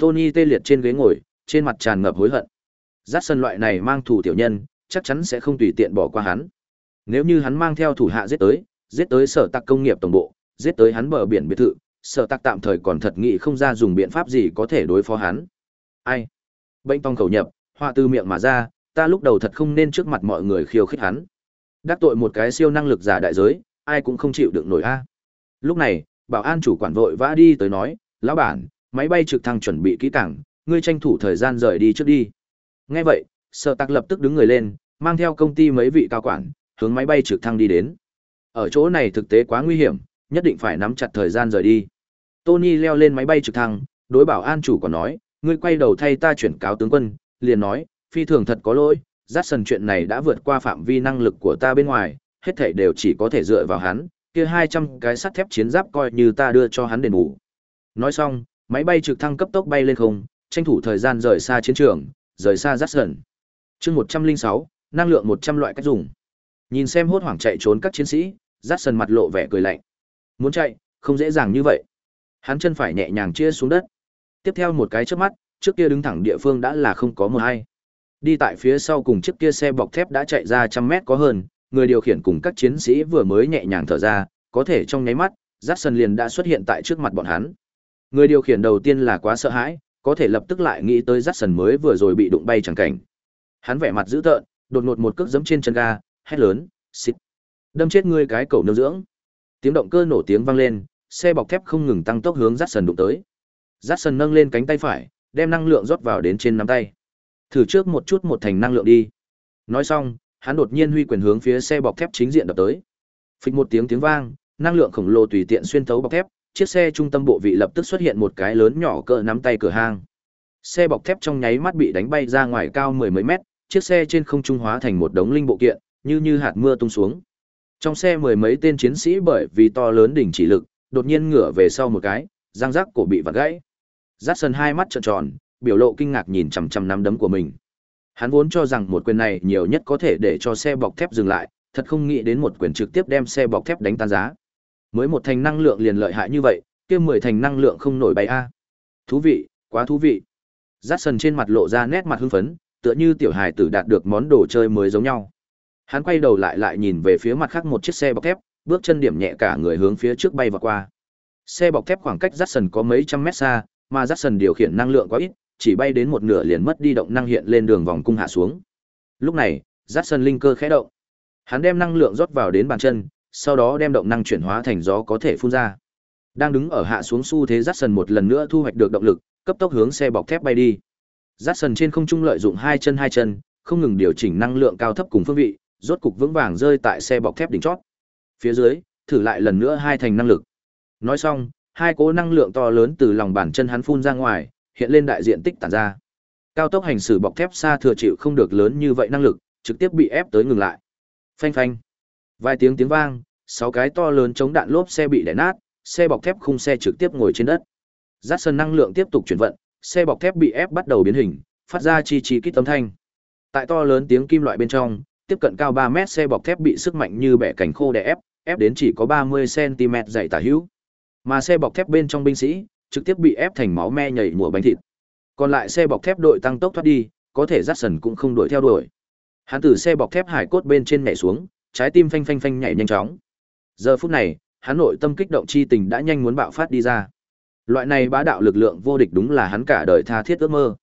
Tony tê liệt trên ghế ngồi, trên mặt tràn ngập hối hận. Giác sân loại này mang thủ tiểu nhân, chắc chắn sẽ không tùy tiện bỏ qua hắn. Nếu như hắn mang theo thủ hạ giết tới, giết tới sở tạc công nghiệp tổng bộ, giết tới hắn bờ biển biệt thự, sở tạc tạm thời còn thật nghĩ không ra dùng biện pháp gì có thể đối phó hắn. Ai? Bệnh tông khẩu nhập, họa từ miệng mà ra, ta lúc đầu thật không nên trước mặt mọi người khiêu khích hắn. Đắc tội một cái siêu năng lực giả đại giới, ai cũng không chịu được nổi a. Lúc này, bảo an chủ quản vội vã đi tới nói, lão bản, máy bay trực thăng chuẩn bị kỹ càng, ngươi tranh thủ thời gian rời đi trước đi. Nghe vậy, sợ Tạc lập tức đứng người lên, mang theo công ty mấy vị cao quản, hướng máy bay trực thăng đi đến. Ở chỗ này thực tế quá nguy hiểm, nhất định phải nắm chặt thời gian rời đi. Tony leo lên máy bay trực thăng, đối bảo an chủ còn nói, ngươi quay đầu thay ta chuyển cáo tướng quân, liền nói, phi thường thật có lỗi, rát sần chuyện này đã vượt qua phạm vi năng lực của ta bên ngoài, hết thảy đều chỉ có thể dựa vào hắn, kia 200 cái sắt thép chiến giáp coi như ta đưa cho hắn đền bù. Nói xong, máy bay trực thăng cấp tốc bay lên không, tranh thủ thời gian rời xa chiến trường, rời xa rát sần. Chương 106, năng lượng 100 loại cách dùng. Nhìn xem hốt hoảng chạy trốn các chiến sĩ, rát sần mặt lộ vẻ cười lạnh. Muốn chạy, không dễ dàng như vậy. Hắn chân phải nhẹ nhàng chia xuống đất. Tiếp theo một cái chớp mắt, trước kia đứng thẳng địa phương đã là không có một ai. Đi tại phía sau cùng chiếc kia xe bọc thép đã chạy ra trăm mét có hơn, người điều khiển cùng các chiến sĩ vừa mới nhẹ nhàng thở ra, có thể trong nháy mắt, Jackson liền đã xuất hiện tại trước mặt bọn hắn. Người điều khiển đầu tiên là quá sợ hãi, có thể lập tức lại nghĩ tới Jackson mới vừa rồi bị đụng bay chẳng cảnh. Hắn vẻ mặt dữ tợn, đột ngột một cước giẫm trên chân ga, hét lớn, "Xịt! Đâm chết ngươi cái cẩu nương dưỡng!" Tiếng động cơ nổ tiếng vang lên, xe bọc thép không ngừng tăng tốc hướng Jackson đụng tới. Jackson nâng lên cánh tay phải, đem năng lượng rót vào đến trên nắm tay. Thử trước một chút một thành năng lượng đi. Nói xong, hắn đột nhiên huy quyền hướng phía xe bọc thép chính diện đập tới. Phịch một tiếng tiếng vang, năng lượng khổng lồ tùy tiện xuyên thấu bọc thép, chiếc xe trung tâm bộ vị lập tức xuất hiện một cái lớn nhỏ cỡ nắm tay cửa hang. Xe bọc thép trong nháy mắt bị đánh bay ra ngoài cao mười mấy mét, chiếc xe trên không trung hóa thành một đống linh bộ kiện, như như hạt mưa tung xuống. Trong xe mười mấy tên chiến sĩ bởi vì to lớn đỉnh chỉ lực, đột nhiên ngửa về sau một cái, răng rắc cổ bị vặn gãy. Jackson hai mắt trợn tròn, biểu lộ kinh ngạc nhìn chằm chằm nắm đấm của mình. Hắn vốn cho rằng một quyền này nhiều nhất có thể để cho xe bọc thép dừng lại, thật không nghĩ đến một quyền trực tiếp đem xe bọc thép đánh tan giá. Mới một thành năng lượng liền lợi hại như vậy, kia mười thành năng lượng không nổi bay a. Thú vị, quá thú vị. Jackson trên mặt lộ ra nét mặt hưng phấn, tựa như tiểu hài tử đạt được món đồ chơi mới giống nhau. Hắn quay đầu lại lại nhìn về phía mặt khác một chiếc xe bọc thép, bước chân điểm nhẹ cả người hướng phía trước bay vào qua. Xe bọc thép khoảng cách Jackson có mấy trăm mét xa, mà Jackson điều khiển năng lượng quá ít, chỉ bay đến một nửa liền mất đi động năng hiện lên đường vòng cung hạ xuống. Lúc này, Jackson linh cơ khẽ động. Hắn đem năng lượng rót vào đến bàn chân, sau đó đem động năng chuyển hóa thành gió có thể phun ra. Đang đứng ở hạ xuống xu thế Jackson một lần nữa thu hoạch được động lực, cấp tốc hướng xe bọc thép bay đi. Jackson trên không trung lợi dụng hai chân hai chân, không ngừng điều chỉnh năng lượng cao thấp cùng phương vị, rốt cục vững vàng rơi tại xe bọc thép đỉnh chót. Phía dưới, thử lại lần nữa hai thành năng lực. Nói xong, hai cỗ năng lượng to lớn từ lòng bàn chân hắn phun ra ngoài, hiện lên đại diện tích tản ra. Cao tốc hành xử bọc thép xa thừa chịu không được lớn như vậy năng lực, trực tiếp bị ép tới ngừng lại. Phanh phanh. Vài tiếng tiếng vang, sáu cái to lớn chống đạn lốp xe bị đè nát, xe bọc thép khung xe trực tiếp ngồi trên đất. Rát sân năng lượng tiếp tục chuyển vận, xe bọc thép bị ép bắt đầu biến hình, phát ra chi chi kít tấm thanh. Tại to lớn tiếng kim loại bên trong, tiếp cận cao 3 mét xe bọc thép bị sức mạnh như bẻ cành khô đè ép, ép đến chỉ có 30 cm dày tả hữu. Mà xe bọc thép bên trong binh sĩ, trực tiếp bị ép thành máu me nhảy mùa bánh thịt. Còn lại xe bọc thép đội tăng tốc thoát đi, có thể dắt sần cũng không đuổi theo đuổi. Hắn từ xe bọc thép hải cốt bên trên nhảy xuống, trái tim phanh phanh phanh nhảy nhanh chóng. Giờ phút này, hắn nội tâm kích động chi tình đã nhanh muốn bạo phát đi ra. Loại này bá đạo lực lượng vô địch đúng là hắn cả đời tha thiết ước mơ.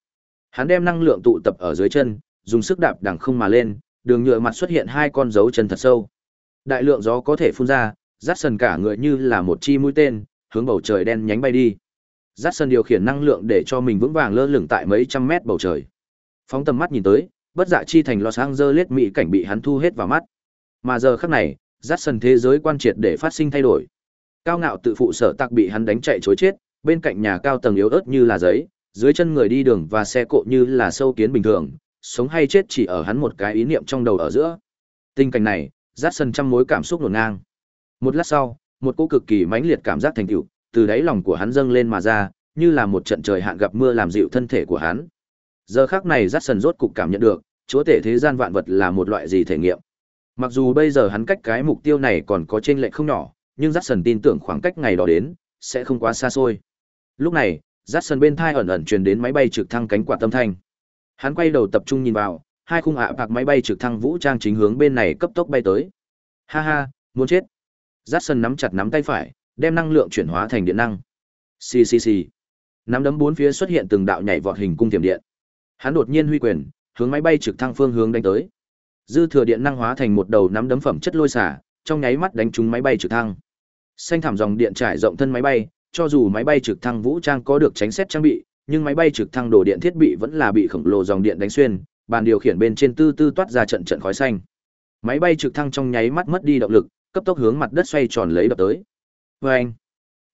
Hắn đem năng lượng tụ tập ở dưới chân, dùng sức đạp đằng không mà lên, đường nhựa mặt xuất hiện hai con dấu chân thật sâu. Đại lượng gió có thể phun ra, rát sần cả người như là một chi mũi tên, hướng bầu trời đen nhánh bay đi. Rát sần điều khiển năng lượng để cho mình vững vàng lơ lửng tại mấy trăm mét bầu trời. Phóng tầm mắt nhìn tới, bất dạ chi thành Los Angeles mỹ cảnh bị hắn thu hết vào mắt. Mà giờ khắc này, dắt sần thế giới quan triệt để phát sinh thay đổi. Cao ngạo tự phụ sở tạc bị hắn đánh chạy chối chết, bên cạnh nhà cao tầng yếu ớt như là giấy, dưới chân người đi đường và xe cộ như là sâu kiến bình thường, sống hay chết chỉ ở hắn một cái ý niệm trong đầu ở giữa. Tình cảnh này, dắt sần trăm mối cảm xúc nổ ngang. Một lát sau, một cỗ cực kỳ mãnh liệt cảm giác thành tựu từ đáy lòng của hắn dâng lên mà ra, như là một trận trời hạn gặp mưa làm dịu thân thể của hắn. Giờ khắc này Dát Sần rốt cục cảm nhận được, chúa tể thế gian vạn vật là một loại gì thể nghiệm. Mặc dù bây giờ hắn cách cái mục tiêu này còn có chênh lệch không nhỏ, nhưng Dát tin tưởng khoảng cách ngày đó đến sẽ không quá xa xôi. Lúc này, Dát bên thai ẩn ẩn truyền đến máy bay trực thăng cánh quạt tâm thanh. Hắn quay đầu tập trung nhìn vào, hai khung ạ bạc máy bay trực thăng vũ trang chính hướng bên này cấp tốc bay tới. Ha ha, muốn chết. Dát nắm chặt nắm tay phải, đem năng lượng chuyển hóa thành điện năng. Xì xì xì. Nắm đấm bốn phía xuất hiện từng đạo nhảy vọt hình cung tiềm điện. Hắn đột nhiên huy quyền, hướng máy bay trực thăng phương hướng đánh tới. Dư thừa điện năng hóa thành một đầu nắm đấm phẩm chất lôi xả, trong nháy mắt đánh trúng máy bay trực thăng. Xanh thảm dòng điện trải rộng thân máy bay, cho dù máy bay trực thăng vũ trang có được tránh xét trang bị, nhưng máy bay trực thăng đổ điện thiết bị vẫn là bị khổng lồ dòng điện đánh xuyên, bàn điều khiển bên trên tư tư toát ra trận trận khói xanh. Máy bay trực thăng trong nháy mắt mất đi động lực, cấp tốc hướng mặt đất xoay tròn lấy đập tới. Oeng!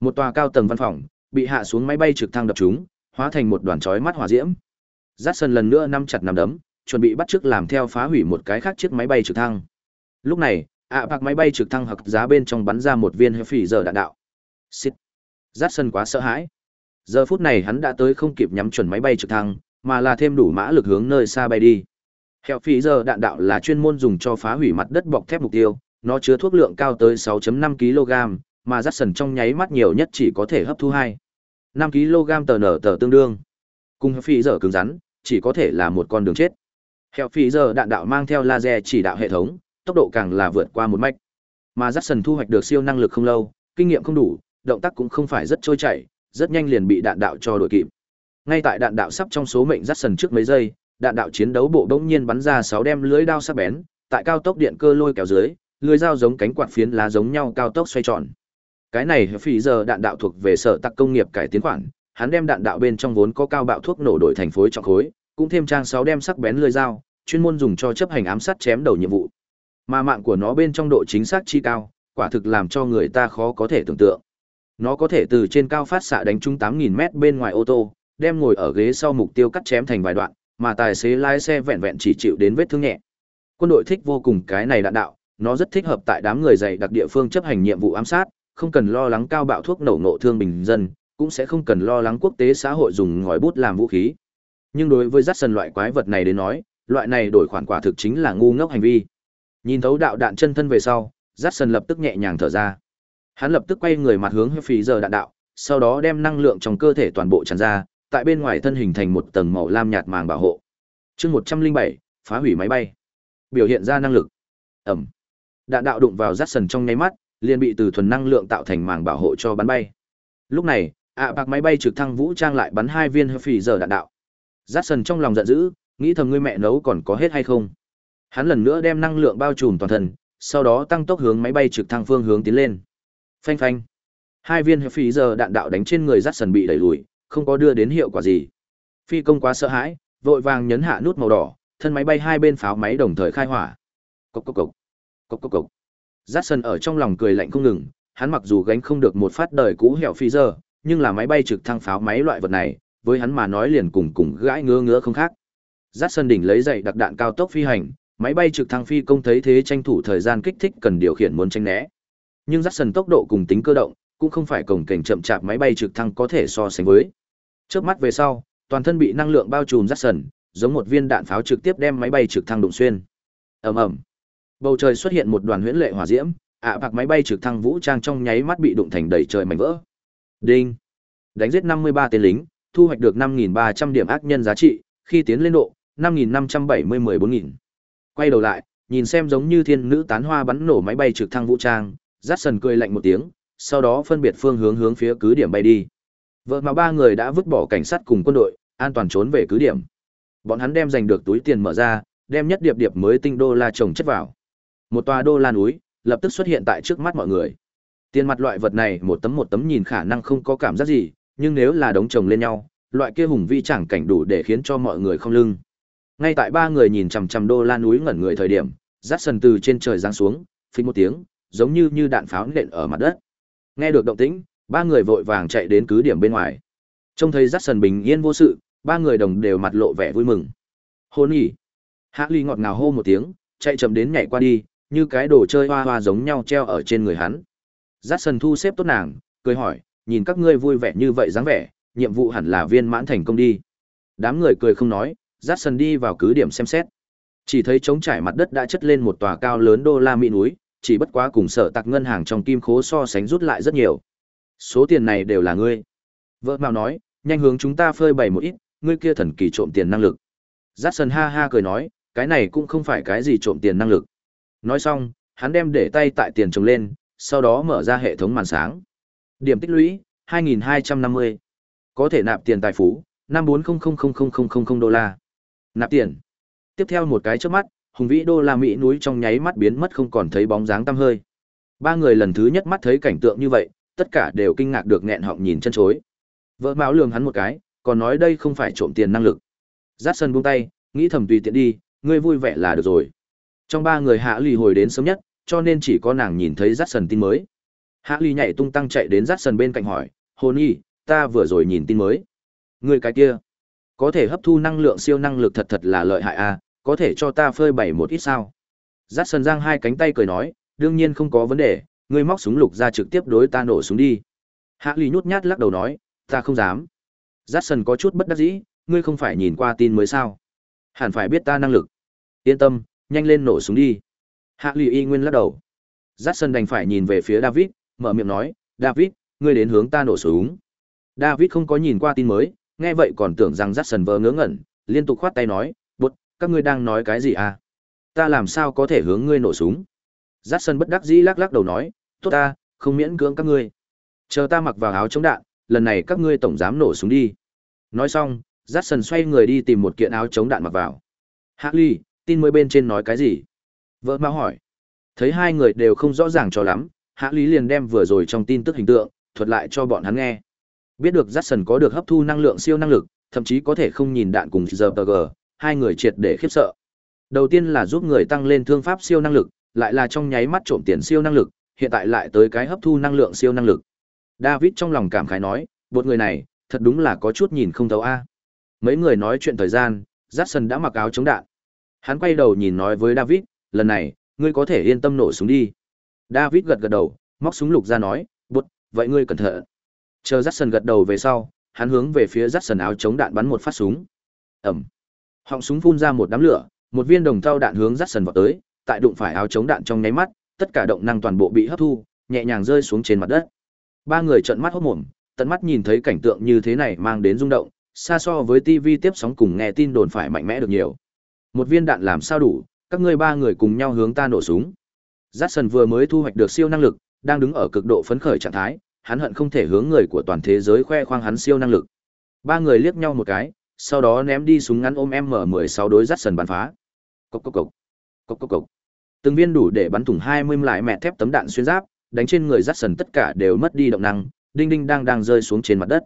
Một tòa cao tầng văn phòng bị hạ xuống máy bay trực thăng đập trúng, hóa thành một đoàn chói mắt hỏa diễm. Dát sân lần nữa nắm chặt nắm đấm, chuẩn bị bắt chước làm theo phá hủy một cái khác chiếc máy bay trực thăng. Lúc này, ạ bạc máy bay trực thăng hặc giá bên trong bắn ra một viên phỉ giờ đạn đạo. Xít! jackson sân quá sợ hãi. Giờ phút này hắn đã tới không kịp nhắm chuẩn máy bay trực thăng, mà là thêm đủ mã lực hướng nơi xa bay đi. Hẹo phỉ giờ đạn đạo là chuyên môn dùng cho phá hủy mặt đất bọc thép mục tiêu, nó chứa thuốc lượng cao tới 6.5 kg, mà jackson trong nháy mắt nhiều nhất chỉ có thể hấp thu 2. 5 kg tờ nở tờ tương đương. Cùng phỉ giờ cứng rắn, chỉ có thể là một con đường chết. Hẹo phỉ giờ đạn đạo mang theo laser chỉ đạo hệ thống, tốc độ càng là vượt qua một mạch. Mà Jackson thu hoạch được siêu năng lực không lâu, kinh nghiệm không đủ, động tác cũng không phải rất trôi chảy, rất nhanh liền bị đạn đạo cho đội kịp. Ngay tại đạn đạo sắp trong số mệnh Jackson trước mấy giây, đạn đạo chiến đấu bộ bỗng nhiên bắn ra sáu đem lưới đao sắc bén, tại cao tốc điện cơ lôi kéo dưới, lưới dao giống cánh quạt phiến lá giống nhau cao tốc xoay tròn. Cái này phỉ giờ đạn đạo thuộc về sở tắc công nghiệp cải tiến khoản, hắn đem đạn đạo bên trong vốn có cao bạo thuốc nổ đổi thành phối trọng khối, cũng thêm trang sáu đem sắc bén lưới dao, chuyên môn dùng cho chấp hành ám sát chém đầu nhiệm vụ. Mà mạng của nó bên trong độ chính xác chi cao, quả thực làm cho người ta khó có thể tưởng tượng. Nó có thể từ trên cao phát xạ đánh trúng 8000 mét bên ngoài ô tô, đem ngồi ở ghế sau mục tiêu cắt chém thành vài đoạn, mà tài xế lái xe vẹn vẹn chỉ chịu đến vết thương nhẹ. Quân đội thích vô cùng cái này đạn đạo, nó rất thích hợp tại đám người dày đặc địa phương chấp hành nhiệm vụ ám sát, không cần lo lắng cao bạo thuốc nổ nộ thương bình dân, cũng sẽ không cần lo lắng quốc tế xã hội dùng ngòi bút làm vũ khí. Nhưng đối với dắt sần loại quái vật này đến nói, loại này đổi khoản quả thực chính là ngu ngốc hành vi. Nhìn thấu đạo đạn chân thân về sau, Jackson lập tức nhẹ nhàng thở ra. Hắn lập tức quay người mặt hướng phía giờ đạn đạo, sau đó đem năng lượng trong cơ thể toàn bộ tràn ra, tại bên ngoài thân hình thành một tầng màu lam nhạt màng bảo hộ. Chương 107, phá hủy máy bay. Biểu hiện ra năng lực. Ầm, Đạn đạo đụng vào Jackson trong nháy mắt, liền bị từ thuần năng lượng tạo thành màng bảo hộ cho bắn bay. Lúc này, ạ bạc máy bay trực thăng vũ trang lại bắn hai viên phỉ giờ đạn đạo. Jackson trong lòng giận dữ, nghĩ thầm ngươi mẹ nấu còn có hết hay không. Hắn lần nữa đem năng lượng bao trùm toàn thân, sau đó tăng tốc hướng máy bay trực thăng phương hướng tiến lên. Phanh phanh. Hai viên phỉ giờ đạn đạo đánh trên người Jackson bị đẩy lùi, không có đưa đến hiệu quả gì. Phi công quá sợ hãi, vội vàng nhấn hạ nút màu đỏ, thân máy bay hai bên pháo máy đồng thời khai hỏa. Cốc cốc cốc. Cốc cốc cốc. Jackson ở trong lòng cười lạnh không ngừng, hắn mặc dù gánh không được một phát đời cũ hẹo phi giờ, nhưng là máy bay trực thăng pháo máy loại vật này, với hắn mà nói liền cùng cùng gãi ngứa ngứa không khác. Jackson đỉnh lấy dậy đặc đạn cao tốc phi hành, máy bay trực thăng phi công thấy thế tranh thủ thời gian kích thích cần điều khiển muốn tránh né. Nhưng Jackson tốc độ cùng tính cơ động, cũng không phải cổng cảnh chậm chạp máy bay trực thăng có thể so sánh với. Trước mắt về sau, toàn thân bị năng lượng bao trùm Jackson, giống một viên đạn pháo trực tiếp đem máy bay trực thăng đụng xuyên. Ầm ầm. Bầu trời xuất hiện một đoàn huyễn lệ hỏa diễm, ạ bạc máy bay trực thăng vũ trang trong nháy mắt bị đụng thành đầy trời mảnh vỡ. Đinh. Đánh giết 53 tên lính, thu hoạch được 5300 điểm ác nhân giá trị, khi tiến lên độ 5570 14000. Quay đầu lại, nhìn xem giống như thiên nữ tán hoa bắn nổ máy bay trực thăng vũ trang, Jackson cười lạnh một tiếng, sau đó phân biệt phương hướng hướng phía cứ điểm bay đi. Vợ mà ba người đã vứt bỏ cảnh sát cùng quân đội, an toàn trốn về cứ điểm. Bọn hắn đem giành được túi tiền mở ra, đem nhất điệp điệp mới tinh đô la trồng chất vào. Một tòa đô la núi lập tức xuất hiện tại trước mắt mọi người. Tiền mặt loại vật này một tấm một tấm nhìn khả năng không có cảm giác gì, nhưng nếu là đống chồng lên nhau, loại kia hùng vi chẳng cảnh đủ để khiến cho mọi người không lưng. Ngay tại ba người nhìn chằm chằm đô la núi ngẩn người thời điểm, Jackson từ trên trời giáng xuống, phình một tiếng, giống như như đạn pháo nện ở mặt đất. Nghe được động tĩnh, ba người vội vàng chạy đến cứ điểm bên ngoài. Trông thấy Jackson bình yên vô sự, ba người đồng đều mặt lộ vẻ vui mừng. Hôn nhỉ. Hạ Ly ngọt ngào hô một tiếng, chạy chậm đến nhảy qua đi, như cái đồ chơi hoa hoa giống nhau treo ở trên người hắn. Jackson thu xếp tốt nàng, cười hỏi, nhìn các ngươi vui vẻ như vậy dáng vẻ, nhiệm vụ hẳn là viên mãn thành công đi. Đám người cười không nói, Jackson đi vào cứ điểm xem xét. Chỉ thấy trống trải mặt đất đã chất lên một tòa cao lớn đô la mỹ núi, chỉ bất quá cùng sở tạc ngân hàng trong kim khố so sánh rút lại rất nhiều. Số tiền này đều là ngươi. Vợ Mao nói, nhanh hướng chúng ta phơi bày một ít, ngươi kia thần kỳ trộm tiền năng lực. Jackson ha ha cười nói, cái này cũng không phải cái gì trộm tiền năng lực. Nói xong, hắn đem để tay tại tiền trồng lên, sau đó mở ra hệ thống màn sáng. Điểm tích lũy, 2.250, Có thể nạp tiền tài phú, 540000000 đô la. Nạp tiền. Tiếp theo một cái trước mắt, hùng vĩ đô la Mỹ núi trong nháy mắt biến mất không còn thấy bóng dáng tăm hơi. Ba người lần thứ nhất mắt thấy cảnh tượng như vậy, tất cả đều kinh ngạc được nghẹn họng nhìn chân chối. Vợ Mão lườm hắn một cái, còn nói đây không phải trộm tiền năng lực. Dát sân buông tay, nghĩ thầm tùy tiện đi, ngươi vui vẻ là được rồi. Trong ba người Hạ Ly hồi đến sớm nhất, cho nên chỉ có nàng nhìn thấy Dát sân tin mới. Hạ Ly nhảy tung tăng chạy đến Dát sân bên cạnh hỏi, Hồn y, ta vừa rồi nhìn tin mới. Người cái kia, có thể hấp thu năng lượng siêu năng lực thật thật là lợi hại à, có thể cho ta phơi bày một ít sao. Dát sân giang hai cánh tay cười nói, đương nhiên không có vấn đề, ngươi móc súng lục ra trực tiếp đối ta nổ súng đi. Hạ Ly nhút nhát lắc đầu nói, ta không dám. Dát sân có chút bất đắc dĩ, ngươi không phải nhìn qua tin mới sao? Hẳn phải biết ta năng lực. Yên tâm, nhanh lên nổ súng đi. Hạ Ly y nguyên lắc đầu. Dát sân đành phải nhìn về phía David, mở miệng nói, David, ngươi đến hướng ta nổ súng. David không có nhìn qua tin mới, nghe vậy còn tưởng rằng Dát sần vờ ngớ ngẩn, liên tục khoát tay nói, bút các ngươi đang nói cái gì à? Ta làm sao có thể hướng ngươi nổ súng? Dát sần bất đắc dĩ lắc lắc đầu nói, tốt ta, không miễn cưỡng các ngươi. Chờ ta mặc vào áo chống đạn, lần này các ngươi tổng dám nổ súng đi. Nói xong, Dát sần xoay người đi tìm một kiện áo chống đạn mặc vào. Hạ tin mới bên trên nói cái gì? Vợ mau hỏi. Thấy hai người đều không rõ ràng cho lắm, Hạ Lý liền đem vừa rồi trong tin tức hình tượng, thuật lại cho bọn hắn nghe. Biết được Jackson có được hấp thu năng lượng siêu năng lực, thậm chí có thể không nhìn đạn cùng RPG, hai người triệt để khiếp sợ. Đầu tiên là giúp người tăng lên thương pháp siêu năng lực, lại là trong nháy mắt trộm tiền siêu năng lực, hiện tại lại tới cái hấp thu năng lượng siêu năng lực. David trong lòng cảm khái nói, một người này, thật đúng là có chút nhìn không thấu a. Mấy người nói chuyện thời gian, Jackson đã mặc áo chống đạn. Hắn quay đầu nhìn nói với David, lần này, ngươi có thể yên tâm nổ súng đi. David gật gật đầu, móc súng lục ra nói, bút, vậy ngươi cẩn thận. Chờ Jackson gật đầu về sau, hắn hướng về phía Jackson áo chống đạn bắn một phát súng. Ẩm. Họng súng phun ra một đám lửa, một viên đồng thau đạn hướng Jackson vào tới, tại đụng phải áo chống đạn trong nháy mắt, tất cả động năng toàn bộ bị hấp thu, nhẹ nhàng rơi xuống trên mặt đất. Ba người trợn mắt hốt mồm, tận mắt nhìn thấy cảnh tượng như thế này mang đến rung động, xa so với TV tiếp sóng cùng nghe tin đồn phải mạnh mẽ được nhiều. Một viên đạn làm sao đủ, các ngươi ba người cùng nhau hướng ta nổ súng. Jackson vừa mới thu hoạch được siêu năng lực, đang đứng ở cực độ phấn khởi trạng thái, hắn hận không thể hướng người của toàn thế giới khoe khoang hắn siêu năng lực. Ba người liếc nhau một cái, sau đó ném đi súng ngắn ôm M16 đối Jackson bắn phá. Cốc cốc cốc. Cốc cốc cốc. Từng viên đủ để bắn thủng 20 lại mẹ thép tấm đạn xuyên giáp, đánh trên người Jackson tất cả đều mất đi động năng, đinh đinh đang đang rơi xuống trên mặt đất.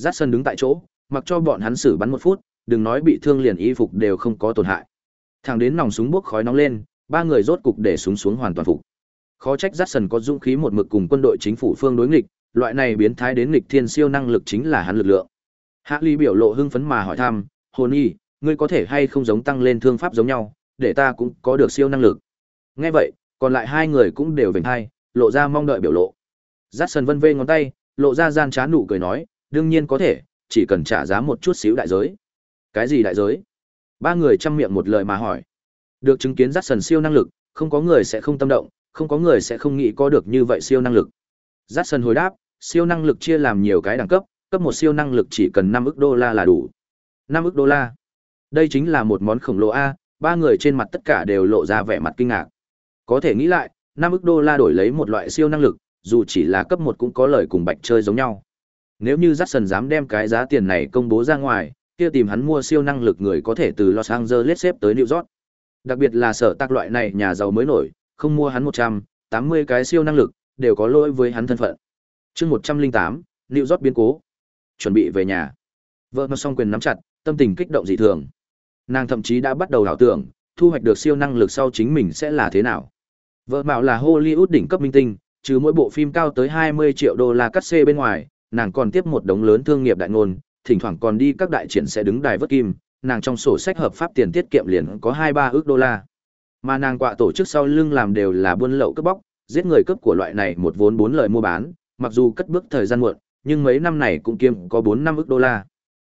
Jackson đứng tại chỗ, mặc cho bọn hắn xử bắn một phút, đừng nói bị thương liền y phục đều không có tổn hại. Thẳng đến nòng súng bốc khói nóng lên, ba người rốt cục để súng xuống hoàn toàn phục. Khó trách Jackson có dũng khí một mực cùng quân đội chính phủ phương đối nghịch, loại này biến thái đến nghịch thiên siêu năng lực chính là hắn lực lượng. Hạ Ly biểu lộ hưng phấn mà hỏi thăm, "Hồn y, ngươi có thể hay không giống tăng lên thương pháp giống nhau, để ta cũng có được siêu năng lực?" Nghe vậy, còn lại hai người cũng đều vểnh hai, lộ ra mong đợi biểu lộ. Jackson vân vê ngón tay, lộ ra gian trá nụ cười nói, "Đương nhiên có thể, chỉ cần trả giá một chút xíu đại giới." "Cái gì đại giới?" Ba người chăm miệng một lời mà hỏi. Được chứng kiến Jackson siêu năng lực, không có người sẽ không tâm động, không có người sẽ không nghĩ có được như vậy siêu năng lực. Jackson hồi đáp, siêu năng lực chia làm nhiều cái đẳng cấp, cấp một siêu năng lực chỉ cần 5 ức đô la là đủ. 5 ức đô la. Đây chính là một món khổng lồ a, ba người trên mặt tất cả đều lộ ra vẻ mặt kinh ngạc. Có thể nghĩ lại, 5 ức đô la đổi lấy một loại siêu năng lực, dù chỉ là cấp một cũng có lời cùng bạch chơi giống nhau. Nếu như Jackson dám đem cái giá tiền này công bố ra ngoài, kia tìm hắn mua siêu năng lực người có thể từ Los Angeles xếp tới New York. Đặc biệt là sở tác loại này nhà giàu mới nổi, không mua hắn 180 cái siêu năng lực, đều có lỗi với hắn thân phận. chương 108, New York biến cố. Chuẩn bị về nhà. Vợ mà song quyền nắm chặt, tâm tình kích động dị thường. Nàng thậm chí đã bắt đầu ảo tưởng, thu hoạch được siêu năng lực sau chính mình sẽ là thế nào. Vợ mạo là Hollywood đỉnh cấp minh tinh, trừ mỗi bộ phim cao tới 20 triệu đô la cắt xê bên ngoài, nàng còn tiếp một đống lớn thương nghiệp đại ngôn, thỉnh thoảng còn đi các đại triển sẽ đứng đài vớt kim, nàng trong sổ sách hợp pháp tiền tiết kiệm liền có 2-3 ước đô la. Mà nàng quạ tổ chức sau lưng làm đều là buôn lậu cướp bóc, giết người cướp của loại này một vốn bốn lời mua bán, mặc dù cất bước thời gian muộn, nhưng mấy năm này cũng kiêm có 4-5 ước đô la.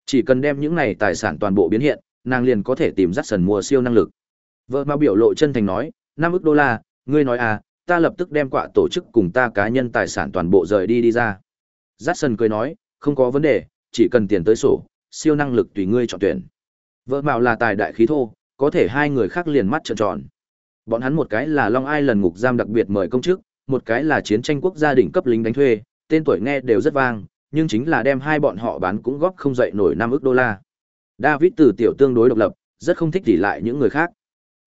Chỉ cần đem những này tài sản toàn bộ biến hiện, nàng liền có thể tìm Jackson sần mua siêu năng lực. Vợ mà biểu lộ chân thành nói, 5 ước đô la, ngươi nói à, ta lập tức đem quạ tổ chức cùng ta cá nhân tài sản toàn bộ rời đi đi ra. Jackson cười nói, không có vấn đề, chỉ cần tiền tới sổ, siêu năng lực tùy ngươi chọn tuyển. Vợ Mạo là tài đại khí thô, có thể hai người khác liền mắt trợn tròn. Bọn hắn một cái là Long Ai lần ngục giam đặc biệt mời công chức, một cái là chiến tranh quốc gia đỉnh cấp lính đánh thuê, tên tuổi nghe đều rất vang, nhưng chính là đem hai bọn họ bán cũng góp không dậy nổi năm ức đô la. David từ tiểu tương đối độc lập, rất không thích tỉ lại những người khác.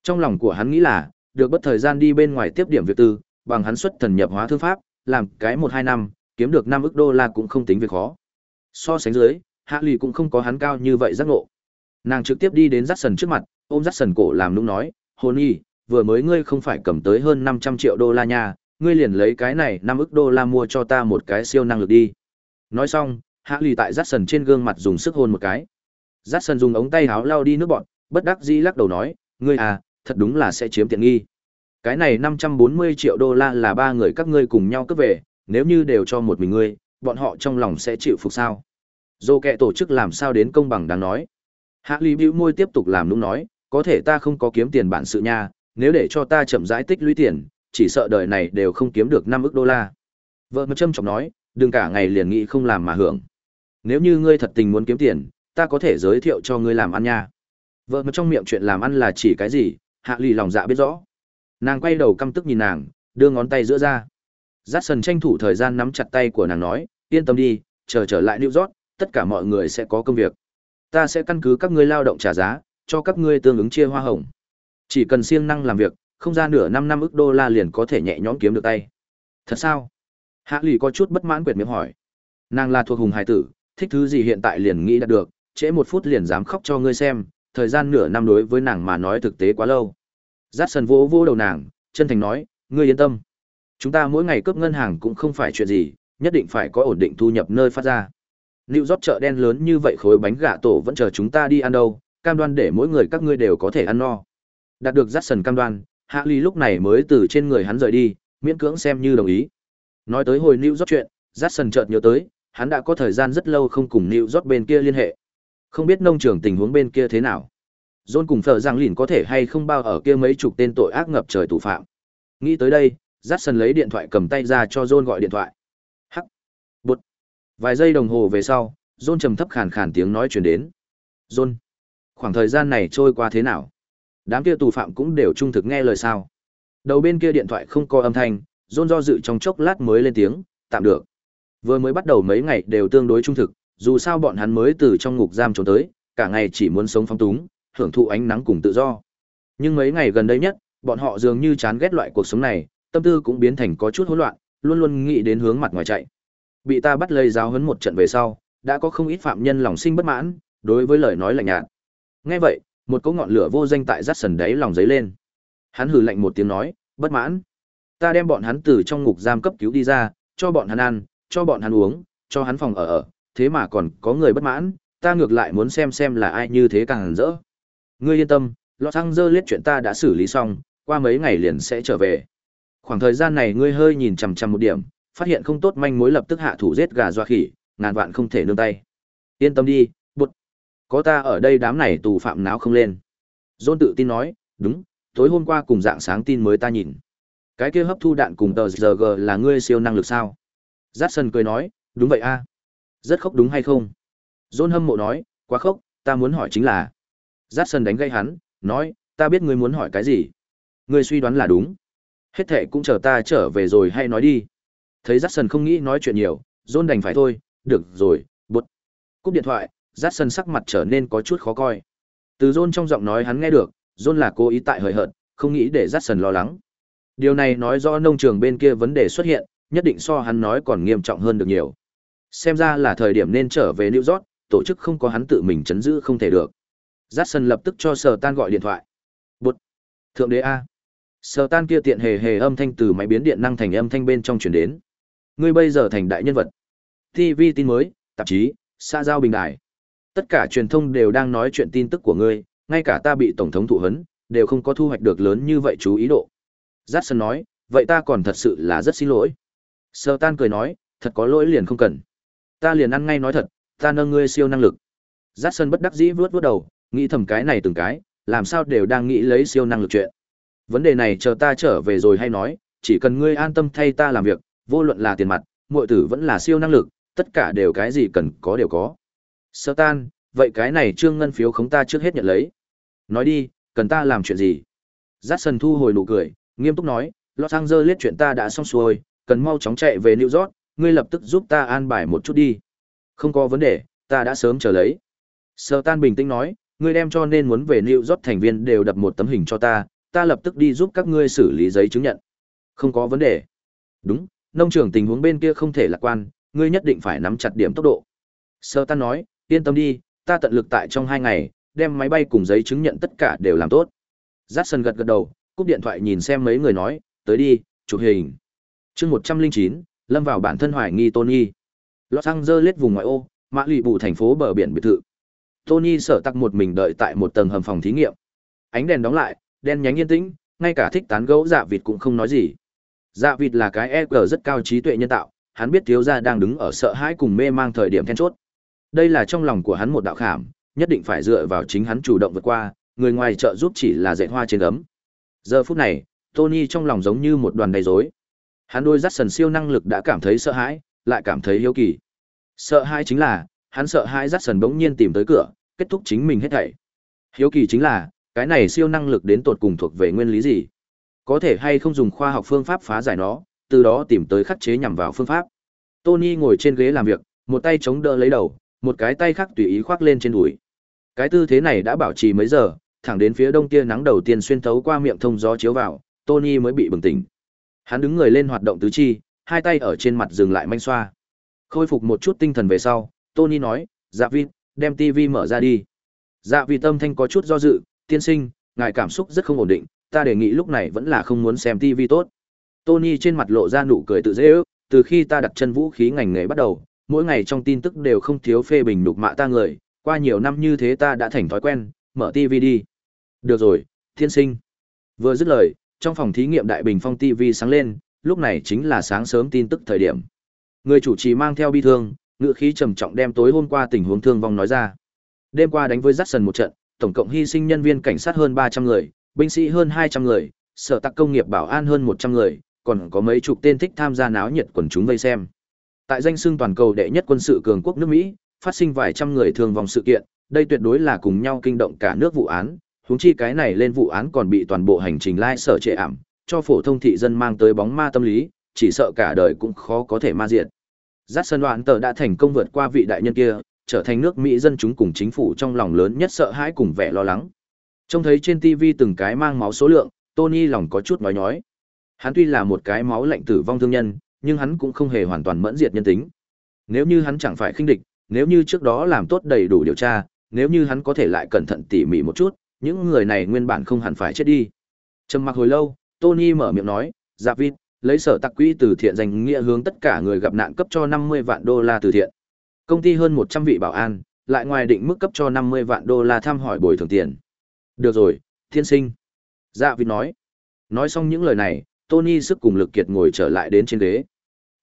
Trong lòng của hắn nghĩ là, được bất thời gian đi bên ngoài tiếp điểm việc tư, bằng hắn xuất thần nhập hóa thương pháp, làm cái một hai năm, kiếm được năm ức đô la cũng không tính việc khó. So sánh dưới, Hạ Lì cũng không có hắn cao như vậy giác ngộ. Nàng trực tiếp đi đến Dát Sần trước mặt, ôm Dát Sần cổ làm nũng nói, "Hôn y, vừa mới ngươi không phải cầm tới hơn 500 triệu đô la nha, ngươi liền lấy cái này 5 ức đô la mua cho ta một cái siêu năng lực đi." Nói xong, Hạ Lì tại Dát Sần trên gương mặt dùng sức hôn một cái. Dát Sần dùng ống tay áo lau đi nước bọt, bất đắc dĩ lắc đầu nói, "Ngươi à, thật đúng là sẽ chiếm tiện nghi." Cái này 540 triệu đô la là ba người các ngươi cùng nhau cướp về, nếu như đều cho một mình ngươi, bọn họ trong lòng sẽ chịu phục sao? Dô kẹ tổ chức làm sao đến công bằng đáng nói. Hạ Lý bĩu môi tiếp tục làm nũng nói, có thể ta không có kiếm tiền bản sự nha, nếu để cho ta chậm rãi tích lũy tiền, chỉ sợ đời này đều không kiếm được 5 ức đô la. Vợ mà châm trọng nói, đừng cả ngày liền nghĩ không làm mà hưởng. Nếu như ngươi thật tình muốn kiếm tiền, ta có thể giới thiệu cho ngươi làm ăn nha. Vợ mà trong miệng chuyện làm ăn là chỉ cái gì, Hạ lì lòng dạ biết rõ. Nàng quay đầu căm tức nhìn nàng, đưa ngón tay giữa ra. Giác sần tranh thủ thời gian nắm chặt tay của nàng nói, yên tâm đi, chờ trở lại New York, tất cả mọi người sẽ có công việc. Ta sẽ căn cứ các ngươi lao động trả giá, cho các ngươi tương ứng chia hoa hồng. Chỉ cần siêng năng làm việc, không ra nửa năm năm ức đô la liền có thể nhẹ nhõm kiếm được tay. Thật sao? Hạ lì có chút bất mãn quyệt miệng hỏi. Nàng là thuộc hùng hải tử, thích thứ gì hiện tại liền nghĩ đạt được, trễ một phút liền dám khóc cho ngươi xem, thời gian nửa năm đối với nàng mà nói thực tế quá lâu. Giác sần vỗ vỗ đầu nàng, chân thành nói, ngươi yên tâm. Chúng ta mỗi ngày cướp ngân hàng cũng không phải chuyện gì, nhất định phải có ổn định thu nhập nơi phát ra. Lưu rót chợ đen lớn như vậy khối bánh gà tổ vẫn chờ chúng ta đi ăn đâu, cam đoan để mỗi người các ngươi đều có thể ăn no. Đạt được Jackson cam đoan, Hạ Ly lúc này mới từ trên người hắn rời đi, miễn cưỡng xem như đồng ý. Nói tới hồi New York chuyện, Jackson chợt nhớ tới, hắn đã có thời gian rất lâu không cùng New York bên kia liên hệ. Không biết nông trường tình huống bên kia thế nào. John cùng Phở Giang Lìn có thể hay không bao ở kia mấy chục tên tội ác ngập trời thủ phạm. Nghĩ tới đây, Jackson lấy điện thoại cầm tay ra cho John gọi điện thoại. Hắc. Bụt. Vài giây đồng hồ về sau, John trầm thấp khàn khàn tiếng nói truyền đến. John. Khoảng thời gian này trôi qua thế nào? Đám kia tù phạm cũng đều trung thực nghe lời sao? Đầu bên kia điện thoại không có âm thanh, dôn do dự trong chốc lát mới lên tiếng, tạm được. Vừa mới bắt đầu mấy ngày đều tương đối trung thực, dù sao bọn hắn mới từ trong ngục giam trốn tới, cả ngày chỉ muốn sống phong túng, hưởng thụ ánh nắng cùng tự do. Nhưng mấy ngày gần đây nhất, bọn họ dường như chán ghét loại cuộc sống này, tâm tư cũng biến thành có chút hỗn loạn, luôn luôn nghĩ đến hướng mặt ngoài chạy. Bị ta bắt lấy giáo huấn một trận về sau, đã có không ít phạm nhân lòng sinh bất mãn, đối với lời nói lạnh nhạt. Nghe vậy, một cỗ ngọn lửa vô danh tại rát sần đáy lòng giấy lên. Hắn hừ lạnh một tiếng nói, bất mãn. Ta đem bọn hắn từ trong ngục giam cấp cứu đi ra, cho bọn hắn ăn, cho bọn hắn uống, cho hắn phòng ở ở, thế mà còn có người bất mãn, ta ngược lại muốn xem xem là ai như thế càng rỡ. Ngươi yên tâm, Los Angeles chuyện ta đã xử lý xong, qua mấy ngày liền sẽ trở về. Khoảng thời gian này ngươi hơi nhìn chằm chằm một điểm, phát hiện không tốt manh mối lập tức hạ thủ giết gà doa khỉ, ngàn vạn không thể nương tay. Yên tâm đi. Có ta ở đây đám này tù phạm náo không lên. John tự tin nói, đúng, tối hôm qua cùng dạng sáng tin mới ta nhìn. Cái kia hấp thu đạn cùng tờ rg là ngươi siêu năng lực sao? Jackson cười nói, đúng vậy a. Rất khốc đúng hay không? John hâm mộ nói, quá khốc, ta muốn hỏi chính là. Jackson đánh gây hắn, nói, ta biết ngươi muốn hỏi cái gì. Ngươi suy đoán là đúng. Hết thệ cũng chờ ta trở về rồi hay nói đi. Thấy Jackson không nghĩ nói chuyện nhiều, John đành phải thôi, được rồi, bút. Cúp điện thoại, Jackson sắc mặt trở nên có chút khó coi. Từ John trong giọng nói hắn nghe được, John là cố ý tại hời hợt, không nghĩ để Jackson lo lắng. Điều này nói do nông trường bên kia vấn đề xuất hiện, nhất định so hắn nói còn nghiêm trọng hơn được nhiều. Xem ra là thời điểm nên trở về New York, tổ chức không có hắn tự mình chấn giữ không thể được. Jackson lập tức cho Sở Tan gọi điện thoại. Bụt. Thượng đế A. Sở Tan kia tiện hề hề âm thanh từ máy biến điện năng thành âm thanh bên trong truyền đến. Ngươi bây giờ thành đại nhân vật. TV tin mới, tạp chí, xã giao bình đài Tất cả truyền thông đều đang nói chuyện tin tức của ngươi, ngay cả ta bị tổng thống thụ hấn, đều không có thu hoạch được lớn như vậy chú ý độ. Jackson nói, vậy ta còn thật sự là rất xin lỗi. Sơ Tan cười nói, thật có lỗi liền không cần. Ta liền ăn ngay nói thật, ta nâng ngươi siêu năng lực. Jackson bất đắc dĩ vuốt vuốt đầu, nghĩ thầm cái này từng cái, làm sao đều đang nghĩ lấy siêu năng lực chuyện. Vấn đề này chờ ta trở về rồi hay nói, chỉ cần ngươi an tâm thay ta làm việc, vô luận là tiền mặt, muội tử vẫn là siêu năng lực, tất cả đều cái gì cần có đều có. Sơ tan, vậy cái này trương ngân phiếu khống ta trước hết nhận lấy. Nói đi, cần ta làm chuyện gì? Jackson thu hồi nụ cười, nghiêm túc nói, Los Angeles chuyện ta đã xong xuôi, cần mau chóng chạy về New York, ngươi lập tức giúp ta an bài một chút đi. Không có vấn đề, ta đã sớm chờ lấy. Sơ tan bình tĩnh nói, ngươi đem cho nên muốn về New York thành viên đều đập một tấm hình cho ta, ta lập tức đi giúp các ngươi xử lý giấy chứng nhận. Không có vấn đề. Đúng, nông trường tình huống bên kia không thể lạc quan, ngươi nhất định phải nắm chặt điểm tốc độ. Sơ tan nói, yên tâm đi, ta tận lực tại trong hai ngày, đem máy bay cùng giấy chứng nhận tất cả đều làm tốt. Jackson gật gật đầu, cúp điện thoại nhìn xem mấy người nói, tới đi, chụp hình. chương một trăm linh chín lâm vào bản thân hoài nghi Tony. Los Angeles vùng ngoại ô, mã lụy bụ thành phố bờ biển biệt thự. Tony sở tắc một mình đợi tại một tầng hầm phòng thí nghiệm. Ánh đèn đóng lại, đen nhánh yên tĩnh, ngay cả thích tán gẫu dạ vịt cũng không nói gì. Dạ vịt là cái EQ rất cao trí tuệ nhân tạo, hắn biết thiếu gia đang đứng ở sợ hãi cùng mê mang thời điểm then chốt. Đây là trong lòng của hắn một đạo khảm, nhất định phải dựa vào chính hắn chủ động vượt qua, người ngoài trợ giúp chỉ là dệt hoa trên ấm. Giờ phút này, Tony trong lòng giống như một đoàn đầy rối. Hắn đôi dắt sần siêu năng lực đã cảm thấy sợ hãi, lại cảm thấy hiếu kỳ. Sợ hãi chính là, hắn sợ hãi dắt sần bỗng nhiên tìm tới cửa, kết thúc chính mình hết thảy. Hiếu kỳ chính là, cái này siêu năng lực đến tột cùng thuộc về nguyên lý gì? Có thể hay không dùng khoa học phương pháp phá giải nó, từ đó tìm tới khắc chế nhằm vào phương pháp. Tony ngồi trên ghế làm việc, một tay chống đỡ lấy đầu, một cái tay khác tùy ý khoác lên trên đùi. Cái tư thế này đã bảo trì mấy giờ, thẳng đến phía đông tia nắng đầu tiên xuyên thấu qua miệng thông gió chiếu vào, Tony mới bị bừng tỉnh. Hắn đứng người lên hoạt động tứ chi, hai tay ở trên mặt dừng lại manh xoa. Khôi phục một chút tinh thần về sau, Tony nói, "Dạ Vin, đem TV mở ra đi." Dạ vì tâm thanh có chút do dự, "Tiên sinh, ngài cảm xúc rất không ổn định, ta đề nghị lúc này vẫn là không muốn xem TV tốt." Tony trên mặt lộ ra nụ cười tự dễ ước, từ khi ta đặt chân vũ khí ngành nghề bắt đầu, mỗi ngày trong tin tức đều không thiếu phê bình nhục mạ ta người, qua nhiều năm như thế ta đã thành thói quen, mở TV đi. Được rồi, thiên sinh. Vừa dứt lời, trong phòng thí nghiệm đại bình phong TV sáng lên, lúc này chính là sáng sớm tin tức thời điểm. Người chủ trì mang theo bi thương, ngựa khí trầm trọng đem tối hôm qua tình huống thương vong nói ra. Đêm qua đánh với Jackson một trận, tổng cộng hy sinh nhân viên cảnh sát hơn 300 người, binh sĩ hơn 200 người, sở tạc công nghiệp bảo an hơn 100 người, còn có mấy chục tên thích tham gia náo nhiệt quần chúng vây xem. Tại danh xưng toàn cầu đệ nhất quân sự cường quốc nước Mỹ, phát sinh vài trăm người thương vong sự kiện, đây tuyệt đối là cùng nhau kinh động cả nước vụ án, huống chi cái này lên vụ án còn bị toàn bộ hành trình lai sở trệ ảm, cho phổ thông thị dân mang tới bóng ma tâm lý, chỉ sợ cả đời cũng khó có thể ma diệt. Giác sân đoạn tờ đã thành công vượt qua vị đại nhân kia, trở thành nước Mỹ dân chúng cùng chính phủ trong lòng lớn nhất sợ hãi cùng vẻ lo lắng. Trông thấy trên TV từng cái mang máu số lượng, Tony lòng có chút nói nhói. Hắn tuy là một cái máu lạnh tử vong thương nhân, nhưng hắn cũng không hề hoàn toàn mẫn diệt nhân tính. Nếu như hắn chẳng phải khinh địch, nếu như trước đó làm tốt đầy đủ điều tra, nếu như hắn có thể lại cẩn thận tỉ mỉ một chút, những người này nguyên bản không hẳn phải chết đi. Trầm mặc hồi lâu, Tony mở miệng nói, "Dạ vịt, lấy sở tạc quỹ từ thiện dành nghĩa hướng tất cả người gặp nạn cấp cho 50 vạn đô la từ thiện. Công ty hơn 100 vị bảo an, lại ngoài định mức cấp cho 50 vạn đô la thăm hỏi bồi thường tiền." "Được rồi, thiên sinh." Dạ vịt nói. Nói xong những lời này, Tony sức cùng lực kiệt ngồi trở lại đến trên ghế.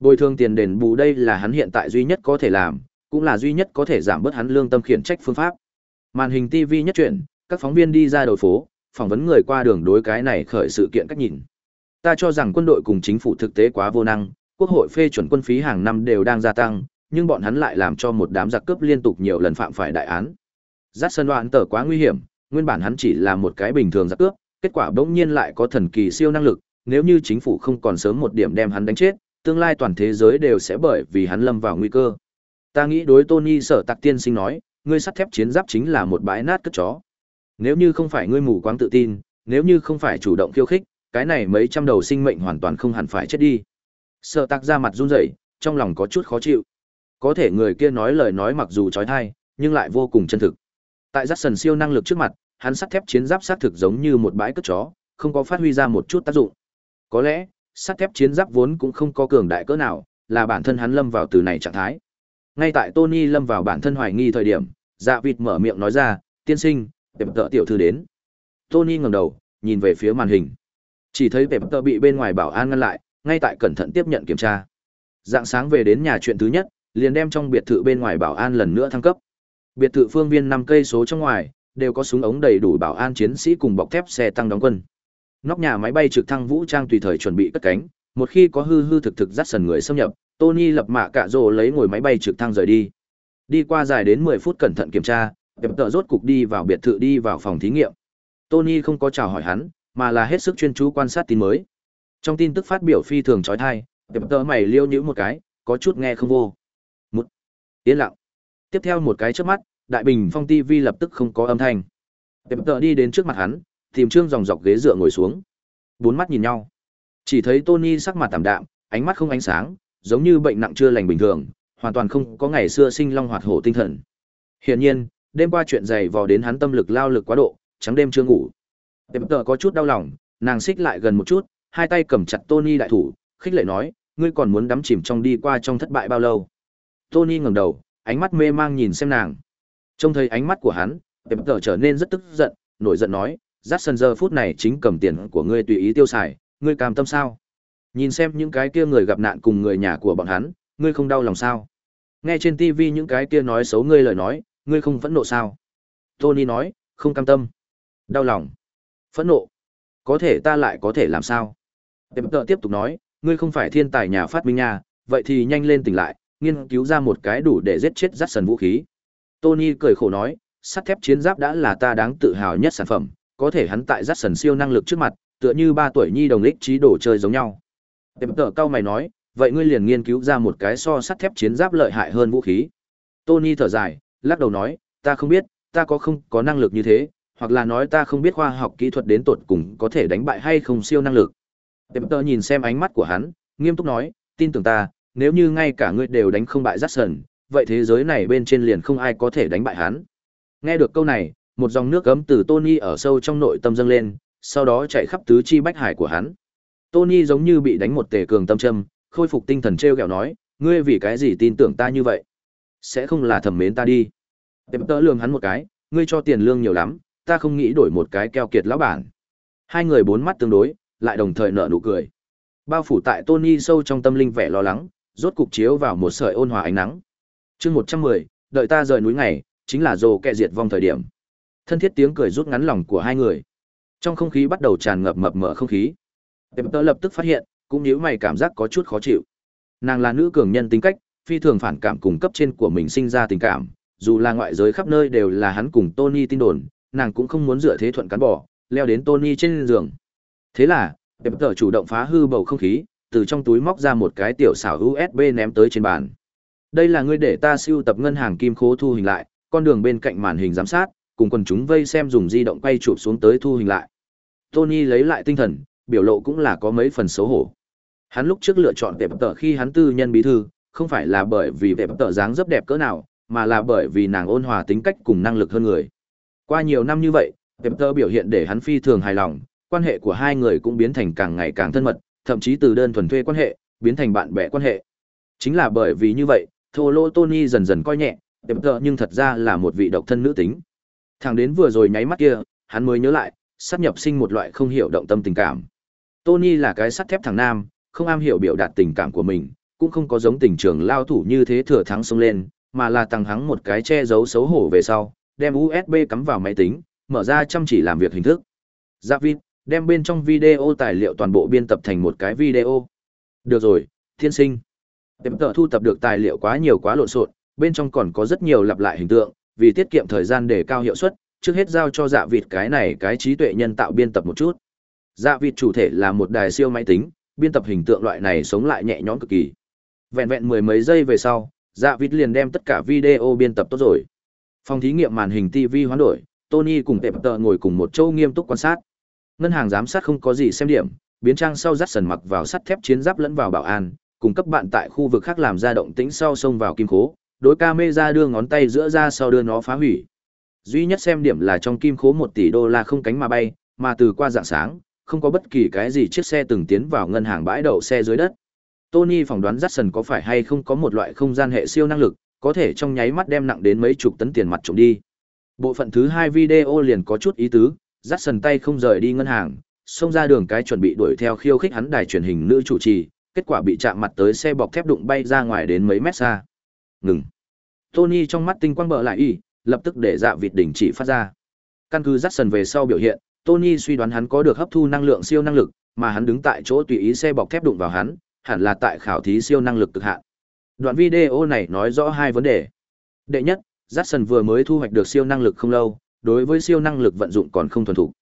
Bồi thường tiền đền bù đây là hắn hiện tại duy nhất có thể làm, cũng là duy nhất có thể giảm bớt hắn lương tâm khiển trách phương pháp. Màn hình TV nhất chuyển, các phóng viên đi ra đầu phố, phỏng vấn người qua đường đối cái này khởi sự kiện cách nhìn. Ta cho rằng quân đội cùng chính phủ thực tế quá vô năng, quốc hội phê chuẩn quân phí hàng năm đều đang gia tăng, nhưng bọn hắn lại làm cho một đám giặc cướp liên tục nhiều lần phạm phải đại án. Giác sân đoạn tờ quá nguy hiểm, nguyên bản hắn chỉ là một cái bình thường giặc cướp, kết quả bỗng nhiên lại có thần kỳ siêu năng lực, nếu như chính phủ không còn sớm một điểm đem hắn đánh chết, tương lai toàn thế giới đều sẽ bởi vì hắn lâm vào nguy cơ. Ta nghĩ đối Tony sở tạc tiên sinh nói, ngươi sắt thép chiến giáp chính là một bãi nát cất chó. Nếu như không phải ngươi mù quáng tự tin, nếu như không phải chủ động khiêu khích, cái này mấy trăm đầu sinh mệnh hoàn toàn không hẳn phải chết đi. Sở tạc ra mặt run rẩy, trong lòng có chút khó chịu. Có thể người kia nói lời nói mặc dù trói thai, nhưng lại vô cùng chân thực. Tại giác sần siêu năng lực trước mặt, hắn sắt thép chiến giáp sát thực giống như một bãi cất chó, không có phát huy ra một chút tác dụng. Có lẽ, sắt thép chiến giáp vốn cũng không có cường đại cỡ nào, là bản thân hắn lâm vào từ này trạng thái. Ngay tại Tony lâm vào bản thân hoài nghi thời điểm, Dạ Vịt mở miệng nói ra, "Tiên sinh, Pep Tợ tiểu thư đến." Tony ngẩng đầu, nhìn về phía màn hình. Chỉ thấy Pep Tợ bị bên ngoài bảo an ngăn lại, ngay tại cẩn thận tiếp nhận kiểm tra. Dạng sáng về đến nhà chuyện thứ nhất, liền đem trong biệt thự bên ngoài bảo an lần nữa thăng cấp. Biệt thự phương viên năm cây số trong ngoài, đều có súng ống đầy đủ bảo an chiến sĩ cùng bọc thép xe tăng đóng quân. Nóc nhà máy bay trực thăng vũ trang tùy thời chuẩn bị cất cánh, một khi có hư hư thực thực dắt sần người xâm nhập, Tony lập mạ cả rồ lấy ngồi máy bay trực thăng rời đi. Đi qua dài đến 10 phút cẩn thận kiểm tra, Pep tợ rốt cục đi vào biệt thự đi vào phòng thí nghiệm. Tony không có chào hỏi hắn, mà là hết sức chuyên chú quan sát tin mới. Trong tin tức phát biểu phi thường chói tai, Pep tợ mày liêu nhíu một cái, có chút nghe không vô. Một. Yên lặng. Tiếp theo một cái chớp mắt, đại bình phong TV lập tức không có âm thanh. Pep tợ đi đến trước mặt hắn, tìm trương dòng dọc ghế dựa ngồi xuống. Bốn mắt nhìn nhau. Chỉ thấy Tony sắc mặt tảm đạm, ánh mắt không ánh sáng, giống như bệnh nặng chưa lành bình thường, hoàn toàn không có ngày xưa sinh long hoạt hổ tinh thần. Hiển nhiên, đêm qua chuyện dày vò đến hắn tâm lực lao lực quá độ, trắng đêm chưa ngủ. Tệp tờ có chút đau lòng, nàng xích lại gần một chút, hai tay cầm chặt Tony đại thủ, khích lệ nói, ngươi còn muốn đắm chìm trong đi qua trong thất bại bao lâu? Tony ngẩng đầu, ánh mắt mê mang nhìn xem nàng. Trông thấy ánh mắt của hắn, Tệp tờ trở nên rất tức giận, nổi giận nói, rát sân giờ phút này chính cầm tiền của ngươi tùy ý tiêu xài, ngươi cam tâm sao? Nhìn xem những cái kia người gặp nạn cùng người nhà của bọn hắn, ngươi không đau lòng sao? Nghe trên TV những cái kia nói xấu ngươi lời nói, ngươi không phẫn nộ sao? Tony nói, không cam tâm. Đau lòng. Phẫn nộ. Có thể ta lại có thể làm sao? Tệp tợ tiếp tục nói, ngươi không phải thiên tài nhà phát minh nha, vậy thì nhanh lên tỉnh lại, nghiên cứu ra một cái đủ để giết chết rát sần vũ khí. Tony cười khổ nói, sắt thép chiến giáp đã là ta đáng tự hào nhất sản phẩm, có thể hắn tại rát sần siêu năng lực trước mặt, tựa như ba tuổi nhi đồng lích trí đồ chơi giống nhau. Tệp tợ cao mày nói, vậy ngươi liền nghiên cứu ra một cái so sắt thép chiến giáp lợi hại hơn vũ khí. Tony thở dài, lắc đầu nói, ta không biết, ta có không có năng lực như thế, hoặc là nói ta không biết khoa học kỹ thuật đến tột cùng có thể đánh bại hay không siêu năng lực. Tệp tợ nhìn xem ánh mắt của hắn, nghiêm túc nói, tin tưởng ta, nếu như ngay cả ngươi đều đánh không bại Jackson, vậy thế giới này bên trên liền không ai có thể đánh bại hắn. Nghe được câu này, một dòng nước gấm từ Tony ở sâu trong nội tâm dâng lên, sau đó chạy khắp tứ chi bách hải của hắn. Tony giống như bị đánh một tề cường tâm châm, khôi phục tinh thần treo kẹo nói, ngươi vì cái gì tin tưởng ta như vậy? Sẽ không là thầm mến ta đi. Tệp tớ lương hắn một cái, ngươi cho tiền lương nhiều lắm, ta không nghĩ đổi một cái keo kiệt lão bản. Hai người bốn mắt tương đối, lại đồng thời nở nụ cười. Bao phủ tại Tony sâu trong tâm linh vẻ lo lắng, rốt cục chiếu vào một sợi ôn hòa ánh nắng. Chương 110, đợi ta rời núi ngày, chính là rồ kẹ diệt vong thời điểm. Thân thiết tiếng cười rút ngắn lòng của hai người. Trong không khí bắt đầu tràn ngập mập mờ không khí. Tệp tớ lập tức phát hiện, cũng nếu mày cảm giác có chút khó chịu. Nàng là nữ cường nhân tính cách, phi thường phản cảm cùng cấp trên của mình sinh ra tình cảm, dù là ngoại giới khắp nơi đều là hắn cùng Tony tin đồn, nàng cũng không muốn dựa thế thuận cán bỏ, leo đến Tony trên giường. Thế là, tệp tớ chủ động phá hư bầu không khí, từ trong túi móc ra một cái tiểu xảo USB ném tới trên bàn. Đây là ngươi để ta siêu tập ngân hàng kim khố thu hình lại, con đường bên cạnh màn hình giám sát, cùng quần chúng vây xem dùng di động quay chụp xuống tới thu hình lại. Tony lấy lại tinh thần, biểu lộ cũng là có mấy phần xấu hổ. Hắn lúc trước lựa chọn Pep tờ khi hắn tư nhân bí thư, không phải là bởi vì Pep tờ dáng rất đẹp cỡ nào, mà là bởi vì nàng ôn hòa tính cách cùng năng lực hơn người. Qua nhiều năm như vậy, Pepper biểu hiện để hắn phi thường hài lòng, quan hệ của hai người cũng biến thành càng ngày càng thân mật, thậm chí từ đơn thuần thuê quan hệ, biến thành bạn bè quan hệ. Chính là bởi vì như vậy, Thô Lô Tony dần dần coi nhẹ, Pepper nhưng thật ra là một vị độc thân nữ tính. Thẳng đến vừa rồi nháy mắt kia, hắn mới nhớ lại, sát nhập sinh một loại không hiểu động tâm tình cảm. Tony là cái sắt thép thằng nam, không am hiểu biểu đạt tình cảm của mình, cũng không có giống tình trường lao thủ như thế thừa thắng xông lên, mà là tăng hắng một cái che giấu xấu hổ về sau, đem USB cắm vào máy tính, mở ra chăm chỉ làm việc hình thức. Dạ David, đem bên trong video tài liệu toàn bộ biên tập thành một cái video. Được rồi, thiên sinh. Tiệm tờ thu tập được tài liệu quá nhiều quá lộn xộn, bên trong còn có rất nhiều lặp lại hình tượng, vì tiết kiệm thời gian để cao hiệu suất, trước hết giao cho dạ vịt cái này cái trí tuệ nhân tạo biên tập một chút. Dạ vịt chủ thể là một đài siêu máy tính, biên tập hình tượng loại này sống lại nhẹ nhõm cực kỳ. Vẹn vẹn mười mấy giây về sau, dạ vịt liền đem tất cả video biên tập tốt rồi phòng thí nghiệm màn hình tv hoán đổi tony cùng tệp tợ ngồi cùng một chỗ nghiêm túc quan sát ngân hàng giám sát không có gì xem điểm biến trang sau dắt sần mặc vào sắt thép chiến giáp lẫn vào bảo an cùng cấp bạn tại khu vực khác làm ra động tĩnh sau xông vào kim khố đối ca mê ra đưa ngón tay giữa ra sau đưa nó phá hủy duy nhất xem điểm là trong kim khố một tỷ đô la không cánh mà bay mà từ qua dạng sáng không có bất kỳ cái gì chiếc xe từng tiến vào ngân hàng bãi đậu xe dưới đất Tony phỏng đoán Jackson có phải hay không có một loại không gian hệ siêu năng lực, có thể trong nháy mắt đem nặng đến mấy chục tấn tiền mặt trộm đi. Bộ phận thứ hai video liền có chút ý tứ, Jackson tay không rời đi ngân hàng, xông ra đường cái chuẩn bị đuổi theo khiêu khích hắn đài truyền hình nữ chủ trì, kết quả bị chạm mặt tới xe bọc thép đụng bay ra ngoài đến mấy mét xa. Ngừng. Tony trong mắt tinh quang bợ lại y, lập tức để dạ vịt đỉnh chỉ phát ra. Căn cứ Jackson về sau biểu hiện, Tony suy đoán hắn có được hấp thu năng lượng siêu năng lực, mà hắn đứng tại chỗ tùy ý xe bọc thép đụng vào hắn, hẳn là tại khảo thí siêu năng lực cực hạn. Đoạn video này nói rõ hai vấn đề. Đệ nhất, Jackson vừa mới thu hoạch được siêu năng lực không lâu, đối với siêu năng lực vận dụng còn không thuần thục.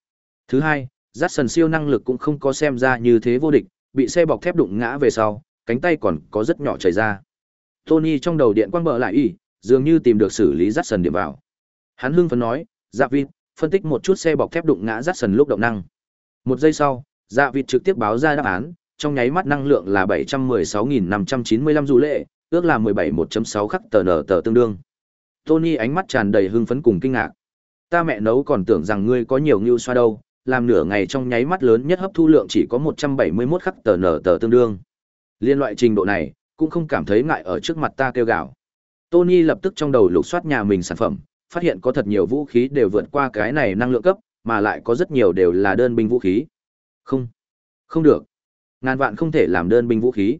Thứ hai, Jackson siêu năng lực cũng không có xem ra như thế vô địch, bị xe bọc thép đụng ngã về sau, cánh tay còn có rất nhỏ chảy ra. Tony trong đầu điện quang bờ lại y, dường như tìm được xử lý Jackson điểm vào. Hắn hưng phấn nói, "Dạ vịt, phân tích một chút xe bọc thép đụng ngã Jackson lúc động năng." Một giây sau, Dạ vịt trực tiếp báo ra đáp án, trong nháy mắt năng lượng là 716.595 dù lệ, ước là 17.1.6 khắc tờ nở tờ tương đương. Tony ánh mắt tràn đầy hưng phấn cùng kinh ngạc. Ta mẹ nấu còn tưởng rằng ngươi có nhiều ngưu xoa đâu, làm nửa ngày trong nháy mắt lớn nhất hấp thu lượng chỉ có 171 khắc tờ nở tờ tương đương. Liên loại trình độ này, cũng không cảm thấy ngại ở trước mặt ta kêu gào. Tony lập tức trong đầu lục soát nhà mình sản phẩm, phát hiện có thật nhiều vũ khí đều vượt qua cái này năng lượng cấp, mà lại có rất nhiều đều là đơn binh vũ khí. Không, không được. Ngàn vạn không thể làm đơn binh vũ khí.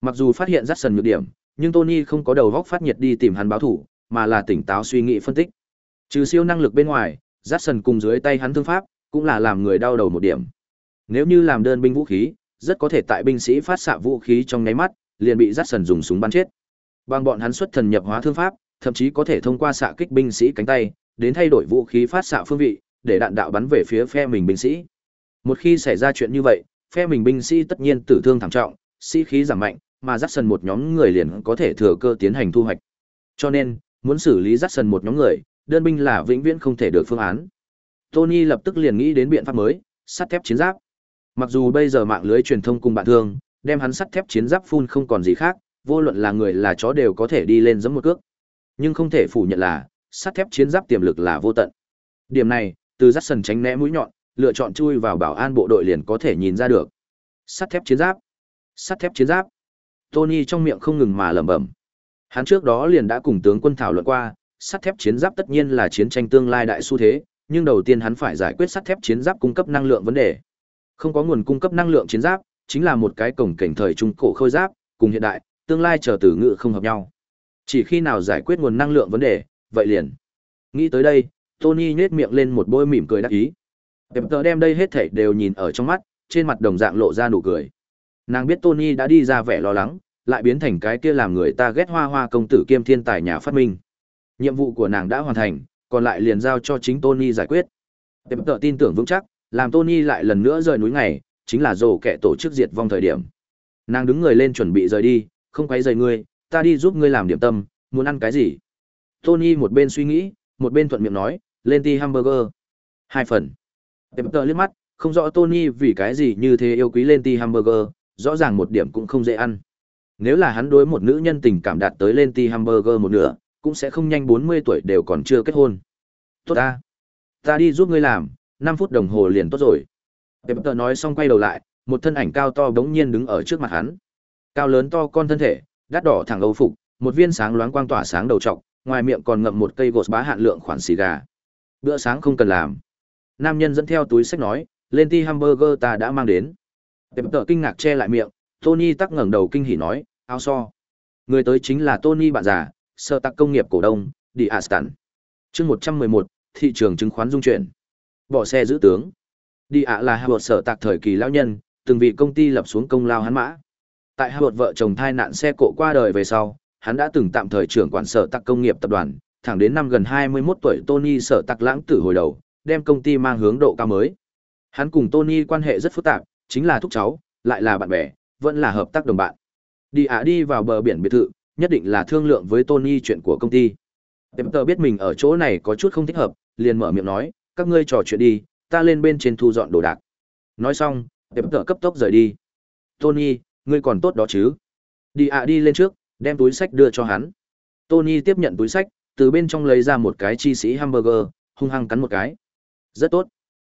Mặc dù phát hiện Jackson sần nhược điểm, nhưng Tony không có đầu góc phát nhiệt đi tìm hắn báo thủ, mà là tỉnh táo suy nghĩ phân tích. Trừ siêu năng lực bên ngoài, Jackson cùng dưới tay hắn thương pháp, cũng là làm người đau đầu một điểm. Nếu như làm đơn binh vũ khí, rất có thể tại binh sĩ phát xạ vũ khí trong nháy mắt, liền bị Jackson dùng súng bắn chết. Bằng bọn hắn xuất thần nhập hóa thương pháp, thậm chí có thể thông qua xạ kích binh sĩ cánh tay, đến thay đổi vũ khí phát xạ phương vị, để đạn đạo bắn về phía phe mình binh sĩ. Một khi xảy ra chuyện như vậy, phe mình binh sĩ tất nhiên tử thương thảm trọng, sĩ khí giảm mạnh, mà Jackson một nhóm người liền có thể thừa cơ tiến hành thu hoạch. Cho nên, muốn xử lý Jackson một nhóm người, đơn binh là vĩnh viễn không thể được phương án. Tony lập tức liền nghĩ đến biện pháp mới, sắt thép chiến giáp. Mặc dù bây giờ mạng lưới truyền thông cùng bạn thương, đem hắn sắt thép chiến giáp phun không còn gì khác, vô luận là người là chó đều có thể đi lên giẫm một cước. Nhưng không thể phủ nhận là, sắt thép chiến giáp tiềm lực là vô tận. Điểm này, từ Jackson tránh né mũi nhọn, lựa chọn chui vào bảo an bộ đội liền có thể nhìn ra được. Sắt thép chiến giáp, sắt thép chiến giáp. Tony trong miệng không ngừng mà lẩm bẩm. Hắn trước đó liền đã cùng tướng quân thảo luận qua, sắt thép chiến giáp tất nhiên là chiến tranh tương lai đại xu thế, nhưng đầu tiên hắn phải giải quyết sắt thép chiến giáp cung cấp năng lượng vấn đề. Không có nguồn cung cấp năng lượng chiến giáp, chính là một cái cổng cảnh thời trung cổ khôi giáp, cùng hiện đại, tương lai chờ từ ngữ không hợp nhau. Chỉ khi nào giải quyết nguồn năng lượng vấn đề, vậy liền. Nghĩ tới đây, Tony nhếch miệng lên một bôi mỉm cười đắc ý. Pepper đem đây hết thảy đều nhìn ở trong mắt, trên mặt đồng dạng lộ ra nụ cười. Nàng biết Tony đã đi ra vẻ lo lắng, lại biến thành cái kia làm người ta ghét hoa hoa công tử kiêm thiên tài nhà phát minh. Nhiệm vụ của nàng đã hoàn thành, còn lại liền giao cho chính Tony giải quyết. Pepper tin tưởng vững chắc, làm Tony lại lần nữa rời núi ngày, chính là rồ kẻ tổ chức diệt vong thời điểm. Nàng đứng người lên chuẩn bị rời đi, không quấy rầy ngươi, ta đi giúp ngươi làm điểm tâm, muốn ăn cái gì? Tony một bên suy nghĩ, một bên thuận miệng nói, lên ti hamburger. Hai phần. Pepper liếc mắt, không rõ Tony vì cái gì như thế yêu quý lên ti hamburger, rõ ràng một điểm cũng không dễ ăn. Nếu là hắn đối một nữ nhân tình cảm đạt tới lên ti hamburger một nửa, cũng sẽ không nhanh 40 tuổi đều còn chưa kết hôn. Tốt ta. Ta đi giúp ngươi làm, 5 phút đồng hồ liền tốt rồi. Pepper nói xong quay đầu lại, một thân ảnh cao to bỗng nhiên đứng ở trước mặt hắn. Cao lớn to con thân thể, đắt đỏ thẳng âu phục, một viên sáng loáng quang tỏa sáng đầu trọc, ngoài miệng còn ngậm một cây gột bá hạn lượng khoản xì gà. Bữa sáng không cần làm. Nam nhân dẫn theo túi sách nói, lên ti hamburger ta đã mang đến. Pepper kinh ngạc che lại miệng, Tony tắc ngẩng đầu kinh hỉ nói, áo so. Người tới chính là Tony bạn già, sơ tắc công nghiệp cổ đông, đi Aston. Chương 111, thị trường chứng khoán dung chuyển. Bỏ xe giữ tướng. Đi ạ là Howard sở tạc thời kỳ lão nhân, từng vị công ty lập xuống công lao hắn mã. Tại Howard vợ chồng thai nạn xe cộ qua đời về sau, hắn đã từng tạm thời trưởng quản sở tạc công nghiệp tập đoàn, thẳng đến năm gần 21 tuổi Tony sở tạc lãng tử hồi đầu, đem công ty mang hướng độ cao mới. Hắn cùng Tony quan hệ rất phức tạp, chính là thúc cháu, lại là bạn bè, vẫn là hợp tác đồng bạn. Đi ạ đi vào bờ biển biệt thự, nhất định là thương lượng với Tony chuyện của công ty. tờ biết mình ở chỗ này có chút không thích hợp, liền mở miệng nói, các ngươi trò chuyện đi, ta lên bên trên thu dọn đồ đạc. Nói xong, Tệp cấp tốc rời đi. Tony, ngươi còn tốt đó chứ? Đi ạ đi lên trước, đem túi sách đưa cho hắn. Tony tiếp nhận túi sách, từ bên trong lấy ra một cái chi sĩ hamburger, hung hăng cắn một cái. Rất tốt.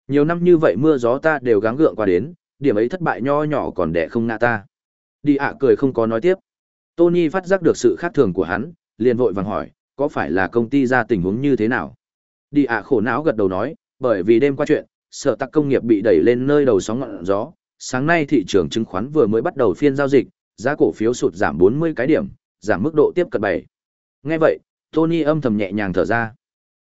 Nhiều năm như vậy mưa gió ta đều gắng gượng qua đến, điểm ấy thất bại nho nhỏ còn đẻ không ngã ta. Đi ạ cười không có nói tiếp. Tony phát giác được sự khác thường của hắn, liền vội vàng hỏi, có phải là công ty ra tình huống như thế nào? Đi ạ khổ não gật đầu nói, bởi vì đêm qua chuyện, sở tắc công nghiệp bị đẩy lên nơi đầu sóng ngọn gió. Sáng nay thị trường chứng khoán vừa mới bắt đầu phiên giao dịch, giá cổ phiếu sụt giảm 40 cái điểm, giảm mức độ tiếp cận 7. Nghe vậy, Tony âm thầm nhẹ nhàng thở ra.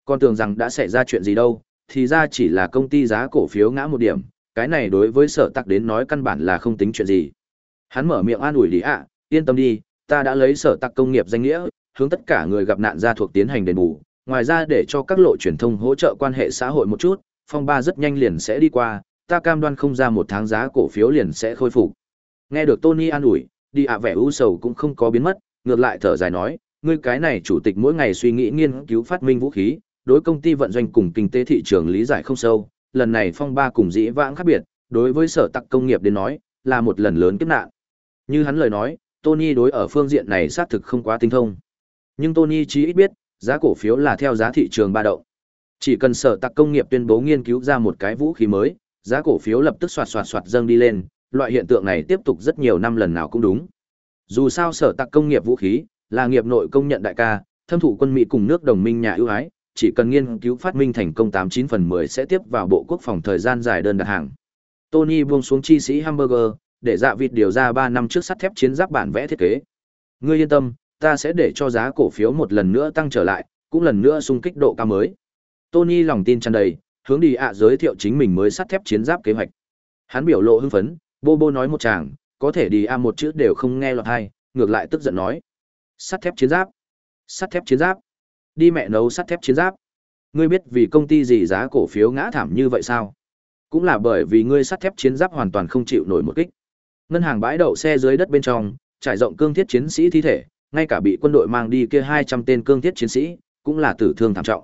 Con tưởng rằng đã xảy ra chuyện gì đâu, thì ra chỉ là công ty giá cổ phiếu ngã một điểm, cái này đối với sở tắc đến nói căn bản là không tính chuyện gì. Hắn mở miệng an ủi lý ạ, yên tâm đi, ta đã lấy sở tắc công nghiệp danh nghĩa, hướng tất cả người gặp nạn gia thuộc tiến hành đền bù, ngoài ra để cho các lộ truyền thông hỗ trợ quan hệ xã hội một chút, phong ba rất nhanh liền sẽ đi qua, ta cam đoan không ra một tháng giá cổ phiếu liền sẽ khôi phục. Nghe được Tony an ủi, đi ạ vẻ u sầu cũng không có biến mất, ngược lại thở dài nói, ngươi cái này chủ tịch mỗi ngày suy nghĩ nghiên cứu phát minh vũ khí, đối công ty vận doanh cùng kinh tế thị trường lý giải không sâu, lần này phong ba cùng dĩ vãng khác biệt, đối với sở tặc công nghiệp đến nói, là một lần lớn kiếp nạn. Như hắn lời nói, Tony đối ở phương diện này xác thực không quá tinh thông. Nhưng Tony chí ít biết, giá cổ phiếu là theo giá thị trường ba động. Chỉ cần sở tạc công nghiệp tuyên bố nghiên cứu ra một cái vũ khí mới, giá cổ phiếu lập tức xoạt xoạt xoạt dâng đi lên, loại hiện tượng này tiếp tục rất nhiều năm lần nào cũng đúng. Dù sao sở tạc công nghiệp vũ khí là nghiệp nội công nhận đại ca, thâm thụ quân Mỹ cùng nước đồng minh nhà ưu ái, chỉ cần nghiên cứu phát minh thành công 89 phần 10 sẽ tiếp vào bộ quốc phòng thời gian dài đơn đặt hàng. Tony buông xuống chi sĩ hamburger, để dạ vịt điều ra 3 năm trước sắt thép chiến giáp bản vẽ thiết kế. Ngươi yên tâm, ta sẽ để cho giá cổ phiếu một lần nữa tăng trở lại, cũng lần nữa xung kích độ cao mới. Tony lòng tin tràn đầy, hướng đi ạ giới thiệu chính mình mới sắt thép chiến giáp kế hoạch. Hắn biểu lộ hưng phấn, bô bô nói một chàng, có thể đi a một chữ đều không nghe lọt hay, ngược lại tức giận nói. Sắt thép chiến giáp, sắt thép chiến giáp, đi mẹ nấu sắt thép chiến giáp. Ngươi biết vì công ty gì giá cổ phiếu ngã thảm như vậy sao? Cũng là bởi vì ngươi sắt thép chiến giáp hoàn toàn không chịu nổi một kích. Ngân hàng bãi đậu xe dưới đất bên trong, trải rộng cương thiết chiến sĩ thi thể, ngay cả bị quân đội mang đi kia 200 tên cương thiết chiến sĩ, cũng là tử thương thảm trọng.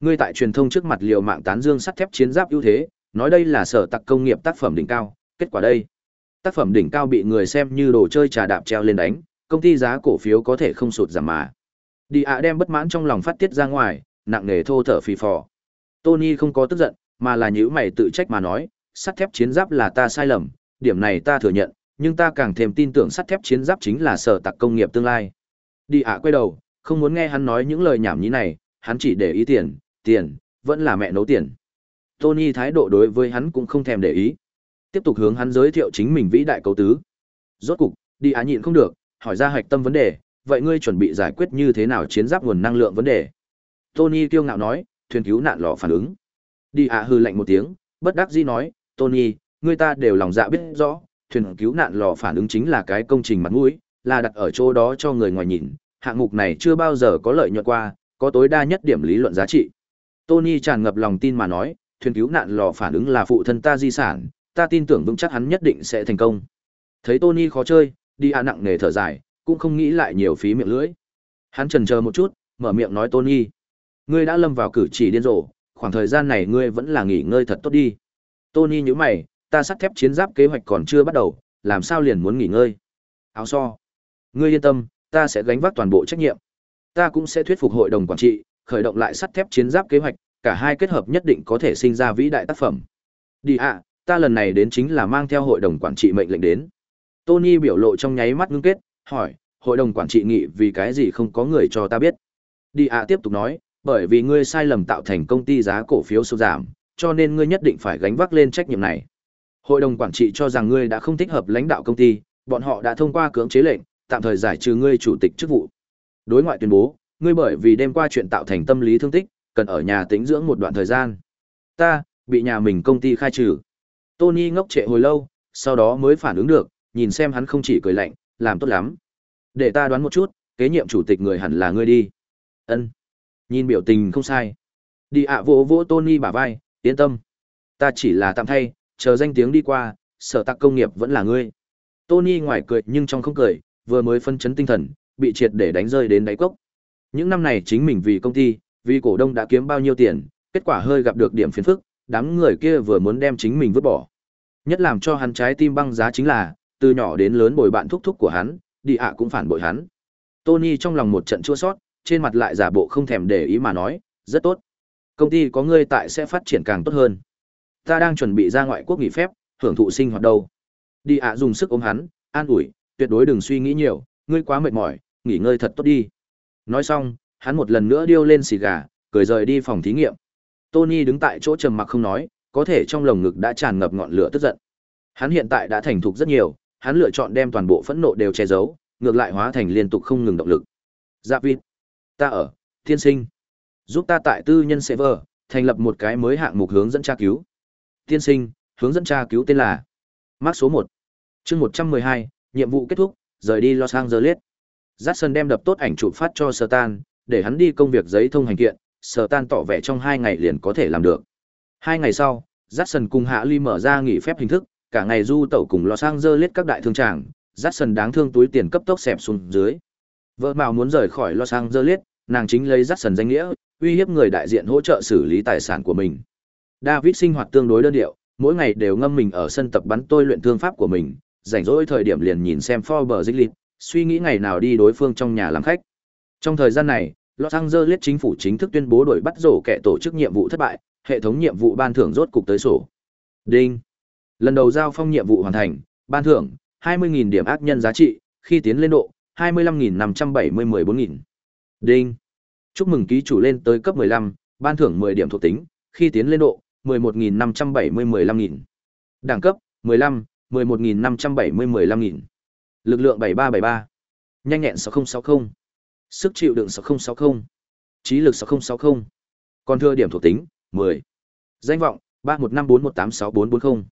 Ngươi tại truyền thông trước mặt liều mạng tán dương sắt thép chiến giáp ưu thế, nói đây là sở tặc công nghiệp tác phẩm đỉnh cao, kết quả đây, tác phẩm đỉnh cao bị người xem như đồ chơi trà đạp treo lên đánh, công ty giá cổ phiếu có thể không sụt giảm mà. Đi ạ đem bất mãn trong lòng phát tiết ra ngoài, nặng nề thô thở phì phò. Tony không có tức giận, mà là nhíu mày tự trách mà nói, sắt thép chiến giáp là ta sai lầm, điểm này ta thừa nhận, nhưng ta càng thêm tin tưởng sắt thép chiến giáp chính là sở tặc công nghiệp tương lai. Đi ạ quay đầu, không muốn nghe hắn nói những lời nhảm nhí này, hắn chỉ để ý tiền, tiền, vẫn là mẹ nấu tiền. Tony thái độ đối với hắn cũng không thèm để ý. Tiếp tục hướng hắn giới thiệu chính mình vĩ đại cấu tứ. Rốt cục, đi á nhịn không được, hỏi ra hạch tâm vấn đề, vậy ngươi chuẩn bị giải quyết như thế nào chiến giáp nguồn năng lượng vấn đề? Tony kiêu ngạo nói, thuyền cứu nạn lò phản ứng. Đi ạ hư lạnh một tiếng, bất đắc dĩ nói, Tony, ngươi ta đều lòng dạ biết rõ, thuyền cứu nạn lò phản ứng chính là cái công trình mặt mũi, là đặt ở chỗ đó cho người ngoài nhìn, hạng mục này chưa bao giờ có lợi nhuận qua, có tối đa nhất điểm lý luận giá trị. Tony tràn ngập lòng tin mà nói, thuyền cứu nạn lò phản ứng là phụ thân ta di sản, ta tin tưởng vững chắc hắn nhất định sẽ thành công. Thấy Tony khó chơi, đi à nặng nề thở dài, cũng không nghĩ lại nhiều phí miệng lưỡi. Hắn chần chờ một chút, mở miệng nói Tony, ngươi đã lâm vào cử chỉ điên rồ, khoảng thời gian này ngươi vẫn là nghỉ ngơi thật tốt đi. Tony nhíu mày, ta sắt thép chiến giáp kế hoạch còn chưa bắt đầu, làm sao liền muốn nghỉ ngơi? Áo so, ngươi yên tâm, ta sẽ gánh vác toàn bộ trách nhiệm. Ta cũng sẽ thuyết phục hội đồng quản trị, khởi động lại sắt thép chiến giáp kế hoạch, cả hai kết hợp nhất định có thể sinh ra vĩ đại tác phẩm. Đi ạ, ta lần này đến chính là mang theo hội đồng quản trị mệnh lệnh đến. Tony biểu lộ trong nháy mắt ngưng kết, hỏi, hội đồng quản trị nghị vì cái gì không có người cho ta biết. Đi ạ tiếp tục nói, bởi vì ngươi sai lầm tạo thành công ty giá cổ phiếu sụt giảm, cho nên ngươi nhất định phải gánh vác lên trách nhiệm này. Hội đồng quản trị cho rằng ngươi đã không thích hợp lãnh đạo công ty, bọn họ đã thông qua cưỡng chế lệnh, tạm thời giải trừ ngươi chủ tịch chức vụ. Đối ngoại tuyên bố, ngươi bởi vì đêm qua chuyện tạo thành tâm lý thương tích, cần ở nhà tĩnh dưỡng một đoạn thời gian. Ta, bị nhà mình công ty khai trừ. Tony ngốc trệ hồi lâu, sau đó mới phản ứng được, nhìn xem hắn không chỉ cười lạnh, làm tốt lắm. Để ta đoán một chút, kế nhiệm chủ tịch người hẳn là ngươi đi. Ân. Nhìn biểu tình không sai. Đi ạ vỗ vỗ Tony bả vai, yên tâm. Ta chỉ là tạm thay, chờ danh tiếng đi qua, sở tạc công nghiệp vẫn là ngươi. Tony ngoài cười nhưng trong không cười, vừa mới phân chấn tinh thần, bị triệt để đánh rơi đến đáy cốc. Những năm này chính mình vì công ty, vì cổ đông đã kiếm bao nhiêu tiền, kết quả hơi gặp được điểm phiền phức, đám người kia vừa muốn đem chính mình vứt bỏ. Nhất làm cho hắn trái tim băng giá chính là, từ nhỏ đến lớn bồi bạn thúc thúc của hắn, đi ạ cũng phản bội hắn. Tony trong lòng một trận chua sót, trên mặt lại giả bộ không thèm để ý mà nói, rất tốt. Công ty có ngươi tại sẽ phát triển càng tốt hơn. Ta đang chuẩn bị ra ngoại quốc nghỉ phép, hưởng thụ sinh hoạt đâu. Đi ạ dùng sức ôm hắn, an ủi, tuyệt đối đừng suy nghĩ nhiều, ngươi quá mệt mỏi, nghỉ ngơi thật tốt đi. Nói xong, hắn một lần nữa điêu lên xì gà, cười rời đi phòng thí nghiệm. Tony đứng tại chỗ trầm mặc không nói, có thể trong lồng ngực đã tràn ngập ngọn lửa tức giận. Hắn hiện tại đã thành thục rất nhiều, hắn lựa chọn đem toàn bộ phẫn nộ đều che giấu, ngược lại hóa thành liên tục không ngừng động lực. Dạ vịt, ta ở, thiên sinh. Giúp ta tại tư nhân server, thành lập một cái mới hạng mục hướng dẫn tra cứu. Thiên sinh, hướng dẫn tra cứu tên là Mark số 1. Chương 112, nhiệm vụ kết thúc, rời đi Los Angeles. Jackson đem đập tốt ảnh chụp phát cho sơ Tan, để hắn đi công việc giấy thông hành kiện, sơ Tan tỏ vẻ trong hai ngày liền có thể làm được. Hai ngày sau, Jackson cùng Hạ Ly mở ra nghỉ phép hình thức, cả ngày du tẩu cùng Los Angeles các đại thương tràng, Jackson đáng thương túi tiền cấp tốc xẹp xuống dưới. Vợ Mạo muốn rời khỏi Los Angeles, nàng chính lấy Jackson danh nghĩa, uy hiếp người đại diện hỗ trợ xử lý tài sản của mình. David sinh hoạt tương đối đơn điệu, mỗi ngày đều ngâm mình ở sân tập bắn tôi luyện thương pháp của mình, rảnh rỗi thời điểm liền nhìn xem Forbes Ziggler, suy nghĩ ngày nào đi đối phương trong nhà làm khách. Trong thời gian này, Los Angeles chính phủ chính thức tuyên bố đuổi bắt rổ kẻ tổ chức nhiệm vụ thất bại, hệ thống nhiệm vụ ban thưởng rốt cục tới sổ. Đinh. Lần đầu giao phong nhiệm vụ hoàn thành, ban thưởng 20.000 điểm ác nhân giá trị, khi tiến lên độ 25.570-14.000. Đinh. Chúc mừng ký chủ lên tới cấp 15, ban thưởng 10 điểm thuộc tính, khi tiến lên độ 11.570-15.000. Đẳng cấp 15, 11.570-15.000. Lực lượng 7373. Nhanh nhẹn 6060. Sức chịu đựng 6060. Trí lực 6060. Còn thừa điểm thuộc tính 10. Danh vọng 3154186440.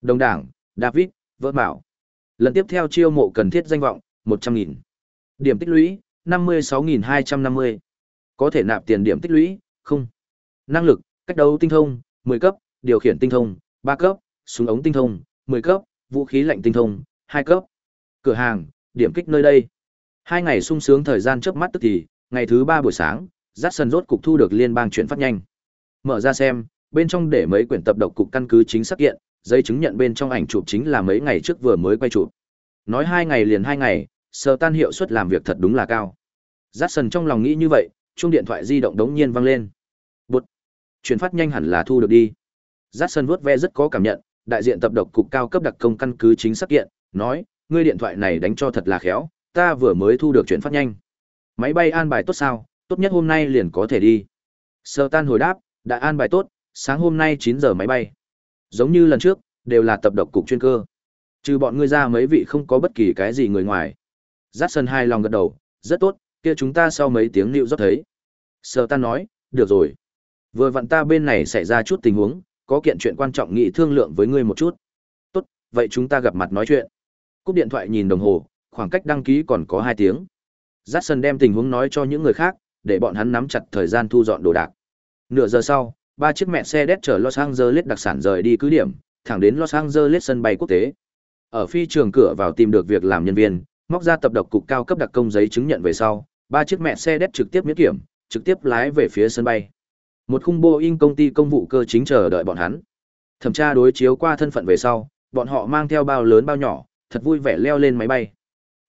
Đồng đảng David Vỡ Bảo. Lần tiếp theo chiêu mộ cần thiết danh vọng 100.000. Điểm tích lũy 56.250. Có thể nạp tiền điểm tích lũy không. Năng lực cách đấu tinh thông 10 cấp, điều khiển tinh thông 3 cấp, súng ống tinh thông 10 cấp, vũ khí lạnh tinh thông hai cấp. Cửa hàng, điểm kích nơi đây. Hai ngày sung sướng thời gian chớp mắt tức thì, ngày thứ ba buổi sáng, dắt sân rốt cục thu được liên bang chuyển phát nhanh. Mở ra xem, bên trong để mấy quyển tập độc cục căn cứ chính xác kiện, giấy chứng nhận bên trong ảnh chụp chính là mấy ngày trước vừa mới quay chụp. Nói hai ngày liền hai ngày, sờ tan hiệu suất làm việc thật đúng là cao. Dắt sân trong lòng nghĩ như vậy, chuông điện thoại di động đống nhiên vang lên. Bụt! Chuyển phát nhanh hẳn là thu được đi. Dắt sân vuốt ve rất có cảm nhận, đại diện tập độc cục cao cấp đặc công căn cứ chính xác kiện, nói, ngươi điện thoại này đánh cho thật là khéo, ta vừa mới thu được chuyển phát nhanh. Máy bay an bài tốt sao, tốt nhất hôm nay liền có thể đi. Sơ tan hồi đáp, đã an bài tốt, sáng hôm nay 9 giờ máy bay. Giống như lần trước, đều là tập độc cục chuyên cơ. Trừ bọn ngươi ra mấy vị không có bất kỳ cái gì người ngoài. Jackson hai lòng gật đầu, rất tốt, kia chúng ta sau mấy tiếng liệu rót thấy. Sơ tan nói, được rồi. Vừa vặn ta bên này xảy ra chút tình huống, có kiện chuyện quan trọng nghị thương lượng với ngươi một chút. Tốt, vậy chúng ta gặp mặt nói chuyện. Cúp điện thoại nhìn đồng hồ, khoảng cách đăng ký còn có 2 tiếng. Jackson đem tình huống nói cho những người khác, để bọn hắn nắm chặt thời gian thu dọn đồ đạc. Nửa giờ sau, ba chiếc mẹ xe đét chở Los Angeles đặc sản rời đi cứ điểm, thẳng đến Los Angeles sân bay quốc tế. Ở phi trường cửa vào tìm được việc làm nhân viên, móc ra tập độc cục cao cấp đặc công giấy chứng nhận về sau, ba chiếc mẹ xe đét trực tiếp miễn kiểm, trực tiếp lái về phía sân bay. Một khung Boeing công ty công vụ cơ chính chờ đợi bọn hắn. Thẩm tra đối chiếu qua thân phận về sau, bọn họ mang theo bao lớn bao nhỏ, thật vui vẻ leo lên máy bay.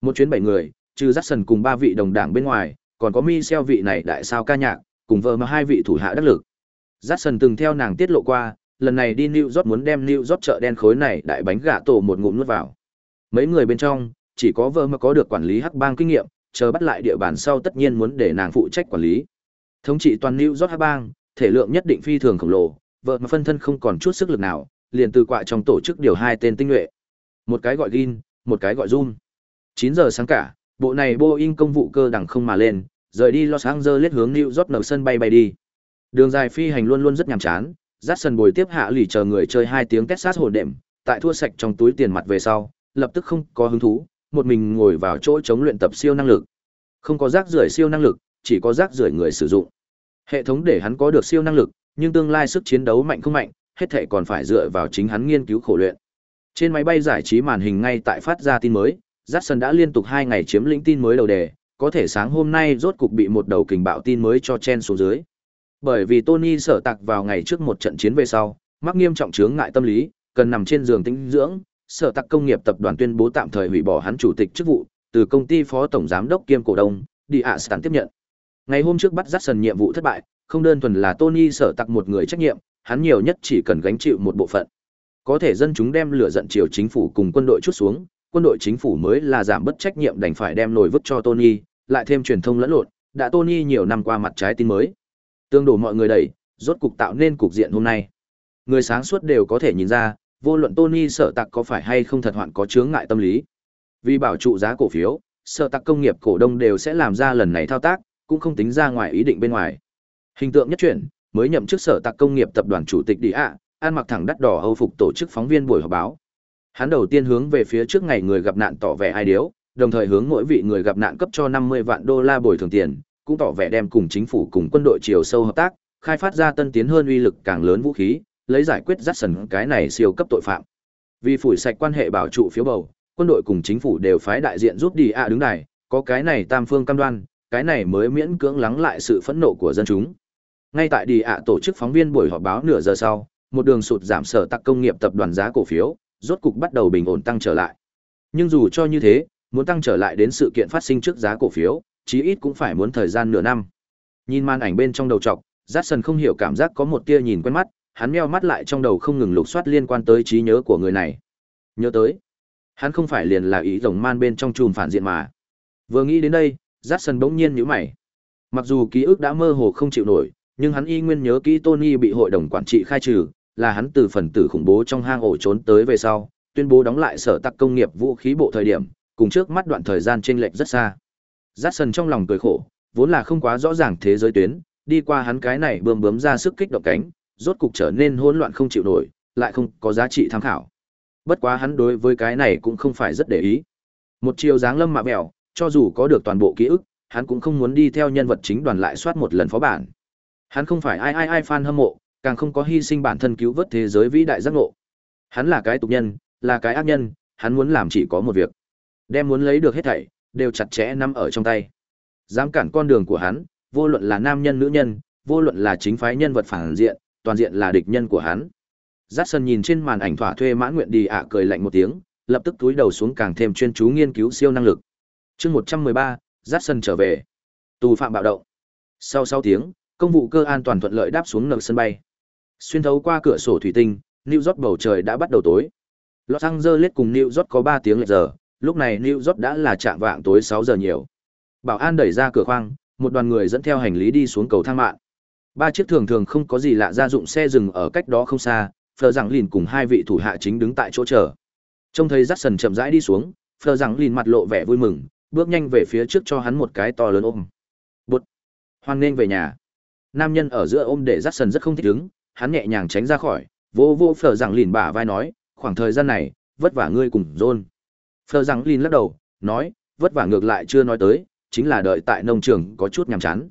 Một chuyến bảy người, trừ Jackson cùng ba vị đồng đảng bên ngoài, còn có Michel vị này đại sao ca nhạc, cùng vợ mà hai vị thủ hạ đắc lực. Jackson từng theo nàng tiết lộ qua, lần này đi New York muốn đem New York chợ đen khối này đại bánh gà tổ một ngụm nuốt vào. Mấy người bên trong, chỉ có vợ mà có được quản lý hắc bang kinh nghiệm, chờ bắt lại địa bàn sau tất nhiên muốn để nàng phụ trách quản lý. Thống trị toàn New York hắc bang, thể lượng nhất định phi thường khổng lồ, vợ mà phân thân không còn chút sức lực nào, liền từ quạ trong tổ chức điều hai tên tinh nhuệ. Một cái gọi Gin, một cái gọi Zoom. 9 giờ sáng cả, bộ này Boeing công vụ cơ đẳng không mà lên, rời đi Los Angeles hướng New York nở sân bay bay đi. Đường dài phi hành luôn luôn rất nhàm chán, Jackson bồi tiếp hạ lì chờ người chơi hai tiếng Texas hồn đệm, tại thua sạch trong túi tiền mặt về sau, lập tức không có hứng thú, một mình ngồi vào chỗ chống luyện tập siêu năng lực. Không có rác rưởi siêu năng lực, chỉ có rác rưởi người sử dụng. Hệ thống để hắn có được siêu năng lực, nhưng tương lai sức chiến đấu mạnh không mạnh, hết thảy còn phải dựa vào chính hắn nghiên cứu khổ luyện. Trên máy bay giải trí màn hình ngay tại phát ra tin mới, Jackson đã liên tục hai ngày chiếm lĩnh tin mới đầu đề, có thể sáng hôm nay rốt cục bị một đầu kình bạo tin mới cho chen xuống dưới. Bởi vì Tony sở tạc vào ngày trước một trận chiến về sau, mắc nghiêm trọng chướng ngại tâm lý, cần nằm trên giường tĩnh dưỡng, sở tạc công nghiệp tập đoàn tuyên bố tạm thời hủy bỏ hắn chủ tịch chức vụ, từ công ty phó tổng giám đốc kiêm cổ đông, đi ạ tiếp nhận. Ngày hôm trước bắt Jackson nhiệm vụ thất bại, không đơn thuần là Tony sở tặc một người trách nhiệm, hắn nhiều nhất chỉ cần gánh chịu một bộ phận. Có thể dân chúng đem lửa giận chiều chính phủ cùng quân đội chút xuống, quân đội chính phủ mới là giảm bất trách nhiệm đành phải đem nổi vứt cho Tony, lại thêm truyền thông lẫn lộn, đã Tony nhiều năm qua mặt trái tin mới. Tương đổ mọi người đẩy, rốt cục tạo nên cục diện hôm nay. Người sáng suốt đều có thể nhìn ra, vô luận Tony sợ tặc có phải hay không thật hoạn có chướng ngại tâm lý. Vì bảo trụ giá cổ phiếu, sợ tặc công nghiệp cổ đông đều sẽ làm ra lần này thao tác, cũng không tính ra ngoài ý định bên ngoài. Hình tượng nhất chuyển, mới nhậm chức sở tạc công nghiệp tập đoàn chủ tịch đi ạ, an mặc thẳng đắt đỏ hầu phục tổ chức phóng viên buổi họp báo. Hắn đầu tiên hướng về phía trước ngày người gặp nạn tỏ vẻ ai điếu, đồng thời hướng mỗi vị người gặp nạn cấp cho 50 vạn đô la bồi thường tiền, cũng tỏ vẻ đem cùng chính phủ cùng quân đội chiều sâu hợp tác, khai phát ra tân tiến hơn uy lực càng lớn vũ khí, lấy giải quyết dắt sần cái này siêu cấp tội phạm. Vì phủi sạch quan hệ bảo trụ phiếu bầu, quân đội cùng chính phủ đều phái đại diện giúp đi ạ đứng đài có cái này tam phương cam đoan, cái này mới miễn cưỡng lắng lại sự phẫn nộ của dân chúng. Ngay tại đi ạ tổ chức phóng viên buổi họp báo nửa giờ sau, một đường sụt giảm sở tạc công nghiệp tập đoàn giá cổ phiếu, rốt cục bắt đầu bình ổn tăng trở lại. Nhưng dù cho như thế, muốn tăng trở lại đến sự kiện phát sinh trước giá cổ phiếu, chí ít cũng phải muốn thời gian nửa năm. Nhìn màn ảnh bên trong đầu trọc, Jackson không hiểu cảm giác có một tia nhìn quen mắt, hắn meo mắt lại trong đầu không ngừng lục soát liên quan tới trí nhớ của người này. Nhớ tới, hắn không phải liền là ý rồng man bên trong chùm phản diện mà. Vừa nghĩ đến đây, Jackson bỗng nhiên nhíu mày. Mặc dù ký ức đã mơ hồ không chịu nổi, nhưng hắn y nguyên nhớ kỹ Tony bị hội đồng quản trị khai trừ, là hắn từ phần tử khủng bố trong hang ổ trốn tới về sau, tuyên bố đóng lại sở tắc công nghiệp vũ khí bộ thời điểm, cùng trước mắt đoạn thời gian chênh lệch rất xa. Jackson trong lòng cười khổ, vốn là không quá rõ ràng thế giới tuyến, đi qua hắn cái này bươm bướm ra sức kích động cánh, rốt cục trở nên hỗn loạn không chịu nổi, lại không có giá trị tham khảo. Bất quá hắn đối với cái này cũng không phải rất để ý. Một chiều dáng lâm mạ mèo, cho dù có được toàn bộ ký ức, hắn cũng không muốn đi theo nhân vật chính đoàn lại soát một lần phó bản. Hắn không phải ai ai ai fan hâm mộ, càng không có hy sinh bản thân cứu vớt thế giới vĩ đại giác ngộ. Hắn là cái tục nhân, là cái ác nhân, hắn muốn làm chỉ có một việc. Đem muốn lấy được hết thảy, đều chặt chẽ nắm ở trong tay. Dám cản con đường của hắn, vô luận là nam nhân nữ nhân, vô luận là chính phái nhân vật phản diện, toàn diện là địch nhân của hắn. Jackson nhìn trên màn ảnh thỏa thuê mãn nguyện đi ạ cười lạnh một tiếng, lập tức túi đầu xuống càng thêm chuyên chú nghiên cứu siêu năng lực. Chương 113, Jackson trở về. Tù phạm bạo động. Sau 6 tiếng, công vụ cơ an toàn thuận lợi đáp xuống nợ sân bay. Xuyên thấu qua cửa sổ thủy tinh, New York bầu trời đã bắt đầu tối. Los Angeles cùng New York có 3 tiếng lệch giờ, lúc này New York đã là trạng vạng tối 6 giờ nhiều. Bảo an đẩy ra cửa khoang, một đoàn người dẫn theo hành lý đi xuống cầu thang mạng. Ba chiếc thường thường không có gì lạ gia dụng xe dừng ở cách đó không xa, Phờ rằng Lìn cùng hai vị thủ hạ chính đứng tại chỗ chờ. Trông thấy Jackson chậm rãi đi xuống, Phờ rằng Lìn mặt lộ vẻ vui mừng, bước nhanh về phía trước cho hắn một cái to lớn ôm. Bụt! Hoan nên về nhà. Nam nhân ở giữa ôm để Jackson rất không thích đứng, hắn nhẹ nhàng tránh ra khỏi, vô vô phở rằng Lìn bả vai nói, khoảng thời gian này, vất vả ngươi cùng John. Phở rằng Lìn lắc đầu, nói, vất vả ngược lại chưa nói tới, chính là đợi tại nông trường có chút nhàm chán.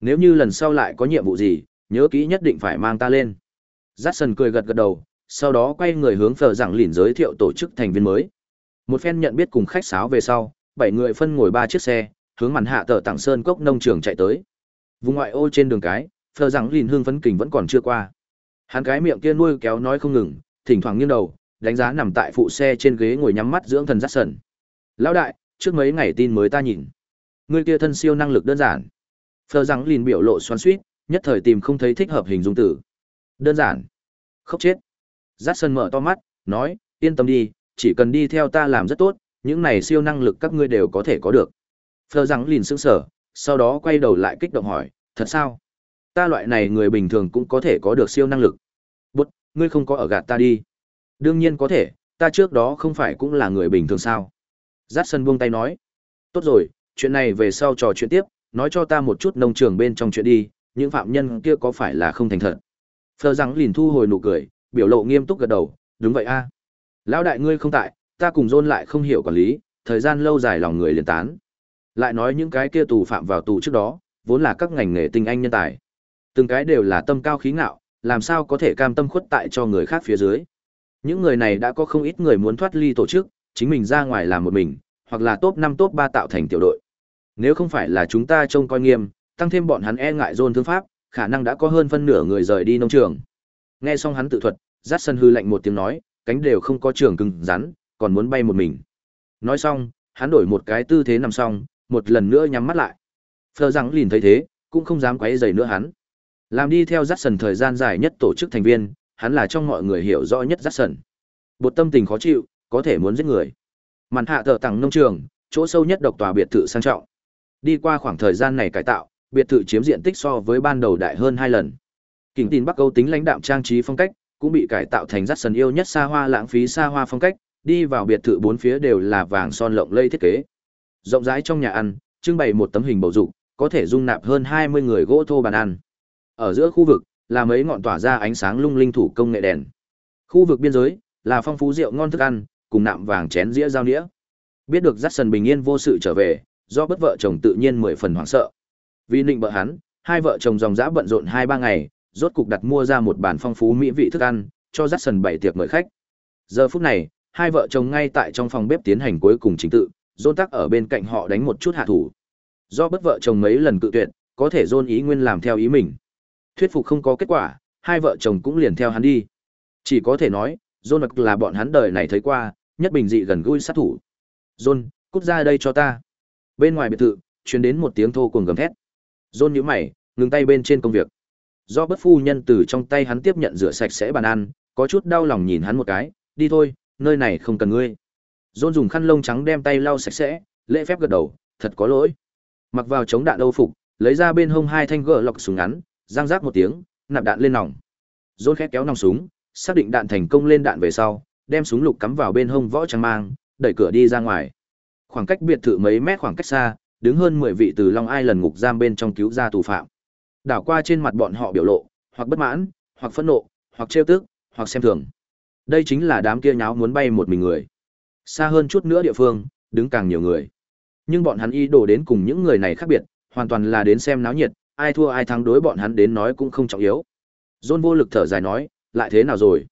Nếu như lần sau lại có nhiệm vụ gì, nhớ kỹ nhất định phải mang ta lên. Jackson cười gật gật đầu, sau đó quay người hướng Phở rằng Lìn giới thiệu tổ chức thành viên mới. Một phen nhận biết cùng khách sáo về sau, bảy người phân ngồi ba chiếc xe, hướng màn hạ tờ tảng sơn cốc nông trường chạy tới. Vùng ngoại ô trên đường cái, phờ rằng Lìn hương phấn kình vẫn còn chưa qua. Hắn cái miệng kia nuôi kéo nói không ngừng, thỉnh thoảng nghiêng đầu, đánh giá nằm tại phụ xe trên ghế ngồi nhắm mắt dưỡng thần Jackson. Lão đại, trước mấy ngày tin mới ta nhìn. Người kia thân siêu năng lực đơn giản. Phờ rằng lìn biểu lộ xoắn suýt, nhất thời tìm không thấy thích hợp hình dung tử. Đơn giản. Khóc chết. Giác sần mở to mắt, nói, yên tâm đi, chỉ cần đi theo ta làm rất tốt, những này siêu năng lực các ngươi đều có thể có được. Phờ rằng lìn sững sở, sau đó quay đầu lại kích động hỏi, thật sao? Ta loại này người bình thường cũng có thể có được siêu năng lực. Bút, ngươi không có ở gạt ta đi. Đương nhiên có thể, ta trước đó không phải cũng là người bình thường sao? Giác sân buông tay nói, tốt rồi, chuyện này về sau trò chuyện tiếp, nói cho ta một chút nông trường bên trong chuyện đi, những phạm nhân kia có phải là không thành thật. Phờ rằng lìn thu hồi nụ cười, biểu lộ nghiêm túc gật đầu, đúng vậy a. Lão đại ngươi không tại, ta cùng dôn lại không hiểu quản lý, thời gian lâu dài lòng người liền tán. Lại nói những cái kia tù phạm vào tù trước đó, vốn là các ngành nghề tinh anh nhân tài. Từng cái đều là tâm cao khí ngạo, làm sao có thể cam tâm khuất tại cho người khác phía dưới. Những người này đã có không ít người muốn thoát ly tổ chức, chính mình ra ngoài làm một mình, hoặc là top 5 top 3 tạo thành tiểu đội. Nếu không phải là chúng ta trông coi nghiêm, tăng thêm bọn hắn e ngại dôn thương pháp, khả năng đã có hơn phân nửa người rời đi nông trường. Nghe xong hắn tự thuật, Dát sân hư lạnh một tiếng nói, cánh đều không có trường cứng rắn, còn muốn bay một mình. Nói xong, hắn đổi một cái tư thế nằm xong, một lần nữa nhắm mắt lại. Phờ rằng lìn thấy thế, cũng không dám quấy rầy nữa hắn. Làm đi theo Dát sân thời gian dài nhất tổ chức thành viên, hắn là trong mọi người hiểu rõ nhất Dát sân. Bột tâm tình khó chịu, có thể muốn giết người. Màn hạ thợ tặng nông trường, chỗ sâu nhất độc tòa biệt thự sang trọng. Đi qua khoảng thời gian này cải tạo, biệt thự chiếm diện tích so với ban đầu đại hơn hai lần. Kình tin Bắc Âu tính lãnh đạm trang trí phong cách, cũng bị cải tạo thành rất sần yêu nhất xa hoa lãng phí xa hoa phong cách, đi vào biệt thự bốn phía đều là vàng son lộng lẫy thiết kế. Rộng rãi trong nhà ăn, trưng bày một tấm hình bầu dục, có thể dung nạp hơn 20 người gỗ thô bàn ăn. Ở giữa khu vực là mấy ngọn tỏa ra ánh sáng lung linh thủ công nghệ đèn. Khu vực biên giới là phong phú rượu ngon thức ăn, cùng nạm vàng chén dĩa dao đĩa. Biết được Jackson bình yên vô sự trở về, do bất vợ chồng tự nhiên mười phần hoảng sợ. Vì định bợ hắn, hai vợ chồng dòng dã bận rộn hai ba ngày, rốt cục đặt mua ra một bàn phong phú mỹ vị thức ăn, cho Jackson bày tiệc mời khách. Giờ phút này, hai vợ chồng ngay tại trong phòng bếp tiến hành cuối cùng chính tự, John tắc ở bên cạnh họ đánh một chút hạ thủ. Do bất vợ chồng mấy lần cự tuyệt, có thể John ý nguyên làm theo ý mình. Thuyết phục không có kết quả, hai vợ chồng cũng liền theo hắn đi. Chỉ có thể nói, John là bọn hắn đời này thấy qua, nhất bình dị gần gũi sát thủ. John, cút ra đây cho ta. Bên ngoài biệt thự, truyền đến một tiếng thô cuồng gầm thét. John nhíu mày, ngừng tay bên trên công việc. Do bất phu nhân từ trong tay hắn tiếp nhận rửa sạch sẽ bàn ăn, có chút đau lòng nhìn hắn một cái, đi thôi, nơi này không cần ngươi. John dùng khăn lông trắng đem tay lau sạch sẽ, lễ phép gật đầu, thật có lỗi. Mặc vào chống đạn âu phục, lấy ra bên hông hai thanh gỡ lọc súng ngắn, giang rác một tiếng, nạp đạn lên nòng. John khẽ kéo nòng súng, xác định đạn thành công lên đạn về sau, đem súng lục cắm vào bên hông võ trang mang, đẩy cửa đi ra ngoài. Khoảng cách biệt thự mấy mét khoảng cách xa, đứng hơn 10 vị từ Long Ai lần ngục giam bên trong cứu ra tù phạm. Đảo qua trên mặt bọn họ biểu lộ, hoặc bất mãn, hoặc phẫn nộ, hoặc trêu tức, hoặc xem thường. Đây chính là đám kia nháo muốn bay một mình người. Xa hơn chút nữa địa phương, đứng càng nhiều người. Nhưng bọn hắn ý đồ đến cùng những người này khác biệt, hoàn toàn là đến xem náo nhiệt, ai thua ai thắng đối bọn hắn đến nói cũng không trọng yếu. John vô lực thở dài nói, lại thế nào rồi?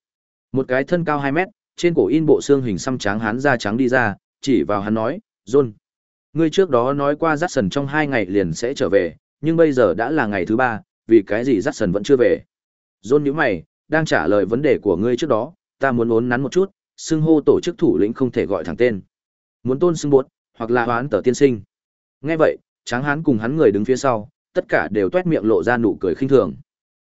Một cái thân cao 2 mét, trên cổ in bộ xương hình xăm trắng hắn da trắng đi ra, chỉ vào hắn nói, John, ngươi trước đó nói qua Jackson trong hai ngày liền sẽ trở về, nhưng bây giờ đã là ngày thứ ba, vì cái gì Jackson vẫn chưa về? John nhíu mày, đang trả lời vấn đề của ngươi trước đó, ta muốn ốn nắn một chút, xưng hô tổ chức thủ lĩnh không thể gọi thẳng tên. Muốn tôn xưng buốt, hoặc là hoán tờ tiên sinh. Nghe vậy, Tráng Hán cùng hắn người đứng phía sau, tất cả đều tuét miệng lộ ra nụ cười khinh thường.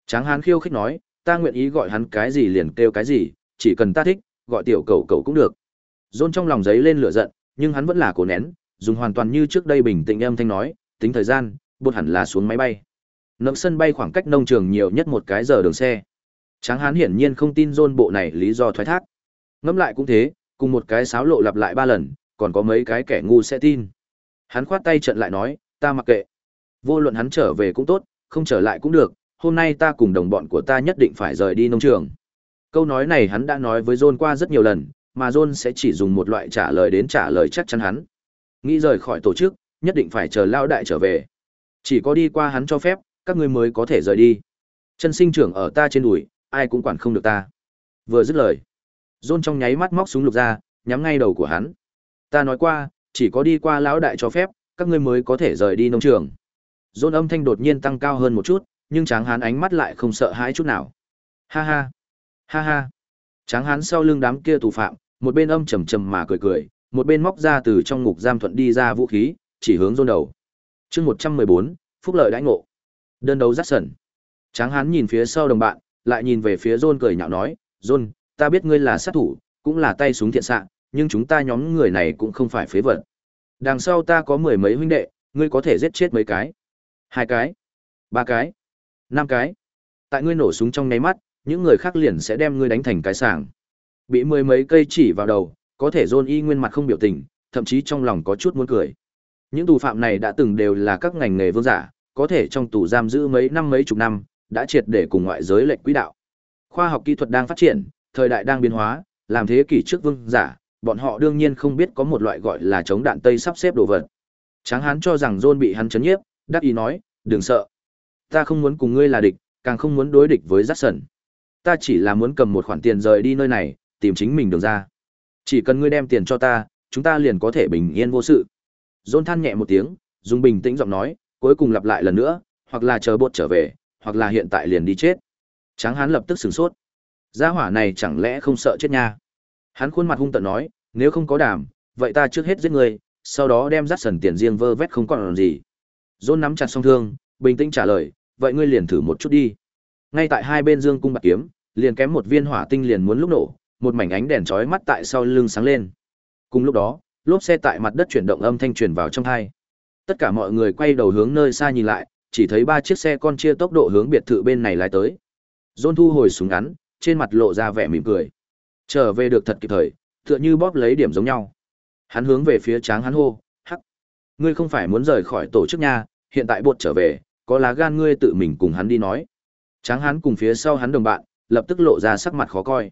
Tráng Hán khiêu khích nói, ta nguyện ý gọi hắn cái gì liền kêu cái gì, chỉ cần ta thích, gọi tiểu cầu cầu cũng được. Dôn trong lòng giấy lên lửa giận, nhưng hắn vẫn là cố nén, dùng hoàn toàn như trước đây bình tĩnh âm thanh nói, tính thời gian, buộc hẳn là xuống máy bay. Nâng sân bay khoảng cách nông trường nhiều nhất một cái giờ đường xe. Tráng hán hiển nhiên không tin Dôn bộ này lý do thoái thác. Ngẫm lại cũng thế, cùng một cái sáo lộ lặp lại ba lần, còn có mấy cái kẻ ngu sẽ tin. Hắn khoát tay trận lại nói, ta mặc kệ. Vô luận hắn trở về cũng tốt, không trở lại cũng được, hôm nay ta cùng đồng bọn của ta nhất định phải rời đi nông trường. Câu nói này hắn đã nói với John qua rất nhiều lần, mà John sẽ chỉ dùng một loại trả lời đến trả lời chắc chắn hắn. Nghĩ rời khỏi tổ chức, nhất định phải chờ lao đại trở về. Chỉ có đi qua hắn cho phép, các ngươi mới có thể rời đi. Chân sinh trưởng ở ta trên đùi, ai cũng quản không được ta. Vừa dứt lời, John trong nháy mắt móc súng lục ra, nhắm ngay đầu của hắn. Ta nói qua, chỉ có đi qua lão đại cho phép, các ngươi mới có thể rời đi nông trường. John âm thanh đột nhiên tăng cao hơn một chút, nhưng Tráng Hán ánh mắt lại không sợ hãi chút nào. Ha ha, ha ha. Tráng Hán sau lưng đám kia tù phạm, một bên âm trầm trầm mà cười cười, một bên móc ra từ trong ngục giam thuận đi ra vũ khí, chỉ hướng John đầu. Chương 114, phúc lợi đãi ngộ. Đơn đấu rát sẩn. Tráng Hán nhìn phía sau đồng bạn, lại nhìn về phía John cười nhạo nói, "John, ta biết ngươi là sát thủ, cũng là tay súng thiện xạ, nhưng chúng ta nhóm người này cũng không phải phế vật. Đằng sau ta có mười mấy huynh đệ, ngươi có thể giết chết mấy cái? Hai cái? Ba cái? năm cái. Tại ngươi nổ súng trong nháy mắt, những người khác liền sẽ đem ngươi đánh thành cái sàng. Bị mười mấy cây chỉ vào đầu, có thể John y nguyên mặt không biểu tình, thậm chí trong lòng có chút muốn cười. Những tù phạm này đã từng đều là các ngành nghề vương giả, có thể trong tù giam giữ mấy năm mấy chục năm, đã triệt để cùng ngoại giới lệch quỹ đạo. Khoa học kỹ thuật đang phát triển, thời đại đang biến hóa, làm thế kỷ trước vương giả, bọn họ đương nhiên không biết có một loại gọi là chống đạn tây sắp xếp đồ vật. Tráng hán cho rằng John bị hắn chấn nhiếp, đắc ý nói, đừng sợ ta không muốn cùng ngươi là địch, càng không muốn đối địch với Jackson. Ta chỉ là muốn cầm một khoản tiền rời đi nơi này, tìm chính mình đường ra. Chỉ cần ngươi đem tiền cho ta, chúng ta liền có thể bình yên vô sự. John than nhẹ một tiếng, dùng bình tĩnh giọng nói, cuối cùng lặp lại lần nữa, hoặc là chờ bột trở về, hoặc là hiện tại liền đi chết. Tráng hán lập tức sửng sốt. Gia hỏa này chẳng lẽ không sợ chết nha? Hắn khuôn mặt hung tợn nói, nếu không có đảm, vậy ta trước hết giết ngươi, sau đó đem rắc sần tiền riêng vơ vét không còn làm gì. John nắm chặt song thương, bình tĩnh trả lời, vậy ngươi liền thử một chút đi. Ngay tại hai bên dương cung bạc kiếm, liền kém một viên hỏa tinh liền muốn lúc nổ, một mảnh ánh đèn chói mắt tại sau lưng sáng lên. Cùng lúc đó, lốp xe tại mặt đất chuyển động âm thanh truyền vào trong hai. Tất cả mọi người quay đầu hướng nơi xa nhìn lại, chỉ thấy ba chiếc xe con chia tốc độ hướng biệt thự bên này lái tới. John thu hồi súng ngắn, trên mặt lộ ra vẻ mỉm cười. Trở về được thật kịp thời, tựa như bóp lấy điểm giống nhau. Hắn hướng về phía Tráng hắn hô, "Hắc, ngươi không phải muốn rời khỏi tổ chức nha, hiện tại buộc trở về, có lá gan ngươi tự mình cùng hắn đi nói. Tráng hắn cùng phía sau hắn đồng bạn, lập tức lộ ra sắc mặt khó coi.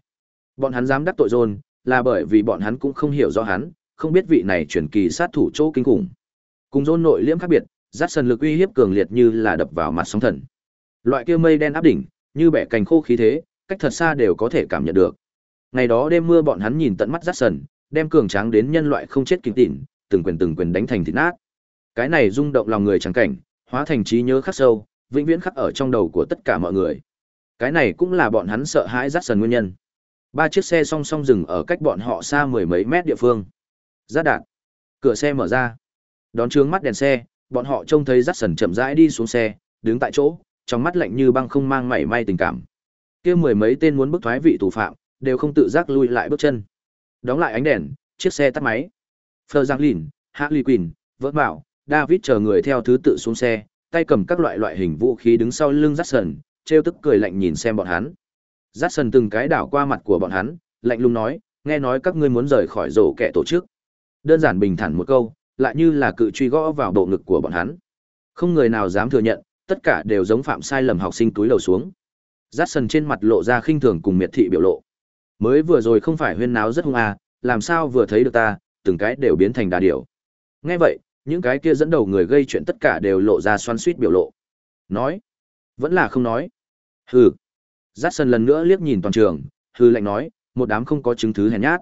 Bọn hắn dám đắc tội John, là bởi vì bọn hắn cũng không hiểu rõ hắn, không biết vị này chuyển kỳ sát thủ chỗ kinh khủng. Cùng rôn nội liễm khác biệt, rát sần lực uy hiếp cường liệt như là đập vào mặt sóng thần. Loại kia mây đen áp đỉnh, như bẻ cành khô khí thế, cách thật xa đều có thể cảm nhận được. Ngày đó đêm mưa bọn hắn nhìn tận mắt rát sần, đem cường tráng đến nhân loại không chết kinh tỉn từng quyền từng quyền đánh thành thịt nát. Cái này rung động lòng người trắng cảnh, hóa thành trí nhớ khắc sâu, vĩnh viễn khắc ở trong đầu của tất cả mọi người. Cái này cũng là bọn hắn sợ hãi rát sần nguyên nhân. Ba chiếc xe song song dừng ở cách bọn họ xa mười mấy mét địa phương. Rát đạn. Cửa xe mở ra. Đón trướng mắt đèn xe, bọn họ trông thấy rắt sần chậm rãi đi xuống xe, đứng tại chỗ, trong mắt lạnh như băng không mang mảy may tình cảm. Kia mười mấy tên muốn bức thoái vị tù phạm, đều không tự giác lui lại bước chân. Đóng lại ánh đèn, chiếc xe tắt máy. Fleur Giang Lìn, Hạ lì Quỳnh, Vỡ Bảo, David chờ người theo thứ tự xuống xe, tay cầm các loại loại hình vũ khí đứng sau lưng Jackson, trêu tức cười lạnh nhìn xem bọn hắn. Jackson từng cái đảo qua mặt của bọn hắn, lạnh lùng nói, nghe nói các ngươi muốn rời khỏi rổ kẻ tổ chức. Đơn giản bình thản một câu, lại như là cự truy gõ vào bộ ngực của bọn hắn. Không người nào dám thừa nhận, tất cả đều giống phạm sai lầm học sinh túi lầu xuống. Jackson trên mặt lộ ra khinh thường cùng miệt thị biểu lộ. Mới vừa rồi không phải huyên náo rất hung à, làm sao vừa thấy được ta, từng cái đều biến thành đà điểu. Nghe vậy, những cái kia dẫn đầu người gây chuyện tất cả đều lộ ra xoắn suýt biểu lộ. Nói, vẫn là không nói. Hừ. Jackson lần nữa liếc nhìn toàn trường, hừ lạnh nói, một đám không có chứng thứ hèn nhát.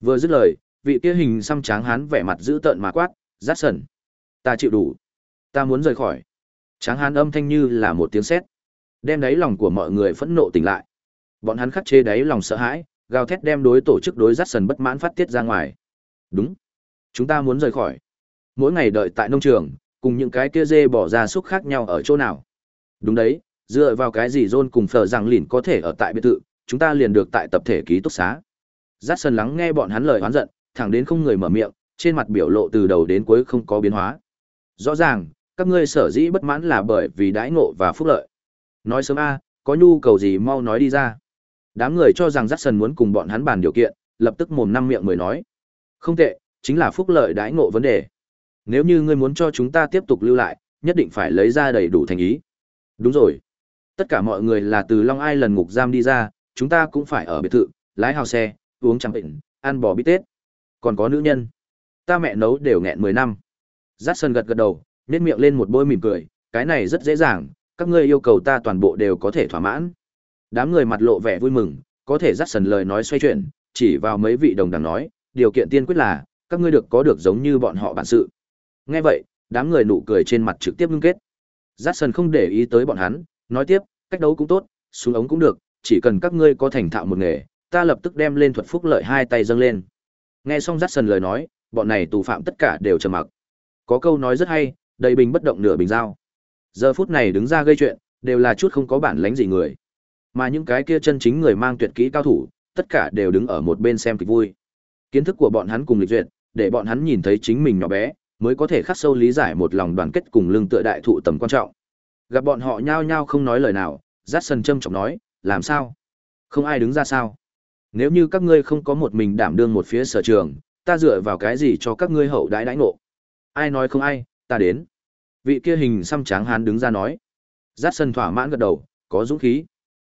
Vừa dứt lời, vị kia hình xăm tráng hán vẻ mặt dữ tợn mà quát, Jackson, ta chịu đủ, ta muốn rời khỏi. Tráng hán âm thanh như là một tiếng sét, đem đáy lòng của mọi người phẫn nộ tỉnh lại. Bọn hắn khắc chế đáy lòng sợ hãi, gào thét đem đối tổ chức đối Jackson bất mãn phát tiết ra ngoài. Đúng, chúng ta muốn rời khỏi. Mỗi ngày đợi tại nông trường, cùng những cái kia dê bỏ ra xúc khác nhau ở chỗ nào. Đúng đấy, dựa vào cái gì John cùng Phở rằng lìn có thể ở tại biệt thự, chúng ta liền được tại tập thể ký túc xá. Jackson lắng nghe bọn hắn lời oán giận, thẳng đến không người mở miệng, trên mặt biểu lộ từ đầu đến cuối không có biến hóa. Rõ ràng, các ngươi sở dĩ bất mãn là bởi vì đãi ngộ và phúc lợi. Nói sớm a, có nhu cầu gì mau nói đi ra. Đám người cho rằng Jackson muốn cùng bọn hắn bàn điều kiện, lập tức mồm năm miệng mới nói. Không tệ, chính là phúc lợi đãi ngộ vấn đề. Nếu như ngươi muốn cho chúng ta tiếp tục lưu lại, nhất định phải lấy ra đầy đủ thành ý. Đúng rồi. Tất cả mọi người là từ Long Ai lần ngục giam đi ra, chúng ta cũng phải ở biệt thự, lái hào xe, uống trăng bệnh, ăn bò bít tết. Còn có nữ nhân. Ta mẹ nấu đều nghẹn mười năm. Jackson gật gật đầu, nếp miệng lên một bôi mỉm cười, cái này rất dễ dàng, các ngươi yêu cầu ta toàn bộ đều có thể thỏa mãn. Đám người mặt lộ vẻ vui mừng, có thể Jackson lời nói xoay chuyển, chỉ vào mấy vị đồng đảng nói, điều kiện tiên quyết là các ngươi được có được giống như bọn họ bản sự. Nghe vậy, đám người nụ cười trên mặt trực tiếp ngưng kết. Jackson không để ý tới bọn hắn, nói tiếp, cách đấu cũng tốt, xuống ống cũng được, chỉ cần các ngươi có thành thạo một nghề, ta lập tức đem lên thuật phúc lợi hai tay dâng lên. Nghe xong Jackson lời nói, bọn này tù phạm tất cả đều trầm mặc. Có câu nói rất hay, đầy bình bất động nửa bình dao. Giờ phút này đứng ra gây chuyện, đều là chút không có bản lãnh gì người. Mà những cái kia chân chính người mang tuyệt kỹ cao thủ, tất cả đều đứng ở một bên xem kịch vui. Kiến thức của bọn hắn cùng lịch duyệt, để bọn hắn nhìn thấy chính mình nhỏ bé, mới có thể khắc sâu lý giải một lòng đoàn kết cùng lưng tựa đại thụ tầm quan trọng. Gặp bọn họ nhao nhao không nói lời nào, Jackson châm trọng nói, làm sao? Không ai đứng ra sao? Nếu như các ngươi không có một mình đảm đương một phía sở trường, ta dựa vào cái gì cho các ngươi hậu đãi đãi ngộ? Ai nói không ai, ta đến. Vị kia hình xăm tráng hán đứng ra nói. Jackson thỏa mãn gật đầu, có dũng khí.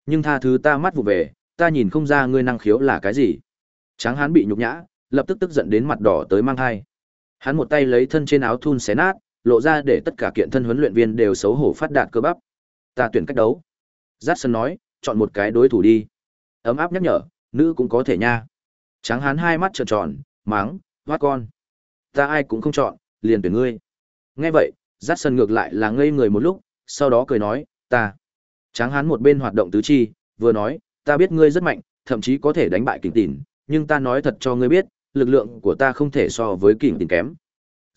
Nhưng tha thứ ta mắt vụ về, ta nhìn không ra ngươi năng khiếu là cái gì. Tráng hán bị nhục nhã, lập tức tức giận đến mặt đỏ tới mang hai. Hắn một tay lấy thân trên áo thun xé nát, lộ ra để tất cả kiện thân huấn luyện viên đều xấu hổ phát đạt cơ bắp. Ta tuyển cách đấu. Jackson nói, chọn một cái đối thủ đi. Ấm áp nhắc nhở, nữ cũng có thể nha. Tráng hán hai mắt trợn tròn, máng, hoát con. Ta ai cũng không chọn, liền tuyển ngươi. Nghe vậy, Jackson ngược lại là ngây người một lúc, sau đó cười nói, ta. Tráng hán một bên hoạt động tứ chi, vừa nói, ta biết ngươi rất mạnh, thậm chí có thể đánh bại kình tỉn, nhưng ta nói thật cho ngươi biết, lực lượng của ta không thể so với kình tỉn kém.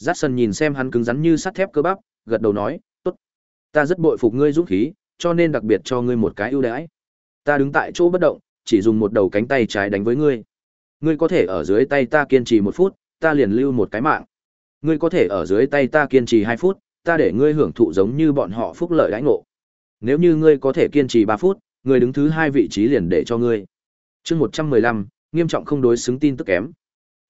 Jackson nhìn xem hắn cứng rắn như sắt thép cơ bắp, gật đầu nói, tốt. Ta rất bội phục ngươi dũng khí, cho nên đặc biệt cho ngươi một cái ưu đãi. Ta đứng tại chỗ bất động, chỉ dùng một đầu cánh tay trái đánh với ngươi. Ngươi có thể ở dưới tay ta kiên trì một phút, ta liền lưu một cái mạng. Ngươi có thể ở dưới tay ta kiên trì hai phút, ta để ngươi hưởng thụ giống như bọn họ phúc lợi đãi ngộ. Nếu như ngươi có thể kiên trì ba phút, người đứng thứ hai vị trí liền để cho ngươi. Chương một trăm mười lăm, nghiêm trọng không đối xứng tin tức kém.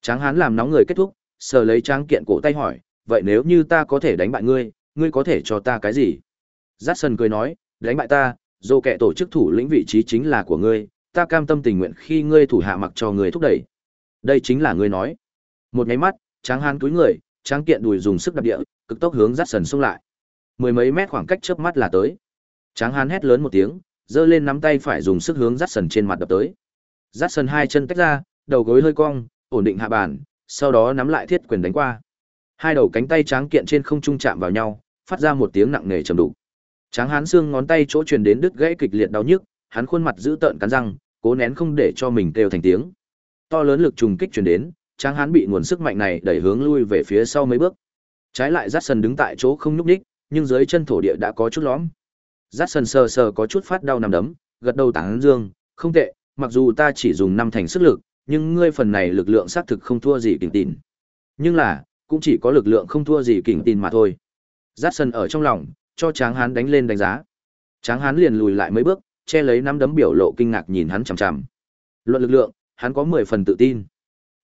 Tráng Hán làm nóng người kết thúc, sờ lấy tráng kiện cổ tay hỏi, vậy nếu như ta có thể đánh bại ngươi, ngươi có thể cho ta cái gì? Jackson cười nói, đánh bại ta, dù kẻ tổ chức thủ lĩnh vị trí chính là của ngươi, ta cam tâm tình nguyện khi ngươi thủ hạ mặc cho ngươi thúc đẩy. Đây chính là ngươi nói. Một nháy mắt, Tráng Hán túi người, Tráng Kiện đùi dùng sức đạp địa, cực tốc hướng dắt sần xông lại. Mười mấy mét khoảng cách chớp mắt là tới. Tráng Hán hét lớn một tiếng, giơ lên nắm tay phải dùng sức hướng dắt sần trên mặt đập tới. Dắt sần hai chân tách ra, đầu gối hơi cong, ổn định hạ bàn, sau đó nắm lại thiết quyền đánh qua. Hai đầu cánh tay Tráng Kiện trên không trung chạm vào nhau, phát ra một tiếng nặng nề trầm đục. Tráng Hán xương ngón tay chỗ truyền đến đứt gãy kịch liệt đau nhức, hắn khuôn mặt giữ tợn cắn răng, cố nén không để cho mình kêu thành tiếng. To lớn lực trùng kích truyền đến, Tráng Hán bị nguồn sức mạnh này đẩy hướng lui về phía sau mấy bước. Trái lại Dát đứng tại chỗ không nhúc nhích, nhưng dưới chân thổ địa đã có chút lõm. Dát sờ sờ có chút phát đau nằm đấm, gật đầu tán dương, không tệ, mặc dù ta chỉ dùng năm thành sức lực, nhưng ngươi phần này lực lượng xác thực không thua gì kình tìn. Nhưng là, cũng chỉ có lực lượng không thua gì kình tìn mà thôi. Dát ở trong lòng, cho Tráng Hán đánh lên đánh giá. Tráng Hán liền lùi lại mấy bước, che lấy nắm đấm biểu lộ kinh ngạc nhìn hắn chằm chằm. Luận lực lượng, hắn có 10 phần tự tin.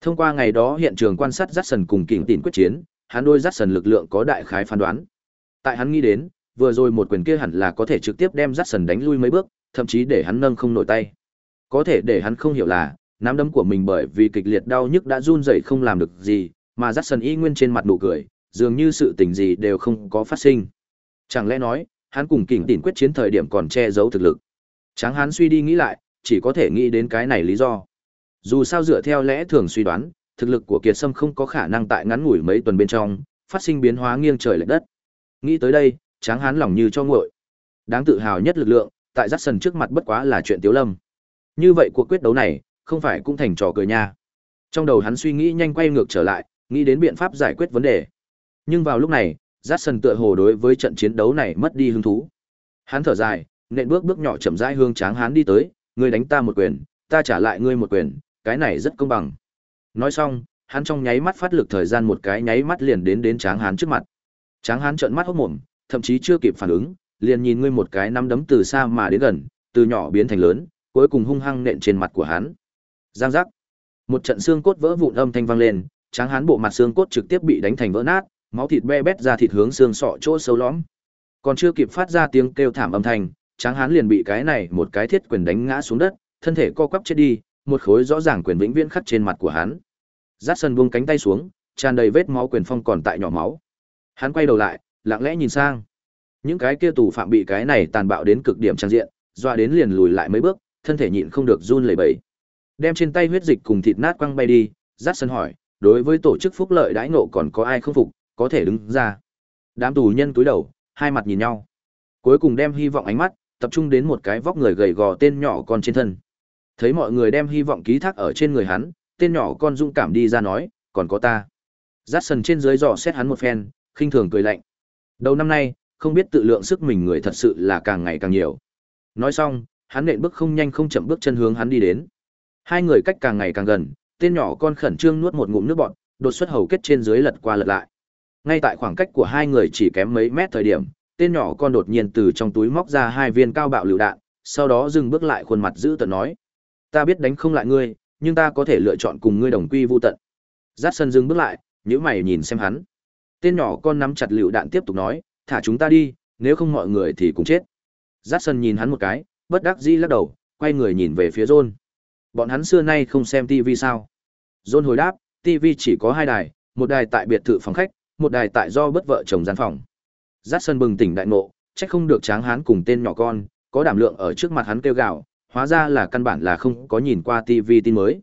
Thông qua ngày đó hiện trường quan sát Dát cùng kình tỉn quyết chiến, hắn đôi Dát lực lượng có đại khái phán đoán. Tại hắn nghĩ đến, vừa rồi một quyền kia hẳn là có thể trực tiếp đem Dát đánh lui mấy bước, thậm chí để hắn nâng không nổi tay. Có thể để hắn không hiểu là, nắm đấm của mình bởi vì kịch liệt đau nhức đã run rẩy không làm được gì, mà Dát y nguyên trên mặt nụ cười, dường như sự tình gì đều không có phát sinh. Chẳng lẽ nói, hắn cùng kình tỉn quyết chiến thời điểm còn che giấu thực lực. Tráng Hán suy đi nghĩ lại, chỉ có thể nghĩ đến cái này lý do. Dù sao dựa theo lẽ thường suy đoán, thực lực của Kiệt Sâm không có khả năng tại ngắn ngủi mấy tuần bên trong, phát sinh biến hóa nghiêng trời lệch đất. Nghĩ tới đây, Tráng Hán lòng như cho nguội. Đáng tự hào nhất lực lượng, tại Dát Sần trước mặt bất quá là chuyện Tiếu Lâm. Như vậy cuộc quyết đấu này, không phải cũng thành trò cười nha. Trong đầu hắn suy nghĩ nhanh quay ngược trở lại, nghĩ đến biện pháp giải quyết vấn đề. Nhưng vào lúc này, Dát Sần tựa hồ đối với trận chiến đấu này mất đi hứng thú. Hắn thở dài, nện bước bước nhỏ chậm rãi hương Tráng Hán đi tới, ngươi đánh ta một quyền, ta trả lại ngươi một quyền, cái này rất công bằng. Nói xong, hắn trong nháy mắt phát lực thời gian một cái nháy mắt liền đến đến Tráng Hán trước mặt. Tráng Hán trợn mắt hốt mồm, thậm chí chưa kịp phản ứng, liền nhìn ngươi một cái nắm đấm từ xa mà đến gần, từ nhỏ biến thành lớn, cuối cùng hung hăng nện trên mặt của hắn. Giang giác. Một trận xương cốt vỡ vụn âm thanh vang lên, Tráng Hán bộ mặt xương cốt trực tiếp bị đánh thành vỡ nát, máu thịt be bét ra thịt hướng xương sọ chỗ sâu lõm. Còn chưa kịp phát ra tiếng kêu thảm âm thanh, Tráng Hán liền bị cái này một cái thiết quyền đánh ngã xuống đất, thân thể co quắp chết đi, một khối rõ ràng quyền vĩnh viễn khắc trên mặt của hắn. Dát sân buông cánh tay xuống, tràn đầy vết máu quyền phong còn tại nhỏ máu. Hắn quay đầu lại, lặng lẽ nhìn sang. Những cái kia tù phạm bị cái này tàn bạo đến cực điểm trang diện, doa đến liền lùi lại mấy bước, thân thể nhịn không được run lẩy bẩy. Đem trên tay huyết dịch cùng thịt nát quăng bay đi, Dát sân hỏi, đối với tổ chức phúc lợi đãi ngộ còn có ai không phục, có thể đứng ra. Đám tù nhân cúi đầu, hai mặt nhìn nhau. Cuối cùng đem hy vọng ánh mắt tập trung đến một cái vóc người gầy gò tên nhỏ con trên thân. Thấy mọi người đem hy vọng ký thác ở trên người hắn, tên nhỏ con dũng cảm đi ra nói, còn có ta. Dát sần trên dưới dò xét hắn một phen, khinh thường cười lạnh. Đầu năm nay, không biết tự lượng sức mình người thật sự là càng ngày càng nhiều. Nói xong, hắn nện bước không nhanh không chậm bước chân hướng hắn đi đến. Hai người cách càng ngày càng gần, tên nhỏ con khẩn trương nuốt một ngụm nước bọt, đột xuất hầu kết trên dưới lật qua lật lại. Ngay tại khoảng cách của hai người chỉ kém mấy mét thời điểm, tên nhỏ con đột nhiên từ trong túi móc ra hai viên cao bạo lựu đạn, sau đó dừng bước lại khuôn mặt giữ tợn nói: "Ta biết đánh không lại ngươi, nhưng ta có thể lựa chọn cùng ngươi đồng quy vu tận." Dát sân dừng bước lại, nhíu mày nhìn xem hắn. Tên nhỏ con nắm chặt lựu đạn tiếp tục nói: "Thả chúng ta đi, nếu không mọi người thì cũng chết." Dát sân nhìn hắn một cái, bất đắc dĩ lắc đầu, quay người nhìn về phía John. Bọn hắn xưa nay không xem TV sao? John hồi đáp, TV chỉ có hai đài, một đài tại biệt thự phòng khách, một đài tại do bất vợ chồng gian phòng. Giác sân bừng tỉnh đại ngộ, chắc không được tráng hán cùng tên nhỏ con, có đảm lượng ở trước mặt hắn kêu gào, hóa ra là căn bản là không có nhìn qua TV tin mới.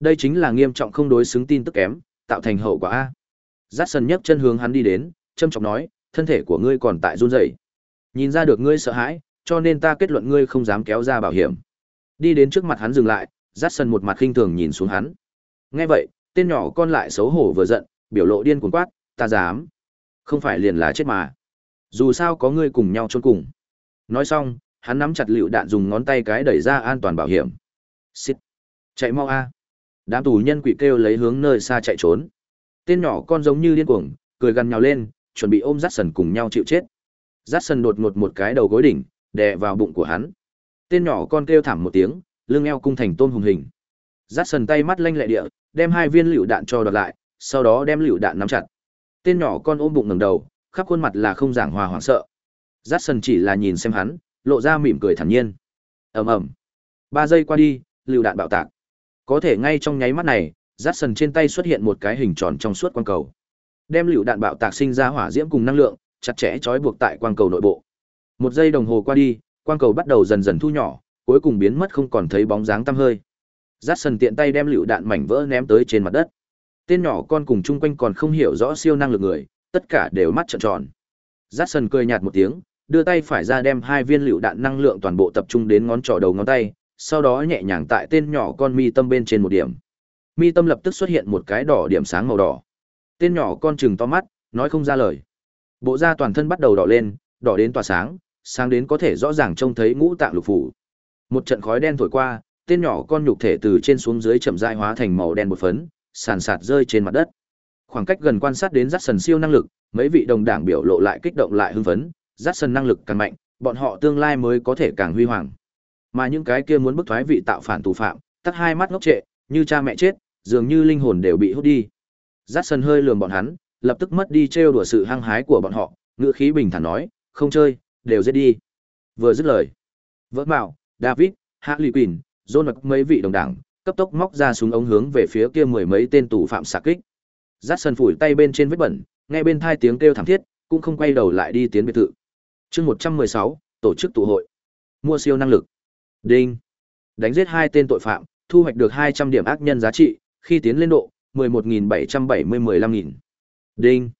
Đây chính là nghiêm trọng không đối xứng tin tức kém, tạo thành hậu quả a. Giác sân nhấc chân hướng hắn đi đến, châm trọng nói, thân thể của ngươi còn tại run rẩy. Nhìn ra được ngươi sợ hãi, cho nên ta kết luận ngươi không dám kéo ra bảo hiểm. Đi đến trước mặt hắn dừng lại, Giác sân một mặt khinh thường nhìn xuống hắn. Nghe vậy, tên nhỏ con lại xấu hổ vừa giận, biểu lộ điên cuồng quát, ta dám. Không phải liền là chết mà. Dù sao có ngươi cùng nhau chôn cùng. Nói xong, hắn nắm chặt lựu đạn dùng ngón tay cái đẩy ra an toàn bảo hiểm. Xít. Chạy mau a. Đám tù nhân quỷ kêu lấy hướng nơi xa chạy trốn. Tên nhỏ con giống như điên cuồng, cười gằn nhào lên, chuẩn bị ôm rát Sần cùng nhau chịu chết. rát Sần đột ngột một cái đầu gối đỉnh, đè vào bụng của hắn. Tên nhỏ con kêu thảm một tiếng, lưng eo cung thành tôm hùng hình. rát Sần tay mắt lanh lẹ địa, đem hai viên lựu đạn cho đọt lại, sau đó đem lựu đạn nắm chặt. Tên nhỏ con ôm bụng ngẩng đầu, khắp khuôn mặt là không giảng hòa hoảng sợ. Dát sần chỉ là nhìn xem hắn, lộ ra mỉm cười thản nhiên. ầm ầm, ba giây qua đi, lựu đạn bạo tạc. Có thể ngay trong nháy mắt này, rát sần trên tay xuất hiện một cái hình tròn trong suốt quang cầu đem lựu đạn bạo tạc sinh ra hỏa diễm cùng năng lượng chặt chẽ trói buộc tại quang cầu nội bộ một giây đồng hồ qua đi quang cầu bắt đầu dần dần thu nhỏ cuối cùng biến mất không còn thấy bóng dáng tăm hơi rát sần tiện tay đem lựu đạn mảnh vỡ ném tới trên mặt đất tên nhỏ con cùng chung quanh còn không hiểu rõ siêu năng lực người tất cả đều mắt trợn tròn. Dát sần cười nhạt một tiếng, đưa tay phải ra đem hai viên lựu đạn năng lượng toàn bộ tập trung đến ngón trỏ đầu ngón tay, sau đó nhẹ nhàng tại tên nhỏ con mi tâm bên trên một điểm. Mi tâm lập tức xuất hiện một cái đỏ điểm sáng màu đỏ. Tên nhỏ con chừng to mắt, nói không ra lời. Bộ da toàn thân bắt đầu đỏ lên, đỏ đến tỏa sáng sáng đến có thể rõ ràng trông thấy ngũ tạng lục phủ. Một trận khói đen thổi qua, tên nhỏ con nhục thể từ trên xuống dưới chậm rãi hóa thành màu đen một phấn, sàn sạt rơi trên mặt đất khoảng cách gần quan sát đến rắt sần siêu năng lực, mấy vị đồng đảng biểu lộ lại kích động lại hưng phấn rắt sần năng lực càng mạnh, bọn họ tương lai mới có thể càng huy hoàng. Mà những cái kia muốn bức thoái vị tạo phản tù phạm, tắt hai mắt ngốc trệ, như cha mẹ chết, dường như linh hồn đều bị hút đi. Rắt sần hơi lườm bọn hắn, lập tức mất đi trêu đùa sự hăng hái của bọn họ ngựa khí bình thản nói, không chơi, đều giết đi. Vừa dứt lời, vỡ mạo, david, harley quinn, john mấy vị đồng đảng, cấp tốc móc ra súng ống hướng về phía kia mười mấy tên tù phạm xạ kích rát sân phủi tay bên trên vết bẩn nghe bên thai tiếng kêu thảm thiết cũng không quay đầu lại đi tiến biệt thự. Chương một trăm mười sáu tổ chức tụ hội. Mua siêu năng lực. Đinh. Đánh giết hai tên tội phạm thu hoạch được hai trăm điểm ác nhân giá trị khi tiến lên độ mười một nghìn bảy trăm bảy mươi mười lăm nghìn. Đinh.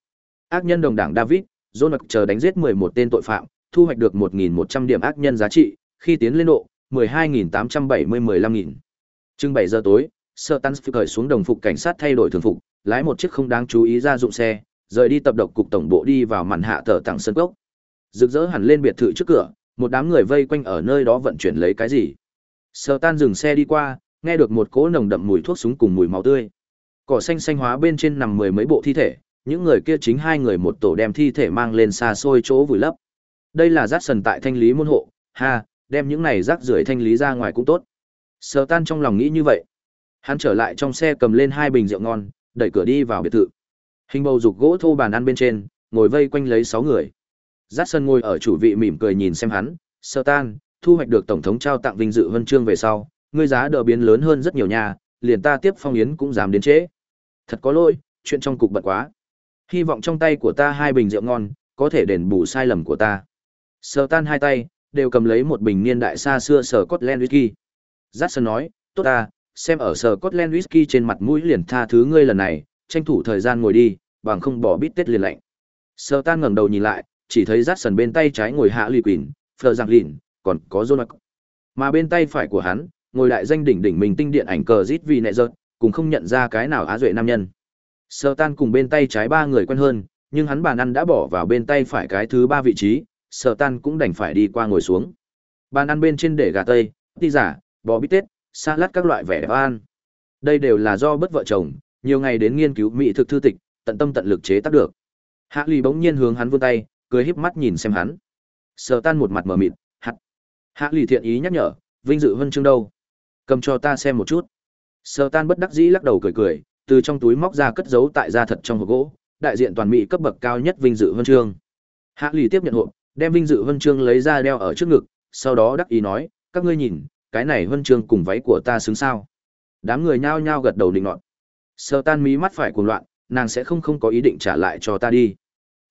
Ác nhân đồng đảng david john chờ đánh giết mười một tên tội phạm thu hoạch được một nghìn một trăm điểm ác nhân giá trị khi tiến lên độ mười hai nghìn tám trăm bảy mươi mười lăm nghìn. Chừng 7 giờ tối, Sir Tans khởi xuống đồng phục cảnh sát thay đổi thường phục, lái một chiếc không đáng chú ý ra dụng xe, rời đi tập độc cục tổng bộ đi vào màn hạ tờ tặng sân cốc. Rực rỡ hẳn lên biệt thự trước cửa, một đám người vây quanh ở nơi đó vận chuyển lấy cái gì. Sir Tan dừng xe đi qua, nghe được một cỗ nồng đậm mùi thuốc súng cùng mùi máu tươi. Cỏ xanh xanh hóa bên trên nằm mười mấy bộ thi thể, những người kia chính hai người một tổ đem thi thể mang lên xa xôi chỗ vùi lấp. Đây là rác sần tại thanh lý môn hộ, ha, đem những này rác rưởi thanh lý ra ngoài cũng tốt. Sở tan trong lòng nghĩ như vậy. Hắn trở lại trong xe cầm lên hai bình rượu ngon, đẩy cửa đi vào biệt thự. Hình bầu dục gỗ thô bàn ăn bên trên, ngồi vây quanh lấy sáu người. giắt sân ngồi ở chủ vị mỉm cười nhìn xem hắn, sơ tan, thu hoạch được tổng thống trao tặng vinh dự huân chương về sau, ngươi giá đỡ biến lớn hơn rất nhiều nhà, liền ta tiếp phong yến cũng dám đến trễ. Thật có lỗi, chuyện trong cục bận quá. Hy vọng trong tay của ta hai bình rượu ngon, có thể đền bù sai lầm của ta. sơ tan hai tay, đều cầm lấy một bình niên đại xa xưa sở cốt len whisky. Jackson nói, tốt ta, xem ở sở Scotland Whisky trên mặt mũi liền tha thứ ngươi lần này, tranh thủ thời gian ngồi đi, bằng không bỏ bít tết liền lạnh. Sở tan ngẩng đầu nhìn lại, chỉ thấy rát sần bên tay trái ngồi hạ lì Quỳnh, phờ Giang Lìn, còn có Jonah. Mà bên tay phải của hắn, ngồi đại danh đỉnh đỉnh mình tinh điện ảnh cờ rít vì nệ giật, cũng không nhận ra cái nào á duệ nam nhân. Sở tan cùng bên tay trái ba người quen hơn, nhưng hắn bàn ăn đã bỏ vào bên tay phải cái thứ ba vị trí, sở tan cũng đành phải đi qua ngồi xuống. Bàn ăn bên trên để gà tây, ti giả, bò bít tết, salad các loại vẻ đẹp an. Đây đều là do bất vợ chồng, nhiều ngày đến nghiên cứu mỹ thực thư tịch, tận tâm tận lực chế tác được. Hạ Lì bỗng nhiên hướng hắn vươn tay, cười híp mắt nhìn xem hắn. Sở Tan một mặt mở mịt, hắt. Hạ Lì thiện ý nhắc nhở, "Vinh dự vân chương đâu? Cầm cho ta xem một chút." Sở Tan bất đắc dĩ lắc đầu cười cười, từ trong túi móc ra cất giấu tại gia thật trong hộp gỗ, đại diện toàn mỹ cấp bậc cao nhất vinh dự vân chương. Hạ Lì tiếp nhận hộp, đem vinh dự vân chương lấy ra đeo ở trước ngực, sau đó đắc ý nói, "Các ngươi nhìn, cái này huân chương cùng váy của ta xứng sao? Đám người nhao nhao gật đầu định nọt. Sơ tan mí mắt phải cuồng loạn, nàng sẽ không không có ý định trả lại cho ta đi.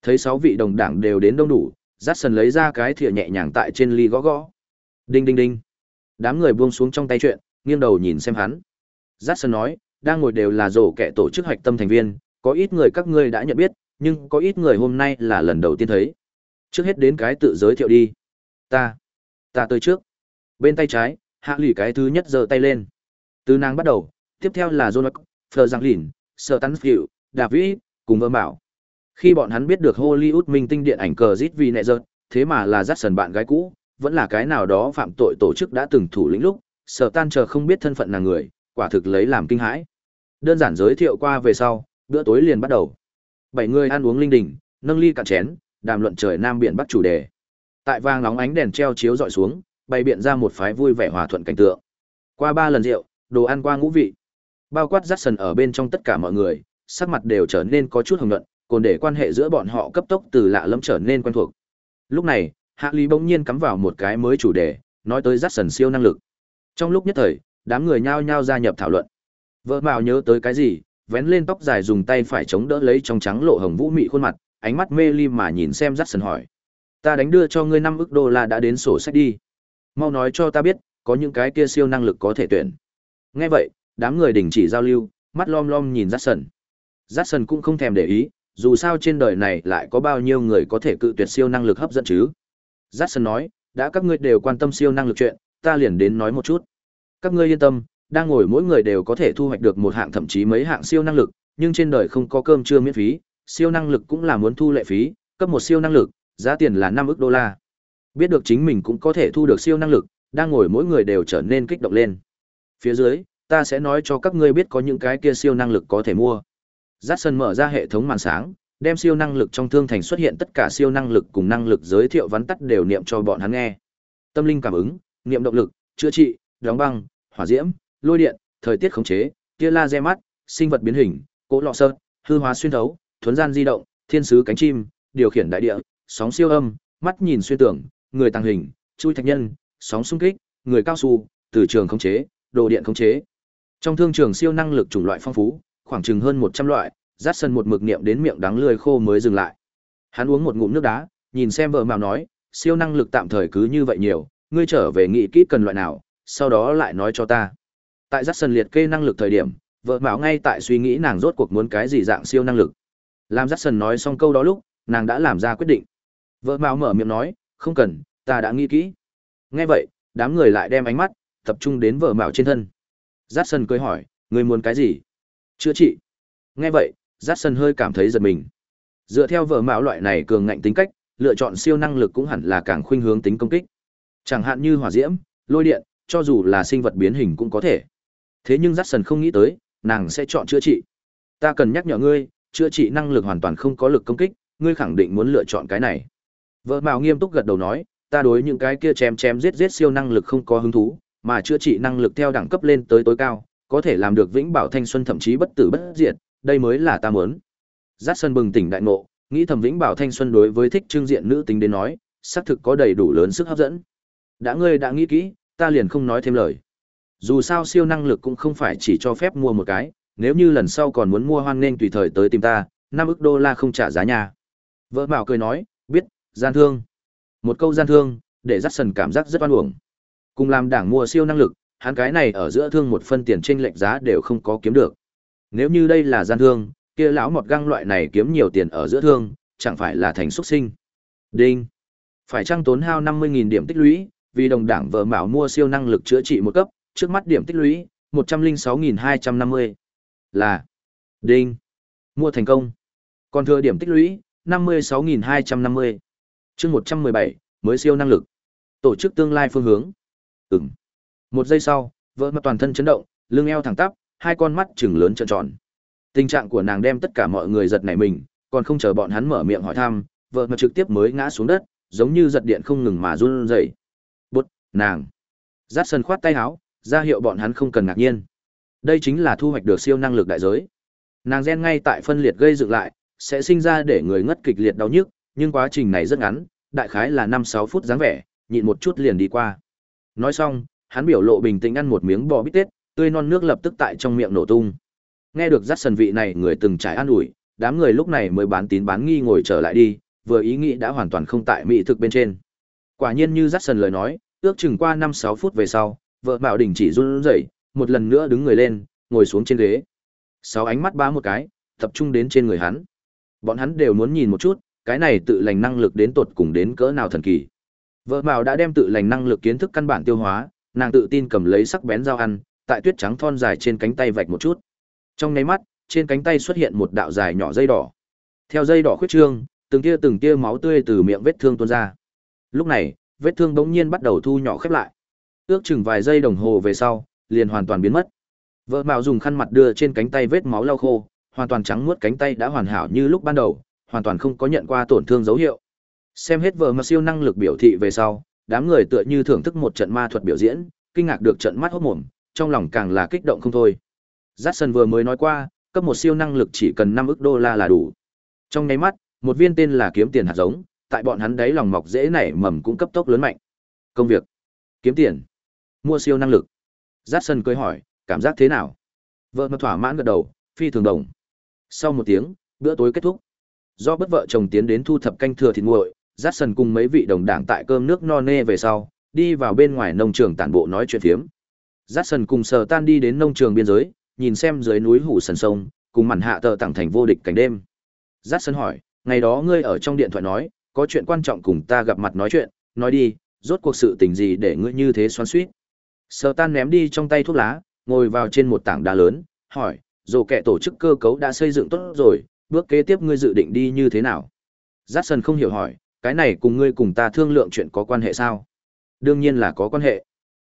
Thấy sáu vị đồng đảng đều đến đông đủ rát sần lấy ra cái thìa nhẹ nhàng tại trên ly gõ gõ. Đinh đinh đinh. Đám người buông xuống trong tay chuyện, nghiêng đầu nhìn xem hắn. Rát sần nói, đang ngồi đều là rổ kẻ tổ chức hạch tâm thành viên, có ít người các ngươi đã nhận biết, nhưng có ít người hôm nay là lần đầu tiên thấy. Trước hết đến cái tự giới thiệu đi. Ta ta tới trước. Bên tay trái hạ lì cái thứ nhất giơ tay lên. Từ nàng bắt đầu, tiếp theo là jonas phờ giang lìn sợ tắn phiệu david, cùng vơ bảo khi bọn hắn biết được hollywood minh tinh điện ảnh cờ zit vì nẹ giật, thế mà là dắt sần bạn gái cũ, vẫn là cái nào đó phạm tội tổ chức đã từng thủ lĩnh lúc sợ tan chờ không biết thân phận là người, quả thực lấy làm kinh hãi. Đơn giản giới thiệu qua về sau, bữa tối liền bắt đầu. Bảy người ăn uống linh đình, nâng ly cạn chén, đàm luận trời nam biển bắc chủ đề. Tại vang nóng ánh đèn treo chiếu dọi xuống bày biện ra một phái vui vẻ hòa thuận cảnh tượng. Qua ba lần rượu, đồ ăn qua ngũ vị. Bao quát Jackson ở bên trong tất cả mọi người, sắc mặt đều trở nên có chút hồng nhuận, còn để quan hệ giữa bọn họ cấp tốc từ lạ lẫm trở nên quen thuộc. Lúc này, Hạ Lý bỗng nhiên cắm vào một cái mới chủ đề, nói tới Jackson siêu năng lực. Trong lúc nhất thời, đám người nhao nhao gia nhập thảo luận. Vợ Mạo nhớ tới cái gì, vén lên tóc dài dùng tay phải chống đỡ lấy trong trắng lộ hồng vũ mị khuôn mặt, ánh mắt mê ly mà nhìn xem rắc Sần hỏi. Ta đánh đưa cho ngươi năm ức đô la đã đến sổ sách đi. Mau nói cho ta biết, có những cái kia siêu năng lực có thể tuyển. Nghe vậy, đám người đình chỉ giao lưu, mắt lom lom nhìn Dát Sần. Dát Sần cũng không thèm để ý, dù sao trên đời này lại có bao nhiêu người có thể cự tuyệt siêu năng lực hấp dẫn chứ. Dát Sần nói, đã các ngươi đều quan tâm siêu năng lực chuyện, ta liền đến nói một chút. Các ngươi yên tâm, đang ngồi mỗi người đều có thể thu hoạch được một hạng thậm chí mấy hạng siêu năng lực, nhưng trên đời không có cơm trưa miễn phí, siêu năng lực cũng là muốn thu lệ phí, cấp một siêu năng lực, giá tiền là năm ước đô la. Biết được chính mình cũng có thể thu được siêu năng lực, đang ngồi mỗi người đều trở nên kích động lên. Phía dưới, ta sẽ nói cho các ngươi biết có những cái kia siêu năng lực có thể mua. Jackson mở ra hệ thống màn sáng, đem siêu năng lực trong thương thành xuất hiện tất cả siêu năng lực cùng năng lực giới thiệu vắn tắt đều niệm cho bọn hắn nghe. Tâm linh cảm ứng, niệm động lực, chữa trị, đóng băng, hỏa diễm, lôi điện, thời tiết khống chế, tia laser mắt, sinh vật biến hình, cỗ lọ sơ, hư hóa xuyên thấu, thuấn gian di động, thiên sứ cánh chim, điều khiển đại địa, sóng siêu âm, mắt nhìn xuyên tưởng, người tăng hình, chui thạch nhân, sóng xung kích, người cao su, từ trường khống chế, đồ điện khống chế. Trong thương trường siêu năng lực chủng loại phong phú, khoảng chừng hơn 100 loại, dắt sân một mực niệm đến miệng đắng lười khô mới dừng lại. Hắn uống một ngụm nước đá, nhìn xem vợ mạo nói, siêu năng lực tạm thời cứ như vậy nhiều, ngươi trở về nghĩ kỹ cần loại nào, sau đó lại nói cho ta. Tại dắt sân liệt kê năng lực thời điểm, vợ mạo ngay tại suy nghĩ nàng rốt cuộc muốn cái gì dạng siêu năng lực. Làm dắt sân nói xong câu đó lúc, nàng đã làm ra quyết định. Vợ mạo mở miệng nói, không cần, ta đã nghĩ kỹ. Nghe vậy, đám người lại đem ánh mắt tập trung đến vợ mạo trên thân. Dát sân cười hỏi, người muốn cái gì? Chữa trị. Nghe vậy, Dát sân hơi cảm thấy giật mình. Dựa theo vợ mạo loại này cường ngạnh tính cách, lựa chọn siêu năng lực cũng hẳn là càng khuynh hướng tính công kích. Chẳng hạn như hỏa diễm, lôi điện, cho dù là sinh vật biến hình cũng có thể. Thế nhưng Dát sân không nghĩ tới, nàng sẽ chọn chữa trị. Ta cần nhắc nhở ngươi, chữa trị năng lực hoàn toàn không có lực công kích, ngươi khẳng định muốn lựa chọn cái này. Vợ Mạo nghiêm túc gật đầu nói, ta đối những cái kia chém chém giết giết siêu năng lực không có hứng thú, mà chữa trị năng lực theo đẳng cấp lên tới tối cao, có thể làm được vĩnh bảo thanh xuân thậm chí bất tử bất diệt, đây mới là ta muốn. Dát Sơn bừng tỉnh đại ngộ, nghĩ thầm vĩnh bảo thanh xuân đối với thích trưng diện nữ tính đến nói, xác thực có đầy đủ lớn sức hấp dẫn. Đã ngươi đã nghĩ kỹ, ta liền không nói thêm lời. Dù sao siêu năng lực cũng không phải chỉ cho phép mua một cái, nếu như lần sau còn muốn mua hoang nên tùy thời tới tìm ta, năm ức đô la không trả giá nhà. Vợ Bảo cười nói, gian thương. Một câu gian thương, để dắt sần cảm giác rất oan uổng. Cùng làm đảng mua siêu năng lực, hắn cái này ở giữa thương một phân tiền trên lệch giá đều không có kiếm được. Nếu như đây là gian thương, kia lão một găng loại này kiếm nhiều tiền ở giữa thương, chẳng phải là thành xuất sinh. Đinh. Phải chăng tốn hao 50.000 điểm tích lũy, vì đồng đảng vợ mạo mua siêu năng lực chữa trị một cấp, trước mắt điểm tích lũy, 106.250. Là. Đinh. Mua thành công. Còn thừa điểm tích lũy, 56.250 chương 117, mới siêu năng lực. Tổ chức tương lai phương hướng. ừng Một giây sau, vợ mặt toàn thân chấn động, lưng eo thẳng tắp, hai con mắt trừng lớn trợn tròn. Tình trạng của nàng đem tất cả mọi người giật nảy mình, còn không chờ bọn hắn mở miệng hỏi thăm, vợ mặt trực tiếp mới ngã xuống đất, giống như giật điện không ngừng mà run rẩy. Bút, nàng. giắt sân khoát tay áo, ra hiệu bọn hắn không cần ngạc nhiên. Đây chính là thu hoạch được siêu năng lực đại giới. Nàng gen ngay tại phân liệt gây dựng lại, sẽ sinh ra để người ngất kịch liệt đau nhức, nhưng quá trình này rất ngắn, đại khái là 5-6 phút dáng vẻ, nhịn một chút liền đi qua. Nói xong, hắn biểu lộ bình tĩnh ăn một miếng bò bít tết, tươi non nước lập tức tại trong miệng nổ tung. Nghe được dắt sần vị này người từng trải ăn ủi, đám người lúc này mới bán tín bán nghi ngồi trở lại đi, vừa ý nghĩ đã hoàn toàn không tại mỹ thực bên trên. Quả nhiên như dắt sần lời nói, ước chừng qua 5-6 phút về sau, vợ Bảo Đình chỉ run rẩy, một lần nữa đứng người lên, ngồi xuống trên ghế. Sáu ánh mắt ba một cái, tập trung đến trên người hắn. Bọn hắn đều muốn nhìn một chút, cái này tự lành năng lực đến tột cùng đến cỡ nào thần kỳ. Vợ Mạo đã đem tự lành năng lực kiến thức căn bản tiêu hóa, nàng tự tin cầm lấy sắc bén dao ăn, tại tuyết trắng thon dài trên cánh tay vạch một chút. Trong nháy mắt, trên cánh tay xuất hiện một đạo dài nhỏ dây đỏ. Theo dây đỏ khuyết trương, từng tia từng tia máu tươi từ miệng vết thương tuôn ra. Lúc này, vết thương bỗng nhiên bắt đầu thu nhỏ khép lại. Ước chừng vài giây đồng hồ về sau, liền hoàn toàn biến mất. Vợ Mạo dùng khăn mặt đưa trên cánh tay vết máu lau khô, hoàn toàn trắng muốt cánh tay đã hoàn hảo như lúc ban đầu, hoàn toàn không có nhận qua tổn thương dấu hiệu. Xem hết vợ mà siêu năng lực biểu thị về sau, đám người tựa như thưởng thức một trận ma thuật biểu diễn, kinh ngạc được trận mắt hốt mồm, trong lòng càng là kích động không thôi. Jackson vừa mới nói qua, cấp một siêu năng lực chỉ cần 5 ức đô la là đủ. Trong nháy mắt, một viên tên là kiếm tiền hạt giống, tại bọn hắn đấy lòng mọc dễ nảy mầm cũng cấp tốc lớn mạnh. Công việc, kiếm tiền, mua siêu năng lực. Jackson cười hỏi, cảm giác thế nào? Vợ mà thỏa mãn gật đầu, phi thường đồng. Sau một tiếng, bữa tối kết thúc. Do bất vợ chồng tiến đến thu thập canh thừa thịt nguội, dắt sần cùng mấy vị đồng đảng tại cơm nước no nê về sau, đi vào bên ngoài nông trường tản bộ nói chuyện phiếm. Dắt sần cùng sờ tan đi đến nông trường biên giới, nhìn xem dưới núi hủ sần sông, cùng màn hạ tờ tặng thành vô địch cảnh đêm. Dắt sần hỏi, ngày đó ngươi ở trong điện thoại nói, có chuyện quan trọng cùng ta gặp mặt nói chuyện, nói đi, rốt cuộc sự tình gì để ngươi như thế xoắn xuýt. Sờ tan ném đi trong tay thuốc lá, ngồi vào trên một tảng đá lớn, hỏi, dù kẻ tổ chức cơ cấu đã xây dựng tốt rồi, bước kế tiếp ngươi dự định đi như thế nào? Jackson không hiểu hỏi, cái này cùng ngươi cùng ta thương lượng chuyện có quan hệ sao? Đương nhiên là có quan hệ.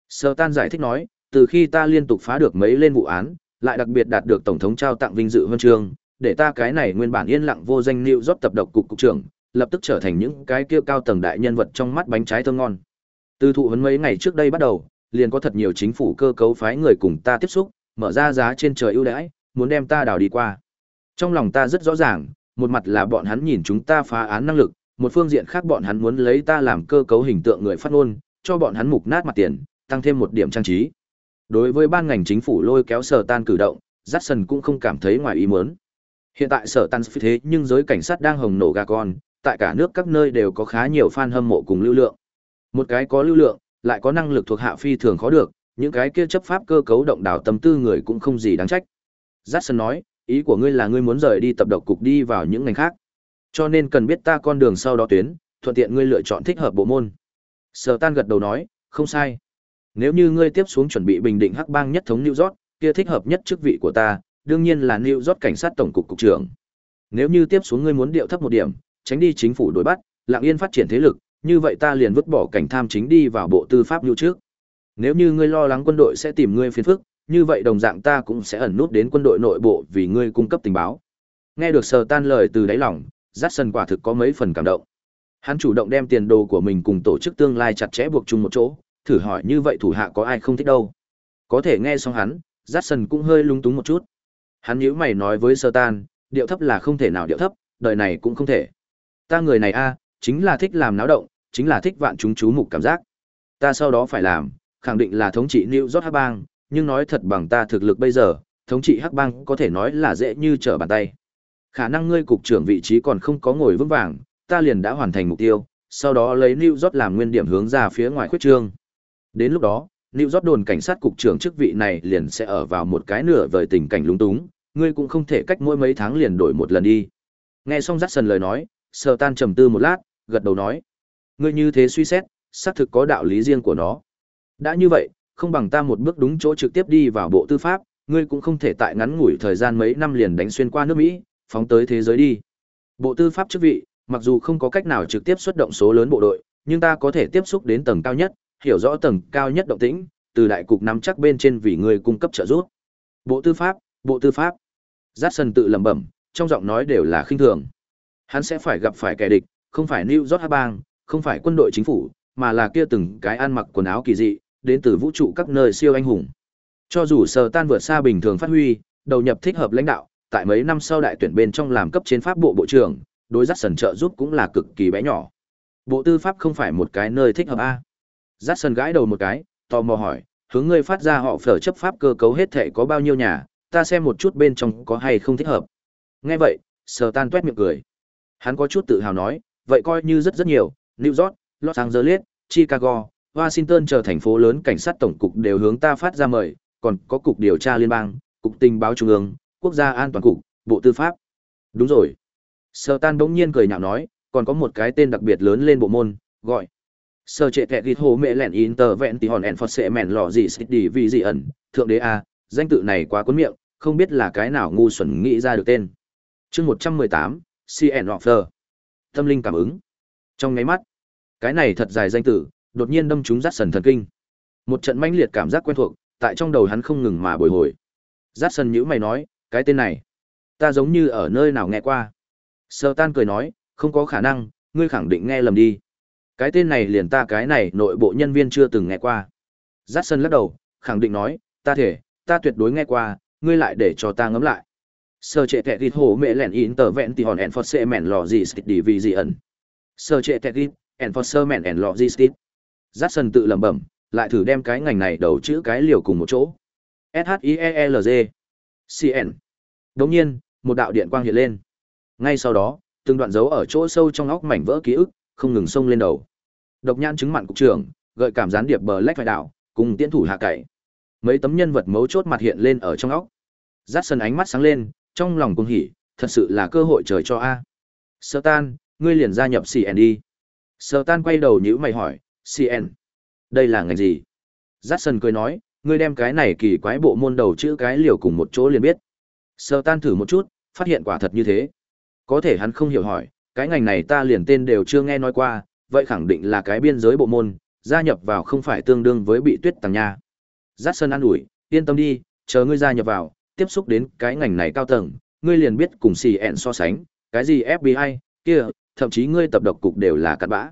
Sơ tan giải thích nói, từ khi ta liên tục phá được mấy lên vụ án, lại đặc biệt đạt được Tổng thống trao tặng vinh dự huân chương, để ta cái này nguyên bản yên lặng vô danh lưu rót tập độc cục cục trưởng, lập tức trở thành những cái kia cao tầng đại nhân vật trong mắt bánh trái thơm ngon. Từ thụ huấn mấy ngày trước đây bắt đầu, liền có thật nhiều chính phủ cơ cấu phái người cùng ta tiếp xúc, mở ra giá trên trời ưu đãi, muốn đem ta đào đi qua. Trong lòng ta rất rõ ràng, một mặt là bọn hắn nhìn chúng ta phá án năng lực, một phương diện khác bọn hắn muốn lấy ta làm cơ cấu hình tượng người phát ngôn, cho bọn hắn mục nát mặt tiền, tăng thêm một điểm trang trí. Đối với ban ngành chính phủ lôi kéo sở tan cử động, Jackson cũng không cảm thấy ngoài ý muốn. Hiện tại sở tan phi thế nhưng giới cảnh sát đang hồng nổ gà con, tại cả nước các nơi đều có khá nhiều fan hâm mộ cùng lưu lượng. Một cái có lưu lượng, lại có năng lực thuộc hạ phi thường khó được, những cái kia chấp pháp cơ cấu động đảo tâm tư người cũng không gì đáng trách. Jackson nói, ý của ngươi là ngươi muốn rời đi tập độc cục đi vào những ngành khác. Cho nên cần biết ta con đường sau đó tuyến, thuận tiện ngươi lựa chọn thích hợp bộ môn. Sở Tan gật đầu nói, không sai. Nếu như ngươi tiếp xuống chuẩn bị bình định hắc bang nhất thống New York, kia thích hợp nhất chức vị của ta, đương nhiên là New York cảnh sát tổng cục cục trưởng. Nếu như tiếp xuống ngươi muốn điệu thấp một điểm, tránh đi chính phủ đối bắt, lặng yên phát triển thế lực, như vậy ta liền vứt bỏ cảnh tham chính đi vào bộ tư pháp lưu trước. Nếu như ngươi lo lắng quân đội sẽ tìm ngươi phiền phức, như vậy đồng dạng ta cũng sẽ ẩn nút đến quân đội nội bộ vì ngươi cung cấp tình báo. Nghe được sờ tan lời từ đáy lòng, Jackson quả thực có mấy phần cảm động. Hắn chủ động đem tiền đồ của mình cùng tổ chức tương lai chặt chẽ buộc chung một chỗ, thử hỏi như vậy thủ hạ có ai không thích đâu. Có thể nghe xong hắn, Jackson cũng hơi lung túng một chút. Hắn nhíu mày nói với sơ tan, điệu thấp là không thể nào điệu thấp, đời này cũng không thể. Ta người này a, chính là thích làm náo động, chính là thích vạn chúng chú mục cảm giác. Ta sau đó phải làm, khẳng định là thống trị New York bang, nhưng nói thật bằng ta thực lực bây giờ, thống trị Hắc Bang có thể nói là dễ như trở bàn tay. Khả năng ngươi cục trưởng vị trí còn không có ngồi vững vàng, ta liền đã hoàn thành mục tiêu, sau đó lấy New York làm nguyên điểm hướng ra phía ngoài khuyết trương. Đến lúc đó, New York đồn cảnh sát cục trưởng chức vị này liền sẽ ở vào một cái nửa vời tình cảnh lúng túng, ngươi cũng không thể cách mỗi mấy tháng liền đổi một lần đi. Nghe xong Jackson lời nói, Sở Tan trầm tư một lát, gật đầu nói: "Ngươi như thế suy xét, xác thực có đạo lý riêng của nó. Đã như vậy, không bằng ta một bước đúng chỗ trực tiếp đi vào bộ tư pháp, ngươi cũng không thể tại ngắn ngủi thời gian mấy năm liền đánh xuyên qua nước Mỹ, phóng tới thế giới đi. Bộ tư pháp chức vị, mặc dù không có cách nào trực tiếp xuất động số lớn bộ đội, nhưng ta có thể tiếp xúc đến tầng cao nhất, hiểu rõ tầng cao nhất động tĩnh, từ đại cục nắm chắc bên trên vì ngươi cung cấp trợ giúp. Bộ tư pháp, bộ tư pháp. Jackson tự lẩm bẩm, trong giọng nói đều là khinh thường. Hắn sẽ phải gặp phải kẻ địch, không phải New York bang, không phải quân đội chính phủ, mà là kia từng cái ăn mặc quần áo kỳ dị, đến từ vũ trụ các nơi siêu anh hùng. Cho dù sở tan vượt xa bình thường phát huy, đầu nhập thích hợp lãnh đạo, tại mấy năm sau đại tuyển bên trong làm cấp trên pháp bộ bộ trưởng, đối giác sần trợ giúp cũng là cực kỳ bé nhỏ. Bộ tư pháp không phải một cái nơi thích hợp a. Giác sần gãi đầu một cái, tò mò hỏi, hướng ngươi phát ra họ phở chấp pháp cơ cấu hết thể có bao nhiêu nhà, ta xem một chút bên trong có hay không thích hợp. Nghe vậy, sở tan tuét miệng cười. Hắn có chút tự hào nói, vậy coi như rất rất nhiều, New York, Los Angeles, Chicago, Washington chờ thành phố lớn cảnh sát tổng cục đều hướng ta phát ra mời, còn có cục điều tra liên bang, cục tình báo trung ương, quốc gia an toàn cục, bộ tư pháp. Đúng rồi. Sở Tan bỗng nhiên cười nhạo nói, còn có một cái tên đặc biệt lớn lên bộ môn, gọi Sở trệ Tệ Gịt hồ mẹ lẹn inter vẹn Tì hòn En phật sệ mẹn lò gì xích đi vì gì ẩn, thượng đế a, danh tự này quá cuốn miệng, không biết là cái nào ngu xuẩn nghĩ ra được tên. chương 118, CN Offer. Tâm linh cảm ứng. Trong ngáy mắt, cái này thật dài danh tử, đột nhiên đâm trúng rát sần thần kinh. Một trận mãnh liệt cảm giác quen thuộc, tại trong đầu hắn không ngừng mà bồi hồi. Rát sần nhữ mày nói, cái tên này, ta giống như ở nơi nào nghe qua. Sơ tan cười nói, không có khả năng, ngươi khẳng định nghe lầm đi. Cái tên này liền ta cái này nội bộ nhân viên chưa từng nghe qua. Rát sần lắc đầu, khẳng định nói, ta thể, ta tuyệt đối nghe qua, ngươi lại để cho ta ngấm lại. Sơ trệ thẹt thịt hổ mẹ lẻn in tờ vẹn thì hòn ẹn phật xệ mẹn lò gì stick đi vì gì ẩn. Sơ trệ thẹt thịt, ẹn phật sơ mẹn ẹn lò gì stick. sần tự lẩm bẩm, lại thử đem cái ngành này đầu chữ cái liều cùng một chỗ. SHIELD-CN. đống nhiên một đạo điện quang hiện lên ngay sau đó từng đoạn dấu ở chỗ sâu trong óc mảnh vỡ ký ức không ngừng xông lên đầu độc nhãn chứng mặn cục trưởng gợi cảm gián điệp bờ lách phải đảo cùng tiến thủ hạ cậy mấy tấm nhân vật mấu chốt mặt hiện lên ở trong óc rát sân ánh mắt sáng lên trong lòng cung hỉ thật sự là cơ hội trời cho a sơ tan ngươi liền gia nhập cn đi sơ tan quay đầu nhữ mày hỏi cn đây là ngành gì? Jackson cười nói ngươi đem cái này kỳ quái bộ môn đầu chữ cái liều cùng một chỗ liền biết. Sơ tan thử một chút phát hiện quả thật như thế. Có thể hắn không hiểu hỏi cái ngành này ta liền tên đều chưa nghe nói qua vậy khẳng định là cái biên giới bộ môn gia nhập vào không phải tương đương với bị tuyết tàng nha. Giác Sơn an ủi, yên tâm đi, chờ ngươi gia nhập vào, tiếp xúc đến cái ngành này cao tầng, ngươi liền biết cùng CN so sánh, cái gì FBI, kia, thậm chí ngươi tập độc cục đều là cặn bã.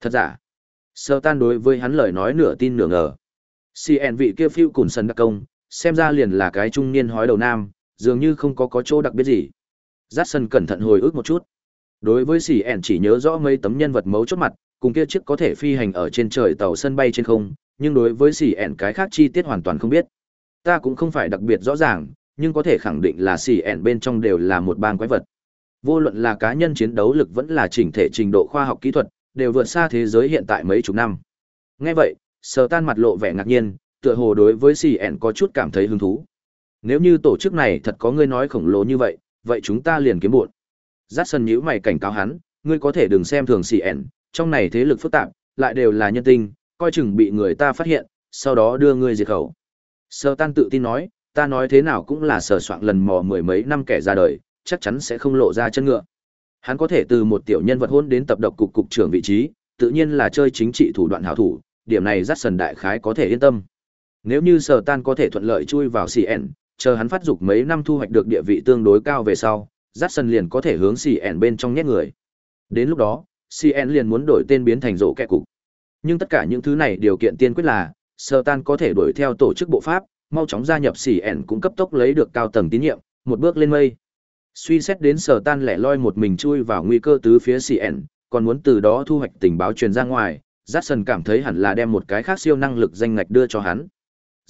Thật giả. Sơ tan đối với hắn lời nói nửa tin nửa ngờ. CN vị kia phiêu cùn sân đặc công, xem ra liền là cái trung niên hói đầu nam, dường như không có có chỗ đặc biệt gì. Giác Sơn cẩn thận hồi ức một chút. Đối với CN chỉ nhớ rõ mấy tấm nhân vật mấu chốt mặt, cùng kia chiếc có thể phi hành ở trên trời tàu sân bay trên không, nhưng đối với CN cái khác chi tiết hoàn toàn không biết. Ta cũng không phải đặc biệt rõ ràng, nhưng có thể khẳng định là CN bên trong đều là một bang quái vật. Vô luận là cá nhân chiến đấu lực vẫn là chỉnh thể trình độ khoa học kỹ thuật, đều vượt xa thế giới hiện tại mấy chục năm. Nghe vậy, Sở Tan mặt lộ vẻ ngạc nhiên, tựa hồ đối với CN có chút cảm thấy hứng thú. Nếu như tổ chức này thật có ngươi nói khổng lồ như vậy, vậy chúng ta liền kiếm buồn. sân nhíu mày cảnh cáo hắn, ngươi có thể đừng xem thường CN, trong này thế lực phức tạp, lại đều là nhân tinh, coi chừng bị người ta phát hiện, sau đó đưa ngươi diệt khẩu. Sở tan tự tin nói, ta nói thế nào cũng là sở soạn lần mò mười mấy năm kẻ ra đời, chắc chắn sẽ không lộ ra chân ngựa. Hắn có thể từ một tiểu nhân vật hôn đến tập độc cục cục trưởng vị trí, tự nhiên là chơi chính trị thủ đoạn hảo thủ, điểm này dắt sần đại khái có thể yên tâm. Nếu như sở tan có thể thuận lợi chui vào CN, chờ hắn phát dục mấy năm thu hoạch được địa vị tương đối cao về sau, dắt sần liền có thể hướng CN bên trong nhét người. Đến lúc đó, CN liền muốn đổi tên biến thành rổ kẹ cục. Nhưng tất cả những thứ này điều kiện tiên quyết là, Sở Tan có thể đuổi theo tổ chức bộ pháp, mau chóng gia nhập CN cũng cấp tốc lấy được cao tầng tín nhiệm, một bước lên mây. Suy xét đến Sở Tan lẻ loi một mình chui vào nguy cơ tứ phía CN, còn muốn từ đó thu hoạch tình báo truyền ra ngoài, Jackson cảm thấy hẳn là đem một cái khác siêu năng lực danh ngạch đưa cho hắn.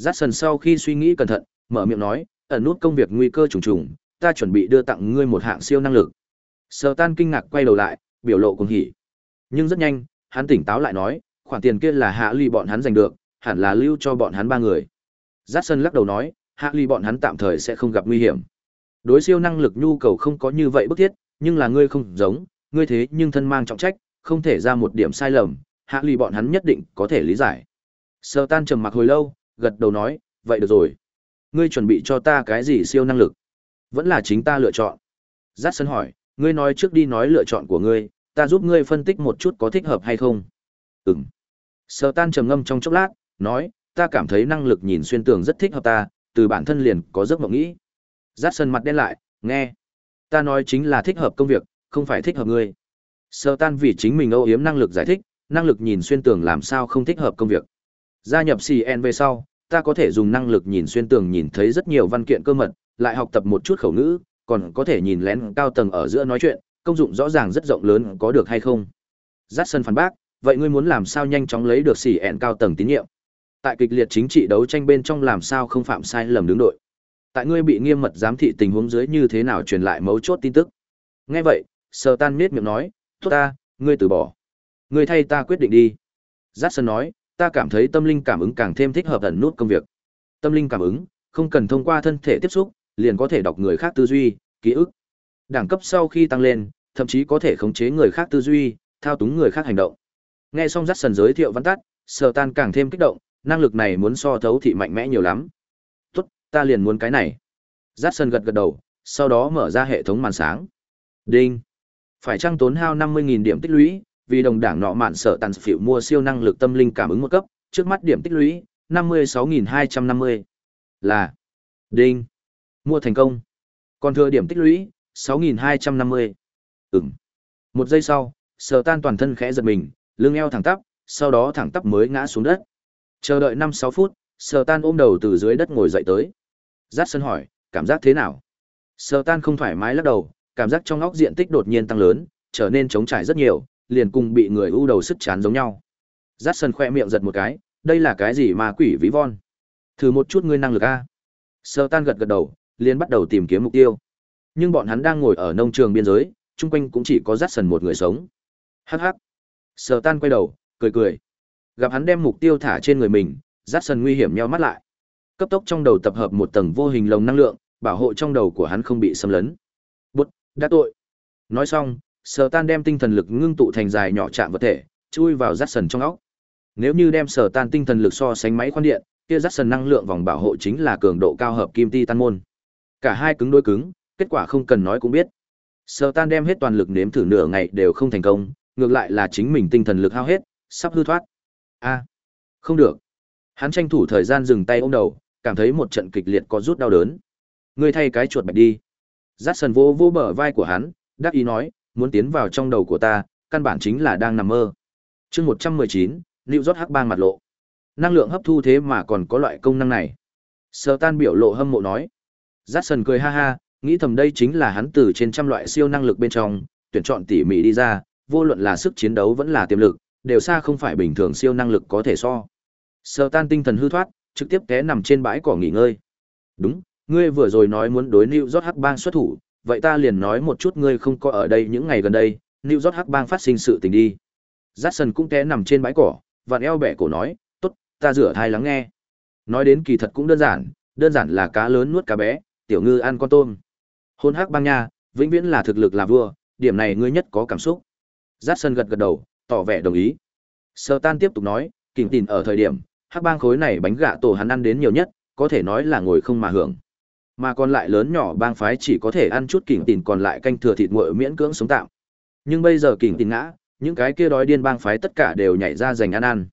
Jackson sau khi suy nghĩ cẩn thận, mở miệng nói, ẩn nút công việc nguy cơ trùng trùng, ta chuẩn bị đưa tặng ngươi một hạng siêu năng lực. Sở Tan kinh ngạc quay đầu lại, biểu lộ cuồng hỉ. Nhưng rất nhanh, hắn tỉnh táo lại nói, khoản tiền kia là hạ ly bọn hắn giành được hẳn là lưu cho bọn hắn ba người Jackson lắc đầu nói hạ ly bọn hắn tạm thời sẽ không gặp nguy hiểm đối siêu năng lực nhu cầu không có như vậy bức thiết nhưng là ngươi không giống ngươi thế nhưng thân mang trọng trách không thể ra một điểm sai lầm hạ lì bọn hắn nhất định có thể lý giải. Sơ tan trầm mặc hồi lâu gật đầu nói vậy được rồi. Ngươi chuẩn bị cho ta cái gì siêu năng lực? Vẫn là chính ta lựa chọn. Giắt sân hỏi ngươi nói trước đi nói lựa chọn của ngươi ta giúp ngươi phân tích một chút có thích hợp hay không. Ừm. Sơ tan trầm ngâm trong chốc lát, nói, ta cảm thấy năng lực nhìn xuyên tường rất thích hợp ta, từ bản thân liền có giấc mộng nghĩ. Rát sân mặt đen lại, nghe. Ta nói chính là thích hợp công việc, không phải thích hợp ngươi. Sơ tan vì chính mình âu yếm năng lực giải thích, năng lực nhìn xuyên tường làm sao không thích hợp công việc. Gia nhập CN về sau, ta có thể dùng năng lực nhìn xuyên tường nhìn thấy rất nhiều văn kiện cơ mật, lại học tập một chút khẩu ngữ, còn có thể nhìn lén cao tầng ở giữa nói chuyện, công dụng rõ ràng rất rộng lớn có được hay không. Rát sân phản bác, vậy ngươi muốn làm sao nhanh chóng lấy được xỉ ẹn cao tầng tín nhiệm tại kịch liệt chính trị đấu tranh bên trong làm sao không phạm sai lầm đứng đội tại ngươi bị nghiêm mật giám thị tình huống dưới như thế nào truyền lại mấu chốt tin tức? Nghe vậy sờ tan miết miệng nói tốt ta ngươi từ bỏ. Ngươi thay ta quyết định đi. Giắt sơn nói ta cảm thấy tâm linh cảm ứng càng thêm thích hợp ẩn nút công việc. Tâm linh cảm ứng không cần thông qua thân thể tiếp xúc liền có thể đọc người khác tư duy ký ức. Đẳng cấp sau khi tăng lên thậm chí có thể khống chế người khác tư duy thao túng người khác hành động. Nghe xong dắt giới thiệu văn tắt, sở tan càng thêm kích động, năng lực này muốn so thấu thị mạnh mẽ nhiều lắm. Ta liền muốn cái này. Dắt sân gật gật đầu, sau đó mở ra hệ thống màn sáng. Đinh. Phải trăng tốn hao 50.000 điểm tích lũy, vì đồng đảng nọ mạn sở tàn phiểu mua siêu năng lực tâm linh cảm ứng một cấp, trước mắt điểm tích lũy, 56.250. Là. Đinh. Mua thành công. Còn thừa điểm tích lũy, 6.250. Ừm. Một giây sau, sở tan toàn thân khẽ giật mình, lưng eo thẳng tắp, sau đó thẳng tắp mới ngã xuống đất. Chờ đợi 5-6 phút, Sở Tan ôm đầu từ dưới đất ngồi dậy tới. Dát sân hỏi, cảm giác thế nào? Sơ Tan không thoải mái lắc đầu, cảm giác trong óc diện tích đột nhiên tăng lớn, trở nên trống trải rất nhiều, liền cùng bị người u đầu sức chán giống nhau. Dát sân khoe miệng giật một cái, đây là cái gì mà quỷ ví von? Thử một chút ngươi năng lực a. Sơ Tan gật gật đầu, liền bắt đầu tìm kiếm mục tiêu. Nhưng bọn hắn đang ngồi ở nông trường biên giới, chung quanh cũng chỉ có dắt sân một người sống. Hắc hắc. Sở Tan quay đầu, cười cười. Gặp hắn đem mục tiêu thả trên người mình, dắt sân nguy hiểm nheo mắt lại. Cấp tốc trong đầu tập hợp một tầng vô hình lồng năng lượng, bảo hộ trong đầu của hắn không bị xâm lấn. Bút, đã tội. Nói xong, Sở Tan đem tinh thần lực ngưng tụ thành dài nhỏ chạm vật thể, chui vào dắt sần trong óc. Nếu như đem Sở Tan tinh thần lực so sánh máy khoan điện, kia dắt sần năng lượng vòng bảo hộ chính là cường độ cao hợp kim ti tan môn. Cả hai cứng đối cứng, kết quả không cần nói cũng biết. Sở Tan đem hết toàn lực nếm thử nửa ngày đều không thành công, ngược lại là chính mình tinh thần lực hao hết, sắp hư thoát. A, không được. Hắn tranh thủ thời gian dừng tay ôm đầu, cảm thấy một trận kịch liệt có rút đau đớn. Ngươi thay cái chuột bạch đi. Dát sần vô vô bờ vai của hắn, đáp ý nói, muốn tiến vào trong đầu của ta, căn bản chính là đang nằm mơ. chương một trăm mười chín, Lưu rót hắc bang mặt lộ. Năng lượng hấp thu thế mà còn có loại công năng này. Sở tan biểu lộ hâm mộ nói. Dát sần cười ha ha, nghĩ thầm đây chính là hắn từ trên trăm loại siêu năng lực bên trong, tuyển chọn tỉ mỉ đi ra, vô luận là sức chiến đấu vẫn là tiềm lực, đều xa không phải bình thường siêu năng lực có thể so. Sở tan tinh thần hư thoát, trực tiếp té nằm trên bãi cỏ nghỉ ngơi. Đúng, ngươi vừa rồi nói muốn đối New York Hắc Bang xuất thủ, vậy ta liền nói một chút ngươi không có ở đây những ngày gần đây, New York Hắc Bang phát sinh sự tình đi. Jackson cũng té nằm trên bãi cỏ, vặn eo bẻ cổ nói, tốt, ta rửa thai lắng nghe. Nói đến kỳ thật cũng đơn giản, đơn giản là cá lớn nuốt cá bé, tiểu ngư ăn con tôm. Hôn Hắc Bang nha, vĩnh viễn là thực lực là vua, điểm này ngươi nhất có cảm xúc. Jackson gật gật đầu, tỏ vẻ đồng ý. Sơ Tan tiếp tục nói, kình tìn ở thời điểm, Hắc Bang khối này bánh gạ tổ hắn ăn đến nhiều nhất, có thể nói là ngồi không mà hưởng. Mà còn lại lớn nhỏ bang phái chỉ có thể ăn chút kỉnh tìn còn lại canh thừa thịt nguội miễn cưỡng sống tạm. Nhưng bây giờ kỉnh tìn ngã những cái kia đói điên bang phái tất cả đều nhảy ra giành ăn ăn.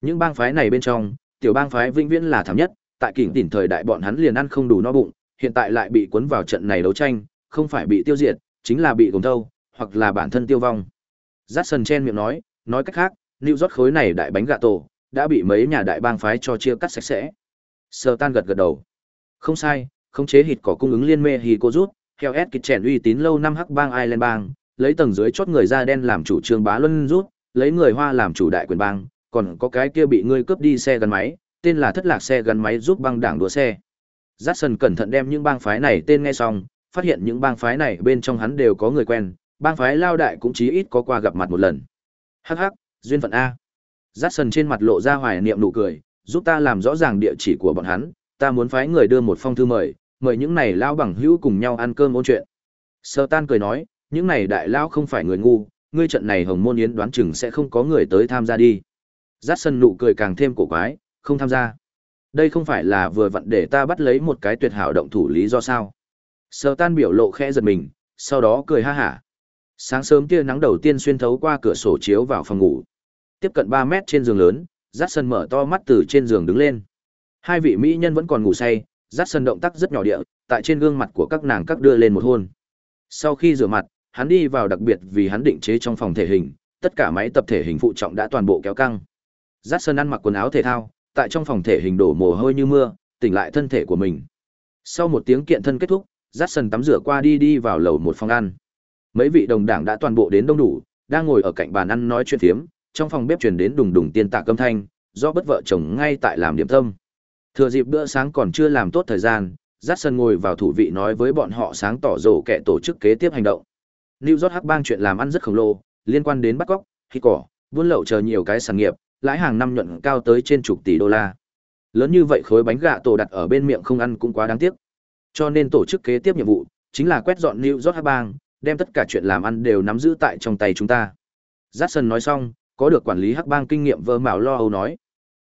Những bang phái này bên trong tiểu bang phái vĩnh viễn là thảm nhất tại kỉnh tìn thời đại bọn hắn liền ăn không đủ no bụng hiện tại lại bị cuốn vào trận này đấu tranh không phải bị tiêu diệt chính là bị gồng thâu hoặc là bản thân tiêu vong. J a chen miệng nói nói cách khác lưu rót khối này đại bánh gà tổ đã bị mấy nhà đại bang phái cho chia cắt sạch sẽ sơ tan gật gật đầu không sai khống chế hịt cỏ cung ứng liên mê hì cô rút, theo S kịch trẻn uy tín lâu năm hắc bang Ireland bang, lấy tầng dưới chốt người da đen làm chủ trương bá luân rút, lấy người hoa làm chủ đại quyền bang, còn có cái kia bị ngươi cướp đi xe gắn máy, tên là thất lạc xe gắn máy giúp băng đảng đua xe. Jackson cẩn thận đem những bang phái này tên nghe xong, phát hiện những bang phái này bên trong hắn đều có người quen, bang phái lao đại cũng chí ít có qua gặp mặt một lần. Hắc hắc, duyên phận A. Jackson trên mặt lộ ra hoài niệm nụ cười, giúp ta làm rõ ràng địa chỉ của bọn hắn, ta muốn phái người đưa một phong thư mời, mời những này lao bằng hữu cùng nhau ăn cơm ôn chuyện. Sơ tan cười nói, những này đại lao không phải người ngu, ngươi trận này hồng môn yến đoán chừng sẽ không có người tới tham gia đi. Giác sân nụ cười càng thêm cổ quái, không tham gia. Đây không phải là vừa vặn để ta bắt lấy một cái tuyệt hảo động thủ lý do sao. Sơ tan biểu lộ khẽ giật mình, sau đó cười ha hả. Sáng sớm tia nắng đầu tiên xuyên thấu qua cửa sổ chiếu vào phòng ngủ. Tiếp cận 3 mét trên giường lớn, Jackson mở to mắt từ trên giường đứng lên. Hai vị mỹ nhân vẫn còn ngủ say, Dát động tác rất nhỏ địa, tại trên gương mặt của các nàng các đưa lên một hôn. Sau khi rửa mặt, hắn đi vào đặc biệt vì hắn định chế trong phòng thể hình, tất cả máy tập thể hình phụ trọng đã toàn bộ kéo căng. Dát ăn mặc quần áo thể thao, tại trong phòng thể hình đổ mồ hôi như mưa, tỉnh lại thân thể của mình. Sau một tiếng kiện thân kết thúc, Dát tắm rửa qua đi đi vào lầu một phòng ăn. Mấy vị đồng đảng đã toàn bộ đến đông đủ, đang ngồi ở cạnh bàn ăn nói chuyện phiếm, trong phòng bếp truyền đến đùng đùng tiên tạ âm thanh, do bất vợ chồng ngay tại làm điểm tâm. Thừa dịp bữa sáng còn chưa làm tốt thời gian, Dát Sân ngồi vào thủ vị nói với bọn họ sáng tỏ rổ kẻ tổ chức kế tiếp hành động. New York Hắc Bang chuyện làm ăn rất khổng lồ, liên quan đến bắt cóc, khi cỏ, buôn lậu chờ nhiều cái sản nghiệp, lãi hàng năm nhuận cao tới trên chục tỷ đô la. Lớn như vậy khối bánh gạ tổ đặt ở bên miệng không ăn cũng quá đáng tiếc. Cho nên tổ chức kế tiếp nhiệm vụ chính là quét dọn New York Hắc Bang, đem tất cả chuyện làm ăn đều nắm giữ tại trong tay chúng ta. Jackson nói xong, có được quản lý Hắc Bang kinh nghiệm vơ mạo lo âu nói.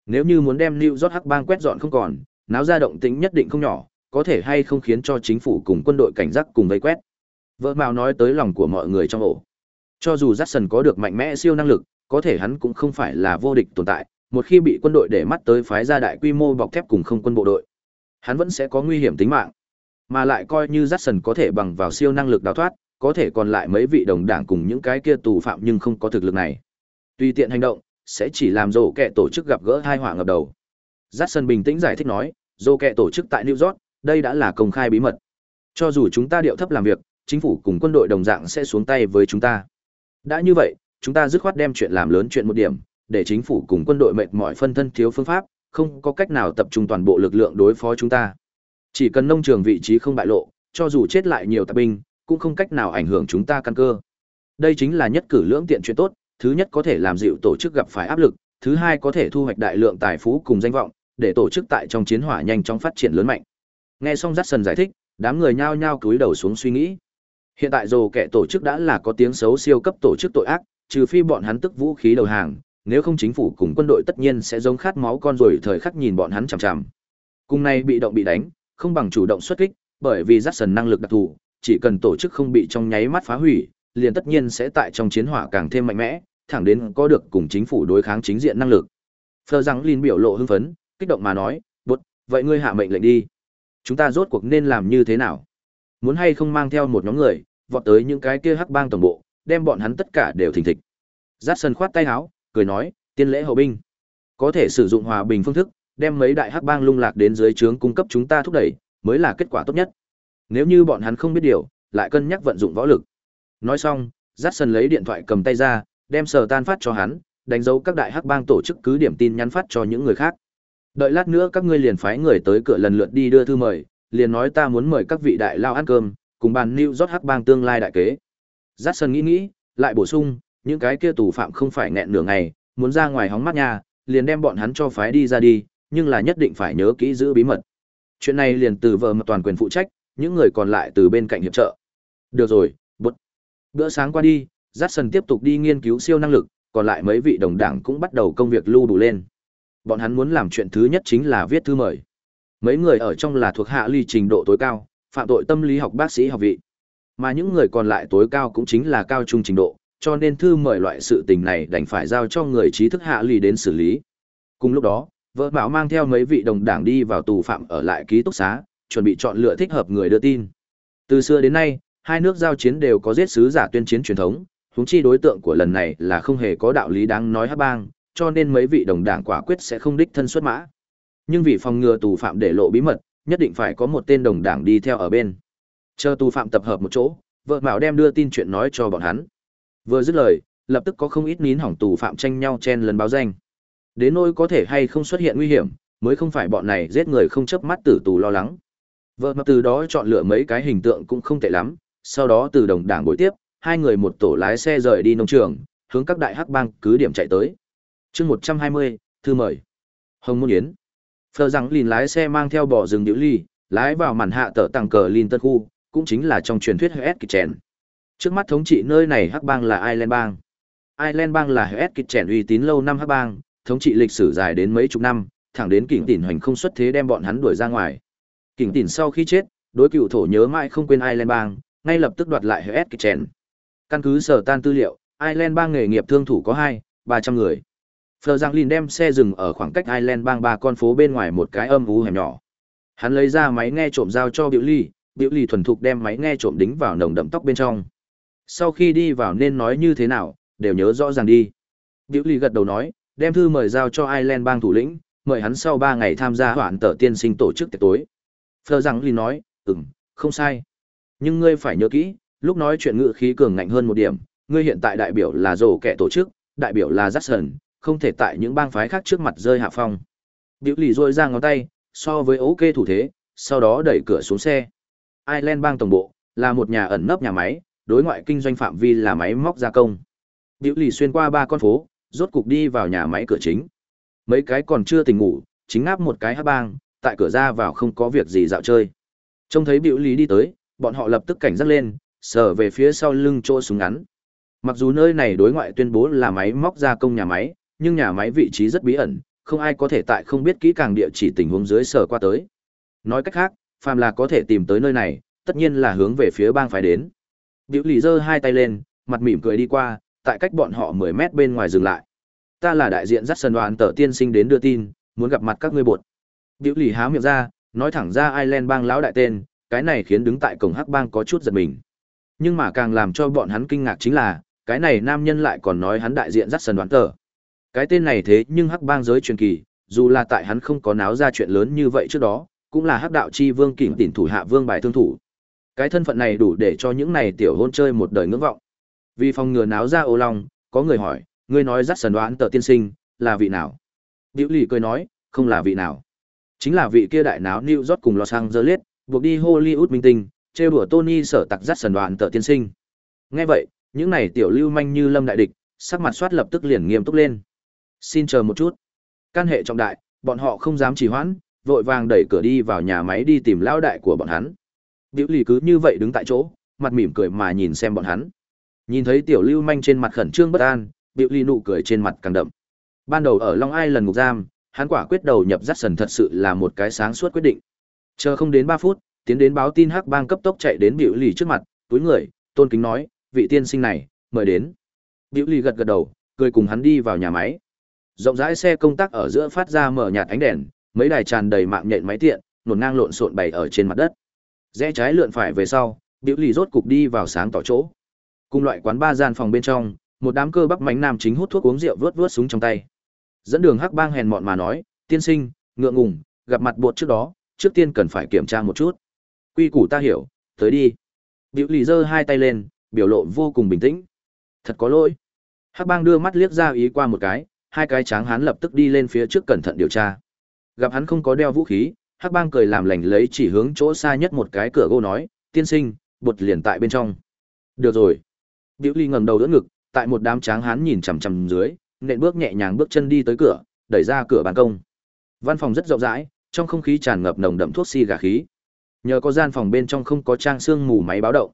Nếu như muốn đem New York Hắc bang quét dọn không còn, náo ra động tĩnh nhất định không nhỏ, có thể hay không khiến cho chính phủ cùng quân đội cảnh giác cùng vây quét. Vợ Mạo nói tới lòng của mọi người trong ổ. Cho dù Jackson có được mạnh mẽ siêu năng lực, có thể hắn cũng không phải là vô địch tồn tại, một khi bị quân đội để mắt tới phái ra đại quy mô bọc thép cùng không quân bộ đội, hắn vẫn sẽ có nguy hiểm tính mạng. Mà lại coi như Jackson có thể bằng vào siêu năng lực đào thoát, có thể còn lại mấy vị đồng đảng cùng những cái kia tù phạm nhưng không có thực lực này. Tùy tiện hành động, sẽ chỉ làm rổ kẻ tổ chức gặp gỡ hai họa ngập đầu. Jackson bình tĩnh giải thích nói, rổ kẻ tổ chức tại New York, đây đã là công khai bí mật. Cho dù chúng ta điệu thấp làm việc, chính phủ cùng quân đội đồng dạng sẽ xuống tay với chúng ta. Đã như vậy, chúng ta dứt khoát đem chuyện làm lớn chuyện một điểm, để chính phủ cùng quân đội mệt mỏi phân thân thiếu phương pháp, không có cách nào tập trung toàn bộ lực lượng đối phó chúng ta. Chỉ cần nông trường vị trí không bại lộ, cho dù chết lại nhiều tạp binh, cũng không cách nào ảnh hưởng chúng ta căn cơ. Đây chính là nhất cử lưỡng tiện chuyện tốt, thứ nhất có thể làm dịu tổ chức gặp phải áp lực, thứ hai có thể thu hoạch đại lượng tài phú cùng danh vọng, để tổ chức tại trong chiến hỏa nhanh chóng phát triển lớn mạnh. Nghe xong Jackson giải thích, đám người nhao nhao cúi đầu xuống suy nghĩ. Hiện tại dù kẻ tổ chức đã là có tiếng xấu siêu cấp tổ chức tội ác, trừ phi bọn hắn tức vũ khí đầu hàng, nếu không chính phủ cùng quân đội tất nhiên sẽ giống khát máu con rồi thời khắc nhìn bọn hắn chằm chằm. Cùng này bị động bị đánh, không bằng chủ động xuất kích, bởi vì Jackson năng lực đặc thù, chỉ cần tổ chức không bị trong nháy mắt phá hủy, liền tất nhiên sẽ tại trong chiến hỏa càng thêm mạnh mẽ, thẳng đến có được cùng chính phủ đối kháng chính diện năng lực. Phờ rằng Lin biểu lộ hưng phấn, kích động mà nói, "Bụt, vậy ngươi hạ mệnh lệnh đi. Chúng ta rốt cuộc nên làm như thế nào? Muốn hay không mang theo một nhóm người, vọt tới những cái kia hắc bang tổng bộ, đem bọn hắn tất cả đều thình thịch." Jackson khoát tay áo, cười nói, "Tiên lễ hậu binh, có thể sử dụng hòa bình phương thức, đem mấy đại hắc bang lung lạc đến dưới trướng cung cấp chúng ta thúc đẩy, mới là kết quả tốt nhất. Nếu như bọn hắn không biết điều, lại cân nhắc vận dụng võ lực." Nói xong, Jackson lấy điện thoại cầm tay ra, đem sở tan phát cho hắn, đánh dấu các đại hắc bang tổ chức cứ điểm tin nhắn phát cho những người khác. Đợi lát nữa các ngươi liền phái người tới cửa lần lượt đi đưa thư mời, liền nói ta muốn mời các vị đại lao ăn cơm, cùng bàn New York hắc bang tương lai đại kế. Jackson nghĩ nghĩ, lại bổ sung, những cái kia tù phạm không phải nghẹn nửa ngày, muốn ra ngoài hóng mắt nha, liền đem bọn hắn cho phái đi ra đi, nhưng là nhất định phải nhớ kỹ giữ bí mật. Chuyện này liền từ vợ mà toàn quyền phụ trách, những người còn lại từ bên cạnh hiệp trợ. Được rồi. Bữa sáng qua đi, Jackson tiếp tục đi nghiên cứu siêu năng lực, còn lại mấy vị đồng đảng cũng bắt đầu công việc lưu đủ lên. Bọn hắn muốn làm chuyện thứ nhất chính là viết thư mời. Mấy người ở trong là thuộc hạ ly trình độ tối cao, phạm tội tâm lý học bác sĩ học vị. Mà những người còn lại tối cao cũng chính là cao trung trình độ, cho nên thư mời loại sự tình này đành phải giao cho người trí thức hạ ly đến xử lý. Cùng lúc đó, vợ bảo mang theo mấy vị đồng đảng đi vào tù phạm ở lại ký túc xá, chuẩn bị chọn lựa thích hợp người đưa tin. Từ xưa đến nay, hai nước giao chiến đều có giết sứ giả tuyên chiến truyền thống, huống chi đối tượng của lần này là không hề có đạo lý đáng nói hắc bang, cho nên mấy vị đồng đảng quả quyết sẽ không đích thân xuất mã. Nhưng vì phòng ngừa tù phạm để lộ bí mật, nhất định phải có một tên đồng đảng đi theo ở bên. Chờ tù phạm tập hợp một chỗ, vợ Mạo đem đưa tin chuyện nói cho bọn hắn. Vừa dứt lời, lập tức có không ít nín hỏng tù phạm tranh nhau chen lần báo danh. Đến nỗi có thể hay không xuất hiện nguy hiểm, mới không phải bọn này giết người không chớp mắt tử tù lo lắng. Vợ Mạo từ đó chọn lựa mấy cái hình tượng cũng không tệ lắm, sau đó từ đồng đảng buổi tiếp, hai người một tổ lái xe rời đi nông trường, hướng các đại hắc bang cứ điểm chạy tới. Chương 120, thư mời. Hồng Môn Yến. Phờ rằng lìn lái xe mang theo bỏ rừng điệu ly, lái vào màn hạ tở tàng cờ lìn tân khu, cũng chính là trong truyền thuyết Hết Kịch Chèn. Trước mắt thống trị nơi này hắc bang là Ireland bang. Ireland bang là Hết Kịch Chèn uy tín lâu năm hắc bang, thống trị lịch sử dài đến mấy chục năm, thẳng đến kỉnh tỉn hoành không xuất thế đem bọn hắn đuổi ra ngoài. Kỉnh tỉn sau khi chết, đối cựu thổ nhớ mãi không quên Ireland bang, ngay lập tức đoạt lại Hess Kitchen. Căn cứ sở tan tư liệu, Ireland bang nghề nghiệp thương thủ có hai, ba trăm người. Phờ Giang Lin đem xe dừng ở khoảng cách Ireland bang ba con phố bên ngoài một cái âm u hẻm nhỏ. Hắn lấy ra máy nghe trộm giao cho Biểu Ly, Biểu Ly thuần thục đem máy nghe trộm đính vào nồng đậm tóc bên trong. Sau khi đi vào nên nói như thế nào, đều nhớ rõ ràng đi. Biểu Ly gật đầu nói, đem thư mời giao cho Ireland bang thủ lĩnh, mời hắn sau ba ngày tham gia hoạn tờ tiên sinh tổ chức tiệc tối. Phờ Giang Lin nói, ừm, không sai. Nhưng ngươi phải nhớ kỹ, lúc nói chuyện ngữ khí cường ngạnh hơn một điểm, ngươi hiện tại đại biểu là rồ kẻ tổ chức, đại biểu là Jackson, không thể tại những bang phái khác trước mặt rơi hạ phong. Biểu lì rôi ra ngón tay, so với ok thủ thế, sau đó đẩy cửa xuống xe. Ireland bang tổng bộ, là một nhà ẩn nấp nhà máy, đối ngoại kinh doanh phạm vi là máy móc gia công. Biểu lì xuyên qua ba con phố, rốt cục đi vào nhà máy cửa chính. Mấy cái còn chưa tỉnh ngủ, chính áp một cái hát bang, tại cửa ra vào không có việc gì dạo chơi. Trông thấy biểu lì đi tới, bọn họ lập tức cảnh giác lên, sờ về phía sau lưng chỗ súng ngắn. Mặc dù nơi này đối ngoại tuyên bố là máy móc gia công nhà máy, nhưng nhà máy vị trí rất bí ẩn, không ai có thể tại không biết kỹ càng địa chỉ tình huống dưới sờ qua tới. Nói cách khác, phàm là có thể tìm tới nơi này, tất nhiên là hướng về phía bang phải đến. Diệu lì giơ hai tay lên, mặt mỉm cười đi qua, tại cách bọn họ 10 mét bên ngoài dừng lại. Ta là đại diện dắt sân đoàn tờ tiên sinh đến đưa tin, muốn gặp mặt các ngươi bột. Diệu lì há miệng ra, nói thẳng ra Ireland bang lão đại tên, cái này khiến đứng tại cổng hắc bang có chút giật mình. Nhưng mà càng làm cho bọn hắn kinh ngạc chính là, cái này nam nhân lại còn nói hắn đại diện dắt sần đoán tờ. Cái tên này thế nhưng hắc bang giới truyền kỳ, dù là tại hắn không có náo ra chuyện lớn như vậy trước đó, cũng là hắc đạo chi vương kỉnh tỉnh thủ hạ vương bài thương thủ. Cái thân phận này đủ để cho những này tiểu hôn chơi một đời ngưỡng vọng. Vì phòng ngừa náo ra ô long, có người hỏi, ngươi nói dắt sần đoán tờ tiên sinh, là vị nào? Điệu lì cười nói, không là vị nào. Chính là vị kia đại náo New York cùng Los Angeles, buộc đi Hollywood minh tinh, trêu đùa Tony sở tặc dắt sần đoàn tợ tiên sinh. Nghe vậy, những này tiểu lưu manh như lâm đại địch, sắc mặt soát lập tức liền nghiêm túc lên. Xin chờ một chút. Can hệ trọng đại, bọn họ không dám trì hoãn, vội vàng đẩy cửa đi vào nhà máy đi tìm lao đại của bọn hắn. Biểu lì cứ như vậy đứng tại chỗ, mặt mỉm cười mà nhìn xem bọn hắn. Nhìn thấy tiểu lưu manh trên mặt khẩn trương bất an, biểu lì nụ cười trên mặt càng đậm. Ban đầu ở Long Ai lần ngục giam, hắn quả quyết đầu nhập dắt sần thật sự là một cái sáng suốt quyết định. Chờ không đến ba phút, tiến đến báo tin hắc bang cấp tốc chạy đến biểu lì trước mặt, túi người, tôn kính nói, vị tiên sinh này, mời đến. Biểu lì gật gật đầu, cười cùng hắn đi vào nhà máy. Rộng rãi xe công tác ở giữa phát ra mở nhạt ánh đèn, mấy đài tràn đầy mạng nhện máy tiện, nổn ngang lộn xộn bày ở trên mặt đất. Rẽ trái lượn phải về sau, Biểu lì rốt cục đi vào sáng tỏ chỗ. Cùng loại quán ba gian phòng bên trong, một đám cơ bắp mánh nam chính hút thuốc uống rượu vớt vớt súng trong tay. Dẫn đường hắc bang hèn mọn mà nói, tiên sinh, ngượng ngùng, gặp mặt bột trước đó, trước tiên cần phải kiểm tra một chút. Quy củ ta hiểu, tới đi. Biểu lì giơ hai tay lên, biểu lộ vô cùng bình tĩnh. Thật có lỗi. Hắc bang đưa mắt liếc ra ý qua một cái, hai cái tráng hán lập tức đi lên phía trước cẩn thận điều tra. Gặp hắn không có đeo vũ khí, Hắc bang cười làm lành lấy chỉ hướng chỗ xa nhất một cái cửa gỗ nói, tiên sinh, bột liền tại bên trong. Được rồi. Biểu ly ngẩng đầu đỡ ngực, tại một đám tráng hán nhìn chằm chằm dưới, nện bước nhẹ nhàng bước chân đi tới cửa, đẩy ra cửa ban công. Văn phòng rất rộng rãi, trong không khí tràn ngập nồng đậm thuốc xi gà khí. Nhờ có gian phòng bên trong không có trang xương mù máy báo động.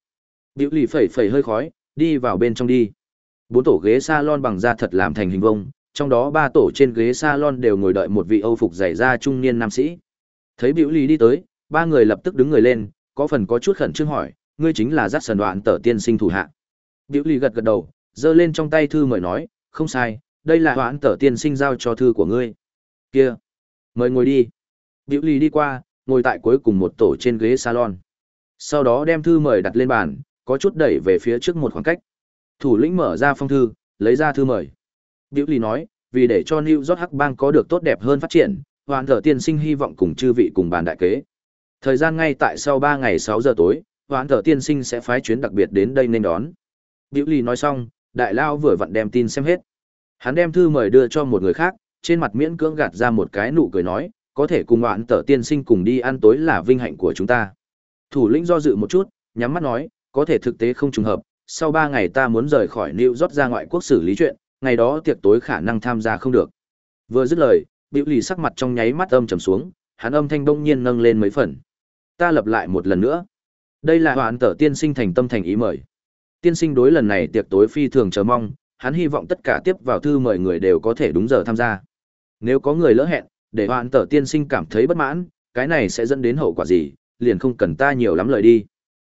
Biểu lì phẩy phẩy hơi khói, đi vào bên trong đi. Bốn tổ ghế salon bằng da thật làm thành hình vông, trong đó ba tổ trên ghế salon đều ngồi đợi một vị Âu phục dày da trung niên nam sĩ. Thấy Biểu lì đi tới, ba người lập tức đứng người lên, có phần có chút khẩn trương hỏi, ngươi chính là giác sần đoạn tở tiên sinh thủ hạ. Biểu lì gật gật đầu, giơ lên trong tay thư mời nói, không sai, đây là đoạn tở tiên sinh giao cho thư của ngươi. Kia, mời ngồi đi. Biểu Ly đi qua, ngồi tại cuối cùng một tổ trên ghế salon. Sau đó đem thư mời đặt lên bàn, có chút đẩy về phía trước một khoảng cách. Thủ lĩnh mở ra phong thư, lấy ra thư mời. Biểu Ly nói, vì để cho New York Hắc Bang có được tốt đẹp hơn phát triển, hoàn thở tiên sinh hy vọng cùng chư vị cùng bàn đại kế. Thời gian ngay tại sau 3 ngày 6 giờ tối, hoàn thở tiên sinh sẽ phái chuyến đặc biệt đến đây nên đón. Biểu Ly nói xong, đại lao vừa vặn đem tin xem hết. Hắn đem thư mời đưa cho một người khác, trên mặt miễn cưỡng gạt ra một cái nụ cười nói, có thể cùng ngoạn tở tiên sinh cùng đi ăn tối là vinh hạnh của chúng ta. Thủ lĩnh do dự một chút, nhắm mắt nói, có thể thực tế không trùng hợp, sau ba ngày ta muốn rời khỏi New York ra ngoại quốc xử lý chuyện, ngày đó tiệc tối khả năng tham gia không được. Vừa dứt lời, biểu lì sắc mặt trong nháy mắt âm trầm xuống, hắn âm thanh đông nhiên nâng lên mấy phần. Ta lập lại một lần nữa. Đây là hoàn tở tiên sinh thành tâm thành ý mời. Tiên sinh đối lần này tiệc tối phi thường chờ mong, hắn hy vọng tất cả tiếp vào thư mời người đều có thể đúng giờ tham gia. Nếu có người lỡ hẹn, để hoàn tờ tiên sinh cảm thấy bất mãn, cái này sẽ dẫn đến hậu quả gì, liền không cần ta nhiều lắm lời đi.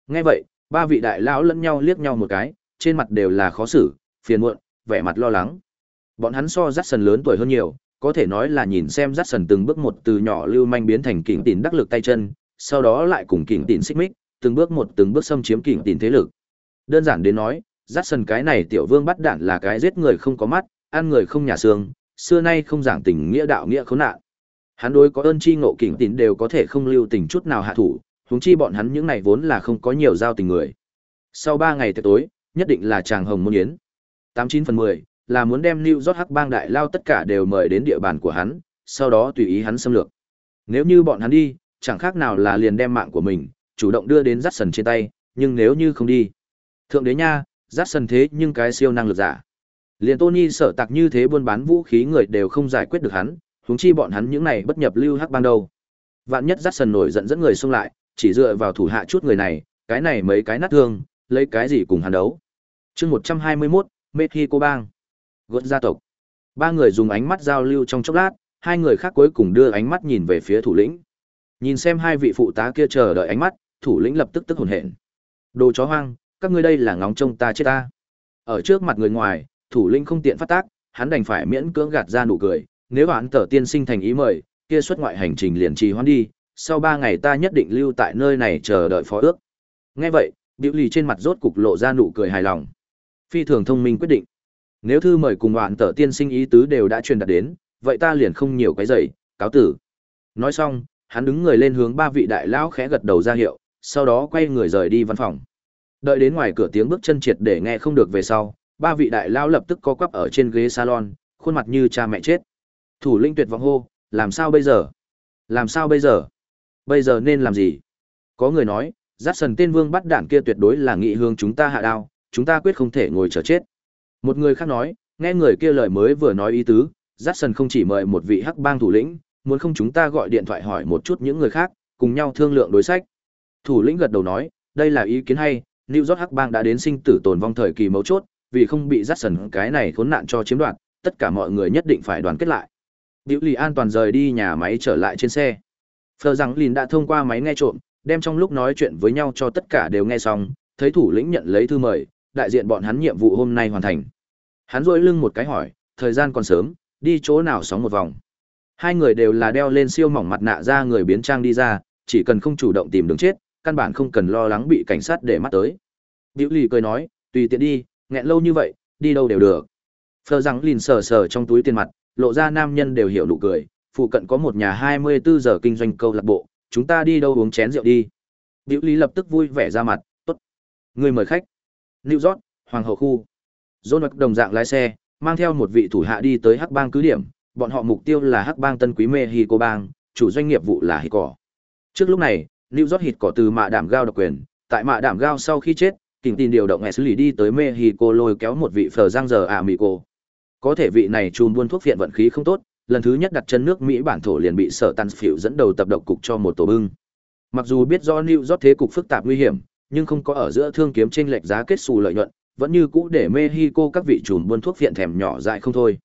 Nghe vậy, ba vị đại lão lẫn nhau liếc nhau một cái, trên mặt đều là khó xử, phiền muộn, vẻ mặt lo lắng. Bọn hắn so dắt sần lớn tuổi hơn nhiều, có thể nói là nhìn xem dắt sần từng bước một từ nhỏ lưu manh biến thành kỉnh tín đắc lực tay chân, sau đó lại cùng kỉnh tín xích mích, từng bước một từng bước xâm chiếm kỉnh tín thế lực. Đơn giản đến nói, dắt sần cái này tiểu vương bắt đạn là cái giết người không có mắt, ăn người không nhà xương, xưa nay không giảng tình nghĩa đạo nghĩa khốn nạn. Hắn đối có ơn chi ngộ kỉnh tín đều có thể không lưu tình chút nào hạ thủ, huống chi bọn hắn những này vốn là không có nhiều giao tình người. Sau 3 ngày tối, nhất định là chàng hồng môn yến. 89 phần 10 là muốn đem New York Hắc bang đại lao tất cả đều mời đến địa bàn của hắn, sau đó tùy ý hắn xâm lược. Nếu như bọn hắn đi, chẳng khác nào là liền đem mạng của mình, chủ động đưa đến Jackson trên tay, nhưng nếu như không đi. Thượng đế nha, Jackson thế nhưng cái siêu năng lực giả. Liền Tony sợ tặc như thế buôn bán vũ khí người đều không giải quyết được hắn, huống chi bọn hắn những này bất nhập lưu hắc bang đâu. Vạn nhất Jackson nổi giận dẫn người xông lại, chỉ dựa vào thủ hạ chút người này, cái này mấy cái nát thương, lấy cái gì cùng hắn đấu. Chương 121, Mexico bang. Gột gia tộc. Ba người dùng ánh mắt giao lưu trong chốc lát, hai người khác cuối cùng đưa ánh mắt nhìn về phía thủ lĩnh. Nhìn xem hai vị phụ tá kia chờ đợi ánh mắt, thủ lĩnh lập tức tức hồn hển. Đồ chó hoang, các ngươi đây là ngóng trông ta chết ta. Ở trước mặt người ngoài, thủ lĩnh không tiện phát tác, hắn đành phải miễn cưỡng gạt ra nụ cười, nếu bạn tở tiên sinh thành ý mời, kia xuất ngoại hành trình liền trì hoãn đi, sau ba ngày ta nhất định lưu tại nơi này chờ đợi phó ước. Nghe vậy, biểu lì trên mặt rốt cục lộ ra nụ cười hài lòng. Phi thường thông minh quyết định. Nếu thư mời cùng bạn tở tiên sinh ý tứ đều đã truyền đạt đến, vậy ta liền không nhiều cái dậy, cáo tử. Nói xong, hắn đứng người lên hướng ba vị đại lão khẽ gật đầu ra hiệu, sau đó quay người rời đi văn phòng. Đợi đến ngoài cửa tiếng bước chân triệt để nghe không được về sau, ba vị đại lão lập tức co quắp ở trên ghế salon, khuôn mặt như cha mẹ chết. Thủ lĩnh tuyệt vọng hô, làm sao bây giờ? Làm sao bây giờ? Bây giờ nên làm gì? Có người nói, giáp sần tên vương bắt đạn kia tuyệt đối là nghị hương chúng ta hạ đao, chúng ta quyết không thể ngồi chờ chết. Một người khác nói, nghe người kia lời mới vừa nói ý tứ, giáp sần không chỉ mời một vị hắc bang thủ lĩnh, muốn không chúng ta gọi điện thoại hỏi một chút những người khác, cùng nhau thương lượng đối sách. Thủ lĩnh gật đầu nói, đây là ý kiến hay, New York Hắc Bang đã đến sinh tử tồn vong thời kỳ mấu chốt, vì không bị dắt sần cái này khốn nạn cho chiếm đoạt, tất cả mọi người nhất định phải đoàn kết lại. Biểu Lì an toàn rời đi nhà máy trở lại trên xe. Phờ rằng Lìn đã thông qua máy nghe trộm, đem trong lúc nói chuyện với nhau cho tất cả đều nghe xong, thấy thủ lĩnh nhận lấy thư mời, đại diện bọn hắn nhiệm vụ hôm nay hoàn thành. Hắn rôi lưng một cái hỏi, thời gian còn sớm, đi chỗ nào sóng một vòng. Hai người đều là đeo lên siêu mỏng mặt nạ ra người biến trang đi ra, chỉ cần không chủ động tìm đường chết, căn bản không cần lo lắng bị cảnh sát để mắt tới. Biểu Lì cười nói, tùy tiện đi, nghẹn lâu như vậy, đi đâu đều được. Phờ rằng lìn sờ sờ trong túi tiền mặt, lộ ra nam nhân đều hiểu nụ cười, phụ cận có một nhà 24 giờ kinh doanh câu lạc bộ, chúng ta đi đâu uống chén rượu đi. Biểu Lý lập tức vui vẻ ra mặt, tốt. Người mời khách. New York, Hoàng hậu khu. John đồng dạng lái xe, mang theo một vị thủ hạ đi tới Hắc Bang cứ điểm, bọn họ mục tiêu là Hắc Bang Tân Quý Mexico bang, chủ doanh nghiệp vụ là Hít Cỏ. Trước lúc này, New York Hít Cỏ từ mạ đảm gao độc quyền, tại mạ đảm gao sau khi chết, kình tin điều động xử lý đi tới Mexico lôi kéo một vị phờ giang giờ à Mỹ cô. Có thể vị này chùm buôn thuốc viện vận khí không tốt, lần thứ nhất đặt chân nước Mỹ bản thổ liền bị sở tàn phiểu dẫn đầu tập độc cục cho một tổ bưng. Mặc dù biết do New York thế cục phức tạp nguy hiểm, nhưng không có ở giữa thương kiếm trên lệch giá kết xù lợi nhuận, vẫn như cũ để Mexico các vị chùm buôn thuốc viện thèm nhỏ dại không thôi.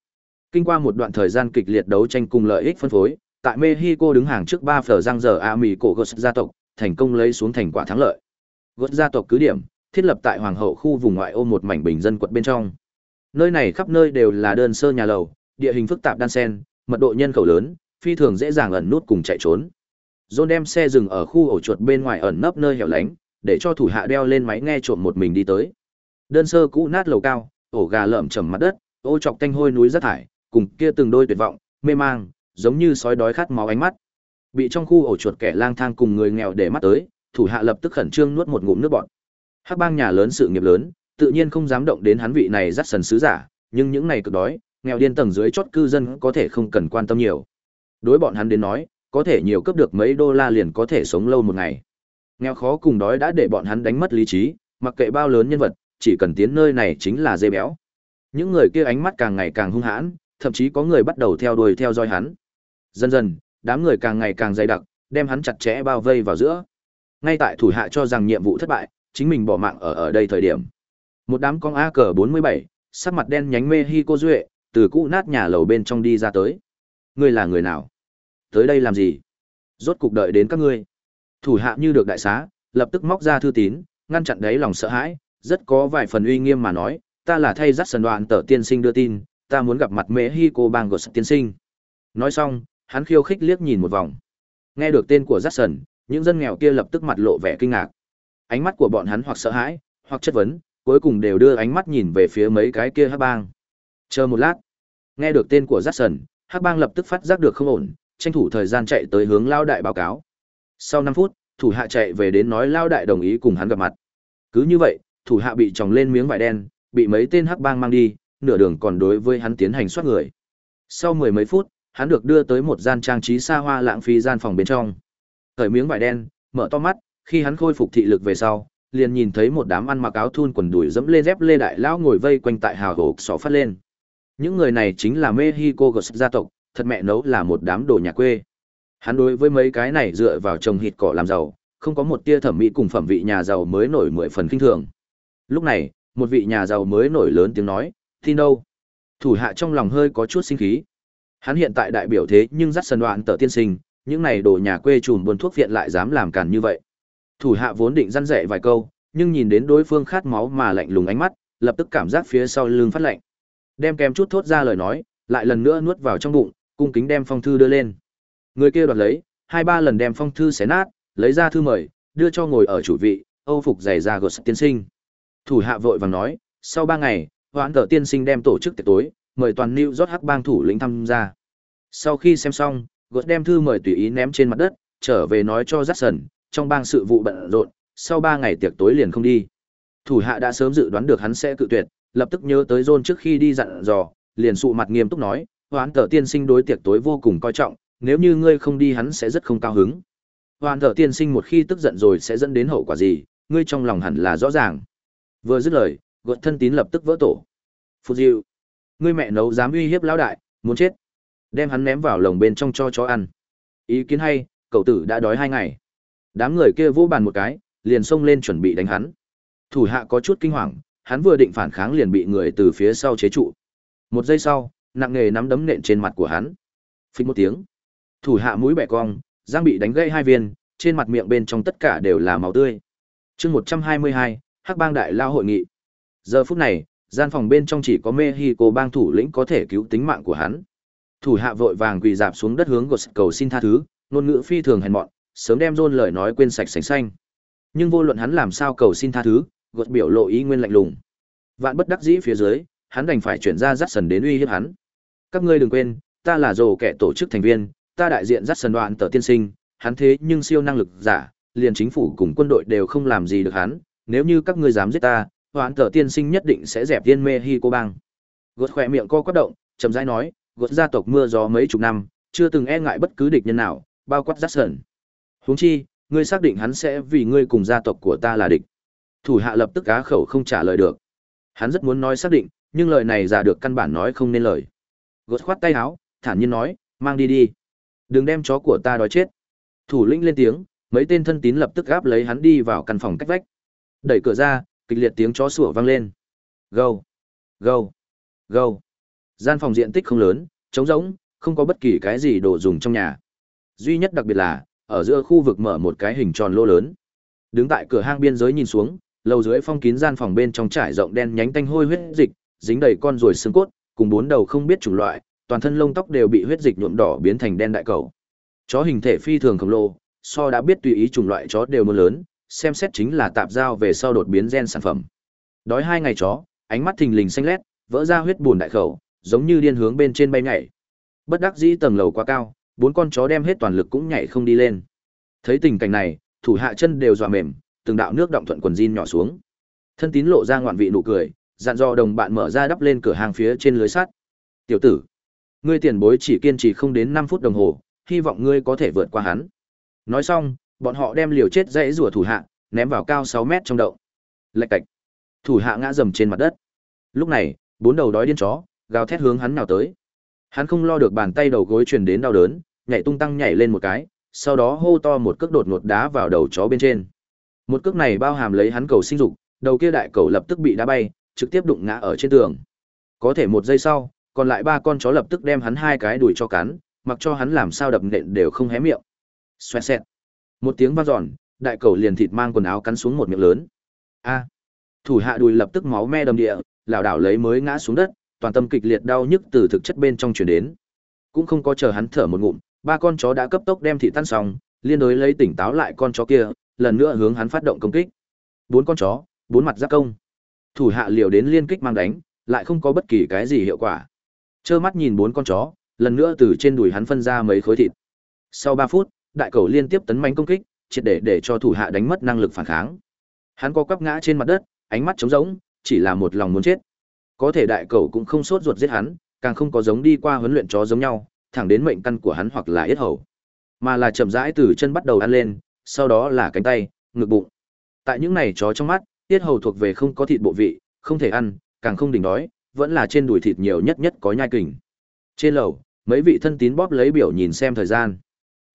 Kinh qua một đoạn thời gian kịch liệt đấu tranh cùng lợi ích phân phối, tại Mexico đứng hàng trước ba phở răng giờ a Mỹ cổ Gos gia tộc, thành công lấy xuống thành quả thắng lợi. Gos gia tộc cứ điểm, thiết lập tại hoàng hậu khu vùng ngoại ô một mảnh bình dân quận bên trong. Nơi này khắp nơi đều là đơn sơ nhà lầu, địa hình phức tạp đan xen, mật độ nhân khẩu lớn, phi thường dễ dàng ẩn nút cùng chạy trốn. John đem xe dừng ở khu ổ chuột bên ngoài ẩn nấp nơi hẻo lánh, để cho thủ hạ đeo lên máy nghe trộm một mình đi tới. Đơn sơ cũ nát lầu cao, ổ gà lởm chầm mặt đất, ô chọc tanh hôi núi rác thải, cùng kia từng đôi tuyệt vọng, mê mang, giống như sói đói khát máu ánh mắt. Bị trong khu ổ chuột kẻ lang thang cùng người nghèo để mắt tới, thủ hạ lập tức khẩn trương nuốt một ngụm nước bọt. Hắc bang nhà lớn sự nghiệp lớn, tự nhiên không dám động đến hắn vị này dắt sần sứ giả, nhưng những này cực đói, nghèo điên tầng dưới chót cư dân có thể không cần quan tâm nhiều. Đối bọn hắn đến nói, có thể nhiều cấp được mấy đô la liền có thể sống lâu một ngày. Nghèo khó cùng đói đã để bọn hắn đánh mất lý trí, mặc kệ bao lớn nhân vật, chỉ cần tiến nơi này chính là dê béo. Những người kia ánh mắt càng ngày càng hung hãn, thậm chí có người bắt đầu theo đuổi theo dõi hắn. Dần dần, đám người càng ngày càng dày đặc, đem hắn chặt chẽ bao vây vào giữa. Ngay tại thủ hạ cho rằng nhiệm vụ thất bại, chính mình bỏ mạng ở ở đây thời điểm. Một đám con A cờ 47, sắc mặt đen nhánh mê hi cô duệ, từ cũ nát nhà lầu bên trong đi ra tới. Ngươi là người nào? Tới đây làm gì? Rốt cục đợi đến các ngươi. Thủ hạ như được đại xá, lập tức móc ra thư tín, ngăn chặn đấy lòng sợ hãi, rất có vài phần uy nghiêm mà nói, ta là thay dắt sần đoàn tờ tiên sinh đưa tin, ta muốn gặp mặt mẹ hi cô bang của tiên sinh. Nói xong, hắn khiêu khích liếc nhìn một vòng. Nghe được tên của dắt sần, những dân nghèo kia lập tức mặt lộ vẻ kinh ngạc. Ánh mắt của bọn hắn hoặc sợ hãi, hoặc chất vấn, cuối cùng đều đưa ánh mắt nhìn về phía mấy cái kia hắc bang. Chờ một lát, nghe được tên của Jackson, hắc bang lập tức phát giác được không ổn, tranh thủ thời gian chạy tới hướng lao đại báo cáo. Sau 5 phút, thủ hạ chạy về đến nói lao đại đồng ý cùng hắn gặp mặt. Cứ như vậy, thủ hạ bị tròng lên miếng vải đen, bị mấy tên hắc bang mang đi, nửa đường còn đối với hắn tiến hành soát người. Sau mười mấy phút, hắn được đưa tới một gian trang trí xa hoa lãng phí gian phòng bên trong. Cởi miếng vải đen, mở to mắt, khi hắn khôi phục thị lực về sau, liền nhìn thấy một đám ăn mặc áo thun quần đùi dẫm lê dép lê đại lão ngồi vây quanh tại hào hổ xỏ phát lên. Những người này chính là Mexico Gos gia tộc, thật mẹ nấu là một đám đồ nhà quê. Hắn đối với mấy cái này dựa vào trồng hịt cỏ làm giàu, không có một tia thẩm mỹ cùng phẩm vị nhà giàu mới nổi mười phần kinh thường. Lúc này, một vị nhà giàu mới nổi lớn tiếng nói, tin đâu? Thủ hạ trong lòng hơi có chút sinh khí. Hắn hiện tại đại biểu thế nhưng dắt sân đoạn tờ tiên sinh, những này đồ nhà quê trùm buôn thuốc viện lại dám làm càn như vậy. Thủ hạ vốn định răn rẻ vài câu, nhưng nhìn đến đối phương khát máu mà lạnh lùng ánh mắt, lập tức cảm giác phía sau lưng phát lạnh. Đem kèm chút thốt ra lời nói, lại lần nữa nuốt vào trong bụng, cung kính đem phong thư đưa lên. Người kia đoạt lấy, hai ba lần đem phong thư xé nát, lấy ra thư mời, đưa cho ngồi ở chủ vị, Âu phục giày da gột tiên sinh. Thủ hạ vội vàng nói, sau ba ngày, hoãn tờ tiên sinh đem tổ chức tiệc tối, mời toàn New York Hắc bang thủ lĩnh tham gia. Sau khi xem xong, gột đem thư mời tùy ý ném trên mặt đất, trở về nói cho Jackson, trong bang sự vụ bận rộn, sau 3 ngày tiệc tối liền không đi. Thủ hạ đã sớm dự đoán được hắn sẽ cự tuyệt, lập tức nhớ tới John trước khi đi dặn dò, liền sụ mặt nghiêm túc nói, hoán tờ tiên sinh đối tiệc tối vô cùng coi trọng, nếu như ngươi không đi hắn sẽ rất không cao hứng. Hoán thở tiên sinh một khi tức giận rồi sẽ dẫn đến hậu quả gì, ngươi trong lòng hẳn là rõ ràng. Vừa dứt lời, gột thân tín lập tức vỡ tổ. phụ Diệu, ngươi mẹ nấu dám uy hiếp lão đại, muốn chết. Đem hắn ném vào lồng bên trong cho chó ăn. Ý kiến hay, cậu tử đã đói hai ngày. Đám người kia vỗ bàn một cái, liền xông lên chuẩn bị đánh hắn. Thủ hạ có chút kinh hoàng, hắn vừa định phản kháng liền bị người từ phía sau chế trụ. Một giây sau, nặng nghề nắm đấm nện trên mặt của hắn. Phình một tiếng. Thủ hạ mũi bẻ cong, giang bị đánh gãy hai viên, trên mặt miệng bên trong tất cả đều là máu tươi. Chương 122, Hắc bang đại lao hội nghị. Giờ phút này, gian phòng bên trong chỉ có Mexico bang thủ lĩnh có thể cứu tính mạng của hắn. Thủ hạ vội vàng quỳ dạp xuống đất hướng Gột cầu xin tha thứ, ngôn ngữ phi thường hèn mọn, sớm đem John lời nói quên sạch sành xanh. Nhưng vô luận hắn làm sao cầu xin tha thứ, Gột biểu lộ ý nguyên lạnh lùng. Vạn bất đắc dĩ phía dưới, hắn đành phải chuyển ra dắt sần đến uy hiếp hắn. Các ngươi đừng quên, ta là rồ kẻ tổ chức thành viên, ta đại diện dắt sần đoạn tờ tiên sinh, hắn thế nhưng siêu năng lực giả, liền chính phủ cùng quân đội đều không làm gì được hắn, nếu như các ngươi dám giết ta, đoạn tờ tiên sinh nhất định sẽ dẹp tiên mê hi cô bang. Gột khỏe miệng co quắp động, chậm rãi nói, gột gia tộc mưa gió mấy chục năm, chưa từng e ngại bất cứ địch nhân nào, bao quát Jackson. Huống chi, ngươi xác định hắn sẽ vì ngươi cùng gia tộc của ta là địch. Thủ hạ lập tức cá khẩu không trả lời được. Hắn rất muốn nói xác định, nhưng lời này giả được căn bản nói không nên lời. Gột khoát tay áo, thản nhiên nói, mang đi đi. Đừng đem chó của ta đói chết. Thủ lĩnh lên tiếng, mấy tên thân tín lập tức gáp lấy hắn đi vào căn phòng cách vách. Đẩy cửa ra, kịch liệt tiếng chó sủa vang lên. Gâu, gâu, gâu. Gian phòng diện tích không lớn, trống rỗng, không có bất kỳ cái gì đồ dùng trong nhà. Duy nhất đặc biệt là, ở giữa khu vực mở một cái hình tròn lô lớn. Đứng tại cửa hang biên giới nhìn xuống, lầu dưới phong kín gian phòng bên trong trải rộng đen nhánh tanh hôi huyết dịch, dính đầy con ruồi xương cốt, cùng bốn đầu không biết chủng loại, toàn thân lông tóc đều bị huyết dịch nhuộm đỏ biến thành đen đại cầu. Chó hình thể phi thường khổng lồ, so đã biết tùy ý chủng loại chó đều mưa lớn, xem xét chính là tạp giao về sau đột biến gen sản phẩm. Đói hai ngày chó, ánh mắt thình lình xanh lét, vỡ ra huyết buồn đại khẩu, giống như điên hướng bên trên bay nhảy. Bất đắc dĩ tầng lầu quá cao, bốn con chó đem hết toàn lực cũng nhảy không đi lên. Thấy tình cảnh này, thủ hạ chân đều dọa mềm, từng đạo nước động thuận quần jean nhỏ xuống. Thân tín lộ ra ngoạn vị nụ cười, dặn dò đồng bạn mở ra đắp lên cửa hàng phía trên lưới sắt. "Tiểu tử, ngươi tiền bối chỉ kiên trì không đến 5 phút đồng hồ, hy vọng ngươi có thể vượt qua hắn." Nói xong, bọn họ đem liều chết dãy rùa thủ hạ, ném vào cao 6 mét trong động. Lạch cạch. Thủ hạ ngã rầm trên mặt đất. Lúc này, bốn đầu đói điên chó, gào thét hướng hắn nào tới. Hắn không lo được bàn tay đầu gối truyền đến đau đớn, nhảy tung tăng nhảy lên một cái, sau đó hô to một cước đột ngột đá vào đầu chó bên trên. Một cước này bao hàm lấy hắn cầu sinh dục, đầu kia đại cầu lập tức bị đá bay, trực tiếp đụng ngã ở trên tường. Có thể một giây sau, còn lại ba con chó lập tức đem hắn hai cái đuổi cho cắn, mặc cho hắn làm sao đập nện đều không hé miệng. Xoẹt xẹt. Một tiếng vang giòn, đại cầu liền thịt mang quần áo cắn xuống một miệng lớn. A. Thủ hạ đùi lập tức máu me đầm địa, lảo đảo lấy mới ngã xuống đất, toàn tâm kịch liệt đau nhức từ thực chất bên trong truyền đến. Cũng không có chờ hắn thở một ngụm, ba con chó đã cấp tốc đem thịt tan xong, liên đối lấy tỉnh táo lại con chó kia, lần nữa hướng hắn phát động công kích. Bốn con chó, bốn mặt giáp công. Thủ hạ liều đến liên kích mang đánh, lại không có bất kỳ cái gì hiệu quả. Trơ mắt nhìn bốn con chó, lần nữa từ trên đùi hắn phân ra mấy khối thịt. Sau 3 phút, đại cầu liên tiếp tấn mãnh công kích, triệt để để cho thủ hạ đánh mất năng lực phản kháng. Hắn co quắp ngã trên mặt đất, ánh mắt trống rỗng, chỉ là một lòng muốn chết. Có thể đại cầu cũng không sốt ruột giết hắn, càng không có giống đi qua huấn luyện chó giống nhau, thẳng đến mệnh căn của hắn hoặc là yết hầu, mà là chậm rãi từ chân bắt đầu ăn lên, sau đó là cánh tay, ngực bụng. Tại những này chó trong mắt, yết hầu thuộc về không có thịt bộ vị, không thể ăn, càng không đỉnh đói, vẫn là trên đùi thịt nhiều nhất nhất có nhai kình. Trên lầu, mấy vị thân tín bóp lấy biểu nhìn xem thời gian.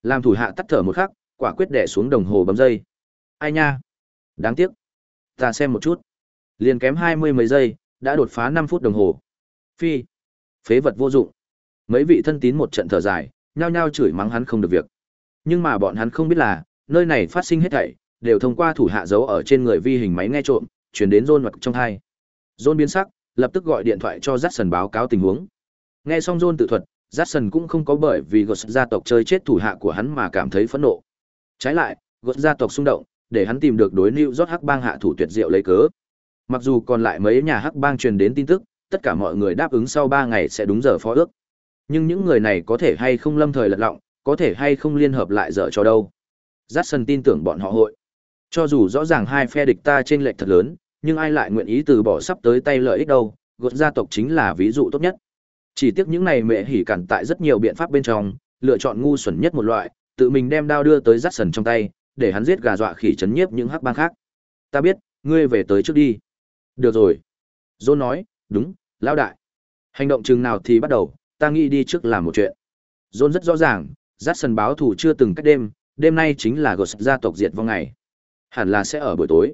Làm thủ hạ tắt thở một khắc, quả quyết đè xuống đồng hồ bấm giây. Ai nha? Đáng tiếc. Ta xem một chút. Liền kém hai mươi mấy giây, đã đột phá năm phút đồng hồ. Phi. Phế vật vô dụng. Mấy vị thân tín một trận thở dài, nhao nhao chửi mắng hắn không được việc. Nhưng mà bọn hắn không biết là, nơi này phát sinh hết thảy đều thông qua thủ hạ dấu ở trên người vi hình máy nghe trộm, truyền đến John mặt trong hai. John biến sắc, lập tức gọi điện thoại cho Jackson báo cáo tình huống. Nghe xong John tự thuật, Jackson cũng không có bởi vì Ghost gia tộc chơi chết thủ hạ của hắn mà cảm thấy phẫn nộ. Trái lại, Ghost gia tộc xung động, để hắn tìm được đối lưu York Hắc bang hạ thủ tuyệt diệu lấy cớ. Mặc dù còn lại mấy nhà Hắc bang truyền đến tin tức, tất cả mọi người đáp ứng sau 3 ngày sẽ đúng giờ phó ước. Nhưng những người này có thể hay không lâm thời lật lọng, có thể hay không liên hợp lại dở cho đâu. Jackson tin tưởng bọn họ hội. Cho dù rõ ràng hai phe địch ta trên lệch thật lớn, nhưng ai lại nguyện ý từ bỏ sắp tới tay lợi ích đâu, gột gia tộc chính là ví dụ tốt nhất. Chỉ tiếc những này mẹ hỉ cản tại rất nhiều biện pháp bên trong, lựa chọn ngu xuẩn nhất một loại, tự mình đem đao đưa tới Jackson trong tay, để hắn giết gà dọa khỉ chấn nhiếp những hắc bang khác. Ta biết, ngươi về tới trước đi. Được rồi. John nói, đúng, lão đại. Hành động chừng nào thì bắt đầu, ta nghĩ đi trước làm một chuyện. John rất rõ ràng, Jackson báo thủ chưa từng cách đêm, đêm nay chính là gột gia tộc diệt vong ngày. Hẳn là sẽ ở buổi tối.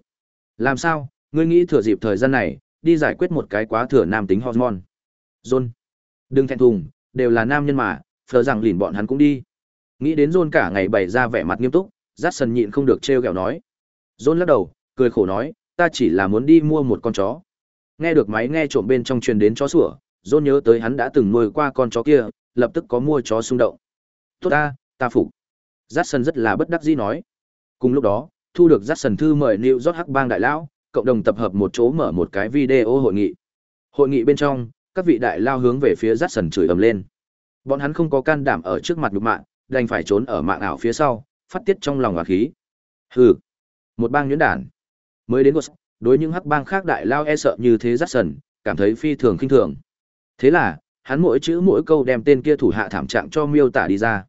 Làm sao, ngươi nghĩ thừa dịp thời gian này, đi giải quyết một cái quá thừa nam tính hormone. John, đừng thẹn thùng, đều là nam nhân mà, phờ rằng lìn bọn hắn cũng đi. Nghĩ đến John cả ngày bày ra vẻ mặt nghiêm túc, Jackson nhịn không được trêu ghẹo nói. John lắc đầu, cười khổ nói, ta chỉ là muốn đi mua một con chó. Nghe được máy nghe trộm bên trong truyền đến chó sủa, John nhớ tới hắn đã từng nuôi qua con chó kia, lập tức có mua chó xung động. Tốt ta, ta phục. Jackson rất là bất đắc dĩ nói. Cùng lúc đó, thu được Jackson thư mời New York Hắc Bang đại lão, cộng đồng tập hợp một chỗ mở một cái video hội nghị. Hội nghị bên trong, các vị đại lao hướng về phía Jackson chửi ầm lên. Bọn hắn không có can đảm ở trước mặt nhục mạng, đành phải trốn ở mạng ảo phía sau, phát tiết trong lòng và khí. Hừ, một bang nhuyễn đản. Mới đến Ghost, đối những hắc bang khác đại lao e sợ như thế Jackson, cảm thấy phi thường khinh thường. Thế là, hắn mỗi chữ mỗi câu đem tên kia thủ hạ thảm trạng cho miêu tả đi ra.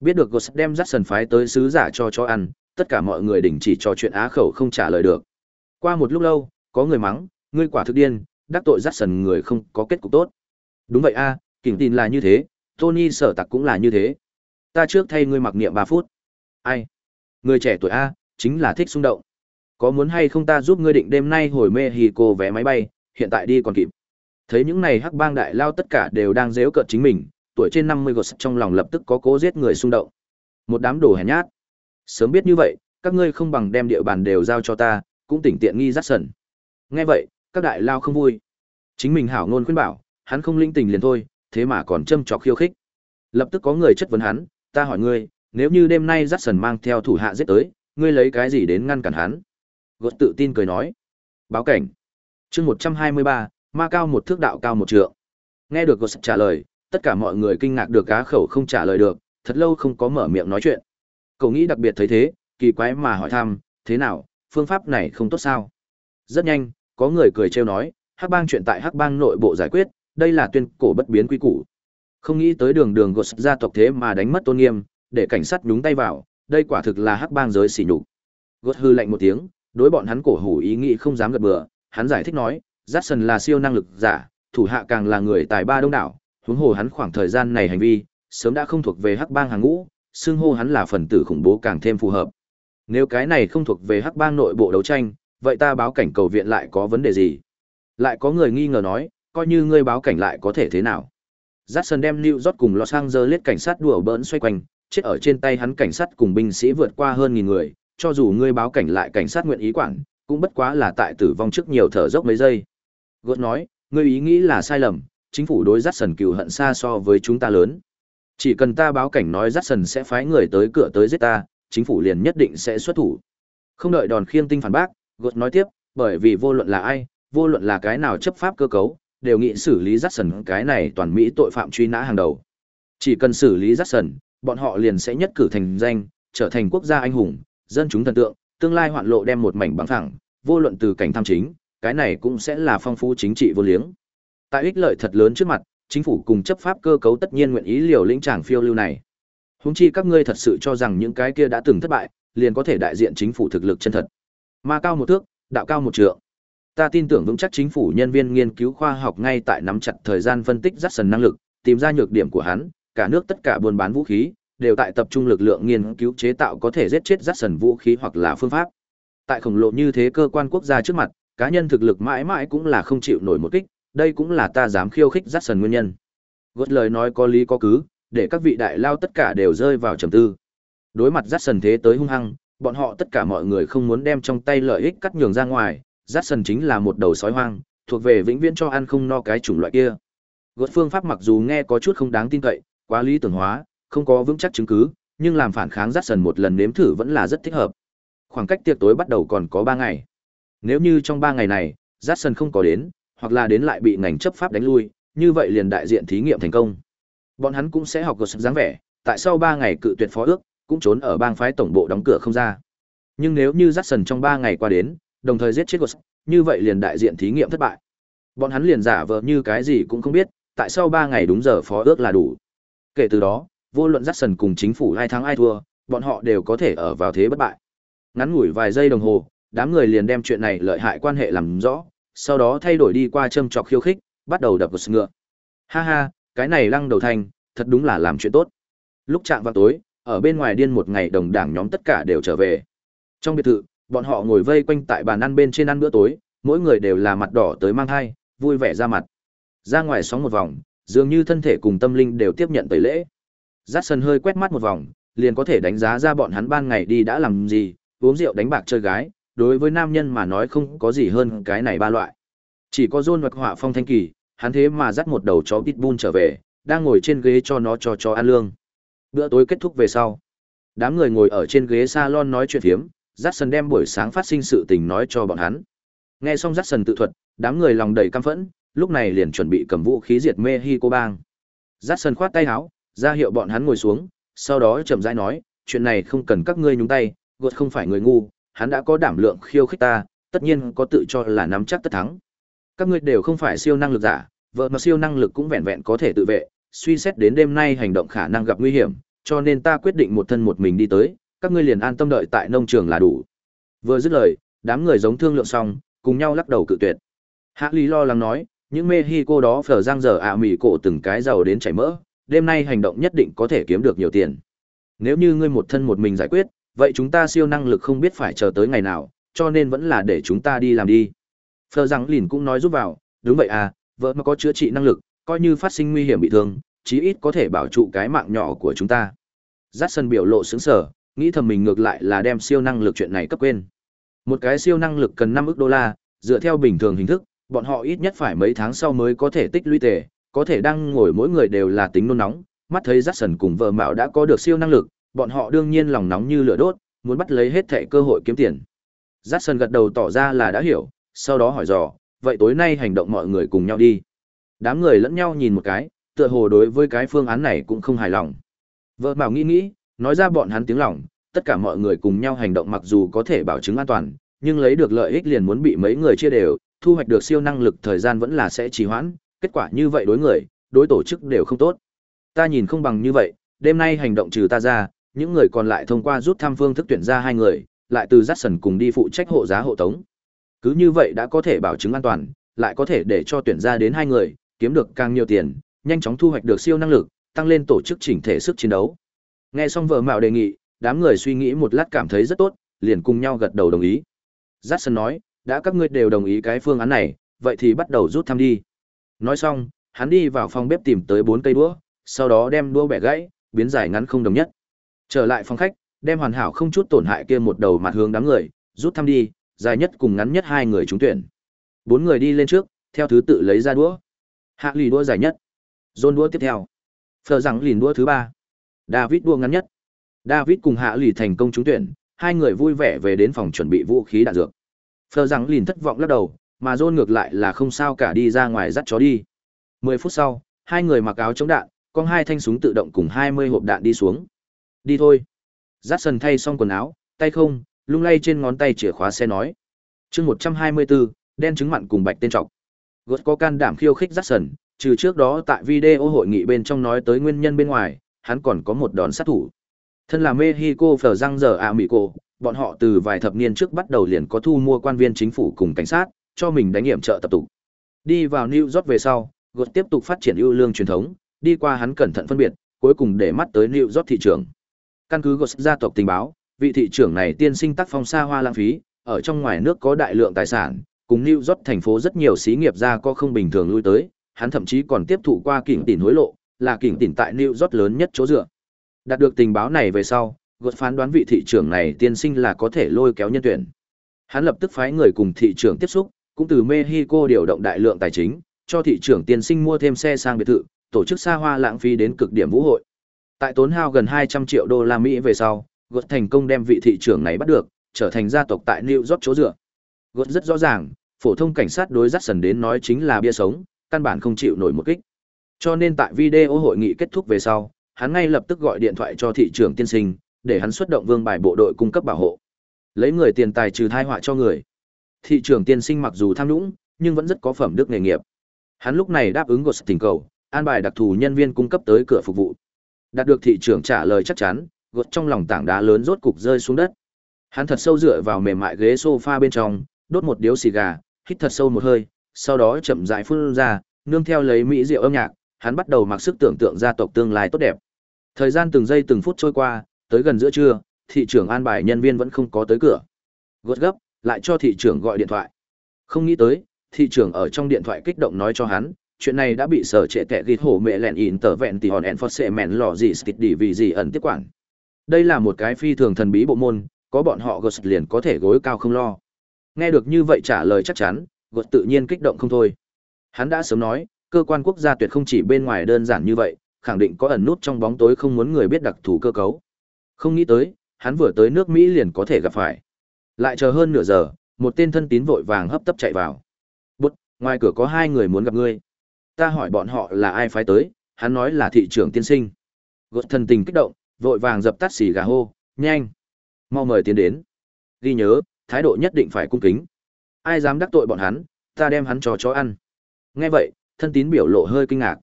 Biết được Ghost đem sần phái tới sứ giả cho cho ăn, tất cả mọi người đình chỉ trò chuyện á khẩu không trả lời được. Qua một lúc lâu, có người mắng, ngươi quả thực điên, đắc tội Jackson người không có kết cục tốt. Đúng vậy a, à, kỉnh tin là như thế, Tony sở tặc cũng là như thế. Ta trước thay ngươi mặc niệm ba phút. Ai? Người trẻ tuổi a, chính là thích xung động. Có muốn hay không ta giúp ngươi định đêm nay hồi mê hì cô vé máy bay, hiện tại đi còn kịp. Thấy những này hắc bang đại lao tất cả đều đang dếu cợt chính mình, tuổi trên năm mươi gột trong lòng lập tức có cố giết người xung động. Một đám đồ hèn nhát. Sớm biết như vậy, các ngươi không bằng đem địa bàn đều giao cho ta, cũng tỉnh tiện nghi rắt sần. Nghe vậy, các đại lao không vui. Chính mình hảo ngôn khuyên bảo, hắn không linh tình liền thôi, thế mà còn châm trọc khiêu khích. Lập tức có người chất vấn hắn, ta hỏi ngươi, nếu như đêm nay rắt sần mang theo thủ hạ giết tới, ngươi lấy cái gì đến ngăn cản hắn? Gột tự tin cười nói. Báo cảnh. chương một trăm hai mươi ba, ma cao một thước đạo cao một trượng. Nghe được Gột trả lời, tất cả mọi người kinh ngạc được cá khẩu không trả lời được, thật lâu không có mở miệng nói chuyện. Cậu nghĩ đặc biệt thấy thế, kỳ quái mà hỏi thăm, thế nào, phương pháp này không tốt sao? Rất nhanh, có người cười trêu nói, hắc bang chuyện tại hắc bang nội bộ giải quyết, đây là tuyên cổ bất biến quy củ. Không nghĩ tới đường đường gột gia tộc thế mà đánh mất tôn nghiêm, để cảnh sát nhúng tay vào, đây quả thực là hắc bang giới xỉ nhục. Gột hư lạnh một tiếng, đối bọn hắn cổ hủ ý nghĩ không dám gật bừa, hắn giải thích nói, Jackson là siêu năng lực giả, thủ hạ càng là người tài ba đông đảo, huống hồ hắn khoảng thời gian này hành vi, sớm đã không thuộc về hắc bang hàng ngũ, xưng hô hắn là phần tử khủng bố càng thêm phù hợp. Nếu cái này không thuộc về hắc bang nội bộ đấu tranh, vậy ta báo cảnh cầu viện lại có vấn đề gì? Lại có người nghi ngờ nói, coi như ngươi báo cảnh lại có thể thế nào? Jackson đem New York cùng Los Angeles cảnh sát đùa bỡn xoay quanh, chết ở trên tay hắn cảnh sát cùng binh sĩ vượt qua hơn nghìn người, cho dù ngươi báo cảnh lại cảnh sát nguyện ý quản, cũng bất quá là tại tử vong trước nhiều thở dốc mấy giây. Gốt nói, ngươi ý nghĩ là sai lầm, chính phủ đối Jackson cừu hận xa so với chúng ta lớn. Chỉ cần ta báo cảnh nói Jackson sẽ phái người tới cửa tới giết ta, chính phủ liền nhất định sẽ xuất thủ. Không đợi đòn khiêng tinh phản bác, Gột nói tiếp, bởi vì vô luận là ai, vô luận là cái nào chấp pháp cơ cấu, đều nghĩ xử lý Jackson cái này toàn Mỹ tội phạm truy nã hàng đầu. Chỉ cần xử lý Jackson, bọn họ liền sẽ nhất cử thành danh, trở thành quốc gia anh hùng, dân chúng thần tượng, tương lai hoạn lộ đem một mảnh bằng thẳng, vô luận từ cảnh tham chính, cái này cũng sẽ là phong phú chính trị vô liếng. Tại ích lợi thật lớn trước mặt, chính phủ cùng chấp pháp cơ cấu tất nhiên nguyện ý liều lĩnh tràng phiêu lưu này. Huống chi các ngươi thật sự cho rằng những cái kia đã từng thất bại, liền có thể đại diện chính phủ thực lực chân thật. Ma cao một thước, đạo cao một trượng. Ta tin tưởng vững chắc chính phủ nhân viên nghiên cứu khoa học ngay tại nắm chặt thời gian phân tích dắt sần năng lực, tìm ra nhược điểm của hắn, cả nước tất cả buôn bán vũ khí đều tại tập trung lực lượng nghiên cứu chế tạo có thể giết chết rắt sần vũ khí hoặc là phương pháp. Tại khổng lồ như thế cơ quan quốc gia trước mặt, cá nhân thực lực mãi mãi cũng là không chịu nổi một kích, đây cũng là ta dám khiêu khích rắt sần nguyên nhân. gót lời nói có lý có cứ, để các vị đại lao tất cả đều rơi vào trầm tư. Đối mặt rắt sần thế tới hung hăng, bọn họ tất cả mọi người không muốn đem trong tay lợi ích cắt nhường ra ngoài, dắt sần chính là một đầu sói hoang, thuộc về vĩnh viễn cho ăn không no cái chủng loại kia. gót phương pháp mặc dù nghe có chút không đáng tin cậy, quá lý tưởng hóa, không có vững chắc chứng cứ, nhưng làm phản kháng dắt sần một lần nếm thử vẫn là rất thích hợp. Khoảng cách tiệc tối bắt đầu còn có 3 ngày. Nếu như trong 3 ngày này, dắt sần không có đến, hoặc là đến lại bị ngành chấp pháp đánh lui, như vậy liền đại diện thí nghiệm thành công. Bọn hắn cũng sẽ học gột dáng vẻ, tại sau 3 ngày cự tuyệt phó ước, cũng trốn ở bang phái tổng bộ đóng cửa không ra. Nhưng nếu như Jackson trong 3 ngày qua đến, đồng thời giết chết Ghost, như vậy liền đại diện thí nghiệm thất bại. Bọn hắn liền giả vờ như cái gì cũng không biết, tại sau 3 ngày đúng giờ phó ước là đủ. Kể từ đó, vô luận Jackson cùng chính phủ ai thắng ai thua, bọn họ đều có thể ở vào thế bất bại. Ngắn ngủi vài giây đồng hồ, đám người liền đem chuyện này lợi hại quan hệ làm rõ, sau đó thay đổi đi qua châm chọc khiêu khích, bắt đầu đập vào ngựa. Ha ha, cái này lăng đầu thành, thật đúng là làm chuyện tốt. Lúc chạm vào tối, ở bên ngoài điên một ngày đồng đảng nhóm tất cả đều trở về. Trong biệt thự, bọn họ ngồi vây quanh tại bàn ăn bên trên ăn bữa tối, mỗi người đều là mặt đỏ tới mang hai, vui vẻ ra mặt. Ra ngoài sóng một vòng, dường như thân thể cùng tâm linh đều tiếp nhận tẩy lễ. Dát sân hơi quét mắt một vòng, liền có thể đánh giá ra bọn hắn ban ngày đi đã làm gì, uống rượu đánh bạc chơi gái, đối với nam nhân mà nói không có gì hơn cái này ba loại. Chỉ có John hoặc họa phong thanh kỳ, hắn thế mà dắt một đầu chó pitbull trở về, đang ngồi trên ghế cho nó cho chó ăn lương. Bữa tối kết thúc về sau. Đám người ngồi ở trên ghế salon nói chuyện phiếm, Jackson đem buổi sáng phát sinh sự tình nói cho bọn hắn. Nghe xong Jackson tự thuật, đám người lòng đầy căm phẫn, lúc này liền chuẩn bị cầm vũ khí diệt Mexico bang. Jackson khoát tay áo, ra hiệu bọn hắn ngồi xuống, sau đó chậm rãi nói, chuyện này không cần các ngươi nhúng tay, gột không phải người ngu, hắn đã có đảm lượng khiêu khích ta, tất nhiên có tự cho là nắm chắc tất thắng. Các ngươi đều không phải siêu năng lực giả, vợ mà siêu năng lực cũng vẹn vẹn có thể tự vệ, suy xét đến đêm nay hành động khả năng gặp nguy hiểm, cho nên ta quyết định một thân một mình đi tới, các ngươi liền an tâm đợi tại nông trường là đủ. Vừa dứt lời, đám người giống thương lượng xong, cùng nhau lắc đầu cự tuyệt. Hạ Lý lo lắng nói, những mê hi cô đó phở giang giờ ạ à mỉ cổ từng cái giàu đến chảy mỡ, đêm nay hành động nhất định có thể kiếm được nhiều tiền. Nếu như ngươi một thân một mình giải quyết, vậy chúng ta siêu năng lực không biết phải chờ tới ngày nào, cho nên vẫn là để chúng ta đi làm đi. Phờ rằng lìn cũng nói giúp vào, đúng vậy à, vợ mà có chữa trị năng lực, coi như phát sinh nguy hiểm bị thương, chí ít có thể bảo trụ cái mạng nhỏ của chúng ta. Giác sân biểu lộ sướng sở, nghĩ thầm mình ngược lại là đem siêu năng lực chuyện này cấp quên. Một cái siêu năng lực cần 5 ức đô la, dựa theo bình thường hình thức, bọn họ ít nhất phải mấy tháng sau mới có thể tích lũy tệ, có thể đang ngồi mỗi người đều là tính nôn nóng, mắt thấy Jackson cùng vợ Mạo đã có được siêu năng lực, bọn họ đương nhiên lòng nóng như lửa đốt, muốn bắt lấy hết thảy cơ hội kiếm tiền. Jackson gật đầu tỏ ra là đã hiểu, sau đó hỏi dò, vậy tối nay hành động mọi người cùng nhau đi. Đám người lẫn nhau nhìn một cái, tựa hồ đối với cái phương án này cũng không hài lòng. Vợ Mạo nghĩ nghĩ, nói ra bọn hắn tiếng lòng, tất cả mọi người cùng nhau hành động mặc dù có thể bảo chứng an toàn, nhưng lấy được lợi ích liền muốn bị mấy người chia đều, thu hoạch được siêu năng lực thời gian vẫn là sẽ trì hoãn, kết quả như vậy đối người, đối tổ chức đều không tốt. Ta nhìn không bằng như vậy, đêm nay hành động trừ ta ra, những người còn lại thông qua rút thăm phương thức tuyển ra hai người, lại từ Jackson cùng đi phụ trách hộ giá hộ tống. Cứ như vậy đã có thể bảo chứng an toàn, lại có thể để cho tuyển ra đến hai người, kiếm được càng nhiều tiền, nhanh chóng thu hoạch được siêu năng lực, tăng lên tổ chức chỉnh thể sức chiến đấu. Nghe xong vợ mạo đề nghị, đám người suy nghĩ một lát cảm thấy rất tốt, liền cùng nhau gật đầu đồng ý. Jackson nói, đã các ngươi đều đồng ý cái phương án này, vậy thì bắt đầu rút thăm đi. Nói xong, hắn đi vào phòng bếp tìm tới bốn cây đũa, sau đó đem đũa bẻ gãy, biến dài ngắn không đồng nhất. Trở lại phòng khách, đem hoàn hảo không chút tổn hại kia một đầu mặt hướng đám người, rút thăm đi, dài nhất cùng ngắn nhất hai người trúng tuyển. Bốn người đi lên trước, theo thứ tự lấy ra đũa. Hạ lì đũa dài nhất, John đũa tiếp theo, Phờ rằng lìn đũa thứ ba, David đũa ngắn nhất. David cùng Hạ lì thành công trúng tuyển, hai người vui vẻ về đến phòng chuẩn bị vũ khí đạn dược. Phờ rằng lìn thất vọng lắc đầu, mà John ngược lại là không sao cả đi ra ngoài dắt chó đi. 10 phút sau, hai người mặc áo chống đạn, con hai thanh súng tự động cùng 20 hộp đạn đi xuống. Đi thôi. Dắt sần thay xong quần áo, tay không, lung lay trên ngón tay chìa khóa xe nói. chương 124, đen trứng mặn cùng bạch tên trọc. Gột có can đảm khiêu khích dắt sần, trừ trước đó tại video hội nghị bên trong nói tới nguyên nhân bên ngoài, hắn còn có một đòn sát thủ. Thân là Mexico phở răng giờ à Mỹ cô, bọn họ từ vài thập niên trước bắt đầu liền có thu mua quan viên chính phủ cùng cảnh sát, cho mình đánh nghiệm trợ tập tục. Đi vào New York về sau, Gột tiếp tục phát triển ưu lương truyền thống, đi qua hắn cẩn thận phân biệt, cuối cùng để mắt tới New York thị trường. Căn cứ Gột gia tộc tình báo, vị thị trưởng này tiên sinh tác phong xa hoa lãng phí, ở trong ngoài nước có đại lượng tài sản, cùng New York thành phố rất nhiều xí nghiệp gia có không bình thường lui tới, hắn thậm chí còn tiếp thụ qua kỉnh tỉnh hối lộ, là kỉnh tỉnh tại New York lớn nhất chỗ dựa. Đạt được tình báo này về sau, Gột phán đoán vị thị trưởng này tiên sinh là có thể lôi kéo nhân tuyển. Hắn lập tức phái người cùng thị trưởng tiếp xúc, cũng từ Mexico điều động đại lượng tài chính, cho thị trưởng tiên sinh mua thêm xe sang biệt thự, tổ chức xa hoa lãng phí đến cực điểm vũ hội. Tại tốn hao gần 200 triệu đô la Mỹ về sau, Gột thành công đem vị thị trưởng này bắt được, trở thành gia tộc tại New York chỗ dựa. Gột rất rõ ràng, phổ thông cảnh sát đối dắt sần đến nói chính là bia sống, căn bản không chịu nổi một kích. Cho nên tại video hội nghị kết thúc về sau, hắn ngay lập tức gọi điện thoại cho thị trưởng tiên sinh, để hắn xuất động vương bài bộ đội cung cấp bảo hộ. Lấy người tiền tài trừ thai họa cho người. Thị trưởng tiên sinh mặc dù tham nhũng, nhưng vẫn rất có phẩm đức nghề nghiệp. Hắn lúc này đáp ứng Gột tình cầu, an bài đặc thù nhân viên cung cấp tới cửa phục vụ. Đạt được thị trưởng trả lời chắc chắn, gột trong lòng tảng đá lớn rốt cục rơi xuống đất. Hắn thật sâu dựa vào mềm mại ghế sofa bên trong, đốt một điếu xì gà, hít thật sâu một hơi, sau đó chậm rãi phun ra, nương theo lấy mỹ rượu âm nhạc, hắn bắt đầu mặc sức tưởng tượng gia tộc tương lai tốt đẹp. Thời gian từng giây từng phút trôi qua, tới gần giữa trưa, thị trưởng an bài nhân viên vẫn không có tới cửa. Gột gấp, lại cho thị trưởng gọi điện thoại. Không nghĩ tới, thị trưởng ở trong điện thoại kích động nói cho hắn, chuyện này đã bị sở trệ tệ ghi hổ mẹ lẹn in tờ vẹn thì hòn ẹn phật sệ mẹn lò gì stít đi vì gì ẩn tiếp quản. Đây là một cái phi thường thần bí bộ môn, có bọn họ gột liền có thể gối cao không lo. Nghe được như vậy trả lời chắc chắn, gột tự nhiên kích động không thôi. Hắn đã sớm nói, cơ quan quốc gia tuyệt không chỉ bên ngoài đơn giản như vậy, khẳng định có ẩn nút trong bóng tối không muốn người biết đặc thù cơ cấu. Không nghĩ tới, hắn vừa tới nước Mỹ liền có thể gặp phải. Lại chờ hơn nửa giờ, một tên thân tín vội vàng hấp tấp chạy vào. Bút, ngoài cửa có hai người muốn gặp ngươi. Ta hỏi bọn họ là ai phái tới, hắn nói là thị trưởng tiên sinh. Gột thần tình kích động, vội vàng dập tắt xì gà hô, nhanh. Mau mời tiến đến. Ghi nhớ, thái độ nhất định phải cung kính. Ai dám đắc tội bọn hắn, ta đem hắn cho chó ăn. Nghe vậy, thân tín biểu lộ hơi kinh ngạc.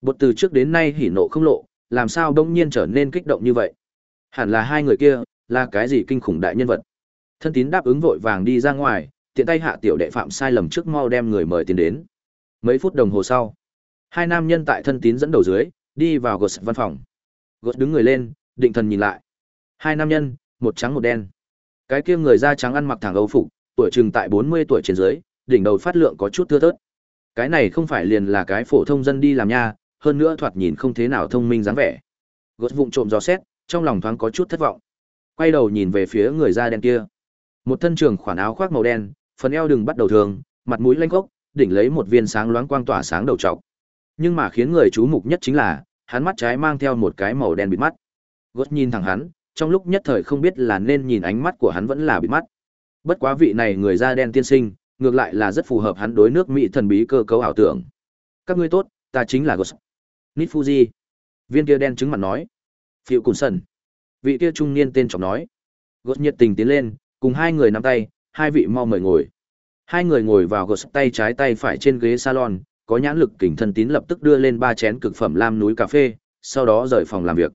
Bột từ trước đến nay hỉ nộ không lộ, làm sao đông nhiên trở nên kích động như vậy. Hẳn là hai người kia, là cái gì kinh khủng đại nhân vật. Thân tín đáp ứng vội vàng đi ra ngoài, tiện tay hạ tiểu đệ phạm sai lầm trước mau đem người mời tiến đến. Mấy phút đồng hồ sau, hai nam nhân tại thân tín dẫn đầu dưới, đi vào gột văn phòng. Gột đứng người lên, định thần nhìn lại. Hai nam nhân, một trắng một đen. Cái kia người da trắng ăn mặc thẳng âu phục, tuổi chừng tại 40 tuổi trên dưới, đỉnh đầu phát lượng có chút thưa thớt. Cái này không phải liền là cái phổ thông dân đi làm nha, hơn nữa thoạt nhìn không thế nào thông minh dáng vẻ. Gột vụng trộm gió xét, trong lòng thoáng có chút thất vọng. Quay đầu nhìn về phía người da đen kia. Một thân trường khoản áo khoác màu đen, phần eo đừng bắt đầu thường, mặt mũi lanh gốc, đỉnh lấy một viên sáng loáng quang tỏa sáng đầu trọc. Nhưng mà khiến người chú mục nhất chính là, hắn mắt trái mang theo một cái màu đen bịt mắt. gót nhìn thẳng hắn, trong lúc nhất thời không biết là nên nhìn ánh mắt của hắn vẫn là bịt mắt. Bất quá vị này người da đen tiên sinh, ngược lại là rất phù hợp hắn đối nước Mỹ thần bí cơ cấu ảo tưởng. Các ngươi tốt, ta chính là gót Nít Fuji. Viên kia đen chứng mặt nói. Phiệu Cùn Sần. Vị kia trung niên tên trọng nói. gót nhiệt tình tiến lên, cùng hai người nắm tay, hai vị mau mời ngồi. Hai người ngồi vào gật tay trái tay phải trên ghế salon, có nhãn lực kình thân tín lập tức đưa lên ba chén cực phẩm lam núi cà phê, sau đó rời phòng làm việc.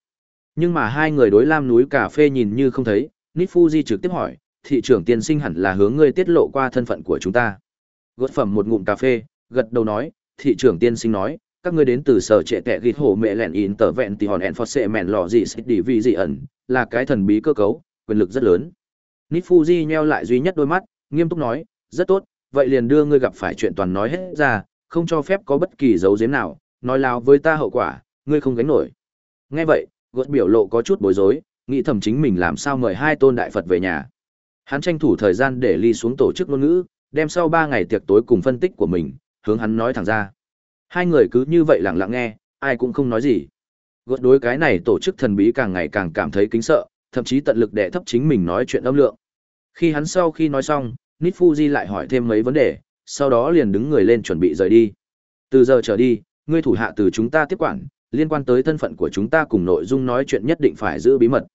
Nhưng mà hai người đối lam núi cà phê nhìn như không thấy, Nít Fuji trực tiếp hỏi, thị trưởng tiên sinh hẳn là hướng ngươi tiết lộ qua thân phận của chúng ta. Gột phẩm một ngụm cà phê, gật đầu nói, thị trưởng tiên sinh nói, các ngươi đến từ sở trệ tệ ghi hổ mẹ lẹn in tờ vẹn thì hòn ẹn phò sệ mẹn lò gì xích đi vì gì ẩn, là cái thần bí cơ cấu, quyền lực rất lớn. Nifuji nheo lại duy nhất đôi mắt, nghiêm túc nói, rất tốt, vậy liền đưa ngươi gặp phải chuyện toàn nói hết ra, không cho phép có bất kỳ dấu giếm nào, nói láo với ta hậu quả, ngươi không gánh nổi. Nghe vậy, gột biểu lộ có chút bối rối, nghĩ thầm chính mình làm sao mời hai tôn đại Phật về nhà. Hắn tranh thủ thời gian để ly xuống tổ chức ngôn ngữ, đem sau ba ngày tiệc tối cùng phân tích của mình, hướng hắn nói thẳng ra. Hai người cứ như vậy lặng lặng nghe, ai cũng không nói gì. Gột đối cái này tổ chức thần bí càng ngày càng cảm thấy kính sợ, thậm chí tận lực để thấp chính mình nói chuyện âm lượng. Khi hắn sau khi nói xong, Nít Fuji lại hỏi thêm mấy vấn đề, sau đó liền đứng người lên chuẩn bị rời đi. Từ giờ trở đi, ngươi thủ hạ từ chúng ta tiếp quản, liên quan tới thân phận của chúng ta cùng nội dung nói chuyện nhất định phải giữ bí mật.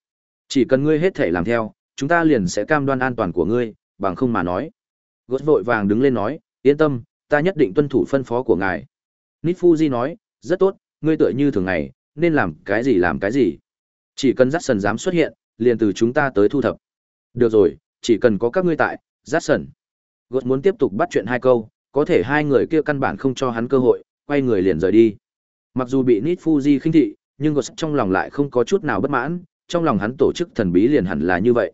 Chỉ cần ngươi hết thể làm theo, chúng ta liền sẽ cam đoan an toàn của ngươi, bằng không mà nói. Gốt vội vàng đứng lên nói, yên tâm, ta nhất định tuân thủ phân phó của ngài. Nít Fuji nói, rất tốt, ngươi tựa như thường ngày, nên làm cái gì làm cái gì. Chỉ cần dắt sần dám xuất hiện, liền từ chúng ta tới thu thập. Được rồi, chỉ cần có các ngươi tại, Jackson, sần. Muốn tiếp tục bắt chuyện hai câu, có thể hai người kia căn bản không cho hắn cơ hội, quay người liền rời đi. Mặc dù bị Nít Fuji khinh thị, nhưng gột trong lòng lại không có chút nào bất mãn, trong lòng hắn tổ chức thần bí liền hẳn là như vậy.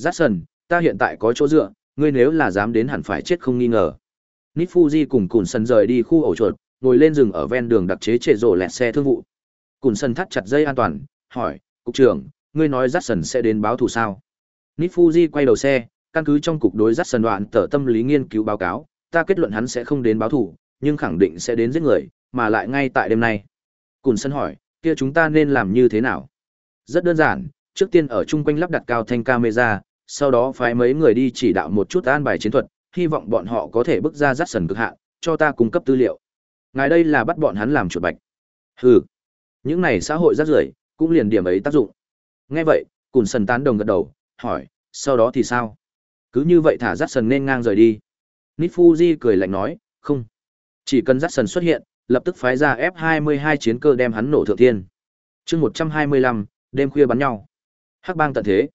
Jackson, ta hiện tại có chỗ dựa, ngươi nếu là dám đến hẳn phải chết không nghi ngờ. Nít Fuji cùng Cùn Sân rời đi khu ổ chuột, ngồi lên rừng ở ven đường đặc chế trệ rổ lẹt xe thương vụ. Cùn Sân thắt chặt dây an toàn, hỏi, cục trưởng, ngươi nói Jackson sẽ đến báo thù sao? Nifuji quay đầu xe, căn cứ trong cục đối Jackson đoạn tờ tâm lý nghiên cứu báo cáo, ta kết luận hắn sẽ không đến báo thù, nhưng khẳng định sẽ đến giết người, mà lại ngay tại đêm nay. Cùn Sân hỏi, kia chúng ta nên làm như thế nào? Rất đơn giản, trước tiên ở chung quanh lắp đặt cao thanh camera, sau đó phái mấy người đi chỉ đạo một chút an bài chiến thuật, hy vọng bọn họ có thể bước ra Jackson sần cực hạn, cho ta cung cấp tư liệu. Ngài đây là bắt bọn hắn làm chuột bạch. Hừ, những này xã hội rác rưởi, cũng liền điểm ấy tác dụng. Nghe vậy, Cùn Sần tán đồng gật đầu, hỏi, sau đó thì sao? Cứ như vậy thả dắt sần nên ngang rời đi. Nifuji cười lạnh nói, không. Chỉ cần dắt sần xuất hiện, lập tức phái ra F22 chiến cơ đem hắn nổ thượng thiên. chương một trăm hai mươi lăm đêm khuya bắn nhau hắc bang tận thế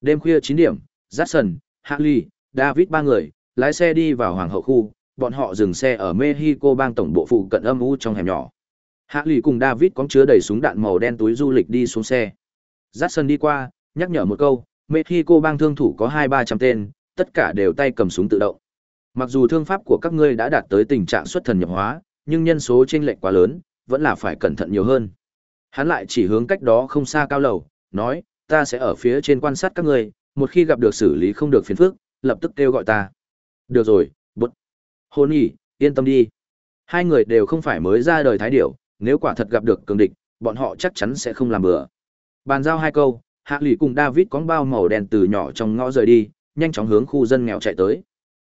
đêm khuya chín điểm jackson harley david ba người lái xe đi vào hoàng hậu khu bọn họ dừng xe ở mexico bang tổng bộ phụ cận âm u trong hẻm nhỏ harley cùng david có chứa đầy súng đạn màu đen túi du lịch đi xuống xe jackson đi qua nhắc nhở một câu mexico bang thương thủ có hai ba trăm tên tất cả đều tay cầm súng tự động mặc dù thương pháp của các ngươi đã đạt tới tình trạng xuất thần nhập hóa nhưng nhân số chênh lệch quá lớn vẫn là phải cẩn thận nhiều hơn Hắn lại chỉ hướng cách đó không xa cao lầu, nói, ta sẽ ở phía trên quan sát các ngươi, một khi gặp được xử lý không được phiền phức, lập tức kêu gọi ta. Được rồi, bút. Hôn nhỉ, yên tâm đi. Hai người đều không phải mới ra đời thái điểu, nếu quả thật gặp được cường địch, bọn họ chắc chắn sẽ không làm bừa. Bàn giao hai câu, Hạ Lỷ cùng David có bao màu đen từ nhỏ trong ngõ rời đi, nhanh chóng hướng khu dân nghèo chạy tới.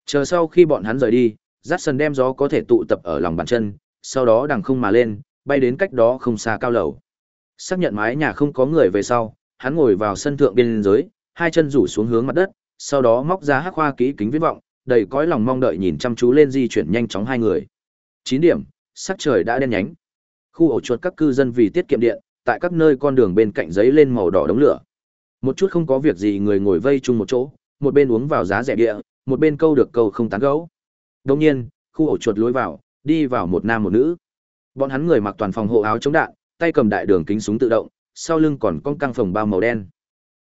Chờ sau khi bọn hắn rời đi, Jackson đem gió có thể tụ tập ở lòng bàn chân, sau đó đằng không mà lên, bay đến cách đó không xa cao lầu. Xác nhận mái nhà không có người về sau, hắn ngồi vào sân thượng biên giới, hai chân rủ xuống hướng mặt đất, sau đó móc ra hắc hoa kỹ kính viễn vọng, đầy cõi lòng mong đợi nhìn chăm chú lên di chuyển nhanh chóng hai người. Chín điểm, sắc trời đã đen nhánh. Khu ổ chuột các cư dân vì tiết kiệm điện, tại các nơi con đường bên cạnh giấy lên màu đỏ đống lửa. Một chút không có việc gì người ngồi vây chung một chỗ, một bên uống vào giá rẻ địa, một bên câu được câu không tán gẫu. Đồng nhiên, khu ổ chuột lối vào, đi vào một nam một nữ. Bọn hắn người mặc toàn phòng hộ áo chống đạn, tay cầm đại đường kính súng tự động, sau lưng còn con căng phòng bao màu đen.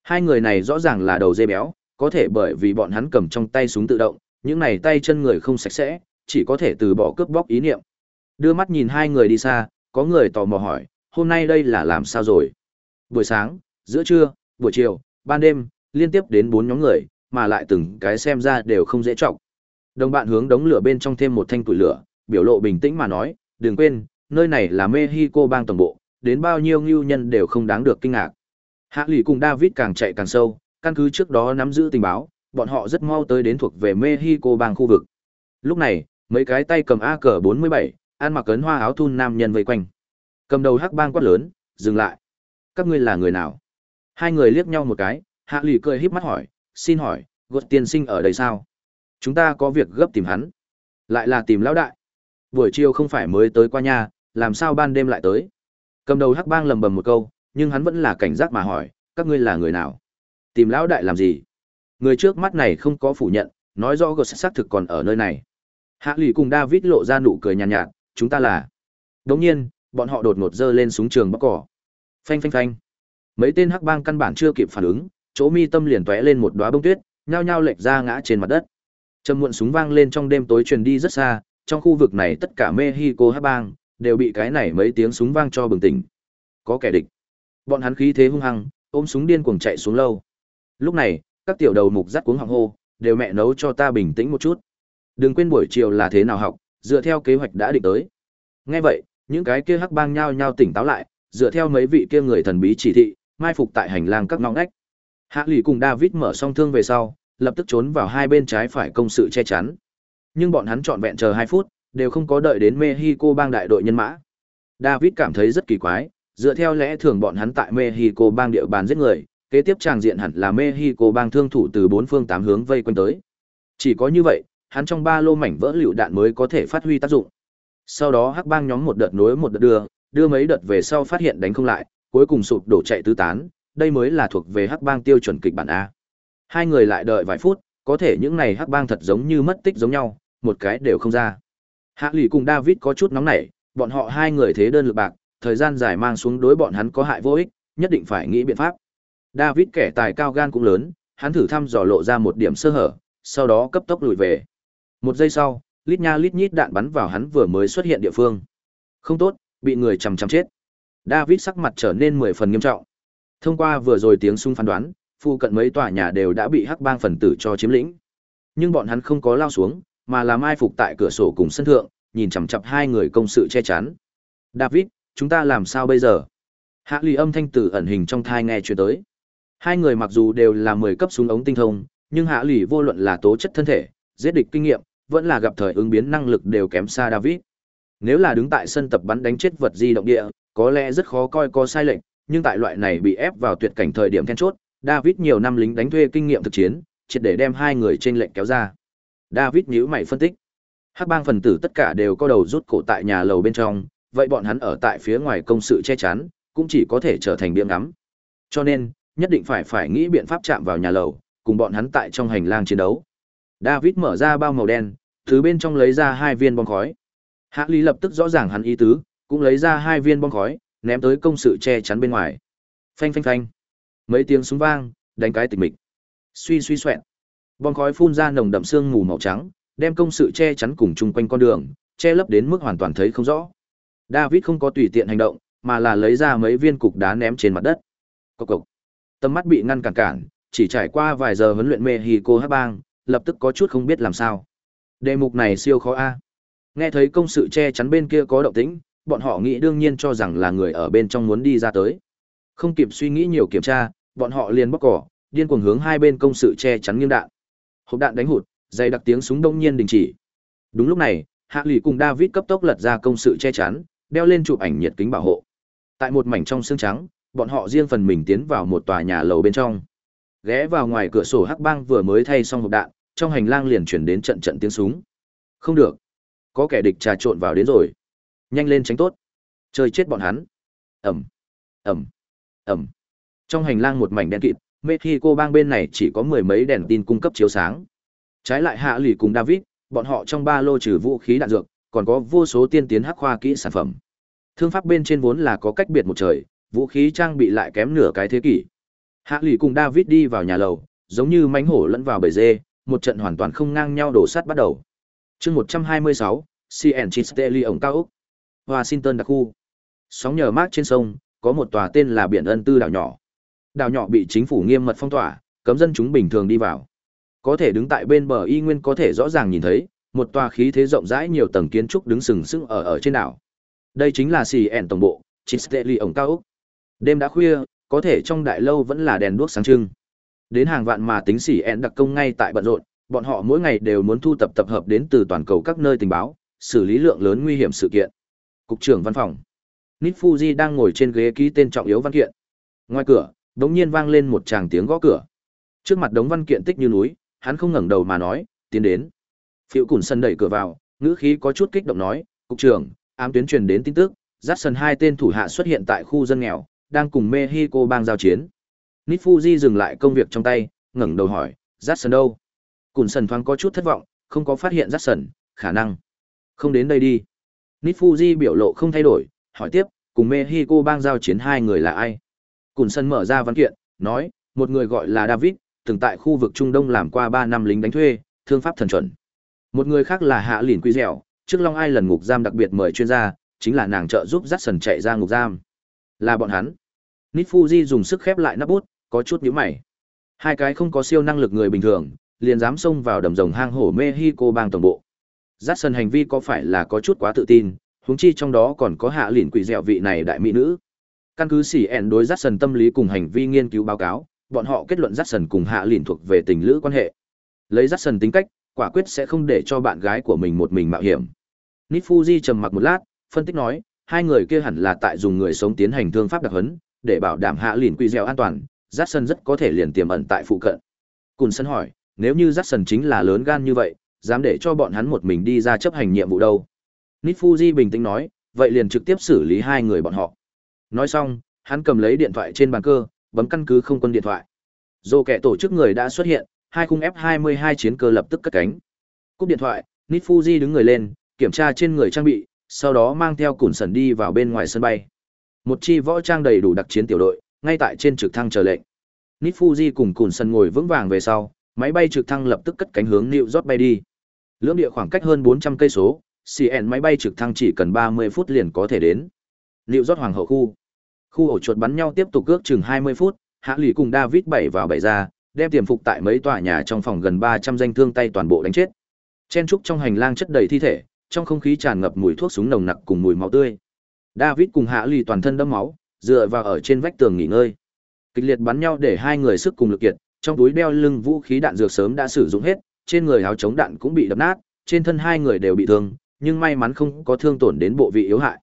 Hai người này rõ ràng là đầu dê béo, có thể bởi vì bọn hắn cầm trong tay súng tự động, những này tay chân người không sạch sẽ, chỉ có thể từ bỏ cướp bóc ý niệm. Đưa mắt nhìn hai người đi xa, có người tò mò hỏi, hôm nay đây là làm sao rồi? Buổi sáng, giữa trưa, buổi chiều, ban đêm, liên tiếp đến bốn nhóm người, mà lại từng cái xem ra đều không dễ trọng. Đồng bạn hướng đống lửa bên trong thêm một thanh củi lửa, biểu lộ bình tĩnh mà nói, đừng quên, nơi này là Mexico bang tổng bộ, đến bao nhiêu ngưu nhân đều không đáng được kinh ngạc. Hạ lì cùng David càng chạy càng sâu, căn cứ trước đó nắm giữ tình báo, bọn họ rất mau tới đến thuộc về Mexico bang khu vực. Lúc này, mấy cái tay cầm AK-47, ăn mặc ấn hoa áo thun nam nhân vây quanh. Cầm đầu hắc bang quát lớn, dừng lại. Các ngươi là người nào? Hai người liếc nhau một cái, hạ lì cười híp mắt hỏi, xin hỏi, gột tiên sinh ở đây sao? Chúng ta có việc gấp tìm hắn. Lại là tìm lão đại. Buổi chiều không phải mới tới qua nhà, làm sao ban đêm lại tới? Cầm đầu hắc bang lầm bầm một câu, nhưng hắn vẫn là cảnh giác mà hỏi, các ngươi là người nào? Tìm lão đại làm gì? Người trước mắt này không có phủ nhận, nói rõ gột xác thực còn ở nơi này. Hạ lì cùng David lộ ra nụ cười nhàn nhạt, nhạt, chúng ta là. Đồng nhiên, bọn họ đột ngột giơ lên súng trường bóc cỏ. Phanh phanh phanh. Mấy tên hắc bang căn bản chưa kịp phản ứng, chỗ mi tâm liền tóe lên một đóa bông tuyết, nhao nhao lệch ra ngã trên mặt đất. Trầm muộn súng vang lên trong đêm tối truyền đi rất xa, trong khu vực này tất cả Mexico hắc bang đều bị cái này mấy tiếng súng vang cho bừng tỉnh. Có kẻ địch. Bọn hắn khí thế hung hăng, ôm súng điên cuồng chạy xuống lâu. Lúc này, các tiểu đầu mục dắt cuống họng hô, đều mẹ nấu cho ta bình tĩnh một chút. Đừng quên buổi chiều là thế nào học, dựa theo kế hoạch đã định tới. Nghe vậy, những cái kia hắc bang nhao nhao tỉnh táo lại, dựa theo mấy vị kia người thần bí chỉ thị, mai phục tại hành lang các ngõ ngách. Hạ Lỷ cùng David mở song thương về sau, lập tức trốn vào hai bên trái phải công sự che chắn. Nhưng bọn hắn trọn vẹn chờ 2 phút, đều không có đợi đến Mexico bang đại đội nhân mã. David cảm thấy rất kỳ quái, dựa theo lẽ thường bọn hắn tại Mexico bang địa bàn giết người, kế tiếp tràng diện hẳn là Mexico bang thương thủ từ bốn phương tám hướng vây quanh tới. Chỉ có như vậy, hắn trong ba lô mảnh vỡ lựu đạn mới có thể phát huy tác dụng. Sau đó hắc bang nhóm một đợt nối một đợt đưa, đưa mấy đợt về sau phát hiện đánh không lại, cuối cùng sụp đổ chạy tứ tán, đây mới là thuộc về hắc bang tiêu chuẩn kịch bản A. Hai người lại đợi vài phút, có thể những này hắc bang thật giống như mất tích giống nhau, một cái đều không ra. Hạ lì cùng David có chút nóng nảy, bọn họ hai người thế đơn lực bạc, thời gian dài mang xuống đối bọn hắn có hại vô ích, nhất định phải nghĩ biện pháp. David kẻ tài cao gan cũng lớn, hắn thử thăm dò lộ ra một điểm sơ hở, sau đó cấp tốc lùi về. Một giây sau, lít nha lít nhít đạn bắn vào hắn vừa mới xuất hiện địa phương. Không tốt, bị người chằm chằm chết. David sắc mặt trở nên mười phần nghiêm trọng. Thông qua vừa rồi tiếng súng phán đoán, phụ cận mấy tòa nhà đều đã bị hắc bang phần tử cho chiếm lĩnh. Nhưng bọn hắn không có lao xuống, mà là mai phục tại cửa sổ cùng sân thượng, nhìn chằm chằm hai người công sự che chắn. David, chúng ta làm sao bây giờ? Hạ lì âm thanh từ ẩn hình trong thai nghe truyền tới. Hai người mặc dù đều là 10 cấp súng ống tinh thông, nhưng hạ lì vô luận là tố chất thân thể, giết địch kinh nghiệm, vẫn là gặp thời ứng biến năng lực đều kém xa David. Nếu là đứng tại sân tập bắn đánh chết vật di động địa, có lẽ rất khó coi có sai lệch, nhưng tại loại này bị ép vào tuyệt cảnh thời điểm then chốt, David nhiều năm lính đánh thuê kinh nghiệm thực chiến, triệt để đem hai người trên lệnh kéo ra. David nhíu mày phân tích. Hắc bang phần tử tất cả đều có đầu rút cổ tại nhà lầu bên trong, vậy bọn hắn ở tại phía ngoài công sự che chắn, cũng chỉ có thể trở thành biếng ngắm. Cho nên, nhất định phải phải nghĩ biện pháp chạm vào nhà lầu, cùng bọn hắn tại trong hành lang chiến đấu. David mở ra bao màu đen, thứ bên trong lấy ra hai viên bom khói. Hạ Lý lập tức rõ ràng hắn ý tứ, cũng lấy ra hai viên bom khói, ném tới công sự che chắn bên ngoài. Phanh phanh phanh. Mấy tiếng súng vang, đánh cái tịch mịch. Suy suy xoẹt. Bom khói phun ra nồng đậm sương mù màu trắng, đem công sự che chắn cùng chung quanh con đường, che lấp đến mức hoàn toàn thấy không rõ. David không có tùy tiện hành động, mà là lấy ra mấy viên cục đá ném trên mặt đất. Cộc cộc. Tầm mắt bị ngăn cản cản, chỉ trải qua vài giờ huấn luyện Mexico hát bang, lập tức có chút không biết làm sao. Đề mục này siêu khó a. Nghe thấy công sự che chắn bên kia có động tĩnh, bọn họ nghĩ đương nhiên cho rằng là người ở bên trong muốn đi ra tới. Không kịp suy nghĩ nhiều kiểm tra, bọn họ liền bóc cỏ, điên cuồng hướng hai bên công sự che chắn nghiêng đạn. Hộp đạn đánh hụt, dày đặc tiếng súng đông nhiên đình chỉ. Đúng lúc này, Hạ Lỷ cùng David cấp tốc lật ra công sự che chắn, đeo lên chụp ảnh nhiệt kính bảo hộ. Tại một mảnh trong xương trắng, bọn họ riêng phần mình tiến vào một tòa nhà lầu bên trong. Ghé vào ngoài cửa sổ Hắc Bang vừa mới thay xong hộp đạn, trong hành lang liền chuyển đến trận trận tiếng súng. Không được, có kẻ địch trà trộn vào đến rồi. Nhanh lên tránh tốt. Chơi chết bọn hắn. Ầm, ầm, ầm. Trong hành lang một mảnh đen kịt, Mexico bang bên này chỉ có mười mấy đèn tin cung cấp chiếu sáng. Trái lại Hạ Lỷ cùng David, bọn họ trong ba lô trừ vũ khí đạn dược, còn có vô số tiên tiến hắc khoa kỹ sản phẩm. Thương pháp bên trên vốn là có cách biệt một trời, vũ khí trang bị lại kém nửa cái thế kỷ. Hạ Lỷ cùng David đi vào nhà lầu, giống như mánh hổ lẫn vào bầy dê, một trận hoàn toàn không ngang nhau đổ sát bắt đầu. chương 126, CN Chisteli ổng cao Úc. Washington đặc khu. Sóng nhờ mát trên sông, có một tòa tên là biển ân tư đảo nhỏ. Đảo nhỏ bị chính phủ nghiêm mật phong tỏa, cấm dân chúng bình thường đi vào. Có thể đứng tại bên bờ y nguyên có thể rõ ràng nhìn thấy, một tòa khí thế rộng rãi nhiều tầng kiến trúc đứng sừng sững ở ở trên đảo. Đây chính là CN tổng bộ, Chisteli ổng cao Úc. Đêm đã khuya, có thể trong đại lâu vẫn là đèn đuốc sáng trưng. Đến hàng vạn mà tính xỉ ẹn đặc công ngay tại bận rộn, bọn họ mỗi ngày đều muốn thu tập tập hợp đến từ toàn cầu các nơi tình báo, xử lý lượng lớn nguy hiểm sự kiện. Cục trưởng văn phòng. Nít Fuji đang ngồi trên ghế ký tên trọng yếu văn kiện. Ngoài cửa, đống nhiên vang lên một tràng tiếng gõ cửa. Trước mặt đống văn kiện tích như núi, hắn không ngẩng đầu mà nói, tiến đến. Phiệu Cùn Sân đẩy cửa vào, ngữ khí có chút kích động nói, cục trưởng, ám tuyến truyền đến tin tức, dắt sân hai tên thủ hạ xuất hiện tại khu dân nghèo, đang cùng Mexico bang giao chiến. Nít Fuji dừng lại công việc trong tay, ngẩng đầu hỏi, Jackson đâu? Cùn sần thoáng có chút thất vọng, không có phát hiện Jackson, khả năng. Không đến đây đi. Nít Fuji biểu lộ không thay đổi, hỏi tiếp, cùng Mexico bang giao chiến hai người là ai? Cùn sần mở ra văn kiện, nói, một người gọi là David, từng tại khu vực Trung Đông làm qua 3 năm lính đánh thuê, thương pháp thần chuẩn. Một người khác là Hạ Lìn Quý Dẻo, trước Long Ai lần ngục giam đặc biệt mời chuyên gia, chính là nàng trợ giúp Jackson chạy ra ngục giam. Là bọn hắn. Nít Fuji dùng sức khép lại nắp bút, có chút nhíu mày. Hai cái không có siêu năng lực người bình thường, liền dám xông vào đầm rồng hang hổ Mexico bang tổng bộ. Jackson hành vi có phải là có chút quá tự tin, huống chi trong đó còn có hạ lĩnh quỷ dẻo vị này đại mỹ nữ. Căn cứ xỉ ẻn đối Jackson tâm lý cùng hành vi nghiên cứu báo cáo, bọn họ kết luận Jackson cùng hạ lĩnh thuộc về tình lữ quan hệ. Lấy Jackson tính cách, quả quyết sẽ không để cho bạn gái của mình một mình mạo hiểm. Nifuji trầm mặc một lát, phân tích nói, hai người kia hẳn là tại dùng người sống tiến hành thương pháp đặc huấn, để bảo đảm hạ lìn quỷ dẻo an toàn, Jackson rất có thể liền tiềm ẩn tại phụ cận. Cùn sân hỏi, nếu như Jackson chính là lớn gan như vậy, dám để cho bọn hắn một mình đi ra chấp hành nhiệm vụ đâu? Nít Fuji bình tĩnh nói, vậy liền trực tiếp xử lý hai người bọn họ. Nói xong, hắn cầm lấy điện thoại trên bàn cơ, bấm căn cứ không quân điện thoại. Dù kẻ tổ chức người đã xuất hiện, hai khung F-22 chiến cơ lập tức cất cánh. Cúp điện thoại, Nít Fuji đứng người lên, kiểm tra trên người trang bị, sau đó mang theo cùn sần đi vào bên ngoài sân bay. Một chi võ trang đầy đủ đặc chiến tiểu đội, ngay tại trên trực thăng chờ lệnh. Nifuji cùng Cùn Sân ngồi vững vàng về sau, máy bay trực thăng lập tức cất cánh hướng New York bay đi. Lưỡng địa khoảng cách hơn 400 cây số, CN máy bay trực thăng chỉ cần 30 phút liền có thể đến. New York Hoàng hậu khu. Khu ổ chuột bắn nhau tiếp tục cước chừng 20 phút, Hạ Lỷ cùng David bảy vào bảy ra, đem tiềm phục tại mấy tòa nhà trong phòng gần 300 danh thương tay toàn bộ đánh chết. Chen trúc trong hành lang chất đầy thi thể, trong không khí tràn ngập mùi thuốc súng nồng nặc cùng mùi máu tươi. David cùng Hạ Lỷ toàn thân đẫm máu, dựa vào ở trên vách tường nghỉ ngơi. Kịch liệt bắn nhau để hai người sức cùng lực kiệt, trong túi đeo lưng vũ khí đạn dược sớm đã sử dụng hết, trên người áo chống đạn cũng bị đập nát, trên thân hai người đều bị thương, nhưng may mắn không có thương tổn đến bộ vị yếu hại.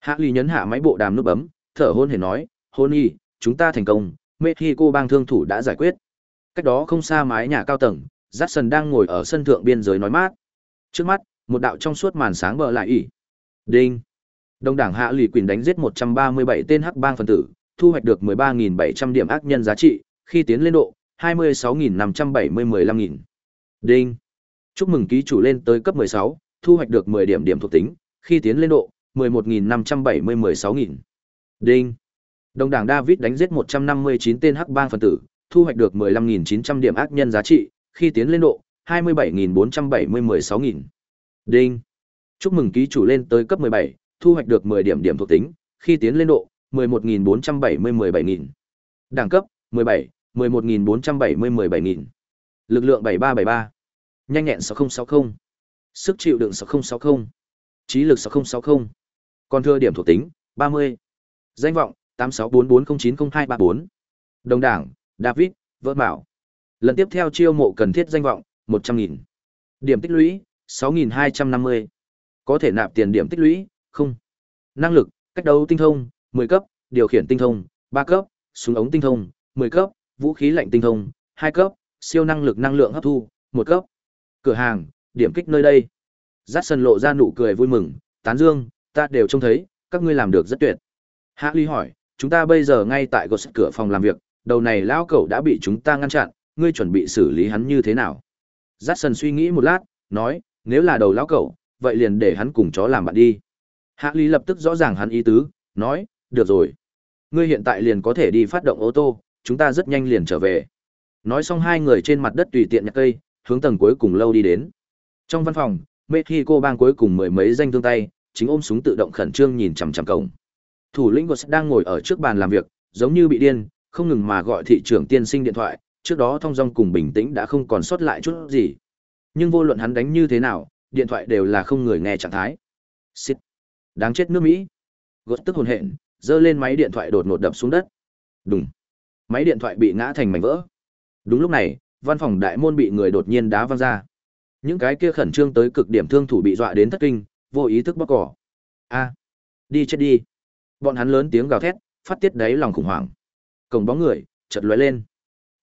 Hạ Lý nhấn hạ máy bộ đàm nút bấm, thở hổn hển nói, "Hôn y, chúng ta thành công, Mexico bang thương thủ đã giải quyết." Cách đó không xa mái nhà cao tầng, Jackson đang ngồi ở sân thượng biên giới nói mát. Trước mắt, một đạo trong suốt màn sáng bờ lại ỉ. Đinh. Đông đảng Hạ Lỷ Quỳnh đánh giết 137 tên hắc bang phần tử, thu hoạch được 13.700 điểm ác nhân giá trị, khi tiến lên độ 26.570-15.000. Đinh. Chúc mừng ký chủ lên tới cấp 16, thu hoạch được 10 điểm điểm thuộc tính, khi tiến lên độ 11.570-16.000. Đinh. Đông đảng David đánh giết 159 tên hắc bang phần tử, thu hoạch được 15.900 điểm ác nhân giá trị, khi tiến lên độ 27.470-16.000. Đinh. Chúc mừng ký chủ lên tới cấp 17, thu hoạch được 10 điểm điểm thuộc tính, khi tiến lên độ 11.470-17.000. Đẳng cấp 17, 11.470-17.000. Lực lượng 7373. Nhanh nhẹn 6060. Sức chịu đựng 6060. Trí lực 6060. Còn thừa điểm thuộc tính 30. Danh vọng 8644090234. Đồng đảng David, Vỡ Bảo. Lần tiếp theo chiêu mộ cần thiết danh vọng 100.000. Điểm tích lũy 6.250. Có thể nạp tiền điểm tích lũy không. Năng lực, cách đấu tinh thông 10 cấp, điều khiển tinh thông 3 cấp, súng ống tinh thông 10 cấp, vũ khí lạnh tinh thông 2 cấp, siêu năng lực năng lượng hấp thu 1 cấp. Cửa hàng, điểm kích nơi đây. Dát sân lộ ra nụ cười vui mừng, tán dương, ta đều trông thấy, các ngươi làm được rất tuyệt. Hạ Ly hỏi, chúng ta bây giờ ngay tại gột cửa phòng làm việc, đầu này lão cẩu đã bị chúng ta ngăn chặn, ngươi chuẩn bị xử lý hắn như thế nào? Dát sân suy nghĩ một lát, nói, nếu là đầu lão cẩu, vậy liền để hắn cùng chó làm bạn đi. Hạ Lý lập tức rõ ràng hắn ý tứ, nói, được rồi. Ngươi hiện tại liền có thể đi phát động ô tô, chúng ta rất nhanh liền trở về. Nói xong hai người trên mặt đất tùy tiện nhặt cây, hướng tầng cuối cùng lâu đi đến. Trong văn phòng, Mexico bang cuối cùng mười mấy danh thương tay, chính ôm súng tự động khẩn trương nhìn chằm chằm cổng. Thủ lĩnh Gos đang ngồi ở trước bàn làm việc, giống như bị điên, không ngừng mà gọi thị trưởng tiên sinh điện thoại, trước đó thông dong cùng bình tĩnh đã không còn sót lại chút gì. Nhưng vô luận hắn đánh như thế nào, điện thoại đều là không người nghe trạng thái. Xịt. Đáng chết nước Mỹ. Gos tức hồn hện, giơ lên máy điện thoại đột ngột đập xuống đất. Đùng. Máy điện thoại bị ngã thành mảnh vỡ. Đúng lúc này, văn phòng đại môn bị người đột nhiên đá văng ra. Những cái kia khẩn trương tới cực điểm thương thủ bị dọa đến thất kinh, vô ý thức bóc cỏ. A, đi chết đi. Bọn hắn lớn tiếng gào thét, phát tiết đáy lòng khủng hoảng. Cổng bóng người chợt lóe lên.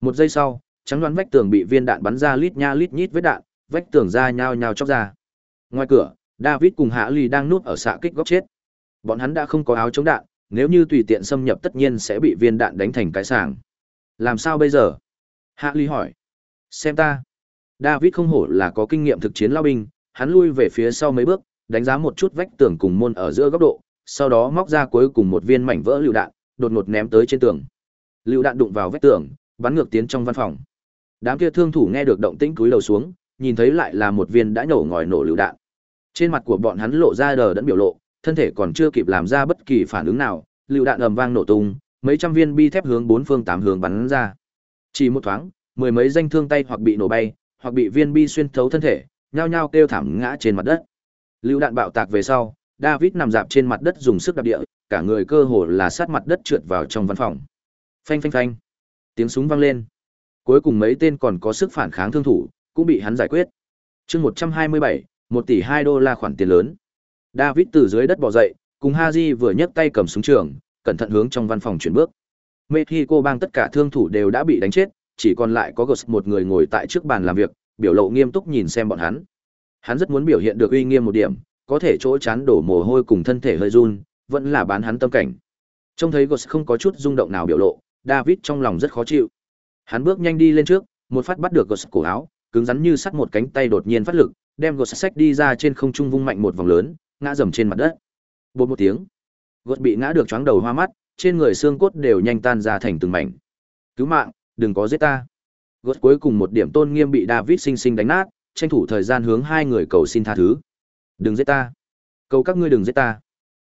Một giây sau, trắng đoán vách tường bị viên đạn bắn ra lít nha lít nhít với đạn, vách tường ra nhao nhao chóc ra. Ngoài cửa, David cùng Hạ Lì đang núp ở xạ kích góc chết. Bọn hắn đã không có áo chống đạn, nếu như tùy tiện xâm nhập tất nhiên sẽ bị viên đạn đánh thành cái sàng. Làm sao bây giờ? Hạ Lì hỏi. Xem ta. David không hổ là có kinh nghiệm thực chiến lao binh, hắn lui về phía sau mấy bước, đánh giá một chút vách tường cùng môn ở giữa góc độ, sau đó móc ra cuối cùng một viên mảnh vỡ lựu đạn, đột ngột ném tới trên tường. Lựu đạn đụng vào vách tường, bắn ngược tiến trong văn phòng. Đám kia thương thủ nghe được động tĩnh cúi đầu xuống, nhìn thấy lại là một viên đã nổ ngòi nổ lựu đạn. Trên mặt của bọn hắn lộ ra đờ đẫn biểu lộ, thân thể còn chưa kịp làm ra bất kỳ phản ứng nào, lựu đạn ầm vang nổ tung, mấy trăm viên bi thép hướng bốn phương tám hướng bắn ra. Chỉ một thoáng, mười mấy danh thương tay hoặc bị nổ bay, hoặc bị viên bi xuyên thấu thân thể, nhao nhao kêu thảm ngã trên mặt đất. Lưu đạn bạo tạc về sau, David nằm dạp trên mặt đất dùng sức đạp địa, cả người cơ hồ là sát mặt đất trượt vào trong văn phòng. Phanh phanh phanh. Tiếng súng vang lên. Cuối cùng mấy tên còn có sức phản kháng thương thủ, cũng bị hắn giải quyết. Chương 127, một tỷ hai đô la khoản tiền lớn. David từ dưới đất bò dậy, cùng Haji vừa nhấc tay cầm súng trường, cẩn thận hướng trong văn phòng chuyển bước. Mexico bang tất cả thương thủ đều đã bị đánh chết, chỉ còn lại có Ghost một người ngồi tại trước bàn làm việc, biểu lộ nghiêm túc nhìn xem bọn hắn. Hắn rất muốn biểu hiện được uy nghiêm một điểm, có thể chỗ chán đổ mồ hôi cùng thân thể hơi run, vẫn là bán hắn tâm cảnh. Trông thấy Ghost không có chút rung động nào biểu lộ, David trong lòng rất khó chịu. Hắn bước nhanh đi lên trước, một phát bắt được Ghost cổ áo, cứng rắn như sắt một cánh tay đột nhiên phát lực, đem gột sách đi ra trên không trung vung mạnh một vòng lớn, ngã dầm trên mặt đất. Bột một tiếng, gột bị ngã được choáng đầu hoa mắt, trên người xương cốt đều nhanh tan ra thành từng mảnh. Cứu mạng, đừng có giết ta. gột cuối cùng một điểm tôn nghiêm bị David sinh sinh đánh nát, tranh thủ thời gian hướng hai người cầu xin tha thứ. Đừng giết ta. Cầu các ngươi đừng giết ta.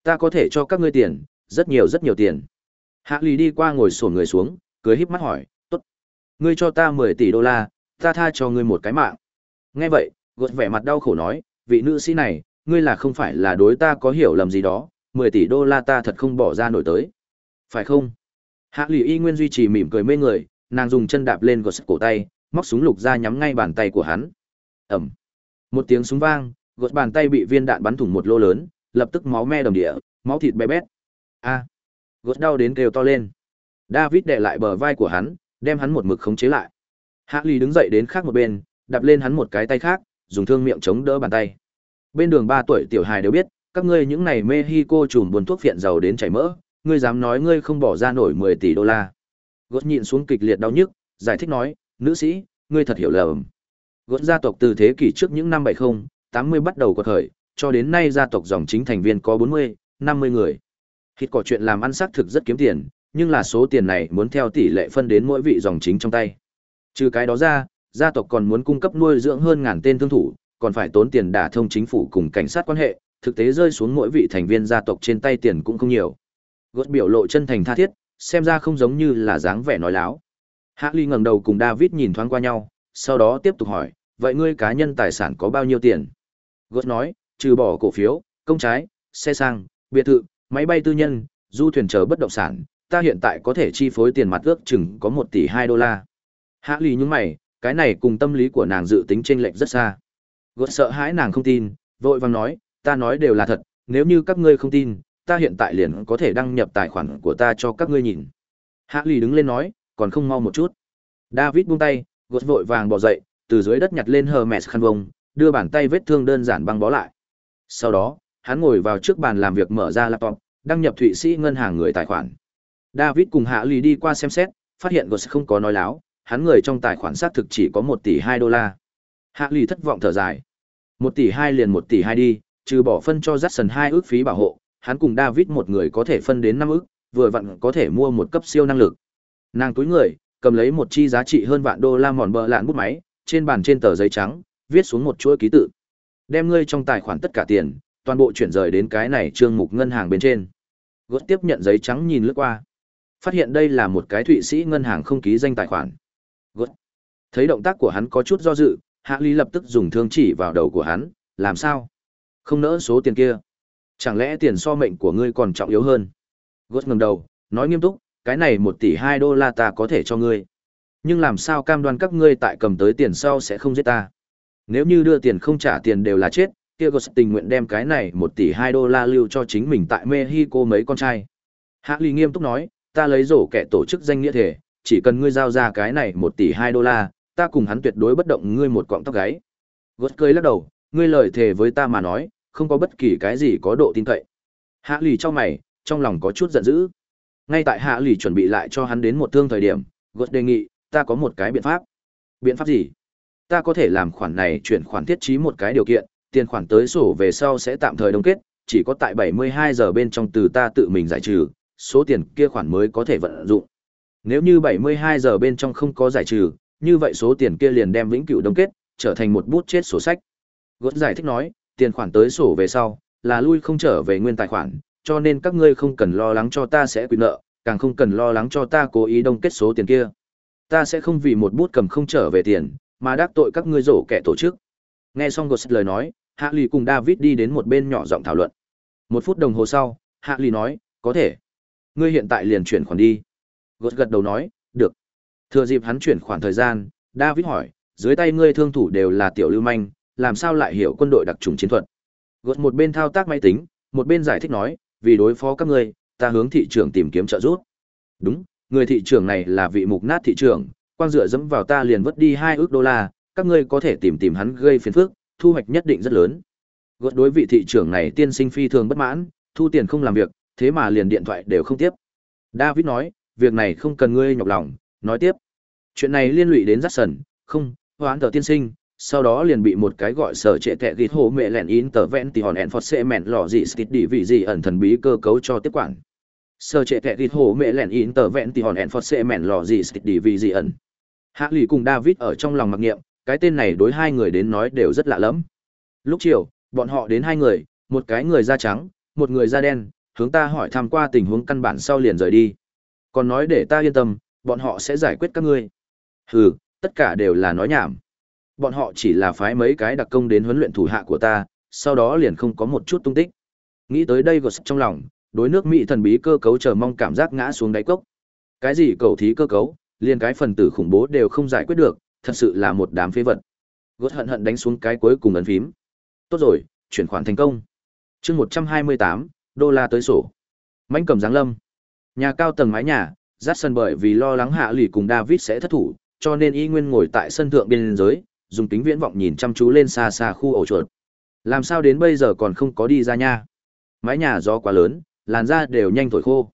Ta có thể cho các ngươi tiền, rất nhiều rất nhiều tiền. Hạ lì đi qua ngồi sổn người xuống, cười híp mắt hỏi, tốt. Ngươi cho ta 10 tỷ đô la, ta tha cho ngươi một cái mạng. Nghe vậy, gột vẻ mặt đau khổ nói, vị nữ sĩ này, ngươi là không phải là đối ta có hiểu lầm gì đó, 10 tỷ đô la ta thật không bỏ ra nổi tới. Phải không? Hạ lì y nguyên duy trì mỉm cười mê người, nàng dùng chân đạp lên gột cổ tay móc súng lục ra nhắm ngay bàn tay của hắn ẩm một tiếng súng vang gột bàn tay bị viên đạn bắn thủng một lô lớn lập tức máu me đầm địa máu thịt bé bét a à. gột đau đến kêu to lên david đè lại bờ vai của hắn đem hắn một mực khống chế lại hạ ly đứng dậy đến khác một bên đạp lên hắn một cái tay khác dùng thương miệng chống đỡ bàn tay bên đường ba tuổi tiểu hài đều biết các ngươi những này Mexico trùm buôn thuốc phiện giàu đến chảy mỡ, ngươi dám nói ngươi không bỏ ra nổi 10 tỷ đô la. Gót nhịn xuống kịch liệt đau nhức, giải thích nói, nữ sĩ, ngươi thật hiểu lầm. Gót gia tộc từ thế kỷ trước những năm 70, 80 bắt đầu có thời, cho đến nay gia tộc dòng chính thành viên có 40, 50 người. Hít có chuyện làm ăn xác thực rất kiếm tiền, nhưng là số tiền này muốn theo tỷ lệ phân đến mỗi vị dòng chính trong tay. Trừ cái đó ra, gia tộc còn muốn cung cấp nuôi dưỡng hơn ngàn tên thương thủ, còn phải tốn tiền đả thông chính phủ cùng cảnh sát quan hệ, thực tế rơi xuống mỗi vị thành viên gia tộc trên tay tiền cũng không nhiều. Gốt biểu lộ chân thành tha thiết, xem ra không giống như là dáng vẻ nói láo. Hạ Ly ngẩng đầu cùng David nhìn thoáng qua nhau, sau đó tiếp tục hỏi, vậy ngươi cá nhân tài sản có bao nhiêu tiền? Gốt nói, trừ bỏ cổ phiếu, công trái, xe sang, biệt thự, máy bay tư nhân, du thuyền chờ bất động sản, ta hiện tại có thể chi phối tiền mặt ước chừng có 1 tỷ 2 đô la. Hạ Ly nhướng mày, cái này cùng tâm lý của nàng dự tính chênh lệch rất xa. Gốt sợ hãi nàng không tin, vội vàng nói, ta nói đều là thật, nếu như các ngươi không tin, ta hiện tại liền có thể đăng nhập tài khoản của ta cho các ngươi nhìn. Hạ lì đứng lên nói, còn không mau một chút. David buông tay, gột vội vàng bỏ dậy, từ dưới đất nhặt lên Hermes khăn vông, đưa bàn tay vết thương đơn giản băng bó lại. Sau đó, hắn ngồi vào trước bàn làm việc mở ra laptop, đăng nhập Thụy Sĩ ngân hàng người tài khoản. David cùng Hạ lì đi qua xem xét, phát hiện gột không có nói láo, hắn người trong tài khoản xác thực chỉ có 1 tỷ 2 đô la. Hạ Ly thất vọng thở dài. 1 tỷ 2 liền 1 tỷ 2 đi, trừ bỏ phân cho Jackson 2 ước phí bảo hộ, hắn cùng David một người có thể phân đến 5 ước, vừa vặn có thể mua một cấp siêu năng lực. Nàng túi người, cầm lấy một chi giá trị hơn vạn đô la mòn bờ lạn bút máy, trên bàn trên tờ giấy trắng, viết xuống một chuỗi ký tự. Đem ngươi trong tài khoản tất cả tiền, toàn bộ chuyển rời đến cái này trương mục ngân hàng bên trên. Gót tiếp nhận giấy trắng nhìn lướt qua. Phát hiện đây là một cái Thụy Sĩ ngân hàng không ký danh tài khoản. Gút. Thấy động tác của hắn có chút do dự, Hạ Ly lập tức dùng thương chỉ vào đầu của hắn, làm sao? Không nỡ số tiền kia. Chẳng lẽ tiền so mệnh của ngươi còn trọng yếu hơn? Gút ngẩng đầu, nói nghiêm túc, cái này một tỷ hai đô la ta có thể cho ngươi. Nhưng làm sao cam đoan các ngươi tại cầm tới tiền sau sẽ không giết ta? Nếu như đưa tiền không trả tiền đều là chết, kia Gút tình nguyện đem cái này một tỷ hai đô la lưu cho chính mình tại Mexico mấy con trai. Hạ Ly nghiêm túc nói, ta lấy rổ kẻ tổ chức danh nghĩa thể, chỉ cần ngươi giao ra cái này một tỷ hai đô la, ta cùng hắn tuyệt đối bất động ngươi một cọng tóc gáy. Gót cười lắc đầu, ngươi lời thề với ta mà nói, không có bất kỳ cái gì có độ tin cậy. Hạ lì cho mày, trong lòng có chút giận dữ. Ngay tại hạ lì chuẩn bị lại cho hắn đến một thương thời điểm, Gót đề nghị, ta có một cái biện pháp. Biện pháp gì? Ta có thể làm khoản này chuyển khoản thiết trí một cái điều kiện, tiền khoản tới sổ về sau sẽ tạm thời đông kết, chỉ có tại 72 giờ bên trong từ ta tự mình giải trừ, số tiền kia khoản mới có thể vận dụng. Nếu như 72 giờ bên trong không có giải trừ, như vậy số tiền kia liền đem vĩnh cửu đông kết, trở thành một bút chết sổ sách. Gót giải thích nói, tiền khoản tới sổ về sau, là lui không trở về nguyên tài khoản, cho nên các ngươi không cần lo lắng cho ta sẽ quy nợ, càng không cần lo lắng cho ta cố ý đông kết số tiền kia. Ta sẽ không vì một bút cầm không trở về tiền, mà đắc tội các ngươi rổ kẻ tổ chức. Nghe xong Ghost lời nói, Hạ Lì cùng David đi đến một bên nhỏ giọng thảo luận. Một phút đồng hồ sau, Hạ Lì nói, có thể. Ngươi hiện tại liền chuyển khoản đi gật gật đầu nói, được. Thừa dịp hắn chuyển khoản thời gian, David hỏi, dưới tay ngươi thương thủ đều là tiểu lưu manh, làm sao lại hiểu quân đội đặc trùng chiến thuật. Gột một bên thao tác máy tính, một bên giải thích nói, vì đối phó các ngươi, ta hướng thị trường tìm kiếm trợ giúp. Đúng, người thị trường này là vị mục nát thị trường, quang dựa dẫm vào ta liền vứt đi hai ước đô la, các ngươi có thể tìm tìm hắn gây phiền phức, thu hoạch nhất định rất lớn. Gột đối vị thị trường này tiên sinh phi thường bất mãn, thu tiền không làm việc, thế mà liền điện thoại đều không tiếp. David nói, việc này không cần ngươi nhọc lòng, nói tiếp. Chuyện này liên lụy đến Jackson, không, hoán tờ tiên sinh, sau đó liền bị một cái gọi sở trệ tệ ghi hồ mẹ lẹn in tờ vẹn thì hòn ẹn phọt xệ mẹn lò gì stít đi vị gì ẩn thần bí cơ cấu cho tiếp quản. Sở trệ tệ ghi hồ mẹ lẹn in tờ vẹn thì hòn ẹn phọt xệ mẹn lò gì stít đi vị gì ẩn. Hạ lì cùng david ở trong lòng mặc niệm cái tên này đối hai người đến nói đều rất lạ lẫm. Lúc chiều bọn họ đến hai người một cái người da trắng một người da đen hướng ta hỏi tham qua tình huống căn bản sau liền rời đi còn nói để ta yên tâm bọn họ sẽ giải quyết các ngươi hừ tất cả đều là nói nhảm Bọn họ chỉ là phái mấy cái đặc công đến huấn luyện thủ hạ của ta, sau đó liền không có một chút tung tích. Nghĩ tới đây gột trong lòng, đối nước Mỹ thần bí cơ cấu chờ mong cảm giác ngã xuống đáy cốc. Cái gì cầu thí cơ cấu, liền cái phần tử khủng bố đều không giải quyết được, thật sự là một đám phế vật. Gột hận hận đánh xuống cái cuối cùng ấn phím. Tốt rồi, chuyển khoản thành công. chương 128, đô la tới sổ. Mãnh cầm giáng lâm. Nhà cao tầng mái nhà, dắt sân bởi vì lo lắng hạ lì cùng David sẽ thất thủ, cho nên y nguyên ngồi tại sân thượng biên giới, dùng tính viễn vọng nhìn chăm chú lên xa xa khu ổ chuột. Làm sao đến bây giờ còn không có đi ra nha? Mái nhà gió quá lớn, làn da đều nhanh thổi khô.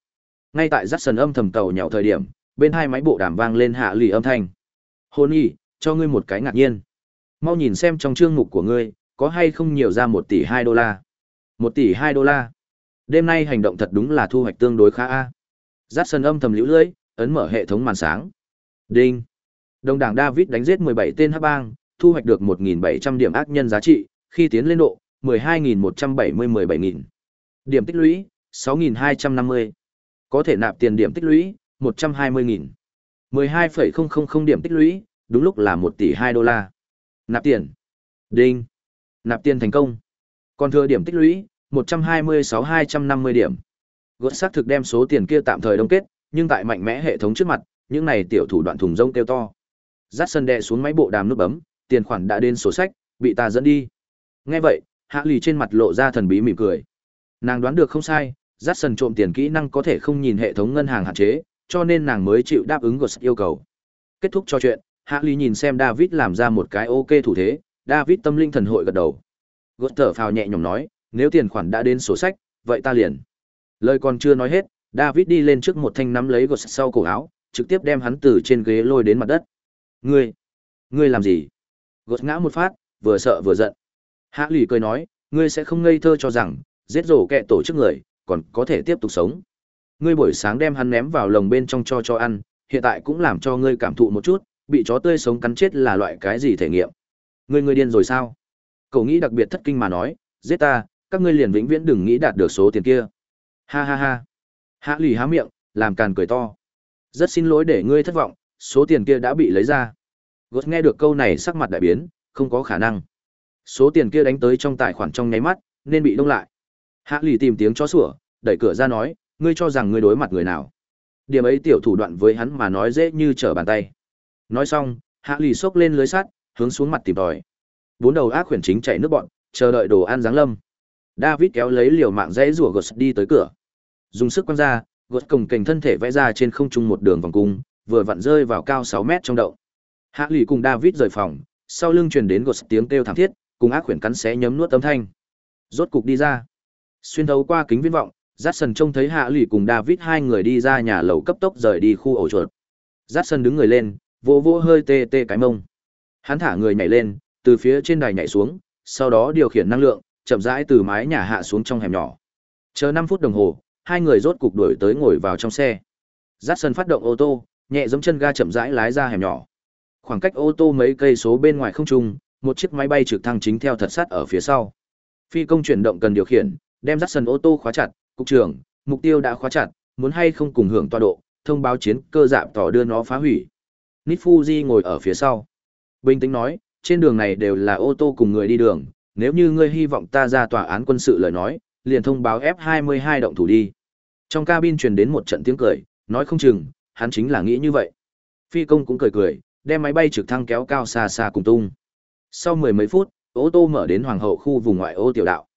Ngay tại rắc sân âm thầm tàu nhào thời điểm, bên hai máy bộ đàm vang lên hạ lì âm thanh. Hôn y, cho ngươi một cái ngạc nhiên. Mau nhìn xem trong chương mục của ngươi, có hay không nhiều ra một tỷ hai đô la. Một tỷ hai đô la. Đêm nay hành động thật đúng là thu hoạch tương đối khá a. Giác sân âm thầm liễu lưỡi, ấn mở hệ thống màn sáng. Đinh. Đồng đảng David đánh giết 17 tên hắc bang, thu hoạch được 1.700 điểm ác nhân giá trị, khi tiến lên độ, 12.170-17.000. Điểm tích lũy, 6.250. Có thể nạp tiền điểm tích lũy, 120.000. 12,000 điểm tích lũy, đúng lúc là 1 tỷ 2 đô la. Nạp tiền. Đinh. Nạp tiền thành công. Còn thừa điểm tích lũy, 126-250 điểm. Gột xác thực đem số tiền kia tạm thời đông kết, nhưng tại mạnh mẽ hệ thống trước mặt, những này tiểu thủ đoạn thùng rông kêu to. Dắt sân đe xuống máy bộ đàm nút bấm, tiền khoản đã đến sổ sách, bị ta dẫn đi. Nghe vậy, Hạ Lì trên mặt lộ ra thần bí mỉm cười. Nàng đoán được không sai, dắt sân trộm tiền kỹ năng có thể không nhìn hệ thống ngân hàng hạn chế, cho nên nàng mới chịu đáp ứng Gột yêu cầu. Kết thúc cho chuyện, Hạ Lì nhìn xem David làm ra một cái ok thủ thế, David tâm linh thần hội gật đầu. Gột thở phào nhẹ nhõm nói, nếu tiền khoản đã đến sổ sách, vậy ta liền. Lời còn chưa nói hết, David đi lên trước một thanh nắm lấy gột sau cổ áo, trực tiếp đem hắn từ trên ghế lôi đến mặt đất. Ngươi, ngươi làm gì? Gột ngã một phát, vừa sợ vừa giận. Hạ lì cười nói, ngươi sẽ không ngây thơ cho rằng, giết rổ kẹ tổ chức người, còn có thể tiếp tục sống. Ngươi buổi sáng đem hắn ném vào lồng bên trong cho cho ăn, hiện tại cũng làm cho ngươi cảm thụ một chút, bị chó tươi sống cắn chết là loại cái gì thể nghiệm. Ngươi ngươi điên rồi sao? Cậu nghĩ đặc biệt thất kinh mà nói, giết ta, các ngươi liền vĩnh viễn đừng nghĩ đạt được số tiền kia. Ha ha ha. Hạ lì há miệng, làm càn cười to. Rất xin lỗi để ngươi thất vọng, số tiền kia đã bị lấy ra. Gốt nghe được câu này sắc mặt đại biến, không có khả năng. Số tiền kia đánh tới trong tài khoản trong nháy mắt, nên bị đông lại. Hạ lì tìm tiếng chó sủa, đẩy cửa ra nói, ngươi cho rằng ngươi đối mặt người nào. Điểm ấy tiểu thủ đoạn với hắn mà nói dễ như trở bàn tay. Nói xong, hạ lì xốc lên lưới sắt, hướng xuống mặt tìm tòi. Bốn đầu ác khuyển chính chạy nước bọn, chờ đợi đồ ăn giáng lâm. David kéo lấy liều mạng dãy rủa gột đi tới cửa. Dùng sức quăng ra, gột cổng kềnh thân thể vẽ ra trên không trung một đường vòng cung, vừa vặn rơi vào cao sáu mét trong đậu. Hạ lì cùng David rời phòng, sau lưng truyền đến gột tiếng kêu thảm thiết, cùng ác quyển cắn xé nhấm nuốt tấm thanh. Rốt cục đi ra. Xuyên thấu qua kính viễn vọng, Jackson trông thấy Hạ lì cùng David hai người đi ra nhà lầu cấp tốc rời đi khu ổ chuột. Jackson đứng người lên, vỗ vỗ hơi tê tê cái mông. Hắn thả người nhảy lên, từ phía trên đài nhảy xuống, sau đó điều khiển năng lượng, chậm rãi từ mái nhà hạ xuống trong hẻm nhỏ. Chờ năm phút đồng hồ, hai người rốt cục đuổi tới ngồi vào trong xe. Jackson phát động ô tô, nhẹ giống chân ga chậm rãi lái ra hẻm nhỏ. Khoảng cách ô tô mấy cây số bên ngoài không trung, một chiếc máy bay trực thăng chính theo thật sát ở phía sau. Phi công chuyển động cần điều khiển, đem Jackson ô tô khóa chặt, cục trưởng, mục tiêu đã khóa chặt, muốn hay không cùng hưởng tọa độ, thông báo chiến cơ dạm tỏ đưa nó phá hủy. Nifuji ngồi ở phía sau. Bình tĩnh nói, trên đường này đều là ô tô cùng người đi đường, nếu như ngươi hy vọng ta ra tòa án quân sự lời nói, liền thông báo F22 động thủ đi. Trong cabin truyền đến một trận tiếng cười, nói không chừng, hắn chính là nghĩ như vậy. Phi công cũng cười cười, đem máy bay trực thăng kéo cao xa xa cùng tung. Sau mười mấy phút, ô tô mở đến hoàng hậu khu vùng ngoại ô tiểu đạo.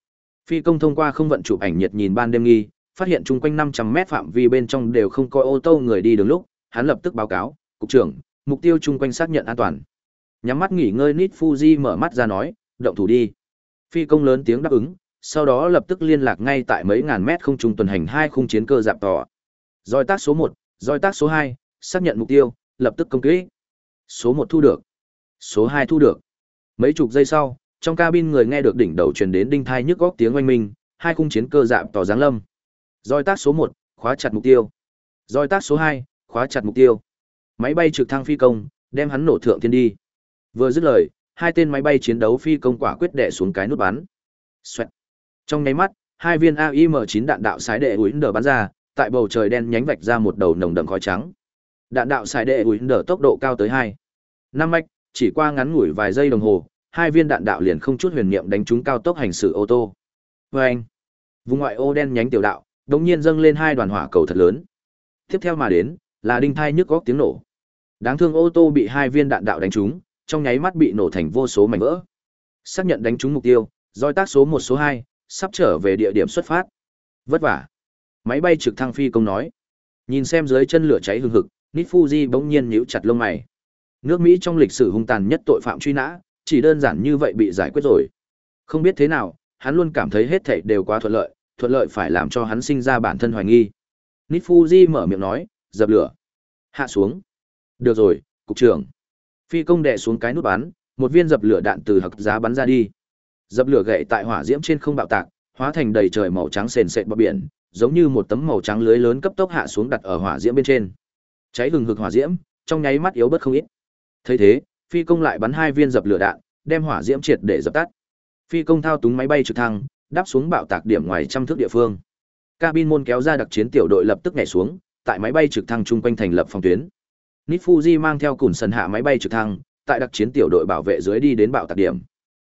Phi công thông qua không vận chụp ảnh nhiệt nhìn ban đêm nghi, phát hiện chung quanh 500 mét phạm vi bên trong đều không có ô tô người đi đường lúc, hắn lập tức báo cáo, cục trưởng, mục tiêu chung quanh xác nhận an toàn. Nhắm mắt nghỉ ngơi Nít Fuji mở mắt ra nói, động thủ đi. Phi công lớn tiếng đáp ứng, sau đó lập tức liên lạc ngay tại mấy ngàn mét không trung tuần hành hai khung chiến cơ dạp tỏ. Roi tác số một, roi tác số hai, xác nhận mục tiêu, lập tức công kích. Số một thu được. Số hai thu được. Mấy chục giây sau, trong cabin người nghe được đỉnh đầu truyền đến đinh thai nhức góc tiếng oanh minh, hai khung chiến cơ dạp tỏ giáng lâm. Roi tác số một, khóa chặt mục tiêu. Roi tác số hai, khóa chặt mục tiêu. Máy bay trực thăng phi công, đem hắn nổ thượng thiên đi. Vừa dứt lời, hai tên máy bay chiến đấu phi công quả quyết đè xuống cái nút bắn. Xoẹt. Trong nháy mắt, hai viên AIM-9 đạn đạo sái đệ ủi nở bắn ra, tại bầu trời đen nhánh vạch ra một đầu nồng đậm khói trắng. Đạn đạo sái đệ ủi nở tốc độ cao tới 2. năm mạch, chỉ qua ngắn ngủi vài giây đồng hồ, hai viên đạn đạo liền không chút huyền niệm đánh trúng cao tốc hành xử ô tô. Vâng! Vùng ngoại ô đen nhánh tiểu đạo, đống nhiên dâng lên hai đoàn hỏa cầu thật lớn. Tiếp theo mà đến, là đinh thai nhức góc tiếng nổ. Đáng thương ô tô bị hai viên đạn đạo đánh trúng, trong nháy mắt bị nổ thành vô số mảnh vỡ. Xác nhận đánh trúng mục tiêu, roi tác số một số hai sắp trở về địa điểm xuất phát. Vất vả. Máy bay trực thăng phi công nói. Nhìn xem dưới chân lửa cháy hừng hực, Nít Fuji bỗng nhiên nhíu chặt lông mày. Nước Mỹ trong lịch sử hung tàn nhất tội phạm truy nã, chỉ đơn giản như vậy bị giải quyết rồi. Không biết thế nào, hắn luôn cảm thấy hết thảy đều quá thuận lợi, thuận lợi phải làm cho hắn sinh ra bản thân hoài nghi. Nít Fuji mở miệng nói, dập lửa. Hạ xuống. Được rồi, cục trưởng. Phi công đệ xuống cái nút bắn, một viên dập lửa đạn từ hặc giá bắn ra đi. Dập lửa gậy tại hỏa diễm trên không bạo tạc, hóa thành đầy trời màu trắng sền sệt bọt biển, giống như một tấm màu trắng lưới lớn cấp tốc hạ xuống đặt ở hỏa diễm bên trên. Cháy hừng hực hỏa diễm, trong nháy mắt yếu bất không ít. Thấy thế, phi công lại bắn hai viên dập lửa đạn, đem hỏa diễm triệt để dập tắt. Phi công thao túng máy bay trực thăng, đáp xuống bạo tạc điểm ngoài trăm thước địa phương. Cabin môn kéo ra đặc chiến tiểu đội lập tức nhảy xuống, tại máy bay trực thăng chung quanh thành lập phòng tuyến. Nifuji mang theo cùn sần hạ máy bay trực thăng, tại đặc chiến tiểu đội bảo vệ dưới đi đến bạo tạc điểm.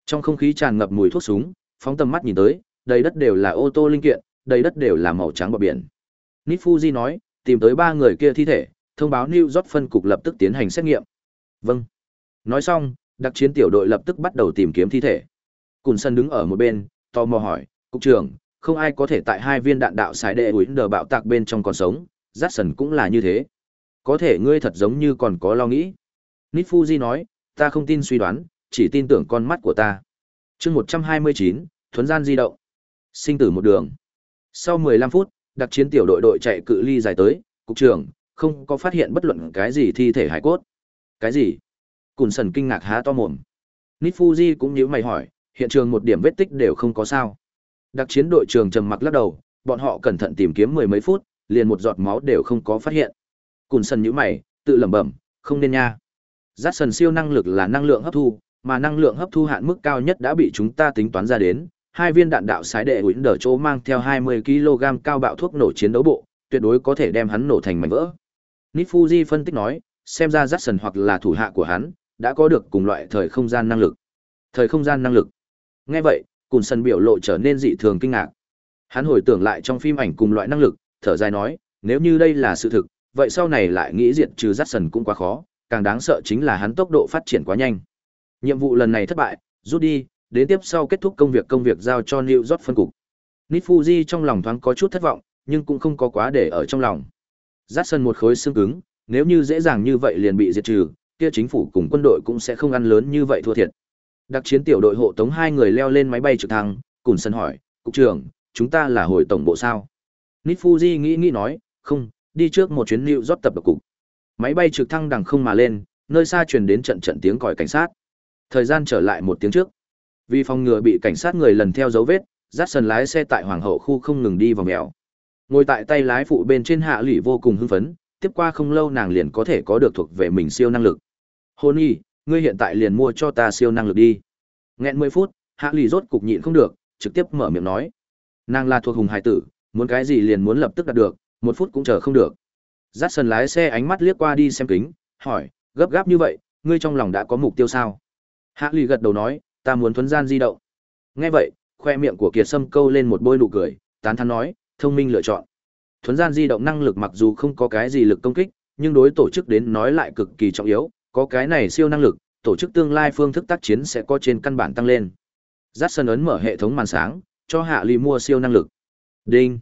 Trong không khí tràn ngập mùi thuốc súng, phóng tầm mắt nhìn tới, đầy đất đều là ô tô linh kiện, đầy đất đều là màu trắng bọt biển. Nifuji nói, tìm tới ba người kia thi thể, thông báo New York phân cục lập tức tiến hành xét nghiệm. Vâng. Nói xong, đặc chiến tiểu đội lập tức bắt đầu tìm kiếm thi thể. Cùn sân đứng ở một bên, tò mò hỏi, cục trưởng, không ai có thể tại hai viên đạn đạo xài đệ ủi đờ bạo tạc bên trong còn sống, Jackson cũng là như thế. Có thể ngươi thật giống như còn có lo nghĩ. Nifuji nói, ta không tin suy đoán, chỉ tin tưởng con mắt của ta. chương 129, thuấn gian di động. Sinh tử một đường. Sau 15 phút, đặc chiến tiểu đội đội chạy cự ly dài tới, cục trưởng, không có phát hiện bất luận cái gì thi thể hải cốt. Cái gì? Cùn sần kinh ngạc há to mồm. Nifuji cũng nhíu mày hỏi, hiện trường một điểm vết tích đều không có sao. Đặc chiến đội trường trầm mặc lắc đầu, bọn họ cẩn thận tìm kiếm mười mấy phút, liền một giọt máu đều không có phát hiện. Cùn sần nhíu mày, tự lẩm bẩm, không nên nha. Giác sần siêu năng lực là năng lượng hấp thu, mà năng lượng hấp thu hạn mức cao nhất đã bị chúng ta tính toán ra đến. Hai viên đạn đạo sái đệ huỳnh đờ chỗ mang theo 20 kg cao bạo thuốc nổ chiến đấu bộ, tuyệt đối có thể đem hắn nổ thành mảnh vỡ. Nifuji phân tích nói, xem ra Jackson hoặc là thủ hạ của hắn, đã có được cùng loại thời không gian năng lực. Thời không gian năng lực. Nghe vậy, Cùn Sân biểu lộ trở nên dị thường kinh ngạc. Hắn hồi tưởng lại trong phim ảnh cùng loại năng lực, thở dài nói, nếu như đây là sự thực, vậy sau này lại nghĩ diệt trừ Jackson cũng quá khó, càng đáng sợ chính là hắn tốc độ phát triển quá nhanh. Nhiệm vụ lần này thất bại, rút đi, đến tiếp sau kết thúc công việc công việc giao cho New York phân cục. Nifuji trong lòng thoáng có chút thất vọng, nhưng cũng không có quá để ở trong lòng. Jackson một khối xương cứng, nếu như dễ dàng như vậy liền bị diệt trừ, kia chính phủ cùng quân đội cũng sẽ không ăn lớn như vậy thua thiệt. Đặc chiến tiểu đội hộ tống hai người leo lên máy bay trực thăng, cùng sân hỏi, cục trưởng, chúng ta là hồi tổng bộ sao? Nifuji nghĩ nghĩ nói, không, đi trước một chuyến New York tập độc cục. Máy bay trực thăng đằng không mà lên, nơi xa truyền đến trận trận tiếng còi cảnh sát. Thời gian trở lại một tiếng trước. Vì phòng ngừa bị cảnh sát người lần theo dấu vết, dắt sần lái xe tại hoàng hậu khu không ngừng đi vào mèo. Ngồi tại tay lái phụ bên trên hạ lụy vô cùng hưng phấn, tiếp qua không lâu nàng liền có thể có được thuộc về mình siêu năng lực. Hôn y, ngươi hiện tại liền mua cho ta siêu năng lực đi. Nghẹn mười phút, hạ lụy rốt cục nhịn không được, trực tiếp mở miệng nói. Nàng là thuộc hùng hải tử, muốn cái gì liền muốn lập tức đạt được, một phút cũng chờ không được. Dắt sần lái xe ánh mắt liếc qua đi xem kính, hỏi, gấp gáp như vậy, ngươi trong lòng đã có mục tiêu sao? Hạ lì gật đầu nói, ta muốn thuấn gian di động. Nghe vậy, khoe miệng của Kiệt Sâm câu lên một bôi nụ cười, tán thán nói, thông minh lựa chọn. Thuấn gian di động năng lực mặc dù không có cái gì lực công kích, nhưng đối tổ chức đến nói lại cực kỳ trọng yếu, có cái này siêu năng lực, tổ chức tương lai phương thức tác chiến sẽ có trên căn bản tăng lên. Dắt sân ấn mở hệ thống màn sáng, cho Hạ lì mua siêu năng lực. Đinh.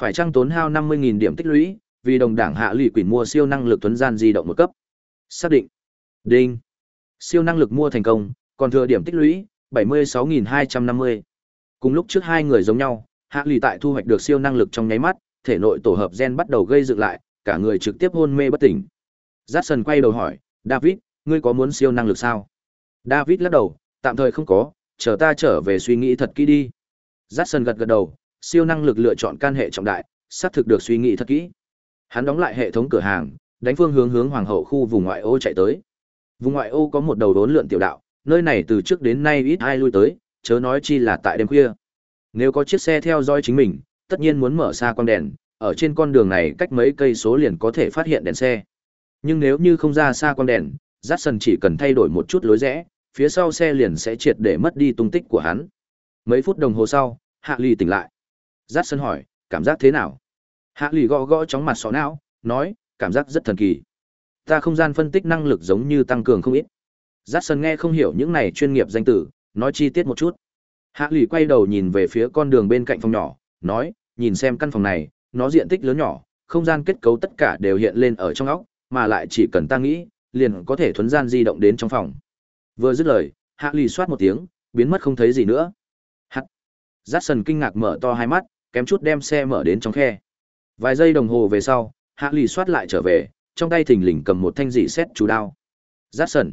Phải trang tốn hao 50.000 điểm tích lũy, vì đồng đảng Hạ lì quỷ mua siêu năng lực thuấn gian di động một cấp. Xác định. Đinh. Siêu năng lực mua thành công, còn thừa điểm tích lũy 76.250. Cùng lúc trước hai người giống nhau, Hạ Lì tại thu hoạch được siêu năng lực trong nháy mắt, thể nội tổ hợp gen bắt đầu gây dựng lại, cả người trực tiếp hôn mê bất tỉnh. Jackson quay đầu hỏi, David, ngươi có muốn siêu năng lực sao? David lắc đầu, tạm thời không có, chờ ta trở về suy nghĩ thật kỹ đi. Jackson gật gật đầu, siêu năng lực lựa chọn can hệ trọng đại, xác thực được suy nghĩ thật kỹ. Hắn đóng lại hệ thống cửa hàng, đánh phương hướng hướng hoàng hậu khu vùng ngoại ô chạy tới. Vùng ngoại ô có một đầu đốn lượn tiểu đạo, nơi này từ trước đến nay ít ai lui tới, chớ nói chi là tại đêm khuya. Nếu có chiếc xe theo dõi chính mình, tất nhiên muốn mở xa quang đèn, ở trên con đường này cách mấy cây số liền có thể phát hiện đèn xe. Nhưng nếu như không ra xa quang đèn, Jackson chỉ cần thay đổi một chút lối rẽ, phía sau xe liền sẽ triệt để mất đi tung tích của hắn. Mấy phút đồng hồ sau, Hạ Ly tỉnh lại. Jackson hỏi, cảm giác thế nào? Hạ Ly gõ gõ chóng mặt sọ não, nói, cảm giác rất thần kỳ. Ta không gian phân tích năng lực giống như tăng cường không ít. Jackson nghe không hiểu những này chuyên nghiệp danh tử, nói chi tiết một chút. Hạ lụy quay đầu nhìn về phía con đường bên cạnh phòng nhỏ, nói, nhìn xem căn phòng này, nó diện tích lớn nhỏ, không gian kết cấu tất cả đều hiện lên ở trong óc, mà lại chỉ cần ta nghĩ, liền có thể thuấn gian di động đến trong phòng. Vừa dứt lời, Hạ lụy soát một tiếng, biến mất không thấy gì nữa. Hắc. Jackson kinh ngạc mở to hai mắt, kém chút đem xe mở đến trong khe. Vài giây đồng hồ về sau, Hạ lụy xoát lại trở về, trong tay thình lình cầm một thanh dị xét chú đao. Rát sần.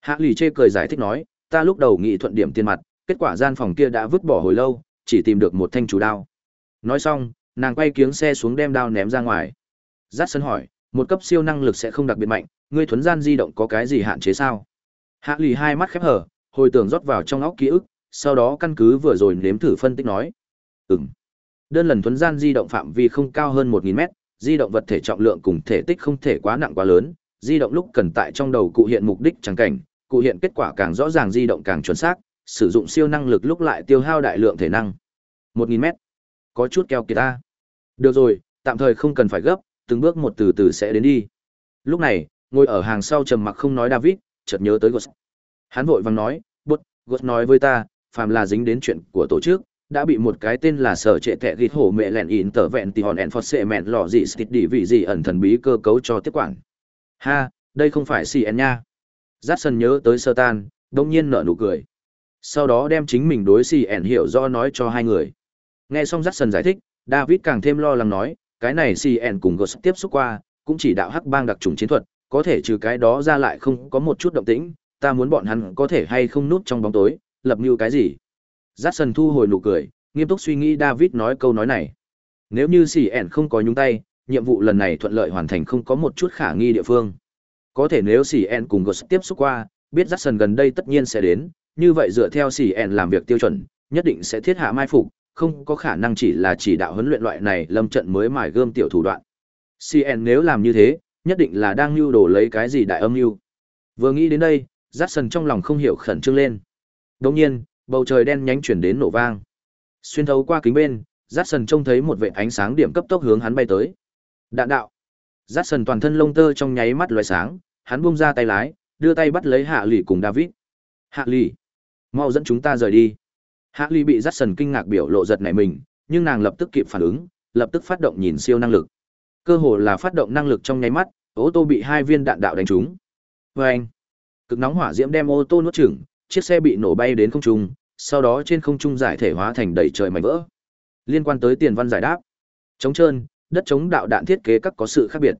Hạ Lì chê cười giải thích nói, ta lúc đầu nghĩ thuận điểm tiền mặt, kết quả gian phòng kia đã vứt bỏ hồi lâu, chỉ tìm được một thanh chú đao. Nói xong, nàng quay kiếng xe xuống đem đao ném ra ngoài. Rát sần hỏi, một cấp siêu năng lực sẽ không đặc biệt mạnh, ngươi thuấn gian di động có cái gì hạn chế sao? Hạ Lì hai mắt khép hờ, hồi tưởng rót vào trong óc ký ức, sau đó căn cứ vừa rồi nếm thử phân tích nói. Ừm. Đơn lần thuấn gian di động phạm vi không cao hơn 1000 mét, di động vật thể trọng lượng cùng thể tích không thể quá nặng quá lớn, di động lúc cần tại trong đầu cụ hiện mục đích chẳng cảnh, cụ hiện kết quả càng rõ ràng di động càng chuẩn xác, sử dụng siêu năng lực lúc lại tiêu hao đại lượng thể năng. 1000 mét. Có chút keo kiệt ta. Được rồi, tạm thời không cần phải gấp, từng bước một từ từ sẽ đến đi. Lúc này, ngồi ở hàng sau trầm mặc không nói David, chợt nhớ tới Ghost. Hắn vội vàng nói, "Bụt, Ghost nói với ta, phàm là dính đến chuyện của tổ chức, đã bị một cái tên là sở trệ tệ ghi hổ mẹ lẹn in tờ vẹn tì hòn ẹn phật sệ mẹn lò dị stít đi vị dị ẩn thần bí cơ cấu cho tiếp quản. Ha, đây không phải cn nha. Giắt sân nhớ tới sơ tan, đông nhiên nở nụ cười. Sau đó đem chính mình đối cn hiểu do nói cho hai người. Nghe xong giắt sân giải thích, david càng thêm lo lắng nói, cái này cn cùng gos tiếp xúc qua, cũng chỉ đạo hắc bang đặc trùng chiến thuật, có thể trừ cái đó ra lại không có một chút động tĩnh, ta muốn bọn hắn có thể hay không núp trong bóng tối, lập mưu cái gì? Jackson thu hồi nụ cười, nghiêm túc suy nghĩ David nói câu nói này. Nếu như CN không có nhúng tay, nhiệm vụ lần này thuận lợi hoàn thành không có một chút khả nghi địa phương. Có thể nếu CN cùng Ghost tiếp xúc qua, biết Jackson gần đây tất nhiên sẽ đến, như vậy dựa theo CN làm việc tiêu chuẩn, nhất định sẽ thiết hạ mai phục, không có khả năng chỉ là chỉ đạo huấn luyện loại này lâm trận mới mài gươm tiểu thủ đoạn. CN nếu làm như thế, nhất định là đang nưu đồ lấy cái gì đại âm mưu. Vừa nghĩ đến đây, Jackson trong lòng không hiểu khẩn trương lên. Đồng nhiên, bầu trời đen nhánh chuyển đến nổ vang. Xuyên thấu qua kính bên rát sần trông thấy một vệ ánh sáng điểm cấp tốc hướng hắn bay tới. Đạn đạo. Rát sần toàn thân lông tơ trong nháy mắt loài sáng, hắn bung ra tay lái, đưa tay bắt lấy hạ lì cùng david. Hạ lì, mau dẫn chúng ta rời đi. Hạ lì bị rát sần kinh ngạc biểu lộ giật nảy mình, nhưng nàng lập tức kịp phản ứng, lập tức phát động nhìn siêu năng lực. Cơ hồ là phát động năng lực trong nháy mắt, ô tô bị hai viên đạn đạo đánh trúng. Vê anh cực nóng hỏa diễm đem ô tô nuốt chửng chiếc xe bị nổ bay đến không trung, sau đó trên không trung giải thể hóa thành đầy trời mảnh vỡ. Liên quan tới tiền văn giải đáp. Chống trơn, đất chống đạo đạn thiết kế các có sự khác biệt.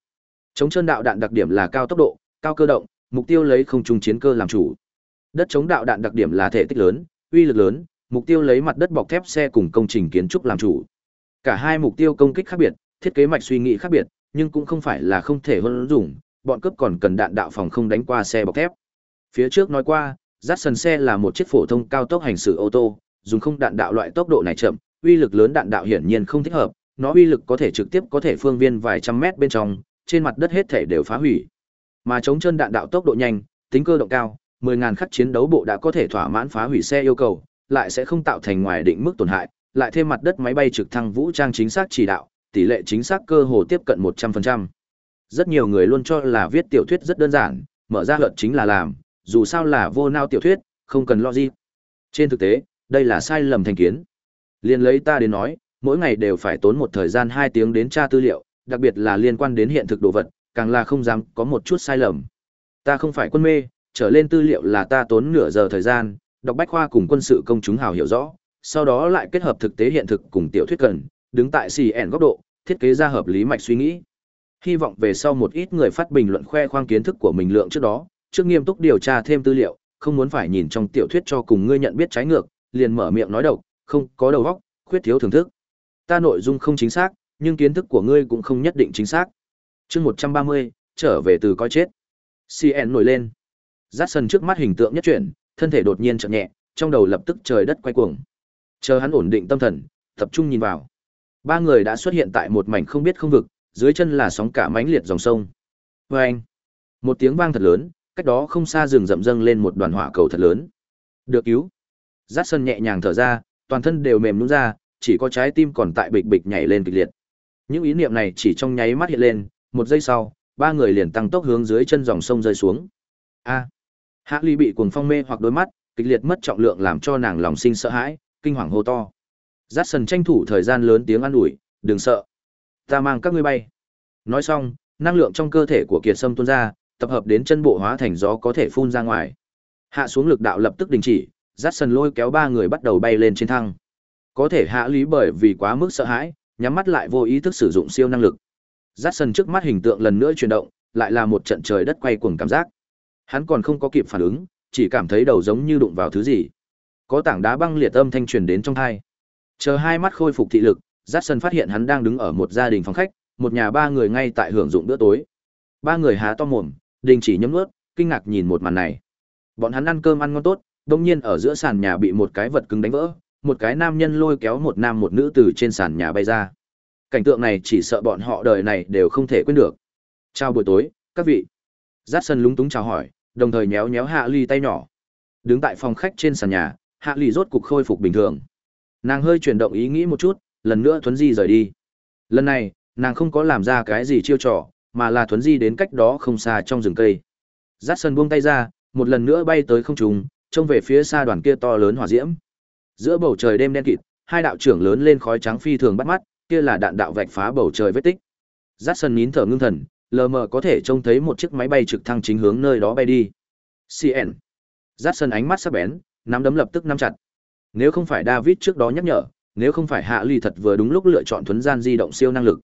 Chống trơn đạo đạn đặc điểm là cao tốc độ, cao cơ động, mục tiêu lấy không trung chiến cơ làm chủ. Đất chống đạo đạn đặc điểm là thể tích lớn, uy lực lớn, mục tiêu lấy mặt đất bọc thép xe cùng công trình kiến trúc làm chủ. Cả hai mục tiêu công kích khác biệt, thiết kế mạch suy nghĩ khác biệt, nhưng cũng không phải là không thể hơn dùng, bọn cướp còn cần đạn đạo phòng không đánh qua xe bọc thép. Phía trước nói qua, rát sần xe là một chiếc phổ thông cao tốc hành xử ô tô, dùng không đạn đạo loại tốc độ này chậm, uy lực lớn đạn đạo hiển nhiên không thích hợp, nó uy lực có thể trực tiếp có thể phương viên vài trăm mét bên trong, trên mặt đất hết thể đều phá hủy. Mà chống chân đạn đạo tốc độ nhanh, tính cơ động cao, 10.000 khắc chiến đấu bộ đã có thể thỏa mãn phá hủy xe yêu cầu, lại sẽ không tạo thành ngoài định mức tổn hại, lại thêm mặt đất máy bay trực thăng vũ trang chính xác chỉ đạo, tỷ lệ chính xác cơ hồ tiếp cận 100%. Rất nhiều người luôn cho là viết tiểu thuyết rất đơn giản, mở ra luật chính là làm, dù sao là vô nao tiểu thuyết, không cần lo gì. Trên thực tế, đây là sai lầm thành kiến. Liên lấy ta đến nói, mỗi ngày đều phải tốn một thời gian 2 tiếng đến tra tư liệu, đặc biệt là liên quan đến hiện thực đồ vật, càng là không dám có một chút sai lầm. Ta không phải quân mê, trở lên tư liệu là ta tốn nửa giờ thời gian, đọc bách khoa cùng quân sự công chúng hào hiểu rõ, sau đó lại kết hợp thực tế hiện thực cùng tiểu thuyết cần, đứng tại CN góc độ, thiết kế ra hợp lý mạch suy nghĩ. Hy vọng về sau một ít người phát bình luận khoe khoang kiến thức của mình lượng trước đó, trước nghiêm túc điều tra thêm tư liệu, không muốn phải nhìn trong tiểu thuyết cho cùng ngươi nhận biết trái ngược, liền mở miệng nói độc, không có đầu óc, khuyết thiếu thưởng thức. Ta nội dung không chính xác, nhưng kiến thức của ngươi cũng không nhất định chính xác. Chương 130, trở về từ coi chết. CN nổi lên. Dát sân trước mắt hình tượng nhất chuyển, thân thể đột nhiên chợt nhẹ, trong đầu lập tức trời đất quay cuồng. Chờ hắn ổn định tâm thần, tập trung nhìn vào. Ba người đã xuất hiện tại một mảnh không biết không vực, dưới chân là sóng cả mãnh liệt dòng sông. Oeng! Một tiếng vang thật lớn, cách đó không xa rừng rậm dâng lên một đoàn hỏa cầu thật lớn. Được cứu. Dát sân nhẹ nhàng thở ra, toàn thân đều mềm nhũn ra, chỉ có trái tim còn tại bịch bịch nhảy lên kịch liệt. Những ý niệm này chỉ trong nháy mắt hiện lên, một giây sau, ba người liền tăng tốc hướng dưới chân dòng sông rơi xuống. A. Hạ Ly bị cuồng phong mê hoặc đôi mắt, kịch liệt mất trọng lượng làm cho nàng lòng sinh sợ hãi, kinh hoàng hô to. Dát sân tranh thủ thời gian lớn tiếng an ủi, đừng sợ. Ta mang các ngươi bay. Nói xong, năng lượng trong cơ thể của Kiệt Sâm tuôn ra, tập hợp đến chân bộ hóa thành gió có thể phun ra ngoài. Hạ xuống lực đạo lập tức đình chỉ, dắt sần lôi kéo ba người bắt đầu bay lên trên thăng. Có thể hạ lý bởi vì quá mức sợ hãi, nhắm mắt lại vô ý thức sử dụng siêu năng lực. Dát sần trước mắt hình tượng lần nữa chuyển động, lại là một trận trời đất quay cuồng cảm giác. Hắn còn không có kịp phản ứng, chỉ cảm thấy đầu giống như đụng vào thứ gì. Có tảng đá băng liệt âm thanh truyền đến trong tai. Chờ hai mắt khôi phục thị lực, Dát sân phát hiện hắn đang đứng ở một gia đình phòng khách, một nhà ba người ngay tại hưởng dụng bữa tối. Ba người há to mồm, đình chỉ nhấm nuốt, kinh ngạc nhìn một màn này. Bọn hắn ăn cơm ăn ngon tốt, đột nhiên ở giữa sàn nhà bị một cái vật cứng đánh vỡ, một cái nam nhân lôi kéo một nam một nữ từ trên sàn nhà bay ra. Cảnh tượng này chỉ sợ bọn họ đời này đều không thể quên được. Chào buổi tối, các vị. giắt sân lúng túng chào hỏi, đồng thời nhéo nhéo Hạ Ly tay nhỏ. Đứng tại phòng khách trên sàn nhà, Hạ Ly rốt cục khôi phục bình thường. Nàng hơi chuyển động ý nghĩ một chút, lần nữa thuấn di rời đi. Lần này, nàng không có làm ra cái gì chiêu trò, mà là thuấn di đến cách đó không xa trong rừng cây. Dát sân buông tay ra, một lần nữa bay tới không trung, trông về phía xa đoàn kia to lớn hỏa diễm. Giữa bầu trời đêm đen kịt, hai đạo trưởng lớn lên khói trắng phi thường bắt mắt, kia là đạn đạo vạch phá bầu trời vết tích. Dát sân nín thở ngưng thần, lờ mờ có thể trông thấy một chiếc máy bay trực thăng chính hướng nơi đó bay đi. CN. Dát sân ánh mắt sắc bén, nắm đấm lập tức nắm chặt. Nếu không phải David trước đó nhắc nhở, nếu không phải Hạ Ly thật vừa đúng lúc lựa chọn thuấn gian di động siêu năng lực.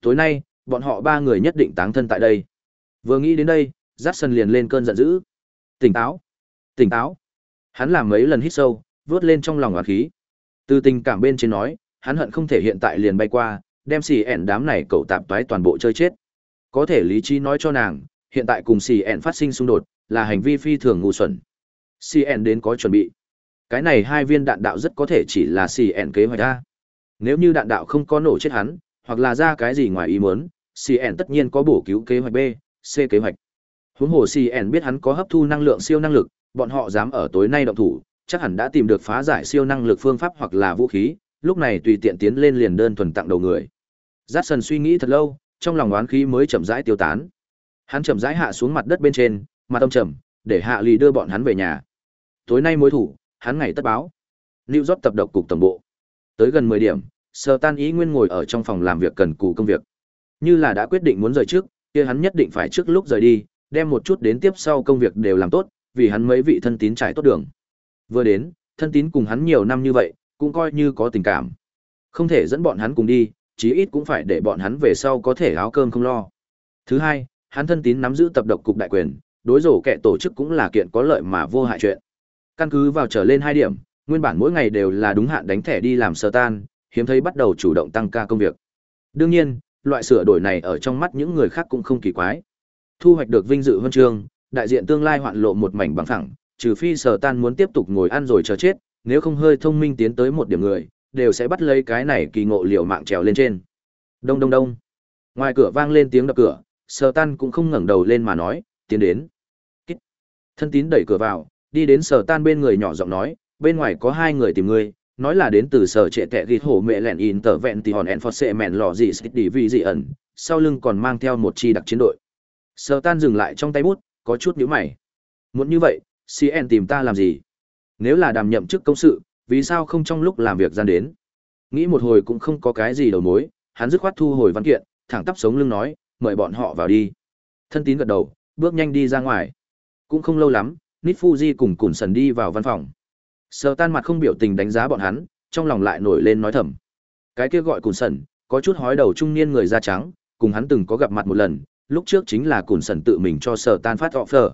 Tối nay, bọn họ ba người nhất định táng thân tại đây. Vừa nghĩ đến đây, Dát sân liền lên cơn giận dữ. Tỉnh táo, tỉnh táo. Hắn làm mấy lần hít sâu, vớt lên trong lòng oán khí. Từ tình cảm bên trên nói, hắn hận không thể hiện tại liền bay qua, đem xì ẹn đám này cậu tạp toái toàn bộ chơi chết. Có thể lý trí nói cho nàng, hiện tại cùng xì ẹn phát sinh xung đột, là hành vi phi thường ngu xuẩn. Xì ẹn đến có chuẩn bị. Cái này hai viên đạn đạo rất có thể chỉ là xì ẹn kế hoạch A. Nếu như đạn đạo không có nổ chết hắn, hoặc là ra cái gì ngoài ý muốn, CN tất nhiên có bổ cứu kế hoạch B, C kế hoạch. Huống hồ CN biết hắn có hấp thu năng lượng siêu năng lực, bọn họ dám ở tối nay động thủ, chắc hẳn đã tìm được phá giải siêu năng lực phương pháp hoặc là vũ khí, lúc này tùy tiện tiến lên liền đơn thuần tặng đầu người. Jackson suy nghĩ thật lâu, trong lòng oán khí mới chậm rãi tiêu tán. Hắn chậm rãi hạ xuống mặt đất bên trên, mặt tâm trầm, để Hạ Lì đưa bọn hắn về nhà. Tối nay mối thủ, hắn ngày tất báo. Lưu York tập độc cục tổng bộ. Tới gần 10 điểm, Sở Tan ý nguyên ngồi ở trong phòng làm việc cần cù công việc. Như là đã quyết định muốn rời trước, kia hắn nhất định phải trước lúc rời đi, đem một chút đến tiếp sau công việc đều làm tốt, vì hắn mấy vị thân tín trải tốt đường. Vừa đến, thân tín cùng hắn nhiều năm như vậy, cũng coi như có tình cảm. Không thể dẫn bọn hắn cùng đi, chí ít cũng phải để bọn hắn về sau có thể áo cơm không lo. Thứ hai, hắn thân tín nắm giữ tập độc cục đại quyền, đối rổ kẻ tổ chức cũng là kiện có lợi mà vô hại chuyện. Căn cứ vào trở lên hai điểm, nguyên bản mỗi ngày đều là đúng hạn đánh thẻ đi làm sơ tan, hiếm thấy bắt đầu chủ động tăng ca công việc. Đương nhiên, loại sửa đổi này ở trong mắt những người khác cũng không kỳ quái. Thu hoạch được vinh dự huân chương, đại diện tương lai hoạn lộ một mảnh bằng phẳng, trừ phi sở tan muốn tiếp tục ngồi ăn rồi chờ chết, nếu không hơi thông minh tiến tới một điểm người, đều sẽ bắt lấy cái này kỳ ngộ liều mạng trèo lên trên. Đông đông đông. Ngoài cửa vang lên tiếng đập cửa, sở tan cũng không ngẩng đầu lên mà nói, tiến đến. Kích. Thân tín đẩy cửa vào, đi đến sở tan bên người nhỏ giọng nói, bên ngoài có hai người tìm ngươi, nói là đến từ sở trệ tệ ghi hổ mẹ lẹn in tờ vẹn thì hòn ẹn phọt xệ mẹn lò gì xích đi vì dị ẩn, sau lưng còn mang theo một chi đặc chiến đội. Sở tan dừng lại trong tay bút, có chút nhíu mày. Muốn như vậy, CN tìm ta làm gì? Nếu là đảm nhậm chức công sự, vì sao không trong lúc làm việc gian đến? Nghĩ một hồi cũng không có cái gì đầu mối, hắn dứt khoát thu hồi văn kiện, thẳng tắp sống lưng nói, mời bọn họ vào đi. Thân tín gật đầu, bước nhanh đi ra ngoài. Cũng không lâu lắm, Nít Fuji cùng Cùn Sần đi vào văn phòng. Sở tan mặt không biểu tình đánh giá bọn hắn, trong lòng lại nổi lên nói thầm. Cái kia gọi Cùn Sẩn, có chút hói đầu trung niên người da trắng, cùng hắn từng có gặp mặt một lần, lúc trước chính là Cùn Sẩn tự mình cho Sở Tan phát offer.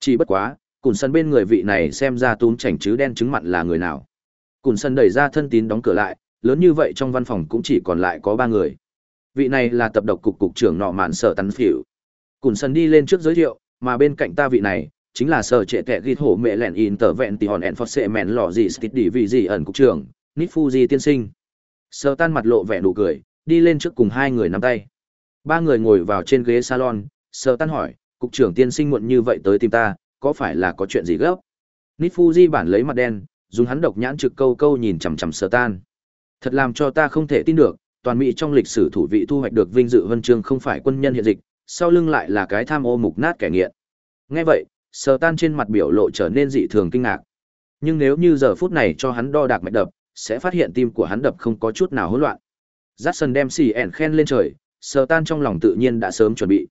Chỉ bất quá, Cùn Sẩn bên người vị này xem ra túm chảnh chứ đen chứng mặn là người nào. Cùn Sẩn đẩy ra thân tín đóng cửa lại, lớn như vậy trong văn phòng cũng chỉ còn lại có ba người. Vị này là tập độc cục cục trưởng nọ mạn Sở Tắn Phỉu. Cùn Sẩn đi lên trước giới thiệu, mà bên cạnh ta vị này chính là sở trệ tệ ghi hổ mẹ lẹn in tờ vẹn tì hòn ẹn phật sệ mẹn lò gì stít đi vì gì ẩn cục trưởng, nít fuji tiên sinh. Sở tan mặt lộ vẻ nụ cười, đi lên trước cùng hai người nắm tay. Ba người ngồi vào trên ghế salon, sở tan hỏi, cục trưởng tiên sinh muộn như vậy tới tìm ta, có phải là có chuyện gì gấp? Nít fuji bản lấy mặt đen, dùng hắn độc nhãn trực câu câu nhìn chằm chằm sở tan. Thật làm cho ta không thể tin được, toàn mỹ trong lịch sử thủ vị thu hoạch được vinh dự huân chương không phải quân nhân hiện dịch, sau lưng lại là cái tham ô mục nát kẻ nghiện. Nghe vậy sờ tan trên mặt biểu lộ trở nên dị thường kinh ngạc. Nhưng nếu như giờ phút này cho hắn đo đạc mạch đập sẽ phát hiện tim của hắn đập không có chút nào hỗn loạn. J a đem xì ẻn khen lên trời sờ tan trong lòng tự nhiên đã sớm chuẩn bị.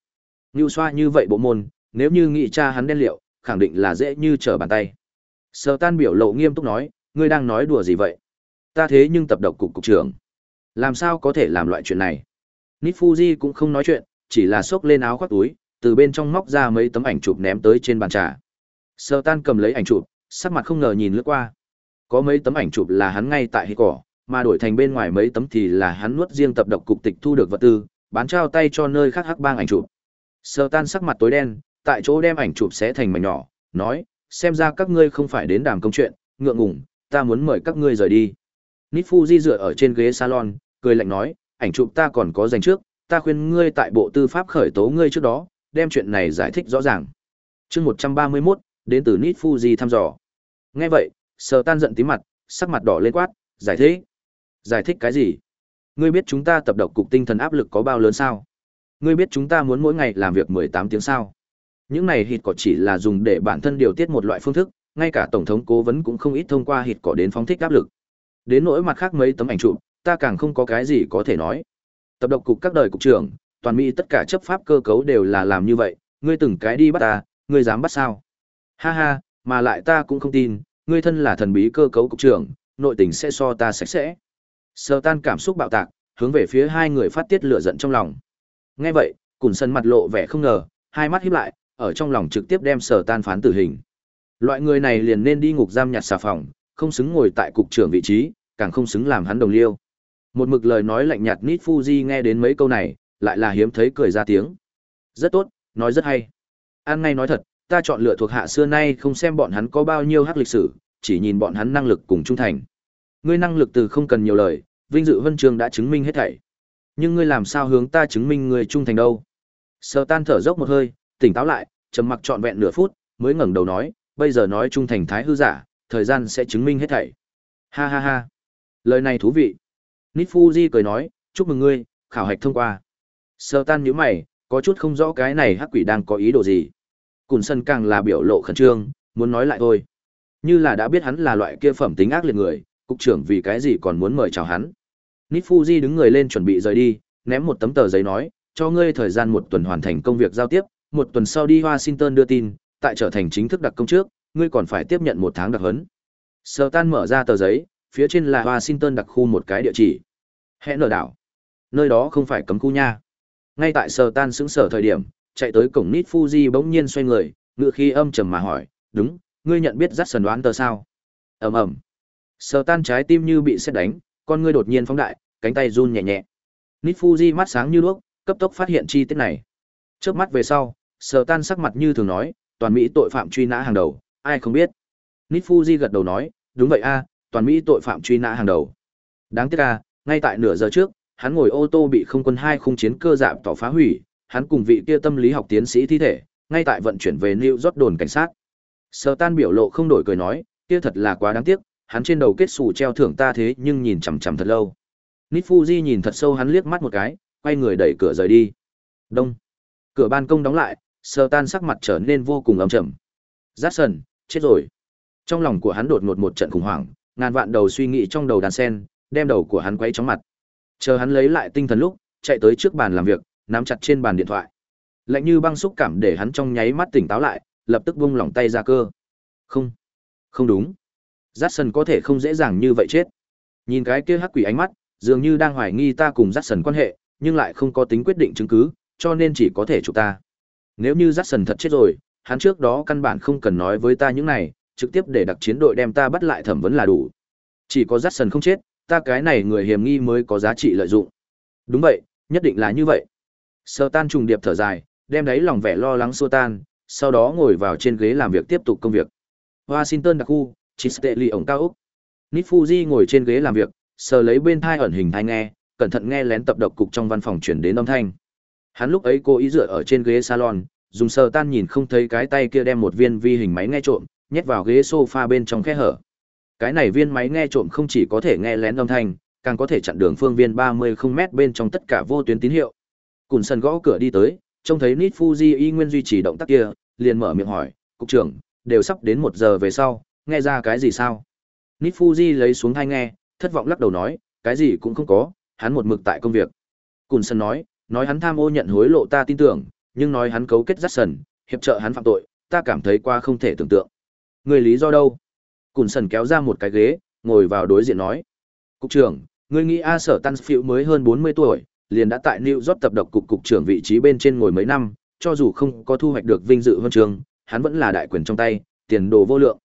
Như xoa như vậy bộ môn nếu như nghị cha hắn đen liệu khẳng định là dễ như trở bàn tay. Sờ tan biểu lộ nghiêm túc nói ngươi đang nói đùa gì vậy? Ta thế nhưng tập độc cục cục trưởng. Làm sao có thể làm loại chuyện này? Nít Fuji cũng không nói chuyện, chỉ là xốc lên áo khoác túi, từ bên trong móc ra mấy tấm ảnh chụp ném tới trên bàn trà. Sơ tan cầm lấy ảnh chụp, sắc mặt không ngờ nhìn lướt qua. Có mấy tấm ảnh chụp là hắn ngay tại hì cỏ, mà đổi thành bên ngoài mấy tấm thì là hắn nuốt riêng tập độc cục tịch thu được vật tư, bán trao tay cho nơi khác hắc bang ảnh chụp. Sơ tan sắc mặt tối đen, tại chỗ đem ảnh chụp xé thành mảnh nhỏ, nói, xem ra các ngươi không phải đến đàm công chuyện, ngượng ngùng, ta muốn mời các ngươi rời đi. Nít Fuji dựa ở trên ghế salon, cười lạnh nói, ảnh chụp ta còn có dành trước, ta khuyên ngươi tại bộ tư pháp khởi tố ngươi trước đó, đem chuyện này giải thích rõ ràng. chương 131, đến từ Nit Fuji thăm dò. Nghe vậy, Sở tan giận tí mặt, sắc mặt đỏ lên quát, giải thích. Giải thích cái gì? Ngươi biết chúng ta tập độc cục tinh thần áp lực có bao lớn sao? Ngươi biết chúng ta muốn mỗi ngày làm việc 18 tiếng sao? Những này hít cỏ chỉ là dùng để bản thân điều tiết một loại phương thức, ngay cả tổng thống cố vấn cũng không ít thông qua hít cỏ đến phóng thích áp lực. Đến nỗi mặt khác mấy tấm ảnh chụp, ta càng không có cái gì có thể nói. Tập độc cục các đời cục trưởng, toàn Mỹ tất cả chấp pháp cơ cấu đều là làm như vậy, ngươi từng cái đi bắt ta, ngươi dám bắt sao? Ha ha, mà lại ta cũng không tin, ngươi thân là thần bí cơ cấu cục trưởng, nội tình sẽ so ta sạch sẽ. Sơ tan cảm xúc bạo tạc, hướng về phía hai người phát tiết lửa giận trong lòng. Nghe vậy, Cùn Sân mặt lộ vẻ không ngờ, hai mắt híp lại, ở trong lòng trực tiếp đem Sở Tan phán tử hình. Loại người này liền nên đi ngục giam nhặt xà phòng, không xứng ngồi tại cục trưởng vị trí, càng không xứng làm hắn đồng liêu. Một mực lời nói lạnh nhạt Nít Fuji nghe đến mấy câu này, lại là hiếm thấy cười ra tiếng. Rất tốt, nói rất hay. An ngay nói thật, ta chọn lựa thuộc hạ xưa nay không xem bọn hắn có bao nhiêu hắc lịch sử, chỉ nhìn bọn hắn năng lực cùng trung thành. Ngươi năng lực từ không cần nhiều lời, vinh dự vân trường đã chứng minh hết thảy. Nhưng ngươi làm sao hướng ta chứng minh ngươi trung thành đâu? Sở Tan thở dốc một hơi, tỉnh táo lại, trầm mặc trọn vẹn nửa phút, mới ngẩng đầu nói, bây giờ nói trung thành thái hư giả, thời gian sẽ chứng minh hết thảy. Ha ha ha. Lời này thú vị. Nifuji cười nói, chúc mừng ngươi, khảo hạch thông qua. Sơ tan nhíu mày, có chút không rõ cái này hắc quỷ đang có ý đồ gì. Cùn sân càng là biểu lộ khẩn trương, muốn nói lại thôi. Như là đã biết hắn là loại kia phẩm tính ác liệt người, cục trưởng vì cái gì còn muốn mời chào hắn. Nifuji đứng người lên chuẩn bị rời đi, ném một tấm tờ giấy nói, cho ngươi thời gian một tuần hoàn thành công việc giao tiếp, một tuần sau đi Washington đưa tin, tại trở thành chính thức đặc công trước, ngươi còn phải tiếp nhận một tháng đặc huấn. Sơ tan mở ra tờ giấy, phía trên là Washington đặc khu một cái địa chỉ. Hẹn ở đảo. Nơi đó không phải cấm khu nha. Ngay tại sơ tan xứng sở thời điểm, chạy tới cổng Nít Fuji bỗng nhiên xoay người, ngựa khi âm trầm mà hỏi, đúng, ngươi nhận biết rắt sần đoán tờ sao? ầm ầm Sơ tan trái tim như bị xét đánh, con ngươi đột nhiên phóng đại, cánh tay run nhẹ nhẹ. Nít Fuji mắt sáng như đuốc, cấp tốc phát hiện chi tiết này. Trước mắt về sau, sơ tan sắc mặt như thường nói, toàn Mỹ tội phạm truy nã hàng đầu, ai không biết. Nít Fuji gật đầu nói, đúng vậy a, toàn Mỹ tội phạm truy nã hàng đầu. Đáng tiếc a, ngay tại nửa giờ trước, hắn ngồi ô tô bị không quân hai khung chiến cơ dạp tỏ phá hủy, hắn cùng vị kia tâm lý học tiến sĩ thi thể, ngay tại vận chuyển về New York đồn cảnh sát. Sở Tan biểu lộ không đổi cười nói, kia thật là quá đáng tiếc, hắn trên đầu kết sủ treo thưởng ta thế nhưng nhìn chằm chằm thật lâu. Nít Fuji nhìn thật sâu hắn liếc mắt một cái, quay người đẩy cửa rời đi. Đông. Cửa ban công đóng lại, Sở Tan sắc mặt trở nên vô cùng ấm trầm. Jackson, chết rồi. Trong lòng của hắn đột ngột một trận khủng hoảng, ngàn vạn đầu suy nghĩ trong đầu đàn sen, đem đầu của hắn quấy chóng mặt. Chờ hắn lấy lại tinh thần lúc, chạy tới trước bàn làm việc, nắm chặt trên bàn điện thoại. Lạnh như băng xúc cảm để hắn trong nháy mắt tỉnh táo lại, lập tức buông lỏng tay ra cơ. Không, không đúng. Jackson có thể không dễ dàng như vậy chết. Nhìn cái kia hắc quỷ ánh mắt, dường như đang hoài nghi ta cùng Jackson quan hệ, nhưng lại không có tính quyết định chứng cứ, cho nên chỉ có thể chụp ta. Nếu như Jackson thật chết rồi, hắn trước đó căn bản không cần nói với ta những này, trực tiếp để đặc chiến đội đem ta bắt lại thẩm vấn là đủ. Chỉ có Jackson không chết, ta cái này người hiểm nghi mới có giá trị lợi dụng. Đúng vậy, nhất định là như vậy. Sơ tan trùng điệp thở dài, đem đáy lòng vẻ lo lắng xua tan, sau đó ngồi vào trên ghế làm việc tiếp tục công việc. Washington đặc khu, Chisteli ổng cao Úc. Nifuji ngồi trên ghế làm việc, sờ lấy bên thai ẩn hình thai nghe, cẩn thận nghe lén tập độc cục trong văn phòng chuyển đến âm thanh. Hắn lúc ấy cố ý dựa ở trên ghế salon, dùng sờ tan nhìn không thấy cái tay kia đem một viên vi hình máy nghe trộm, nhét vào ghế sofa bên trong khe hở. Cái này viên máy nghe trộm không chỉ có thể nghe lén âm thanh, càng có thể chặn đường phương viên 30 không mét bên trong tất cả vô tuyến tín hiệu. Cùn sân gõ cửa đi tới, trông thấy Nít Fuji y nguyên duy trì động tác kia, liền mở miệng hỏi, "Cục trưởng, đều sắp đến một giờ về sau, nghe ra cái gì sao?" Nít Fuji lấy xuống thai nghe, thất vọng lắc đầu nói, "Cái gì cũng không có, hắn một mực tại công việc." Cùn sân nói, "Nói hắn tham ô nhận hối lộ ta tin tưởng, nhưng nói hắn cấu kết rắt sần, hiệp trợ hắn phạm tội, ta cảm thấy qua không thể tưởng tượng." Người lý do đâu? Cùn sần kéo ra một cái ghế, ngồi vào đối diện nói. Cục trưởng, ngươi nghĩ A Sở Tanfield mới hơn 40 tuổi, liền đã tại New York tập độc cục cục trưởng vị trí bên trên ngồi mấy năm, cho dù không có thu hoạch được vinh dự huân trường, hắn vẫn là đại quyền trong tay, tiền đồ vô lượng.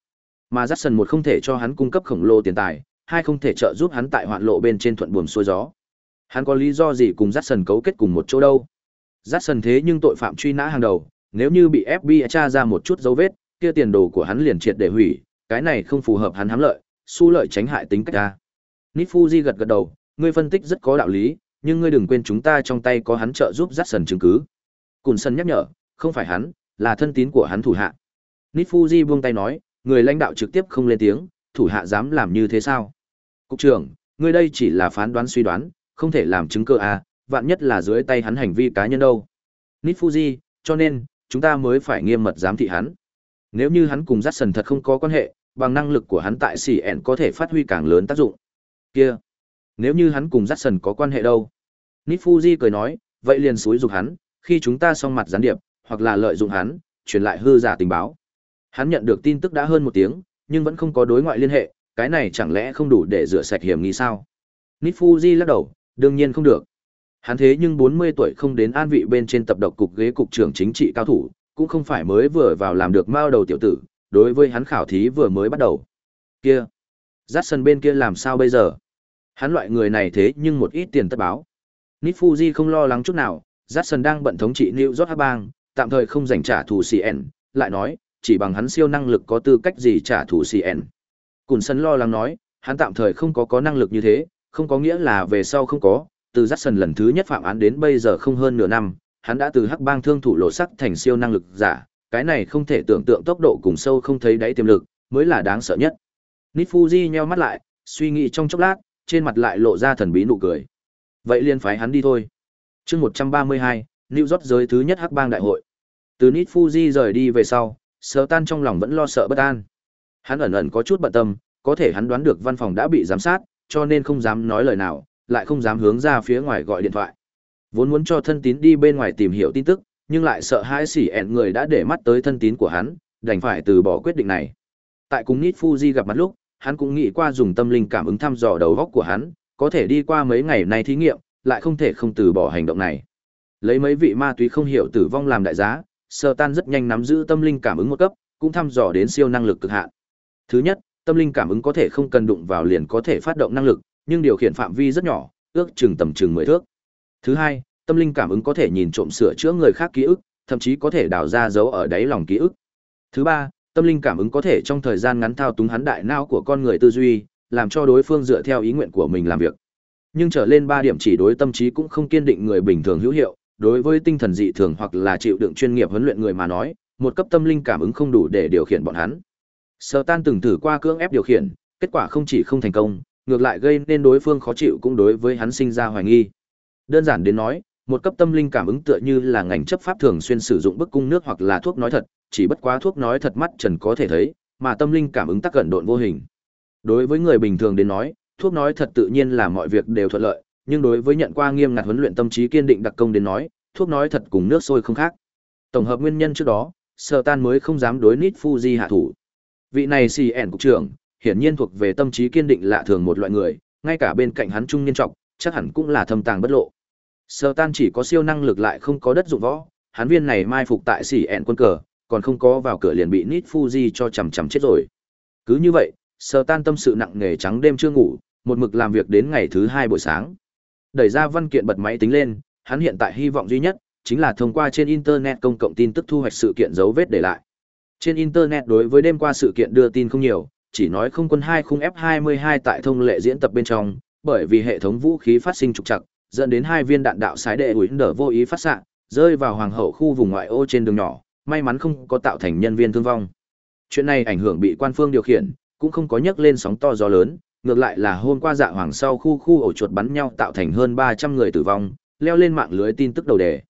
Mà Jackson một không thể cho hắn cung cấp khổng lồ tiền tài, hai không thể trợ giúp hắn tại hoạn lộ bên trên thuận buồm xuôi gió. Hắn có lý do gì cùng Jackson cấu kết cùng một chỗ đâu? Jackson thế nhưng tội phạm truy nã hàng đầu, nếu như bị FBI tra ra một chút dấu vết, kia tiền đồ của hắn liền triệt để hủy, cái này không phù hợp hắn hám lợi, su lợi tránh hại tính cách ta. Nít Fuji gật gật đầu, ngươi phân tích rất có đạo lý, nhưng ngươi đừng quên chúng ta trong tay có hắn trợ giúp Jackson chứng cứ. Cùn Sân nhắc nhở, không phải hắn, là thân tín của hắn thủ hạ. Nít Fuji buông tay nói, người lãnh đạo trực tiếp không lên tiếng, thủ hạ dám làm như thế sao? Cục trưởng, ngươi đây chỉ là phán đoán suy đoán, không thể làm chứng cơ à, vạn nhất là dưới tay hắn hành vi cá nhân đâu. Nít Fuji, cho nên, chúng ta mới phải nghiêm mật giám thị hắn. Nếu như hắn cùng Jackson thật không có quan hệ, bằng năng lực của hắn tại CN có thể phát huy càng lớn tác dụng. Kia, nếu như hắn cùng Jackson có quan hệ đâu? Nít cười nói, vậy liền xúi dục hắn, khi chúng ta xong mặt gián điệp, hoặc là lợi dụng hắn, truyền lại hư giả tình báo. Hắn nhận được tin tức đã hơn một tiếng, nhưng vẫn không có đối ngoại liên hệ, cái này chẳng lẽ không đủ để rửa sạch hiểm nghi sao? Nít lắc đầu, đương nhiên không được. Hắn thế nhưng 40 tuổi không đến an vị bên trên tập độc cục ghế cục trưởng chính trị cao thủ, cũng không phải mới vừa vào làm được mao đầu tiểu tử, đối với hắn khảo thí vừa mới bắt đầu. Kia, dắt sân bên kia làm sao bây giờ? Hắn loại người này thế nhưng một ít tiền tất báo. Nifuji không lo lắng chút nào, Jackson đang bận thống trị New York bang, tạm thời không dành trả thù CN, lại nói, chỉ bằng hắn siêu năng lực có tư cách gì trả thù CN. Cùn sân lo lắng nói, hắn tạm thời không có có năng lực như thế, không có nghĩa là về sau không có, từ Jackson lần thứ nhất phạm án đến bây giờ không hơn nửa năm, hắn đã từ hắc bang thương thủ lộ sắc thành siêu năng lực giả, cái này không thể tưởng tượng tốc độ cùng sâu không thấy đáy tiềm lực, mới là đáng sợ nhất. Nít Fuji nheo mắt lại, suy nghĩ trong chốc lát, trên mặt lại lộ ra thần bí nụ cười. Vậy liền phái hắn đi thôi. chương 132, New York giới thứ nhất hắc bang đại hội. Từ Nít Fuji rời đi về sau, sờ tan trong lòng vẫn lo sợ bất an. Hắn ẩn ẩn có chút bận tâm, có thể hắn đoán được văn phòng đã bị giám sát, cho nên không dám nói lời nào, lại không dám hướng ra phía ngoài gọi điện thoại. Vốn muốn cho thân tín đi bên ngoài tìm hiểu tin tức, nhưng lại sợ hãi xỉ ẹn người đã để mắt tới thân tín của hắn, đành phải từ bỏ quyết định này. Tại cùng Nít Fuji gặp mặt lúc, hắn cũng nghĩ qua dùng tâm linh cảm ứng thăm dò đầu góc của hắn, có thể đi qua mấy ngày nay thí nghiệm, lại không thể không từ bỏ hành động này. Lấy mấy vị ma túy không hiểu tử vong làm đại giá, Sơ Tan rất nhanh nắm giữ tâm linh cảm ứng một cấp, cũng thăm dò đến siêu năng lực cực hạn. Thứ nhất, tâm linh cảm ứng có thể không cần đụng vào liền có thể phát động năng lực, nhưng điều khiển phạm vi rất nhỏ, ước chừng tầm chừng 10 thước. Thứ hai, tâm linh cảm ứng có thể nhìn trộm sửa chữa người khác ký ức, thậm chí có thể đào ra dấu ở đáy lòng ký ức. Thứ ba, tâm linh cảm ứng có thể trong thời gian ngắn thao túng hắn đại não của con người tư duy, làm cho đối phương dựa theo ý nguyện của mình làm việc. Nhưng trở lên ba điểm chỉ đối tâm trí cũng không kiên định người bình thường hữu hiệu, đối với tinh thần dị thường hoặc là chịu đựng chuyên nghiệp huấn luyện người mà nói, một cấp tâm linh cảm ứng không đủ để điều khiển bọn hắn. Sở Tan từng thử qua cưỡng ép điều khiển, kết quả không chỉ không thành công, ngược lại gây nên đối phương khó chịu cũng đối với hắn sinh ra hoài nghi. Đơn giản đến nói, một cấp tâm linh cảm ứng tựa như là ngành chấp pháp thường xuyên sử dụng bức cung nước hoặc là thuốc nói thật, chỉ bất quá thuốc nói thật mắt trần có thể thấy, mà tâm linh cảm ứng tác gần độn vô hình. Đối với người bình thường đến nói, thuốc nói thật tự nhiên là mọi việc đều thuận lợi, nhưng đối với nhận qua nghiêm ngặt huấn luyện tâm trí kiên định đặc công đến nói, thuốc nói thật cùng nước sôi không khác. Tổng hợp nguyên nhân trước đó, Sở Tan mới không dám đối Nít Fuji hạ thủ. Vị này xì ẻn cục trưởng, hiển nhiên thuộc về tâm trí kiên định lạ thường một loại người, ngay cả bên cạnh hắn trung niên trọng, chắc hẳn cũng là thâm tàng bất lộ. Sở Tan chỉ có siêu năng lực lại không có đất dụng võ, hắn viên này mai phục tại xỉ ẹn quân cờ, còn không có vào cửa liền bị Nít Fuji cho chằm chằm chết rồi. Cứ như vậy, Sở Tan tâm sự nặng nề trắng đêm chưa ngủ, một mực làm việc đến ngày thứ hai buổi sáng. Đẩy ra văn kiện bật máy tính lên, hắn hiện tại hy vọng duy nhất chính là thông qua trên internet công cộng tin tức thu hoạch sự kiện dấu vết để lại. Trên internet đối với đêm qua sự kiện đưa tin không nhiều, chỉ nói không quân hai khung F22 tại thông lệ diễn tập bên trong, bởi vì hệ thống vũ khí phát sinh trục trặc, dẫn đến hai viên đạn đạo sái đệ ủi đỡ vô ý phát xạ, rơi vào hoàng hậu khu vùng ngoại ô trên đường nhỏ, may mắn không có tạo thành nhân viên thương vong. Chuyện này ảnh hưởng bị quan phương điều khiển, cũng không có nhấc lên sóng to gió lớn, ngược lại là hôm qua dạ hoàng sau khu khu ổ chuột bắn nhau tạo thành hơn 300 người tử vong, leo lên mạng lưới tin tức đầu đề.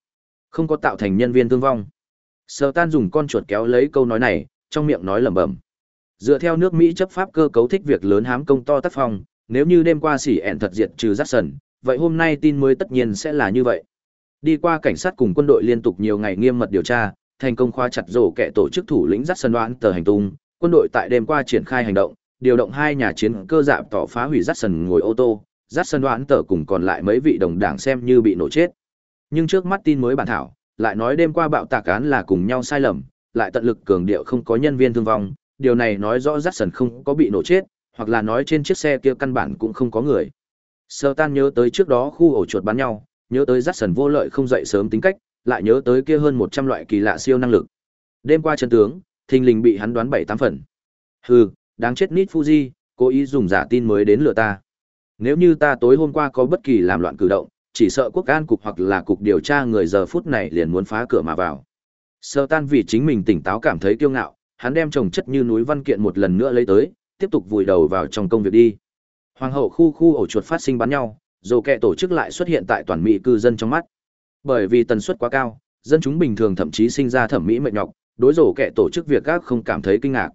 Không có tạo thành nhân viên thương vong. Sở Tan dùng con chuột kéo lấy câu nói này, trong miệng nói lẩm bẩm. Dựa theo nước Mỹ chấp pháp cơ cấu thích việc lớn hám công to tác phong, nếu như đêm qua xỉ ẻn thật diệt trừ Jackson, vậy hôm nay tin mới tất nhiên sẽ là như vậy. Đi qua cảnh sát cùng quân đội liên tục nhiều ngày nghiêm mật điều tra, thành công khoa chặt rổ kẻ tổ chức thủ lĩnh Jackson đoán tờ hành tung, quân đội tại đêm qua triển khai hành động, điều động hai nhà chiến cơ dạp tỏ phá hủy dắt sần ngồi ô tô, dắt sần đoán tờ cùng còn lại mấy vị đồng đảng xem như bị nổ chết. Nhưng trước mắt tin mới bản thảo, lại nói đêm qua bạo tạc án là cùng nhau sai lầm, lại tận lực cường điệu không có nhân viên thương vong, điều này nói rõ dắt sần không có bị nổ chết, hoặc là nói trên chiếc xe kia căn bản cũng không có người. Sơ tan nhớ tới trước đó khu ổ chuột bắn nhau, nhớ tới rắc sần vô lợi không dậy sớm tính cách, lại nhớ tới kia hơn 100 loại kỳ lạ siêu năng lực. Đêm qua chân tướng, thình lình bị hắn đoán bảy tám phần. Hừ, đáng chết Nít Fuji, cố ý dùng giả tin mới đến lừa ta. Nếu như ta tối hôm qua có bất kỳ làm loạn cử động, chỉ sợ quốc an cục hoặc là cục điều tra người giờ phút này liền muốn phá cửa mà vào. Sơ tan vì chính mình tỉnh táo cảm thấy kiêu ngạo, hắn đem chồng chất như núi văn kiện một lần nữa lấy tới, tiếp tục vùi đầu vào trong công việc đi. Hoàng hậu khu khu ổ chuột phát sinh bắn nhau, dù kẻ tổ chức lại xuất hiện tại toàn mỹ cư dân trong mắt. Bởi vì tần suất quá cao, dân chúng bình thường thậm chí sinh ra thẩm mỹ mệt nhọc, đối rổ kẻ tổ chức việc các không cảm thấy kinh ngạc.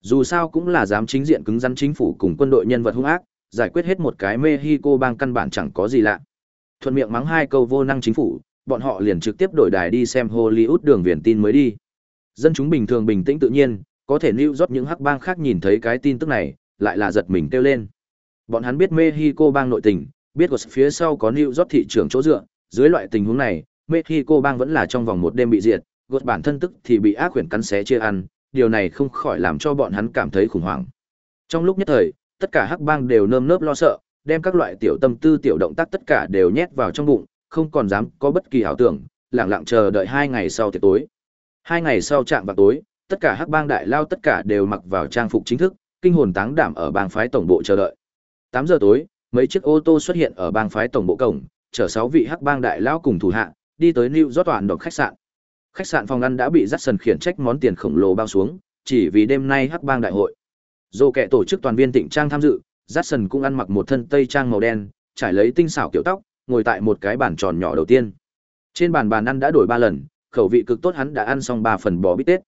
Dù sao cũng là dám chính diện cứng rắn chính phủ cùng quân đội nhân vật hung ác, giải quyết hết một cái Mexico bang căn bản chẳng có gì lạ. Thuận miệng mắng hai câu vô năng chính phủ, bọn họ liền trực tiếp đổi đài đi xem Hollywood đường viền tin mới đi. Dân chúng bình thường bình tĩnh tự nhiên, có thể lưu rót những hắc bang khác nhìn thấy cái tin tức này, lại là giật mình kêu lên. Bọn hắn biết Mexico bang nội tình, biết của phía sau có lưu rót thị trường chỗ dựa, dưới loại tình huống này, Mexico bang vẫn là trong vòng một đêm bị diệt, gột bản thân tức thì bị ác quyển cắn xé chia ăn, điều này không khỏi làm cho bọn hắn cảm thấy khủng hoảng. Trong lúc nhất thời, tất cả hắc bang đều nơm nớp lo sợ, đem các loại tiểu tâm tư tiểu động tác tất cả đều nhét vào trong bụng, không còn dám có bất kỳ ảo tưởng, lặng lặng chờ đợi hai ngày sau tiệc tối. Hai ngày sau trạng vào tối, tất cả hắc bang đại lao tất cả đều mặc vào trang phục chính thức, kinh hồn táng đảm ở bang phái tổng bộ chờ đợi. 8 giờ tối, mấy chiếc ô tô xuất hiện ở bang phái tổng bộ cổng, chở 6 vị hắc bang đại lao cùng thủ hạ, đi tới New York toàn độc khách sạn. Khách sạn phòng ăn đã bị dắt sần khiển trách món tiền khổng lồ bao xuống, chỉ vì đêm nay hắc bang đại hội. Dù kẻ tổ chức toàn viên tịnh trang tham dự, dắt sần cũng ăn mặc một thân tây trang màu đen, trải lấy tinh xảo kiểu tóc, ngồi tại một cái bàn tròn nhỏ đầu tiên. Trên bàn bàn ăn đã đổi ba lần, khẩu vị cực tốt hắn đã ăn xong ba phần bò bít tết.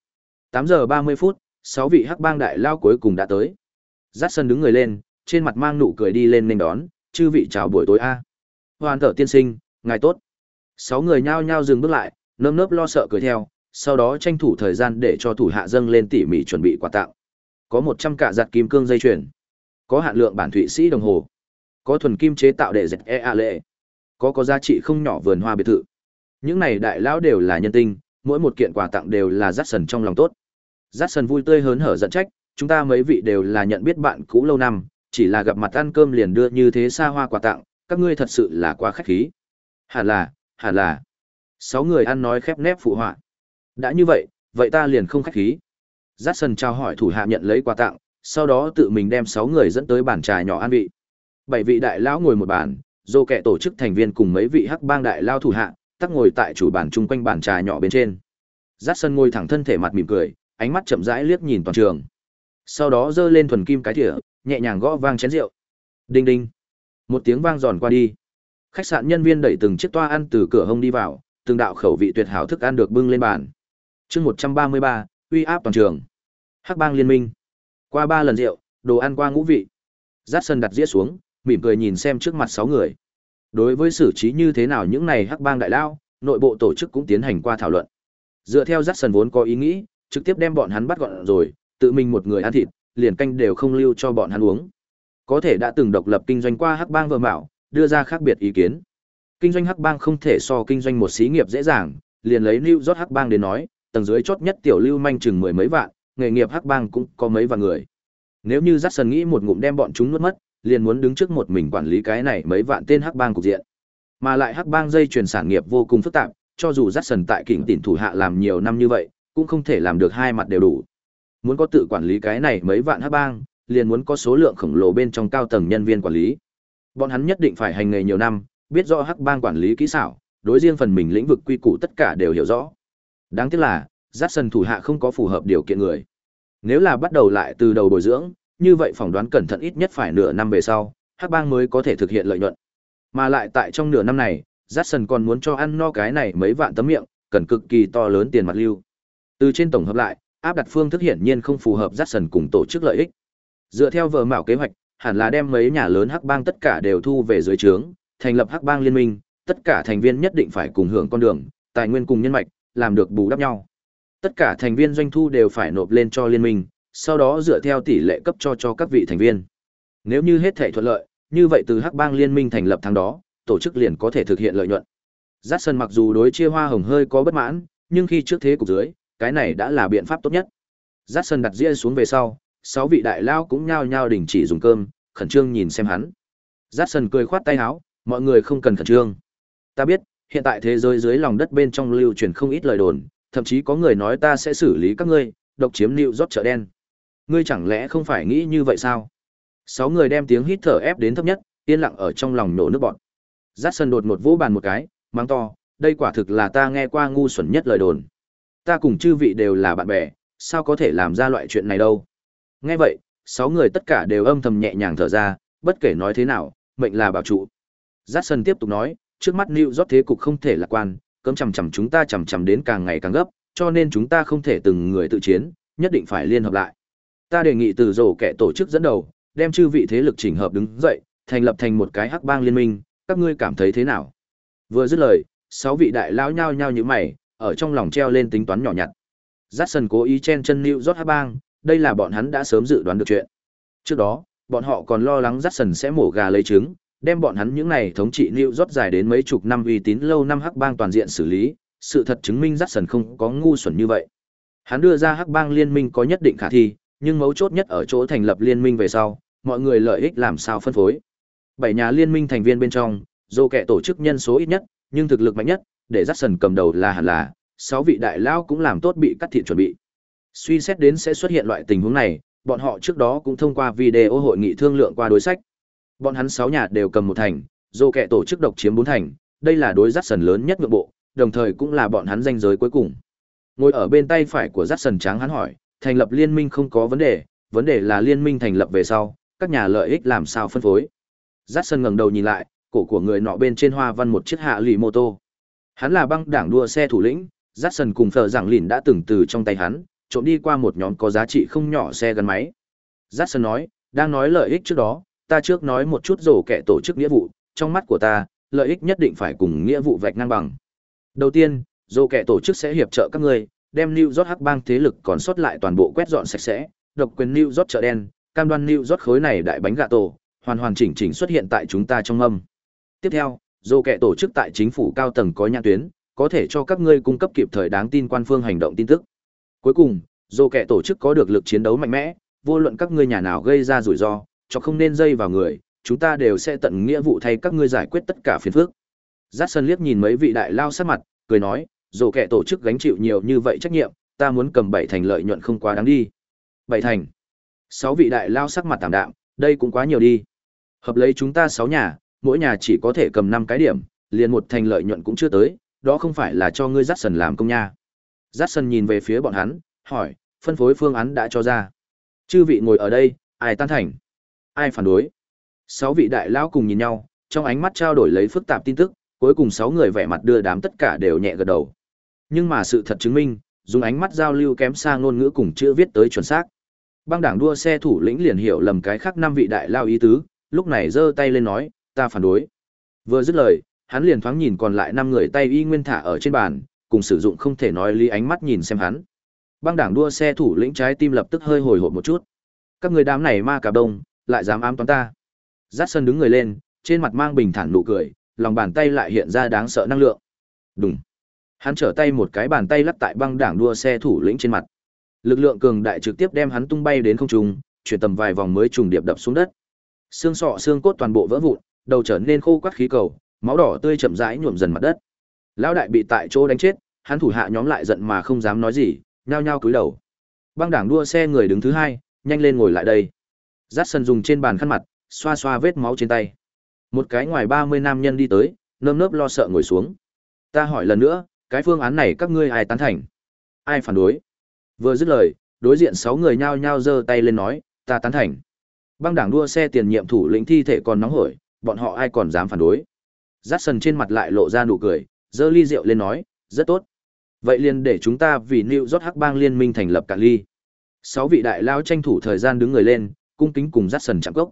8 giờ 30 phút, sáu vị hắc bang đại lao cuối cùng đã tới. Dắt sân đứng người lên, trên mặt mang nụ cười đi lên nên đón, chư vị chào buổi tối a. Hoàn thở tiên sinh, ngài tốt. Sáu người nhao nhao dừng bước lại, nơm nớp lo sợ cười theo, sau đó tranh thủ thời gian để cho thủ hạ dâng lên tỉ mỉ chuẩn bị quà tặng. Có 100 cả giặt kim cương dây chuyền, có hạn lượng bản thụy sĩ đồng hồ, có thuần kim chế tạo để dệt e a lệ, có có giá trị không nhỏ vườn hoa biệt thự. Những này đại lão đều là nhân tinh, mỗi một kiện quà tặng đều là dắt sần trong lòng tốt. Giác sần vui tươi hớn hở giận trách, chúng ta mấy vị đều là nhận biết bạn cũ lâu năm, chỉ là gặp mặt ăn cơm liền đưa như thế xa hoa quà tặng, các ngươi thật sự là quá khách khí. Hẳn là, hẳn là. Sáu người ăn nói khép nép phụ họa. Đã như vậy, vậy ta liền không khách khí. Giác sần trao hỏi thủ hạ nhận lấy quà tặng, sau đó tự mình đem sáu người dẫn tới bàn trà nhỏ ăn vị. Bảy vị đại lão ngồi một bàn, dô kẻ tổ chức thành viên cùng mấy vị hắc bang đại lao thủ hạ, tắc ngồi tại chủ bàn chung quanh bàn trà nhỏ bên trên. Giác sân ngồi thẳng thân thể mặt mỉm cười, ánh mắt chậm rãi liếc nhìn toàn trường. Sau đó giơ lên thuần kim cái thìa, nhẹ nhàng gõ vang chén rượu. Đinh đinh. Một tiếng vang giòn qua đi. Khách sạn nhân viên đẩy từng chiếc toa ăn từ cửa hông đi vào, từng đạo khẩu vị tuyệt hảo thức ăn được bưng lên bàn. Chương 133, uy áp toàn trường. Hắc bang liên minh. Qua ba lần rượu, đồ ăn qua ngũ vị. Dát sân đặt dĩa xuống, mỉm cười nhìn xem trước mặt sáu người. Đối với xử trí như thế nào những này hắc bang đại lao, nội bộ tổ chức cũng tiến hành qua thảo luận. Dựa theo Jackson vốn có ý nghĩ, trực tiếp đem bọn hắn bắt gọn rồi, tự mình một người ăn thịt, liền canh đều không lưu cho bọn hắn uống. Có thể đã từng độc lập kinh doanh qua hắc bang vợ mạo, đưa ra khác biệt ý kiến. Kinh doanh hắc bang không thể so kinh doanh một xí nghiệp dễ dàng, liền lấy New York hắc bang đến nói, tầng dưới chốt nhất tiểu lưu manh chừng mười mấy vạn, nghề nghiệp hắc bang cũng có mấy vạn người. Nếu như Jackson nghĩ một ngụm đem bọn chúng nuốt mất, liền muốn đứng trước một mình quản lý cái này mấy vạn tên hắc bang cục diện. Mà lại hắc bang dây chuyển sản nghiệp vô cùng phức tạp, cho dù Jackson tại kỉnh tỉnh thủ hạ làm nhiều năm như vậy, cũng không thể làm được hai mặt đều đủ. Muốn có tự quản lý cái này mấy vạn hắc bang, liền muốn có số lượng khổng lồ bên trong cao tầng nhân viên quản lý. Bọn hắn nhất định phải hành nghề nhiều năm, biết rõ hắc bang quản lý kỹ xảo, đối riêng phần mình lĩnh vực quy củ tất cả đều hiểu rõ. Đáng tiếc là, Jackson thủ hạ không có phù hợp điều kiện người. Nếu là bắt đầu lại từ đầu bồi dưỡng, như vậy phỏng đoán cẩn thận ít nhất phải nửa năm về sau, Hắc Bang mới có thể thực hiện lợi nhuận. Mà lại tại trong nửa năm này, Jackson còn muốn cho ăn no cái này mấy vạn tấm miệng, cần cực kỳ to lớn tiền mặt lưu. Từ trên tổng hợp lại, áp đặt phương thức hiển nhiên không phù hợp Jackson cùng tổ chức lợi ích. Dựa theo vở mạo kế hoạch, hẳn là đem mấy nhà lớn Hắc Bang tất cả đều thu về dưới trướng, thành lập Hắc Bang liên minh, tất cả thành viên nhất định phải cùng hưởng con đường, tài nguyên cùng nhân mạch, làm được bù đắp nhau. Tất cả thành viên doanh thu đều phải nộp lên cho liên minh, sau đó dựa theo tỷ lệ cấp cho cho các vị thành viên. Nếu như hết thể thuận lợi, như vậy từ Hắc Bang Liên minh thành lập tháng đó, tổ chức liền có thể thực hiện lợi nhuận. Jackson mặc dù đối chia hoa hồng hơi có bất mãn, nhưng khi trước thế cục dưới, cái này đã là biện pháp tốt nhất. Jackson đặt dĩa xuống về sau, sáu vị đại lao cũng nhao nhao đình chỉ dùng cơm, khẩn trương nhìn xem hắn. Jackson cười khoát tay áo, mọi người không cần khẩn trương. Ta biết, hiện tại thế giới dưới lòng đất bên trong lưu truyền không ít lời đồn, thậm chí có người nói ta sẽ xử lý các ngươi, độc chiếm lưu rót chợ đen. Ngươi chẳng lẽ không phải nghĩ như vậy sao? Sáu người đem tiếng hít thở ép đến thấp nhất, yên lặng ở trong lòng nổ nước bọt. Jackson đột một vỗ bàn một cái, mang to, đây quả thực là ta nghe qua ngu xuẩn nhất lời đồn. Ta cùng chư vị đều là bạn bè, sao có thể làm ra loại chuyện này đâu. Nghe vậy, sáu người tất cả đều âm thầm nhẹ nhàng thở ra, bất kể nói thế nào, mệnh là bảo trụ. Jackson tiếp tục nói, trước mắt New York thế cục không thể lạc quan, cấm chằm chằm chúng ta chằm chằm đến càng ngày càng gấp, cho nên chúng ta không thể từng người tự chiến, nhất định phải liên hợp lại. Ta đề nghị từ rổ kẻ tổ chức dẫn đầu, đem chư vị thế lực chỉnh hợp đứng dậy, thành lập thành một cái hắc bang liên minh, các ngươi cảm thấy thế nào? Vừa dứt lời, sáu vị đại lão nhao nhao như mày, ở trong lòng treo lên tính toán nhỏ nhặt. Jackson cố ý chen chân New York hắc bang, đây là bọn hắn đã sớm dự đoán được chuyện. Trước đó, bọn họ còn lo lắng Jackson sẽ mổ gà lấy trứng, đem bọn hắn những này thống trị New York dài đến mấy chục năm uy tín lâu năm hắc bang toàn diện xử lý, sự thật chứng minh Jackson không có ngu xuẩn như vậy. Hắn đưa ra hắc bang liên minh có nhất định khả thi, nhưng mấu chốt nhất ở chỗ thành lập liên minh về sau, mọi người lợi ích làm sao phân phối. Bảy nhà liên minh thành viên bên trong, dù kẻ tổ chức nhân số ít nhất, nhưng thực lực mạnh nhất, để Jackson cầm đầu là hẳn là, sáu vị đại lao cũng làm tốt bị cắt thịt chuẩn bị. Suy xét đến sẽ xuất hiện loại tình huống này, bọn họ trước đó cũng thông qua video hội nghị thương lượng qua đối sách. Bọn hắn sáu nhà đều cầm một thành, dù kẻ tổ chức độc chiếm bốn thành, đây là đối Jackson lớn nhất ngược bộ, đồng thời cũng là bọn hắn danh giới cuối cùng. Ngồi ở bên tay phải của Jackson trắng hắn hỏi, thành lập liên minh không có vấn đề, vấn đề là liên minh thành lập về sau, các nhà lợi ích làm sao phân phối. Jackson ngẩng đầu nhìn lại, cổ của người nọ bên trên hoa văn một chiếc hạ lì mô tô. Hắn là băng đảng đua xe thủ lĩnh, Jackson cùng Phở Giảng Lìn đã từng từ trong tay hắn, trộm đi qua một nhóm có giá trị không nhỏ xe gắn máy. Jackson nói, đang nói lợi ích trước đó, ta trước nói một chút rổ kẻ tổ chức nghĩa vụ, trong mắt của ta, lợi ích nhất định phải cùng nghĩa vụ vạch ngang bằng. Đầu tiên, rổ kẻ tổ chức sẽ hiệp trợ các ngươi, đem New York hắc bang thế lực còn sót lại toàn bộ quét dọn sạch sẽ, độc quyền New York chợ đen, cam đoan New York khối này đại bánh gà tổ, hoàn hoàn chỉnh chỉnh xuất hiện tại chúng ta trong âm. Tiếp theo, dù kẻ tổ chức tại chính phủ cao tầng có nhãn tuyến, có thể cho các ngươi cung cấp kịp thời đáng tin quan phương hành động tin tức. Cuối cùng, dù kẻ tổ chức có được lực chiến đấu mạnh mẽ, vô luận các ngươi nhà nào gây ra rủi ro, cho không nên dây vào người, chúng ta đều sẽ tận nghĩa vụ thay các ngươi giải quyết tất cả phiền phức. Giác sân liếc nhìn mấy vị đại lao sát mặt, cười nói, dù kẻ tổ chức gánh chịu nhiều như vậy trách nhiệm, ta muốn cầm bảy thành lợi nhuận không quá đáng đi. Bảy thành. Sáu vị đại lao sắc mặt tạm đạm, đây cũng quá nhiều đi. Hợp lấy chúng ta sáu nhà, mỗi nhà chỉ có thể cầm năm cái điểm, liền một thành lợi nhuận cũng chưa tới, đó không phải là cho ngươi dắt sần làm công nha. Dắt sần nhìn về phía bọn hắn, hỏi, phân phối phương án đã cho ra. Chư vị ngồi ở đây, ai tan thành? Ai phản đối? Sáu vị đại lão cùng nhìn nhau, trong ánh mắt trao đổi lấy phức tạp tin tức, cuối cùng sáu người vẻ mặt đưa đám tất cả đều nhẹ gật đầu. Nhưng mà sự thật chứng minh, dùng ánh mắt giao lưu kém xa ngôn ngữ cùng chữ viết tới chuẩn xác. Băng đảng đua xe thủ lĩnh liền hiểu lầm cái khác năm vị đại lao ý tứ, lúc này giơ tay lên nói, ta phản đối. Vừa dứt lời, hắn liền thoáng nhìn còn lại năm người tay y nguyên thả ở trên bàn, cùng sử dụng không thể nói lý ánh mắt nhìn xem hắn. Băng đảng đua xe thủ lĩnh trái tim lập tức hơi hồi hộp một chút. Các người đám này ma cả đông, lại dám ám toán ta. Dát sân đứng người lên, trên mặt mang bình thản nụ cười, lòng bàn tay lại hiện ra đáng sợ năng lượng. Đùng. Hắn trở tay một cái bàn tay lắp tại băng đảng đua xe thủ lĩnh trên mặt. Lực lượng cường đại trực tiếp đem hắn tung bay đến không trung, chuyển tầm vài vòng mới trùng điệp đập xuống đất. Xương sọ xương cốt toàn bộ vỡ vụn, đầu trở nên khô quắt khí cầu, máu đỏ tươi chậm rãi nhuộm dần mặt đất. Lão đại bị tại chỗ đánh chết, hắn thủ hạ nhóm lại giận mà không dám nói gì, nhao nhao cúi đầu. Băng đảng đua xe người đứng thứ hai, nhanh lên ngồi lại đây. Dát sân dùng trên bàn khăn mặt, xoa xoa vết máu trên tay. Một cái ngoài ba mươi nam nhân đi tới, nơm nớp lo sợ ngồi xuống. Ta hỏi lần nữa, cái phương án này các ngươi ai tán thành? Ai phản đối? Vừa dứt lời, đối diện sáu người nhao nhao giơ tay lên nói, ta tán thành. Băng đảng đua xe tiền nhiệm thủ lĩnh thi thể còn nóng hổi, bọn họ ai còn dám phản đối. Giác sần trên mặt lại lộ ra nụ cười, dơ ly rượu lên nói, rất tốt. Vậy liền để chúng ta vì New York Hắc bang liên minh thành lập cả ly. Sáu vị đại lao tranh thủ thời gian đứng người lên, cung kính cùng Giác sần chạm cốc.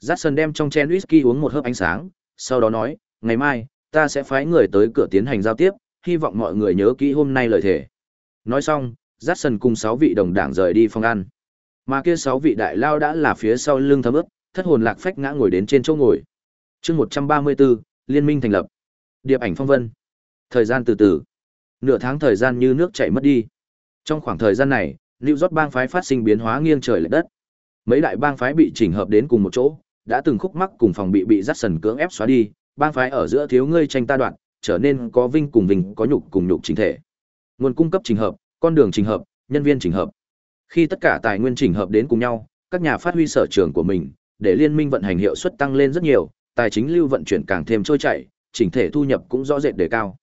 Giác sần đem trong chén whisky uống một hớp ánh sáng, sau đó nói, ngày mai, ta sẽ phái người tới cửa tiến hành giao tiếp, hy vọng mọi người nhớ kỹ hôm nay lời thề. Nói xong, Jackson cùng sáu vị đồng đảng rời đi phòng ăn. Mà kia sáu vị đại lao đã là phía sau lưng thấm ướt, thất hồn lạc phách ngã ngồi đến trên chỗ ngồi. Chương 134, liên minh thành lập. Điệp ảnh phong vân. Thời gian từ từ. Nửa tháng thời gian như nước chảy mất đi. Trong khoảng thời gian này, New York bang phái phát sinh biến hóa nghiêng trời lệch đất. Mấy đại bang phái bị chỉnh hợp đến cùng một chỗ, đã từng khúc mắc cùng phòng bị bị dắt sần cưỡng ép xóa đi, bang phái ở giữa thiếu ngươi tranh ta đoạn, trở nên có vinh cùng vinh, có nhục cùng nhục chính thể. Nguồn cung cấp trình hợp, con đường trình hợp, nhân viên trình hợp. Khi tất cả tài nguyên chỉnh hợp đến cùng nhau, các nhà phát huy sở trường của mình, để liên minh vận hành hiệu suất tăng lên rất nhiều, tài chính lưu vận chuyển càng thêm trôi chảy, chỉnh thể thu nhập cũng rõ rệt đề cao.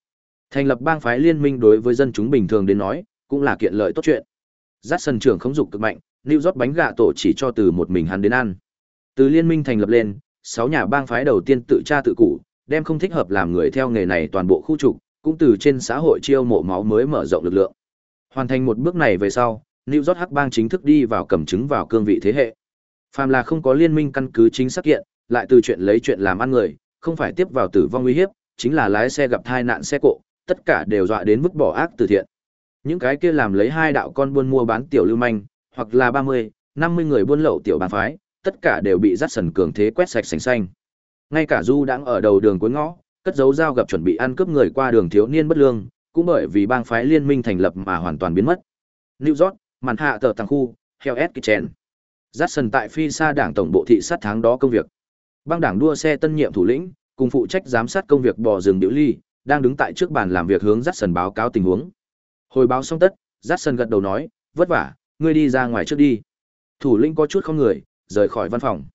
Thành lập bang phái liên minh đối với dân chúng bình thường đến nói, cũng là kiện lợi tốt chuyện. Dát sân trưởng không dục cực mạnh, lưu rót bánh gạ tổ chỉ cho từ một mình hắn đến ăn. Từ liên minh thành lập lên, sáu nhà bang phái đầu tiên tự tra tự cụ, đem không thích hợp làm người theo nghề này toàn bộ khu trục, cũng từ trên xã hội chiêu mộ máu mới mở rộng lực lượng. Hoàn thành một bước này về sau, New York Hắc bang chính thức đi vào cầm chứng vào cương vị thế hệ. Phàm là không có liên minh căn cứ chính xác kiện, lại từ chuyện lấy chuyện làm ăn người, không phải tiếp vào tử vong nguy hiểm, chính là lái xe gặp tai nạn xe cộ, tất cả đều dọa đến mức bỏ ác từ thiện. Những cái kia làm lấy hai đạo con buôn mua bán tiểu lưu manh, hoặc là 30, 50 người buôn lậu tiểu bàn phái, tất cả đều bị dắt sần cường thế quét sạch sành xanh. Ngay cả Du đang ở đầu đường cuối ngõ, cất giấu dao gặp chuẩn bị ăn cướp người qua đường thiếu niên bất lương, cũng bởi vì bang phái liên minh thành lập mà hoàn toàn biến mất. New York, màn hạ tờ tàng khu, Hell's Kitchen. Jackson tại phi xa đảng tổng bộ thị sát tháng đó công việc. Bang đảng đua xe tân nhiệm thủ lĩnh, cùng phụ trách giám sát công việc bò rừng điệu ly, đang đứng tại trước bàn làm việc hướng Jackson báo cáo tình huống. Hồi báo xong tất, Jackson gật đầu nói, vất vả, ngươi đi ra ngoài trước đi. Thủ lĩnh có chút không người, rời khỏi văn phòng.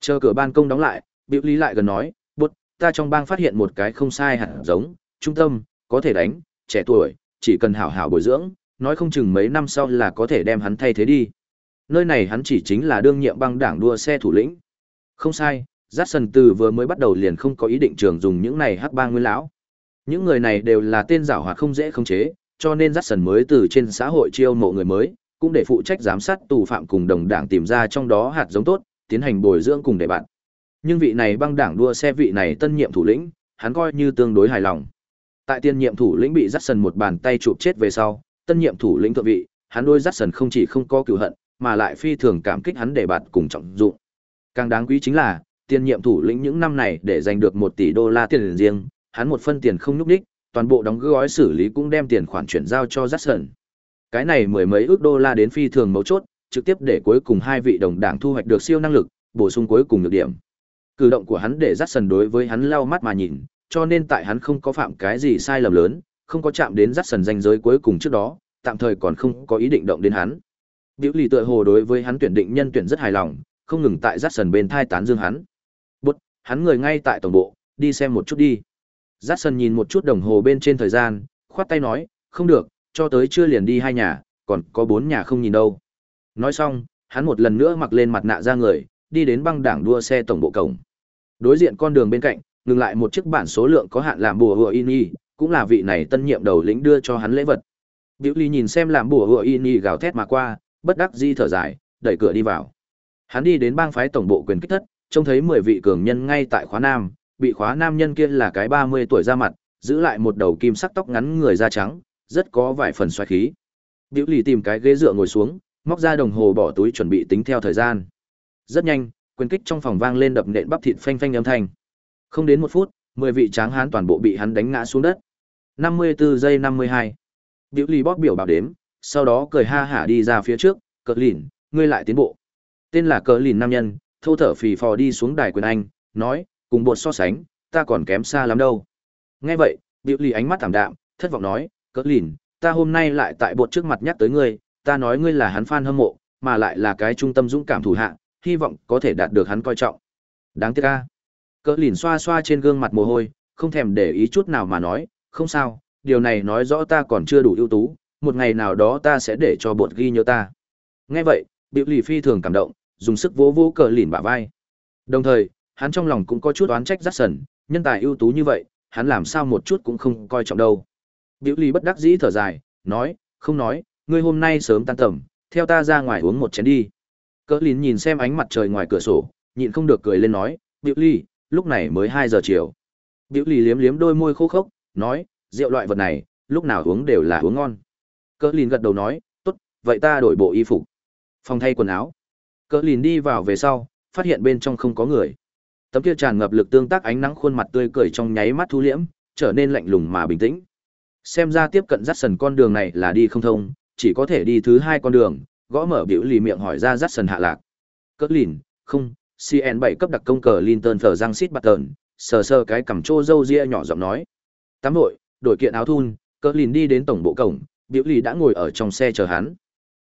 Chờ cửa ban công đóng lại, Biểu Lý lại gần nói, "Bút, ta trong bang phát hiện một cái không sai hẳn giống, trung tâm, có thể đánh, trẻ tuổi, chỉ cần hảo hảo bồi dưỡng, nói không chừng mấy năm sau là có thể đem hắn thay thế đi." Nơi này hắn chỉ chính là đương nhiệm băng đảng đua xe thủ lĩnh. Không sai, Jackson từ vừa mới bắt đầu liền không có ý định trường dùng những này hắc bang nguyên lão. Những người này đều là tên giảo hoạt không dễ khống chế, cho nên Jackson mới từ trên xã hội chiêu mộ người mới, cũng để phụ trách giám sát tù phạm cùng đồng đảng tìm ra trong đó hạt giống tốt, tiến hành bồi dưỡng cùng để bạn. Nhưng vị này băng đảng đua xe vị này tân nhiệm thủ lĩnh, hắn coi như tương đối hài lòng. Tại tiên nhiệm thủ lĩnh bị Jackson một bàn tay chụp chết về sau, tân nhiệm thủ lĩnh thượng vị, hắn đôi Jackson không chỉ không có cừu hận, mà lại phi thường cảm kích hắn để bạn cùng trọng dụng. Càng đáng quý chính là, tiền nhiệm thủ lĩnh những năm này để giành được 1 tỷ đô la tiền riêng, hắn một phân tiền không nhúc đích, toàn bộ đóng gói xử lý cũng đem tiền khoản chuyển giao cho Jackson. Cái này mười mấy ước đô la đến phi thường mấu chốt, trực tiếp để cuối cùng hai vị đồng đảng thu hoạch được siêu năng lực, bổ sung cuối cùng được điểm. Cử động của hắn để Jackson đối với hắn lau mắt mà nhìn, cho nên tại hắn không có phạm cái gì sai lầm lớn, không có chạm đến Jackson danh giới cuối cùng trước đó, tạm thời còn không có ý định động đến hắn. Biểu lì tựa hồ đối với hắn tuyển định nhân tuyển rất hài lòng, không ngừng tại Jackson bên thai tán dương hắn. Hắn người ngay tại tổng bộ, đi xem một chút đi. Jackson nhìn một chút đồng hồ bên trên thời gian, khoát tay nói, không được, cho tới chưa liền đi hai nhà, còn có bốn nhà không nhìn đâu. Nói xong, hắn một lần nữa mặc lên mặt nạ ra người, đi đến băng đảng đua xe tổng bộ cổng. Đối diện con đường bên cạnh, ngừng lại một chiếc bản số lượng có hạn làm bùa hựa in y, cũng là vị này tân nhiệm đầu lĩnh đưa cho hắn lễ vật. Biểu Ly nhìn xem làm bùa hựa in y gào thét mà qua, bất đắc di thở dài, đẩy cửa đi vào. Hắn đi đến bang phái tổng bộ quyền kích thất, trông thấy 10 vị cường nhân ngay tại khóa nam, bị khóa nam nhân kia là cái 30 tuổi ra mặt, giữ lại một đầu kim sắc tóc ngắn người da trắng, rất có vài phần xoáy khí. Diệu Lì tìm cái ghế dựa ngồi xuống, móc ra đồng hồ bỏ túi chuẩn bị tính theo thời gian. Rất nhanh, quyền kích trong phòng vang lên đập nện bắp thịt phanh phanh âm thanh. Không đến một phút, 10 vị tráng hán toàn bộ bị hắn đánh ngã xuống đất. 54 giây 52. Diệu Lì bóp biểu bảo đếm, sau đó cười ha hả đi ra phía trước, cờ lìn, ngươi lại tiến bộ. Tên là cờ lìn nam nhân, thô thở phì phò đi xuống đài quyền anh, nói, cùng bột so sánh, ta còn kém xa lắm đâu. Nghe vậy, biểu Lì ánh mắt thảm đạm, thất vọng nói, cỡ lìn, ta hôm nay lại tại bột trước mặt nhắc tới ngươi, ta nói ngươi là hắn fan hâm mộ, mà lại là cái trung tâm dũng cảm thủ hạ, hy vọng có thể đạt được hắn coi trọng. Đáng tiếc a. Cỡ lìn xoa xoa trên gương mặt mồ hôi, không thèm để ý chút nào mà nói, không sao, điều này nói rõ ta còn chưa đủ ưu tú, một ngày nào đó ta sẽ để cho bột ghi nhớ ta. Nghe vậy, Biểu lì phi thường cảm động, dùng sức vỗ vỗ cờ lìn bả vai. Đồng thời, hắn trong lòng cũng có chút oán trách Jackson, nhân tài ưu tú như vậy, hắn làm sao một chút cũng không coi trọng đâu. Biểu lì bất đắc dĩ thở dài, nói, không nói, ngươi hôm nay sớm tan tầm, theo ta ra ngoài uống một chén đi. Cỡ lìn nhìn xem ánh mặt trời ngoài cửa sổ, nhịn không được cười lên nói, Biểu lì, lúc này mới hai giờ chiều. Biểu lì liếm liếm đôi môi khô khốc, nói, rượu loại vật này, lúc nào uống đều là uống ngon. Cỡ lìn gật đầu nói, tốt, vậy ta đổi bộ y phục. Phòng thay quần áo. Cỡ lìn đi vào về sau, phát hiện bên trong không có người. Tấm kia tràn ngập lực tương tác ánh nắng khuôn mặt tươi cười trong nháy mắt thu liễm, trở nên lạnh lùng mà bình tĩnh. Xem ra tiếp cận dắt sần con đường này là đi không thông, chỉ có thể đi thứ hai con đường, gõ mở biểu lì miệng hỏi ra dắt sần hạ lạc. Cỡ lìn, không, CN 7 cấp đặc công cờ Linton phở răng xít bạt tờn, sờ sờ cái cằm trô dâu ria nhỏ giọng nói. Tám đội, đổi kiện áo thun, cỡ lìn đi đến tổng bộ cổng, biểu lì đã ngồi ở trong xe chờ hắn.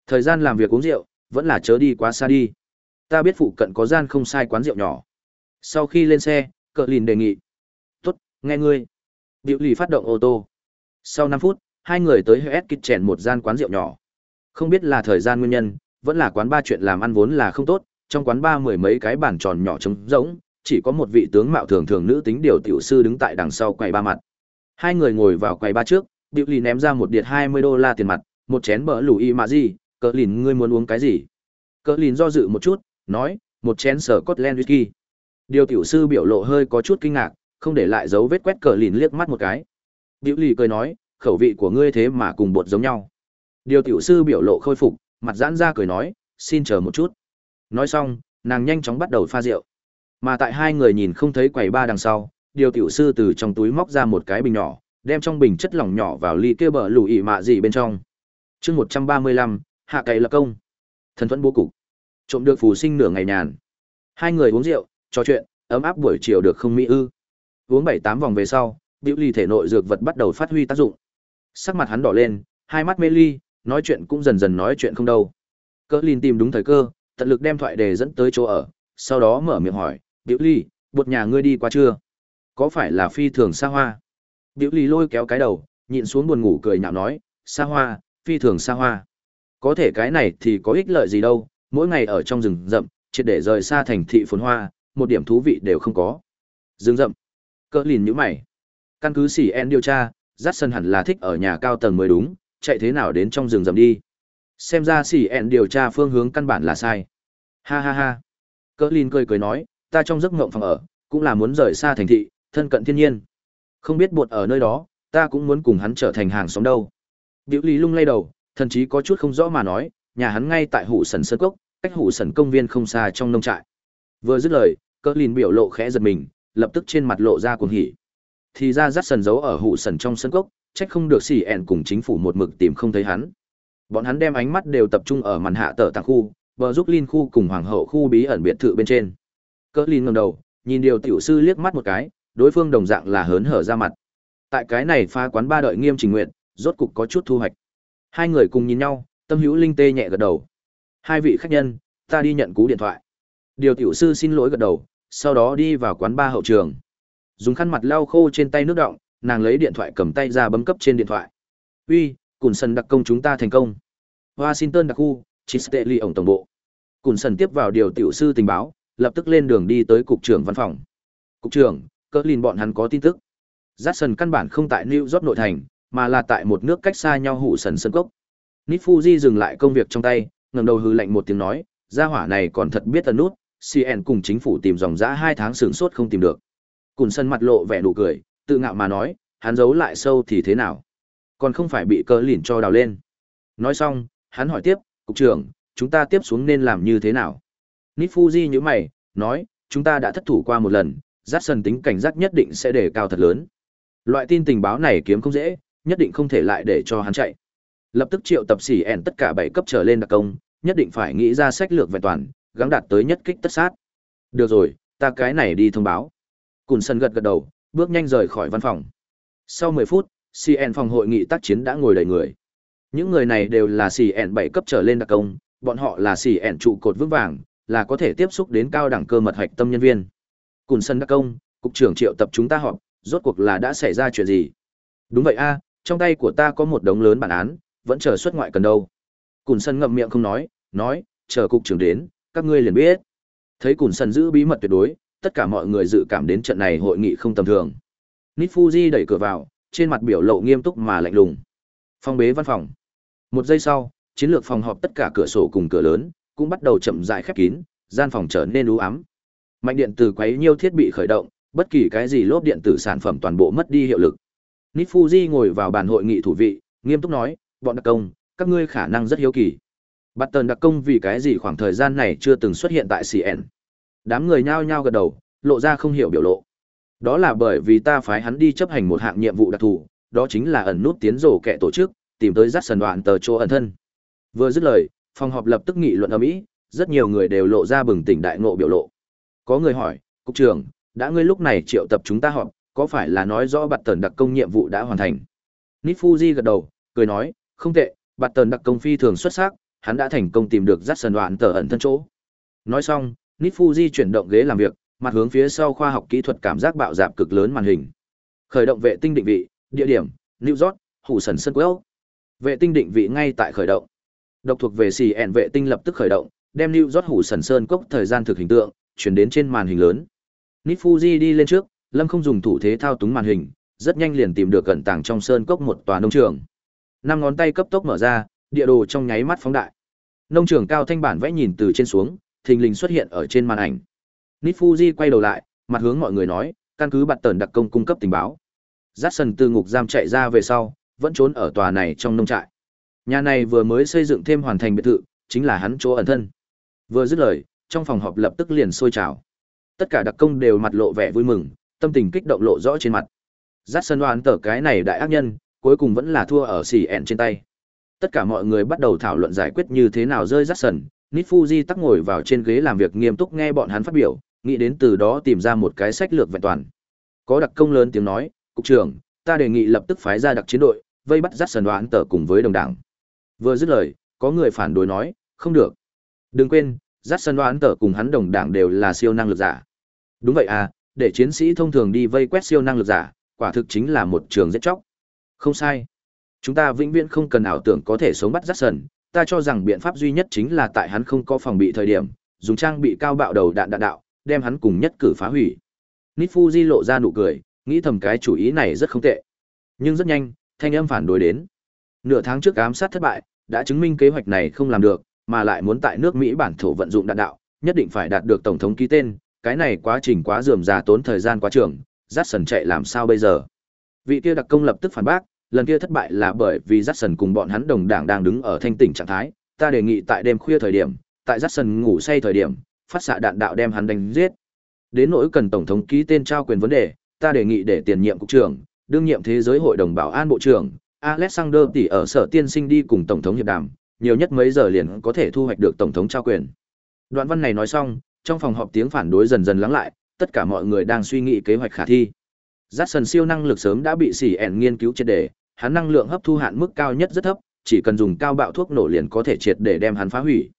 Thời gian làm việc uống rượu, vẫn là chớ đi quá xa đi. Ta biết phụ cận có gian không sai quán rượu nhỏ. Sau khi lên xe, cờ lìn đề nghị. Tốt, nghe ngươi. Biểu lì phát động ô tô. Sau 5 phút, hai người tới hết kịch chèn một gian quán rượu nhỏ. Không biết là thời gian nguyên nhân, vẫn là quán ba chuyện làm ăn vốn là không tốt, trong quán ba mười mấy cái bàn tròn nhỏ trống rỗng, chỉ có một vị tướng mạo thường thường nữ tính điều tiểu sư đứng tại đằng sau quầy ba mặt. Hai người ngồi vào quầy ba trước, Diệu Lì ném ra một điện 20 đô la tiền mặt, một chén bờ lù y mà gì, cỡ lìn ngươi muốn uống cái gì? Cỡ lìn do dự một chút, nói, một chén sở Scotland whisky. Điều tiểu sư biểu lộ hơi có chút kinh ngạc, không để lại dấu vết quét cờ lìn liếc mắt một cái. Diệu Lì cười nói, khẩu vị của ngươi thế mà cùng bột giống nhau. Điều tiểu sư biểu lộ khôi phục, mặt giãn ra cười nói, xin chờ một chút. Nói xong, nàng nhanh chóng bắt đầu pha rượu. Mà tại hai người nhìn không thấy quầy ba đằng sau, điều tiểu sư từ trong túi móc ra một cái bình nhỏ, đem trong bình chất lỏng nhỏ vào ly kia bờ lù ị mạ gì bên trong. chương một trăm ba mươi lăm hạ cày lập công. Thần thuẫn bố cục. Trộm được phù sinh nửa ngày nhàn. Hai người uống rượu, trò chuyện, ấm áp buổi chiều được không mỹ ư. Uống bảy tám vòng về sau, biểu ly thể nội dược vật bắt đầu phát huy tác dụng. Sắc mặt hắn đỏ lên, hai mắt mê ly, nói chuyện cũng dần dần nói chuyện không đâu. Cỡ Lin tìm đúng thời cơ, tận lực đem thoại đề dẫn tới chỗ ở, sau đó mở miệng hỏi, Biểu Ly, bột nhà ngươi đi qua chưa? Có phải là phi thường xa hoa? Biểu Ly lôi kéo cái đầu, nhịn xuống buồn ngủ cười nhạo nói, xa hoa, phi thường xa hoa. Có thể cái này thì có ích lợi gì đâu, mỗi ngày ở trong rừng rậm, triệt để rời xa thành thị phồn hoa, một điểm thú vị đều không có. Rừng rậm. Cỡ lìn như mày. Căn cứ xỉ en điều tra, dắt sân hẳn là thích ở nhà cao tầng mới đúng, chạy thế nào đến trong rừng rậm đi. Xem ra xỉ en điều tra phương hướng căn bản là sai. Ha ha ha. Cỡ Lin cười cười nói, ta trong giấc ngộng phòng ở, cũng là muốn rời xa thành thị, thân cận thiên nhiên. Không biết bột ở nơi đó, ta cũng muốn cùng hắn trở thành hàng xóm đâu. Biểu Lý lung lay đầu, thần chí có chút không rõ mà nói, nhà hắn ngay tại hủ Sẩn sơn cốc, cách hủ Sẩn công viên không xa trong nông trại. Vừa dứt lời, Cơ Lìn biểu lộ khẽ giật mình, lập tức trên mặt lộ ra cuồng hỉ. Thì ra dắt sần giấu ở hủ Sẩn trong sân cốc, trách không được xỉ ẻn cùng chính phủ một mực tìm không thấy hắn. Bọn hắn đem ánh mắt đều tập trung ở màn hạ tở tàng khu, bờ giúp Lin khu cùng hoàng hậu khu bí ẩn biệt thự bên trên. Cơ Linh ngẩng đầu, nhìn điều tiểu sư liếc mắt một cái, đối phương đồng dạng là hớn hở ra mặt. Tại cái này pha quán ba đợi nghiêm trình nguyện, rốt cục có chút thu hoạch. Hai người cùng nhìn nhau, tâm hữu linh tê nhẹ gật đầu. Hai vị khách nhân, ta đi nhận cú điện thoại. Điều tiểu sư xin lỗi gật đầu, sau đó đi vào quán ba hậu trường. Dùng khăn mặt lau khô trên tay nước động, nàng lấy điện thoại cầm tay ra bấm cấp trên điện thoại. "Uy, Cùn Sần đặc công chúng ta thành công." Washington đặc khu, Chisteli ổng tổng bộ. Cùn Sần tiếp vào điều tiểu sư tình báo, lập tức lên đường đi tới cục trưởng văn phòng. "Cục trưởng, cỡ lìn bọn hắn có tin tức." Jackson căn bản không tại New York nội thành, mà là tại một nước cách xa nhau hụ sần sân cốc. Nít Fuji dừng lại công việc trong tay, ngẩng đầu hừ lạnh một tiếng nói, gia hỏa này còn thật biết tần nút, CN cùng chính phủ tìm dòng dã hai tháng sướng sốt không tìm được. Cùn sân mặt lộ vẻ nụ cười, tự ngạo mà nói, hắn giấu lại sâu thì thế nào? Còn không phải bị cờ lỉn cho đào lên. Nói xong, hắn hỏi tiếp, cục trưởng, chúng ta tiếp xuống nên làm như thế nào? Nít Fuji như mày, nói, chúng ta đã thất thủ qua một lần, giác sân tính cảnh giác nhất định sẽ đề cao thật lớn. Loại tin tình báo này kiếm không dễ, nhất định không thể lại để cho hắn chạy. Lập tức triệu tập xỉ ẻn tất cả bảy cấp trở lên đặc công, nhất định phải nghĩ ra sách lược vẹn toàn, gắng đạt tới nhất kích tất sát. Được rồi, ta cái này đi thông báo. Cùn sân gật gật đầu, bước nhanh rời khỏi văn phòng. Sau 10 phút, CN phòng hội nghị tác chiến đã ngồi đầy người. Những người này đều là CN bảy cấp trở lên đặc công, bọn họ là CN trụ cột vững vàng, là có thể tiếp xúc đến cao đẳng cơ mật hạch tâm nhân viên. Cùn sân đặc công, cục trưởng triệu tập chúng ta họp, rốt cuộc là đã xảy ra chuyện gì? Đúng vậy a, trong tay của ta có một đống lớn bản án, vẫn chờ xuất ngoại cần đâu. Cùn sân ngậm miệng không nói, nói, chờ cục trưởng đến, các ngươi liền biết. Thấy Cùn sân giữ bí mật tuyệt đối, tất cả mọi người dự cảm đến trận này hội nghị không tầm thường. Nifuji đẩy cửa vào, trên mặt biểu lộ nghiêm túc mà lạnh lùng. Phong bế văn phòng. Một giây sau, chiến lược phòng họp tất cả cửa sổ cùng cửa lớn cũng bắt đầu chậm rãi khép kín, gian phòng trở nên u ám. Mạnh điện tử quấy nhiêu thiết bị khởi động, bất kỳ cái gì lốp điện tử sản phẩm toàn bộ mất đi hiệu lực. Nifuji ngồi vào bàn hội nghị thủ vị, nghiêm túc nói, bọn đặc công, các ngươi khả năng rất hiếu kỳ. Bắt tần đặc công vì cái gì khoảng thời gian này chưa từng xuất hiện tại CN. Đám người nhao nhao gật đầu, lộ ra không hiểu biểu lộ. Đó là bởi vì ta phái hắn đi chấp hành một hạng nhiệm vụ đặc thù, đó chính là ẩn nút tiến rổ kẻ tổ chức, tìm tới rắc sần đoạn tờ chỗ ẩn thân. Vừa dứt lời, phòng họp lập tức nghị luận ầm ĩ, rất nhiều người đều lộ ra bừng tỉnh đại ngộ biểu lộ. Có người hỏi, cục trưởng, đã ngươi lúc này triệu tập chúng ta họp, có phải là nói rõ bạt tần đặc công nhiệm vụ đã hoàn thành? Nifuji gật đầu, cười nói, không tệ, bạt tần đặc công phi thường xuất sắc, hắn đã thành công tìm được rắc sần đoạn tờ ẩn thân chỗ. Nói xong, Nifuji chuyển động ghế làm việc, mặt hướng phía sau khoa học kỹ thuật cảm giác bạo dạp cực lớn màn hình. Khởi động vệ tinh định vị, địa điểm, New York, Hủ Sần Sân Quốc. Vệ tinh định vị ngay tại khởi động. Độc thuộc về xì ẻn vệ tinh lập tức khởi động, đem New York Hủ Sần Sơn Cốc thời gian thực hình tượng chuyển đến trên màn hình lớn. Nifuji đi lên trước, Lâm không dùng thủ thế thao túng màn hình, rất nhanh liền tìm được cẩn tàng trong sơn cốc một tòa nông trường. Năm ngón tay cấp tốc mở ra, địa đồ trong nháy mắt phóng đại. Nông trường cao thanh bản vẽ nhìn từ trên xuống, thình lình xuất hiện ở trên màn ảnh. Nifuji quay đầu lại, mặt hướng mọi người nói, căn cứ bạt tần đặc công cung cấp tình báo. Jackson từ ngục giam chạy ra về sau, vẫn trốn ở tòa này trong nông trại. Nhà này vừa mới xây dựng thêm hoàn thành biệt thự, chính là hắn chỗ ẩn thân. Vừa dứt lời, trong phòng họp lập tức liền sôi trào. Tất cả đặc công đều mặt lộ vẻ vui mừng, tâm tình kích động lộ rõ trên mặt. Jackson đoán tờ cái này đại ác nhân, cuối cùng vẫn là thua ở xì ẹn trên tay. Tất cả mọi người bắt đầu thảo luận giải quyết như thế nào rơi Jackson, Nifuji tắc ngồi vào trên ghế làm việc nghiêm túc nghe bọn hắn phát biểu, nghĩ đến từ đó tìm ra một cái sách lược vẹn toàn. Có đặc công lớn tiếng nói, "Cục trưởng, ta đề nghị lập tức phái ra đặc chiến đội, vây bắt Jackson đoán tờ cùng với đồng đảng." Vừa dứt lời, có người phản đối nói, "Không được. Đừng quên, Jackson đoán tờ cùng hắn đồng đảng đều là siêu năng lực giả." Đúng vậy à, để chiến sĩ thông thường đi vây quét siêu năng lực giả, quả thực chính là một trường giết chóc. Không sai. Chúng ta vĩnh viễn không cần ảo tưởng có thể sống bắt Jackson, ta cho rằng biện pháp duy nhất chính là tại hắn không có phòng bị thời điểm, dùng trang bị cao bạo đầu đạn đạn đạo, đem hắn cùng nhất cử phá hủy. Nifuji lộ ra nụ cười, nghĩ thầm cái chủ ý này rất không tệ. Nhưng rất nhanh, thanh âm phản đối đến. Nửa tháng trước ám sát thất bại, đã chứng minh kế hoạch này không làm được, mà lại muốn tại nước Mỹ bản thổ vận dụng đạn đạo, nhất định phải đạt được tổng thống ký tên, cái này quá trình quá dườm già tốn thời gian quá trường, Jackson chạy làm sao bây giờ? Vị kia đặc công lập tức phản bác, lần kia thất bại là bởi vì Jackson cùng bọn hắn đồng đảng đang đứng ở thanh tỉnh trạng thái, ta đề nghị tại đêm khuya thời điểm, tại Jackson ngủ say thời điểm, phát xạ đạn đạo đem hắn đánh giết. Đến nỗi cần tổng thống ký tên trao quyền vấn đề, ta đề nghị để tiền nhiệm cục trưởng, đương nhiệm thế giới hội đồng bảo an bộ trưởng, Alexander tỷ ở sở tiên sinh đi cùng tổng thống hiệp đàm, nhiều nhất mấy giờ liền có thể thu hoạch được tổng thống trao quyền. Đoạn văn này nói xong, trong phòng họp tiếng phản đối dần dần lắng lại, tất cả mọi người đang suy nghĩ kế hoạch khả thi. Jackson siêu năng lực sớm đã bị sỉ ẻn nghiên cứu triệt để, hắn năng lượng hấp thu hạn mức cao nhất rất thấp, chỉ cần dùng cao bạo thuốc nổ liền có thể triệt để đem hắn phá hủy.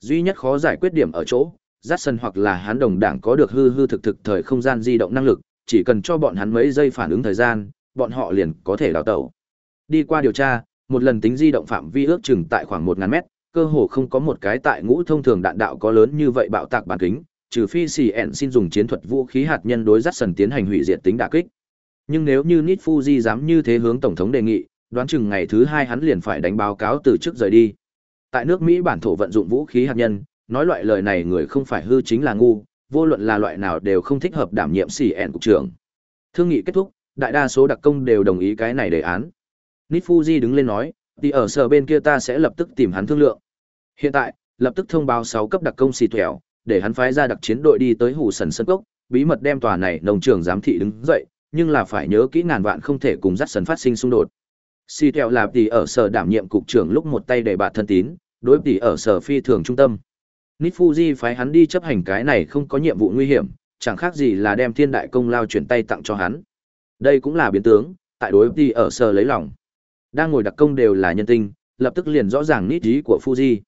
Duy nhất khó giải quyết điểm ở chỗ, Jackson hoặc là hắn đồng đảng có được hư hư thực thực thời không gian di động năng lực, chỉ cần cho bọn hắn mấy giây phản ứng thời gian, bọn họ liền có thể đào tẩu. Đi qua điều tra, một lần tính di động phạm vi ước chừng tại khoảng 1000 mét, cơ hồ không có một cái tại ngũ thông thường đạn đạo có lớn như vậy bạo tạc bản kính, trừ phi CN xin dùng chiến thuật vũ khí hạt nhân đối Jackson tiến hành hủy diệt tính đả kích. Nhưng nếu như Nit Fuji dám như thế hướng tổng thống đề nghị, đoán chừng ngày thứ hai hắn liền phải đánh báo cáo từ trước rời đi. Tại nước Mỹ bản thổ vận dụng vũ khí hạt nhân, nói loại lời này người không phải hư chính là ngu, vô luận là loại nào đều không thích hợp đảm nhiệm CN cục trưởng. Thương nghị kết thúc, đại đa số đặc công đều đồng ý cái này đề án. Nit Fuji đứng lên nói, thì ở sở bên kia ta sẽ lập tức tìm hắn thương lượng. Hiện tại, lập tức thông báo 6 cấp đặc công xì thèo, để hắn phái ra đặc chiến đội đi tới Hủ Sần Sân Cốc, bí mật đem tòa này nông trường giám thị đứng dậy, nhưng là phải nhớ kỹ ngàn vạn không thể cùng dắt sần phát sinh xung đột. Xì thẻo là tỷ ở sở đảm nhiệm cục trưởng lúc một tay để bạt thân tín, đối tỷ ở sở phi thường trung tâm. Nifuji phái hắn đi chấp hành cái này không có nhiệm vụ nguy hiểm, chẳng khác gì là đem thiên đại công lao chuyển tay tặng cho hắn. Đây cũng là biến tướng, tại đối tỷ ở sở lấy lòng. Đang ngồi đặc công đều là nhân tinh, lập tức liền rõ ràng nít ý của Fuji.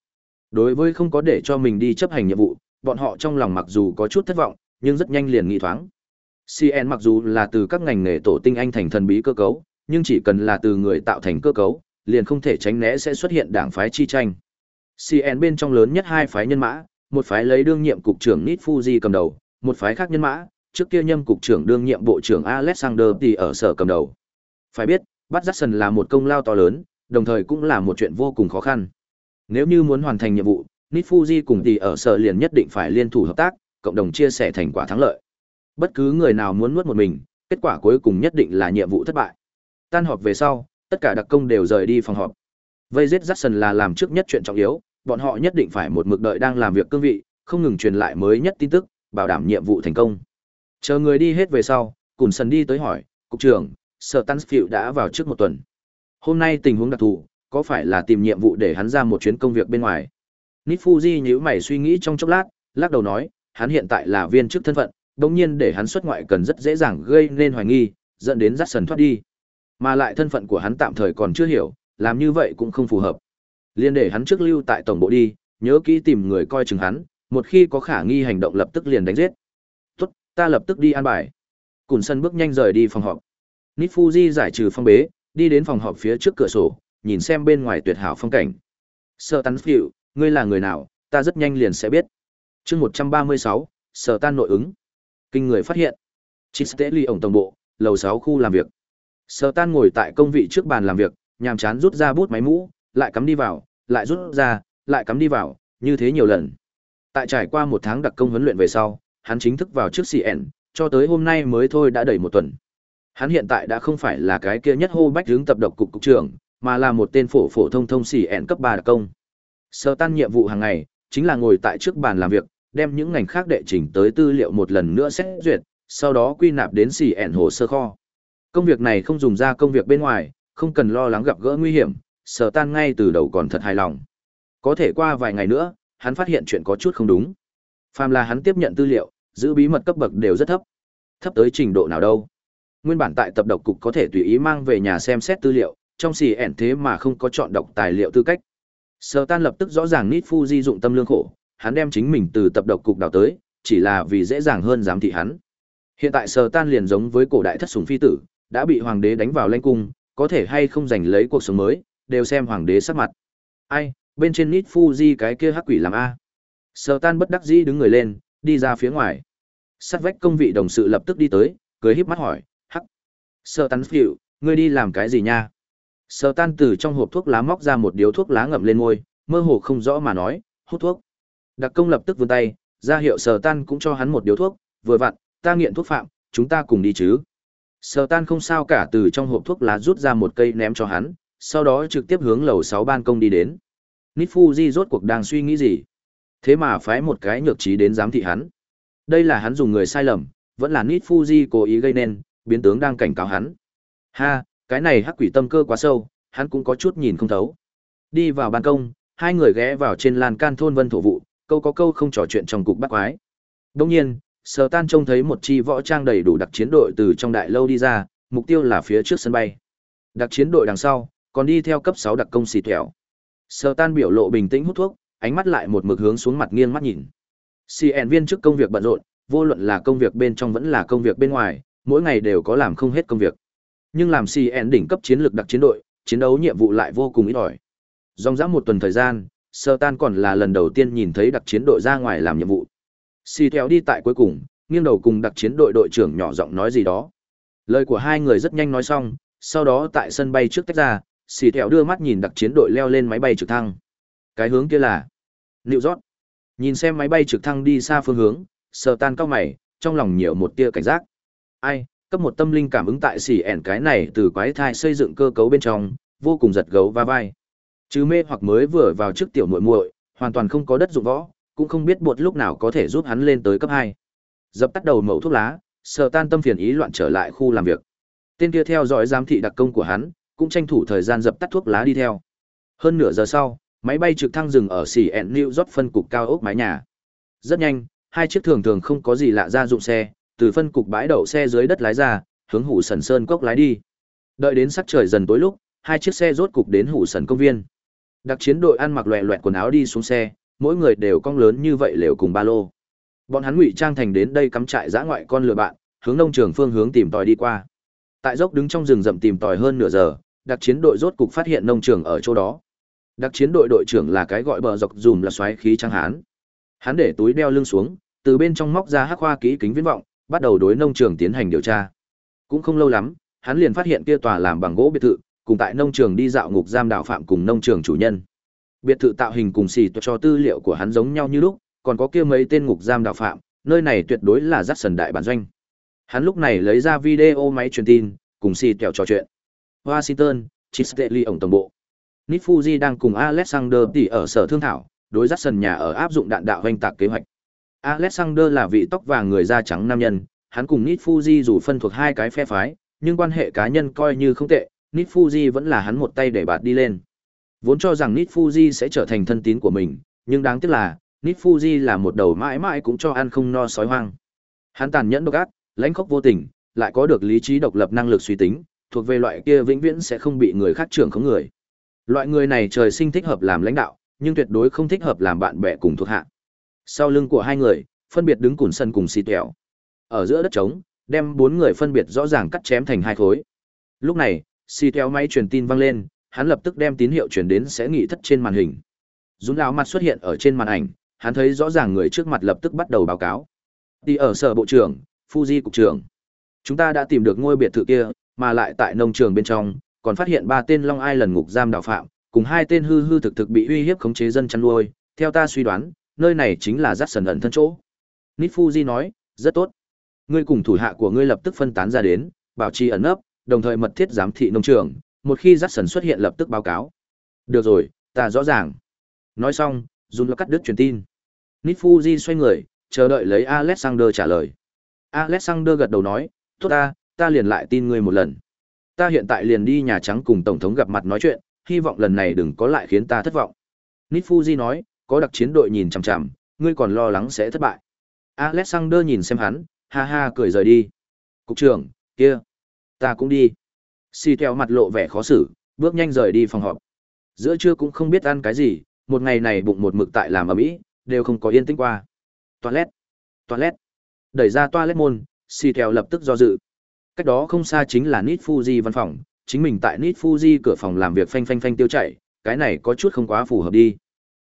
Đối với không có để cho mình đi chấp hành nhiệm vụ, bọn họ trong lòng mặc dù có chút thất vọng, nhưng rất nhanh liền nghĩ thoáng. CN mặc dù là từ các ngành nghề tổ tinh anh thành thần bí cơ cấu, nhưng chỉ cần là từ người tạo thành cơ cấu, liền không thể tránh né sẽ xuất hiện đảng phái chi tranh. CN bên trong lớn nhất hai phái nhân mã, một phái lấy đương nhiệm cục trưởng Nit Fuji cầm đầu, một phái khác nhân mã, trước kia nhâm cục trưởng đương nhiệm bộ trưởng Alexander thì ở sở cầm đầu. Phải biết, bắt Jackson là một công lao to lớn, đồng thời cũng là một chuyện vô cùng khó khăn. Nếu như muốn hoàn thành nhiệm vụ, nít Fuji cùng tỷ ở sở liền nhất định phải liên thủ hợp tác, cộng đồng chia sẻ thành quả thắng lợi. Bất cứ người nào muốn nuốt một mình, kết quả cuối cùng nhất định là nhiệm vụ thất bại. Tan họp về sau, tất cả đặc công đều rời đi phòng họp. Vây giết Jackson là làm trước nhất chuyện trọng yếu, bọn họ nhất định phải một mực đợi đang làm việc cương vị, không ngừng truyền lại mới nhất tin tức, bảo đảm nhiệm vụ thành công. Chờ người đi hết về sau, Cùn Sần đi tới hỏi, cục trưởng, Sở Tansfield đã vào trước một tuần. Hôm nay tình huống đặc thù, có phải là tìm nhiệm vụ để hắn ra một chuyến công việc bên ngoài? Nifuji nhíu mày suy nghĩ trong chốc lát, lắc đầu nói, hắn hiện tại là viên chức thân phận, đồng nhiên để hắn xuất ngoại cần rất dễ dàng gây nên hoài nghi, dẫn đến dắt sần thoát đi. Mà lại thân phận của hắn tạm thời còn chưa hiểu, làm như vậy cũng không phù hợp. Liên để hắn trước lưu tại tổng bộ đi, nhớ kỹ tìm người coi chừng hắn, một khi có khả nghi hành động lập tức liền đánh giết. Tốt, ta lập tức đi an bài. Cùn sân bước nhanh rời đi phòng họp. Nifuji giải trừ phong bế, đi đến phòng họp phía trước cửa sổ, nhìn xem bên ngoài tuyệt hảo phong cảnh. Sở Tán phiệu, ngươi là người nào, ta rất nhanh liền sẽ biết. chương 136, sở tan nội ứng. Kinh người phát hiện. Chisteli ổng tổng bộ, lầu 6 khu làm việc. Sở tan ngồi tại công vị trước bàn làm việc, nhàm chán rút ra bút máy mũ, lại cắm đi vào, lại rút ra, lại cắm đi vào, như thế nhiều lần. Tại trải qua một tháng đặc công huấn luyện về sau, hắn chính thức vào trước CN, cho tới hôm nay mới thôi đã đầy một tuần. Hắn hiện tại đã không phải là cái kia nhất hô bách hướng tập độc cục cục trưởng, mà là một tên phổ phổ thông thông CN cấp 3 đặc công. Sở tan nhiệm vụ hàng ngày, chính là ngồi tại trước bàn làm việc, đem những ngành khác đệ trình tới tư liệu một lần nữa xét duyệt, sau đó quy nạp đến CN hồ sơ kho. Công việc này không dùng ra công việc bên ngoài, không cần lo lắng gặp gỡ nguy hiểm, sở tan ngay từ đầu còn thật hài lòng. Có thể qua vài ngày nữa, hắn phát hiện chuyện có chút không đúng. Phàm là hắn tiếp nhận tư liệu, giữ bí mật cấp bậc đều rất thấp. Thấp tới trình độ nào đâu? Nguyên bản tại tập độc cục có thể tùy ý mang về nhà xem xét tư liệu, trong xì ẻn thế mà không có chọn đọc tài liệu tư cách. Sở Tan lập tức rõ ràng Nít Fuji dụng tâm lương khổ, hắn đem chính mình từ tập độc cục đào tới, chỉ là vì dễ dàng hơn giám thị hắn. Hiện tại Sở Tan liền giống với cổ đại thất sủng phi tử, đã bị hoàng đế đánh vào lãnh cung, có thể hay không giành lấy cuộc sống mới, đều xem hoàng đế sắc mặt. Ai, bên trên Nít Fuji cái kia hắc quỷ làm a. Sở Tan bất đắc dĩ đứng người lên, đi ra phía ngoài. Sát vách công vị đồng sự lập tức đi tới, cười híp mắt hỏi, Sơ Sở Tan ngươi đi làm cái gì nha?" Sở Tan từ trong hộp thuốc lá móc ra một điếu thuốc lá ngậm lên môi, mơ hồ không rõ mà nói, "Hút thuốc." Đặc công lập tức vươn tay, ra hiệu Sở Tan cũng cho hắn một điếu thuốc, vừa vặn, ta nghiện thuốc phạm, chúng ta cùng đi chứ. Sở Tan không sao cả từ trong hộp thuốc lá rút ra một cây ném cho hắn, sau đó trực tiếp hướng lầu 6 ban công đi đến. Nifuji rốt cuộc đang suy nghĩ gì? Thế mà phái một cái nhược trí đến giám thị hắn. Đây là hắn dùng người sai lầm, vẫn là Nifuji cố ý gây nên, biến tướng đang cảnh cáo hắn. Ha, cái này hắc quỷ tâm cơ quá sâu, hắn cũng có chút nhìn không thấu. Đi vào ban công, hai người ghé vào trên lan can thôn vân thổ vụ, câu có câu không trò chuyện trong cục bác quái. Đồng nhiên, Sở Tan trông thấy một chi võ trang đầy đủ đặc chiến đội từ trong đại lâu đi ra, mục tiêu là phía trước sân bay. Đặc chiến đội đằng sau, còn đi theo cấp 6 đặc công xì thẹo. Sở Tan biểu lộ bình tĩnh hút thuốc, ánh mắt lại một mực hướng xuống mặt nghiêng mắt nhìn. CN viên trước công việc bận rộn, vô luận là công việc bên trong vẫn là công việc bên ngoài, mỗi ngày đều có làm không hết công việc. Nhưng làm CN đỉnh cấp chiến lược đặc chiến đội, chiến đấu nhiệm vụ lại vô cùng ít ỏi. Dòng dã một tuần thời gian, sơ Tan còn là lần đầu tiên nhìn thấy đặc chiến đội ra ngoài làm nhiệm vụ. Xì theo đi tại cuối cùng, nghiêng đầu cùng đặc chiến đội đội trưởng nhỏ giọng nói gì đó. Lời của hai người rất nhanh nói xong, sau đó tại sân bay trước tách ra, xì theo đưa mắt nhìn đặc chiến đội leo lên máy bay trực thăng. Cái hướng kia là nịu rót Nhìn xem máy bay trực thăng đi xa phương hướng, sơ tan cao mày, trong lòng nhiều một tia cảnh giác. Ai, cấp một tâm linh cảm ứng tại xỉ ẻn cái này từ quái thai xây dựng cơ cấu bên trong, vô cùng giật gấu va vai. Chứ mê hoặc mới vừa vào trước tiểu muội muội, hoàn toàn không có đất dụng võ, cũng không biết bột lúc nào có thể giúp hắn lên tới cấp hai. Dập tắt đầu mẩu thuốc lá, sợ tan tâm phiền ý loạn trở lại khu làm việc. Tên kia theo dõi giám thị đặc công của hắn, cũng tranh thủ thời gian dập tắt thuốc lá đi theo. Hơn nửa giờ sau, máy bay trực thăng dừng ở xỉ ẹn New York phân cục cao ốc mái nhà. Rất nhanh, hai chiếc thường thường không có gì lạ ra dụng xe, từ phân cục bãi đậu xe dưới đất lái ra, hướng Hủ Sần Sơn cốc lái đi. Đợi đến sắc trời dần tối lúc, hai chiếc xe rốt cục đến Hủ Sần công viên. Đặc chiến đội ăn mặc loè loẹt quần áo đi xuống xe, mỗi người đều cong lớn như vậy lều cùng ba lô. Bọn hắn ngụy trang thành đến đây cắm trại giã ngoại con lừa bạn, hướng nông trường phương hướng tìm tòi đi qua. Tại dốc đứng trong rừng rậm tìm tòi hơn nửa giờ, đặc chiến đội rốt cục phát hiện nông trường ở chỗ đó. Đặc chiến đội đội trưởng là cái gọi bờ dọc dùm là xoáy khí trắng hán. Hắn để túi đeo lưng xuống, từ bên trong móc ra hắc hoa kỹ kính viễn vọng, bắt đầu đối nông trường tiến hành điều tra. Cũng không lâu lắm, hắn liền phát hiện kia tòa làm bằng gỗ biệt thự, cùng tại nông trường đi dạo ngục giam đạo phạm cùng nông trường chủ nhân. Biệt thự tạo hình cùng xì cho tư liệu của hắn giống nhau như lúc, còn có kia mấy tên ngục giam đạo phạm, nơi này tuyệt đối là rắc sần đại bản doanh. Hắn lúc này lấy ra video máy truyền tin, cùng xì kẹo trò chuyện. Washington, Chisteli ổng tổng bộ. Nifuji đang cùng Alexander tỷ ở sở thương thảo, đối rắc sần nhà ở áp dụng đạn đạo hoành tạc kế hoạch. Alexander là vị tóc vàng người da trắng nam nhân, hắn cùng Nit Fuji dù phân thuộc hai cái phe phái, nhưng quan hệ cá nhân coi như không tệ, Nit Fuji vẫn là hắn một tay để bạt đi lên. Vốn cho rằng Nit Fuji sẽ trở thành thân tín của mình, nhưng đáng tiếc là, Nit Fuji là một đầu mãi mãi cũng cho ăn không no sói hoang. Hắn tàn nhẫn độc ác, lãnh khốc vô tình, lại có được lý trí độc lập năng lực suy tính, thuộc về loại kia vĩnh viễn sẽ không bị người khác trưởng khống người. Loại người này trời sinh thích hợp làm lãnh đạo, nhưng tuyệt đối không thích hợp làm bạn bè cùng thuộc hạ. Sau lưng của hai người, phân biệt đứng cùn sân cùng xì tẹo. Ở giữa đất trống, đem bốn người phân biệt rõ ràng cắt chém thành hai khối. Lúc này, xì tẹo máy truyền tin vang lên, hắn lập tức đem tín hiệu truyền đến sẽ nghị thất trên màn hình. Dũng lão mặt xuất hiện ở trên màn ảnh, hắn thấy rõ ràng người trước mặt lập tức bắt đầu báo cáo. Đi ở sở bộ trưởng, Fuji cục trưởng. Chúng ta đã tìm được ngôi biệt thự kia, mà lại tại nông trường bên trong, còn phát hiện ba tên Long Ai lần ngục giam đạo phạm, cùng hai tên hư hư thực thực bị uy hiếp khống chế dân chăn nuôi. Theo ta suy đoán, nơi này chính là rắt sần ẩn thân chỗ. Nít Fuji nói, rất tốt. Ngươi cùng thủ hạ của ngươi lập tức phân tán ra đến, bảo trì ẩn nấp, đồng thời mật thiết giám thị nông trường, một khi rắt sần xuất hiện lập tức báo cáo. Được rồi, ta rõ ràng. Nói xong, Jun cắt đứt truyền tin. Nít Fuji xoay người, chờ đợi lấy Alexander trả lời. Alexander gật đầu nói, tốt ta, ta liền lại tin ngươi một lần. Ta hiện tại liền đi Nhà Trắng cùng Tổng thống gặp mặt nói chuyện, hy vọng lần này đừng có lại khiến ta thất vọng. Nít Fuji nói, có đặc chiến đội nhìn chằm chằm, ngươi còn lo lắng sẽ thất bại. Alexander nhìn xem hắn, ha ha cười rời đi. Cục trưởng, kia, ta cũng đi. Xì theo mặt lộ vẻ khó xử, bước nhanh rời đi phòng họp. Giữa trưa cũng không biết ăn cái gì, một ngày này bụng một mực tại làm ở mỹ, đều không có yên tĩnh qua. Toilet, toilet. Đẩy ra toilet môn, xì theo lập tức do dự. Cách đó không xa chính là Nit Fuji văn phòng, chính mình tại Nit Fuji cửa phòng làm việc phanh phanh phanh tiêu chảy, cái này có chút không quá phù hợp đi.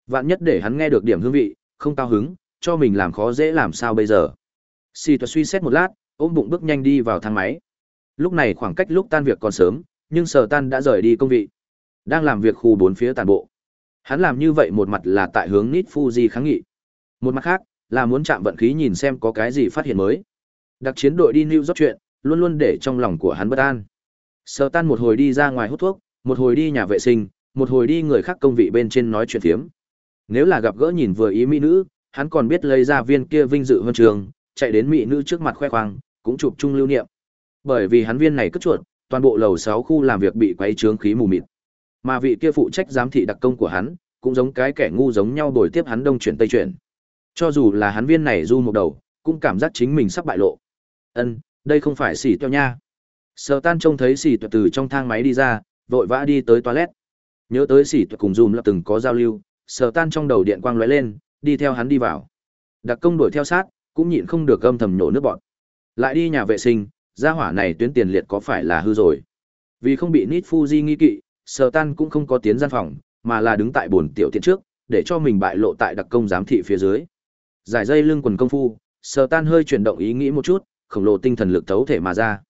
Vạn nhất để hắn nghe được điểm hương vị, không cao hứng, cho mình làm khó dễ làm sao bây giờ. Xì tuật suy xét một lát, ôm bụng bước nhanh đi vào thang máy. Lúc này khoảng cách lúc tan việc còn sớm, nhưng sở tan đã rời đi công vị. Đang làm việc khu bốn phía tàn bộ. Hắn làm như vậy một mặt là tại hướng Nít Fuji kháng nghị. Một mặt khác, là muốn chạm vận khí nhìn xem có cái gì phát hiện mới. Đặc chiến đội đi New York chuyện, luôn luôn để trong lòng của hắn bất an. Sở tan một hồi đi ra ngoài hút thuốc, một hồi đi nhà vệ sinh, một hồi đi người khác công vị bên trên nói chuyện thiếm. Nếu là gặp gỡ nhìn vừa ý mỹ nữ, hắn còn biết lấy ra viên kia vinh dự huân trường, chạy đến mỹ nữ trước mặt khoe khoang, cũng chụp chung lưu niệm. Bởi vì hắn viên này cất chuột, toàn bộ lầu 6 khu làm việc bị quấy trướng khí mù mịt. Mà vị kia phụ trách giám thị đặc công của hắn, cũng giống cái kẻ ngu giống nhau đổi tiếp hắn đông chuyển tây chuyển. Cho dù là hắn viên này du một đầu, cũng cảm giác chính mình sắp bại lộ. Ân, đây không phải xỉ teo nha. Sở tan trông thấy xỉ tuệ từ trong thang máy đi ra, vội vã đi tới toilet. Nhớ tới xỉ tuệ cùng dùm là từng có giao lưu, sở tan trong đầu điện quang lóe lên, đi theo hắn đi vào. Đặc công đuổi theo sát, cũng nhịn không được âm thầm nhổ nước bọn. Lại đi nhà vệ sinh, gia hỏa này tuyến tiền liệt có phải là hư rồi. Vì không bị Nít Fuji nghi kỵ, sở tan cũng không có tiến gian phòng, mà là đứng tại bồn tiểu tiện trước, để cho mình bại lộ tại đặc công giám thị phía dưới. Giải dây lưng quần công phu, sở tan hơi chuyển động ý nghĩ một chút, khổng lồ tinh thần lực thấu thể mà ra.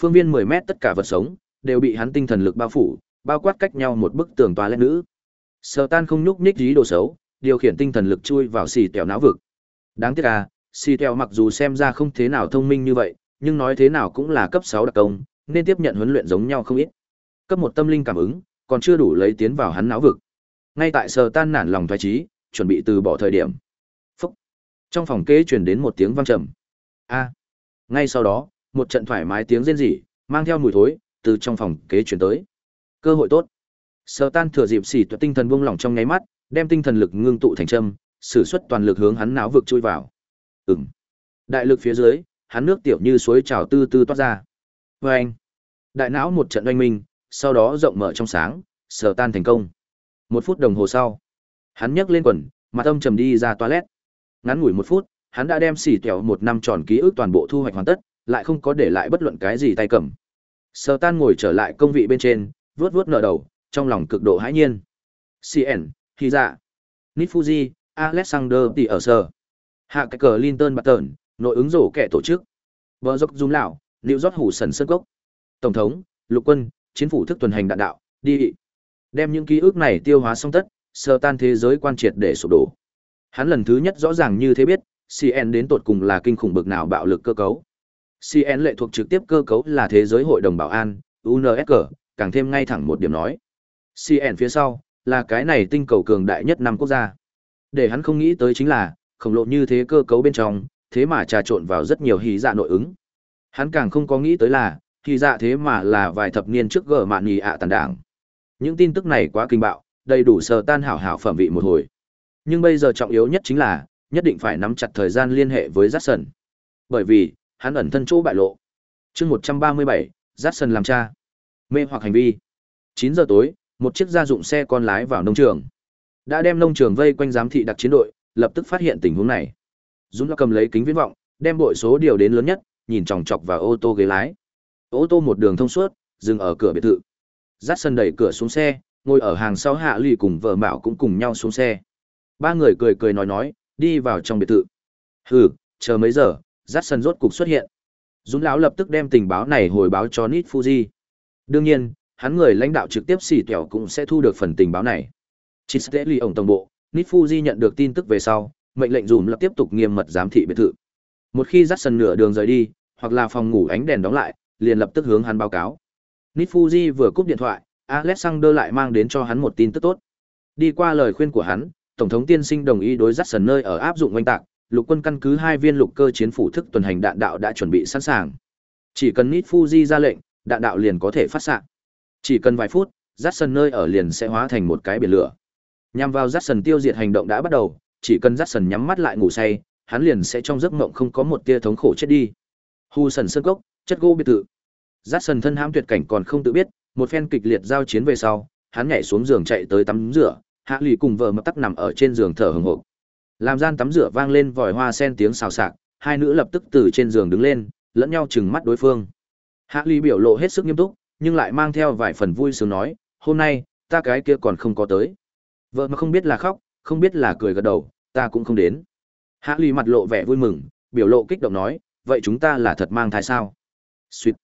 Phương viên 10 mét tất cả vật sống đều bị hắn tinh thần lực bao phủ, bao quát cách nhau một bức tường toilet nữ. Sở Tan không nhúc nhích ý đồ xấu, điều khiển tinh thần lực chui vào xì tèo não vực. Đáng tiếc à, xì tèo mặc dù xem ra không thế nào thông minh như vậy, nhưng nói thế nào cũng là cấp 6 đặc công, nên tiếp nhận huấn luyện giống nhau không ít. Cấp một tâm linh cảm ứng, còn chưa đủ lấy tiến vào hắn não vực. Ngay tại Sở Tan nản lòng thoái trí, chuẩn bị từ bỏ thời điểm. Phúc. Trong phòng kế truyền đến một tiếng vang trầm. A. Ngay sau đó, một trận thoải mái tiếng rên rỉ, mang theo mùi thối, từ trong phòng kế chuyển tới. Cơ hội tốt. Sở Tan thừa dịp xỉ tuyệt tinh thần buông lỏng trong nháy mắt, đem tinh thần lực ngưng tụ thành châm, sử xuất toàn lực hướng hắn não vực chui vào. Ừm. Đại lực phía dưới, hắn nước tiểu như suối trào tư tư toát ra. Oeng. Đại não một trận oanh minh, sau đó rộng mở trong sáng, Sở Tan thành công. Một phút đồng hồ sau, hắn nhấc lên quần, mặt âm trầm đi ra toilet. Ngắn ngủi một phút, hắn đã đem xỉ kẹo một năm tròn ký ức toàn bộ thu hoạch hoàn tất, lại không có để lại bất luận cái gì tay cầm. Sở Tan ngồi trở lại công vị bên trên, vuốt vuốt nợ đầu, trong lòng cực độ hãi nhiên. CN, Hy dạ, Nifuji, Alexander tỷ ở sở. Hạ cái cờ Linton Barton, nội ứng rổ kẻ tổ chức. Bờ dốc dung lão, liệu rót hủ sần sơn gốc, Tổng thống, lục quân, chiến phủ thức tuần hành đạn đạo, đi. Đem những ký ức này tiêu hóa xong tất, sơ tan thế giới quan triệt để sụp đổ. Hắn lần thứ nhất rõ ràng như thế biết, CN đến tột cùng là kinh khủng bực nào bạo lực cơ cấu. CN lệ thuộc trực tiếp cơ cấu là thế giới hội đồng bảo an, UNSC, càng thêm ngay thẳng một điểm nói. CN phía sau, là cái này tinh cầu cường đại nhất năm quốc gia. Để hắn không nghĩ tới chính là, khổng lồ như thế cơ cấu bên trong, thế mà trà trộn vào rất nhiều hí dạ nội ứng. Hắn càng không có nghĩ tới là, hí dạ thế mà là vài thập niên trước gở mạn nhì ạ tàn đảng. Những tin tức này quá kinh bạo, đầy đủ sờ tan hảo hảo phẩm vị một hồi. Nhưng bây giờ trọng yếu nhất chính là, nhất định phải nắm chặt thời gian liên hệ với Jackson. Bởi vì, hắn ẩn thân chỗ bại lộ. chương 137, Jackson làm cha. Mê hoặc hành vi. 9 giờ tối, một chiếc gia dụng xe con lái vào nông trường. Đã đem nông trường vây quanh giám thị đặc chiến đội, lập tức phát hiện tình huống này. Dũng đã cầm lấy kính viễn vọng, đem bội số điều đến lớn nhất, nhìn chòng chọc vào ô tô ghế lái. Ô tô một đường thông suốt, dừng ở cửa biệt thự. dắt sân đẩy cửa xuống xe, ngồi ở hàng sau hạ lụy cùng vợ mạo cũng cùng nhau xuống xe. Ba người cười cười nói nói, đi vào trong biệt thự. Hừ, chờ mấy giờ, dắt sân rốt cục xuất hiện. Dũng lão lập tức đem tình báo này hồi báo cho Nit Fuji. Đương nhiên, hắn người lãnh đạo trực tiếp xì kẹo cũng sẽ thu được phần tình báo này. Chisteli ổng tổng bộ, Nit Fuji nhận được tin tức về sau, mệnh lệnh dùm lập tiếp tục nghiêm mật giám thị biệt thự. Một khi Jackson nửa đường rời đi, hoặc là phòng ngủ ánh đèn đóng lại, liền lập tức hướng hắn báo cáo. Nit Fuji vừa cúp điện thoại, Alexander lại mang đến cho hắn một tin tức tốt. Đi qua lời khuyên của hắn, Tổng thống tiên sinh đồng ý đối Jackson nơi ở áp dụng oanh tạc, lục quân căn cứ hai viên lục cơ chiến phủ thức tuần hành đạn đạo đã chuẩn bị sẵn sàng. Chỉ cần Nit Fuji ra lệnh, đạn đạo liền có thể phát xạ. Chỉ cần vài phút, Jackson nơi ở liền sẽ hóa thành một cái biển lửa. Nhằm vào Jackson tiêu diệt hành động đã bắt đầu, chỉ cần Jackson nhắm mắt lại ngủ say, hắn liền sẽ trong giấc mộng không có một tia thống khổ chết đi. Hu sần sơn cốc, chất gỗ biệt thự. Jackson thân hãm tuyệt cảnh còn không tự biết, một phen kịch liệt giao chiến về sau, hắn nhảy xuống giường chạy tới tắm rửa, Hạ Lì cùng vợ mập tắc nằm ở trên giường thở hừng hộp. Làm gian tắm rửa vang lên vòi hoa sen tiếng xào xạc, hai nữ lập tức từ trên giường đứng lên, lẫn nhau chừng mắt đối phương. Hạ Lì biểu lộ hết sức nghiêm túc, nhưng lại mang theo vài phần vui sướng nói, "Hôm nay, ta cái kia còn không có tới." Vợ mà không biết là khóc, không biết là cười gật đầu, ta cũng không đến. Hạ Lì mặt lộ vẻ vui mừng, biểu lộ kích động nói, "Vậy chúng ta là thật mang thai sao?" Xuyệt.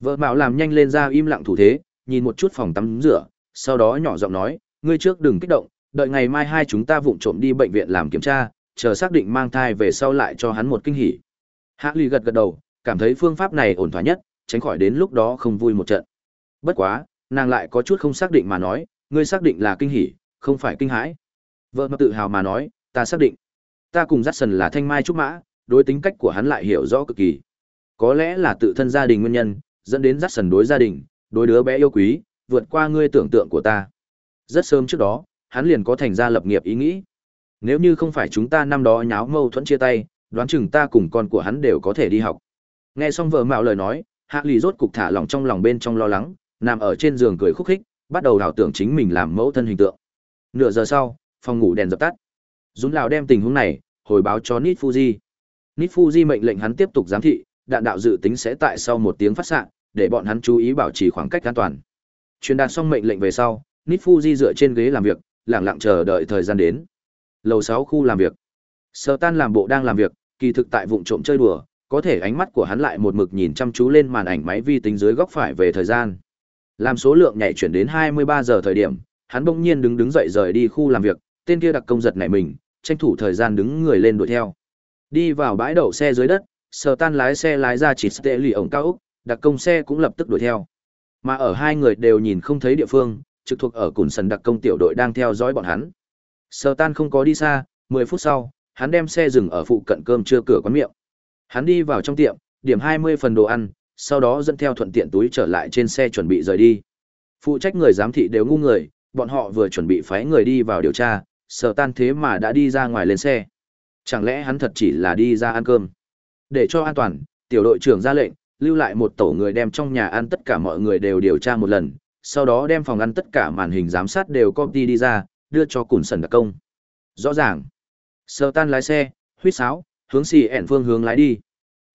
Vợ bảo làm nhanh lên ra im lặng thủ thế, nhìn một chút phòng tắm rửa, sau đó nhỏ giọng nói, ngươi trước đừng kích động, đợi ngày mai hai chúng ta vụng trộm đi bệnh viện làm kiểm tra, chờ xác định mang thai về sau lại cho hắn một kinh hỉ. Hạ Ly gật gật đầu, cảm thấy phương pháp này ổn thỏa nhất, tránh khỏi đến lúc đó không vui một trận. Bất quá, nàng lại có chút không xác định mà nói, ngươi xác định là kinh hỉ, không phải kinh hãi. Vợ mà tự hào mà nói, ta xác định. Ta cùng Jackson là thanh mai trúc mã, đối tính cách của hắn lại hiểu rõ cực kỳ. Có lẽ là tự thân gia đình nguyên nhân, dẫn đến Jackson đối gia đình, đối đứa bé yêu quý, vượt qua ngươi tưởng tượng của ta. Rất sớm trước đó, hắn liền có thành ra lập nghiệp ý nghĩ. Nếu như không phải chúng ta năm đó nháo mâu thuẫn chia tay, đoán chừng ta cùng con của hắn đều có thể đi học. Nghe xong vợ mạo lời nói, Hạ Lì rốt cục thả lòng trong lòng bên trong lo lắng, nằm ở trên giường cười khúc khích, bắt đầu đảo tưởng chính mình làm mẫu thân hình tượng. Nửa giờ sau, phòng ngủ đèn dập tắt. Dũng lào đem tình huống này hồi báo cho nít Fuji. nít Fuji mệnh lệnh hắn tiếp tục giám thị, đạn đạo dự tính sẽ tại sau một tiếng phát xạ, để bọn hắn chú ý bảo trì khoảng cách an toàn. Truyền đạt xong mệnh lệnh về sau, nít Fuji dựa trên ghế làm việc, lẳng lặng chờ đợi thời gian đến. Lầu sáu khu làm việc. sơ Tan làm bộ đang làm việc, kỳ thực tại vụng trộm chơi đùa, có thể ánh mắt của hắn lại một mực nhìn chăm chú lên màn ảnh máy vi tính dưới góc phải về thời gian. Làm số lượng nhảy chuyển đến 23 giờ thời điểm, hắn bỗng nhiên đứng đứng dậy rời đi khu làm việc, tên kia đặc công giật nảy mình, tranh thủ thời gian đứng người lên đuổi theo. Đi vào bãi đậu xe dưới đất, sờ Tan lái xe lái ra chỉ tệ lì ổng cao úc, đặc công xe cũng lập tức đuổi theo. Mà ở hai người đều nhìn không thấy địa phương, trực thuộc ở cùn sần đặc công tiểu đội đang theo dõi bọn hắn. Sờ Tan không có đi xa, 10 phút sau, hắn đem xe dừng ở phụ cận cơm trưa cửa quán miệng. Hắn đi vào trong tiệm, điểm 20 phần đồ ăn, sau đó dẫn theo thuận tiện túi trở lại trên xe chuẩn bị rời đi. Phụ trách người giám thị đều ngu người, bọn họ vừa chuẩn bị phái người đi vào điều tra, sở tan thế mà đã đi ra ngoài lên xe. Chẳng lẽ hắn thật chỉ là đi ra ăn cơm? Để cho an toàn, tiểu đội trưởng ra lệnh, lưu lại một tổ người đem trong nhà ăn tất cả mọi người đều điều tra một lần, sau đó đem phòng ăn tất cả màn hình giám sát đều copy đi ra, đưa cho Cùn Sần đặc công. Rõ ràng. Sở tan lái xe, huýt sáo, hướng xì ẻn phương hướng lái đi.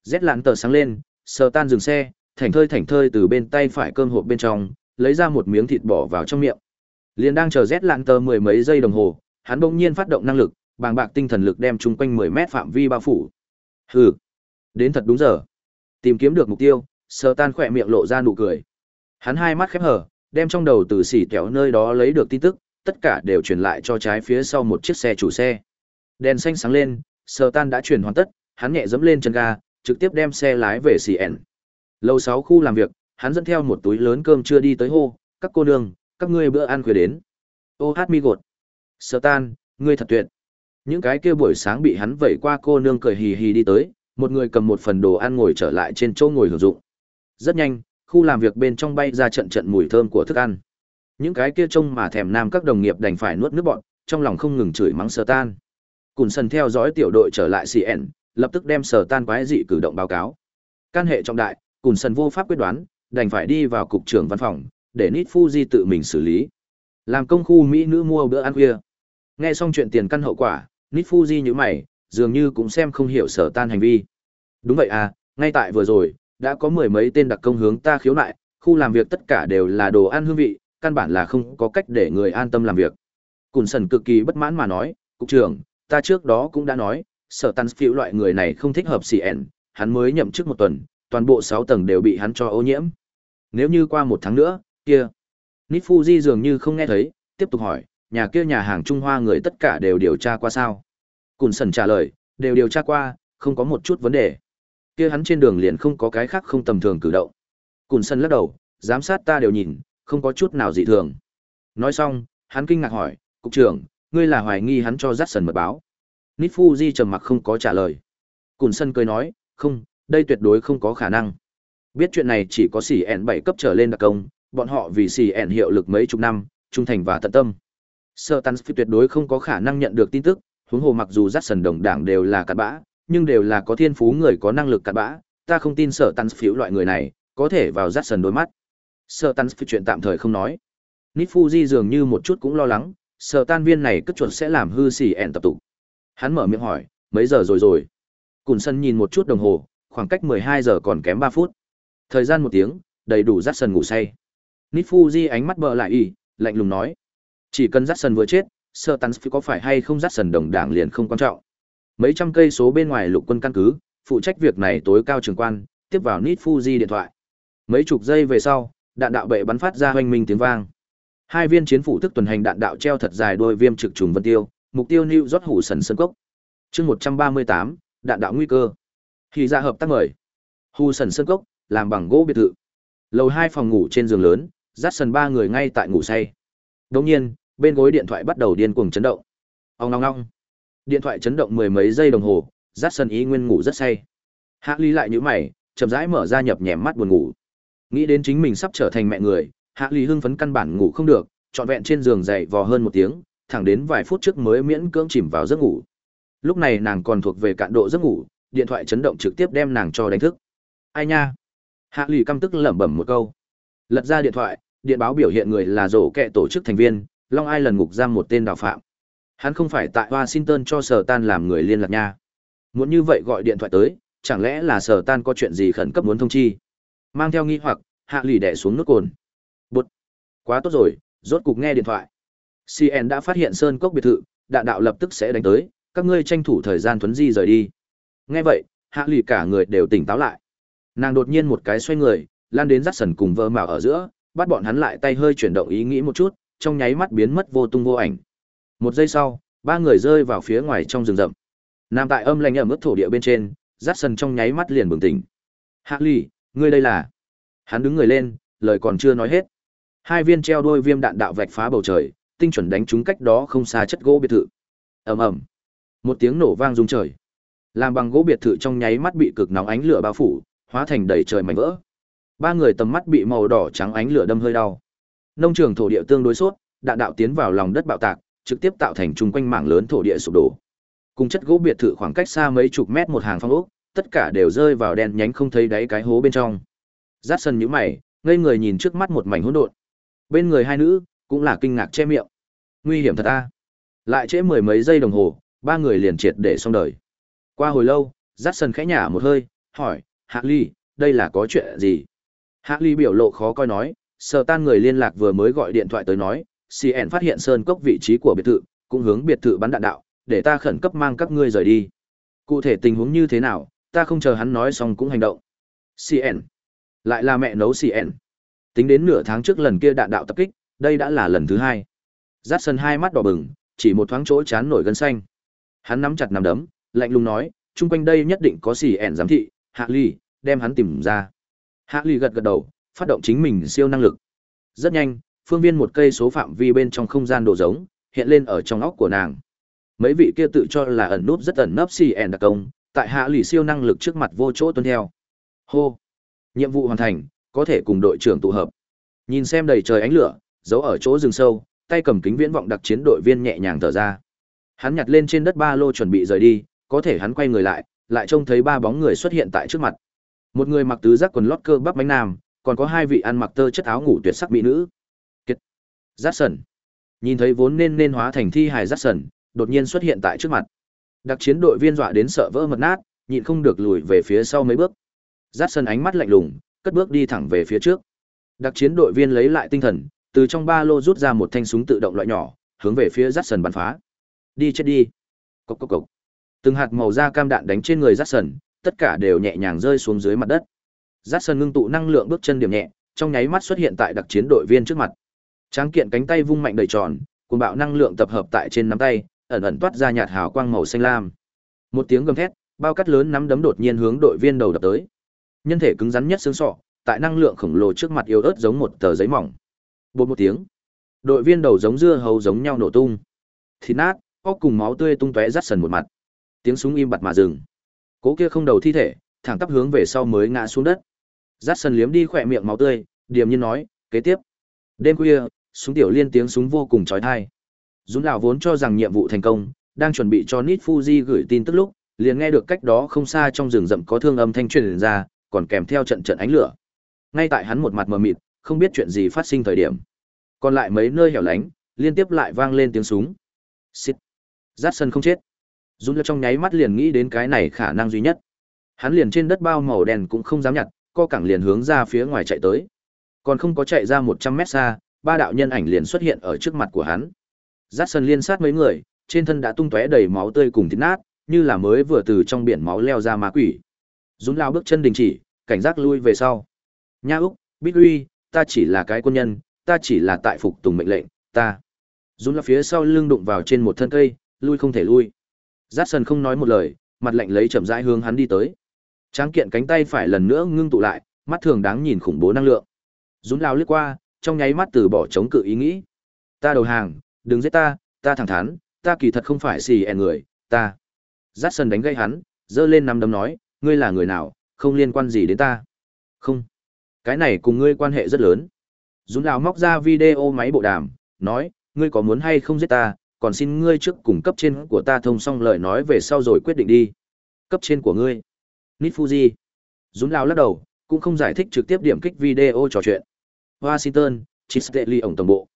Rét lặn tờ sáng lên, Sờ tan dừng xe, thảnh thơi thảnh thơi từ bên tay phải cơm hộp bên trong, lấy ra một miếng thịt bỏ vào trong miệng. Liền đang chờ rét lặn tờ mười mấy giây đồng hồ, hắn bỗng nhiên phát động năng lực, bàng bạc tinh thần lực đem chung quanh 10 mét phạm vi bao phủ. Hừ, đến thật đúng giờ. Tìm kiếm được mục tiêu, Sở Tan khỏe miệng lộ ra nụ cười. Hắn hai mắt khép hờ, đem trong đầu từ xỉ kéo nơi đó lấy được tin tức, tất cả đều truyền lại cho trái phía sau một chiếc xe chủ xe. Đèn xanh sáng lên, Sở Tan đã chuyển hoàn tất, hắn nhẹ dẫm lên chân ga, trực tiếp đem xe lái về CN. Lầu 6 khu làm việc, hắn dẫn theo một túi lớn cơm chưa đi tới hô, các cô nương, các ngươi bữa ăn khuya đến. Ô hát mi gột. Sơ tan, ngươi thật tuyệt. Những cái kia buổi sáng bị hắn vẩy qua cô nương cười hì hì đi tới, một người cầm một phần đồ ăn ngồi trở lại trên chỗ ngồi hưởng dụng. Rất nhanh, khu làm việc bên trong bay ra trận trận mùi thơm của thức ăn. Những cái kia trông mà thèm nam các đồng nghiệp đành phải nuốt nước bọn, trong lòng không ngừng chửi mắng sơ Tan. Cùn Sần theo dõi tiểu đội trở lại CN, lập tức đem Sở Tan quái dị cử động báo cáo. Can hệ trọng đại, Cùn Sần vô pháp quyết đoán, đành phải đi vào cục trưởng văn phòng, để Nít Fuji tự mình xử lý. Làm công khu mỹ nữ mua bữa ăn khuya. Nghe xong chuyện tiền căn hậu quả, Nít Fuji như mày, dường như cũng xem không hiểu Sở Tan hành vi. Đúng vậy à, ngay tại vừa rồi, đã có mười mấy tên đặc công hướng ta khiếu nại, khu làm việc tất cả đều là đồ ăn hương vị, căn bản là không có cách để người an tâm làm việc. Cùn sần cực kỳ bất mãn mà nói, cục trưởng, ta trước đó cũng đã nói, sở tàn phiêu loại người này không thích hợp CN, hắn mới nhậm chức một tuần, toàn bộ sáu tầng đều bị hắn cho ô nhiễm. Nếu như qua một tháng nữa, kia. Nít Fuji dường như không nghe thấy, tiếp tục hỏi, nhà kia nhà hàng Trung Hoa người tất cả đều điều tra qua sao? Cùn sần trả lời, đều điều tra qua, không có một chút vấn đề. Kia hắn trên đường liền không có cái khác không tầm thường cử động. Cùn sần lắc đầu, giám sát ta đều nhìn, không có chút nào dị thường. Nói xong, hắn kinh ngạc hỏi, cục trưởng, ngươi là hoài nghi hắn cho rát sần mật báo. Nít Fuji trầm mặc không có trả lời. Cùn sân cười nói, không, đây tuyệt đối không có khả năng. Biết chuyện này chỉ có xỉ ẹn bảy cấp trở lên đặc công, bọn họ vì xỉ ẹn hiệu lực mấy chục năm, trung thành và tận tâm. Sơ Tans tuyệt đối không có khả năng nhận được tin tức, huống hồ mặc dù rát sần đồng đảng đều là cặn bã, nhưng đều là có thiên phú người có năng lực cặn bã, ta không tin sở Tans phiếu loại người này, có thể vào rát sần đôi mắt. Sơ Tans chuyện tạm thời không nói. Nít Fuji dường như một chút cũng lo lắng, sợ tan viên này cất chuột sẽ làm hư xỉ ẹn tập tụ hắn mở miệng hỏi mấy giờ rồi rồi? Cùn sân nhìn một chút đồng hồ khoảng cách mười hai giờ còn kém ba phút. Thời gian một tiếng đầy đủ dắt sân ngủ say. Nít fuji ánh mắt bờ lại y lạnh lùng nói chỉ cần dắt sân vừa chết sợ tắn có phải hay không dắt sân đồng đảng liền không quan trọng. Mấy trăm cây số bên ngoài lục quân căn cứ phụ trách việc này tối cao trường quan tiếp vào nít fuji điện thoại. Mấy chục giây về sau đạn đạo bệ bắn phát ra hoanh minh tiếng vang. Hai viên chiến phủ thức tuần hành đạn đạo treo thật dài đôi viêm trực trùng vân tiêu, mục tiêu New York hủ sần sân cốc. Chương một trăm ba mươi tám đạn đạo nguy cơ. Khi ra hợp tác mời. Hủ sần sân cốc, làm bằng gỗ biệt thự. Lầu hai phòng ngủ trên giường lớn, dắt sần ba người ngay tại ngủ say. Đồng nhiên, bên gối điện thoại bắt đầu điên cuồng chấn động. Ông ngong ngong. Điện thoại chấn động mười mấy giây đồng hồ, dắt sần ý nguyên ngủ rất say. Hạ Ly lại nhíu mày, chậm rãi mở ra nhập nhèm mắt buồn ngủ. Nghĩ đến chính mình sắp trở thành mẹ người, hạ Ly hưng phấn căn bản ngủ không được trọn vẹn trên giường dậy vò hơn một tiếng thẳng đến vài phút trước mới miễn cưỡng chìm vào giấc ngủ. Lúc này nàng còn thuộc về cạn độ giấc ngủ điện thoại chấn động trực tiếp đem nàng cho đánh thức. Ai nha? Hạ lì căm tức lẩm bẩm một câu. Lật ra điện thoại điện báo biểu hiện người là rổ kẹ tổ chức thành viên long ai lần ngục giam một tên đào phạm. Hắn không phải tại washington cho sở tan làm người liên lạc nha. Muốn như vậy gọi điện thoại tới chẳng lẽ là sở tan có chuyện gì khẩn cấp muốn thông chi? Mang theo nghi hoặc hạ lì đẻ xuống nước cồn. Bụt. Quá tốt rồi, rốt cục nghe điện thoại. CN đã phát hiện Sơn Cốc biệt thự, đạn đạo lập tức sẽ đánh tới, các ngươi tranh thủ thời gian thuấn di rời đi. Nghe vậy, hạ lụy cả người đều tỉnh táo lại. Nàng đột nhiên một cái xoay người, lan đến rắt sần cùng vơ mạo ở giữa, bắt bọn hắn lại tay hơi chuyển động ý nghĩ một chút, trong nháy mắt biến mất vô tung vô ảnh. Một giây sau, ba người rơi vào phía ngoài trong rừng rậm. nằm tại âm lạnh ở mức thổ địa bên trên, rắt sần trong nháy mắt liền bừng tỉnh. Hạ lụy ngươi đây là? Hắn đứng người lên, lời còn chưa nói hết. Hai viên treo đôi viêm đạn đạo vạch phá bầu trời, tinh chuẩn đánh trúng cách đó không xa chất gỗ biệt thự. Ầm ầm. Một tiếng nổ vang rung trời. Làm bằng gỗ biệt thự trong nháy mắt bị cực nóng ánh lửa bao phủ, hóa thành đầy trời mảnh vỡ. Ba người tầm mắt bị màu đỏ trắng ánh lửa đâm hơi đau. Nông trường thổ địa tương đối sốt, đạn đạo tiến vào lòng đất bạo tạc, trực tiếp tạo thành trung quanh mảng lớn thổ địa sụp đổ. Cùng chất gỗ biệt thự khoảng cách xa mấy chục mét một hàng phong ốc, tất cả đều rơi vào đen nhánh không thấy đáy cái hố bên trong. Dát sân nhíu mày, ngây người nhìn trước mắt một mảnh hỗn độn. Bên người hai nữ cũng là kinh ngạc che miệng. Nguy hiểm thật a. Lại trễ mười mấy giây đồng hồ, ba người liền triệt để xong đời. Qua hồi lâu, Dát Sần khẽ nhả một hơi, hỏi, Hạ Ly, đây là có chuyện gì? Hạ Ly biểu lộ khó coi nói, sợ tan người liên lạc vừa mới gọi điện thoại tới nói, CN phát hiện sơn cốc vị trí của biệt thự, cũng hướng biệt thự bắn đạn đạo, để ta khẩn cấp mang các ngươi rời đi. Cụ thể tình huống như thế nào, ta không chờ hắn nói xong cũng hành động. CN. Lại là mẹ nấu CN. Tính đến nửa tháng trước lần kia đạn đạo tập kích, đây đã là lần thứ hai. Dát sân hai mắt đỏ bừng, chỉ một thoáng chỗ chán nổi gân xanh. Hắn nắm chặt nắm đấm, lạnh lùng nói, chung quanh đây nhất định có xì ẻn giám thị, Hạ Ly, đem hắn tìm ra. Hạ Ly gật gật đầu, phát động chính mình siêu năng lực. Rất nhanh, phương viên một cây số phạm vi bên trong không gian đồ giống, hiện lên ở trong óc của nàng. mấy vị kia tự cho là ẩn núp rất ẩn nấp xì ẻn đặc công tại hạ lì siêu năng lực trước mặt vô chỗ tuân theo hô nhiệm vụ hoàn thành có thể cùng đội trưởng tụ hợp nhìn xem đầy trời ánh lửa giấu ở chỗ rừng sâu, tay cầm kính viễn vọng đặc chiến đội viên nhẹ nhàng thở ra. Hắn nhặt lên trên đất ba lô chuẩn bị rời đi, có thể hắn quay người lại lại trông thấy ba bóng người xuất hiện tại trước mặt. Một người mặc tứ giác quần lót cơ bắp bánh nam, còn có hai vị ăn mặc tơ chất áo ngủ tuyệt sắc mỹ nữ. Kiệt. Giắt sần nhìn thấy vốn nên nên hóa thành thi hài giắt sần đột nhiên xuất hiện tại trước mặt. Đặc chiến đội viên dọa đến sợ vỡ mật nát, nhịn không được lùi về phía sau mấy bước. Giắt sần ánh mắt lạnh lùng, cất bước đi thẳng về phía trước. Đặc chiến đội viên lấy lại tinh thần từ trong ba lô rút ra một thanh súng tự động loại nhỏ, hướng về phía rát sần bắn phá. Đi chết đi. Cốc cốc cốc từng hạt màu da cam đạn đánh trên người rát sần, tất cả đều nhẹ nhàng rơi xuống dưới mặt đất. Rát sần ngưng tụ năng lượng bước chân điểm nhẹ, trong nháy mắt xuất hiện tại đặc chiến đội viên trước mặt. Tráng kiện cánh tay vung mạnh đầy tròn cùng bạo năng lượng tập hợp tại trên nắm tay, ẩn ẩn toát ra nhạt hào quang màu xanh lam. Một tiếng gầm thét, bao cắt lớn nắm đấm đột nhiên hướng đội viên đầu đập tới. Nhân thể cứng rắn nhất xương sọ, tại năng lượng khổng lồ trước mặt yếu ớt giống một tờ giấy mỏng bột một tiếng. Đội viên đầu giống dưa hấu giống nhau nổ tung. Thịt nát, óc cùng máu tươi tung tóe rắt sần một mặt. Tiếng súng im bặt mà dừng. Cố kia không đầu thi thể, thẳng tắp hướng về sau mới ngã xuống đất. Rắt sần liếm đi khỏe miệng máu tươi, điềm nhiên nói, kế tiếp. Đêm khuya, súng tiểu liên tiếng súng vô cùng trói thai. Dũng lão vốn cho rằng nhiệm vụ thành công, đang chuẩn bị cho nít fuji gửi tin tức lúc, liền nghe được cách đó không xa trong rừng rậm có thương âm thanh truyền ra, còn kèm theo trận trận ánh lửa. Ngay tại hắn một mặt mờ mịt không biết chuyện gì phát sinh thời điểm. Còn lại mấy nơi hẻo lánh, liên tiếp lại vang lên tiếng súng. Xịt. giắt sân không chết. Dũng lão trong nháy mắt liền nghĩ đến cái này khả năng duy nhất. Hắn liền trên đất bao màu đen cũng không dám nhặt, co cẳng liền hướng ra phía ngoài chạy tới. Còn không có chạy ra một trăm mét xa, ba đạo nhân ảnh liền xuất hiện ở trước mặt của hắn. Giắt sân liên sát mấy người, trên thân đã tung tóe đầy máu tươi cùng thịt nát, như là mới vừa từ trong biển máu leo ra ma quỷ. Dũng lao bước chân đình chỉ, cảnh giác lui về sau. Nha úc, bích uy ta chỉ là cái quân nhân ta chỉ là tại phục tùng mệnh lệnh ta. Dũng là phía sau lưng đụng vào trên một thân cây lui không thể lui. Giác sần không nói một lời mặt lạnh lấy chậm rãi hướng hắn đi tới. Tráng kiện cánh tay phải lần nữa ngưng tụ lại mắt thường đáng nhìn khủng bố năng lượng. Dũng lao lướt qua trong nháy mắt từ bỏ chống cự ý nghĩ. Ta đầu hàng đừng giết ta ta thẳng thắn ta kỳ thật không phải xì ẻn người ta. Giác sần đánh gây hắn, dơ lên nắm đấm nói, ngươi là người nào, không liên quan gì đến ta. Không. Cái này cùng ngươi quan hệ rất lớn. Dũng lão móc ra video máy bộ đàm, nói, ngươi có muốn hay không giết ta, còn xin ngươi trước cùng cấp trên của ta thông xong lời nói về sau rồi quyết định đi. Cấp trên của ngươi. Nít Fuji. Dũng lão lắc đầu, cũng không giải thích trực tiếp điểm kích video trò chuyện. Washington, Chisley ổng tổng bộ.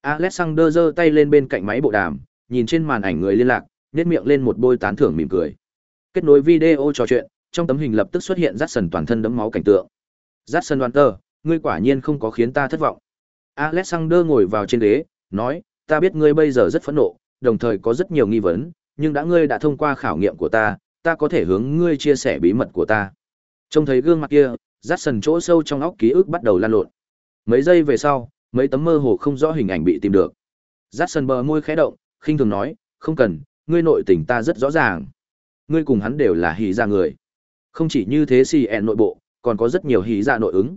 Alexander giơ tay lên bên cạnh máy bộ đàm, nhìn trên màn ảnh người liên lạc, nét miệng lên một bôi tán thưởng mỉm cười. Kết nối video trò chuyện, trong tấm hình lập tức xuất hiện Jackson toàn thân đẫm máu cảnh tượng. Jackson Walter, ngươi quả nhiên không có khiến ta thất vọng. Alexander ngồi vào trên ghế, nói, ta biết ngươi bây giờ rất phẫn nộ, đồng thời có rất nhiều nghi vấn, nhưng đã ngươi đã thông qua khảo nghiệm của ta, ta có thể hướng ngươi chia sẻ bí mật của ta. Trông thấy gương mặt kia, Jackson chỗ sâu trong óc ký ức bắt đầu lan lộn. Mấy giây về sau, mấy tấm mơ hồ không rõ hình ảnh bị tìm được. Jackson bờ môi khẽ động, khinh thường nói, không cần, ngươi nội tình ta rất rõ ràng. Ngươi cùng hắn đều là hỉ ra người. Không chỉ như thế CN nội bộ, còn có rất nhiều hỉ dạ nội ứng.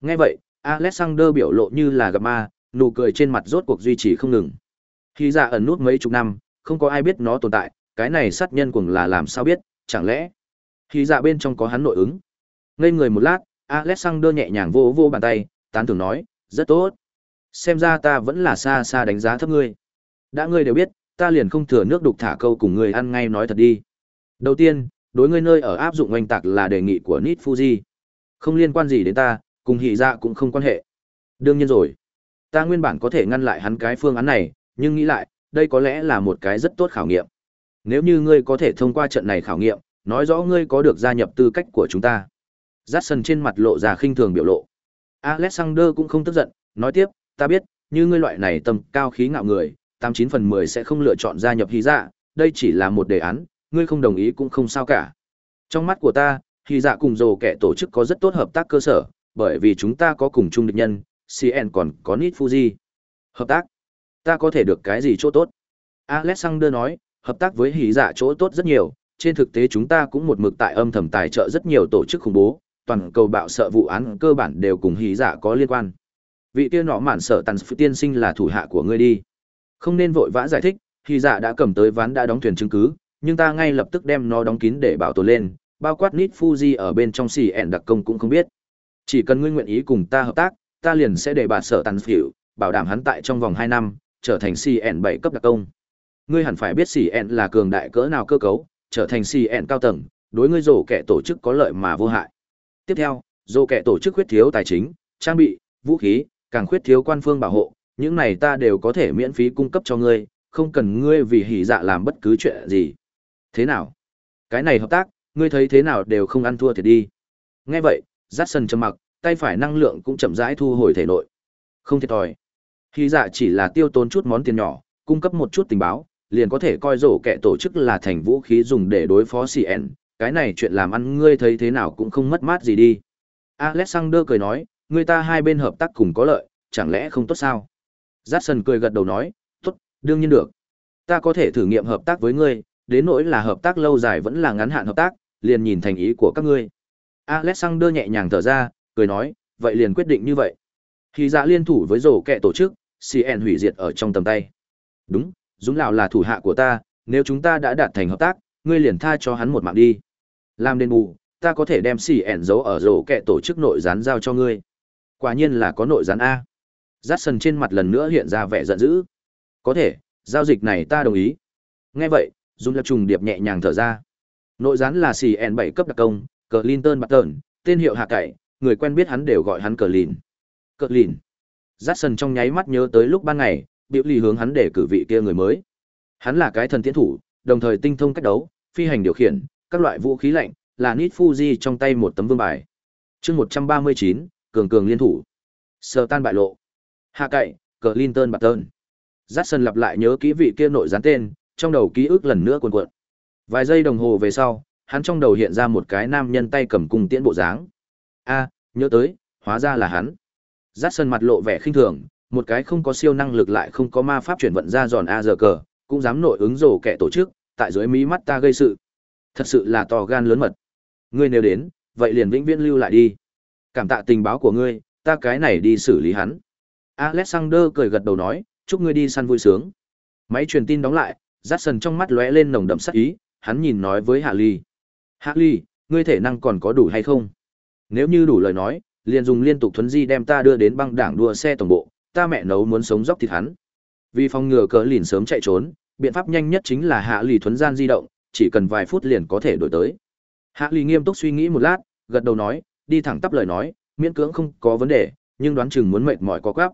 Nghe vậy, Alexander biểu lộ như là gặp ma, nụ cười trên mặt rốt cuộc duy trì không ngừng. Hỉ dạ ẩn nút mấy chục năm, không có ai biết nó tồn tại, cái này sát nhân cuồng là làm sao biết, chẳng lẽ hỉ dạ bên trong có hắn nội ứng. Ngây người một lát, Alexander nhẹ nhàng vô vô bàn tay, tán thưởng nói, rất tốt. Xem ra ta vẫn là xa xa đánh giá thấp ngươi. Đã ngươi đều biết, ta liền không thừa nước đục thả câu cùng ngươi ăn ngay nói thật đi. Đầu tiên, đối ngươi nơi ở áp dụng oanh tạc là đề nghị của Nit Fuji. Không liên quan gì đến ta, cùng hỉ dạ cũng không quan hệ. Đương nhiên rồi. Ta nguyên bản có thể ngăn lại hắn cái phương án này, nhưng nghĩ lại, đây có lẽ là một cái rất tốt khảo nghiệm. Nếu như ngươi có thể thông qua trận này khảo nghiệm, nói rõ ngươi có được gia nhập tư cách của chúng ta. Jackson trên mặt lộ ra khinh thường biểu lộ. Alexander cũng không tức giận, nói tiếp, ta biết, như ngươi loại này tầm cao khí ngạo người, tám chín phần mười sẽ không lựa chọn gia nhập hy dạ đây chỉ là một đề án ngươi không đồng ý cũng không sao cả trong mắt của ta hy dạ cùng dồ kẻ tổ chức có rất tốt hợp tác cơ sở bởi vì chúng ta có cùng chung địch nhân cn còn có nít fuji. Hợp tác? Ta có thể được cái gì chỗ tốt? Alexander nói hợp tác với hy dạ chỗ tốt rất nhiều trên thực tế chúng ta cũng một mực tại âm thầm tài trợ rất nhiều tổ chức khủng bố toàn cầu bạo sợ vụ án cơ bản đều cùng hy dạ có liên quan. Vị tiên nọ mạn sợ tàn tiên sinh là thủ hạ của ngươi đi. Không nên vội vã giải thích, Hy dạ đã cầm tới ván đã đóng thuyền chứng cứ, nhưng ta ngay lập tức đem nó đóng kín để bảo tồn lên, bao quát nít Fuji ở bên trong xì ẹn đặc công cũng không biết. Chỉ cần ngươi nguyện ý cùng ta hợp tác, ta liền sẽ để bà sở tàn phiểu, bảo đảm hắn tại trong vòng 2 năm, trở thành CN 7 cấp đặc công. Ngươi hẳn phải biết CN là cường đại cỡ nào cơ cấu, trở thành CN cao tầng, đối ngươi rổ kẻ tổ chức có lợi mà vô hại. Tiếp theo, rổ kẻ tổ chức khuyết thiếu tài chính, trang bị, vũ khí, càng khuyết thiếu quan phương bảo hộ, những này ta đều có thể miễn phí cung cấp cho ngươi, không cần ngươi vì hỉ dạ làm bất cứ chuyện gì. Thế nào? Cái này hợp tác, ngươi thấy thế nào đều không ăn thua thiệt đi. Nghe vậy, Jackson trầm mặc, tay phải năng lượng cũng chậm rãi thu hồi thể nội. Không thiệt thòi. Hỉ dạ chỉ là tiêu tốn chút món tiền nhỏ, cung cấp một chút tình báo, liền có thể coi rổ kẻ tổ chức là thành vũ khí dùng để đối phó CN, cái này chuyện làm ăn ngươi thấy thế nào cũng không mất mát gì đi. Alexander cười nói, người ta hai bên hợp tác cùng có lợi, chẳng lẽ không tốt sao? Jackson cười gật đầu nói, tốt, đương nhiên được. Ta có thể thử nghiệm hợp tác với ngươi, đến nỗi là hợp tác lâu dài vẫn là ngắn hạn hợp tác, liền nhìn thành ý của các ngươi. Alexander nhẹ nhàng thở ra, cười nói, vậy liền quyết định như vậy. Khi dạ liên thủ với rổ kẹ tổ chức, CN hủy diệt ở trong tầm tay. Đúng, Dũng Lào là thủ hạ của ta, nếu chúng ta đã đạt thành hợp tác, ngươi liền tha cho hắn một mạng đi. Làm đền bù, ta có thể đem CN giấu ở rổ kẹ tổ chức nội gián giao cho ngươi. Quả nhiên là có nội gián A. Jackson trên mặt lần nữa hiện ra vẻ giận dữ. Có thể, giao dịch này ta đồng ý. Nghe vậy, Dung Lập trùng điệp nhẹ nhàng thở ra. Nội gián là CN 7 cấp đặc công, Clinton Barton, tên hiệu hạ cậy, người quen biết hắn đều gọi hắn cờ lìn. Cờ lìn. Jackson trong nháy mắt nhớ tới lúc ban ngày, biểu lì hướng hắn để cử vị kia người mới. Hắn là cái thần tiến thủ, đồng thời tinh thông cách đấu, phi hành điều khiển, các loại vũ khí lạnh, là Nit Fuji trong tay một tấm vương bài. chương 139, cường cường liên thủ. Sơ tan bại lộ. Hạ cậy, Clinton Barton. Jackson lặp lại nhớ kỹ vị kia nội gián tên, trong đầu ký ức lần nữa cuồn cuộn. Vài giây đồng hồ về sau, hắn trong đầu hiện ra một cái nam nhân tay cầm cung tiễn bộ dáng. A, nhớ tới, hóa ra là hắn. Dát sân mặt lộ vẻ khinh thường, một cái không có siêu năng lực lại không có ma pháp chuyển vận ra giòn a giờ cờ, cũng dám nội ứng rổ kẻ tổ chức, tại dưới mí mắt ta gây sự. Thật sự là to gan lớn mật. Ngươi nếu đến, vậy liền vĩnh viễn lưu lại đi. Cảm tạ tình báo của ngươi, ta cái này đi xử lý hắn. Alexander cười gật đầu nói, chúc ngươi đi săn vui sướng. Máy truyền tin đóng lại, Dát sân trong mắt lóe lên nồng đậm sắc ý, hắn nhìn nói với Hạ Ly. Hạ Ly, ngươi thể năng còn có đủ hay không? Nếu như đủ lời nói, liền dùng liên tục thuấn di đem ta đưa đến băng đảng đua xe tổng bộ, ta mẹ nấu muốn sống dốc thịt hắn. Vì phòng ngừa cỡ lìn sớm chạy trốn, biện pháp nhanh nhất chính là Hạ Ly thuấn gian di động, chỉ cần vài phút liền có thể đổi tới. Hạ Ly nghiêm túc suy nghĩ một lát, gật đầu nói, đi thẳng tắp lời nói, miễn cưỡng không có vấn đề, nhưng đoán chừng muốn mệt mỏi có quáp.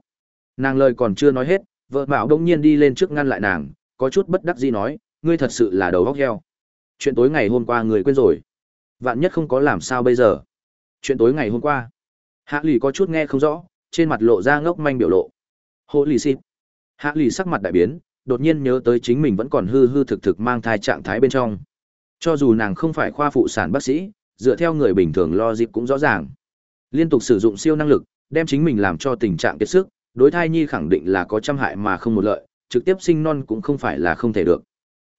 Nàng lời còn chưa nói hết, vợ Mạo đông nhiên đi lên trước ngăn lại nàng, có chút bất đắc dĩ nói, ngươi thật sự là đầu óc heo. Chuyện tối ngày hôm qua người quên rồi. Vạn nhất không có làm sao bây giờ. Chuyện tối ngày hôm qua. Hạ lì có chút nghe không rõ, trên mặt lộ ra ngốc manh biểu lộ. Hộ lì xịt. Hạ lì sắc mặt đại biến, đột nhiên nhớ tới chính mình vẫn còn hư hư thực thực mang thai trạng thái bên trong. Cho dù nàng không phải khoa phụ sản bác sĩ, dựa theo người bình thường lo dịp cũng rõ ràng. Liên tục sử dụng siêu năng lực, đem chính mình làm cho tình trạng kiệt sức, đối thai nhi khẳng định là có trăm hại mà không một lợi, trực tiếp sinh non cũng không phải là không thể được.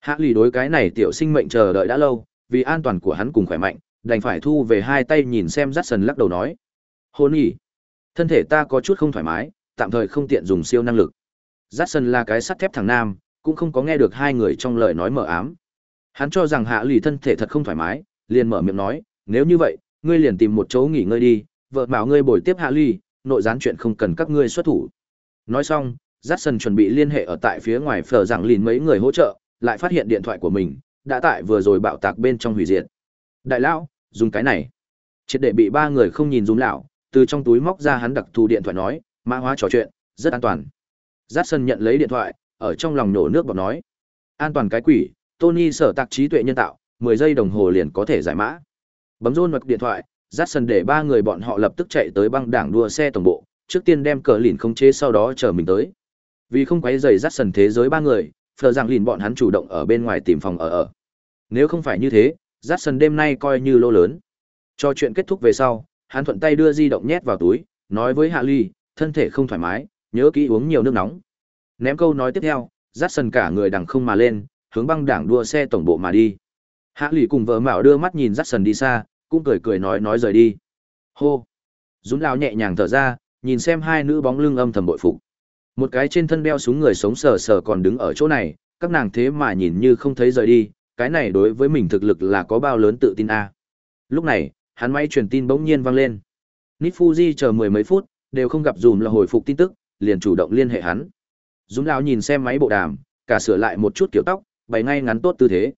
Hạ lì đối cái này tiểu sinh mệnh chờ đợi đã lâu, vì an toàn của hắn cùng khỏe mạnh, đành phải thu về hai tay nhìn xem rắt sần lắc đầu nói. Hôn nhỉ, thân thể ta có chút không thoải mái, tạm thời không tiện dùng siêu năng lực. Rắt sần là cái sắt thép thằng nam, cũng không có nghe được hai người trong lời nói mở ám. Hắn cho rằng hạ lì thân thể thật không thoải mái, liền mở miệng nói, nếu như vậy, ngươi liền tìm một chỗ nghỉ ngơi đi, vợ bảo ngươi bồi tiếp hạ lì, nội gián chuyện không cần các ngươi xuất thủ. Nói xong, Jackson chuẩn bị liên hệ ở tại phía ngoài phở rằng lìn mấy người hỗ trợ, lại phát hiện điện thoại của mình, đã tại vừa rồi bạo tạc bên trong hủy diệt. Đại lão, dùng cái này. Triệt để bị ba người không nhìn dùng lão, từ trong túi móc ra hắn đặc thù điện thoại nói, mã hóa trò chuyện, rất an toàn. Jackson nhận lấy điện thoại, ở trong lòng nổ nước bọt nói. An toàn cái quỷ, Tony sở tạc trí tuệ nhân tạo, 10 giây đồng hồ liền có thể giải mã. Bấm rôn mặc điện thoại, Jackson để ba người bọn họ lập tức chạy tới băng đảng đua xe tổng bộ, trước tiên đem cờ lìn không chế sau đó chờ mình tới. Vì không quấy rầy Jackson thế giới ba người, phờ rằng lìn bọn hắn chủ động ở bên ngoài tìm phòng ở ở. Nếu không phải như thế, Jackson đêm nay coi như lô lớn. Cho chuyện kết thúc về sau, hắn thuận tay đưa di động nhét vào túi, nói với Hạ Ly, thân thể không thoải mái, nhớ kỹ uống nhiều nước nóng. Ném câu nói tiếp theo, Jackson cả người đằng không mà lên, hướng băng đảng đua xe tổng bộ mà đi. Hạ Ly cùng vợ Mạo đưa mắt nhìn Jackson đi xa, cũng cười cười nói nói rời đi. Hô. Dũng lao nhẹ nhàng thở ra, nhìn xem hai nữ bóng lưng âm thầm bội phục. Một cái trên thân đeo súng người sống sờ sờ còn đứng ở chỗ này, các nàng thế mà nhìn như không thấy rời đi, cái này đối với mình thực lực là có bao lớn tự tin a. Lúc này, hắn máy truyền tin bỗng nhiên vang lên. Nít Fuji chờ mười mấy phút, đều không gặp dùm là hồi phục tin tức, liền chủ động liên hệ hắn. Dùm lão nhìn xem máy bộ đàm, cả sửa lại một chút kiểu tóc, bày ngay ngắn tốt tư thế.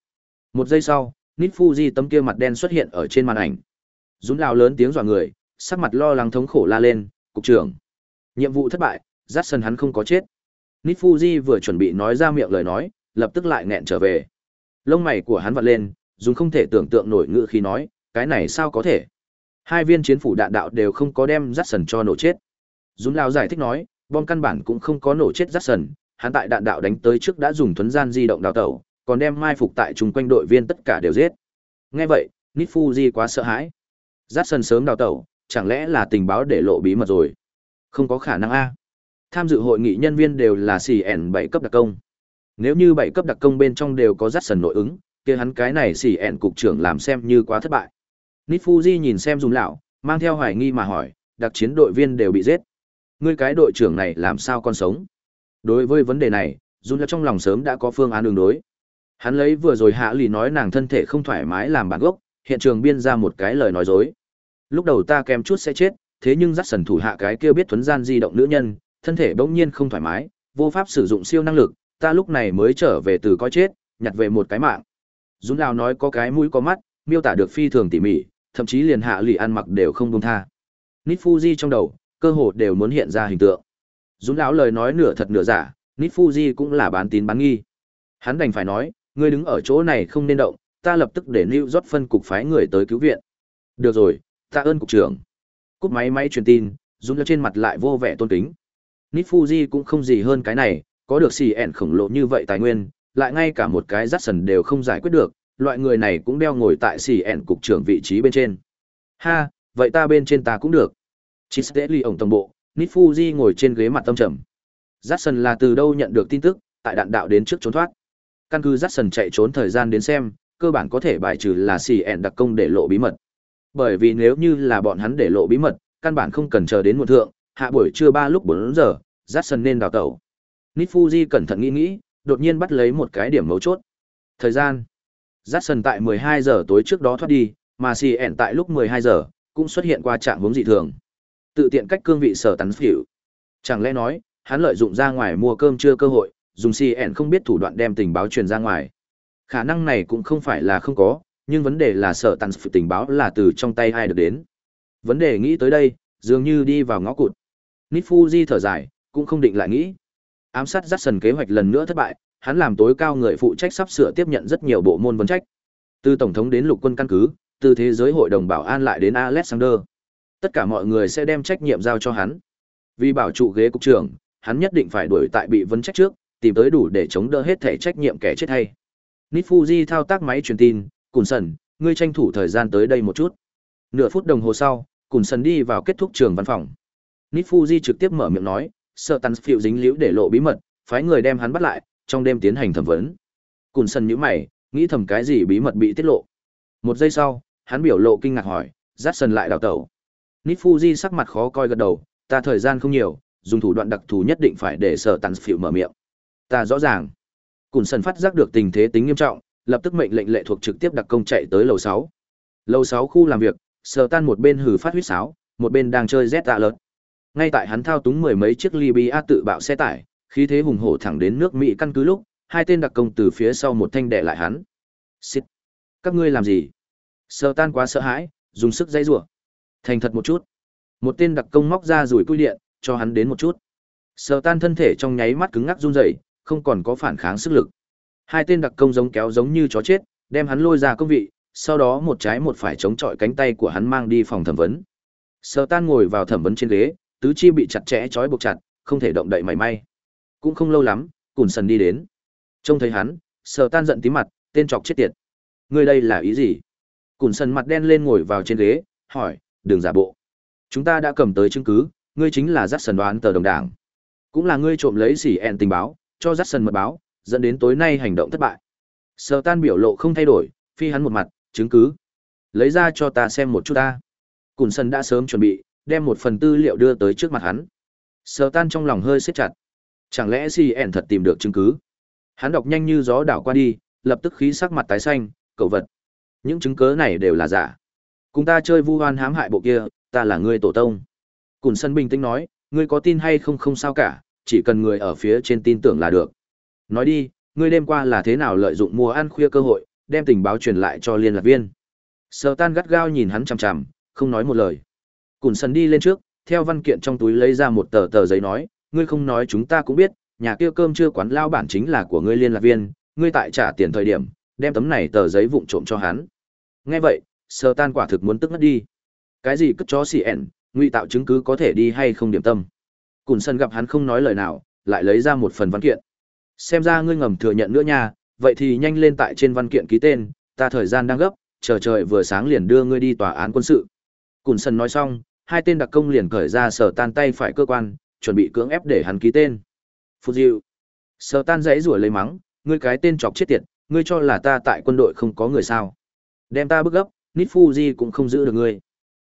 Một giây sau, Nít Fuji tấm kia mặt đen xuất hiện ở trên màn ảnh. Dùm lão lớn tiếng dọa người, sắc mặt lo lắng thống khổ la lên, "Cục trưởng, nhiệm vụ thất bại, Jackson hắn không có chết." Nít Fuji vừa chuẩn bị nói ra miệng lời nói, lập tức lại nghẹn trở về. Lông mày của hắn vặn lên, dùng không thể tưởng tượng nổi ngữ khi nói, cái này sao có thể? Hai viên chiến phủ đạn đạo đều không có đem Jackson cho nổ chết. Dũng lao giải thích nói, bom căn bản cũng không có nổ chết Jackson, hắn tại đạn đạo đánh tới trước đã dùng thuấn gian di động đào tẩu, còn đem mai phục tại chung quanh đội viên tất cả đều giết. Nghe vậy, Nít Fuji quá sợ hãi. Jackson sớm đào tẩu, chẳng lẽ là tình báo để lộ bí mật rồi? Không có khả năng a. Tham dự hội nghị nhân viên đều là CN bảy cấp đặc công. Nếu như bảy cấp đặc công bên trong đều có Jackson nội ứng, kia hắn cái này CN cục trưởng làm xem như quá thất bại. Nít Fuji nhìn xem dùng lão, mang theo hoài nghi mà hỏi, đặc chiến đội viên đều bị giết. Ngươi cái đội trưởng này làm sao còn sống? Đối với vấn đề này, Jun trong lòng sớm đã có phương án đường đối. Hắn lấy vừa rồi hạ lì nói nàng thân thể không thoải mái làm bản gốc, hiện trường biên ra một cái lời nói dối. Lúc đầu ta kèm chút sẽ chết, thế nhưng dắt sần thủ hạ cái kia biết thuấn gian di động nữ nhân, thân thể bỗng nhiên không thoải mái, vô pháp sử dụng siêu năng lực, ta lúc này mới trở về từ coi chết, nhặt về một cái mạng. Dũng Lão nói có cái mũi có mắt, miêu tả được phi thường tỉ mỉ, thậm chí liền hạ lì ăn mặc đều không buông tha. Nít Fuji trong đầu, cơ hồ đều muốn hiện ra hình tượng. Dũng lão lời nói nửa thật nửa giả, Nít Fuji cũng là bán tín bán nghi. Hắn đành phải nói, ngươi đứng ở chỗ này không nên động, ta lập tức để New York phân cục phái người tới cứu viện. Được rồi, ta ơn cục trưởng. Cúp máy máy truyền tin, Dũng Lão trên mặt lại vô vẻ tôn kính. Nifuji cũng không gì hơn cái này, có được xì ẻn khổng lồ như vậy tài nguyên, lại ngay cả một cái rắt sần đều không giải quyết được, loại người này cũng đeo ngồi tại xì ẻn cục trưởng vị trí bên trên. Ha, vậy ta bên trên ta cũng được. Chisdeli ổng tổng bộ, Nifuji ngồi trên ghế mặt tâm trầm. Jackson là từ đâu nhận được tin tức, tại đạn đạo đến trước trốn thoát. Căn cứ Jackson chạy trốn thời gian đến xem, cơ bản có thể bài trừ là xì ẹn đặc công để lộ bí mật. Bởi vì nếu như là bọn hắn để lộ bí mật, căn bản không cần chờ đến một thượng, hạ buổi trưa 3 lúc 4 giờ, Jackson nên đào tẩu. Nifuji cẩn thận nghĩ nghĩ, đột nhiên bắt lấy một cái điểm mấu chốt. Thời gian. Jackson tại 12 giờ tối trước đó thoát đi, mà CN tại lúc 12 giờ, cũng xuất hiện qua trạng hướng dị thường tự tiện cách cương vị sở tắn phỉu chẳng lẽ nói hắn lợi dụng ra ngoài mua cơm chưa cơ hội dùng cn không biết thủ đoạn đem tình báo truyền ra ngoài khả năng này cũng không phải là không có nhưng vấn đề là sở tắn phỉu tình báo là từ trong tay ai được đến vấn đề nghĩ tới đây dường như đi vào ngõ cụt Nifuji thở dài cũng không định lại nghĩ ám sát Jackson kế hoạch lần nữa thất bại hắn làm tối cao người phụ trách sắp sửa tiếp nhận rất nhiều bộ môn vấn trách từ tổng thống đến lục quân căn cứ từ thế giới hội đồng bảo an lại đến alexander tất cả mọi người sẽ đem trách nhiệm giao cho hắn. Vì bảo trụ ghế cục trưởng, hắn nhất định phải đuổi tại bị vấn trách trước, tìm tới đủ để chống đỡ hết thể trách nhiệm kẻ chết hay. Nifuji thao tác máy truyền tin, Cùn Sần, ngươi tranh thủ thời gian tới đây một chút. Nửa phút đồng hồ sau, Cùn Sần đi vào kết thúc trường văn phòng. Nifuji trực tiếp mở miệng nói, sợ tàn phiệu dính liễu để lộ bí mật, phái người đem hắn bắt lại, trong đêm tiến hành thẩm vấn. Cùn sân nhíu mày, nghĩ thầm cái gì bí mật bị tiết lộ. Một giây sau, hắn biểu lộ kinh ngạc hỏi, Jackson lại đào tẩu. Nifuji sắc mặt khó coi gật đầu, ta thời gian không nhiều, dùng thủ đoạn đặc thù nhất định phải để sở tàn phiệu mở miệng. Ta rõ ràng. Cùn sân phát giác được tình thế tính nghiêm trọng, lập tức mệnh lệnh lệ thuộc trực tiếp đặc công chạy tới lầu 6. Lầu 6 khu làm việc, sở tan một bên hử phát huyết sáo, một bên đang chơi Z tạ lớn. Ngay tại hắn thao túng mười mấy chiếc Libya tự bạo xe tải, khí thế hùng hổ thẳng đến nước Mỹ căn cứ lúc, hai tên đặc công từ phía sau một thanh đè lại hắn. Xít! Các ngươi làm gì? Sơ tan quá sợ hãi, dùng sức dây rủa Thành thật một chút. Một tên đặc công móc ra rủi cui điện, cho hắn đến một chút. Sơ tan thân thể trong nháy mắt cứng ngắc run rẩy, không còn có phản kháng sức lực. Hai tên đặc công giống kéo giống như chó chết, đem hắn lôi ra công vị, sau đó một trái một phải chống chọi cánh tay của hắn mang đi phòng thẩm vấn. Sơ tan ngồi vào thẩm vấn trên ghế, tứ chi bị chặt chẽ trói buộc chặt, không thể động đậy mảy may. Cũng không lâu lắm, Cùn Sần đi đến. Trông thấy hắn, Sờ tan giận tím mặt, tên chọc chết tiệt. Ngươi đây là ý gì? Cùn Sần mặt đen lên ngồi vào trên ghế, hỏi, đừng giả bộ. Chúng ta đã cầm tới chứng cứ, ngươi chính là dắt sần đoán tờ đồng đảng. Cũng là ngươi trộm lấy xỉ ẹn tình báo, cho dắt sần mật báo, dẫn đến tối nay hành động thất bại. Sở tan biểu lộ không thay đổi, phi hắn một mặt, chứng cứ. Lấy ra cho ta xem một chút ta. Cùn sân đã sớm chuẩn bị, đem một phần tư liệu đưa tới trước mặt hắn. Sở tan trong lòng hơi siết chặt. Chẳng lẽ xỉ thật tìm được chứng cứ? Hắn đọc nhanh như gió đảo qua đi, lập tức khí sắc mặt tái xanh, cậu vật. Những chứng cớ này đều là giả. Cùng ta chơi vu oan hãm hại bộ kia, ta là người tổ tông. Cùn sân bình tĩnh nói, ngươi có tin hay không không sao cả, chỉ cần người ở phía trên tin tưởng là được. Nói đi, ngươi đêm qua là thế nào lợi dụng mùa ăn khuya cơ hội, đem tình báo truyền lại cho liên lạc viên. Sở tan gắt gao nhìn hắn chằm chằm, không nói một lời. Cùn sần đi lên trước, theo văn kiện trong túi lấy ra một tờ tờ giấy nói, ngươi không nói chúng ta cũng biết, nhà kia cơm chưa quán lao bản chính là của ngươi liên lạc viên, ngươi tại trả tiền thời điểm, đem tấm này tờ giấy vụng trộm cho hắn. Nghe vậy, sờ Tan quả thực muốn tức ngất đi. Cái gì cất chó xì ẻn, ngụy tạo chứng cứ có thể đi hay không điểm tâm. Cùn sân gặp hắn không nói lời nào, lại lấy ra một phần văn kiện. Xem ra ngươi ngầm thừa nhận nữa nha, vậy thì nhanh lên tại trên văn kiện ký tên, ta thời gian đang gấp, chờ trời vừa sáng liền đưa ngươi đi tòa án quân sự. Cùn sân nói xong, hai tên đặc công liền cởi ra sở tan tay phải cơ quan, chuẩn bị cưỡng ép để hắn ký tên. Phút diệu. Sở tan dãy rủa lấy mắng, ngươi cái tên chọc chết tiệt, ngươi cho là ta tại quân đội không có người sao. Đem ta bức gấp, Nít Fuji cũng không giữ được ngươi.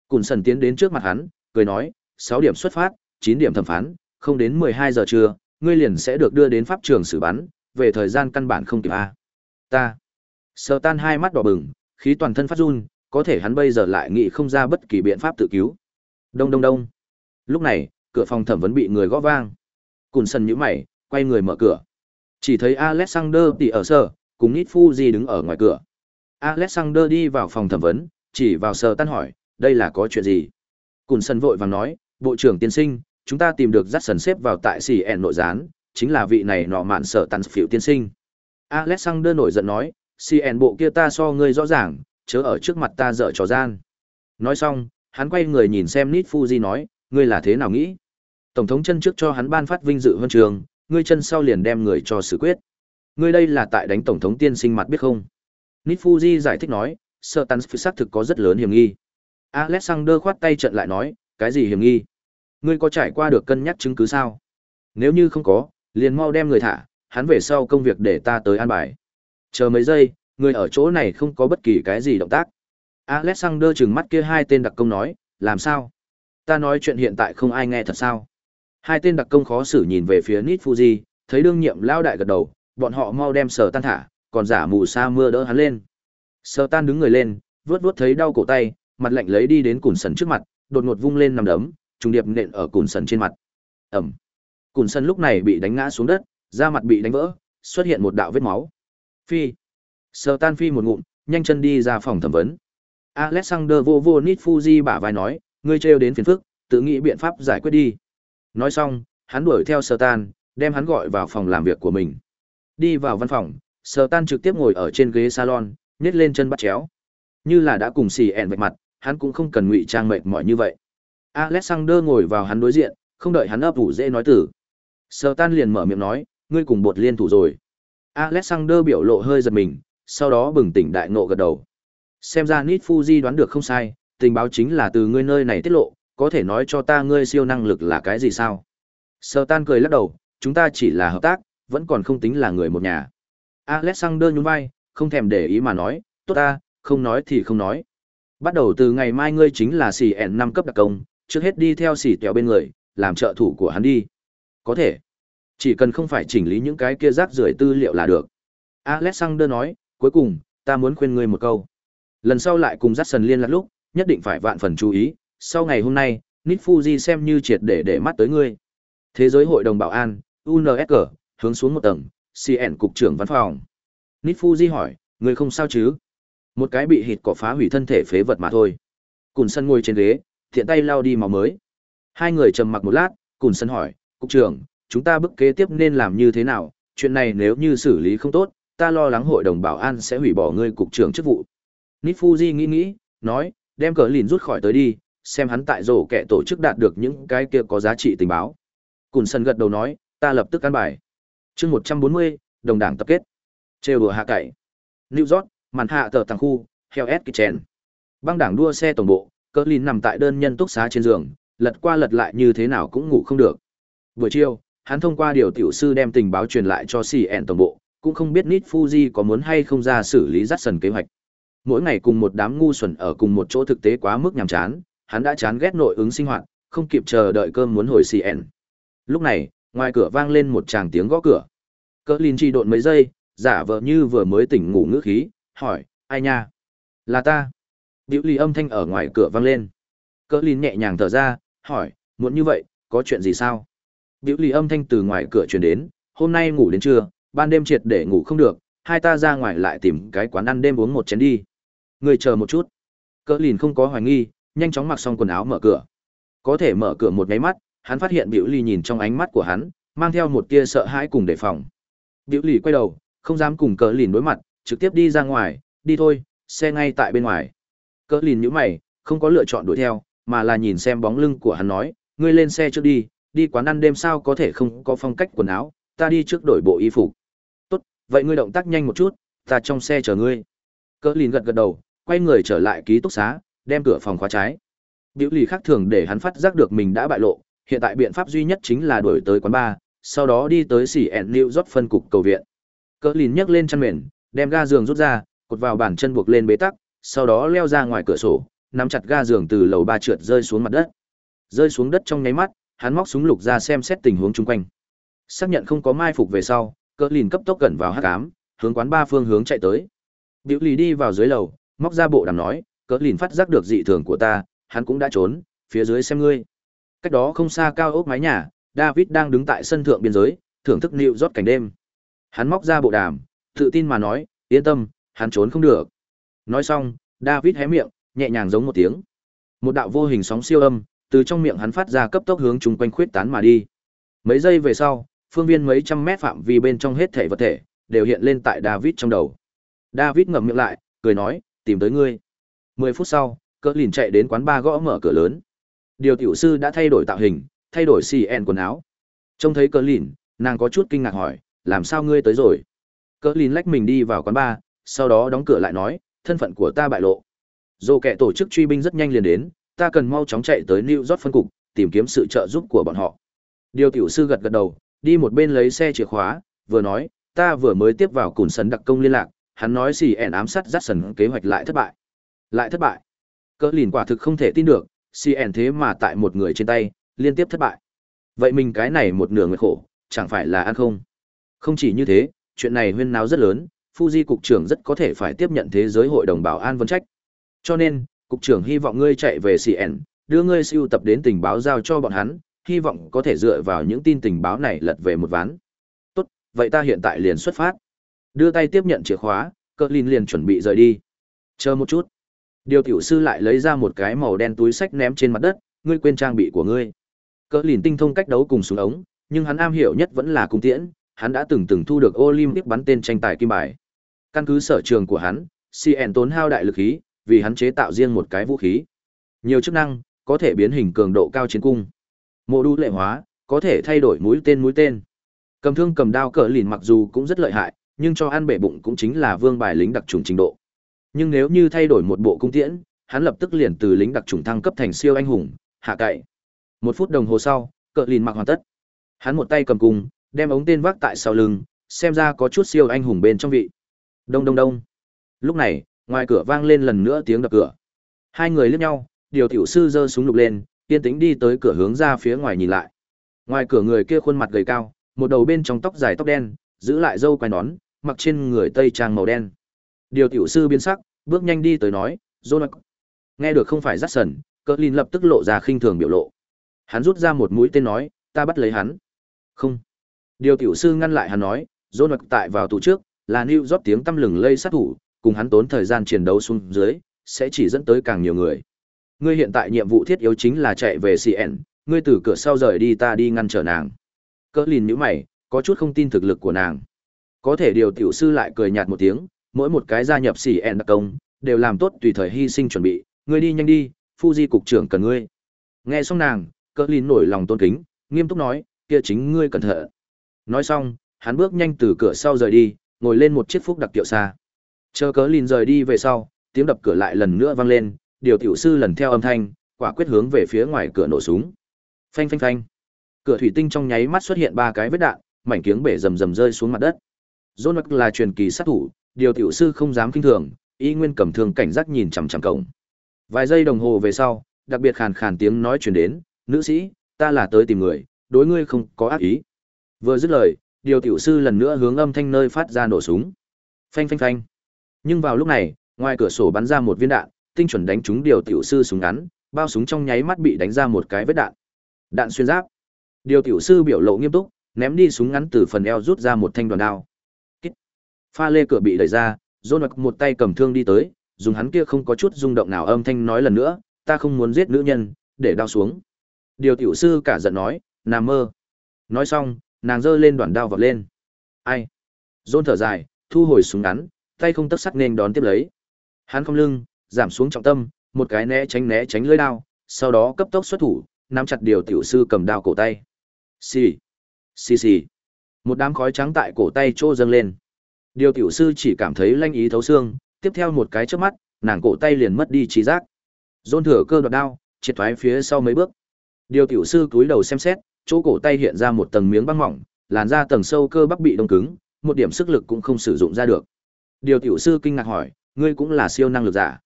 Cùn sần tiến đến trước mặt hắn, cười nói, 6 điểm xuất phát, 9 điểm thẩm phán, không đến 12 giờ trưa, ngươi liền sẽ được đưa đến pháp trường xử bắn, về thời gian căn bản không kịp a. Ta. Sở tan hai mắt đỏ bừng, khí toàn thân phát run, có thể hắn bây giờ lại nghĩ không ra bất kỳ biện pháp tự cứu. Đông đông đông. Lúc này, cửa phòng thẩm vấn bị người gõ vang. Cùn sân nhíu mày, quay người mở cửa. Chỉ thấy Alexander tỷ ở sở, cùng Nít Fuji đứng ở ngoài cửa. Alexander đi vào phòng thẩm vấn, chỉ vào sở tan hỏi, đây là có chuyện gì? Cùn sân vội vàng nói, bộ trưởng tiên sinh, chúng ta tìm được dắt sần xếp vào tại CN nội gián, chính là vị này nọ mạn sở tàn phiểu tiên sinh. Alexander nổi giận nói, CN bộ kia ta so ngươi rõ ràng, chớ ở trước mặt ta dở trò gian. Nói xong, hắn quay người nhìn xem Nít Fuji nói, ngươi là thế nào nghĩ? Tổng thống chân trước cho hắn ban phát vinh dự huân trường, ngươi chân sau liền đem người cho xử quyết. Ngươi đây là tại đánh tổng thống tiên sinh mặt biết không? Nít Fuji giải thích nói, sợ tàn xác thực có rất lớn hiểm nghi. Alexander khoát tay trận lại nói, cái gì hiểm nghi? Ngươi có trải qua được cân nhắc chứng cứ sao? Nếu như không có, liền mau đem người thả, hắn về sau công việc để ta tới an bài. Chờ mấy giây, người ở chỗ này không có bất kỳ cái gì động tác. Alexander trừng mắt kia hai tên đặc công nói, làm sao? Ta nói chuyện hiện tại không ai nghe thật sao? Hai tên đặc công khó xử nhìn về phía Nít Fuji, thấy đương nhiệm lao đại gật đầu, bọn họ mau đem sở tan thả, còn giả mù sa mưa đỡ hắn lên. Sở tan đứng người lên, vướt vướt thấy đau cổ tay, mặt lạnh lấy đi đến cùn sần trước mặt, đột ngột vung lên nằm đấm, trùng điệp nện ở cùn sần trên mặt. Ẩm. Cùn sần lúc này bị đánh ngã xuống đất, da mặt bị đánh vỡ, xuất hiện một đạo vết máu. Phi. Sở tan phi một ngụm, nhanh chân đi ra phòng thẩm vấn. Alexander vô vô Nít Fuji bả vai nói, ngươi trêu đến phiền phức, tự nghĩ biện pháp giải quyết đi. Nói xong, hắn đuổi theo Sở Tan, đem hắn gọi vào phòng làm việc của mình. Đi vào văn phòng, Sở Tan trực tiếp ngồi ở trên ghế salon, nhét lên chân bắt chéo. Như là đã cùng xì ẹn vạch mặt, hắn cũng không cần ngụy trang mệt mỏi như vậy. Alexander ngồi vào hắn đối diện, không đợi hắn ấp ủ dễ nói tử. Sở Tan liền mở miệng nói, ngươi cùng bột liên thủ rồi. Alexander biểu lộ hơi giật mình, sau đó bừng tỉnh đại nộ gật đầu. Xem ra Nít Fuji đoán được không sai, tình báo chính là từ ngươi nơi này tiết lộ, có thể nói cho ta ngươi siêu năng lực là cái gì sao? Sơ tan cười lắc đầu, chúng ta chỉ là hợp tác, vẫn còn không tính là người một nhà. Alexander nhún vai, không thèm để ý mà nói, tốt ta, không nói thì không nói. Bắt đầu từ ngày mai ngươi chính là xì ẻn năm cấp đặc công, trước hết đi theo xì tèo bên người, làm trợ thủ của hắn đi. Có thể. Chỉ cần không phải chỉnh lý những cái kia rác rưởi tư liệu là được. Alexander nói, cuối cùng, ta muốn khuyên ngươi một câu. Lần sau lại cùng dắt sần liên lạc lúc, nhất định phải vạn phần chú ý, sau ngày hôm nay, Nít Fuji xem như triệt để để mắt tới ngươi. Thế giới hội đồng bảo an, UNSG, hướng xuống một tầng, CN cục trưởng văn phòng. Nít Fuji hỏi, ngươi không sao chứ? Một cái bị hịt cỏ phá hủy thân thể phế vật mà thôi. Cùn sân ngồi trên ghế, thiện tay lau đi máu mới. Hai người trầm mặc một lát, Cùn sân hỏi, cục trưởng, chúng ta bước kế tiếp nên làm như thế nào? Chuyện này nếu như xử lý không tốt, ta lo lắng hội đồng bảo an sẽ hủy bỏ ngươi cục trưởng chức vụ. Nifuji nghĩ nghĩ, nói, đem cờ lìn rút khỏi tới đi, xem hắn tại rổ kẻ tổ chức đạt được những cái kia có giá trị tình báo. Cùn sân gật đầu nói, ta lập tức căn bài. chương 140, đồng đảng tập kết. Trêu đùa hạ cậy. New York, màn hạ tờ tàng khu, Hell's Kitchen. Băng đảng đua xe tổng bộ, cờ lìn nằm tại đơn nhân túc xá trên giường, lật qua lật lại như thế nào cũng ngủ không được. Buổi chiều, hắn thông qua điều tiểu sư đem tình báo truyền lại cho CN tổng bộ, cũng không biết Nít Fuji có muốn hay không ra xử lý rắt sần kế hoạch. Mỗi ngày cùng một đám ngu xuẩn ở cùng một chỗ thực tế quá mức nhàm chán, hắn đã chán ghét nội ứng sinh hoạt, không kịp chờ đợi cơm muốn hồi CN. Lúc này, ngoài cửa vang lên một tràng tiếng gõ cửa. Cỡ lìn chỉ độn mấy giây, giả vờ như vừa mới tỉnh ngủ ngữ khí, hỏi, ai nha? Là ta. Biểu lì âm thanh ở ngoài cửa vang lên. Cỡ lìn nhẹ nhàng thở ra, hỏi, muộn như vậy, có chuyện gì sao? Biểu lì âm thanh từ ngoài cửa truyền đến, hôm nay ngủ đến trưa, ban đêm triệt để ngủ không được, hai ta ra ngoài lại tìm cái quán ăn đêm uống một chén đi. Người chờ một chút. Cỡ lìn không có hoài nghi, nhanh chóng mặc xong quần áo mở cửa. Có thể mở cửa một máy mắt, hắn phát hiện Biểu Ly nhìn trong ánh mắt của hắn, mang theo một tia sợ hãi cùng đề phòng. Biểu Ly quay đầu, không dám cùng cỡ lìn đối mặt, trực tiếp đi ra ngoài, đi thôi, xe ngay tại bên ngoài. Cỡ lìn nhíu mày, không có lựa chọn đuổi theo, mà là nhìn xem bóng lưng của hắn nói, ngươi lên xe trước đi, đi quán ăn đêm sao có thể không có phong cách quần áo, ta đi trước đổi bộ y phục. Tốt, vậy ngươi động tác nhanh một chút, ta trong xe chờ ngươi. Cỡ lìn gật gật đầu, quay người trở lại ký túc xá, đem cửa phòng khóa trái. Biểu lì khác thường để hắn phát giác được mình đã bại lộ, hiện tại biện pháp duy nhất chính là đuổi tới quán bar, sau đó đi tới xỉ ẹn New rót phân cục cầu viện. Cỡ lìn nhấc lên chăn mền, đem ga giường rút ra, cột vào bàn chân buộc lên bế tắc, sau đó leo ra ngoài cửa sổ, nắm chặt ga giường từ lầu ba trượt rơi xuống mặt đất. Rơi xuống đất trong nháy mắt, hắn móc súng lục ra xem xét tình huống chung quanh. Xác nhận không có mai phục về sau, cỡ lìn cấp tốc gần vào hắc ám, hướng quán ba phương hướng chạy tới. Biểu lì đi vào dưới lầu, móc ra bộ đàm nói, cỡ lìn phát giác được dị thường của ta, hắn cũng đã trốn, phía dưới xem ngươi. Cách đó không xa cao ốc mái nhà, David đang đứng tại sân thượng biên giới, thưởng thức nịu rót cảnh đêm. Hắn móc ra bộ đàm, tự tin mà nói, yên tâm, hắn trốn không được. Nói xong, David hé miệng, nhẹ nhàng giống một tiếng. Một đạo vô hình sóng siêu âm, từ trong miệng hắn phát ra cấp tốc hướng chung quanh khuyết tán mà đi. Mấy giây về sau, phương viên mấy trăm mét phạm vi bên trong hết thể vật thể, đều hiện lên tại David trong đầu. David ngậm miệng lại, cười nói, tìm tới ngươi. Mười phút sau, cỡ lìn chạy đến quán ba gõ mở cửa lớn. Điều tiểu sư đã thay đổi tạo hình, thay đổi CN quần áo. Trông thấy cỡ lìn, nàng có chút kinh ngạc hỏi, làm sao ngươi tới rồi? Cỡ lìn lách mình đi vào quán ba, sau đó đóng cửa lại nói, thân phận của ta bại lộ. Dù kẻ tổ chức truy binh rất nhanh liền đến, ta cần mau chóng chạy tới New York phân cục, tìm kiếm sự trợ giúp của bọn họ. Điều tiểu sư gật gật đầu, đi một bên lấy xe chìa khóa, vừa nói, ta vừa mới tiếp vào cùn sấn đặc công liên lạc, hắn nói xì ẻn ám sát dắt sần kế hoạch lại thất bại. Lại thất bại. Cỡ lìn quả thực không thể tin được, xì ẻn thế mà tại một người trên tay, liên tiếp thất bại. Vậy mình cái này một nửa người khổ, chẳng phải là ăn không? Không chỉ như thế, chuyện này huyên náo rất lớn, Fuji cục trưởng rất có thể phải tiếp nhận thế giới hội đồng bảo an vấn trách. Cho nên, cục trưởng hy vọng ngươi chạy về CN, đưa ngươi siêu tập đến tình báo giao cho bọn hắn, hy vọng có thể dựa vào những tin tình báo này lật về một ván. Tốt, vậy ta hiện tại liền xuất phát. Đưa tay tiếp nhận chìa khóa, Cơ Linh liền chuẩn bị rời đi. Chờ một chút. Điều tiểu sư lại lấy ra một cái màu đen túi sách ném trên mặt đất, ngươi quên trang bị của ngươi. Cơ Linh tinh thông cách đấu cùng súng ống, nhưng hắn am hiểu nhất vẫn là cung tiễn, hắn đã từng từng thu được Olympic bắn tên tranh tài kim bài. Căn cứ sở trường của hắn, CN tốn hao đại lực khí, vì hắn chế tạo riêng một cái vũ khí. Nhiều chức năng, có thể biến hình cường độ cao chiến cung. Mô đu lệ hóa, có thể thay đổi mũi tên mũi tên. Cầm thương cầm đao cờ lìn mặc dù cũng rất lợi hại, nhưng cho ăn bể bụng cũng chính là vương bài lính đặc trùng trình độ. Nhưng nếu như thay đổi một bộ cung tiễn, hắn lập tức liền từ lính đặc trùng thăng cấp thành siêu anh hùng, hạ cậy. Một phút đồng hồ sau, cờ lìn mặc hoàn tất. Hắn một tay cầm cung, đem ống tên vác tại sau lưng, xem ra có chút siêu anh hùng bên trong vị. Đông đông đông. Lúc này, ngoài cửa vang lên lần nữa tiếng đập cửa. Hai người liếc nhau, điều tiểu sư giơ súng lục lên, tiên tính đi tới cửa hướng ra phía ngoài nhìn lại. Ngoài cửa người kia khuôn mặt gầy cao, một đầu bên trong tóc dài tóc đen, giữ lại râu quai nón, mặc trên người tây trang màu đen. Điều tiểu sư biến sắc, bước nhanh đi tới nói, jonah Nghe được không phải Jackson, Cỡ lập tức lộ ra khinh thường biểu lộ. Hắn rút ra một mũi tên nói, ta bắt lấy hắn. Không. Điều tiểu sư ngăn lại hắn nói, jonah tại vào tù trước, là New York tiếng tâm lừng lây sát thủ, cùng hắn tốn thời gian chiến đấu xuống dưới, sẽ chỉ dẫn tới càng nhiều người. Ngươi hiện tại nhiệm vụ thiết yếu chính là chạy về CN, ngươi từ cửa sau rời đi ta đi ngăn trở nàng. Cỡ lìn nhíu mày, có chút không tin thực lực của nàng. Có thể điều tiểu sư lại cười nhạt một tiếng, mỗi một cái gia nhập CN đặc công, đều làm tốt tùy thời hy sinh chuẩn bị, ngươi đi nhanh đi, Fuji cục trưởng cần ngươi. Nghe xong nàng, cỡ lìn nổi lòng tôn kính, nghiêm túc nói, kia chính ngươi cẩn thận. Nói xong, hắn bước nhanh từ cửa sau rời đi, ngồi lên một chiếc phúc đặc tiệu xa. Chờ cỡ lìn rời đi về sau, tiếng đập cửa lại lần nữa vang lên, điều tiểu sư lần theo âm thanh, quả quyết hướng về phía ngoài cửa nổ súng. Phanh phanh phanh. Cửa thủy tinh trong nháy mắt xuất hiện ba cái vết đạn, mảnh kiếng bể rầm rầm rơi xuống mặt đất. John là truyền kỳ sát thủ, điều tiểu sư không dám kinh thường, y nguyên cầm thương cảnh giác nhìn chằm chằm cổng. Vài giây đồng hồ về sau, đặc biệt khàn khàn tiếng nói truyền đến, "Nữ sĩ, ta là tới tìm người, đối ngươi không có ác ý." Vừa dứt lời, điều tiểu sư lần nữa hướng âm thanh nơi phát ra nổ súng. Phanh phanh phanh. Nhưng vào lúc này, ngoài cửa sổ bắn ra một viên đạn, tinh chuẩn đánh trúng điều tiểu sư súng ngắn, bao súng trong nháy mắt bị đánh ra một cái vết đạn. Đạn xuyên giáp. Điều tiểu sư biểu lộ nghiêm túc, ném đi súng ngắn từ phần eo rút ra một thanh đoàn đao. Kích. Pha lê cửa bị đẩy ra, John một tay cầm thương đi tới, dùng hắn kia không có chút rung động nào âm thanh nói lần nữa, ta không muốn giết nữ nhân, để đao xuống. Điều tiểu sư cả giận nói, nằm mơ. Nói xong, nàng giơ lên đoạn đao vọt lên. Ai? John thở dài, thu hồi súng ngắn, tay không tấc sắc nên đón tiếp lấy. Hắn không lưng, giảm xuống trọng tâm, một cái né tránh né tránh lưỡi đao, sau đó cấp tốc xuất thủ, nắm chặt điều tiểu sư cầm đao cổ tay. Xì, xì xì. Một đám khói trắng tại cổ tay trô dâng lên. Điều tiểu sư chỉ cảm thấy lanh ý thấu xương, tiếp theo một cái chớp mắt, nàng cổ tay liền mất đi trí giác. Dôn thừa cơ đoạt đao, triệt thoái phía sau mấy bước. Điều tiểu sư cúi đầu xem xét, chỗ cổ tay hiện ra một tầng miếng băng mỏng, làn da tầng sâu cơ bắp bị đông cứng, một điểm sức lực cũng không sử dụng ra được. Điều tiểu sư kinh ngạc hỏi, ngươi cũng là siêu năng lực giả.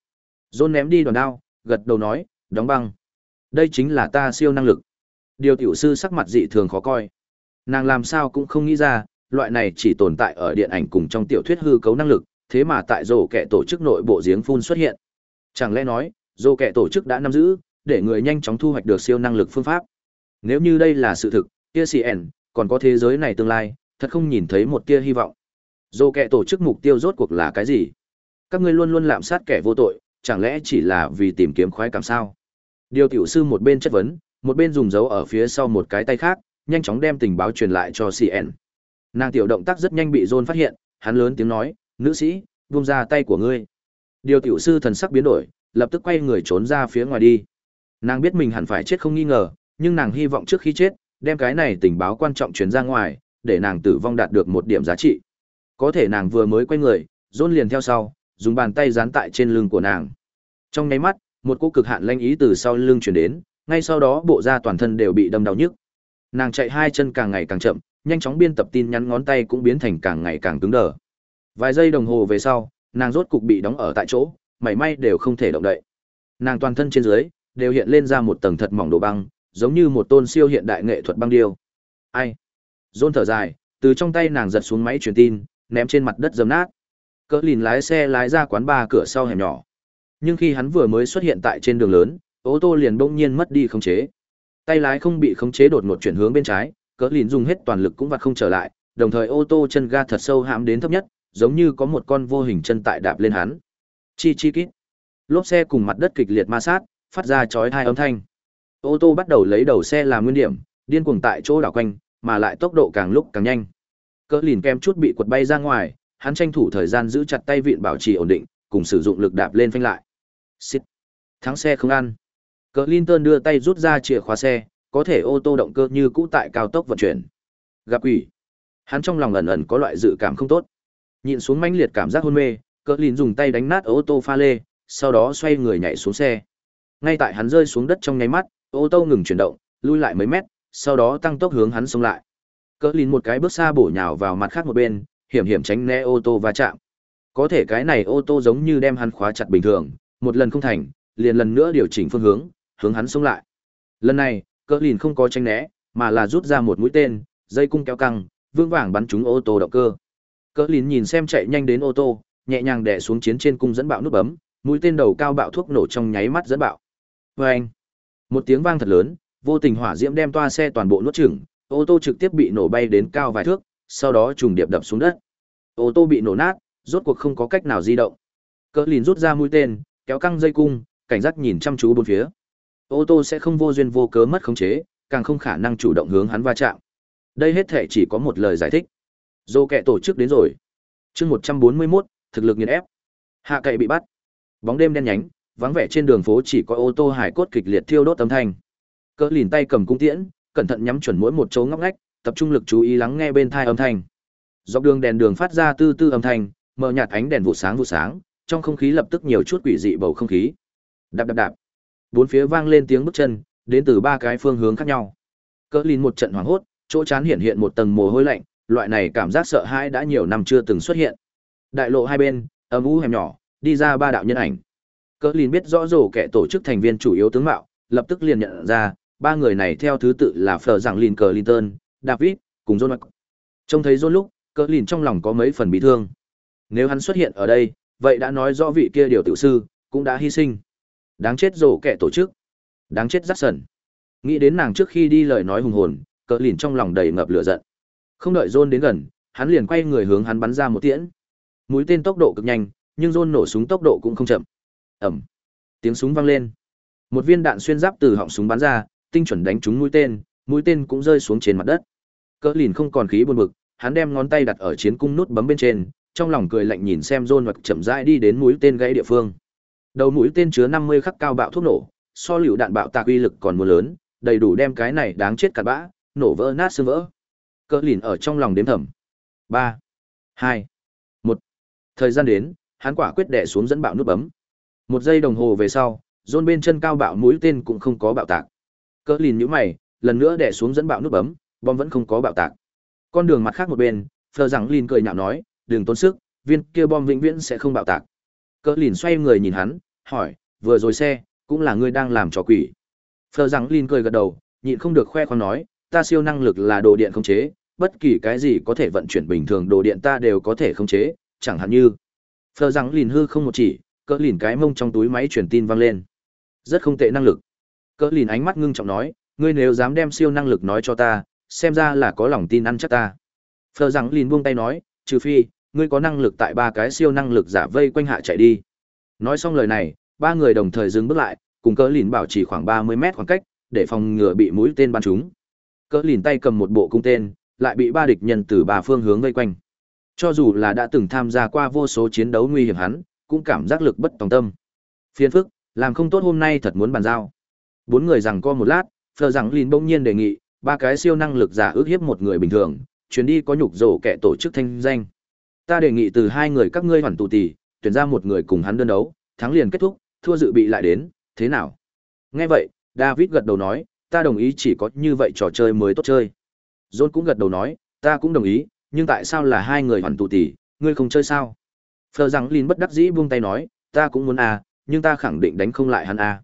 John ném đi đòn đao, gật đầu nói, đóng băng. Đây chính là ta siêu năng lực. Điều tiểu sư sắc mặt dị thường khó coi. Nàng làm sao cũng không nghĩ ra, loại này chỉ tồn tại ở điện ảnh cùng trong tiểu thuyết hư cấu năng lực, thế mà tại rổ kẻ tổ chức nội bộ giếng phun xuất hiện. Chẳng lẽ nói, rổ kẻ tổ chức đã nắm giữ, để người nhanh chóng thu hoạch được siêu năng lực phương pháp. Nếu như đây là sự thực, kia CN, còn có thế giới này tương lai, thật không nhìn thấy một tia hy vọng. Rổ kẻ tổ chức mục tiêu rốt cuộc là cái gì? Các ngươi luôn luôn lạm sát kẻ vô tội, chẳng lẽ chỉ là vì tìm kiếm khoái cảm sao? Điều tiểu sư một bên chất vấn, một bên dùng dấu ở phía sau một cái tay khác, nhanh chóng đem tình báo truyền lại cho CN. Nàng tiểu động tác rất nhanh bị John phát hiện, hắn lớn tiếng nói, nữ sĩ, buông ra tay của ngươi. Điều tiểu sư thần sắc biến đổi, lập tức quay người trốn ra phía ngoài đi. Nàng biết mình hẳn phải chết không nghi ngờ, nhưng nàng hy vọng trước khi chết, đem cái này tình báo quan trọng truyền ra ngoài, để nàng tử vong đạt được một điểm giá trị. Có thể nàng vừa mới quay người, John liền theo sau, dùng bàn tay dán tại trên lưng của nàng. Trong nháy mắt, một cỗ cực hạn lanh ý từ sau lưng truyền đến, ngay sau đó bộ da toàn thân đều bị đâm đau nhức. Nàng chạy hai chân càng ngày càng chậm, nhanh chóng biên tập tin nhắn ngón tay cũng biến thành càng ngày càng cứng đờ. Vài giây đồng hồ về sau, nàng rốt cục bị đóng ở tại chỗ, mảy may đều không thể động đậy. Nàng toàn thân trên dưới đều hiện lên ra một tầng thật mỏng đồ băng, giống như một tôn siêu hiện đại nghệ thuật băng điêu. Ai? Rôn thở dài, từ trong tay nàng giật xuống máy truyền tin, ném trên mặt đất dầm nát. Cỡ lìn lái xe lái ra quán ba cửa sau hẻm nhỏ. Nhưng khi hắn vừa mới xuất hiện tại trên đường lớn, ô tô liền bỗng nhiên mất đi khống chế. Tay lái không bị khống chế đột ngột chuyển hướng bên trái, cỡ lìn dùng hết toàn lực cũng vặt không trở lại, đồng thời ô tô chân ga thật sâu hãm đến thấp nhất, giống như có một con vô hình chân tại đạp lên hắn. Chi chi kít. Lốp xe cùng mặt đất kịch liệt ma sát, phát ra chói hai âm thanh. Ô tô bắt đầu lấy đầu xe làm nguyên điểm, điên cuồng tại chỗ đảo quanh, mà lại tốc độ càng lúc càng nhanh. Cỡ lìn kem chút bị quật bay ra ngoài, hắn tranh thủ thời gian giữ chặt tay vịn bảo trì ổn định, cùng sử dụng lực đạp lên phanh lại. Xịt. Thắng xe không ăn. Cờ Linton đưa tay rút ra chìa khóa xe, có thể ô tô động cơ như cũ tại cao tốc vận chuyển. Gặp quỷ. Hắn trong lòng ẩn ẩn có loại dự cảm không tốt. Nhìn xuống mãnh liệt cảm giác hôn mê, Cờ Lin dùng tay đánh nát ô tô pha lê, sau đó xoay người nhảy xuống xe. Ngay tại hắn rơi xuống đất trong nháy mắt, ô tô ngừng chuyển động, lui lại mấy mét, sau đó tăng tốc hướng hắn xông lại. Cờ Lin một cái bước xa bổ nhào vào mặt khác một bên, hiểm hiểm tránh né ô tô va chạm. Có thể cái này ô tô giống như đem hắn khóa chặt bình thường, một lần không thành, liền lần nữa điều chỉnh phương hướng, hướng hắn xông lại. Lần này, cỡ lìn không có tránh né, mà là rút ra một mũi tên, dây cung kéo căng, vương vàng bắn trúng ô tô động cơ. Cỡ lìn nhìn xem chạy nhanh đến ô tô, nhẹ nhàng đè xuống chiến trên cung dẫn bạo nút bấm, mũi tên đầu cao bạo thuốc nổ trong nháy mắt dẫn bạo. Vâng! Một tiếng vang thật lớn, vô tình hỏa diễm đem toa xe toàn bộ nuốt chửng, ô tô trực tiếp bị nổ bay đến cao vài thước, sau đó trùng điệp đập xuống đất. Ô tô bị nổ nát, rốt cuộc không có cách nào di động. Cỡ lìn rút ra mũi tên, kéo căng dây cung, cảnh giác nhìn chăm chú bốn phía. Ô tô sẽ không vô duyên vô cớ mất khống chế, càng không khả năng chủ động hướng hắn va chạm. Đây hết thể chỉ có một lời giải thích. Dô kẻ tổ chức đến rồi. chương 141, thực lực nghiền ép. Hạ cậy bị bắt. Bóng đêm đen nhánh, vắng vẻ trên đường phố chỉ có ô tô hải cốt kịch liệt thiêu đốt âm thanh. Cỡ lìn tay cầm cung tiễn, cẩn thận nhắm chuẩn mỗi một chỗ ngóc ngách, tập trung lực chú ý lắng nghe bên thai âm thanh. Dọc đường đèn đường phát ra tư tư âm thanh, mờ nhạt ánh đèn vụ sáng vụ sáng, trong không khí lập tức nhiều chút quỷ dị bầu không khí. Đạp đạp đạp. Bốn phía vang lên tiếng bước chân, đến từ ba cái phương hướng khác nhau. Cỡ Lin một trận hoảng hốt, chỗ chán hiện hiện một tầng mồ hôi lạnh, loại này cảm giác sợ hãi đã nhiều năm chưa từng xuất hiện. Đại lộ hai bên, âm u hẻm nhỏ, đi ra ba đạo nhân ảnh. Cỡ Lin biết rõ rổ kẻ tổ chức thành viên chủ yếu tướng mạo, lập tức liền nhận ra, ba người này theo thứ tự là Phở Giảng Lin Clinton, David, cùng John Trông thấy John lúc, cỡ lìn trong lòng có mấy phần bị thương. Nếu hắn xuất hiện ở đây, vậy đã nói rõ vị kia điều tiểu sư, cũng đã hy sinh. Đáng chết rổ kẻ tổ chức. Đáng chết rắc sần. Nghĩ đến nàng trước khi đi lời nói hùng hồn, cỡ lìn trong lòng đầy ngập lửa giận. Không đợi John đến gần, hắn liền quay người hướng hắn bắn ra một tiễn. Mũi tên tốc độ cực nhanh, nhưng John nổ súng tốc độ cũng không chậm. Ầm. Tiếng súng vang lên. Một viên đạn xuyên giáp từ họng súng bắn ra, tinh chuẩn đánh trúng mũi tên, mũi tên cũng rơi xuống trên mặt đất. Cỡ lìn không còn khí buồn bực, hắn đem ngón tay đặt ở chiến cung nút bấm bên trên, trong lòng cười lạnh nhìn xem John vật chậm rãi đi đến mũi tên gãy địa phương. Đầu mũi tên chứa 50 khắc cao bạo thuốc nổ, so liệu đạn bạo tạc uy lực còn mưa lớn, đầy đủ đem cái này đáng chết cả bã, nổ vỡ nát xương vỡ. Cỡ lìn ở trong lòng đếm thầm. 3, 2, 1. Thời gian đến, hắn quả quyết đè xuống dẫn bạo nút bấm. Một giây đồng hồ về sau, John bên chân cao bạo mũi tên cũng không có bạo tạc. Cỡ lìn nhíu mày, lần nữa đè xuống dẫn bạo nút bấm, bom vẫn không có bạo tạc. Con đường mặt khác một bên, Phờ rằng Lin cười nhạo nói, đừng tốn sức, viên kia bom vĩnh viễn sẽ không bạo tạc. Cỡ lìn xoay người nhìn hắn, hỏi, vừa rồi xe, cũng là ngươi đang làm trò quỷ. Phờ rằng Lin cười gật đầu, nhịn không được khoe khoang nói, ta siêu năng lực là đồ điện khống chế, bất kỳ cái gì có thể vận chuyển bình thường đồ điện ta đều có thể khống chế, chẳng hạn như. Phờ rằng Lin hư không một chỉ, cỡ lìn cái mông trong túi máy truyền tin vang lên. Rất không tệ năng lực. Cỡ lìn ánh mắt ngưng trọng nói, ngươi nếu dám đem siêu năng lực nói cho ta, xem ra là có lòng tin ăn chắc ta. Phờ rằng lìn buông tay nói, trừ phi, ngươi có năng lực tại ba cái siêu năng lực giả vây quanh hạ chạy đi. Nói xong lời này, ba người đồng thời dừng bước lại, cùng cỡ lìn bảo trì khoảng 30 mét khoảng cách, để phòng ngừa bị mũi tên bắn chúng. Cỡ lìn tay cầm một bộ cung tên, lại bị ba địch nhân từ ba phương hướng vây quanh. Cho dù là đã từng tham gia qua vô số chiến đấu nguy hiểm hắn, cũng cảm giác lực bất tòng tâm. Phiền phức, làm không tốt hôm nay thật muốn bàn giao. Bốn người rằng co một lát, Phờ rằng Lin bỗng nhiên đề nghị, ba cái siêu năng lực giả ước hiếp một người bình thường, chuyến đi có nhục rổ kẻ tổ chức thanh danh. Ta đề nghị từ hai người các ngươi hoàn tụ tỷ, tuyển ra một người cùng hắn đơn đấu, thắng liền kết thúc, thua dự bị lại đến, thế nào? Nghe vậy, David gật đầu nói, ta đồng ý chỉ có như vậy trò chơi mới tốt chơi. John cũng gật đầu nói, ta cũng đồng ý, nhưng tại sao là hai người hoàn tụ tỷ, ngươi không chơi sao? Phờ rằng Lin bất đắc dĩ buông tay nói, ta cũng muốn à, nhưng ta khẳng định đánh không lại hắn à?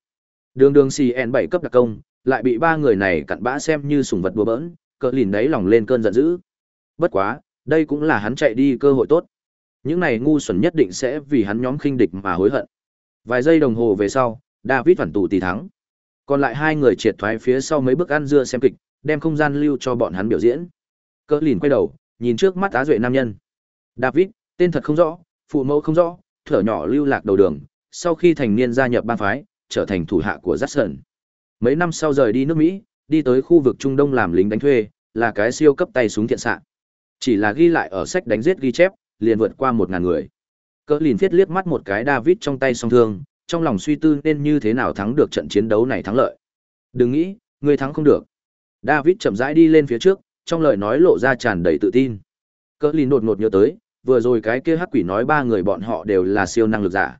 Đường đường CN bảy cấp đặc công, lại bị ba người này cặn bã xem như sủng vật đùa bỡn, cỡ lìn đấy lòng lên cơn giận dữ. Bất quá, đây cũng là hắn chạy đi cơ hội tốt. Những này ngu xuẩn nhất định sẽ vì hắn nhóm khinh địch mà hối hận. Vài giây đồng hồ về sau, David phản tù tỷ thắng. Còn lại hai người triệt thoái phía sau mấy bước ăn dưa xem kịch, đem không gian lưu cho bọn hắn biểu diễn. Cỡ lìn quay đầu, nhìn trước mắt á duệ nam nhân. David, tên thật không rõ, phụ mẫu không rõ, thở nhỏ lưu lạc đầu đường, sau khi thành niên gia nhập bang phái, trở thành thủ hạ của Jackson. Mấy năm sau rời đi nước Mỹ, đi tới khu vực Trung Đông làm lính đánh thuê, là cái siêu cấp tay súng thiện xạ. Chỉ là ghi lại ở sách đánh giết ghi chép, liền vượt qua một ngàn người. Cỡ lìn thiết liếc mắt một cái David trong tay song thương, trong lòng suy tư nên như thế nào thắng được trận chiến đấu này thắng lợi. Đừng nghĩ, người thắng không được. David chậm rãi đi lên phía trước, trong lời nói lộ ra tràn đầy tự tin. Cỡ lìn đột ngột nhớ tới, vừa rồi cái kia hắc quỷ nói ba người bọn họ đều là siêu năng lực giả.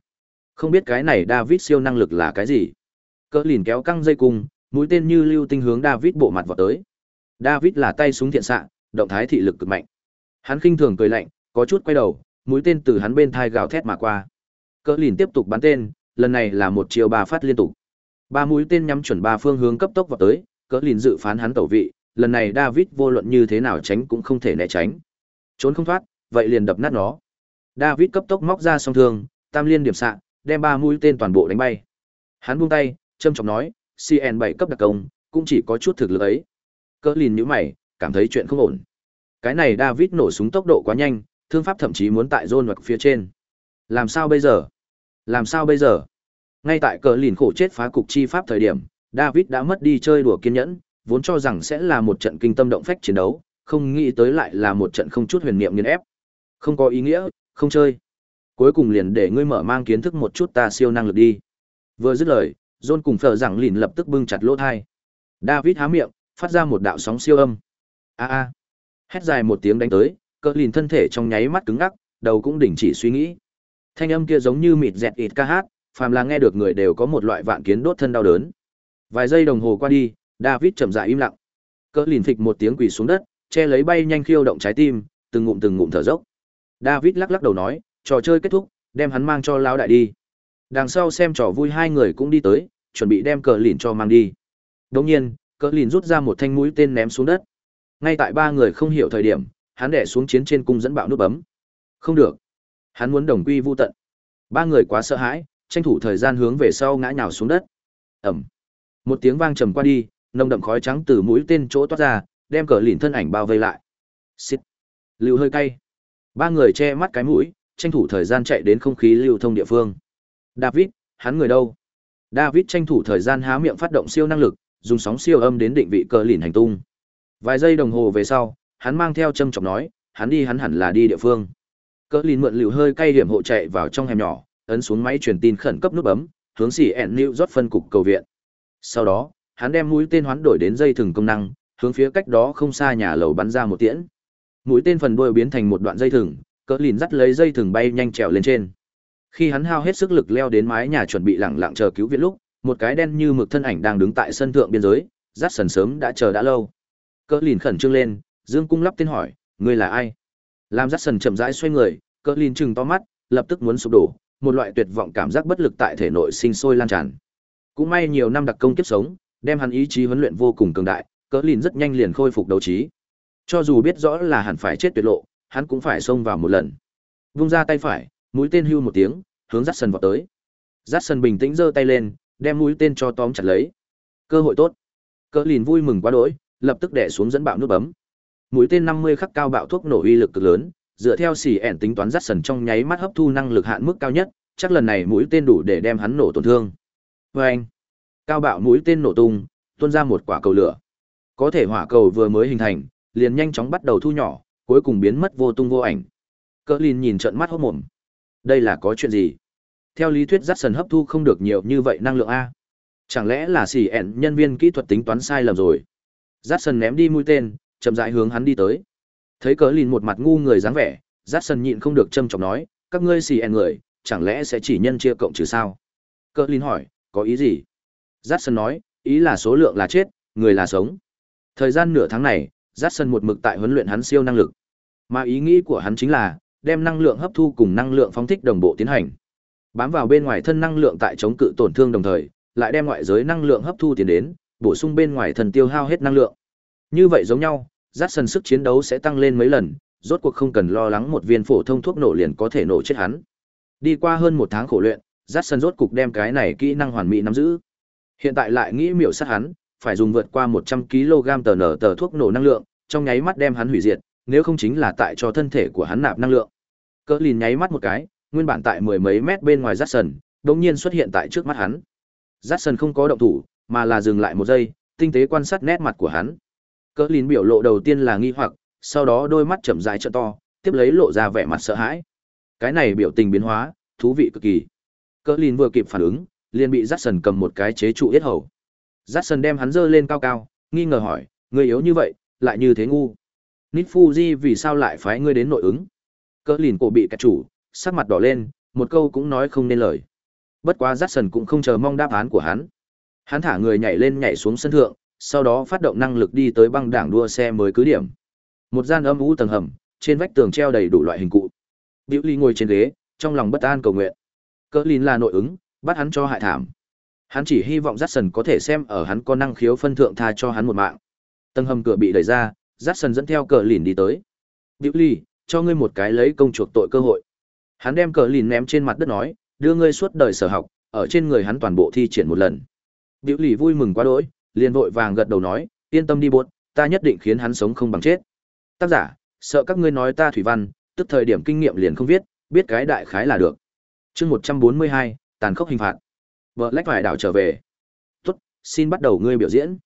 Không biết cái này David siêu năng lực là cái gì? Cỡ lìn kéo căng dây cung, mũi tên như lưu tinh hướng David bộ mặt vào tới. David là tay súng thiện xạ, động thái thị lực cực mạnh. Hắn khinh thường cười lạnh, có chút quay đầu, mũi tên từ hắn bên thai gào thét mà qua. Cỡ lìn tiếp tục bắn tên, lần này là một chiều ba phát liên tục. Ba mũi tên nhắm chuẩn ba phương hướng cấp tốc vào tới, cỡ lìn dự phán hắn tẩu vị, lần này David vô luận như thế nào tránh cũng không thể né tránh. Trốn không thoát, vậy liền đập nát nó. David cấp tốc móc ra song thương, tam liên điểm xạ, đem ba mũi tên toàn bộ đánh bay. Hắn buông tay, trâm trọng nói, CN 7 cấp đặc công, cũng chỉ có chút thực lực ấy. Cỡ lìn nhíu mày, cảm thấy chuyện không ổn. Cái này David nổ súng tốc độ quá nhanh, thương pháp thậm chí muốn tại zone hoặc phía trên. Làm sao bây giờ? Làm sao bây giờ? Ngay tại cỡ lìn khổ chết phá cục chi pháp thời điểm, David đã mất đi chơi đùa kiên nhẫn, vốn cho rằng sẽ là một trận kinh tâm động phách chiến đấu, không nghĩ tới lại là một trận không chút huyền niệm nghiền ép. Không có ý nghĩa, không chơi. Cuối cùng liền để ngươi mở mang kiến thức một chút ta siêu năng lực đi. Vừa dứt lời, John cùng phở rằng lìn lập tức bưng chặt lỗ thai. David há miệng, phát ra một đạo sóng siêu âm. A a. Hét dài một tiếng đánh tới, cỡ lìn thân thể trong nháy mắt cứng ngắc, đầu cũng đình chỉ suy nghĩ. Thanh âm kia giống như mịt dẹt ịt ca hát, phàm là nghe được người đều có một loại vạn kiến đốt thân đau đớn. Vài giây đồng hồ qua đi, David chậm rãi im lặng. Cỡ lìn phịch một tiếng quỳ xuống đất, che lấy bay nhanh khiêu động trái tim, từng ngụm từng ngụm thở dốc. David lắc lắc đầu nói, trò chơi kết thúc, đem hắn mang cho lão đại đi. Đằng sau xem trò vui hai người cũng đi tới, chuẩn bị đem cờ lìn cho mang đi. Đồng nhiên, cờ lìn rút ra một thanh mũi tên ném xuống đất. Ngay tại ba người không hiểu thời điểm, hắn đè xuống chiến trên cung dẫn bạo nút bấm. Không được. Hắn muốn đồng quy vu tận. Ba người quá sợ hãi, tranh thủ thời gian hướng về sau ngã nhào xuống đất. Ầm. Một tiếng vang trầm qua đi, nồng đậm khói trắng từ mũi tên chỗ toát ra, đem cờ lìn thân ảnh bao vây lại. Xít. Lưu hơi cay. Ba người che mắt cái mũi, tranh thủ thời gian chạy đến không khí lưu thông địa phương. David, hắn người đâu? David tranh thủ thời gian há miệng phát động siêu năng lực, dùng sóng siêu âm đến định vị cờ lìn hành tung. Vài giây đồng hồ về sau, hắn mang theo châm chọc nói, hắn đi hắn hẳn là đi địa phương. Cờ lìn mượn liều hơi cay điểm hộ chạy vào trong hẻm nhỏ, ấn xuống máy truyền tin khẩn cấp nút bấm, hướng xỉ ẹn New rót phân cục cầu viện. Sau đó, hắn đem mũi tên hoán đổi đến dây thừng công năng, hướng phía cách đó không xa nhà lầu bắn ra một tiễn. Mũi tên phần đuôi biến thành một đoạn dây thừng, cỡ lìn dắt lấy dây thừng bay nhanh trèo lên trên. Khi hắn hao hết sức lực leo đến mái nhà chuẩn bị lẳng lặng chờ cứu viện lúc, một cái đen như mực thân ảnh đang đứng tại sân thượng biên giới, rát sần sớm đã chờ đã lâu. Cỡ lìn khẩn trương lên, dương cung lắp tên hỏi, ngươi là ai? Làm rát sần chậm rãi xoay người, cỡ lìn trừng to mắt, lập tức muốn sụp đổ, một loại tuyệt vọng cảm giác bất lực tại thể nội sinh sôi lan tràn. Cũng may nhiều năm đặc công kiếp sống, đem hắn ý chí huấn luyện vô cùng cường đại, cỡ lìn rất nhanh liền khôi phục đấu trí. Cho dù biết rõ là hẳn phải chết tuyệt lộ, hắn cũng phải xông vào một lần. Vung ra tay phải, mũi tên hưu một tiếng, hướng dắt sần vào tới. Dắt sần bình tĩnh giơ tay lên, đem mũi tên cho tóm chặt lấy. Cơ hội tốt. Cỡ lìn vui mừng quá đỗi, lập tức đè xuống dẫn bạo nút bấm. Mũi tên 50 khắc cao bạo thuốc nổ uy lực cực lớn, dựa theo xỉ ẻn tính toán dắt sần trong nháy mắt hấp thu năng lực hạn mức cao nhất, chắc lần này mũi tên đủ để đem hắn nổ tổn thương. vê anh, cao bạo mũi tên nổ tung, tuôn ra một quả cầu lửa. Có thể hỏa cầu vừa mới hình thành, liền nhanh chóng bắt đầu thu nhỏ, cuối cùng biến mất vô tung vô ảnh. Cỡ lìn nhìn trận mắt hốt mồm. Đây là có chuyện gì? Theo lý thuyết Jackson sần hấp thu không được nhiều như vậy năng lượng A. Chẳng lẽ là xỉ ẹn nhân viên kỹ thuật tính toán sai lầm rồi? Jackson sần ném đi mũi tên, chậm rãi hướng hắn đi tới. Thấy cỡ lìn một mặt ngu người dáng vẻ, Jackson sần nhịn không được châm chọc nói, các ngươi xì ẹn người, chẳng lẽ sẽ chỉ nhân chia cộng trừ sao? Cỡ lìn hỏi, có ý gì? Jackson sần nói, ý là số lượng là chết, người là sống. Thời gian nửa tháng này, Jackson một mực tại huấn luyện hắn siêu năng lực. Mà ý nghĩ của hắn chính là đem năng lượng hấp thu cùng năng lượng phóng thích đồng bộ tiến hành. Bám vào bên ngoài thân năng lượng tại chống cự tổn thương đồng thời, lại đem ngoại giới năng lượng hấp thu tiến đến, bổ sung bên ngoài thân tiêu hao hết năng lượng. Như vậy giống nhau, rát sân sức chiến đấu sẽ tăng lên mấy lần, rốt cuộc không cần lo lắng một viên phổ thông thuốc nổ liền có thể nổ chết hắn. Đi qua hơn một tháng khổ luyện, rát sân rốt cục đem cái này kỹ năng hoàn mỹ nắm giữ. Hiện tại lại nghĩ miểu sát hắn, phải dùng vượt qua 100 kg tờ nở tờ thuốc nổ năng lượng, trong nháy mắt đem hắn hủy diệt, nếu không chính là tại cho thân thể của hắn nạp năng lượng. Cỡ lìn nháy mắt một cái, nguyên bản tại mười mấy mét bên ngoài Jackson, đột nhiên xuất hiện tại trước mắt hắn. Jackson không có động thủ, mà là dừng lại một giây, tinh tế quan sát nét mặt của hắn. Cỡ lìn biểu lộ đầu tiên là nghi hoặc, sau đó đôi mắt chậm rãi trợ to, tiếp lấy lộ ra vẻ mặt sợ hãi. Cái này biểu tình biến hóa, thú vị cực kỳ. Cỡ lìn vừa kịp phản ứng, liền bị Jackson cầm một cái chế trụ yết hầu. Jackson đem hắn dơ lên cao cao, nghi ngờ hỏi, người yếu như vậy, lại như thế ngu. Nít Fuji vì sao lại phái ngươi đến nội ứng? Cỡ lìn cổ bị kẹt chủ, sắc mặt đỏ lên, một câu cũng nói không nên lời. Bất quá Jackson cũng không chờ mong đáp án của hắn. Hắn thả người nhảy lên nhảy xuống sân thượng, sau đó phát động năng lực đi tới băng đảng đua xe mới cứ điểm. Một gian âm u tầng hầm, trên vách tường treo đầy đủ loại hình cụ. Biểu Ly ngồi trên ghế, trong lòng bất an cầu nguyện. Cỡ lìn là nội ứng, bắt hắn cho hại thảm. Hắn chỉ hy vọng Jackson có thể xem ở hắn có năng khiếu phân thượng tha cho hắn một mạng. Tầng hầm cửa bị đẩy ra, Jackson dẫn theo cờ lìn đi tới. Biểu Ly, cho ngươi một cái lấy công chuộc tội cơ hội. Hắn đem cờ lìn ném trên mặt đất nói, đưa ngươi suốt đời sở học, ở trên người hắn toàn bộ thi triển một lần. biểu lì vui mừng quá đỗi, liền vội vàng gật đầu nói, yên tâm đi buốt, ta nhất định khiến hắn sống không bằng chết. Tác giả, sợ các ngươi nói ta thủy văn, tức thời điểm kinh nghiệm liền không viết, biết cái đại khái là được. Chương 142, tàn khốc hình phạt. Vợ lách phải đảo trở về. Tốt, xin bắt đầu ngươi biểu diễn.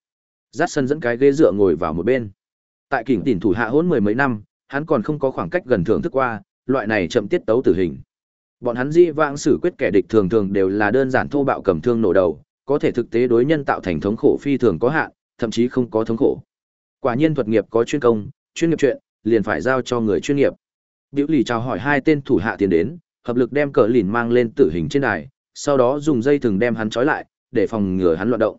Dát sân dẫn cái ghế dựa ngồi vào một bên. Tại kỉnh tỉnh thủ hạ hỗn mười mấy năm, hắn còn không có khoảng cách gần thưởng thức qua, loại này chậm tiết tấu tử hình. Bọn hắn di vãng xử quyết kẻ địch thường thường đều là đơn giản thô bạo cầm thương nổ đầu, có thể thực tế đối nhân tạo thành thống khổ phi thường có hạn, thậm chí không có thống khổ. Quả nhiên thuật nghiệp có chuyên công, chuyên nghiệp chuyện, liền phải giao cho người chuyên nghiệp. Biểu lì chào hỏi hai tên thủ hạ tiến đến, hợp lực đem cờ lìn mang lên tử hình trên đài, sau đó dùng dây thừng đem hắn trói lại, để phòng ngừa hắn loạn động.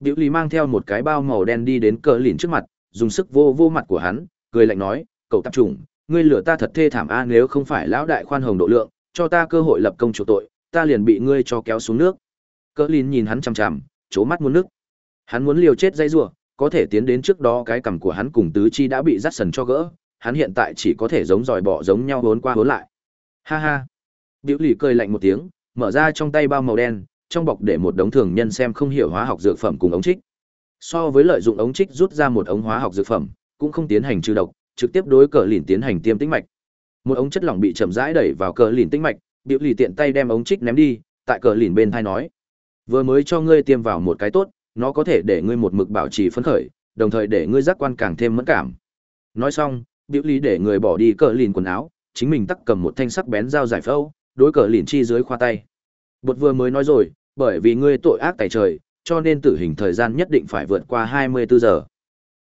Biểu lì mang theo một cái bao màu đen đi đến cờ lìn trước mặt, dùng sức vô vô mặt của hắn, cười lạnh nói, cậu tạp trùng, ngươi lừa ta thật thê thảm a nếu không phải lão đại khoan hồng độ lượng, cho ta cơ hội lập công chủ tội, ta liền bị ngươi cho kéo xuống nước. Cỡ lìn nhìn hắn chằm chằm, chỗ mắt muốn nước. Hắn muốn liều chết dây rủa, có thể tiến đến trước đó cái cằm của hắn cùng tứ chi đã bị rắt sần cho gỡ, hắn hiện tại chỉ có thể giống dòi bỏ giống nhau hốn qua hốn lại. Ha ha. Biểu lì cười lạnh một tiếng, mở ra trong tay bao màu đen, trong bọc để một đống thường nhân xem không hiểu hóa học dược phẩm cùng ống trích. So với lợi dụng ống trích rút ra một ống hóa học dược phẩm, cũng không tiến hành trừ độc, trực tiếp đối cờ lìn tiến hành tiêm tĩnh mạch. Một ống chất lỏng bị chậm rãi đẩy vào cờ lìn tĩnh mạch, biểu lì tiện tay đem ống trích ném đi, tại cờ lìn bên thai nói: "Vừa mới cho ngươi tiêm vào một cái tốt, nó có thể để ngươi một mực bảo trì phấn khởi, đồng thời để ngươi giác quan càng thêm mẫn cảm." Nói xong, biểu lì để người bỏ đi cờ lìn quần áo, chính mình tắc cầm một thanh sắc bén dao giải phẫu, đối cờ lìn chi dưới khoa tay. Bột vừa mới nói rồi, bởi vì ngươi tội ác tài trời, cho nên tử hình thời gian nhất định phải vượt qua 24 giờ.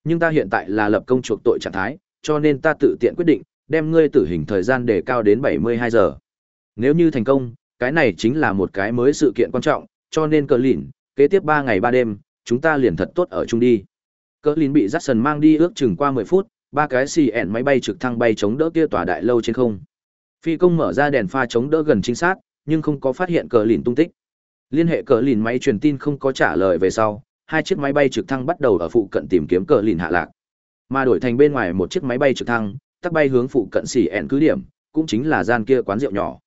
Nhưng ta hiện tại là lập công chuộc tội trạng thái, cho nên ta tự tiện quyết định, đem ngươi tử hình thời gian để cao đến 72 giờ. Nếu như thành công, cái này chính là một cái mới sự kiện quan trọng, cho nên cờ lìn, kế tiếp 3 ngày 3 đêm, chúng ta liền thật tốt ở chung đi. Cờ lìn bị Jackson mang đi ước chừng qua 10 phút, ba cái xì ẻn máy bay trực thăng bay chống đỡ kia tòa đại lâu trên không. Phi công mở ra đèn pha chống đỡ gần chính xác, nhưng không có phát hiện cờ lìn tung tích. Liên hệ cờ lìn máy truyền tin không có trả lời về sau, hai chiếc máy bay trực thăng bắt đầu ở phụ cận tìm kiếm cờ lìn hạ lạc. Mà đổi thành bên ngoài một chiếc máy bay trực thăng, tắc bay hướng phụ cận xỉ ẹn cứ điểm, cũng chính là gian kia quán rượu nhỏ.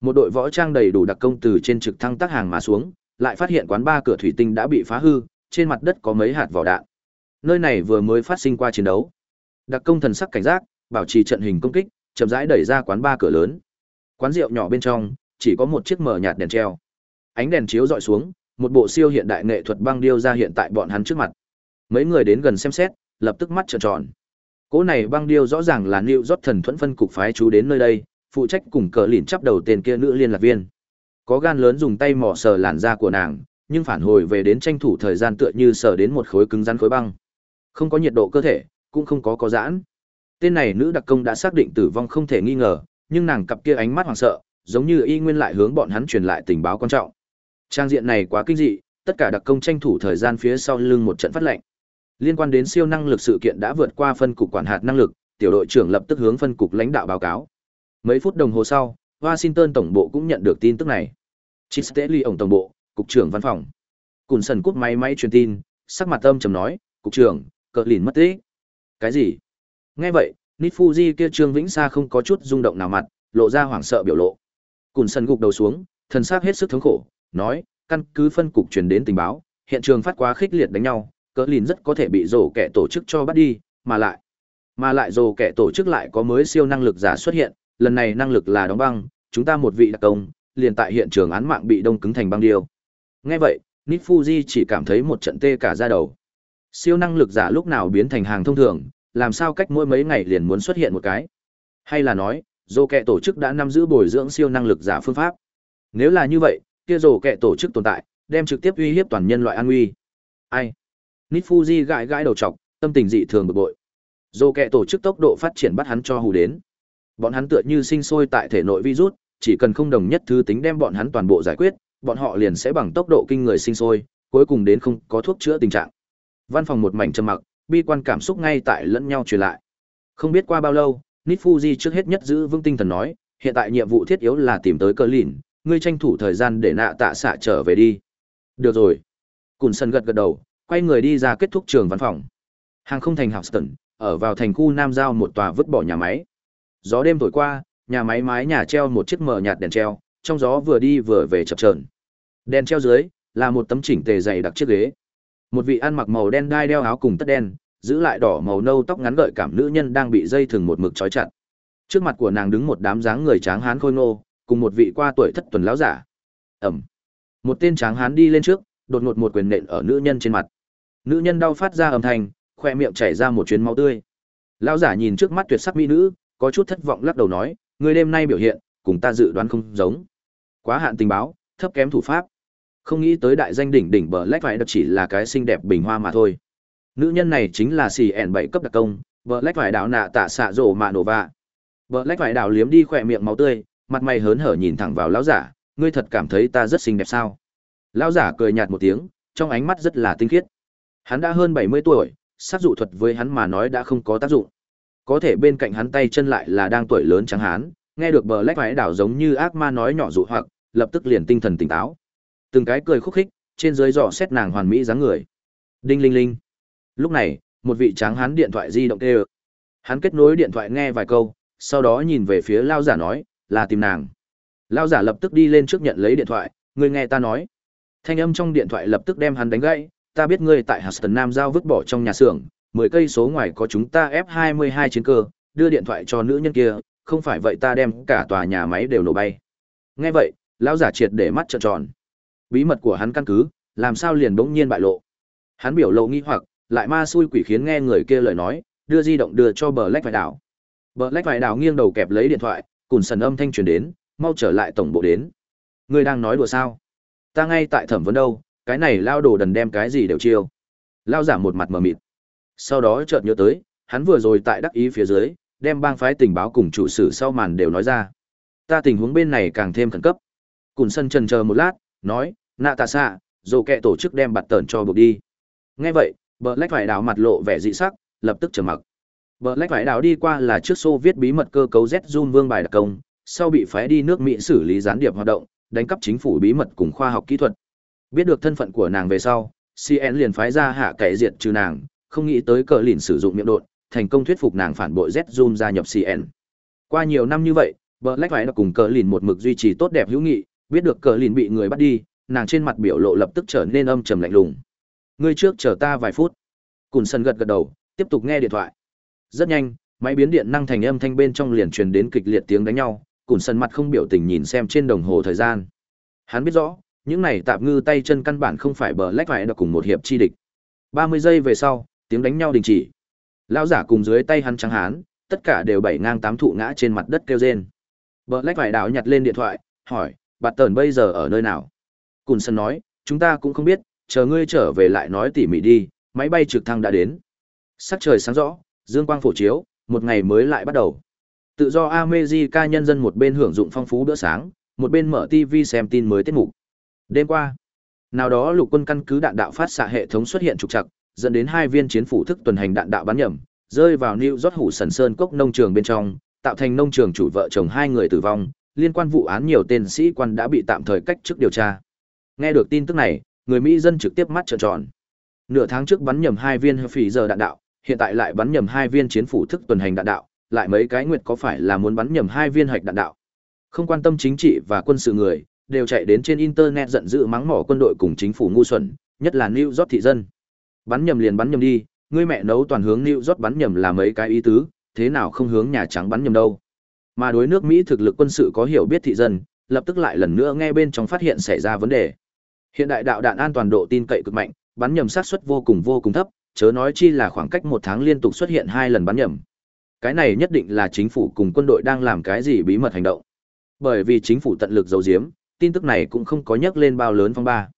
Một đội võ trang đầy đủ đặc công từ trên trực thăng tác hàng mà xuống, lại phát hiện quán ba cửa thủy tinh đã bị phá hư, trên mặt đất có mấy hạt vỏ đạn. Nơi này vừa mới phát sinh qua chiến đấu. Đặc công thần sắc cảnh giác, bảo trì trận hình công kích, chậm rãi đẩy ra quán ba cửa lớn. Quán rượu nhỏ bên trong, chỉ có một chiếc mở nhạt đèn treo. Ánh đèn chiếu dọi xuống, một bộ siêu hiện đại nghệ thuật băng điêu ra hiện tại bọn hắn trước mặt. Mấy người đến gần xem xét, lập tức mắt trợn tròn. Cỗ này băng điêu rõ ràng là Lưu Rốt thần thuẫn phân cục phái chú đến nơi đây, phụ trách cùng cờ lìn chắp đầu tên kia nữ liên lạc viên. Có gan lớn dùng tay mò sờ làn da của nàng, nhưng phản hồi về đến tranh thủ thời gian tựa như sờ đến một khối cứng rắn khối băng. Không có nhiệt độ cơ thể, cũng không có có giãn. Tên này nữ đặc công đã xác định tử vong không thể nghi ngờ, nhưng nàng cặp kia ánh mắt hoảng sợ, giống như y nguyên lại hướng bọn hắn truyền lại tình báo quan trọng. Trang diện này quá kinh dị, tất cả đặc công tranh thủ thời gian phía sau lưng một trận phát lệnh. Liên quan đến siêu năng lực sự kiện đã vượt qua phân cục quản hạt năng lực, tiểu đội trưởng lập tức hướng phân cục lãnh đạo báo cáo. Mấy phút đồng hồ sau, Washington tổng bộ cũng nhận được tin tức này. Chisteli ổng tổng bộ, cục trưởng văn phòng. Cùn sần cúp máy máy truyền tin, sắc mặt âm trầm nói, "Cục trưởng, cờ lìn mất tích." "Cái gì?" Nghe vậy, Nifuji kia Trương Vĩnh Sa không có chút rung động nào mặt, lộ ra hoảng sợ biểu lộ. Cùn sần gục đầu xuống, thần sắc hết sức thống khổ, nói, căn cứ phân cục truyền đến tình báo, hiện trường phát quá khích liệt đánh nhau, cỡ lìn rất có thể bị rổ kẻ tổ chức cho bắt đi, mà lại, mà lại rổ kẻ tổ chức lại có mới siêu năng lực giả xuất hiện, lần này năng lực là đóng băng, chúng ta một vị đặc công, liền tại hiện trường án mạng bị đông cứng thành băng điêu. Nghe vậy, Nifuji chỉ cảm thấy một trận tê cả da đầu. Siêu năng lực giả lúc nào biến thành hàng thông thường, làm sao cách mỗi mấy ngày liền muốn xuất hiện một cái? Hay là nói, dồ kẻ tổ chức đã nắm giữ bồi dưỡng siêu năng lực giả phương pháp? Nếu là như vậy, kia dồ kẻ tổ chức tồn tại, đem trực tiếp uy hiếp toàn nhân loại an nguy. Ai? Nifuji gãi gãi đầu trọc, tâm tình dị thường bực bội. Dù kẹ tổ chức tốc độ phát triển bắt hắn cho hù đến. Bọn hắn tựa như sinh sôi tại thể nội virus, chỉ cần không đồng nhất thứ tính đem bọn hắn toàn bộ giải quyết, bọn họ liền sẽ bằng tốc độ kinh người sinh sôi, cuối cùng đến không có thuốc chữa tình trạng. Văn phòng một mảnh trầm mặc, bi quan cảm xúc ngay tại lẫn nhau truyền lại. Không biết qua bao lâu, Nifuji trước hết nhất giữ vững tinh thần nói, hiện tại nhiệm vụ thiết yếu là tìm tới cơ lìn, ngươi tranh thủ thời gian để nạ tạ xạ trở về đi được rồi cùn sân gật gật đầu quay người đi ra kết thúc trường văn phòng hàng không thành houston ở vào thành khu nam giao một tòa vứt bỏ nhà máy gió đêm thổi qua nhà máy mái nhà treo một chiếc mờ nhạt đèn treo trong gió vừa đi vừa về chập chờn. đèn treo dưới là một tấm chỉnh tề dày đặc chiếc ghế một vị ăn mặc màu đen đai đeo áo cùng tất đen giữ lại đỏ màu nâu tóc ngắn gợi cảm nữ nhân đang bị dây thừng một mực trói chặt trước mặt của nàng đứng một đám dáng người tráng hán khôi ngô cùng một vị qua tuổi thất tuần lão giả. Ẩm. Một tên tráng hán đi lên trước, đột ngột một quyền nện ở nữ nhân trên mặt. Nữ nhân đau phát ra âm thanh, khoe miệng chảy ra một chuyến máu tươi. Lão giả nhìn trước mắt tuyệt sắc mỹ nữ, có chút thất vọng lắc đầu nói, người đêm nay biểu hiện, cùng ta dự đoán không giống. Quá hạn tình báo, thấp kém thủ pháp. Không nghĩ tới đại danh đỉnh đỉnh bờ lách phải đập chỉ là cái xinh đẹp bình hoa mà thôi. Nữ nhân này chính là xì ẻn bảy cấp đặc công, bờ lách phải đạo nạ tạ xạ rổ mạ nổ vạ. Bờ lách phải đạo liếm đi khỏe miệng máu tươi, mặt mày hớn hở nhìn thẳng vào lão giả, ngươi thật cảm thấy ta rất xinh đẹp sao? Lão giả cười nhạt một tiếng, trong ánh mắt rất là tinh khiết. Hắn đã hơn 70 tuổi, sát dụ thuật với hắn mà nói đã không có tác dụng. Có thể bên cạnh hắn tay chân lại là đang tuổi lớn trắng hán, nghe được bờ lách vãi đảo giống như ác ma nói nhỏ dụ hoặc, lập tức liền tinh thần tỉnh táo. Từng cái cười khúc khích, trên dưới dò xét nàng hoàn mỹ dáng người. Đinh linh linh. Lúc này, một vị tráng hán điện thoại di động kêu. Hắn kết nối điện thoại nghe vài câu, sau đó nhìn về phía lao giả nói, là tìm nàng. Lao giả lập tức đi lên trước nhận lấy điện thoại, người nghe ta nói. Thanh âm trong điện thoại lập tức đem hắn đánh gãy, ta biết ngươi tại Houston Nam giao vứt bỏ trong nhà xưởng, 10 cây số ngoài có chúng ta F22 chiến cơ, đưa điện thoại cho nữ nhân kia, không phải vậy ta đem cả tòa nhà máy đều nổ bay. Nghe vậy, lão giả triệt để mắt trợn tròn. Bí mật của hắn căn cứ, làm sao liền bỗng nhiên bại lộ. Hắn biểu lộ nghi hoặc, lại ma xui quỷ khiến nghe người kia lời nói, đưa di động đưa cho bờ lách đảo. Bờ lách đảo nghiêng đầu kẹp lấy điện thoại, cùng sần âm thanh truyền đến, mau trở lại tổng bộ đến. Ngươi đang nói đùa sao? Ta ngay tại thẩm vấn đâu, cái này lao đồ đần đem cái gì đều chiêu. Lao giả một mặt mờ mịt. Sau đó chợt nhớ tới, hắn vừa rồi tại đắc ý phía dưới, đem bang phái tình báo cùng chủ sử sau màn đều nói ra. Ta tình huống bên này càng thêm khẩn cấp. Cùn sân trần chờ một lát, nói, nạ tạ xạ, dồ kẹ tổ chức đem bạt tờn cho buộc đi. Nghe vậy, bờ lách phải đảo mặt lộ vẻ dị sắc, lập tức trở mặc. Bờ lách phải đảo đi qua là trước xô viết bí mật cơ cấu Z zun Vương bài đặc công, sau bị phái đi nước Mỹ xử lý gián điệp hoạt động, đánh cắp chính phủ bí mật cùng khoa học kỹ thuật. Biết được thân phận của nàng về sau, CN liền phái ra hạ cải diệt trừ nàng, không nghĩ tới cờ lìn sử dụng miệng đột, thành công thuyết phục nàng phản bội Z gia nhập CN. Qua nhiều năm như vậy, Black phải cùng cờ lìn một mực duy trì tốt đẹp hữu nghị, biết được cờ lìn bị người bắt đi, nàng trên mặt biểu lộ lập tức trở nên âm trầm lạnh lùng. Ngươi trước chờ ta vài phút. Cùn sân gật gật đầu, tiếp tục nghe điện thoại. Rất nhanh, máy biến điện năng thành âm thanh bên trong liền truyền đến kịch liệt tiếng đánh nhau, Cùn sân mặt không biểu tình nhìn xem trên đồng hồ thời gian. Hắn biết rõ, những này tạm ngư tay chân căn bản không phải bờ lách phải được cùng một hiệp chi địch. 30 giây về sau, tiếng đánh nhau đình chỉ. Lão giả cùng dưới tay hắn trắng hán, tất cả đều bảy ngang tám thụ ngã trên mặt đất kêu rên. Bờ lách phải đảo nhặt lên điện thoại, hỏi, bạt tờn bây giờ ở nơi nào? Cùn sân nói, chúng ta cũng không biết, chờ ngươi trở về lại nói tỉ mỉ đi, máy bay trực thăng đã đến. Sắc trời sáng rõ, dương quang phổ chiếu, một ngày mới lại bắt đầu. Tự do America nhân dân một bên hưởng dụng phong phú bữa sáng, một bên mở TV xem tin mới tiết mục. Đêm qua, nào đó lục quân căn cứ đạn đạo phát xạ hệ thống xuất hiện trục trặc, dẫn đến hai viên chiến phủ thức tuần hành đạn đạo bắn nhầm, rơi vào New York hủ sần sơn cốc nông trường bên trong, tạo thành nông trường chủ vợ chồng hai người tử vong, liên quan vụ án nhiều tên sĩ quan đã bị tạm thời cách chức điều tra. Nghe được tin tức này, người Mỹ dân trực tiếp mắt trợn tròn. Nửa tháng trước bắn nhầm hai viên phỉ giờ đạn đạo, hiện tại lại bắn nhầm hai viên chiến phủ thức tuần hành đạn đạo, lại mấy cái nguyệt có phải là muốn bắn nhầm hai viên hạch đạn đạo. Không quan tâm chính trị và quân sự người, đều chạy đến trên internet giận dữ mắng mỏ quân đội cùng chính phủ ngu xuẩn, nhất là New York thị dân. Bắn nhầm liền bắn nhầm đi, ngươi mẹ nấu toàn hướng New York bắn nhầm là mấy cái ý tứ, thế nào không hướng Nhà Trắng bắn nhầm đâu. Mà đối nước Mỹ thực lực quân sự có hiểu biết thị dân, lập tức lại lần nữa nghe bên trong phát hiện xảy ra vấn đề. Hiện đại đạo đạn an toàn độ tin cậy cực mạnh, bắn nhầm xác suất vô cùng vô cùng thấp, chớ nói chi là khoảng cách một tháng liên tục xuất hiện hai lần bắn nhầm. Cái này nhất định là chính phủ cùng quân đội đang làm cái gì bí mật hành động. Bởi vì chính phủ tận lực giấu giếm, tin tức này cũng không có nhắc lên bao lớn phong ba.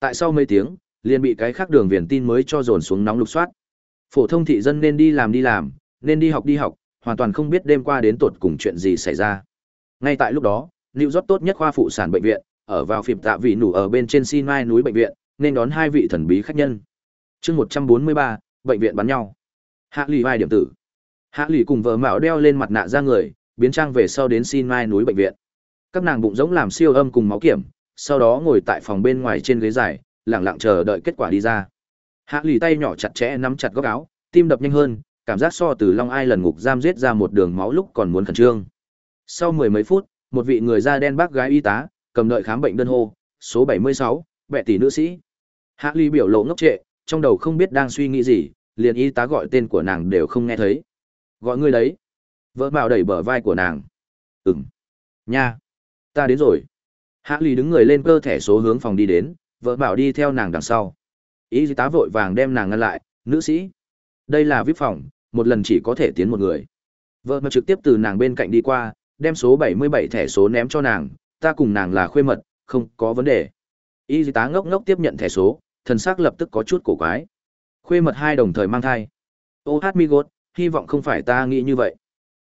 Tại sau mấy tiếng, liền bị cái khác đường viền tin mới cho dồn xuống nóng lục soát. Phổ thông thị dân nên đi làm đi làm, nên đi học đi học, hoàn toàn không biết đêm qua đến tột cùng chuyện gì xảy ra. Ngay tại lúc đó, lưu rót tốt nhất khoa phụ sản bệnh viện, ở vào phim tạ vị nủ ở bên trên Sinai núi bệnh viện, nên đón hai vị thần bí khách nhân. Chương 143, bệnh viện bắn nhau. Hạ lì vai điểm tử. Hạ lì cùng vợ mạo đeo lên mặt nạ ra người, biến trang về sau đến Sinai núi bệnh viện. Các nàng bụng giống làm siêu âm cùng máu kiểm, sau đó ngồi tại phòng bên ngoài trên ghế dài, lặng lặng chờ đợi kết quả đi ra. Hạ lì tay nhỏ chặt chẽ nắm chặt góc áo, tim đập nhanh hơn, cảm giác so từ Long Ai lần ngục giam giết ra một đường máu lúc còn muốn khẩn trương. Sau mười mấy phút, một vị người da đen bác gái y tá, cầm đợi khám bệnh đơn hô, số 76, bệ tỷ nữ sĩ. Hạ Ly biểu lộ ngốc trệ, trong đầu không biết đang suy nghĩ gì, liền y tá gọi tên của nàng đều không nghe thấy. Gọi người đấy. Vợ bảo đẩy bờ vai của nàng. Ừm. Nha. Ta đến rồi. Hạ lì đứng người lên cơ thể số hướng phòng đi đến, vợ bảo đi theo nàng đằng sau. Y tá vội vàng đem nàng ngăn lại, nữ sĩ. Đây là VIP phòng, một lần chỉ có thể tiến một người. Vợ mà trực tiếp từ nàng bên cạnh đi qua, đem số 77 thẻ số ném cho nàng, ta cùng nàng là khuê mật, không có vấn đề. Y tá ngốc ngốc tiếp nhận thẻ số, thần xác lập tức có chút cổ quái. Khuê mật hai đồng thời mang thai. Ô hát mi gốt, hy vọng không phải ta nghĩ như vậy.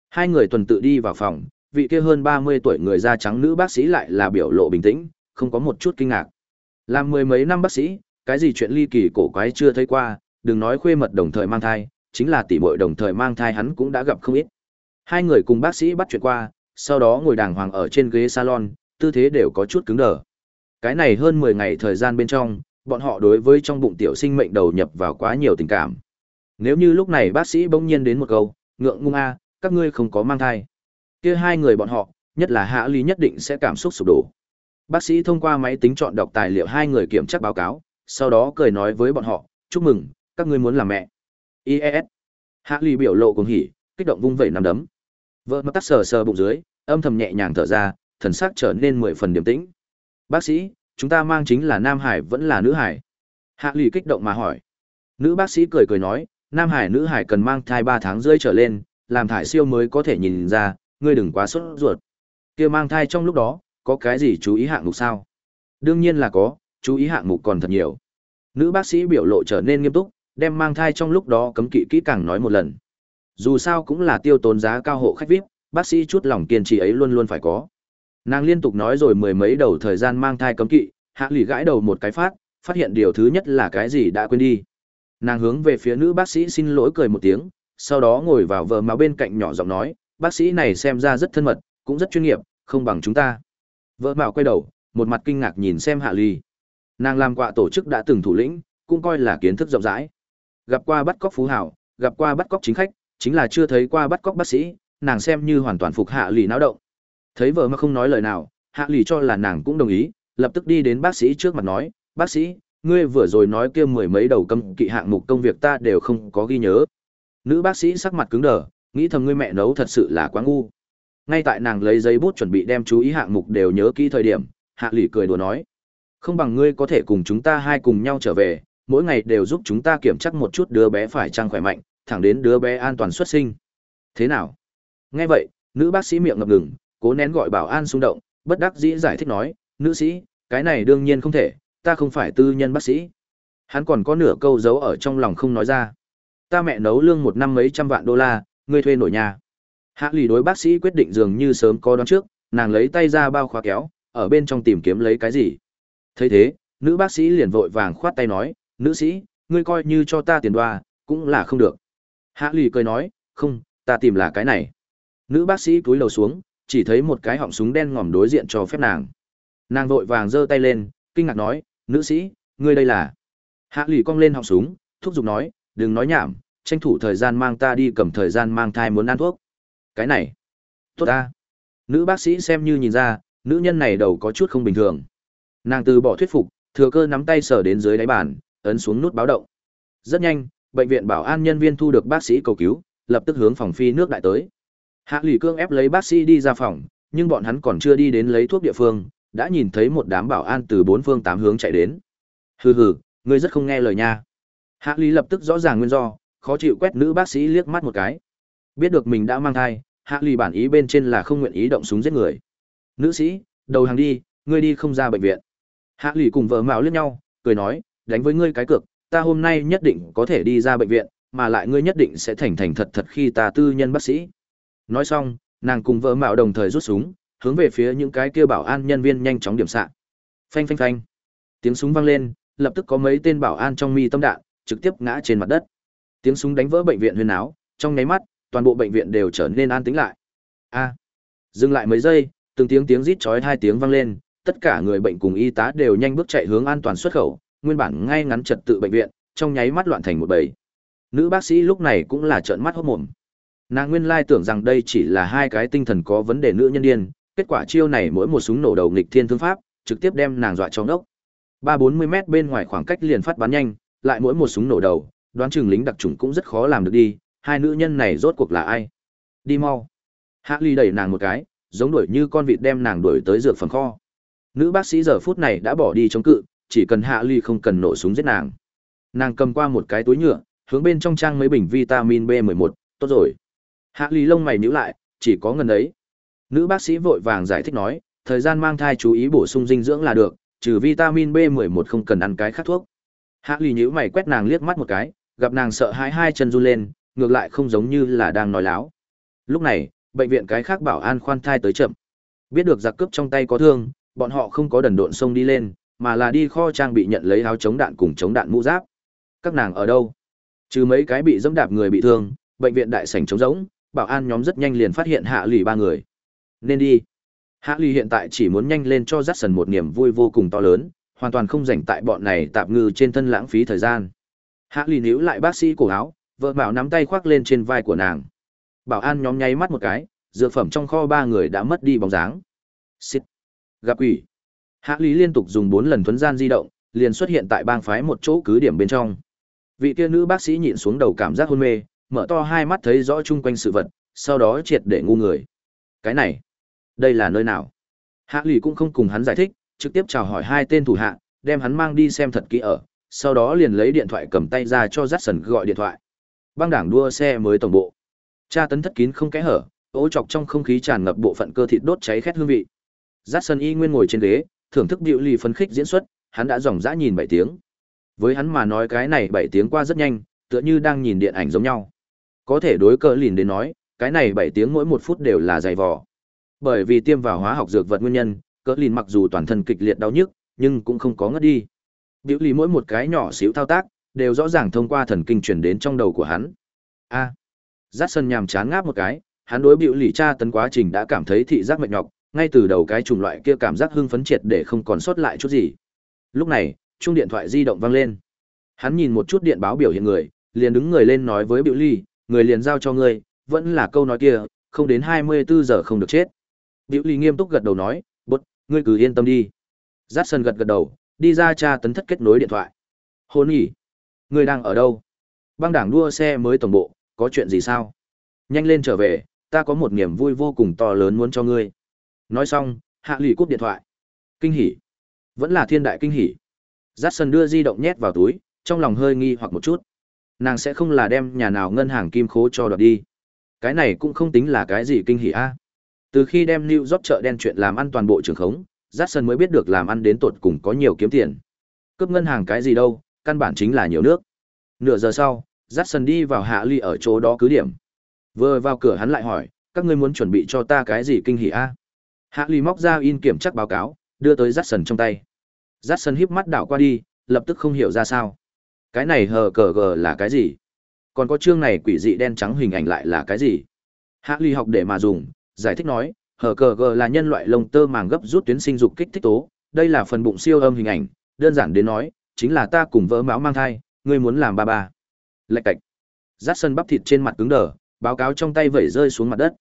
Hai người tuần tự đi vào phòng, vị kia hơn 30 tuổi người da trắng nữ bác sĩ lại là biểu lộ bình tĩnh, không có một chút kinh ngạc. Làm mười mấy năm bác sĩ, cái gì chuyện ly kỳ cổ quái chưa thấy qua, đừng nói khuê mật đồng thời mang thai, chính là tỷ muội đồng thời mang thai hắn cũng đã gặp không ít. Hai người cùng bác sĩ bắt chuyện qua, sau đó ngồi đàng hoàng ở trên ghế salon, tư thế đều có chút cứng đờ. Cái này hơn 10 ngày thời gian bên trong, bọn họ đối với trong bụng tiểu sinh mệnh đầu nhập vào quá nhiều tình cảm. Nếu như lúc này bác sĩ bỗng nhiên đến một câu, ngượng ngung a các ngươi không có mang thai kia hai người bọn họ, nhất là hạ ly nhất định sẽ cảm xúc sụp đổ. Bác sĩ thông qua máy tính chọn đọc tài liệu hai người kiểm tra báo cáo, sau đó cười nói với bọn họ, chúc mừng, các ngươi muốn làm mẹ. Ies hạ ly biểu lộ cùng hỉ, kích động vung vẩy nằm đấm. Vợ mất tắt sờ sờ bụng dưới, âm thầm nhẹ nhàng thở ra, thần sắc trở nên mười phần điềm tĩnh. Bác sĩ, chúng ta mang chính là nam hải vẫn là nữ hải. Hạ lì kích động mà hỏi. Nữ bác sĩ cười cười nói, nam hải, nữ hải cần mang thai ba tháng rưỡi trở lên, làm thải siêu mới có thể nhìn ra ngươi đừng quá sốt ruột. Kia mang thai trong lúc đó, có cái gì chú ý hạng mục sao? Đương nhiên là có, chú ý hạng mục còn thật nhiều. Nữ bác sĩ biểu lộ trở nên nghiêm túc, đem mang thai trong lúc đó cấm kỵ kỹ càng nói một lần. Dù sao cũng là tiêu tốn giá cao hộ khách vip, bác sĩ chút lòng kiên trì ấy luôn luôn phải có. Nàng liên tục nói rồi mười mấy đầu thời gian mang thai cấm kỵ, hạ lì gãi đầu một cái phát phát hiện điều thứ nhất là cái gì đã quên đi. Nàng hướng về phía nữ bác sĩ xin lỗi cười một tiếng, sau đó ngồi vào vờ máu bên cạnh nhỏ giọng nói bác sĩ này xem ra rất thân mật, cũng rất chuyên nghiệp, không bằng chúng ta. Vợ mạo quay đầu, một mặt kinh ngạc nhìn xem hạ ly. Nàng làm quạ tổ chức đã từng thủ lĩnh, cũng coi là kiến thức rộng rãi. Gặp qua bắt cóc phú hảo, gặp qua bắt cóc chính khách, chính là chưa thấy qua bắt cóc bác sĩ, nàng xem như hoàn toàn phục hạ lì náo động. Thấy vợ mà không nói lời nào, hạ lì cho là nàng cũng đồng ý, lập tức đi đến bác sĩ trước mặt nói, bác sĩ, ngươi vừa rồi nói kia mười mấy đầu cấm kỵ hạng mục công việc ta đều không có ghi nhớ. Nữ bác sĩ sắc mặt cứng đờ nghĩ thầm ngươi mẹ nấu thật sự là quá ngu. Ngay tại nàng lấy giấy bút chuẩn bị đem chú ý hạng mục đều nhớ kỹ thời điểm, hạ lì cười đùa nói, không bằng ngươi có thể cùng chúng ta hai cùng nhau trở về, mỗi ngày đều giúp chúng ta kiểm tra một chút đứa bé phải trăng khỏe mạnh, thẳng đến đứa bé an toàn xuất sinh. Thế nào? Nghe vậy, nữ bác sĩ miệng ngập ngừng, cố nén gọi bảo an xung động, bất đắc dĩ giải thích nói, nữ sĩ, cái này đương nhiên không thể, ta không phải tư nhân bác sĩ. Hắn còn có nửa câu giấu ở trong lòng không nói ra. Ta mẹ nấu lương một năm mấy trăm vạn đô la ngươi thuê nổi nhà. Hạ lì đối bác sĩ quyết định dường như sớm có đoán trước, nàng lấy tay ra bao khóa kéo, ở bên trong tìm kiếm lấy cái gì. Thấy thế, nữ bác sĩ liền vội vàng khoát tay nói, nữ sĩ, ngươi coi như cho ta tiền đoa, cũng là không được. Hạ lì cười nói, không, ta tìm là cái này. Nữ bác sĩ cúi đầu xuống, chỉ thấy một cái họng súng đen ngòm đối diện cho phép nàng. Nàng vội vàng giơ tay lên, kinh ngạc nói, nữ sĩ, ngươi đây là? Hạ lì cong lên họng súng, thúc giục nói, đừng nói nhảm tranh thủ thời gian mang ta đi cầm thời gian mang thai muốn ăn thuốc. Cái này, tốt ta. Nữ bác sĩ xem như nhìn ra, nữ nhân này đầu có chút không bình thường. Nàng từ bỏ thuyết phục, thừa cơ nắm tay sờ đến dưới đáy bàn, ấn xuống nút báo động. Rất nhanh, bệnh viện bảo an nhân viên thu được bác sĩ cầu cứu, lập tức hướng phòng phi nước đại tới. Hạ Lỷ cương ép lấy bác sĩ đi ra phòng, nhưng bọn hắn còn chưa đi đến lấy thuốc địa phương, đã nhìn thấy một đám bảo an từ bốn phương tám hướng chạy đến. Hừ hừ, ngươi rất không nghe lời nha. Hạ lý lập tức rõ ràng nguyên do khó chịu quét nữ bác sĩ liếc mắt một cái. Biết được mình đã mang thai, hạ lì bản ý bên trên là không nguyện ý động súng giết người. Nữ sĩ, đầu hàng đi, ngươi đi không ra bệnh viện. Hạ lì cùng vợ mạo liếc nhau, cười nói, đánh với ngươi cái cược, ta hôm nay nhất định có thể đi ra bệnh viện, mà lại ngươi nhất định sẽ thành thành thật thật khi ta tư nhân bác sĩ. Nói xong, nàng cùng vợ mạo đồng thời rút súng, hướng về phía những cái kia bảo an nhân viên nhanh chóng điểm xạ phanh phanh phanh. Tiếng súng vang lên, lập tức có mấy tên bảo an trong mi tâm đạn, trực tiếp ngã trên mặt đất tiếng súng đánh vỡ bệnh viện huyên áo trong nháy mắt, toàn bộ bệnh viện đều trở nên an tĩnh lại. A! Dừng lại mấy giây, từng tiếng tiếng rít chói hai tiếng vang lên, tất cả người bệnh cùng y tá đều nhanh bước chạy hướng an toàn xuất khẩu, nguyên bản ngay ngắn trật tự bệnh viện, trong nháy mắt loạn thành một bầy. Nữ bác sĩ lúc này cũng là trợn mắt hốt mồm. Nàng nguyên lai tưởng rằng đây chỉ là hai cái tinh thần có vấn đề nữ nhân điên, kết quả chiêu này mỗi một súng nổ đầu nghịch thiên thương pháp, trực tiếp đem nàng dọa trong đốc ba bốn mươi mét bên ngoài khoảng cách liền phát bắn nhanh, lại mỗi một súng nổ đầu đoán chừng lính đặc trùng cũng rất khó làm được đi hai nữ nhân này rốt cuộc là ai? Đi mau. Hạ ly đẩy nàng một cái giống đuổi như con vịt đem nàng đuổi tới dược phần kho. Nữ bác sĩ giờ phút này đã bỏ đi chống cự chỉ cần hạ ly không cần nổ súng giết nàng. Nàng cầm qua một cái túi nhựa hướng bên trong trang mấy bình vitamin b 11 tốt rồi. Hạ ly lông mày nhíu lại chỉ có ngần ấy. Nữ bác sĩ vội vàng giải thích nói, thời gian mang thai chú ý bổ sung dinh dưỡng là được, trừ vitamin B11 không cần ăn cái khác thuốc. Hạ Ly nhíu mày quét nàng liếc mắt một cái, gặp nàng sợ hãi hai chân run lên, ngược lại không giống như là đang nói láo. Lúc này, bệnh viện cái khác bảo an khoan thai tới chậm. Biết được giặc cướp trong tay có thương, bọn họ không có đần độn sông đi lên, mà là đi kho trang bị nhận lấy áo chống đạn cùng chống đạn mũ giáp. Các nàng ở đâu? Trừ mấy cái bị dẫm đạp người bị thương, bệnh viện đại sảnh trống rỗng, bảo an nhóm rất nhanh liền phát hiện hạ lì ba người. Nên đi. Hạ lì hiện tại chỉ muốn nhanh lên cho Jackson một niềm vui vô cùng to lớn, hoàn toàn không rảnh tại bọn này tạm ngư trên thân lãng phí thời gian. Hạ lì níu lại bác sĩ cổ áo, vợ bảo nắm tay khoác lên trên vai của nàng. Bảo an nhóm nháy mắt một cái, dược phẩm trong kho ba người đã mất đi bóng dáng. Xít. Gặp quỷ. Hạ Lý liên tục dùng bốn lần thuấn gian di động, liền xuất hiện tại bang phái một chỗ cứ điểm bên trong. Vị kia nữ bác sĩ nhịn xuống đầu cảm giác hôn mê, mở to hai mắt thấy rõ chung quanh sự vật, sau đó triệt để ngu người. Cái này, đây là nơi nào? Hạ lì cũng không cùng hắn giải thích, trực tiếp chào hỏi hai tên thủ hạ, đem hắn mang đi xem thật kỹ ở, sau đó liền lấy điện thoại cầm tay ra cho Jackson gọi điện thoại. Băng đảng đua xe mới tổng bộ. Tra tấn thất kín không kẽ hở, ố chọc trong không khí tràn ngập bộ phận cơ thịt đốt cháy khét hương vị. Jackson y nguyên ngồi trên ghế, thưởng thức biểu lì phấn khích diễn xuất, hắn đã dòng dã nhìn bảy tiếng. Với hắn mà nói cái này bảy tiếng qua rất nhanh, tựa như đang nhìn điện ảnh giống nhau. Có thể đối cỡ lìn đến nói, cái này bảy tiếng mỗi một phút đều là dày vò. Bởi vì tiêm vào hóa học dược vật nguyên nhân, cỡ lìn mặc dù toàn thân kịch liệt đau nhức, nhưng cũng không có ngất đi. Biểu lì mỗi một cái nhỏ xíu thao tác, đều rõ ràng thông qua thần kinh truyền đến trong đầu của hắn. A. À, Jackson nhàm chán ngáp một cái, hắn đối biểu lì tra tấn quá trình đã cảm thấy thị giác mệt nhọc, ngay từ đầu cái chủng loại kia cảm giác hưng phấn triệt để không còn sót lại chút gì. Lúc này, chuông điện thoại di động vang lên. Hắn nhìn một chút điện báo biểu hiện người, liền đứng người lên nói với Biểu lì, người liền giao cho ngươi, vẫn là câu nói kia, không đến 24 giờ không được chết. Biểu lì nghiêm túc gật đầu nói, "Bút, ngươi cứ yên tâm đi." Jackson gật gật đầu, đi ra tra tấn thất kết nối điện thoại. "Hôn nhỉ, ngươi đang ở đâu?" Băng đảng đua xe mới tổng bộ, có chuyện gì sao? Nhanh lên trở về, ta có một niềm vui vô cùng to lớn muốn cho ngươi. Nói xong, Hạ lụy cúp điện thoại. Kinh hỉ. Vẫn là thiên đại kinh hỉ. Jackson đưa di động nhét vào túi, trong lòng hơi nghi hoặc một chút. Nàng sẽ không là đem nhà nào ngân hàng kim khố cho đoạt đi. Cái này cũng không tính là cái gì kinh hỉ a. Từ khi đem New rót chợ đen chuyện làm ăn toàn bộ trường khống, Jackson mới biết được làm ăn đến tột cùng có nhiều kiếm tiền. Cướp ngân hàng cái gì đâu, căn bản chính là nhiều nước. Nửa giờ sau, Jackson đi vào hạ ly ở chỗ đó cứ điểm. Vừa vào cửa hắn lại hỏi, các ngươi muốn chuẩn bị cho ta cái gì kinh hỉ a? Hạ ly móc ra in kiểm chắc báo cáo, đưa tới Jackson trong tay. Jackson híp mắt đảo qua đi, lập tức không hiểu ra sao. Cái này hờ cờ gờ là cái gì? Còn có chương này quỷ dị đen trắng hình ảnh lại là cái gì? Hạ ly học để mà dùng, giải thích nói, Hở cờ gờ là nhân loại lông tơ màng gấp rút tuyến sinh dục kích thích tố, đây là phần bụng siêu âm hình ảnh, đơn giản đến nói, chính là ta cùng vỡ máu mang thai, ngươi muốn làm ba ba. Lạch cạch. Jackson bắp thịt trên mặt cứng đờ, báo cáo trong tay vẩy rơi xuống mặt đất.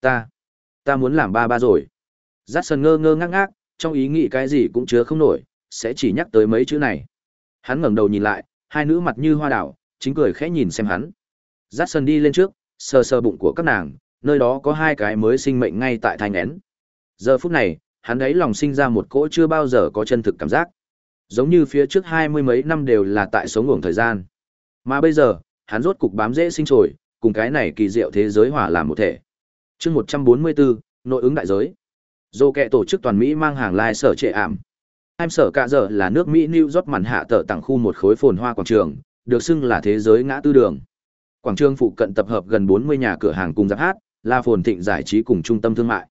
Ta, ta muốn làm ba ba rồi. Jackson ngơ ngơ ngác ngác, trong ý nghĩ cái gì cũng chứa không nổi, sẽ chỉ nhắc tới mấy chữ này. Hắn ngẩng đầu nhìn lại, hai nữ mặt như hoa đào, chính cười khẽ nhìn xem hắn. Jackson đi lên trước, sờ sờ bụng của các nàng, nơi đó có hai cái mới sinh mệnh ngay tại thai nghén. Giờ phút này, hắn ấy lòng sinh ra một cỗ chưa bao giờ có chân thực cảm giác. Giống như phía trước hai mươi mấy năm đều là tại sống ngủng thời gian. Mà bây giờ, hắn rốt cục bám dễ sinh trồi, cùng cái này kỳ diệu thế giới hòa làm một thể. chương một trăm bốn mươi bốn nội ứng đại giới. Dô kẹ tổ chức toàn Mỹ mang hàng lai sở trệ ảm. Em sở cả giờ là nước Mỹ New York màn hạ tờ tặng khu một khối phồn hoa quảng trường, được xưng là thế giới ngã tư đường. Quảng trường phụ cận tập hợp gần 40 nhà cửa hàng cùng giáp hát, là phồn thịnh giải trí cùng trung tâm thương mại.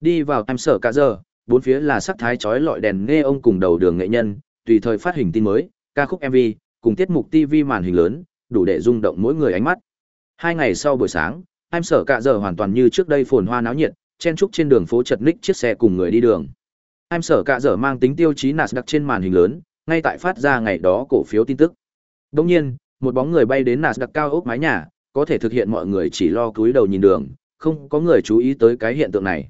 Đi vào em sở cả giờ, bốn phía là sắc thái chói lọi đèn nghe ông cùng đầu đường nghệ nhân, tùy thời phát hình tin mới, ca khúc MV, cùng tiết mục TV màn hình lớn, đủ để rung động mỗi người ánh mắt. Hai ngày sau buổi sáng, em sở cả giờ hoàn toàn như trước đây phồn hoa náo nhiệt, chen trúc trên đường phố chật ních chiếc xe cùng người đi đường. Em sở cả giờ mang tính tiêu chí Nasdaq trên màn hình lớn, ngay tại phát ra ngày đó cổ phiếu tin tức. Đồng nhiên, một bóng người bay đến Nasdaq cao ốc mái nhà, có thể thực hiện mọi người chỉ lo cúi đầu nhìn đường, không có người chú ý tới cái hiện tượng này.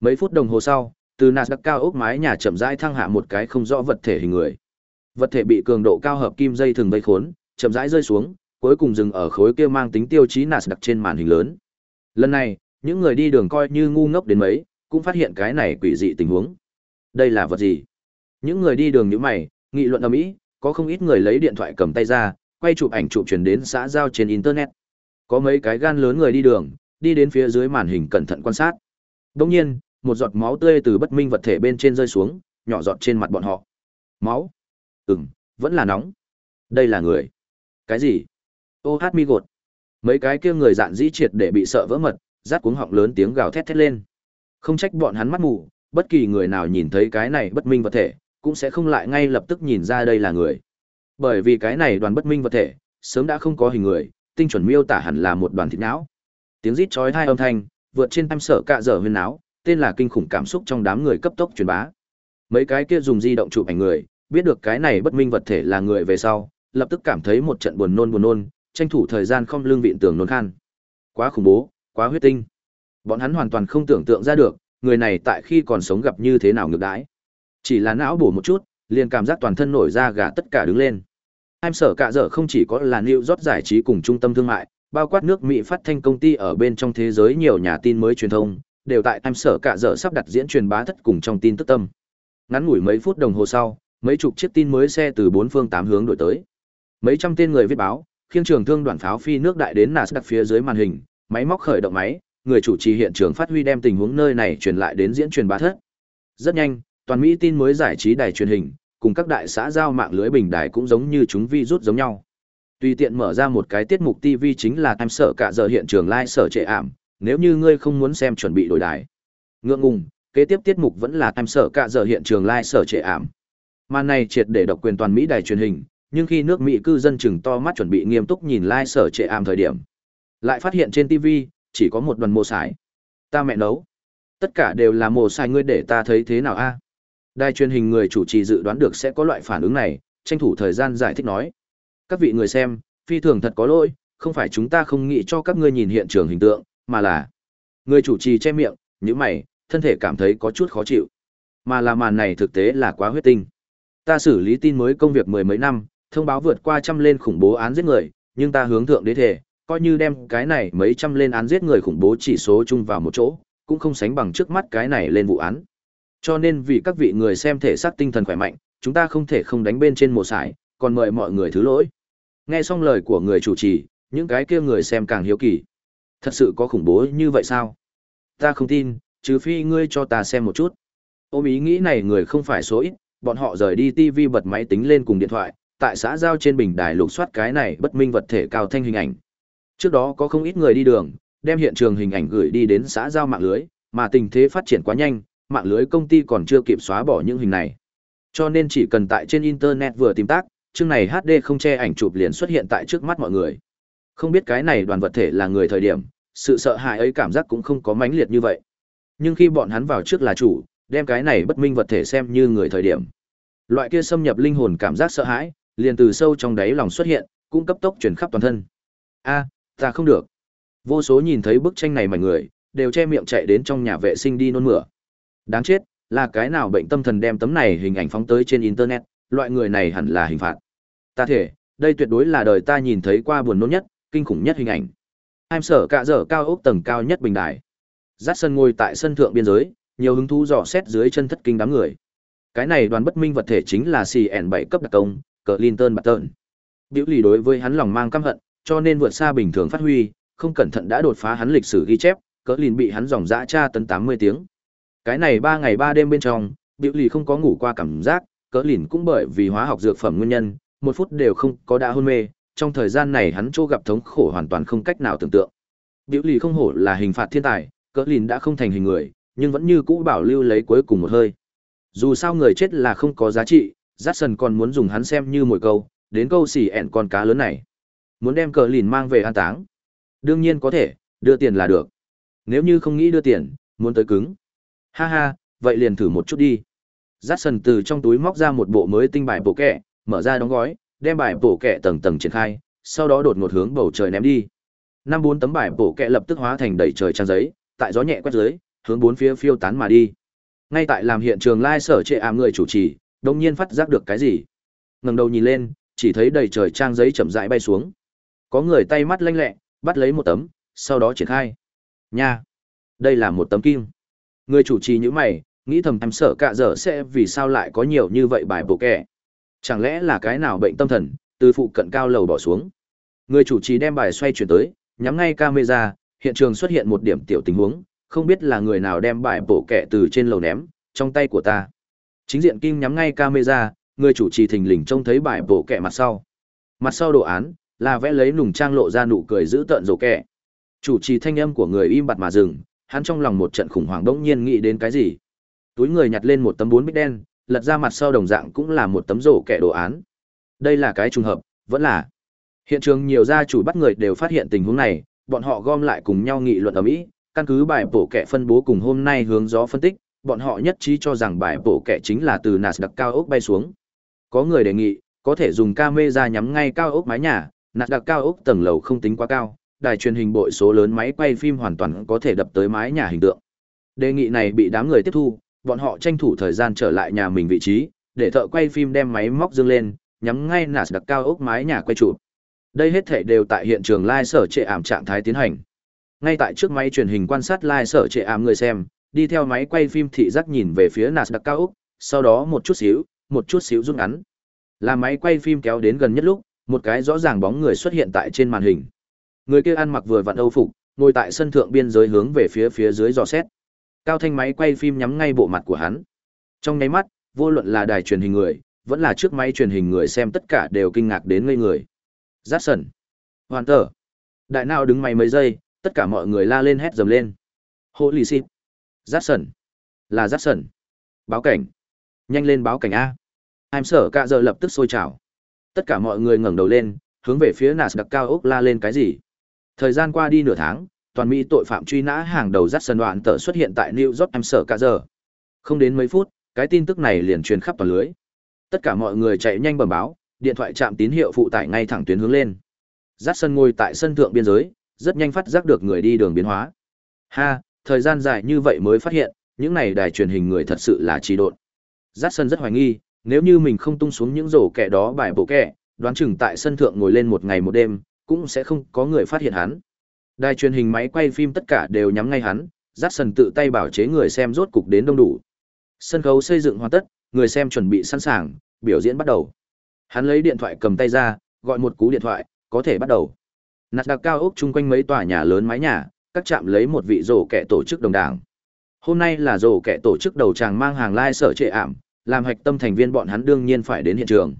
Mấy phút đồng hồ sau, từ Nasdaq cao ốc mái nhà chậm rãi thăng hạ một cái không rõ vật thể hình người. Vật thể bị cường độ cao hợp kim dây thường vây khốn, chậm rãi rơi xuống, cuối cùng dừng ở khối kia mang tính tiêu chí Nasdaq trên màn hình lớn. Lần này, những người đi đường coi như ngu ngốc đến mấy, cũng phát hiện cái này quỷ dị tình huống. Đây là vật gì? Những người đi đường như mày, nghị luận ầm ĩ, có không ít người lấy điện thoại cầm tay ra, quay chụp ảnh chụp truyền đến xã giao trên internet. Có mấy cái gan lớn người đi đường, đi đến phía dưới màn hình cẩn thận quan sát. Đồng nhiên, một giọt máu tươi từ bất minh vật thể bên trên rơi xuống, nhỏ giọt trên mặt bọn họ. Máu? Ừm, vẫn là nóng. Đây là người. Cái gì? Ô hát mi gột. Mấy cái kia người dạn dĩ triệt để bị sợ vỡ mật, rát cuống họng lớn tiếng gào thét thét lên. Không trách bọn hắn mắt mù, bất kỳ người nào nhìn thấy cái này bất minh vật thể, cũng sẽ không lại ngay lập tức nhìn ra đây là người. Bởi vì cái này đoàn bất minh vật thể, sớm đã không có hình người, tinh chuẩn miêu tả hẳn là một đoàn thịt não. Tiếng rít chói tai âm thanh, vượt trên em sở cạ dở huyên não, tên là kinh khủng cảm xúc trong đám người cấp tốc truyền bá. Mấy cái kia dùng di động chụp ảnh người, biết được cái này bất minh vật thể là người về sau, lập tức cảm thấy một trận buồn nôn buồn nôn, tranh thủ thời gian không lương vịn tường nôn khan. Quá khủng bố, quá huyết tinh. Bọn hắn hoàn toàn không tưởng tượng ra được, người này tại khi còn sống gặp như thế nào ngược đãi. Chỉ là não bổ một chút, liền cảm giác toàn thân nổi da gà tất cả đứng lên. Em sở cạ dở không chỉ có là New rót giải trí cùng trung tâm thương mại, bao quát nước Mỹ phát thanh công ty ở bên trong thế giới nhiều nhà tin mới truyền thông, đều tại em sở cả giờ sắp đặt diễn truyền bá thất cùng trong tin tức tâm. Ngắn ngủi mấy phút đồng hồ sau, mấy chục chiếc tin mới xe từ bốn phương tám hướng đổi tới. Mấy trăm tên người viết báo, khiêng trường thương đoàn pháo phi nước đại đến đặt phía dưới màn hình, máy móc khởi động máy, người chủ trì hiện trường phát huy đem tình huống nơi này truyền lại đến diễn truyền bá thất. Rất nhanh, toàn Mỹ tin mới giải trí đài truyền hình, cùng các đại xã giao mạng lưới bình đài cũng giống như chúng vi rút giống nhau. Tùy tiện mở ra một cái tiết mục TV chính là em sợ cả giờ hiện trường live sở trệ ảm, nếu như ngươi không muốn xem chuẩn bị đổi đài. Ngượng ngùng, kế tiếp tiết mục vẫn là em sợ cả giờ hiện trường live sở trệ ảm. Màn này triệt để độc quyền toàn Mỹ đài truyền hình, nhưng khi nước Mỹ cư dân chừng to mắt chuẩn bị nghiêm túc nhìn live sở trệ ảm thời điểm, lại phát hiện trên TV chỉ có một đoàn mồ sải. Ta mẹ nấu. Tất cả đều là mồ sai ngươi để ta thấy thế nào a? Đài truyền hình người chủ trì dự đoán được sẽ có loại phản ứng này, tranh thủ thời gian giải thích nói. Các vị người xem, phi thường thật có lỗi, không phải chúng ta không nghĩ cho các ngươi nhìn hiện trường hình tượng, mà là người chủ trì che miệng, nhữ mày, thân thể cảm thấy có chút khó chịu. Mà là màn này thực tế là quá huyết tinh. Ta xử lý tin mới công việc mười mấy năm, thông báo vượt qua trăm lên khủng bố án giết người, nhưng ta hướng thượng đế thể, coi như đem cái này mấy trăm lên án giết người khủng bố chỉ số chung vào một chỗ, cũng không sánh bằng trước mắt cái này lên vụ án. Cho nên vì các vị người xem thể xác tinh thần khỏe mạnh, chúng ta không thể không đánh bên trên một sải, còn mời mọi người thứ lỗi. Nghe xong lời của người chủ trì, những cái kia người xem càng hiếu kỳ. Thật sự có khủng bố như vậy sao? Ta không tin, trừ phi ngươi cho ta xem một chút. Ôm ý nghĩ này người không phải số ít, bọn họ rời đi TV bật máy tính lên cùng điện thoại, tại xã giao trên bình đài lục soát cái này bất minh vật thể cao thanh hình ảnh. Trước đó có không ít người đi đường, đem hiện trường hình ảnh gửi đi đến xã giao mạng lưới, mà tình thế phát triển quá nhanh, mạng lưới công ty còn chưa kịp xóa bỏ những hình này. Cho nên chỉ cần tại trên internet vừa tìm tác, chương này HD không che ảnh chụp liền xuất hiện tại trước mắt mọi người. Không biết cái này đoàn vật thể là người thời điểm, sự sợ hãi ấy cảm giác cũng không có mãnh liệt như vậy. Nhưng khi bọn hắn vào trước là chủ, đem cái này bất minh vật thể xem như người thời điểm. Loại kia xâm nhập linh hồn cảm giác sợ hãi, liền từ sâu trong đáy lòng xuất hiện, cũng cấp tốc truyền khắp toàn thân. A, ta không được. Vô số nhìn thấy bức tranh này mọi người, đều che miệng chạy đến trong nhà vệ sinh đi nôn mửa. Đáng chết, là cái nào bệnh tâm thần đem tấm này hình ảnh phóng tới trên internet, loại người này hẳn là hình phạt. Ta thể, đây tuyệt đối là đời ta nhìn thấy qua buồn nôn nhất, kinh khủng nhất hình ảnh. Em sở cả dở cao ốc tầng cao nhất bình đài. Dát sân ngồi tại sân thượng biên giới, nhiều hứng thú dò xét dưới chân thất kinh đám người. Cái này đoàn bất minh vật thể chính là CN7 cấp đặc công, Clinton Barton. Biểu lì đối với hắn lòng mang căm hận, cho nên vượt xa bình thường phát huy, không cẩn thận đã đột phá hắn lịch sử ghi chép, cỡ lìn bị hắn dòng dã tra tấn 80 tiếng. Cái này 3 ngày 3 đêm bên trong, biểu lì không có ngủ qua cảm giác, cỡ lìn cũng bởi vì hóa học dược phẩm nguyên nhân, một phút đều không có đã hôn mê, trong thời gian này hắn chỗ gặp thống khổ hoàn toàn không cách nào tưởng tượng. Biểu lì không hổ là hình phạt thiên tài, cỡ lìn đã không thành hình người, nhưng vẫn như cũ bảo lưu lấy cuối cùng một hơi. Dù sao người chết là không có giá trị, Jackson còn muốn dùng hắn xem như mồi câu, đến câu xỉ ẹn con cá lớn này. Muốn đem cờ lìn mang về an táng. Đương nhiên có thể, đưa tiền là được. Nếu như không nghĩ đưa tiền, muốn tới cứng. Ha ha, vậy liền thử một chút đi. Jackson từ trong túi móc ra một bộ mới tinh bài bổ kẹ, mở ra đóng gói, đem bài bổ kẹ tầng tầng triển khai, sau đó đột ngột hướng bầu trời ném đi. Năm bốn tấm bài bổ kẹ lập tức hóa thành đầy trời trang giấy, tại gió nhẹ quét dưới, hướng bốn phía phiêu tán mà đi. Ngay tại làm hiện trường lai sở trệ ảm người chủ trì, đột nhiên phát giác được cái gì. Ngẩng đầu nhìn lên, chỉ thấy đầy trời trang giấy chậm rãi bay xuống. Có người tay mắt lanh lẹ, bắt lấy một tấm, sau đó triển khai. Nha, đây là một tấm kim. Người chủ trì nhíu mày, nghĩ thầm em sợ cả giờ sẽ vì sao lại có nhiều như vậy bài bộ kẻ. Chẳng lẽ là cái nào bệnh tâm thần, từ phụ cận cao lầu bỏ xuống. Người chủ trì đem bài xoay chuyển tới, nhắm ngay camera, hiện trường xuất hiện một điểm tiểu tình huống, không biết là người nào đem bài bổ kẹ từ trên lầu ném, trong tay của ta. Chính diện kim nhắm ngay camera, người chủ trì thình lình trông thấy bài bổ kẹ mặt sau. Mặt sau đồ án, là vẽ lấy nùng trang lộ ra nụ cười giữ tợn rồ kẹ. Chủ trì thanh âm của người im bặt mà dừng, hắn trong lòng một trận khủng hoảng đống nhiên nghĩ đến cái gì. Túi người nhặt lên một tấm bốn bích đen, lật ra mặt sau đồng dạng cũng là một tấm rổ kẻ đồ án. Đây là cái trùng hợp, vẫn là. Hiện trường nhiều gia chủ bắt người đều phát hiện tình huống này, bọn họ gom lại cùng nhau nghị luận ở Mỹ, căn cứ bài bổ kẻ phân bố cùng hôm nay hướng gió phân tích, bọn họ nhất trí cho rằng bài bổ kẻ chính là từ nạt đặc cao ốc bay xuống. Có người đề nghị, có thể dùng camera nhắm ngay cao ốc mái nhà, nạt đặc cao ốc tầng lầu không tính quá cao, đài truyền hình bội số lớn máy quay phim hoàn toàn có thể đập tới mái nhà hình tượng. Đề nghị này bị đám người tiếp thu, bọn họ tranh thủ thời gian trở lại nhà mình vị trí, để thợ quay phim đem máy móc dương lên, nhắm ngay nạt đặc cao ốc mái nhà quay chụp. Đây hết thể đều tại hiện trường live sở trệ ảm trạng thái tiến hành. Ngay tại trước máy truyền hình quan sát live sở trệ ảm người xem, đi theo máy quay phim thị giác nhìn về phía nạt đặc cao ốc, sau đó một chút xíu, một chút xíu rút ngắn. Là máy quay phim kéo đến gần nhất lúc, một cái rõ ràng bóng người xuất hiện tại trên màn hình. Người kia ăn mặc vừa vặn âu phục, ngồi tại sân thượng biên giới hướng về phía phía dưới dò xét. Cao thanh máy quay phim nhắm ngay bộ mặt của hắn. Trong nháy mắt, vô luận là đài truyền hình người, vẫn là trước máy truyền hình người xem tất cả đều kinh ngạc đến ngây người. Giác sần. Hoàn tờ. Đại nào đứng máy mấy giây, tất cả mọi người la lên hét dầm lên. Hộ lì xịp. Giác sần. Là giác sần. Báo cảnh. Nhanh lên báo cảnh A. Em sở cả giờ lập tức sôi trào. Tất cả mọi người ngẩng đầu lên, hướng về phía nạt đặc cao ốc la lên cái gì. Thời gian qua đi nửa tháng, toàn Mỹ tội phạm truy nã hàng đầu dắt sân đoạn tờ xuất hiện tại New York em sở cả giờ. Không đến mấy phút, cái tin tức này liền truyền khắp toàn lưới. Tất cả mọi người chạy nhanh bẩm báo, điện thoại chạm tín hiệu phụ tải ngay thẳng tuyến hướng lên. Dắt sân ngồi tại sân thượng biên giới, rất nhanh phát giác được người đi đường biến hóa. Ha, thời gian dài như vậy mới phát hiện, những này đài truyền hình người thật sự là trì độn. Dắt sân rất hoài nghi, nếu như mình không tung xuống những rổ kẻ đó bài bộ kẻ, đoán chừng tại sân thượng ngồi lên một ngày một đêm, cũng sẽ không có người phát hiện hắn. Đài truyền hình máy quay phim tất cả đều nhắm ngay hắn, Dát Sần tự tay bảo chế người xem rốt cục đến đông đủ. Sân khấu xây dựng hoàn tất, người xem chuẩn bị sẵn sàng, biểu diễn bắt đầu. Hắn lấy điện thoại cầm tay ra, gọi một cú điện thoại, có thể bắt đầu. Nạt đặc cao ốc chung quanh mấy tòa nhà lớn mái nhà, các trạm lấy một vị rổ kẻ tổ chức đồng đảng. Hôm nay là rổ kẻ tổ chức đầu tràng mang hàng lai sở trệ ảm, làm hạch tâm thành viên bọn hắn đương nhiên phải đến hiện trường.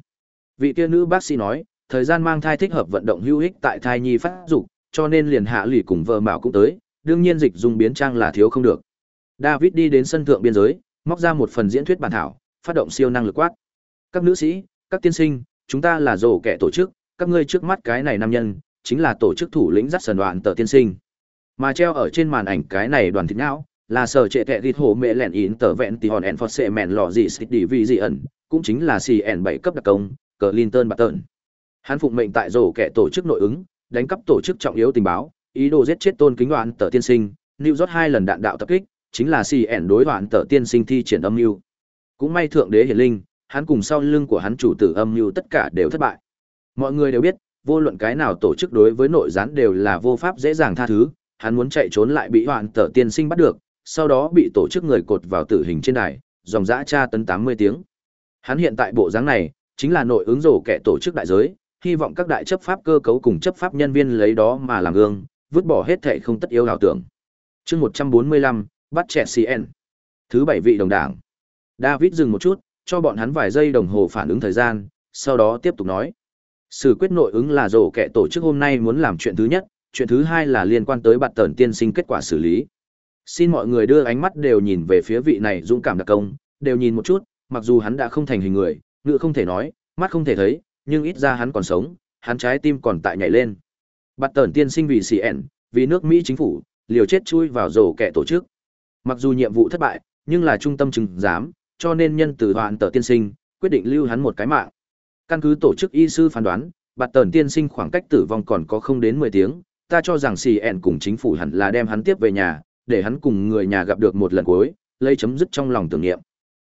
Vị kia nữ bác sĩ nói, thời gian mang thai thích hợp vận động hữu ích tại thai nhi phát dục, cho nên liền hạ lì cùng vợ mạo cũng tới, đương nhiên dịch dùng biến trang là thiếu không được. David đi đến sân thượng biên giới, móc ra một phần diễn thuyết bản thảo, phát động siêu năng lực quát. Các nữ sĩ, các tiên sinh, chúng ta là rổ kẻ tổ chức, các ngươi trước mắt cái này nam nhân, chính là tổ chức thủ lĩnh dắt sần đoạn tờ tiên sinh. Mà treo ở trên màn ảnh cái này đoàn thịt não, là sở trệ tệ ghi hồ mẹ lẹn ín tờ vẹn tì hòn ẹn phọt sệ mẹn lò gì xịt đi vì gì ẩn, cũng chính là CN bảy cấp đặc công, cờ Linton bạc tợn. Hắn phụng mệnh tại rổ kẻ tổ chức nội ứng, đánh cắp tổ chức trọng yếu tình báo, ý đồ giết chết tôn kính đoạn tờ tiên sinh, lưu rót hai lần đạn đạo tập kích, chính là CN đối đoạn tờ tiên sinh thi triển âm mưu. Cũng may thượng đế hiển linh, hắn cùng sau lưng của hắn chủ tử âm mưu tất cả đều thất bại. Mọi người đều biết, vô luận cái nào tổ chức đối với nội gián đều là vô pháp dễ dàng tha thứ, hắn muốn chạy trốn lại bị đoạn tờ tiên sinh bắt được, sau đó bị tổ chức người cột vào tử hình trên đài, dòng dã tra tấn 80 tiếng. Hắn hiện tại bộ dáng này, chính là nội ứng rổ kẻ tổ chức đại giới, hy vọng các đại chấp pháp cơ cấu cùng chấp pháp nhân viên lấy đó mà làm gương, vứt bỏ hết thệ không tất yếu ảo tưởng. Chương 145, bắt trẻ CN. Thứ bảy vị đồng đảng. David dừng một chút, cho bọn hắn vài giây đồng hồ phản ứng thời gian, sau đó tiếp tục nói. Sự quyết nội ứng là rổ kẻ tổ chức hôm nay muốn làm chuyện thứ nhất, chuyện thứ hai là liên quan tới bạt tẩn tiên sinh kết quả xử lý. Xin mọi người đưa ánh mắt đều nhìn về phía vị này dũng cảm đặc công, đều nhìn một chút, mặc dù hắn đã không thành hình người, ngựa không thể nói, mắt không thể thấy, nhưng ít ra hắn còn sống, hắn trái tim còn tại nhảy lên. Bạt tẩn tiên sinh vì CN, vì nước Mỹ chính phủ, liều chết chui vào rổ kẻ tổ chức. Mặc dù nhiệm vụ thất bại, nhưng là trung tâm chứng giám, cho nên nhân từ hoạn tờ tiên sinh, quyết định lưu hắn một cái mạng. Căn cứ tổ chức y sư phán đoán, bạt Tởn tiên sinh khoảng cách tử vong còn có không đến 10 tiếng, ta cho rằng CN cùng chính phủ hẳn là đem hắn tiếp về nhà, để hắn cùng người nhà gặp được một lần cuối, lấy chấm dứt trong lòng tưởng niệm.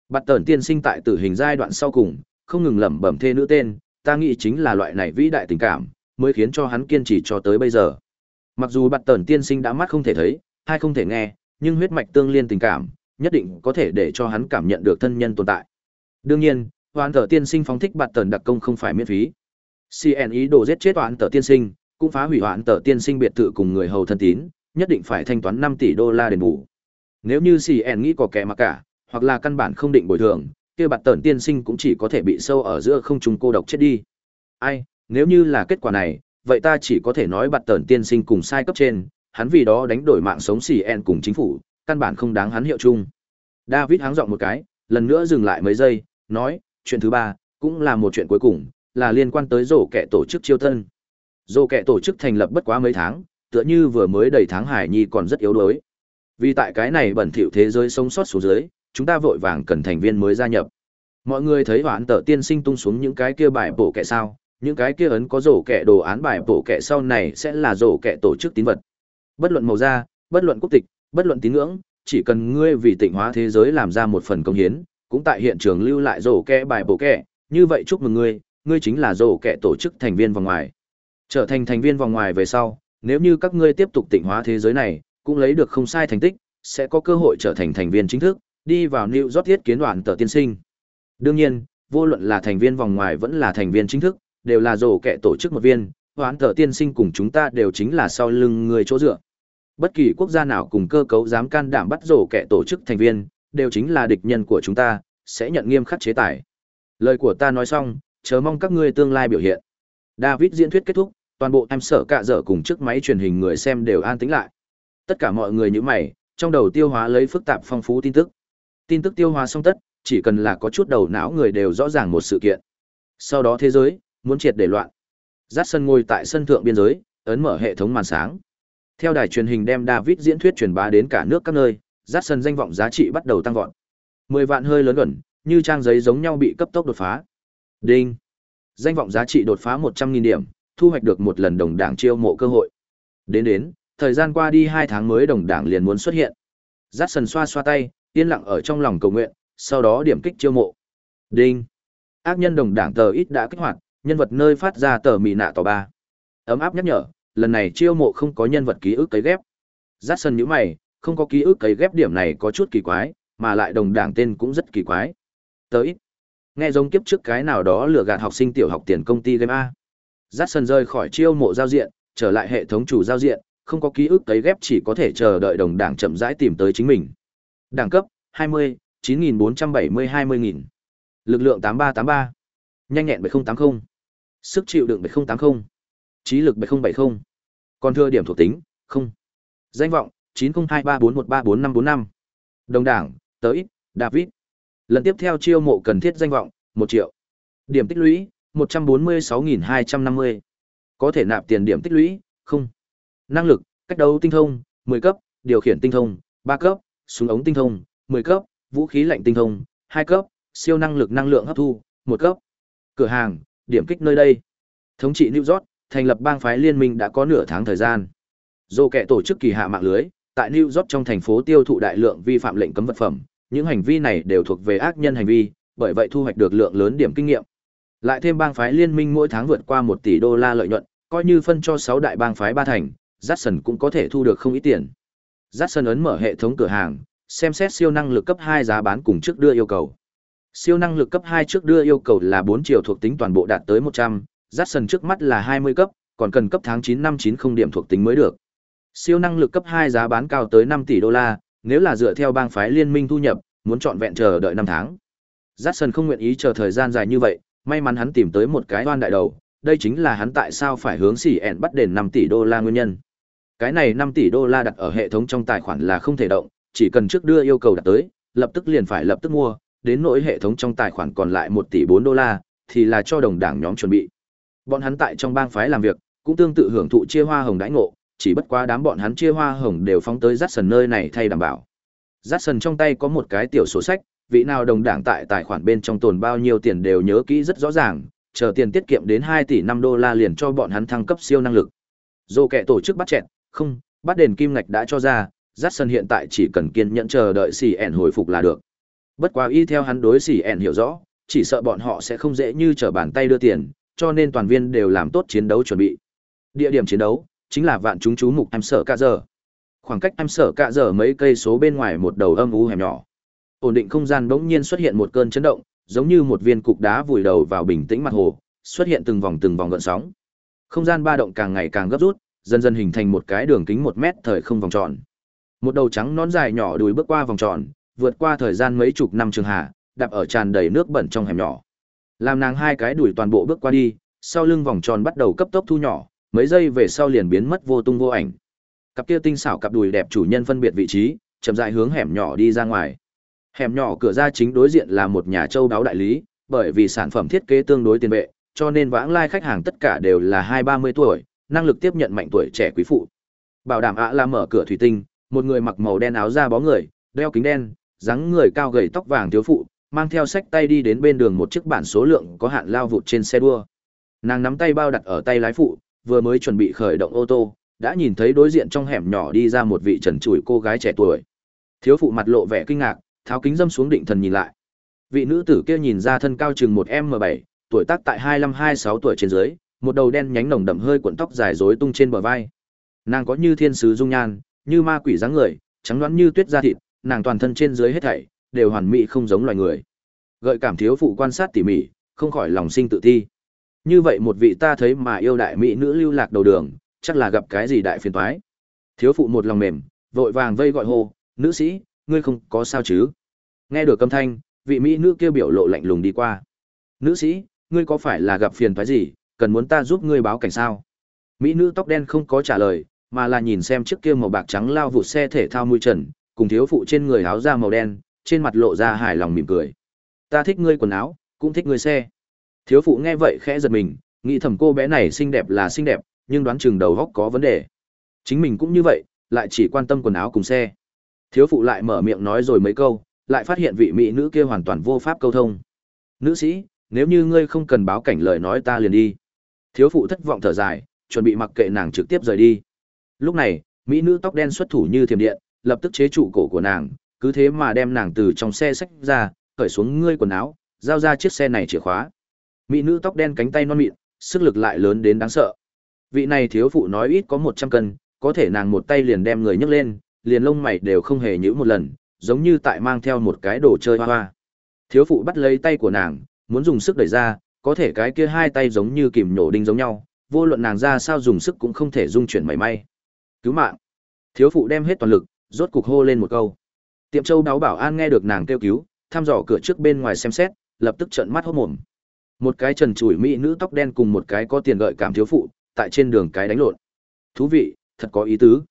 Bạt Tởn tiên sinh tại tử hình giai đoạn sau cùng, không ngừng lẩm bẩm thê nữ tên, ta nghĩ chính là loại này vĩ đại tình cảm, mới khiến cho hắn kiên trì cho tới bây giờ. Mặc dù bạt tẩn tiên sinh đã mắt không thể thấy, hai không thể nghe, nhưng huyết mạch tương liên tình cảm, nhất định có thể để cho hắn cảm nhận được thân nhân tồn tại. Đương nhiên, hoàn tở tiên sinh phóng thích bạt tẩn đặc công không phải miễn phí. CN ý đồ giết chết hoàn tở tiên sinh, cũng phá hủy hoàn tở tiên sinh biệt thự cùng người hầu thân tín, nhất định phải thanh toán 5 tỷ đô la đền bù. Nếu như CN nghĩ có kẻ mà cả, hoặc là căn bản không định bồi thường, kia bạt tẩn tiên sinh cũng chỉ có thể bị sâu ở giữa không trung cô độc chết đi. Ai, nếu như là kết quả này, vậy ta chỉ có thể nói bạt tẩn tiên sinh cùng sai cấp trên, hắn vì đó đánh đổi mạng sống CN cùng chính phủ, căn bản không đáng hắn hiệu chung. David háng giọng một cái, lần nữa dừng lại mấy giây, nói, chuyện thứ ba, cũng là một chuyện cuối cùng, là liên quan tới rổ kẻ tổ chức chiêu thân. Rổ kẻ tổ chức thành lập bất quá mấy tháng, tựa như vừa mới đầy tháng hải nhi còn rất yếu đuối. Vì tại cái này bẩn thỉu thế giới sống sót xuống dưới, chúng ta vội vàng cần thành viên mới gia nhập. Mọi người thấy hoãn tờ tiên sinh tung xuống những cái kia bài bổ kẻ sao, Những cái kia ấn có rổ kẻ đồ án bài bổ kẻ sau này sẽ là rổ kẻ tổ chức tín vật. Bất luận màu da, bất luận quốc tịch, bất luận tín ngưỡng, chỉ cần ngươi vì tịnh hóa thế giới làm ra một phần công hiến, cũng tại hiện trường lưu lại rổ kẻ bài bổ kẻ, như vậy chúc mừng ngươi, ngươi chính là rổ kẻ tổ chức thành viên vòng ngoài. Trở thành thành viên vòng ngoài về sau, nếu như các ngươi tiếp tục tịnh hóa thế giới này, cũng lấy được không sai thành tích, sẽ có cơ hội trở thành thành viên chính thức, đi vào New York thiết kiến đoàn tờ tiên sinh. Đương nhiên, vô luận là thành viên vòng ngoài vẫn là thành viên chính thức, đều là rổ kẻ tổ chức một viên, hoán tờ tiên sinh cùng chúng ta đều chính là sau lưng người chỗ dựa. Bất kỳ quốc gia nào cùng cơ cấu dám can đảm bắt rổ kẻ tổ chức thành viên, đều chính là địch nhân của chúng ta, sẽ nhận nghiêm khắc chế tài. Lời của ta nói xong, chờ mong các ngươi tương lai biểu hiện. David diễn thuyết kết thúc, toàn bộ em sở cả dở cùng chiếc máy truyền hình người xem đều an tĩnh lại. Tất cả mọi người như mày, trong đầu tiêu hóa lấy phức tạp phong phú tin tức. Tin tức tiêu hóa xong tất, chỉ cần là có chút đầu não người đều rõ ràng một sự kiện. Sau đó thế giới, muốn triệt để loạn. Dát sân ngồi tại sân thượng biên giới, ấn mở hệ thống màn sáng. Theo đài truyền hình đem David diễn thuyết truyền bá đến cả nước các nơi, Dát sân danh vọng giá trị bắt đầu tăng vọt. Mười vạn hơi lớn gần, như trang giấy giống nhau bị cấp tốc đột phá. Đinh. Danh vọng giá trị đột phá một trăm nghìn điểm, thu hoạch được một lần đồng đảng chiêu mộ cơ hội. Đến đến, thời gian qua đi hai tháng mới đồng đảng liền muốn xuất hiện. Dát sân xoa xoa tay, yên lặng ở trong lòng cầu nguyện, sau đó điểm kích chiêu mộ. Đinh. Ác nhân đồng đảng tờ ít đã kích hoạt, nhân vật nơi phát ra tờ mì nạ tỏ ba. Ấm áp nhắc nhở, lần này chiêu mộ không có nhân vật ký ức cấy ghép. Giác sân nhíu mày, không có ký ức cấy ghép điểm này có chút kỳ quái, mà lại đồng đảng tên cũng rất kỳ quái. Tờ ít. Nghe giống kiếp trước cái nào đó lừa gạt học sinh tiểu học tiền công ty game A. Giác sân rơi khỏi chiêu mộ giao diện, trở lại hệ thống chủ giao diện, không có ký ức cấy ghép chỉ có thể chờ đợi đồng đảng chậm rãi tìm tới chính mình. Đẳng cấp 20, 9470 20000. Lực lượng 8383. Nhanh nhẹn 7080. Sức chịu đựng 7080. Trí lực 7070. Còn thừa điểm thuộc tính, không. Danh vọng 902341344545. Đồng đảng, tới, David. Lần tiếp theo chiêu mộ cần thiết danh vọng, 1 triệu. Điểm tích lũy, 146.250. Có thể nạp tiền điểm tích lũy, không. Năng lực, cách đấu tinh thông, 10 cấp, điều khiển tinh thông, 3 cấp, súng ống tinh thông, 10 cấp, vũ khí lạnh tinh thông, 2 cấp, siêu năng lực năng lượng hấp thu, 1 cấp. Cửa hàng, điểm kích nơi đây. Thống trị New York, thành lập bang phái liên minh đã có nửa tháng thời gian. Dù kẻ tổ chức kỳ hạ mạng lưới, tại New York trong thành phố tiêu thụ đại lượng vi phạm lệnh cấm vật phẩm, những hành vi này đều thuộc về ác nhân hành vi, bởi vậy thu hoạch được lượng lớn điểm kinh nghiệm. Lại thêm bang phái liên minh mỗi tháng vượt qua 1 tỷ đô la lợi nhuận, coi như phân cho 6 đại bang phái ba thành, Jackson cũng có thể thu được không ít tiền. Jackson ấn mở hệ thống cửa hàng, xem xét siêu năng lực cấp 2 giá bán cùng trước đưa yêu cầu. Siêu năng lực cấp 2 trước đưa yêu cầu là 4 triệu thuộc tính toàn bộ đạt tới 100, Jackson trước mắt là 20 cấp, còn cần cấp tháng 9 năm 90 điểm thuộc tính mới được. Siêu năng lực cấp 2 giá bán cao tới 5 tỷ đô la, nếu là dựa theo bang phái liên minh thu nhập, muốn chọn vẹn chờ đợi 5 tháng. Jackson không nguyện ý chờ thời gian dài như vậy, may mắn hắn tìm tới một cái oan đại đầu, đây chính là hắn tại sao phải hướng xỉ ẻn bắt đền 5 tỷ đô la nguyên nhân. Cái này 5 tỷ đô la đặt ở hệ thống trong tài khoản là không thể động, chỉ cần trước đưa yêu cầu đặt tới, lập tức liền phải lập tức mua, đến nỗi hệ thống trong tài khoản còn lại 1 tỷ 4 đô la, thì là cho đồng đảng nhóm chuẩn bị. Bọn hắn tại trong bang phái làm việc, cũng tương tự hưởng thụ chia hoa hồng đãi ngộ, chỉ bất quá đám bọn hắn chia hoa hồng đều phóng tới Jackson nơi này thay đảm bảo. Jackson trong tay có một cái tiểu sổ sách, vị nào đồng đảng tại tài khoản bên trong tồn bao nhiêu tiền đều nhớ kỹ rất rõ ràng, chờ tiền tiết kiệm đến 2 tỷ 5 đô la liền cho bọn hắn thăng cấp siêu năng lực. Dù kẻ tổ chức bắt chẹn, không, bắt đền kim ngạch đã cho ra, Jackson hiện tại chỉ cần kiên nhẫn chờ đợi xì ẻn hồi phục là được. Bất quá y theo hắn đối xì ẻn hiểu rõ, chỉ sợ bọn họ sẽ không dễ như trở bàn tay đưa tiền, cho nên toàn viên đều làm tốt chiến đấu chuẩn bị. Địa điểm chiến đấu chính là vạn chúng chú mục em sợ cả giờ. Khoảng cách em sợ cả giờ mấy cây số bên ngoài một đầu âm u hẻm nhỏ. Ổn định không gian bỗng nhiên xuất hiện một cơn chấn động, giống như một viên cục đá vùi đầu vào bình tĩnh mặt hồ, xuất hiện từng vòng từng vòng gợn sóng. Không gian ba động càng ngày càng gấp rút, dần dần hình thành một cái đường kính một mét thời không vòng tròn. Một đầu trắng nón dài nhỏ đùi bước qua vòng tròn, vượt qua thời gian mấy chục năm trường hạ, đạp ở tràn đầy nước bẩn trong hẻm nhỏ. Làm nàng hai cái đùi toàn bộ bước qua đi, sau lưng vòng tròn bắt đầu cấp tốc thu nhỏ, mấy giây về sau liền biến mất vô tung vô ảnh. Cặp kia tinh xảo cặp đùi đẹp chủ nhân phân biệt vị trí, chậm rãi hướng hẻm nhỏ đi ra ngoài. Hẻm nhỏ cửa ra chính đối diện là một nhà châu đáo đại lý, bởi vì sản phẩm thiết kế tương đối tiền vệ, cho nên vãng lai khách hàng tất cả đều là hai ba mươi tuổi, năng lực tiếp nhận mạnh tuổi trẻ quý phụ. Bảo đảm ạ là mở cửa thủy tinh, một người mặc màu đen áo da bó người, đeo kính đen, dáng người cao gầy tóc vàng thiếu phụ, mang theo sách tay đi đến bên đường một chiếc bản số lượng có hạn lao vụt trên xe đua. Nàng nắm tay bao đặt ở tay lái phụ, vừa mới chuẩn bị khởi động ô tô, đã nhìn thấy đối diện trong hẻm nhỏ đi ra một vị trần trụi cô gái trẻ tuổi. Thiếu phụ mặt lộ vẻ kinh ngạc, tháo kính dâm xuống định thần nhìn lại. Vị nữ tử kia nhìn ra thân cao chừng một m bảy, tuổi tác tại hai mươi hai sáu tuổi trên dưới, một đầu đen nhánh nồng đậm hơi cuộn tóc dài rối tung trên bờ vai. Nàng có như thiên sứ dung nhan, như ma quỷ dáng người, trắng nõn như tuyết da thịt, nàng toàn thân trên dưới hết thảy đều hoàn mỹ không giống loài người. Gợi cảm thiếu phụ quan sát tỉ mỉ, không khỏi lòng sinh tự thi. Như vậy một vị ta thấy mà yêu đại mỹ nữ lưu lạc đầu đường, chắc là gặp cái gì đại phiền toái. Thiếu phụ một lòng mềm, vội vàng vây gọi hô, "Nữ sĩ, ngươi không có sao chứ?" Nghe được âm thanh, vị mỹ nữ kia biểu lộ lạnh lùng đi qua. "Nữ sĩ, ngươi có phải là gặp phiền toái gì, cần muốn ta giúp ngươi báo cảnh sao?" Mỹ nữ tóc đen không có trả lời, mà là nhìn xem chiếc kia màu bạc trắng lao vụt xe thể thao mui trần, cùng thiếu phụ trên người áo da màu đen, trên mặt lộ ra hài lòng mỉm cười. "Ta thích ngươi quần áo, cũng thích ngươi xe." Thiếu phụ nghe vậy khẽ giật mình, nghĩ thầm cô bé này xinh đẹp là xinh đẹp, nhưng đoán chừng đầu góc có vấn đề. Chính mình cũng như vậy, lại chỉ quan tâm quần áo cùng xe. Thiếu phụ lại mở miệng nói rồi mấy câu, lại phát hiện vị mỹ nữ kia hoàn toàn vô pháp câu thông. Nữ sĩ, nếu như ngươi không cần báo cảnh lời nói ta liền đi. Thiếu phụ thất vọng thở dài, chuẩn bị mặc kệ nàng trực tiếp rời đi. Lúc này, mỹ nữ tóc đen xuất thủ như thiểm điện, lập tức chế trụ cổ của nàng, cứ thế mà đem nàng từ trong xe xách ra, cởi xuống ngươi quần áo, giao ra chiếc xe này chìa khóa. Mỹ nữ tóc đen cánh tay non mịn, sức lực lại lớn đến đáng sợ. Vị này thiếu phụ nói ít có 100 cân, có thể nàng một tay liền đem người nhấc lên, liền lông mày đều không hề nhíu một lần, giống như tại mang theo một cái đồ chơi hoa hoa. Thiếu phụ bắt lấy tay của nàng, muốn dùng sức đẩy ra, có thể cái kia hai tay giống như kìm nhổ đinh giống nhau, vô luận nàng ra sao dùng sức cũng không thể dung chuyển mảy may. Cứu mạng. Thiếu phụ đem hết toàn lực, rốt cục hô lên một câu. Tiệm Châu đáo bảo an nghe được nàng kêu cứu, thăm dò cửa trước bên ngoài xem xét, lập tức trợn mắt hốt mồm. Một cái trần trụi mỹ nữ tóc đen cùng một cái có tiền gợi cảm thiếu phụ, tại trên đường cái đánh lộn. Thú vị, thật có ý tứ.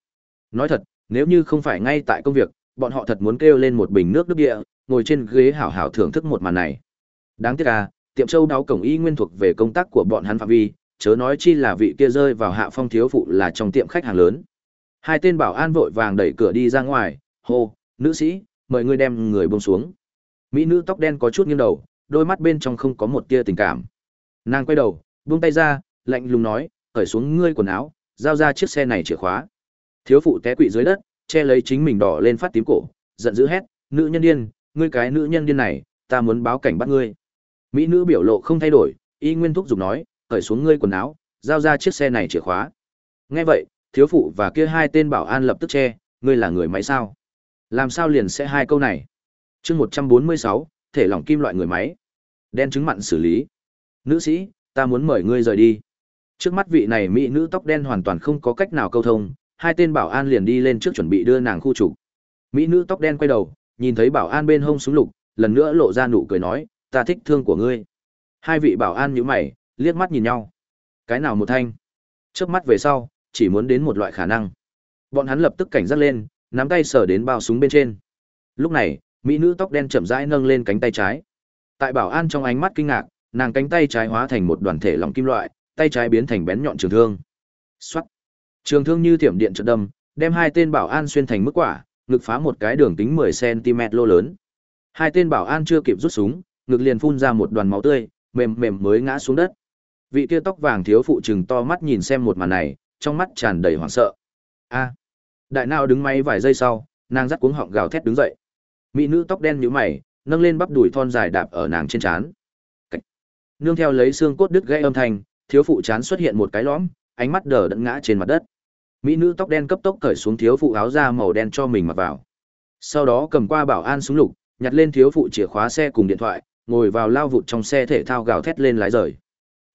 Nói thật, nếu như không phải ngay tại công việc, bọn họ thật muốn kêu lên một bình nước đức địa, ngồi trên ghế hảo hảo thưởng thức một màn này. Đáng tiếc à, tiệm châu đáo cổng y nguyên thuộc về công tác của bọn hắn phạm vi, chớ nói chi là vị kia rơi vào hạ phong thiếu phụ là trong tiệm khách hàng lớn. Hai tên bảo an vội vàng đẩy cửa đi ra ngoài, hô, nữ sĩ, mời ngươi đem người buông xuống. Mỹ nữ tóc đen có chút nghiêng đầu, đôi mắt bên trong không có một tia tình cảm. Nàng quay đầu, buông tay ra, lạnh lùng nói, cởi xuống ngươi quần áo, giao ra chiếc xe này chìa khóa. Thiếu phụ té quỵ dưới đất, che lấy chính mình đỏ lên phát tím cổ, giận dữ hét, nữ nhân điên, ngươi cái nữ nhân điên này, ta muốn báo cảnh bắt ngươi. Mỹ nữ biểu lộ không thay đổi, y nguyên thúc giục nói, cởi xuống ngươi quần áo, giao ra chiếc xe này chìa khóa. Nghe vậy, thiếu phụ và kia hai tên bảo an lập tức che, ngươi là người máy sao? Làm sao liền sẽ hai câu này? Chương 146, thể lỏng kim loại người máy. Đen chứng mặn xử lý. Nữ sĩ, ta muốn mời ngươi rời đi. Trước mắt vị này mỹ nữ tóc đen hoàn toàn không có cách nào câu thông, hai tên bảo an liền đi lên trước chuẩn bị đưa nàng khu trục. Mỹ nữ tóc đen quay đầu, nhìn thấy bảo an bên hông súng lục, lần nữa lộ ra nụ cười nói, ta thích thương của ngươi. Hai vị bảo an nhíu mày, liếc mắt nhìn nhau. Cái nào một thanh? Trước mắt về sau, chỉ muốn đến một loại khả năng. Bọn hắn lập tức cảnh giác lên, nắm tay sờ đến bao súng bên trên. Lúc này, mỹ nữ tóc đen chậm rãi nâng lên cánh tay trái. Tại bảo an trong ánh mắt kinh ngạc, nàng cánh tay trái hóa thành một đoàn thể lỏng kim loại, tay trái biến thành bén nhọn trường thương. Soát. Trường thương như thiểm điện chợt đâm, đem hai tên bảo an xuyên thành mức quả, ngực phá một cái đường kính 10 cm lô lớn. Hai tên bảo an chưa kịp rút súng, ngực liền phun ra một đoàn máu tươi, mềm mềm mới ngã xuống đất. Vị kia tóc vàng thiếu phụ trừng to mắt nhìn xem một màn này, trong mắt tràn đầy hoảng sợ. A. Đại nào đứng máy vài giây sau, nàng dắt cuống họng gào thét đứng dậy. Mỹ nữ tóc đen nhíu mày, nâng lên bắp đùi thon dài đạp ở nàng trên trán. Nương theo lấy xương cốt đứt gãy âm thanh, thiếu phụ chán xuất hiện một cái lõm, ánh mắt đờ đẫn ngã trên mặt đất. Mỹ nữ tóc đen cấp tốc cởi xuống thiếu phụ áo da màu đen cho mình mặc vào. Sau đó cầm qua bảo an súng lục, nhặt lên thiếu phụ chìa khóa xe cùng điện thoại, ngồi vào lao vụt trong xe thể thao gào thét lên lái rời.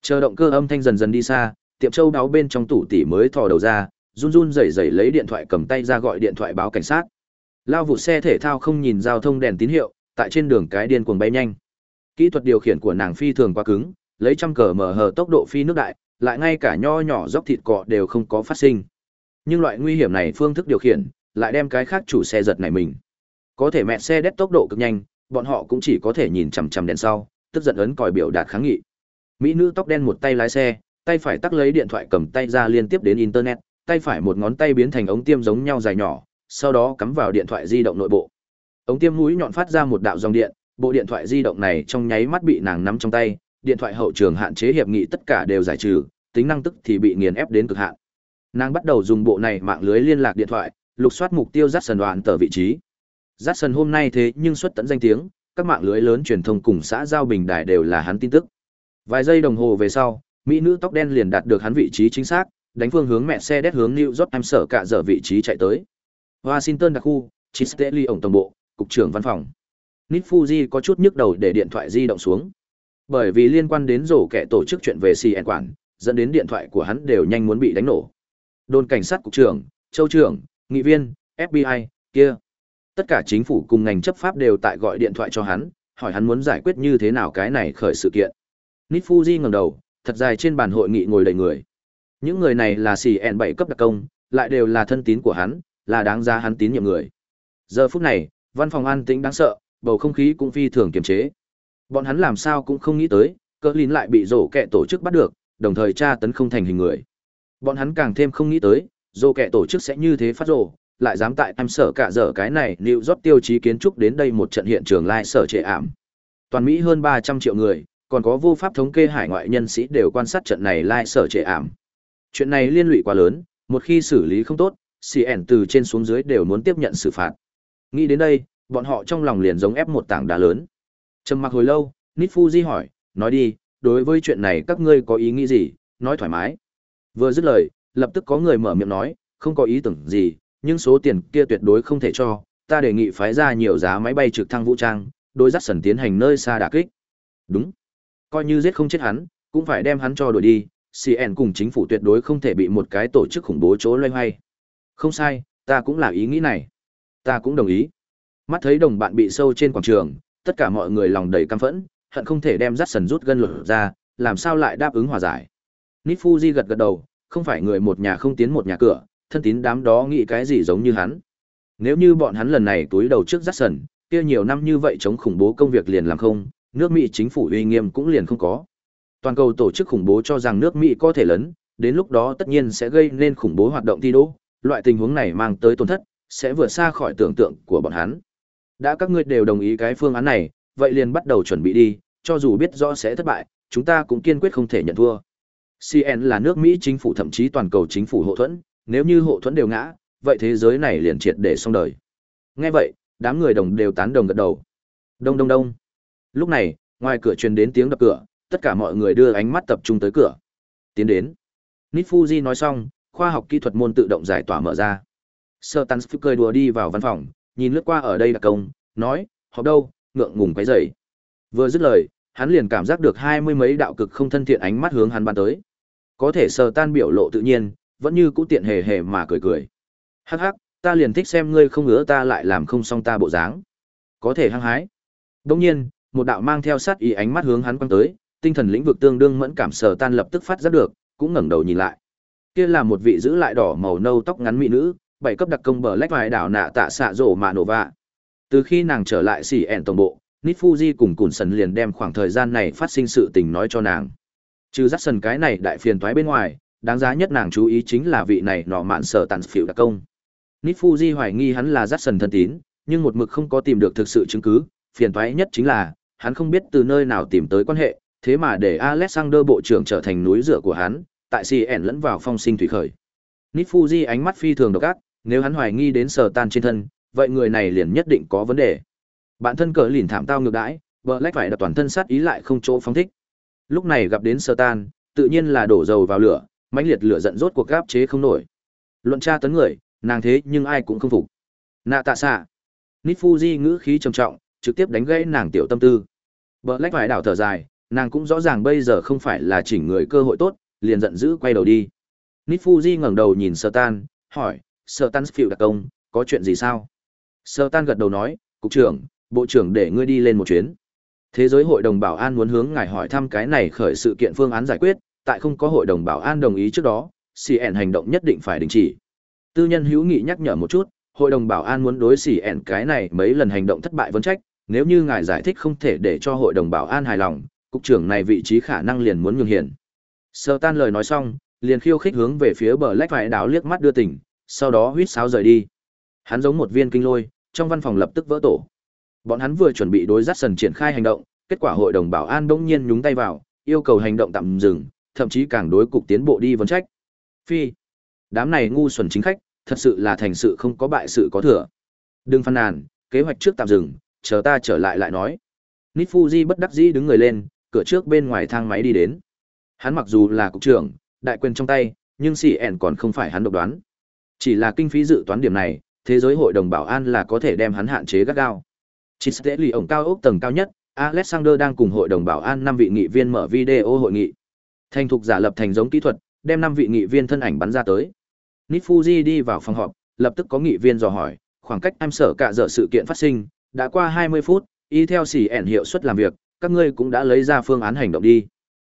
Chờ động cơ âm thanh dần dần đi xa, tiệm châu đáo bên trong tủ tỉ mới thò đầu ra, run run rẩy rẩy lấy điện thoại cầm tay ra gọi điện thoại báo cảnh sát. Lao vụt xe thể thao không nhìn giao thông đèn tín hiệu, tại trên đường cái điên cuồng bay nhanh. Kỹ thuật điều khiển của nàng phi thường quá cứng, lấy trăm cờ mở hờ tốc độ phi nước đại, lại ngay cả nho nhỏ dốc thịt cọ đều không có phát sinh. Nhưng loại nguy hiểm này phương thức điều khiển, lại đem cái khác chủ xe giật này mình. Có thể mẹ xe đét tốc độ cực nhanh, bọn họ cũng chỉ có thể nhìn chằm chằm đèn sau, tức giận ấn còi biểu đạt kháng nghị. Mỹ nữ tóc đen một tay lái xe, tay phải tắt lấy điện thoại cầm tay ra liên tiếp đến internet, tay phải một ngón tay biến thành ống tiêm giống nhau dài nhỏ, sau đó cắm vào điện thoại di động nội bộ. Ống tiêm mũi nhọn phát ra một đạo dòng điện, bộ điện thoại di động này trong nháy mắt bị nàng nắm trong tay, điện thoại hậu trường hạn chế hiệp nghị tất cả đều giải trừ, tính năng tức thì bị nghiền ép đến cực hạn. Nàng bắt đầu dùng bộ này mạng lưới liên lạc điện thoại, lục soát mục tiêu dắt sần đoạn tờ vị trí. Giác sân hôm nay thế nhưng xuất tận danh tiếng, các mạng lưới lớn truyền thông cùng xã giao bình đài đều là hắn tin tức. Vài giây đồng hồ về sau, mỹ nữ tóc đen liền đạt được hắn vị trí chính xác, đánh phương hướng mẹ xe đét hướng New York em sở cả giờ vị trí chạy tới. Washington đặc khu, Chisteli ổng tổng bộ, cục trưởng văn phòng. Nít Fuji có chút nhức đầu để điện thoại di động xuống. Bởi vì liên quan đến rổ kẻ tổ chức chuyện về CN quản, dẫn đến điện thoại của hắn đều nhanh muốn bị đánh nổ. Đồn cảnh sát cục trưởng, châu trưởng, nghị viên, FBI, kia. Tất cả chính phủ cùng ngành chấp pháp đều tại gọi điện thoại cho hắn, hỏi hắn muốn giải quyết như thế nào cái này khởi sự kiện. Nifuji ngẩng đầu, thật dài trên bàn hội nghị ngồi đầy người. Những người này là CN bảy cấp đặc công, lại đều là thân tín của hắn, là đáng giá hắn tín nhiệm người. Giờ phút này, văn phòng an tĩnh đáng sợ, bầu không khí cũng phi thường kiềm chế. Bọn hắn làm sao cũng không nghĩ tới, cỡ lín lại bị rổ kẹ tổ chức bắt được, đồng thời tra tấn không thành hình người. Bọn hắn càng thêm không nghĩ tới, rổ kẹ tổ chức sẽ như thế phát rổ, lại dám tại em sở cả giờ cái này liệu rót tiêu chí kiến trúc đến đây một trận hiện trường lai sở trệ ảm. Toàn Mỹ hơn 300 triệu người, còn có vô pháp thống kê hải ngoại nhân sĩ đều quan sát trận này lai sở trệ ảm. Chuyện này liên lụy quá lớn, một khi xử lý không tốt, CN từ trên xuống dưới đều muốn tiếp nhận xử phạt. Nghĩ đến đây, bọn họ trong lòng liền giống ép một tảng đá lớn. Trầm mặc hồi lâu, Nít hỏi, nói đi, đối với chuyện này các ngươi có ý nghĩ gì, nói thoải mái. Vừa dứt lời, lập tức có người mở miệng nói, không có ý tưởng gì, nhưng số tiền kia tuyệt đối không thể cho, ta đề nghị phái ra nhiều giá máy bay trực thăng vũ trang, đối dắt sần tiến hành nơi xa đả kích. Đúng. Coi như giết không chết hắn, cũng phải đem hắn cho đuổi đi, CN cùng chính phủ tuyệt đối không thể bị một cái tổ chức khủng bố chỗ loay hoay. Không sai, ta cũng là ý nghĩ này. Ta cũng đồng ý. Mắt thấy đồng bạn bị sâu trên quảng trường, tất cả mọi người lòng đầy căm phẫn, hận không thể đem dắt sần rút gân lột ra, làm sao lại đáp ứng hòa giải. Nít Fuji gật gật đầu, không phải người một nhà không tiến một nhà cửa, thân tín đám đó nghĩ cái gì giống như hắn. Nếu như bọn hắn lần này túi đầu trước rắc sần, kia nhiều năm như vậy chống khủng bố công việc liền làm không, nước Mỹ chính phủ uy nghiêm cũng liền không có. Toàn cầu tổ chức khủng bố cho rằng nước Mỹ có thể lớn, đến lúc đó tất nhiên sẽ gây nên khủng bố hoạt động thi đố, loại tình huống này mang tới tổn thất, sẽ vượt xa khỏi tưởng tượng của bọn hắn. Đã các ngươi đều đồng ý cái phương án này, vậy liền bắt đầu chuẩn bị đi, cho dù biết rõ sẽ thất bại, chúng ta cũng kiên quyết không thể nhận thua. CN là nước Mỹ chính phủ thậm chí toàn cầu chính phủ hộ thuẫn, nếu như hộ thuẫn đều ngã, vậy thế giới này liền triệt để xong đời. Nghe vậy, đám người đồng đều tán đồng gật đầu. Đông đông đông. Lúc này, ngoài cửa truyền đến tiếng đập cửa, tất cả mọi người đưa ánh mắt tập trung tới cửa. Tiến đến. Nifuji nói xong, khoa học kỹ thuật môn tự động giải tỏa mở ra. Sơ Tansfield cười đùa đi vào văn phòng, nhìn lướt qua ở đây đặc công, nói, họ đâu, ngượng ngùng quấy rầy. Vừa dứt lời, hắn liền cảm giác được hai mươi mấy đạo cực không thân thiện ánh mắt hướng hắn ban tới. Có thể Sơ tan biểu lộ tự nhiên, vẫn như cũ tiện hề hề mà cười cười. Hắc hắc, ta liền thích xem ngươi không ngứa ta lại làm không xong ta bộ dáng. Có thể hăng hái. Đồng nhiên, một đạo mang theo sát ý ánh mắt hướng hắn quăng tới, tinh thần lĩnh vực tương đương mẫn cảm sờ tan lập tức phát giác được, cũng ngẩng đầu nhìn lại. Kia là một vị giữ lại đỏ màu nâu tóc ngắn mỹ nữ, bảy cấp đặc công bờ lách vài đảo nạ tạ xạ rổ mà nổ vạ. Từ khi nàng trở lại xỉ ẻn tổng bộ, Nít Fuji cùng Cùn Sần liền đem khoảng thời gian này phát sinh sự tình nói cho nàng. Trừ dắt sần cái này đại phiền toái bên ngoài, đáng giá nhất nàng chú ý chính là vị này nọ mạn sở tàn phiểu đặc công. Nít Fuji hoài nghi hắn là rát sần thân tín, nhưng một mực không có tìm được thực sự chứng cứ, phiền thoái nhất chính là, hắn không biết từ nơi nào tìm tới quan hệ, thế mà để Alexander bộ trưởng trở thành núi rửa của hắn, tại CN lẫn vào phong sinh thủy khởi. Nít Fuji ánh mắt phi thường độc ác, nếu hắn hoài nghi đến sở tan trên thân, vậy người này liền nhất định có vấn đề. Bản thân cờ lìn thảm tao ngược đãi, lách phải đặt toàn thân sát ý lại không chỗ phóng thích. Lúc này gặp đến sơ tan, tự nhiên là đổ dầu vào lửa, mãnh liệt lửa giận rốt cuộc gáp chế không nổi. Luận tra tấn người, nàng thế nhưng ai cũng không phục. Nạ tạ xạ. Nít Fuji ngữ khí trầm trọng, trực tiếp đánh gãy nàng tiểu tâm tư. Black phải đảo thở dài, nàng cũng rõ ràng bây giờ không phải là chỉnh người cơ hội tốt, liền giận dữ quay đầu đi. Nít Fuji ngẩng đầu nhìn sơ Tan, hỏi, sơ Tan phiệu đặc công, có chuyện gì sao? sơ Tan gật đầu nói, cục trưởng, bộ trưởng để ngươi đi lên một chuyến. Thế giới hội đồng bảo an muốn hướng ngài hỏi thăm cái này khởi sự kiện phương án giải quyết, tại không có hội đồng bảo an đồng ý trước đó, CN hành động nhất định phải đình chỉ. Tư nhân hữu nghị nhắc nhở một chút, hội đồng bảo an muốn đối CN cái này mấy lần hành động thất bại vấn trách, nếu như ngài giải thích không thể để cho hội đồng bảo an hài lòng, cục trưởng này vị trí khả năng liền muốn nhường hiển. Sơ tan lời nói xong, liền khiêu khích hướng về phía bờ lách phải đảo liếc mắt đưa tỉnh, sau đó huýt sáo rời đi. Hắn giống một viên kinh lôi, trong văn phòng lập tức vỡ tổ. Bọn hắn vừa chuẩn bị đối dắt sần triển khai hành động, kết quả hội đồng bảo an bỗng nhiên nhúng tay vào, yêu cầu hành động tạm dừng, thậm chí càng đối cục tiến bộ đi vấn trách. Phi, đám này ngu xuẩn chính khách, thật sự là thành sự không có bại sự có thừa. Đừng phàn nàn, kế hoạch trước tạm dừng, chờ ta trở lại lại nói. Nít Fuji bất đắc dĩ đứng người lên, cửa trước bên ngoài thang máy đi đến. Hắn mặc dù là cục trưởng, đại quyền trong tay, nhưng CN còn không phải hắn độc đoán. Chỉ là kinh phí dự toán điểm này, thế giới hội đồng bảo an là có thể đem hắn hạn chế gắt gao. Chỉ sẽ lì ổng cao ốc tầng cao nhất, Alexander đang cùng hội đồng bảo an năm vị nghị viên mở video hội nghị. Thành thục giả lập thành giống kỹ thuật, đem năm vị nghị viên thân ảnh bắn ra tới. Nifuji đi vào phòng họp, lập tức có nghị viên dò hỏi, khoảng cách em sở cả giờ sự kiện phát sinh, đã qua 20 phút, y theo xỉ ẻn hiệu suất làm việc, các ngươi cũng đã lấy ra phương án hành động đi.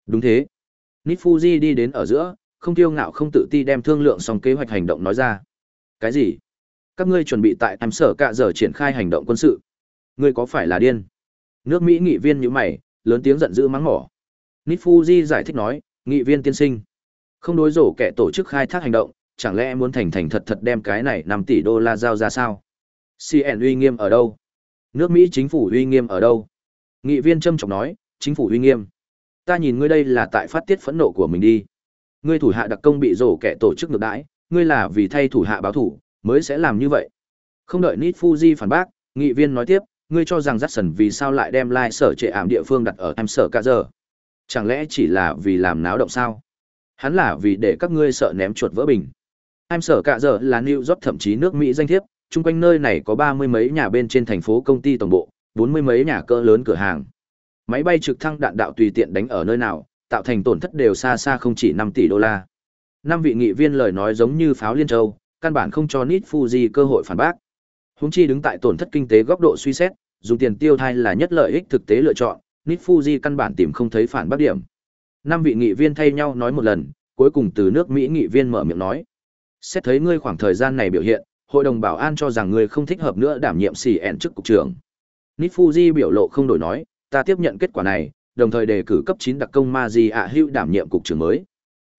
Đúng thế. Nifuji đi đến ở giữa, không tiêu ngạo không tự ti đem thương lượng xong kế hoạch hành động nói ra. Cái gì? Các ngươi chuẩn bị tại em sở cả giờ triển khai hành động quân sự. Ngươi có phải là điên? Nước Mỹ nghị viên như mày, lớn tiếng giận dữ mắng mỏ. Nifuji giải thích nói, nghị viên tiên sinh. Không đối rổ kẻ tổ chức khai thác hành động, chẳng lẽ muốn thành thành thật thật đem cái này 5 tỷ đô la giao ra sao? CN uy nghiêm ở đâu? Nước Mỹ chính phủ uy nghiêm ở đâu? Nghị viên trâm trọng nói, chính phủ uy nghiêm. Ta nhìn ngươi đây là tại phát tiết phẫn nộ của mình đi. Ngươi thủ hạ đặc công bị rổ kẻ tổ chức ngược đãi, ngươi là vì thay thủ hạ báo thủ, mới sẽ làm như vậy. Không đợi Nít Fuji phản bác, nghị viên nói tiếp, ngươi cho rằng Jackson vì sao lại đem lai sở trệ ảm địa phương đặt ở em sở cả giờ? Chẳng lẽ chỉ là vì làm náo động sao? Hắn là vì để các ngươi sợ ném chuột vỡ bình. Em sở cả giờ là New York thậm chí nước Mỹ danh thiếp, chung quanh nơi này có ba mươi mấy nhà bên trên thành phố công ty tổng bộ, bốn mươi mấy nhà cỡ lớn cửa hàng. Máy bay trực thăng đạn đạo tùy tiện đánh ở nơi nào, tạo thành tổn thất đều xa xa không chỉ năm tỷ đô la. Năm vị nghị viên lời nói giống như pháo liên châu, căn bản không cho Nit Fuji cơ hội phản bác. Húng chi đứng tại tổn thất kinh tế góc độ suy xét, dùng tiền tiêu thai là nhất lợi ích thực tế lựa chọn, Nit Fuji căn bản tìm không thấy phản bác điểm. Năm vị nghị viên thay nhau nói một lần, cuối cùng từ nước Mỹ nghị viên mở miệng nói: "Xét thấy ngươi khoảng thời gian này biểu hiện, hội đồng bảo an cho rằng ngươi không thích hợp nữa đảm nhiệm CN chức cục trưởng." Nit Fuji biểu lộ không đổi nói: "Ta tiếp nhận kết quả này, đồng thời đề cử cấp 9 đặc công Maji ạ hữu đảm nhiệm cục trưởng mới.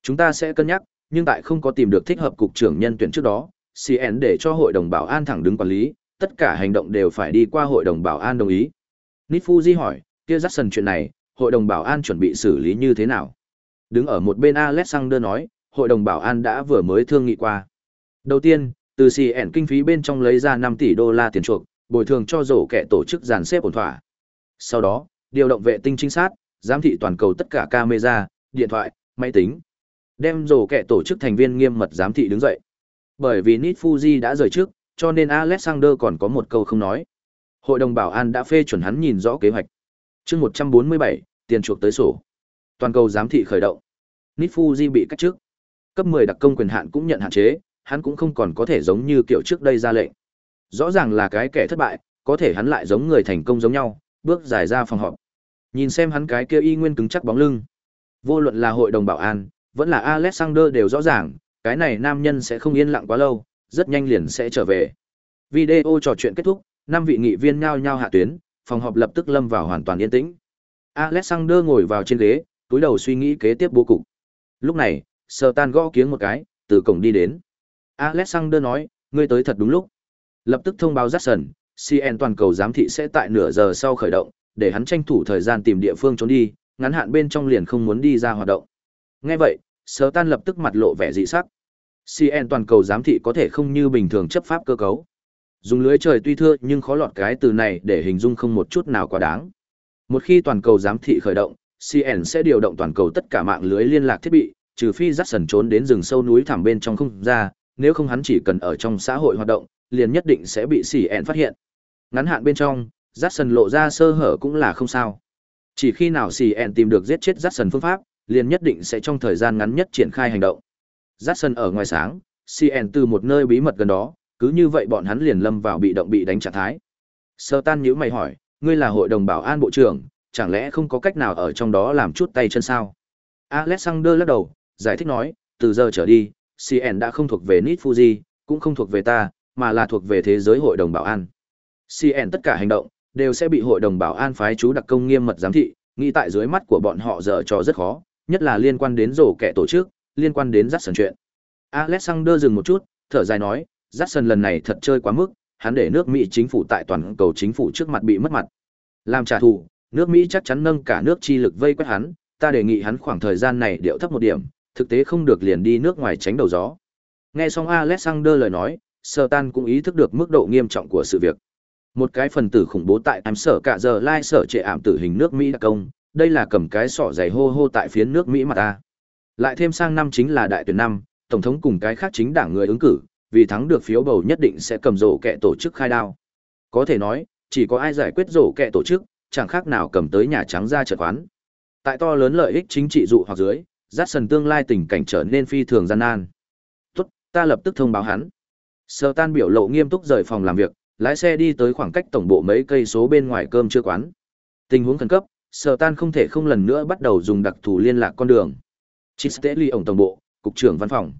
Chúng ta sẽ cân nhắc, nhưng tại không có tìm được thích hợp cục trưởng nhân tuyển trước đó, CN để cho hội đồng bảo an thẳng đứng quản lý, tất cả hành động đều phải đi qua hội đồng bảo an đồng ý. Nifuji hỏi, kia Jackson chuyện này, hội đồng bảo an chuẩn bị xử lý như thế nào? Đứng ở một bên Alexander nói, hội đồng bảo an đã vừa mới thương nghị qua. Đầu tiên, từ CN kinh phí bên trong lấy ra 5 tỷ đô la tiền chuộc, bồi thường cho rổ kẻ tổ chức dàn xếp ổn thỏa. Sau đó, điều động vệ tinh trinh sát, giám thị toàn cầu tất cả camera, điện thoại, máy tính. Đem rổ kẻ tổ chức thành viên nghiêm mật giám thị đứng dậy. Bởi vì Nit Fuji đã rời trước, cho nên Alexander còn có một câu không nói. Hội đồng bảo an đã phê chuẩn hắn nhìn rõ kế hoạch chương 147, tiền chuộc tới sổ. Toàn cầu giám thị khởi động. Nit Fuji bị cách trước. Cấp 10 đặc công quyền hạn cũng nhận hạn chế, hắn cũng không còn có thể giống như kiểu trước đây ra lệnh. Rõ ràng là cái kẻ thất bại, có thể hắn lại giống người thành công giống nhau, bước dài ra phòng họp. Nhìn xem hắn cái kia y nguyên cứng chắc bóng lưng. Vô luận là hội đồng bảo an, vẫn là Alexander đều rõ ràng, cái này nam nhân sẽ không yên lặng quá lâu, rất nhanh liền sẽ trở về. Video trò chuyện kết thúc, năm vị nghị viên nhao nhao hạ tuyến, phòng họp lập tức lâm vào hoàn toàn yên tĩnh. Alexander ngồi vào trên ghế, túi đầu suy nghĩ kế tiếp bố cục. Lúc này, Stan gõ kiếng một cái, từ cổng đi đến. Alexander nói, ngươi tới thật đúng lúc. Lập tức thông báo Jackson, CN toàn cầu giám thị sẽ tại nửa giờ sau khởi động, để hắn tranh thủ thời gian tìm địa phương trốn đi, ngắn hạn bên trong liền không muốn đi ra hoạt động. Nghe vậy, Stan lập tức mặt lộ vẻ dị sắc. CN toàn cầu giám thị có thể không như bình thường chấp pháp cơ cấu. Dùng lưới trời tuy thưa nhưng khó lọt cái từ này để hình dung không một chút nào quá đáng. Một khi toàn cầu giám thị khởi động, CN sẽ điều động toàn cầu tất cả mạng lưới liên lạc thiết bị, trừ phi Jackson trốn đến rừng sâu núi thẳm bên trong không ra, nếu không hắn chỉ cần ở trong xã hội hoạt động, liền nhất định sẽ bị CN phát hiện. Ngắn hạn bên trong, Jackson lộ ra sơ hở cũng là không sao. Chỉ khi nào CN tìm được giết chết Jackson phương pháp, liền nhất định sẽ trong thời gian ngắn nhất triển khai hành động. Jackson ở ngoài sáng, CN từ một nơi bí mật gần đó, cứ như vậy bọn hắn liền lâm vào bị động bị đánh trạng thái. Sơ tan nhíu mày hỏi, ngươi là hội đồng bảo an bộ trưởng, chẳng lẽ không có cách nào ở trong đó làm chút tay chân sao? Alexander lắc đầu, giải thích nói, từ giờ trở đi, CN đã không thuộc về Nit Fuji, cũng không thuộc về ta, mà là thuộc về thế giới hội đồng bảo an. CN tất cả hành động đều sẽ bị hội đồng bảo an phái chú đặc công nghiêm mật giám thị, nghĩ tại dưới mắt của bọn họ giờ trò rất khó, nhất là liên quan đến rổ kẻ tổ chức, liên quan đến Jackson chuyện. Alexander dừng một chút, thở dài nói, Jackson lần này thật chơi quá mức, hắn để nước Mỹ chính phủ tại toàn cầu chính phủ trước mặt bị mất mặt. Làm trả thù, nước Mỹ chắc chắn nâng cả nước chi lực vây quét hắn, ta đề nghị hắn khoảng thời gian này điệu thấp một điểm, thực tế không được liền đi nước ngoài tránh đầu gió. Nghe xong Alexander lời nói, Sở Tan cũng ý thức được mức độ nghiêm trọng của sự việc. Một cái phần tử khủng bố tại ám sở cả giờ lai sở trệ ảm tử hình nước Mỹ đặc công, đây là cầm cái sọ dày hô hô tại phía nước Mỹ mà ta. Lại thêm sang năm chính là đại tuyển năm, tổng thống cùng cái khác chính đảng người ứng cử, vì thắng được phiếu bầu nhất định sẽ cầm rổ kẹ tổ chức khai đao. Có thể nói, chỉ có ai giải quyết rổ kẹ tổ chức, chẳng khác nào cầm tới nhà trắng ra trật quán. Tại to lớn lợi ích chính trị dụ hoặc dưới, dắt sần tương lai tình cảnh trở nên phi thường gian nan. Tốt, ta lập tức thông báo hắn. Sơ tan biểu lộ nghiêm túc rời phòng làm việc, lái xe đi tới khoảng cách tổng bộ mấy cây số bên ngoài cơm chưa quán. Tình huống khẩn cấp, Sơ tan không thể không lần nữa bắt đầu dùng đặc thù liên lạc con đường. Chisteli ổng tổng bộ, cục trưởng văn phòng.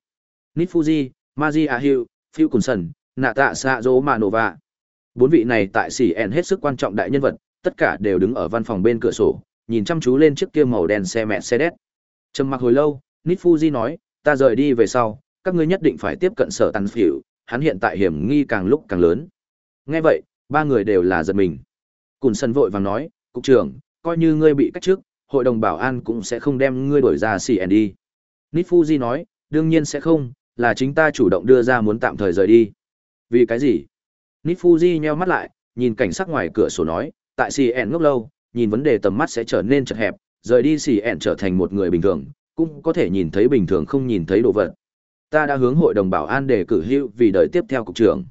Nifuji, Maji Hill, Phil Kunson, Nata Sazo Manova. Bốn vị này tại Sỉ CN hết sức quan trọng đại nhân vật, tất cả đều đứng ở văn phòng bên cửa sổ, nhìn chăm chú lên chiếc kia màu đen xe mẹ xe đét. Trầm mặc hồi lâu, Nifuji nói, ta rời đi về sau, các ngươi nhất định phải tiếp cận sở tàn phiểu, hắn hiện tại hiểm nghi càng lúc càng lớn. Nghe vậy, ba người đều là giật mình. Cùn sân vội vàng nói, cục trưởng, coi như ngươi bị cách trước, hội đồng bảo an cũng sẽ không đem ngươi đổi ra CND. đi. Nifuji nói, đương nhiên sẽ không, là chính ta chủ động đưa ra muốn tạm thời rời đi. Vì cái gì? Nifuji nheo mắt lại, nhìn cảnh sắc ngoài cửa sổ nói, tại CN ngốc lâu, nhìn vấn đề tầm mắt sẽ trở nên chật hẹp, rời đi CN trở thành một người bình thường, cũng có thể nhìn thấy bình thường không nhìn thấy đồ vật. Ta đã hướng hội đồng bảo an đề cử hữu vì đời tiếp theo cục trưởng.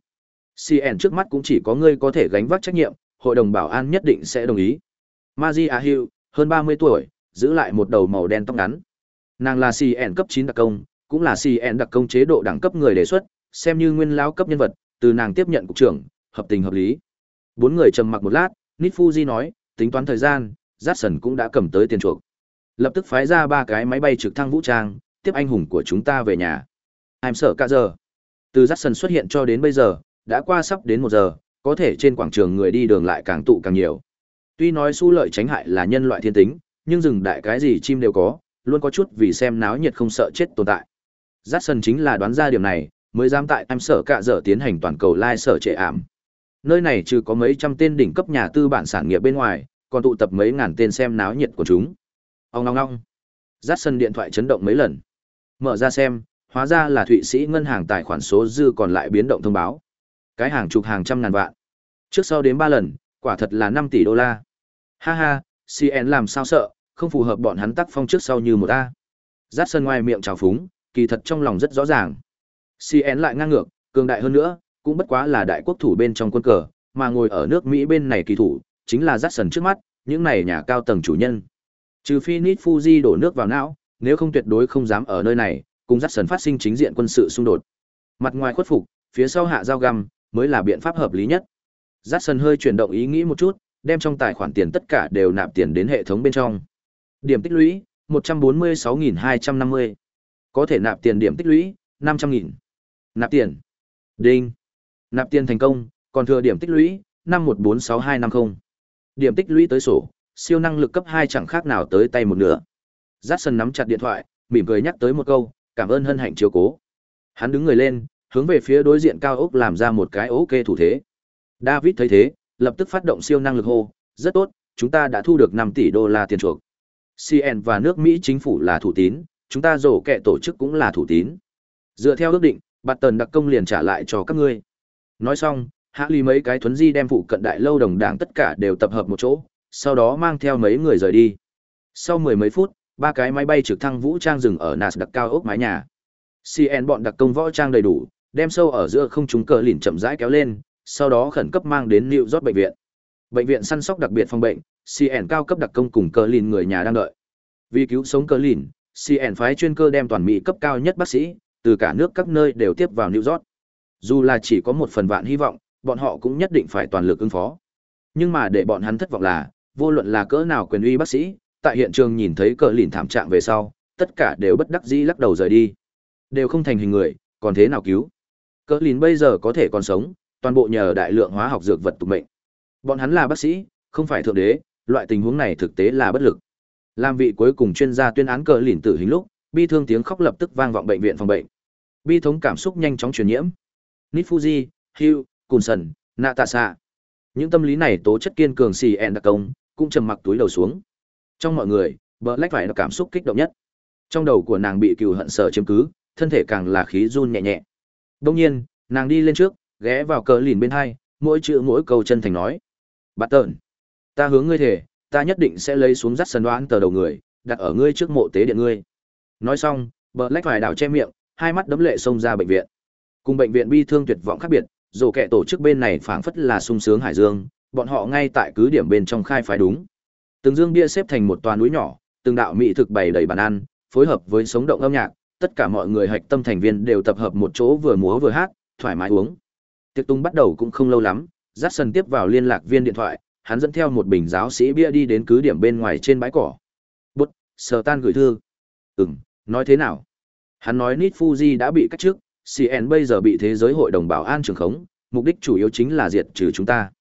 CN trước mắt cũng chỉ có ngươi có thể gánh vác trách nhiệm, hội đồng bảo an nhất định sẽ đồng ý. Maji Ahiu, hơn 30 tuổi, giữ lại một đầu màu đen tóc ngắn. Nàng là CN cấp 9 đặc công, cũng là CN đặc công chế độ đẳng cấp người đề xuất, xem như nguyên lão cấp nhân vật, từ nàng tiếp nhận cục trưởng, hợp tình hợp lý. Bốn người trầm mặc một lát, Nifuji nói, tính toán thời gian, Jackson cũng đã cầm tới tiền chuộc. Lập tức phái ra ba cái máy bay trực thăng vũ trang, tiếp anh hùng của chúng ta về nhà. Em sợ cả giờ. Từ Jackson xuất hiện cho đến bây giờ, đã qua sắp đến một giờ, có thể trên quảng trường người đi đường lại càng tụ càng nhiều. Tuy nói su lợi tránh hại là nhân loại thiên tính, nhưng rừng đại cái gì chim đều có, luôn có chút vì xem náo nhiệt không sợ chết tồn tại. Jackson chính là đoán ra điểm này, mới dám tại em sở cạ dở tiến hành toàn cầu lai sở trệ ảm. Nơi này trừ có mấy trăm tên đỉnh cấp nhà tư bản sản nghiệp bên ngoài, còn tụ tập mấy ngàn tên xem náo nhiệt của chúng. Ông ngong ngong. Jackson điện thoại chấn động mấy lần. Mở ra xem, hóa ra là Thụy Sĩ ngân hàng tài khoản số dư còn lại biến động thông báo. Cái hàng chục hàng trăm ngàn vạn. Trước sau đến ba lần, quả thật là năm tỷ đô la. Ha ha, CN làm sao sợ, không phù hợp bọn hắn tác phong trước sau như một A. Giác ngoài miệng trào phúng, kỳ thật trong lòng rất rõ ràng. CN lại ngang ngược, cường đại hơn nữa, cũng bất quá là đại quốc thủ bên trong quân cờ, mà ngồi ở nước Mỹ bên này kỳ thủ, chính là Jackson trước mắt, những này nhà cao tầng chủ nhân. Trừ phi Nit Fuji đổ nước vào não, nếu không tuyệt đối không dám ở nơi này, cùng Jackson phát sinh chính diện quân sự xung đột. Mặt ngoài khuất phục, phía sau hạ dao găm, mới là biện pháp hợp lý nhất. Jackson hơi chuyển động ý nghĩ một chút, đem trong tài khoản tiền tất cả đều nạp tiền đến hệ thống bên trong. Điểm tích lũy, 146.250. Có thể nạp tiền điểm tích lũy, 500.000. Nạp tiền. Đinh. Nạp tiền thành công, còn thừa điểm tích lũy, 5146.250. Điểm tích lũy tới sổ, siêu năng lực cấp 2 chẳng khác nào tới tay một nửa. Dát sân nắm chặt điện thoại, mỉm cười nhắc tới một câu, cảm ơn hân hạnh chiếu cố. Hắn đứng người lên, hướng về phía đối diện cao ốc làm ra một cái ok thủ thế. David thấy thế, lập tức phát động siêu năng lực hô, rất tốt, chúng ta đã thu được 5 tỷ đô la tiền chuộc. CN và nước Mỹ chính phủ là thủ tín, chúng ta rổ kẹ tổ chức cũng là thủ tín. Dựa theo ước định, bạt tần đặc công liền trả lại cho các ngươi. Nói xong, hạ lý mấy cái thuấn di đem phụ cận đại lâu đồng đảng tất cả đều tập hợp một chỗ, sau đó mang theo mấy người rời đi. Sau mười mấy phút, ba cái máy bay trực thăng vũ trang dừng ở Nas đặc cao ốc mái nhà. CN bọn đặc công võ trang đầy đủ, đem sâu ở giữa không trung cờ lìn chậm rãi kéo lên, sau đó khẩn cấp mang đến New York bệnh viện. Bệnh viện săn sóc đặc biệt phòng bệnh, CN cao cấp đặc công cùng cờ lìn người nhà đang đợi. Vì cứu sống cờ lìn, CN phái chuyên cơ đem toàn Mỹ cấp cao nhất bác sĩ, từ cả nước các nơi đều tiếp vào New York. Dù là chỉ có một phần vạn hy vọng, bọn họ cũng nhất định phải toàn lực ứng phó. Nhưng mà để bọn hắn thất vọng là, vô luận là cỡ nào quyền uy bác sĩ, tại hiện trường nhìn thấy cờ lìn thảm trạng về sau, tất cả đều bất đắc dĩ lắc đầu rời đi. Đều không thành hình người, còn thế nào cứu? Cờ lìn bây giờ có thể còn sống, toàn bộ nhờ đại lượng hóa học dược vật tục mệnh. Bọn hắn là bác sĩ, không phải thượng đế, loại tình huống này thực tế là bất lực. Làm vị cuối cùng chuyên gia tuyên án cờ lìn tử hình lúc, bi thương tiếng khóc lập tức vang vọng bệnh viện phòng bệnh. Bi thống cảm xúc nhanh chóng truyền nhiễm. Nifuji, Hugh, Cunson, Natasha. Những tâm lý này tố chất kiên cường xì ẹn đặc công, cũng trầm mặc túi đầu xuống. Trong mọi người, Black phải là cảm xúc kích động nhất. Trong đầu của nàng bị cừu hận sở chiếm cứ, thân thể càng là khí run nhẹ nhẹ. Đương nhiên, nàng đi lên trước, ghé vào cờ lìn bên hai, mỗi chữ mỗi câu chân thành nói: "Bạt tợn, ta hướng ngươi thể, ta nhất định sẽ lấy xuống dắt sân đoán tờ đầu người, đặt ở ngươi trước mộ tế điện ngươi." Nói xong, bờ lách phải đảo che miệng, hai mắt đấm lệ xông ra bệnh viện. Cùng bệnh viện bi thương tuyệt vọng khác biệt, dù kẻ tổ chức bên này phảng phất là sung sướng hải dương, bọn họ ngay tại cứ điểm bên trong khai phái đúng. Từng dương bia xếp thành một toà núi nhỏ, từng đạo mỹ thực bày đầy bàn ăn, phối hợp với sống động âm nhạc, tất cả mọi người hạch tâm thành viên đều tập hợp một chỗ vừa múa vừa hát, thoải mái uống. Tiệc tung bắt đầu cũng không lâu lắm, Jackson tiếp vào liên lạc viên điện thoại, hắn dẫn theo một bình giáo sĩ bia đi đến cứ điểm bên ngoài trên bãi cỏ. Bút, sờ tan gửi thư. Ừm, nói thế nào? Hắn nói Nít Fuji đã bị cách trước, CN bây giờ bị thế giới hội đồng bảo an trường khống, mục đích chủ yếu chính là diệt trừ chúng ta.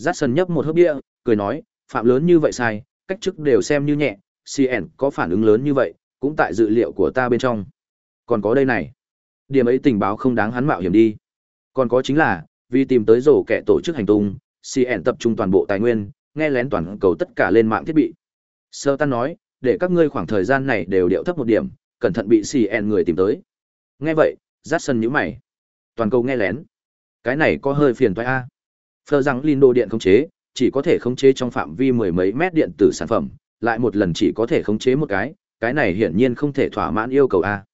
Jackson nhấp một hớp bia, cười nói, phạm lớn như vậy sai, cách chức đều xem như nhẹ, CN có phản ứng lớn như vậy, cũng tại dự liệu của ta bên trong. Còn có đây này. Điểm ấy tình báo không đáng hắn mạo hiểm đi. Còn có chính là, vì tìm tới rổ kẻ tổ chức hành tung, CN tập trung toàn bộ tài nguyên, nghe lén toàn cầu tất cả lên mạng thiết bị. Sơ Tan nói, để các ngươi khoảng thời gian này đều điệu thấp một điểm, cẩn thận bị CN người tìm tới. Nghe vậy, Jackson nhíu mày. Toàn cầu nghe lén. Cái này có hơi phiền toái a. Phờ rằng Lindo điện khống chế, chỉ có thể khống chế trong phạm vi mười mấy mét điện tử sản phẩm, lại một lần chỉ có thể khống chế một cái, cái này hiển nhiên không thể thỏa mãn yêu cầu a.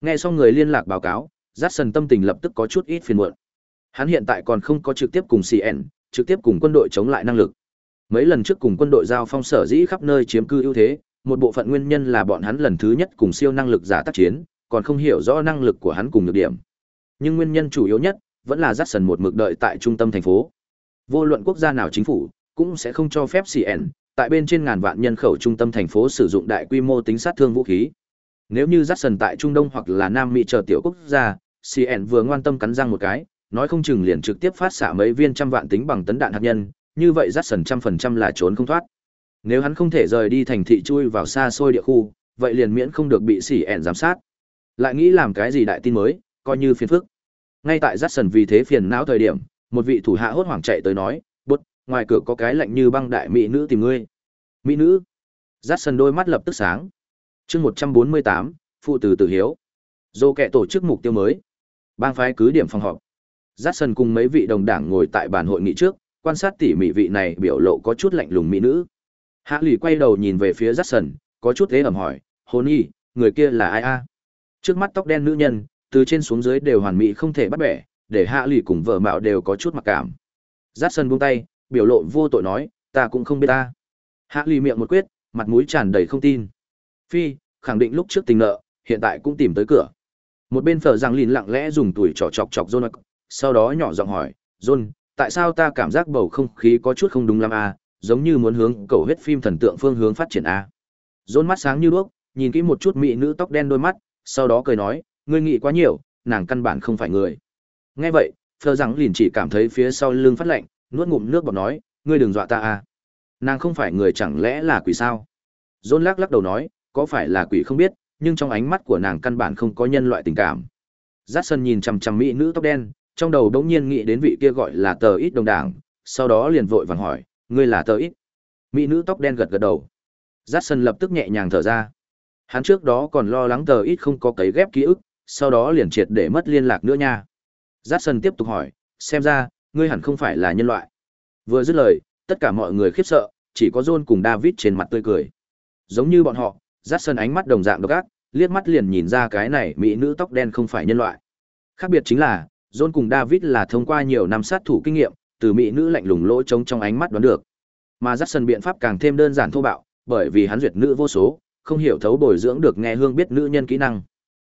Nghe xong người liên lạc báo cáo, Jackson tâm tình lập tức có chút ít phiền muộn. Hắn hiện tại còn không có trực tiếp cùng CN, trực tiếp cùng quân đội chống lại năng lực. Mấy lần trước cùng quân đội giao phong sở dĩ khắp nơi chiếm cư ưu thế, một bộ phận nguyên nhân là bọn hắn lần thứ nhất cùng siêu năng lực giả tác chiến, còn không hiểu rõ năng lực của hắn cùng nhược điểm. Nhưng nguyên nhân chủ yếu nhất vẫn là Jackson một mực đợi tại trung tâm thành phố. Vô luận quốc gia nào chính phủ cũng sẽ không cho phép CN tại bên trên ngàn vạn nhân khẩu trung tâm thành phố sử dụng đại quy mô tính sát thương vũ khí. Nếu như Jackson tại Trung Đông hoặc là Nam Mỹ chờ tiểu quốc gia, CN vừa ngoan tâm cắn răng một cái, nói không chừng liền trực tiếp phát xạ mấy viên trăm vạn tính bằng tấn đạn hạt nhân, như vậy Jackson trăm phần trăm là trốn không thoát. Nếu hắn không thể rời đi thành thị chui vào xa xôi địa khu, vậy liền miễn không được bị CN giám sát. Lại nghĩ làm cái gì đại tin mới, coi như phiền phức. Ngay tại Jackson vì thế phiền não thời điểm, một vị thủ hạ hốt hoảng chạy tới nói, "Bút, ngoài cửa có cái lạnh như băng đại mỹ nữ tìm ngươi." Mỹ nữ? Jackson đôi mắt lập tức sáng. Chương 148, phụ tử tử hiếu. Dô kẻ tổ chức mục tiêu mới. Bang phái cứ điểm phòng họp. Jackson cùng mấy vị đồng đảng ngồi tại bàn hội nghị trước, quan sát tỉ mỉ vị này biểu lộ có chút lạnh lùng mỹ nữ. Hạ lì quay đầu nhìn về phía Jackson, có chút thế ẩm hỏi, hôn y, người kia là ai a? Trước mắt tóc đen nữ nhân, từ trên xuống dưới đều hoàn mỹ không thể bắt bẻ, để hạ lì cùng vợ mạo đều có chút mặc cảm. Jackson buông tay, biểu lộ vô tội nói, ta cũng không biết ta. Hạ lì miệng một quyết, mặt mũi tràn đầy không tin. Phi, khẳng định lúc trước tình nợ, hiện tại cũng tìm tới cửa. Một bên phở rằng lìn lặng lẽ dùng tuổi trò chọc chọc Jonah, sau đó nhỏ giọng hỏi, John, tại sao ta cảm giác bầu không khí có chút không đúng lắm à, giống như muốn hướng cầu huyết phim thần tượng phương hướng phát triển à. John mắt sáng như đuốc, nhìn kỹ một chút mỹ nữ tóc đen đôi mắt, sau đó cười nói, ngươi nghĩ quá nhiều, nàng căn bản không phải người. Nghe vậy, phở rằng liền chỉ cảm thấy phía sau lưng phát lạnh, nuốt ngụm nước bọt nói, ngươi đừng dọa ta à. Nàng không phải người chẳng lẽ là quỷ sao? John lắc lắc đầu nói, có phải là quỷ không biết, nhưng trong ánh mắt của nàng căn bản không có nhân loại tình cảm. Jackson nhìn chằm chằm mỹ nữ tóc đen, trong đầu đống nhiên nghĩ đến vị kia gọi là tờ ít đồng đảng, sau đó liền vội vàng hỏi, ngươi là tờ ít. Mỹ nữ tóc đen gật gật đầu. Jackson lập tức nhẹ nhàng thở ra. Hắn trước đó còn lo lắng tờ ít không có cấy ghép ký ức, sau đó liền triệt để mất liên lạc nữa nha. Jackson tiếp tục hỏi, xem ra, ngươi hẳn không phải là nhân loại. Vừa dứt lời, tất cả mọi người khiếp sợ, chỉ có John cùng David trên mặt tươi cười. Giống như bọn họ, Jackson ánh mắt đồng dạng độc ác, liếc mắt liền nhìn ra cái này mỹ nữ tóc đen không phải nhân loại. Khác biệt chính là, John cùng David là thông qua nhiều năm sát thủ kinh nghiệm, từ mỹ nữ lạnh lùng lỗ trống trong ánh mắt đoán được. Mà Jackson biện pháp càng thêm đơn giản thô bạo, bởi vì hắn duyệt nữ vô số, không hiểu thấu bồi dưỡng được nghe hương biết nữ nhân kỹ năng.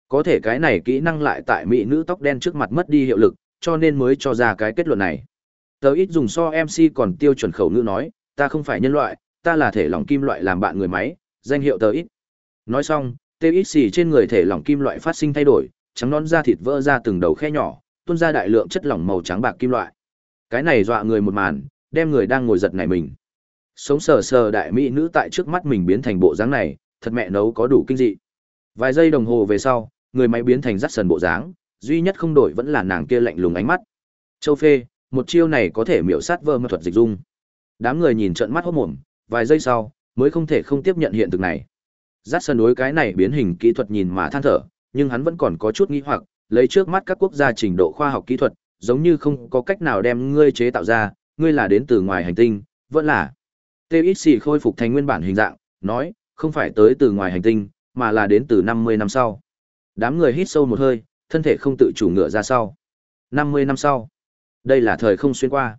Có thể cái này kỹ năng lại tại mỹ nữ tóc đen trước mặt mất đi hiệu lực, cho nên mới cho ra cái kết luận này. Tớ ít dùng so MC còn tiêu chuẩn khẩu ngữ nói, ta không phải nhân loại, ta là thể lỏng kim loại làm bạn người máy, danh hiệu Tớ ít. Nói xong, tê ít xì trên người thể lỏng kim loại phát sinh thay đổi, trắng non da thịt vỡ ra từng đầu khe nhỏ, tuôn ra đại lượng chất lỏng màu trắng bạc kim loại. Cái này dọa người một màn, đem người đang ngồi giật này mình. Sống sờ sờ đại mỹ nữ tại trước mắt mình biến thành bộ dáng này, thật mẹ nấu có đủ kinh dị. Vài giây đồng hồ về sau, người máy biến thành rắc sần bộ dáng, duy nhất không đổi vẫn là nàng kia lạnh lùng ánh mắt. Châu Phê, một chiêu này có thể miểu sát vơ mật thuật dịch dung. Đám người nhìn trợn mắt hốt mồm, vài giây sau, mới không thể không tiếp nhận hiện thực này. Rắc sần đối cái này biến hình kỹ thuật nhìn mà than thở, nhưng hắn vẫn còn có chút nghi hoặc, lấy trước mắt các quốc gia trình độ khoa học kỹ thuật, giống như không có cách nào đem ngươi chế tạo ra, ngươi là đến từ ngoài hành tinh, vẫn là. TXC khôi phục thành nguyên bản hình dạng, nói, không phải tới từ ngoài hành tinh, mà là đến từ 50 năm sau. Đám người hít sâu một hơi, thân thể không tự chủ ngựa ra sau. 50 năm sau. Đây là thời không xuyên qua.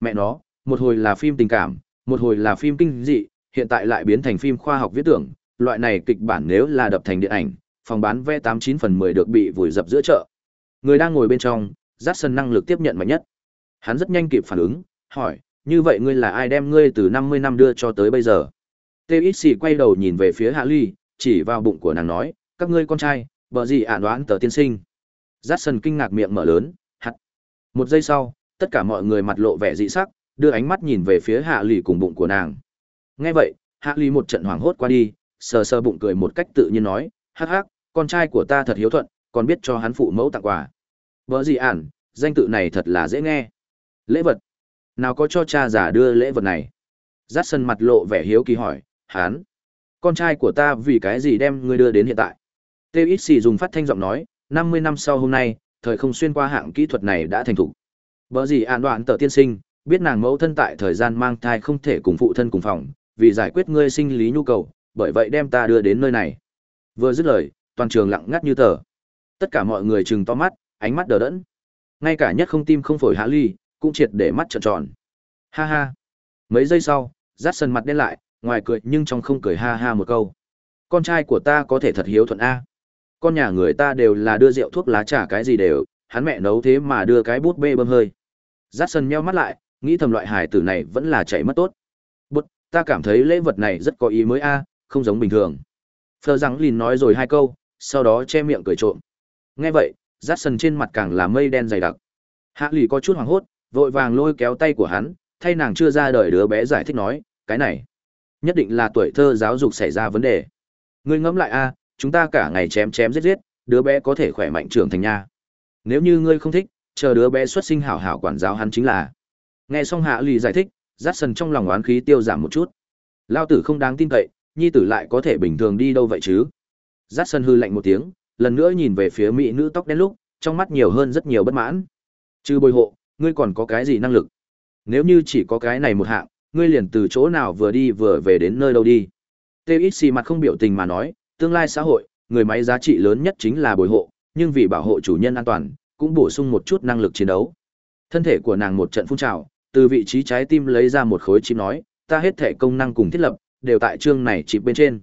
Mẹ nó, một hồi là phim tình cảm, một hồi là phim kinh dị, hiện tại lại biến thành phim khoa học viết tưởng, loại này kịch bản nếu là đập thành điện ảnh, phòng bán vé 89 phần 10 được bị vùi dập giữa chợ. Người đang ngồi bên trong, Jackson năng lực tiếp nhận mạnh nhất. Hắn rất nhanh kịp phản ứng, hỏi, như vậy ngươi là ai đem ngươi từ 50 năm đưa cho tới bây giờ? TXC quay đầu nhìn về phía Hạ Ly, chỉ vào bụng của nàng nói, các ngươi con trai, bờ gì ản đoán tờ tiên sinh. Jackson kinh ngạc miệng mở lớn, hắt. Một giây sau, tất cả mọi người mặt lộ vẻ dị sắc, đưa ánh mắt nhìn về phía Hạ Ly cùng bụng của nàng. Nghe vậy, Hạ Ly một trận hoảng hốt qua đi, sờ sờ bụng cười một cách tự nhiên nói, hắc hắc, con trai của ta thật hiếu thuận, còn biết cho hắn phụ mẫu tặng quà. vợ gì ản, danh tự này thật là dễ nghe. Lễ vật. Nào có cho cha già đưa lễ vật này? giắt sân mặt lộ vẻ hiếu kỳ hỏi, hắn. Con trai của ta vì cái gì đem ngươi đưa đến hiện tại? Tê ít xì dùng phát thanh giọng nói, 50 năm sau hôm nay, thời không xuyên qua hạng kỹ thuật này đã thành thủ. vợ gì ản đoạn tờ tiên sinh, biết nàng mẫu thân tại thời gian mang thai không thể cùng phụ thân cùng phòng, vì giải quyết ngươi sinh lý nhu cầu, bởi vậy đem ta đưa đến nơi này. Vừa dứt lời, toàn trường lặng ngắt như tờ. Tất cả mọi người trừng to mắt, ánh mắt đờ đẫn. Ngay cả nhất không tim không phổi Hạ Ly, cũng triệt để mắt trợn tròn. Ha ha. Mấy giây sau, rát mặt đen lại, ngoài cười nhưng trong không cười ha ha một câu. Con trai của ta có thể thật hiếu thuận A. Con nhà người ta đều là đưa rượu thuốc lá trà cái gì đều, hắn mẹ nấu thế mà đưa cái bút bê bơm hơi. Rát sần nheo mắt lại, nghĩ thầm loại hải tử này vẫn là chạy mất tốt. Bút, ta cảm thấy lễ vật này rất có ý mới A, không giống bình thường. Phờ rằng lìn nói rồi hai câu, sau đó che miệng cười trộm. Nghe vậy, rát sần trên mặt càng là mây đen dày đặc. Hạ lì có chút hoảng hốt, vội vàng lôi kéo tay của hắn, thay nàng chưa ra đời đứa bé giải thích nói, cái này, nhất định là tuổi thơ giáo dục xảy ra vấn đề. Ngươi ngẫm lại a, chúng ta cả ngày chém chém giết giết, đứa bé có thể khỏe mạnh trưởng thành nha. Nếu như ngươi không thích, chờ đứa bé xuất sinh hảo hảo quản giáo hắn chính là. Nghe xong Hạ Lì giải thích, rát Sần trong lòng oán khí tiêu giảm một chút. Lao tử không đáng tin cậy, nhi tử lại có thể bình thường đi đâu vậy chứ? Giác sân hư lạnh một tiếng, lần nữa nhìn về phía mỹ nữ tóc đen lúc, trong mắt nhiều hơn rất nhiều bất mãn. Trừ bồi hộ, ngươi còn có cái gì năng lực? Nếu như chỉ có cái này một hạng, ngươi liền từ chỗ nào vừa đi vừa về đến nơi đâu đi. TXC mặt không biểu tình mà nói, tương lai xã hội, người máy giá trị lớn nhất chính là bồi hộ, nhưng vì bảo hộ chủ nhân an toàn, cũng bổ sung một chút năng lực chiến đấu. Thân thể của nàng một trận phun trào, từ vị trí trái tim lấy ra một khối chip nói, ta hết thể công năng cùng thiết lập, đều tại chương này chip bên trên.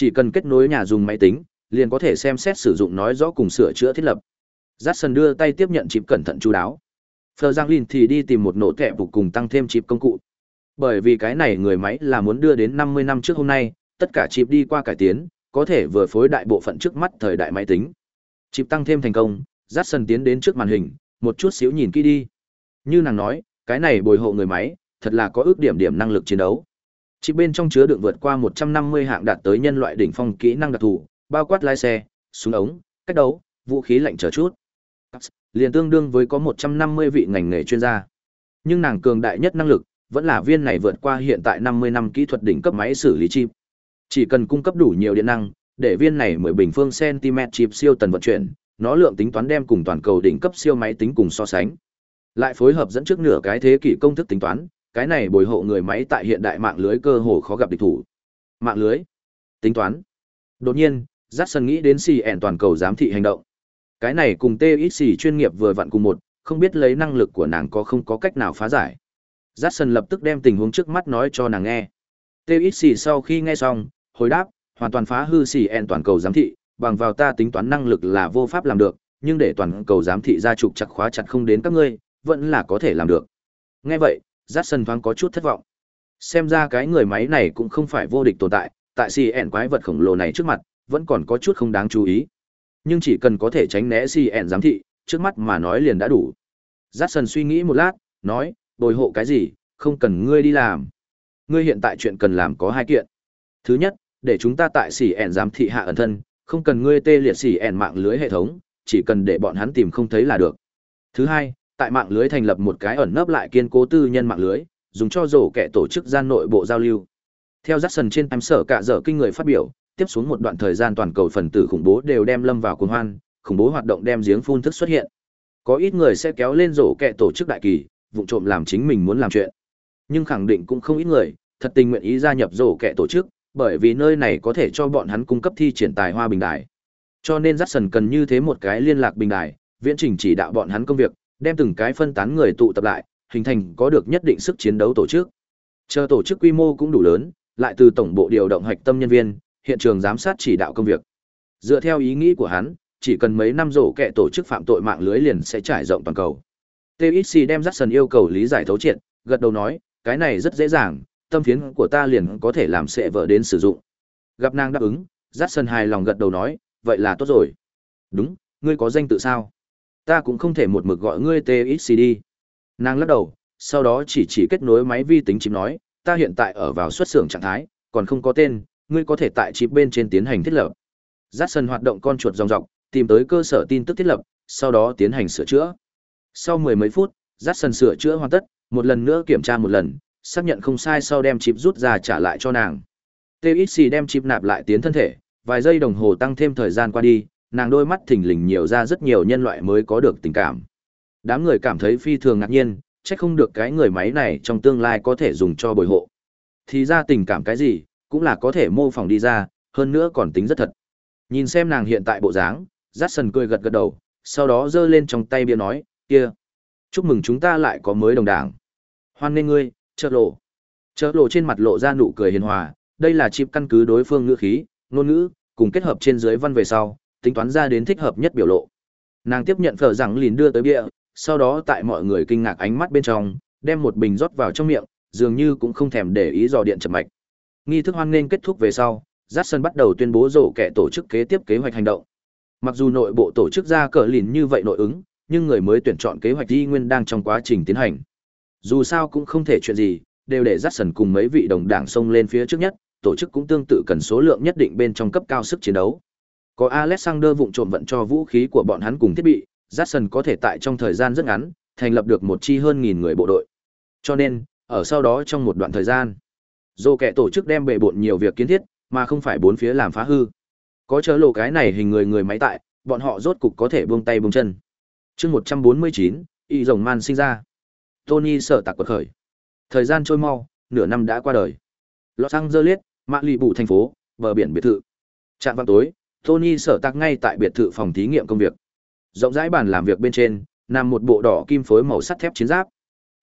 Chỉ cần kết nối nhà dùng máy tính, liền có thể xem xét sử dụng nói rõ cùng sửa chữa thiết lập. Jackson đưa tay tiếp nhận chip cẩn thận chú đáo. Phờ Giang Lin thì đi tìm một nổ kẹp phục cùng tăng thêm chip công cụ. Bởi vì cái này người máy là muốn đưa đến 50 năm trước hôm nay, tất cả chip đi qua cải tiến, có thể vừa phối đại bộ phận trước mắt thời đại máy tính. Chip tăng thêm thành công, Jackson tiến đến trước màn hình, một chút xíu nhìn kỹ đi. Như nàng nói, cái này bồi hộ người máy, thật là có ước điểm điểm năng lực chiến đấu. Chip bên trong chứa đựng vượt qua 150 hạng đạt tới nhân loại đỉnh phong kỹ năng đặc thù, bao quát lái xe, súng ống, cách đấu, vũ khí lạnh chờ chút liền tương đương với có 150 vị ngành nghề chuyên gia. Nhưng nàng cường đại nhất năng lực, vẫn là viên này vượt qua hiện tại 50 năm kỹ thuật đỉnh cấp máy xử lý chip. Chỉ cần cung cấp đủ nhiều điện năng, để viên này 10 bình phương cm chip siêu tần vận chuyển, nó lượng tính toán đem cùng toàn cầu đỉnh cấp siêu máy tính cùng so sánh. Lại phối hợp dẫn trước nửa cái thế kỷ công thức tính toán, cái này bồi hộ người máy tại hiện đại mạng lưới cơ hồ khó gặp địch thủ. Mạng lưới, tính toán. Đột nhiên, Jackson nghĩ đến CN toàn cầu giám thị hành động. Cái này cùng TXC chuyên nghiệp vừa vặn cùng một, không biết lấy năng lực của nàng có không có cách nào phá giải. Jackson lập tức đem tình huống trước mắt nói cho nàng nghe. TXC sau khi nghe xong, hồi đáp, hoàn toàn phá hư CN toàn cầu giám thị, bằng vào ta tính toán năng lực là vô pháp làm được, nhưng để toàn cầu giám thị ra trục chặt khóa chặt không đến các ngươi, vẫn là có thể làm được. Nghe vậy, Jackson thoáng có chút thất vọng. Xem ra cái người máy này cũng không phải vô địch tồn tại, tại CN quái vật khổng lồ này trước mặt, vẫn còn có chút không đáng chú ý. Nhưng chỉ cần có thể tránh né cn giám thị trước mắt mà nói liền đã đủ. J sân suy nghĩ một lát nói bồi hộ cái gì? Không cần ngươi đi làm. Ngươi hiện tại chuyện cần làm có hai kiện. Thứ nhất để chúng ta tại cn giám thị hạ ẩn thân không cần ngươi tê liệt cn mạng lưới hệ thống chỉ cần để bọn hắn tìm không thấy là được. Thứ hai tại mạng lưới thành lập một cái ẩn nấp lại kiên cố tư nhân mạng lưới dùng cho rổ kẻ tổ chức gian nội bộ giao lưu theo Jackson trên em sở cả giờ kinh người phát biểu, tiếp xuống một đoạn thời gian toàn cầu phần tử khủng bố đều đem lâm vào cuồng hoan, khủng bố hoạt động đem giếng phun thức xuất hiện. Có ít người sẽ kéo lên rổ kẹ tổ chức đại kỳ, vụ trộm làm chính mình muốn làm chuyện. Nhưng khẳng định cũng không ít người, thật tình nguyện ý gia nhập rổ kẹ tổ chức, bởi vì nơi này có thể cho bọn hắn cung cấp thi triển tài hoa bình đài. Cho nên Jackson cần như thế một cái liên lạc bình đài, viễn trình chỉ đạo bọn hắn công việc, đem từng cái phân tán người tụ tập lại, hình thành có được nhất định sức chiến đấu tổ chức. Chờ tổ chức quy mô cũng đủ lớn, lại từ tổng bộ điều động hoạch tâm nhân viên, hiện trường giám sát chỉ đạo công việc. Dựa theo ý nghĩ của hắn, chỉ cần mấy năm rổ kẹ tổ chức phạm tội mạng lưới liền sẽ trải rộng toàn cầu. TXC đem Jackson yêu cầu lý giải thấu triệt, gật đầu nói, cái này rất dễ dàng, tâm phiến của ta liền có thể làm sẽ vợ đến sử dụng. Gặp nàng đáp ứng, Jackson hài lòng gật đầu nói, vậy là tốt rồi. Đúng, ngươi có danh tự sao? Ta cũng không thể một mực gọi ngươi TXC đi. Nàng lắc đầu, sau đó chỉ chỉ kết nối máy vi tính chip nói, ta hiện tại ở vào xuất xưởng trạng thái, còn không có tên, ngươi có thể tại chip bên trên tiến hành thiết lập. Jackson hoạt động con chuột dòng dọc, tìm tới cơ sở tin tức thiết lập, sau đó tiến hành sửa chữa. Sau mười mấy phút, Jackson sửa chữa hoàn tất, một lần nữa kiểm tra một lần, xác nhận không sai sau đem chip rút ra trả lại cho nàng. TXC đem chip nạp lại tiến thân thể, vài giây đồng hồ tăng thêm thời gian qua đi, nàng đôi mắt thỉnh lình nhiều ra rất nhiều nhân loại mới có được tình cảm. Đám người cảm thấy phi thường ngạc nhiên, chắc không được cái người máy này trong tương lai có thể dùng cho bồi hộ. Thì ra tình cảm cái gì, cũng là có thể mô phỏng đi ra, hơn nữa còn tính rất thật. Nhìn xem nàng hiện tại bộ dáng, Jackson cười gật gật đầu, sau đó giơ lên trong tay bia nói, kia, chúc mừng chúng ta lại có mới đồng đảng. Hoan nghênh ngươi, chợ lộ. Chợ lộ trên mặt lộ ra nụ cười hiền hòa, đây là chip căn cứ đối phương ngữ khí, ngôn ngữ, cùng kết hợp trên dưới văn về sau, tính toán ra đến thích hợp nhất biểu lộ. Nàng tiếp nhận phở rằng lìn đưa tới bia, sau đó tại mọi người kinh ngạc ánh mắt bên trong, đem một bình rót vào trong miệng, dường như cũng không thèm để ý dò điện chậm mạch. Nghi thức hoan nghênh kết thúc về sau, Jackson bắt đầu tuyên bố rổ kẻ tổ chức kế tiếp kế hoạch hành động. Mặc dù nội bộ tổ chức ra cờ lìn như vậy nội ứng, nhưng người mới tuyển chọn kế hoạch y nguyên đang trong quá trình tiến hành. Dù sao cũng không thể chuyện gì, đều để Jackson cùng mấy vị đồng đảng xông lên phía trước nhất, tổ chức cũng tương tự cần số lượng nhất định bên trong cấp cao sức chiến đấu. Có Alexander vụng trộm vận cho vũ khí của bọn hắn cùng thiết bị, Jackson có thể tại trong thời gian rất ngắn, thành lập được một chi hơn nghìn người bộ đội. Cho nên, ở sau đó trong một đoạn thời gian, dô kẻ tổ chức đem bề bộn nhiều việc kiến thiết, mà không phải bốn phía làm phá hư. Có chớ lộ cái này hình người người máy tại, bọn họ rốt cục có thể buông tay buông chân. chương 149, y rồng man sinh ra. Tony sợ tạc quật khởi. Thời gian trôi mau, nửa năm đã qua đời. Los Angeles, mạng lì bụ thành phố, bờ biển biệt thự. Trạng vào tối, Tony sở tạc ngay tại biệt thự phòng thí nghiệm công việc. Rộng rãi bàn làm việc bên trên, nằm một bộ đỏ kim phối màu sắt thép chiến giáp.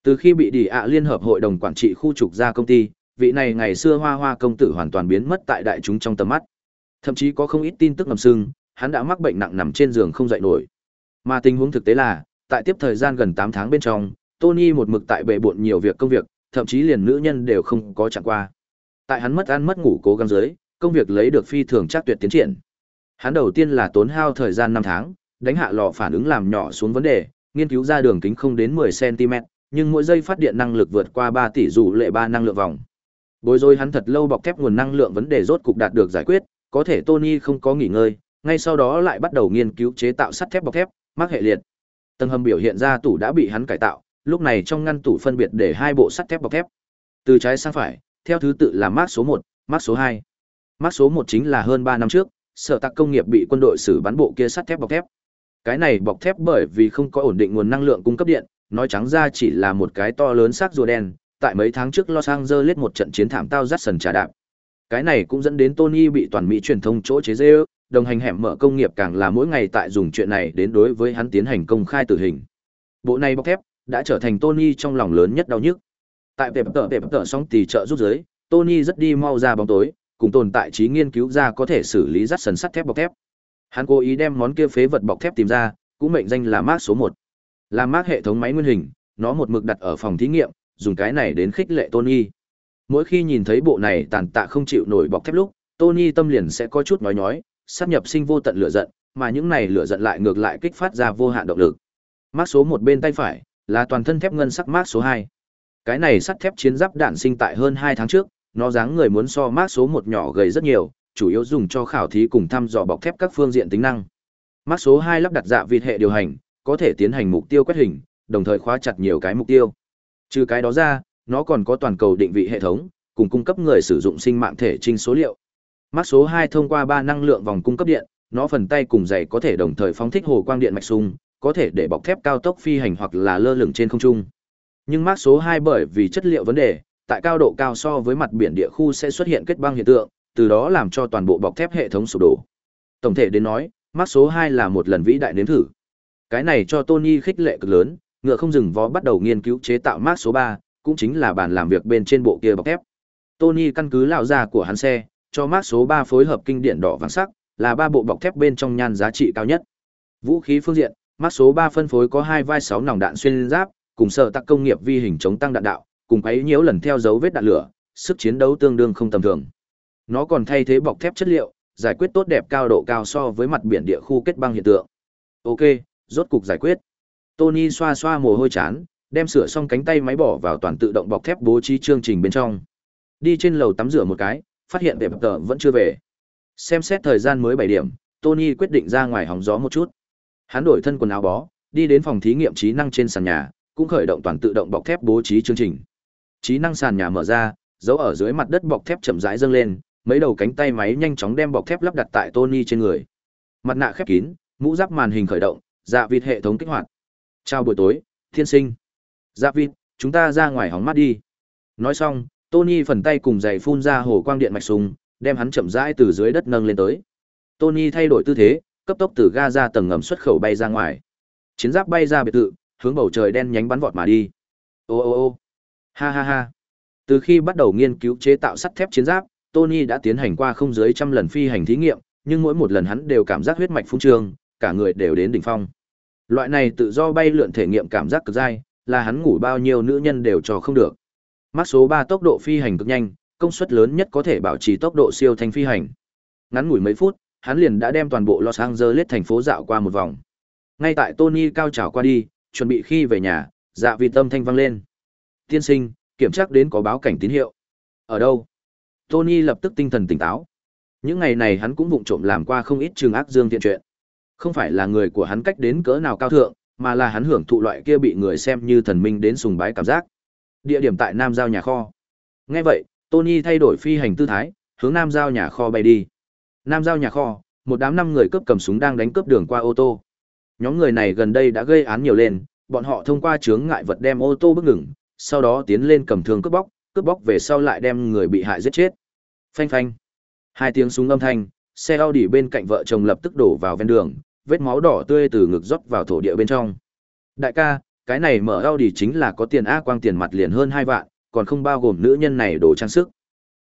Từ khi bị đỉ ạ liên hợp hội đồng quản trị khu trục ra công ty, vị này ngày xưa hoa hoa công tử hoàn toàn biến mất tại đại chúng trong tầm mắt. Thậm chí có không ít tin tức ngầm sưng, hắn đã mắc bệnh nặng nằm trên giường không dậy nổi. Mà tình huống thực tế là, tại tiếp thời gian gần 8 tháng bên trong, Tony một mực tại bệ bộn nhiều việc công việc, thậm chí liền nữ nhân đều không có chẳng qua. Tại hắn mất ăn mất ngủ cố gắng dưới, công việc lấy được phi thường chắc tuyệt tiến triển. Hắn đầu tiên là tốn hao thời gian 5 tháng, đánh hạ lò phản ứng làm nhỏ xuống vấn đề, nghiên cứu ra đường kính không đến 10 cm, nhưng mỗi giây phát điện năng lực vượt qua 3 tỷ dù lệ 3 năng lượng vòng. Bối rối hắn thật lâu bọc thép nguồn năng lượng vấn đề rốt cục đạt được giải quyết, có thể Tony không có nghỉ ngơi, ngay sau đó lại bắt đầu nghiên cứu chế tạo sắt thép bọc thép, mắc hệ liệt. Tầng hầm biểu hiện ra tủ đã bị hắn cải tạo, lúc này trong ngăn tủ phân biệt để hai bộ sắt thép bọc thép. Từ trái sang phải, theo thứ tự là mác số 1, mác số 2. Mác số 1 chính là hơn 3 năm trước, sở tạc công nghiệp bị quân đội xử bắn bộ kia sắt thép bọc thép. Cái này bọc thép bởi vì không có ổn định nguồn năng lượng cung cấp điện, nói trắng ra chỉ là một cái to lớn xác rùa đen, tại mấy tháng trước Los Angeles một trận chiến thảm tao rát sần trả đạp. Cái này cũng dẫn đến Tony bị toàn Mỹ truyền thông chỗ chế giễu, đồng hành hẻm mở công nghiệp càng là mỗi ngày tại dùng chuyện này đến đối với hắn tiến hành công khai tử hình. Bộ này bọc thép đã trở thành Tony trong lòng lớn nhất đau nhức. Tại tệp tợ tệp tợ sóng tỷ trợ rút giới, Tony rất đi mau ra bóng tối, cùng tồn tại trí nghiên cứu ra có thể xử lý rắt sần sắt thép bọc thép. Hắn cố ý đem món kia phế vật bọc thép tìm ra, cũng mệnh danh là mác số một Là mác hệ thống máy nguyên hình, nó một mực đặt ở phòng thí nghiệm, dùng cái này đến khích lệ Tony. Mỗi khi nhìn thấy bộ này tàn tạ không chịu nổi bọc thép lúc, Tony tâm liền sẽ có chút nói nhói, sắp nhập sinh vô tận lửa giận, mà những này lửa giận lại ngược lại kích phát ra vô hạn động lực. mác số một bên tay phải là toàn thân thép ngân sắc mác số hai Cái này sắt thép chiến giáp đạn sinh tại hơn hai tháng trước, nó dáng người muốn so Mark số một nhỏ gầy rất nhiều, chủ yếu dùng cho khảo thí cùng thăm dò bọc thép các phương diện tính năng. Mark số hai lắp đặt dạ vịt hệ điều hành, có thể tiến hành mục tiêu quét hình, đồng thời khóa chặt nhiều cái mục tiêu. Trừ cái đó ra, nó còn có toàn cầu định vị hệ thống, cùng cung cấp người sử dụng sinh mạng thể trinh số liệu. Mắc số hai thông qua ba năng lượng vòng cung cấp điện, nó phần tay cùng giày có thể đồng thời phóng thích hồ quang điện mạch sung, có thể để bọc thép cao tốc phi hành hoặc là lơ lửng trên không trung. Nhưng Mark số hai bởi vì chất liệu vấn đề, tại cao độ cao so với mặt biển địa khu sẽ xuất hiện kết băng hiện tượng, từ đó làm cho toàn bộ bọc thép hệ thống sụp đổ. Tổng thể đến nói, Mark số 2 là một lần vĩ đại nếm thử. Cái này cho Tony khích lệ cực lớn, ngựa không dừng vó bắt đầu nghiên cứu chế tạo Mark số 3, cũng chính là bàn làm việc bên trên bộ kia bọc thép. Tony căn cứ lão già của hắn xe, cho Mark số 3 phối hợp kinh điển đỏ vàng sắc, là ba bộ bọc thép bên trong nhan giá trị cao nhất. Vũ khí phương diện, Mark số 3 phân phối có hai vai 6 nòng đạn xuyên giáp, cùng sở tắc công nghiệp vi hình chống tăng đạn đạo, cùng quấy nhiễu lần theo dấu vết đạn lửa, sức chiến đấu tương đương không tầm thường. Nó còn thay thế bọc thép chất liệu, giải quyết tốt đẹp cao độ cao so với mặt biển địa khu kết băng hiện tượng. Ok, rốt cục giải quyết. Tony xoa xoa mồ hôi chán, đem sửa xong cánh tay máy bỏ vào toàn tự động bọc thép bố trí chương trình bên trong. Đi trên lầu tắm rửa một cái, phát hiện vẻ tờ vẫn chưa về. Xem xét thời gian mới 7 điểm, Tony quyết định ra ngoài hóng gió một chút. Hắn đổi thân quần áo bó, đi đến phòng thí nghiệm trí năng trên sàn nhà, cũng khởi động toàn tự động bọc thép bố trí chương trình. Trí năng sàn nhà mở ra, dấu ở dưới mặt đất bọc thép chậm rãi dâng lên, mấy đầu cánh tay máy nhanh chóng đem bọc thép lắp đặt tại Tony trên người. Mặt nạ khép kín, mũ giáp màn hình khởi động, dạ vịt hệ thống kích hoạt. Chào buổi tối, thiên sinh. Dạ vịt, chúng ta ra ngoài hóng mát đi. Nói xong, Tony phần tay cùng giày phun ra hồ quang điện mạch sùng, đem hắn chậm rãi từ dưới đất nâng lên tới. Tony thay đổi tư thế, cấp tốc từ ga ra tầng ngầm xuất khẩu bay ra ngoài. Chiến giáp bay ra biệt thự, hướng bầu trời đen nhánh bắn vọt mà đi. Ô ô ô. Ha ha ha. Từ khi bắt đầu nghiên cứu chế tạo sắt thép chiến giáp, Tony đã tiến hành qua không dưới trăm lần phi hành thí nghiệm, nhưng mỗi một lần hắn đều cảm giác huyết mạch phung trương, cả người đều đến đỉnh phong. Loại này tự do bay lượn thể nghiệm cảm giác cực dai, là hắn ngủ bao nhiêu nữ nhân đều cho không được. Mắc số 3 tốc độ phi hành cực nhanh, công suất lớn nhất có thể bảo trì tốc độ siêu thanh phi hành. Ngắn ngủi mấy phút, hắn liền đã đem toàn bộ Los Angeles thành phố dạo qua một vòng. Ngay tại Tony cao trào qua đi, chuẩn bị khi về nhà, dạ vị tâm thanh vang lên. Tiên sinh, kiểm tra đến có báo cảnh tín hiệu. Ở đâu? Tony lập tức tinh thần tỉnh táo. Những ngày này hắn cũng vụng trộm làm qua không ít trường ác dương thiện chuyện. Không phải là người của hắn cách đến cỡ nào cao thượng, mà là hắn hưởng thụ loại kia bị người xem như thần minh đến sùng bái cảm giác. Địa điểm tại Nam Giao nhà kho. Nghe vậy, Tony thay đổi phi hành tư thái, hướng Nam Giao nhà kho bay đi. Nam Giao nhà kho, một đám năm người cướp cầm súng đang đánh cướp đường qua ô tô. Nhóm người này gần đây đã gây án nhiều lên, bọn họ thông qua chướng ngại vật đem ô tô bước ngừng, sau đó tiến lên cầm thương cướp bóc, cướp bóc về sau lại đem người bị hại giết chết. Phanh phanh. Hai tiếng súng âm thanh, xe Audi bên cạnh vợ chồng lập tức đổ vào ven đường, vết máu đỏ tươi từ ngực rót vào thổ địa bên trong. Đại ca, cái này mở Audi chính là có tiền A quang tiền mặt liền hơn hai vạn, còn không bao gồm nữ nhân này đồ trang sức.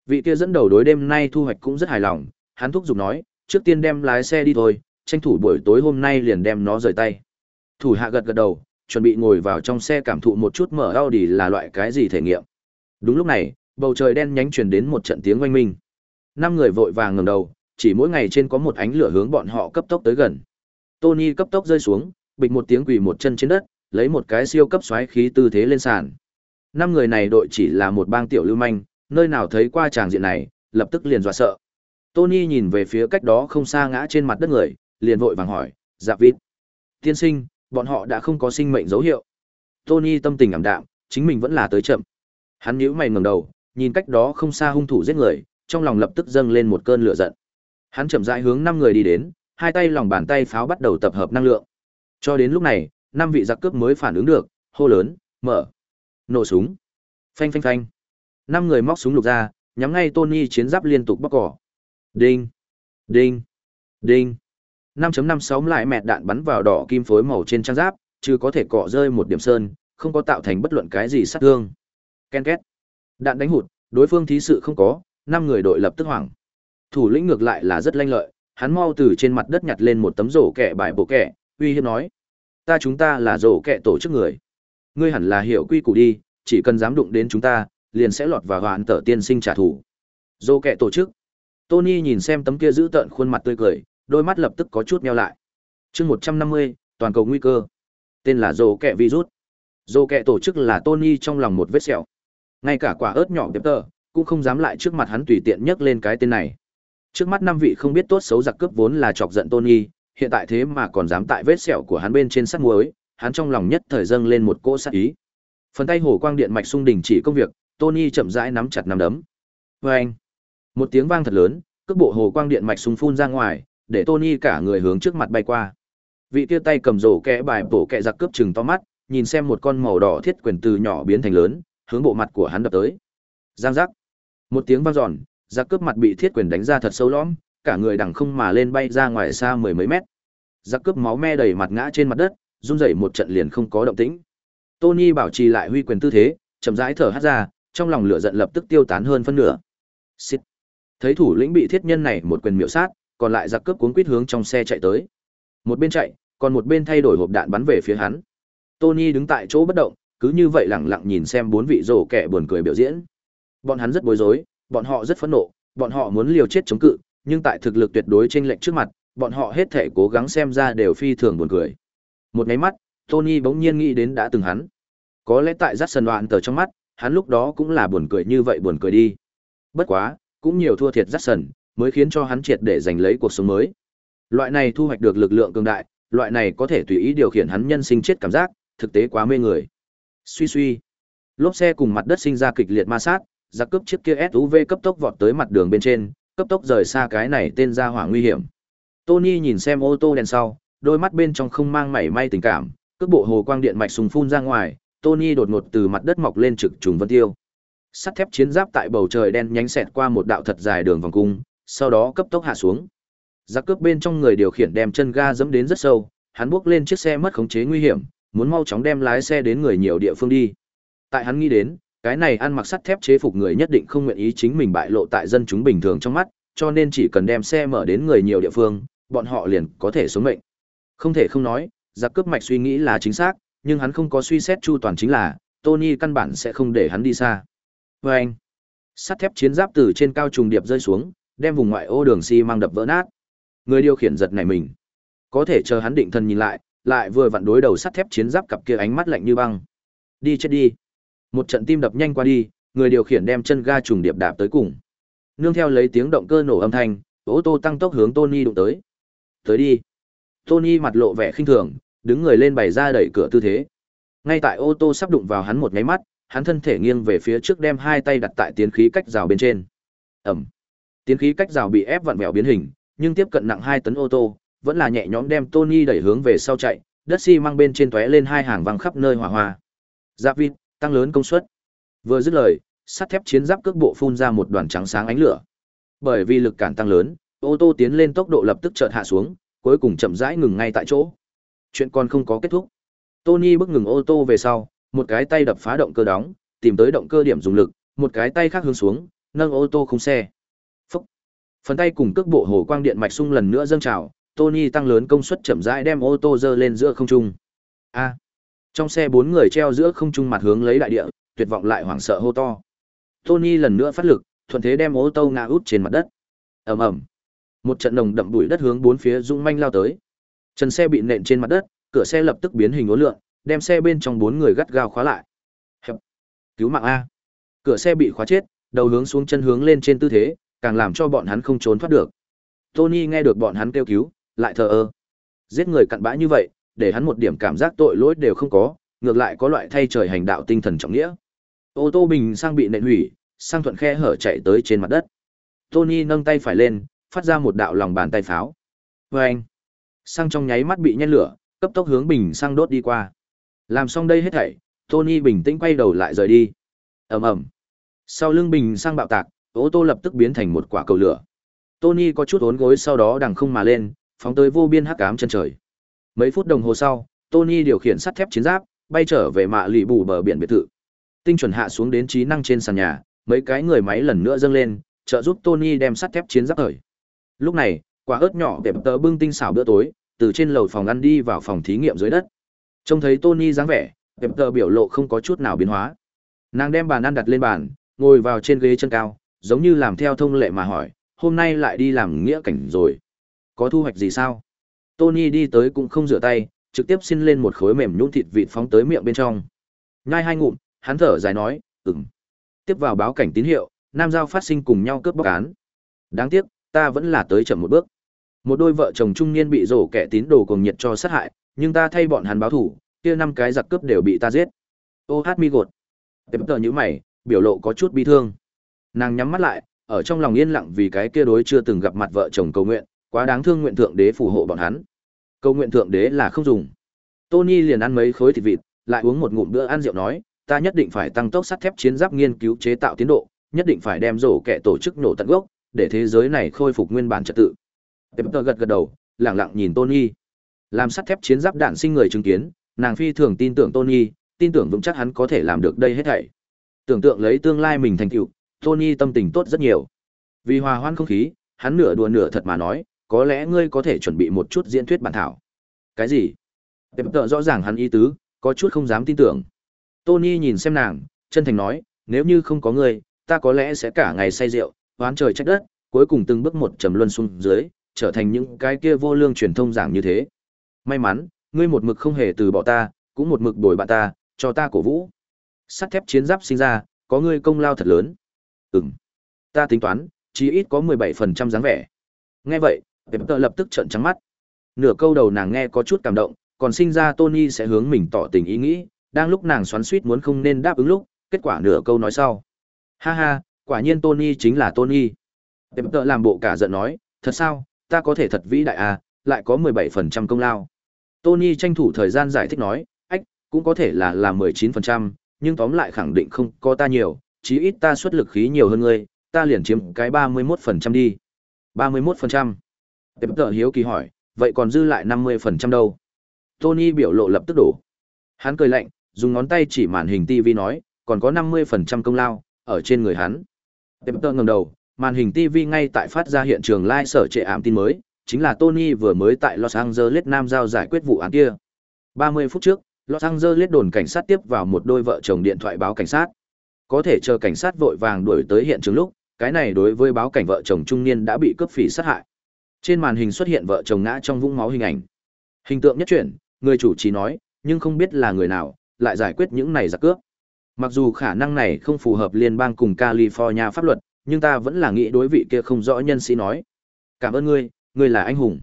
Vị kia dẫn đầu đối đêm nay thu hoạch cũng rất hài lòng, hắn thúc giục nói, trước tiên đem lái xe đi thôi, tranh thủ buổi tối hôm nay liền đem nó rời tay. Thủ hạ gật gật đầu, chuẩn bị ngồi vào trong xe cảm thụ một chút mở Audi là loại cái gì thể nghiệm. Đúng lúc này, bầu trời đen nhánh truyền đến một trận tiếng oanh minh. Năm người vội vàng ngẩng đầu, chỉ mỗi ngày trên có một ánh lửa hướng bọn họ cấp tốc tới gần. Tony cấp tốc rơi xuống, bịch một tiếng quỳ một chân trên đất, lấy một cái siêu cấp xoáy khí tư thế lên sàn. Năm người này đội chỉ là một bang tiểu lưu manh, nơi nào thấy qua tràng diện này, lập tức liền dọa sợ. Tony nhìn về phía cách đó không xa ngã trên mặt đất người, liền vội vàng hỏi, dạ vịt, Tiên sinh, bọn họ đã không có sinh mệnh dấu hiệu. Tony tâm tình ảm đạm, chính mình vẫn là tới chậm. Hắn nhíu mày ngẩng đầu, nhìn cách đó không xa hung thủ giết người, trong lòng lập tức dâng lên một cơn lửa giận. Hắn chậm rãi hướng năm người đi đến, hai tay lòng bàn tay pháo bắt đầu tập hợp năng lượng. Cho đến lúc này, năm vị giặc cướp mới phản ứng được, hô lớn, mở, nổ súng. Phanh phanh phanh. Năm người móc súng lục ra, nhắm ngay Tony chiến giáp liên tục bóc cỏ. Đinh, đinh, đinh. 5.56 lại mẹt đạn bắn vào đỏ kim phối màu trên trang giáp, chứ có thể cọ rơi một điểm sơn, không có tạo thành bất luận cái gì sát thương. Ken két. Đạn đánh hụt, đối phương thí sự không có, năm người đội lập tức hoảng. Thủ lĩnh ngược lại là rất lanh lợi, hắn mau từ trên mặt đất nhặt lên một tấm rổ kẻ bài bộ kẻ, uy hiếp nói: "Ta chúng ta là rổ kẻ tổ chức người, ngươi hẳn là hiểu quy củ đi, chỉ cần dám đụng đến chúng ta, liền sẽ lọt vào hoàn tở tiên sinh trả thù." Rổ kẻ tổ chức. Tony nhìn xem tấm kia giữ tợn khuôn mặt tươi cười, đôi mắt lập tức có chút neo lại. Chương 150, toàn cầu nguy cơ. Tên là dồ kẹ virus. dồ kẹ tổ chức là Tony trong lòng một vết sẹo. Ngay cả quả ớt nhỏ đẹp tờ, cũng không dám lại trước mặt hắn tùy tiện nhắc lên cái tên này. Trước mắt năm vị không biết tốt xấu giặc cướp vốn là chọc giận Tony, hiện tại thế mà còn dám tại vết sẹo của hắn bên trên sắt muối, hắn trong lòng nhất thời dâng lên một cỗ sát ý. Phần tay hồ quang điện mạch xung đình chỉ công việc, Tony chậm rãi nắm chặt nắm đấm. Oeng! Một tiếng vang thật lớn, cước bộ hồ quang điện mạch sung phun ra ngoài, để Tony cả người hướng trước mặt bay qua. Vị kia tay cầm rổ kẽ bài bổ kẹ giặc cướp chừng to mắt, nhìn xem một con màu đỏ thiết quyền từ nhỏ biến thành lớn, hướng bộ mặt của hắn đập tới. Giang giác. Một tiếng vang giòn, giặc cướp mặt bị thiết quyền đánh ra thật sâu lõm, cả người đằng không mà lên bay ra ngoài xa mười mấy mét. Giặc cướp máu me đầy mặt ngã trên mặt đất, run rẩy một trận liền không có động tĩnh. Tony bảo trì lại huy quyền tư thế, chậm rãi thở hắt ra, trong lòng lửa giận lập tức tiêu tán hơn phân nửa. Xịt. Thấy thủ lĩnh bị thiết nhân này một quyền miểu sát, còn lại giặc cướp cuốn quýt hướng trong xe chạy tới. Một bên chạy, còn một bên thay đổi hộp đạn bắn về phía hắn. Tony đứng tại chỗ bất động, cứ như vậy lẳng lặng nhìn xem bốn vị rồ kẻ buồn cười biểu diễn. Bọn hắn rất bối rối, bọn họ rất phẫn nộ, bọn họ muốn liều chết chống cự, nhưng tại thực lực tuyệt đối chênh lệch trước mặt, bọn họ hết thể cố gắng xem ra đều phi thường buồn cười. Một cái mắt, Tony bỗng nhiên nghĩ đến đã từng hắn. Có lẽ tại rắt sân đoạn tờ trong mắt, hắn lúc đó cũng là buồn cười như vậy buồn cười đi. Bất quá, cũng nhiều thua thiệt rắt sần, mới khiến cho hắn triệt để giành lấy cuộc sống mới. Loại này thu hoạch được lực lượng cường đại, loại này có thể tùy ý điều khiển hắn nhân sinh chết cảm giác, thực tế quá mê người. Suy suy, lốp xe cùng mặt đất sinh ra kịch liệt ma sát, giặc cướp chiếc kia SUV cấp tốc vọt tới mặt đường bên trên, cấp tốc rời xa cái này tên ra hỏa nguy hiểm. Tony nhìn xem ô tô đèn sau, đôi mắt bên trong không mang mảy may tình cảm, cước bộ hồ quang điện mạch sùng phun ra ngoài, Tony đột ngột từ mặt đất mọc lên trực trùng vân tiêu. Sắt thép chiến giáp tại bầu trời đen nhánh xẹt qua một đạo thật dài đường vòng cung, sau đó cấp tốc hạ xuống. Giặc cướp bên trong người điều khiển đem chân ga dẫm đến rất sâu, hắn bước lên chiếc xe mất khống chế nguy hiểm, muốn mau chóng đem lái xe đến người nhiều địa phương đi. Tại hắn nghĩ đến, cái này ăn mặc sắt thép chế phục người nhất định không nguyện ý chính mình bại lộ tại dân chúng bình thường trong mắt, cho nên chỉ cần đem xe mở đến người nhiều địa phương, bọn họ liền có thể sống mệnh. Không thể không nói, giặc cướp mạch suy nghĩ là chính xác, nhưng hắn không có suy xét chu toàn chính là, Tony căn bản sẽ không để hắn đi xa. Và anh, sắt thép chiến giáp từ trên cao trùng điệp rơi xuống, đem vùng ngoại ô đường xi si mang đập vỡ nát. Người điều khiển giật nảy mình. Có thể chờ hắn định thần nhìn lại, lại vừa vặn đối đầu sắt thép chiến giáp cặp kia ánh mắt lạnh như băng. Đi chết đi. Một trận tim đập nhanh qua đi, người điều khiển đem chân ga trùng điệp đạp tới cùng. Nương theo lấy tiếng động cơ nổ âm thanh, ô tô tăng tốc hướng Tony đụng tới. Tới đi. Tony mặt lộ vẻ khinh thường, đứng người lên bày ra đẩy cửa tư thế. Ngay tại ô tô sắp đụng vào hắn một cái mắt, hắn thân thể nghiêng về phía trước đem hai tay đặt tại tiến khí cách rào bên trên. Ẩm. Tiến khí cách rào bị ép vặn vẹo biến hình, nhưng tiếp cận nặng 2 tấn ô tô, vẫn là nhẹ nhõm đem Tony đẩy hướng về sau chạy, đất xi bên trên tóe lên hai hàng văng khắp nơi hỏa hoa. Giáp vịt, tăng lớn công suất. Vừa dứt lời, sắt thép chiến giáp cước bộ phun ra một đoàn trắng sáng ánh lửa. Bởi vì lực cản tăng lớn, ô tô tiến lên tốc độ lập tức chợt hạ xuống, cuối cùng chậm rãi ngừng ngay tại chỗ. Chuyện còn không có kết thúc. Tony bước ngừng ô tô về sau, một cái tay đập phá động cơ đóng, tìm tới động cơ điểm dùng lực, một cái tay khác hướng xuống, nâng ô tô không xe. Phần tay cùng cước bộ hồ quang điện mạch sung lần nữa dâng trào, Tony tăng lớn công suất chậm rãi đem ô tô dơ lên giữa không trung. A. Trong xe bốn người treo giữa không trung mặt hướng lấy đại địa, tuyệt vọng lại hoảng sợ hô to. Tony lần nữa phát lực, thuận thế đem ô tô ngã út trên mặt đất. Ầm ầm. Một trận nồng đậm bụi đất hướng bốn phía rung manh lao tới. Trần xe bị nện trên mặt đất, cửa xe lập tức biến hình uốn lượn, đem xe bên trong bốn người gắt gao khóa lại. Hẹp. Cứu mạng a. Cửa xe bị khóa chết, đầu hướng xuống chân hướng lên trên tư thế, càng làm cho bọn hắn không trốn thoát được. Tony nghe được bọn hắn kêu cứu, lại thờ ơ. Giết người cặn bã như vậy, để hắn một điểm cảm giác tội lỗi đều không có, ngược lại có loại thay trời hành đạo tinh thần trọng nghĩa. Ô tô bình sang bị nện hủy, sang thuận khe hở chạy tới trên mặt đất. Tony nâng tay phải lên, phát ra một đạo lòng bàn tay pháo. Vâng! Sang trong nháy mắt bị nhen lửa, cấp tốc hướng bình sang đốt đi qua. Làm xong đây hết thảy, Tony bình tĩnh quay đầu lại rời đi. ầm ầm. Sau lưng bình sang bạo tạc, ô tô lập tức biến thành một quả cầu lửa. Tony có chút ốn gối sau đó đằng không mà lên, phóng tới vô biên hắc ám chân trời. Mấy phút đồng hồ sau, Tony điều khiển sắt thép chiến giáp, bay trở về mạ lì bù bờ biển biệt thự. Tinh chuẩn hạ xuống đến trí năng trên sàn nhà, mấy cái người máy lần nữa dâng lên, trợ giúp Tony đem sắt thép chiến giáp thời. Lúc này, quả ớt nhỏ đẹp tớ bưng tinh xảo bữa tối, từ trên lầu phòng ăn đi vào phòng thí nghiệm dưới đất. Trông thấy Tony dáng vẻ, đẹp tớ biểu lộ không có chút nào biến hóa. Nàng đem bàn ăn đặt lên bàn, ngồi vào trên ghế chân cao, giống như làm theo thông lệ mà hỏi, hôm nay lại đi làm nghĩa cảnh rồi. Có thu hoạch gì sao? Tony đi tới cũng không rửa tay, trực tiếp xin lên một khối mềm nhũn thịt vịt phóng tới miệng bên trong. Nhai hai ngụm, hắn thở dài nói, ừm. Tiếp vào báo cảnh tín hiệu, nam giao phát sinh cùng nhau cướp bóc án. Đáng tiếc, ta vẫn là tới chậm một bước. Một đôi vợ chồng trung niên bị rổ kẻ tín đồ cùng nhiệt cho sát hại, nhưng ta thay bọn hắn báo thủ, kia năm cái giặc cướp đều bị ta giết. Ô hát mi gột. Tiếp tờ như mày, biểu lộ có chút bi thương. Nàng nhắm mắt lại, ở trong lòng yên lặng vì cái kia đối chưa từng gặp mặt vợ chồng cầu nguyện, quá đáng thương nguyện thượng đế phù hộ bọn hắn. Cầu nguyện thượng đế là không dùng. Tony liền ăn mấy khối thịt vịt, lại uống một ngụm bữa ăn rượu nói, ta nhất định phải tăng tốc sắt thép chiến giáp nghiên cứu chế tạo tiến độ, nhất định phải đem rổ kẻ tổ chức nổ tận gốc, để thế giới này khôi phục nguyên bản trật tự. Pepper gật gật đầu, lặng lặng nhìn Tony. Làm sắt thép chiến giáp đạn sinh người chứng kiến, nàng phi thường tin tưởng Tony, tin tưởng vững chắc hắn có thể làm được đây hết thảy. Tưởng tượng lấy tương lai mình thành tựu, Tony tâm tình tốt rất nhiều. Vì hòa hoan không khí, hắn nửa đùa nửa thật mà nói, có lẽ ngươi có thể chuẩn bị một chút diễn thuyết bản thảo. Cái gì? Pepper rõ ràng hắn ý tứ, có chút không dám tin tưởng. Tony nhìn xem nàng, chân thành nói, nếu như không có ngươi, ta có lẽ sẽ cả ngày say rượu, oán trời trách đất, cuối cùng từng bước một trầm luân xuống dưới, trở thành những cái kia vô lương truyền thông giảng như thế. May mắn, ngươi một mực không hề từ bỏ ta, cũng một mực bồi bạn ta, cho ta cổ vũ. Sắt thép chiến giáp sinh ra, có ngươi công lao thật lớn. Ừm. Ta tính toán, chí ít có 17% dáng vẻ. Nghe vậy, Pepper lập tức trợn trắng mắt. Nửa câu đầu nàng nghe có chút cảm động, còn sinh ra Tony sẽ hướng mình tỏ tình ý nghĩ, đang lúc nàng xoắn xuýt muốn không nên đáp ứng lúc, kết quả nửa câu nói sau. Ha ha, quả nhiên Tony chính là Tony. Pepper làm bộ cả giận nói, thật sao, ta có thể thật vĩ đại à, lại có 17% công lao. Tony tranh thủ thời gian giải thích nói, ách, cũng có thể là là 19%, nhưng tóm lại khẳng định không có ta nhiều, chí ít ta xuất lực khí nhiều hơn ngươi, ta liền chiếm cái 31% đi. 31%. Pepper hiếu kỳ hỏi, vậy còn dư lại 50% đâu? Tony biểu lộ lập tức đổ. Hắn cười lạnh, dùng ngón tay chỉ màn hình TV nói, còn có 50% công lao, ở trên người hắn. Pepper ngẩng đầu, màn hình TV ngay tại phát ra hiện trường live sở trệ ảm tin mới, chính là Tony vừa mới tại Los Angeles Nam giao giải quyết vụ án kia. 30 phút trước, Los Angeles đồn cảnh sát tiếp vào một đôi vợ chồng điện thoại báo cảnh sát. Có thể chờ cảnh sát vội vàng đuổi tới hiện trường lúc, cái này đối với báo cảnh vợ chồng trung niên đã bị cướp phỉ sát hại. Trên màn hình xuất hiện vợ chồng ngã trong vũng máu hình ảnh. Hình tượng nhất chuyển, người chủ trì nói, nhưng không biết là người nào, lại giải quyết những này giặc cướp. Mặc dù khả năng này không phù hợp liên bang cùng California pháp luật, nhưng ta vẫn là nghĩ đối vị kia không rõ nhân sĩ nói. Cảm ơn ngươi, ngươi là anh hùng.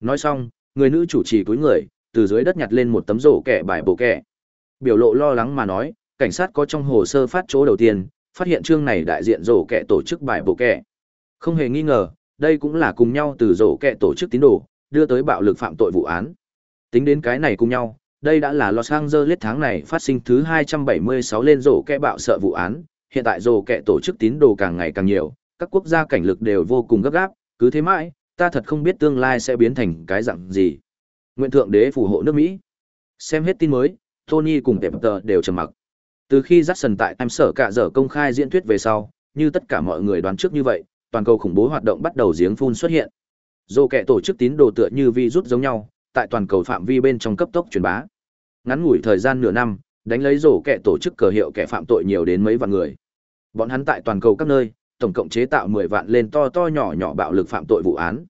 Nói xong, người nữ chủ trì cúi người, từ dưới đất nhặt lên một tấm rổ kẻ bài bổ kẻ. Biểu lộ lo lắng mà nói, cảnh sát có trong hồ sơ phát chỗ đầu tiên, phát hiện chương này đại diện rổ kẻ tổ chức bài bộ kẻ. Không hề nghi ngờ, đây cũng là cùng nhau từ rổ kẻ tổ chức tín đồ, đưa tới bạo lực phạm tội vụ án. Tính đến cái này cùng nhau, đây đã là Los Angeles tháng này phát sinh thứ 276 lên rổ kẻ bạo sợ vụ án, hiện tại rổ kẻ tổ chức tín đồ càng ngày càng nhiều, các quốc gia cảnh lực đều vô cùng gấp gáp, cứ thế mãi, ta thật không biết tương lai sẽ biến thành cái dạng gì. Nguyện thượng đế phù hộ nước Mỹ. Xem hết tin mới, Tony cùng Pepper đều trầm mặc. Từ khi Jackson tại em sở cả giờ công khai diễn thuyết về sau, như tất cả mọi người đoán trước như vậy, toàn cầu khủng bố hoạt động bắt đầu giếng phun xuất hiện. Dô kẻ tổ chức tín đồ tựa như virus giống nhau, tại toàn cầu phạm vi bên trong cấp tốc truyền bá. Ngắn ngủi thời gian nửa năm, đánh lấy rổ kẻ tổ chức cờ hiệu kẻ phạm tội nhiều đến mấy vạn người. Bọn hắn tại toàn cầu các nơi, tổng cộng chế tạo 10 vạn lên to to nhỏ nhỏ bạo lực phạm tội vụ án.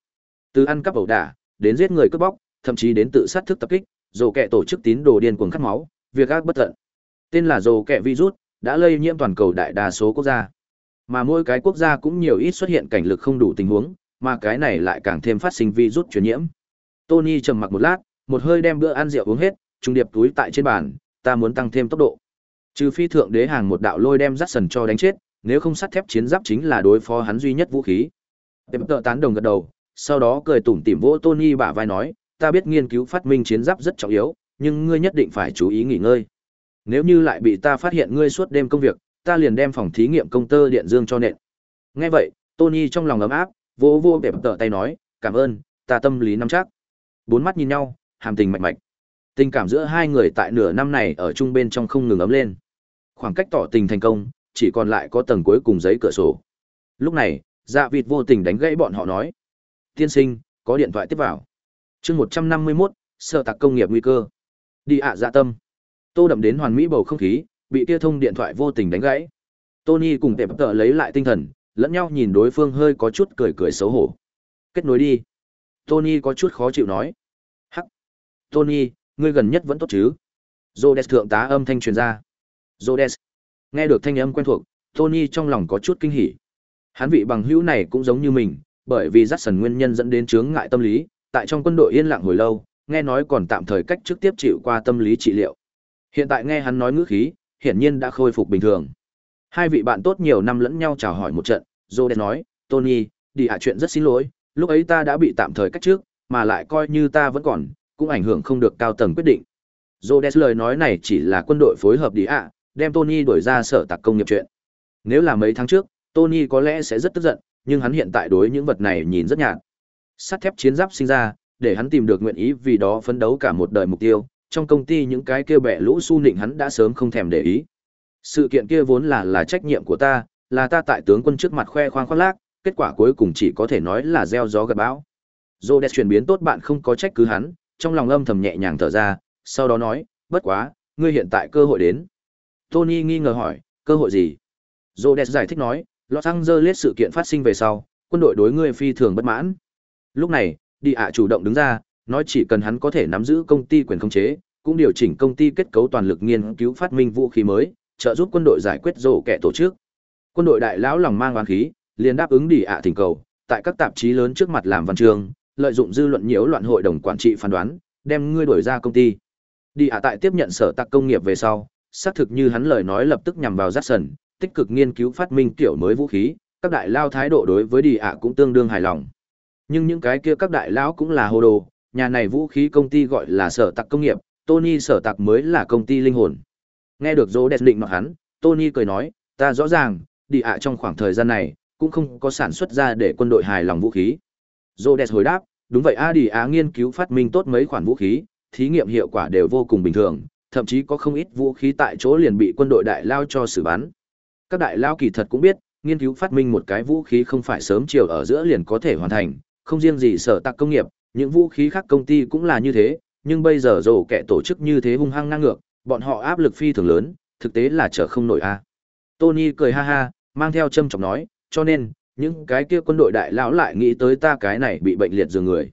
Từ ăn cắp ẩu đả, đến giết người cướp bóc, thậm chí đến tự sát thức tập kích, rổ kẻ tổ chức tín đồ điên cuồng cắt máu, việc ác bất tận. Tên là dồ kẹ virus, đã lây nhiễm toàn cầu đại đa số quốc gia. Mà mỗi cái quốc gia cũng nhiều ít xuất hiện cảnh lực không đủ tình huống, mà cái này lại càng thêm phát sinh virus truyền nhiễm. Tony trầm mặc một lát, một hơi đem bữa ăn rượu uống hết, trung điệp túi tại trên bàn, ta muốn tăng thêm tốc độ. Trừ phi thượng đế hàng một đạo lôi đem dắt sần cho đánh chết, nếu không sắt thép chiến giáp chính là đối phó hắn duy nhất vũ khí. Tiệm tợ tán đồng gật đầu, sau đó cười tủm tỉm vỗ Tony bả vai nói, ta biết nghiên cứu phát minh chiến giáp rất trọng yếu, nhưng ngươi nhất định phải chú ý nghỉ ngơi. Nếu như lại bị ta phát hiện ngươi suốt đêm công việc, ta liền đem phòng thí nghiệm công tơ điện dương cho nện. Nghe vậy, Tony trong lòng ấm áp, vỗ vỗ đẹp tợ tay nói, cảm ơn, ta tâm lý nắm chắc. Bốn mắt nhìn nhau, hàm tình mạnh mạnh. Tình cảm giữa hai người tại nửa năm này ở chung bên trong không ngừng ấm lên. Khoảng cách tỏ tình thành công, chỉ còn lại có tầng cuối cùng giấy cửa sổ. Lúc này, dạ vịt vô tình đánh gãy bọn họ nói. Tiên sinh, có điện thoại tiếp vào. chương 151, sợ tạc công nghiệp nguy cơ. Đi ạ dạ tâm. Tô đậm đến hoàn mỹ bầu không khí, bị tia thông điện thoại vô tình đánh gãy. Tony cùng tệp tợ lấy lại tinh thần, lẫn nhau nhìn đối phương hơi có chút cười cười xấu hổ. Kết nối đi. Tony có chút khó chịu nói. Hắc. Tony, ngươi gần nhất vẫn tốt chứ? Rhodes thượng tá âm thanh truyền ra. Rhodes. Nghe được thanh âm quen thuộc, Tony trong lòng có chút kinh hỉ. Hắn vị bằng hữu này cũng giống như mình, bởi vì rắt sần nguyên nhân dẫn đến chướng ngại tâm lý, tại trong quân đội yên lặng hồi lâu, nghe nói còn tạm thời cách trước tiếp chịu qua tâm lý trị liệu. Hiện tại nghe hắn nói ngữ khí, hiển nhiên đã khôi phục bình thường. Hai vị bạn tốt nhiều năm lẫn nhau chào hỏi một trận, Rhodes nói, Tony, đi hạ chuyện rất xin lỗi, lúc ấy ta đã bị tạm thời cách trước, mà lại coi như ta vẫn còn, cũng ảnh hưởng không được cao tầng quyết định. Rhodes lời nói này chỉ là quân đội phối hợp đi ạ, đem Tony đuổi ra sở tạc công nghiệp chuyện. Nếu là mấy tháng trước, Tony có lẽ sẽ rất tức giận, nhưng hắn hiện tại đối những vật này nhìn rất nhạt. Sắt thép chiến giáp sinh ra, để hắn tìm được nguyện ý vì đó phấn đấu cả một đời mục tiêu, trong công ty những cái kia bẻ lũ su nịnh hắn đã sớm không thèm để ý. Sự kiện kia vốn là là trách nhiệm của ta, là ta tại tướng quân trước mặt khoe khoang khoác lác, kết quả cuối cùng chỉ có thể nói là gieo gió gặt bão. Rhodes chuyển biến tốt bạn không có trách cứ hắn, trong lòng âm thầm nhẹ nhàng thở ra, sau đó nói, bất quá, ngươi hiện tại cơ hội đến. Tony nghi ngờ hỏi, cơ hội gì? Rhodes giải thích nói, Los Angeles sự kiện phát sinh về sau, quân đội đối ngươi phi thường bất mãn. Lúc này, đi ạ chủ động đứng ra, nói chỉ cần hắn có thể nắm giữ công ty quyền khống chế, cũng điều chỉnh công ty kết cấu toàn lực nghiên cứu phát minh vũ khí mới, trợ giúp quân đội giải quyết rổ kẻ tổ chức. Quân đội đại lão lòng mang oán khí, liền đáp ứng đi ạ thỉnh cầu, tại các tạp chí lớn trước mặt làm văn chương, lợi dụng dư luận nhiễu loạn hội đồng quản trị phán đoán, đem ngươi đuổi ra công ty. Đi ạ tại tiếp nhận sở tạc công nghiệp về sau, xác thực như hắn lời nói lập tức nhằm vào Jackson, tích cực nghiên cứu phát minh kiểu mới vũ khí, các đại lao thái độ đối với đi ạ cũng tương đương hài lòng. Nhưng những cái kia các đại lão cũng là hồ đồ, nhà này vũ khí công ty gọi là sở tạc công nghiệp, Tony sở tạc mới là công ty linh hồn. Nghe được Dỗ Đẹp định nói hắn, Tony cười nói, ta rõ ràng, đi ạ trong khoảng thời gian này, cũng không có sản xuất ra để quân đội hài lòng vũ khí. Dỗ Đẹp hồi đáp, đúng vậy a đi á nghiên cứu phát minh tốt mấy khoản vũ khí, thí nghiệm hiệu quả đều vô cùng bình thường, thậm chí có không ít vũ khí tại chỗ liền bị quân đội đại lao cho xử bắn. Các đại lao kỳ thật cũng biết, nghiên cứu phát minh một cái vũ khí không phải sớm chiều ở giữa liền có thể hoàn thành, không riêng gì sở tạc công nghiệp, những vũ khí khác công ty cũng là như thế, nhưng bây giờ rổ kẻ tổ chức như thế hung hăng ngang ngược, bọn họ áp lực phi thường lớn, thực tế là trở không nổi a. Tony cười ha ha, mang theo châm chọc nói, cho nên, những cái kia quân đội đại lão lại nghĩ tới ta cái này bị bệnh liệt giường người.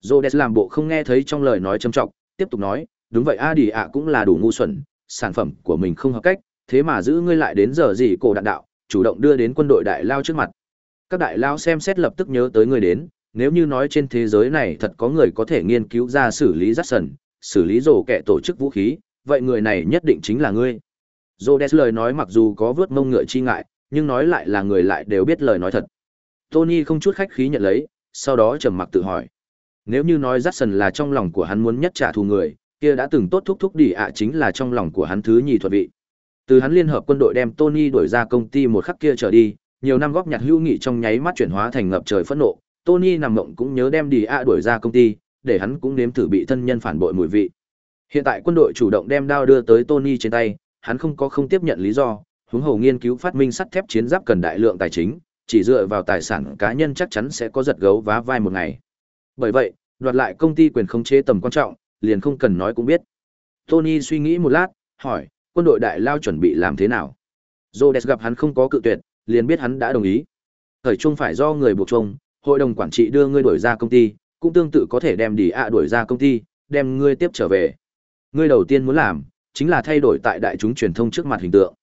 Rhodes làm bộ không nghe thấy trong lời nói châm trọng, tiếp tục nói, đúng vậy a đi ạ cũng là đủ ngu xuẩn, sản phẩm của mình không hợp cách, thế mà giữ ngươi lại đến giờ gì cổ đạn đạo, chủ động đưa đến quân đội đại lao trước mặt. Các đại lao xem xét lập tức nhớ tới ngươi đến, nếu như nói trên thế giới này thật có người có thể nghiên cứu ra xử lý rắt sần, xử lý rổ kẻ tổ chức vũ khí, vậy người này nhất định chính là ngươi. Rhodes lời nói mặc dù có vớt mông ngựa chi ngại, nhưng nói lại là người lại đều biết lời nói thật. Tony không chút khách khí nhận lấy, sau đó trầm mặc tự hỏi. Nếu như nói Jackson là trong lòng của hắn muốn nhất trả thù người, kia đã từng tốt thúc thúc đi ạ chính là trong lòng của hắn thứ nhì thuật vị. Từ hắn liên hợp quân đội đem Tony đuổi ra công ty một khắc kia trở đi, nhiều năm góp nhặt hữu nghị trong nháy mắt chuyển hóa thành ngập trời phẫn nộ, Tony nằm mộng cũng nhớ đem đi a đuổi ra công ty, để hắn cũng nếm thử bị thân nhân phản bội mùi vị. Hiện tại quân đội chủ động đem đao đưa tới Tony trên tay, hắn không có không tiếp nhận lý do, huống hồ nghiên cứu phát minh sắt thép chiến giáp cần đại lượng tài chính, chỉ dựa vào tài sản cá nhân chắc chắn sẽ có giật gấu vá vai một ngày. Bởi vậy, đoạt lại công ty quyền khống chế tầm quan trọng, liền không cần nói cũng biết. Tony suy nghĩ một lát, hỏi, quân đội đại lao chuẩn bị làm thế nào? Rhodes gặp hắn không có cự tuyệt, liền biết hắn đã đồng ý. Thời trung phải do người buộc trông, hội đồng quản trị đưa ngươi đuổi ra công ty, cũng tương tự có thể đem đi ạ đuổi ra công ty, đem ngươi tiếp trở về. Ngươi đầu tiên muốn làm, chính là thay đổi tại đại chúng truyền thông trước mặt hình tượng.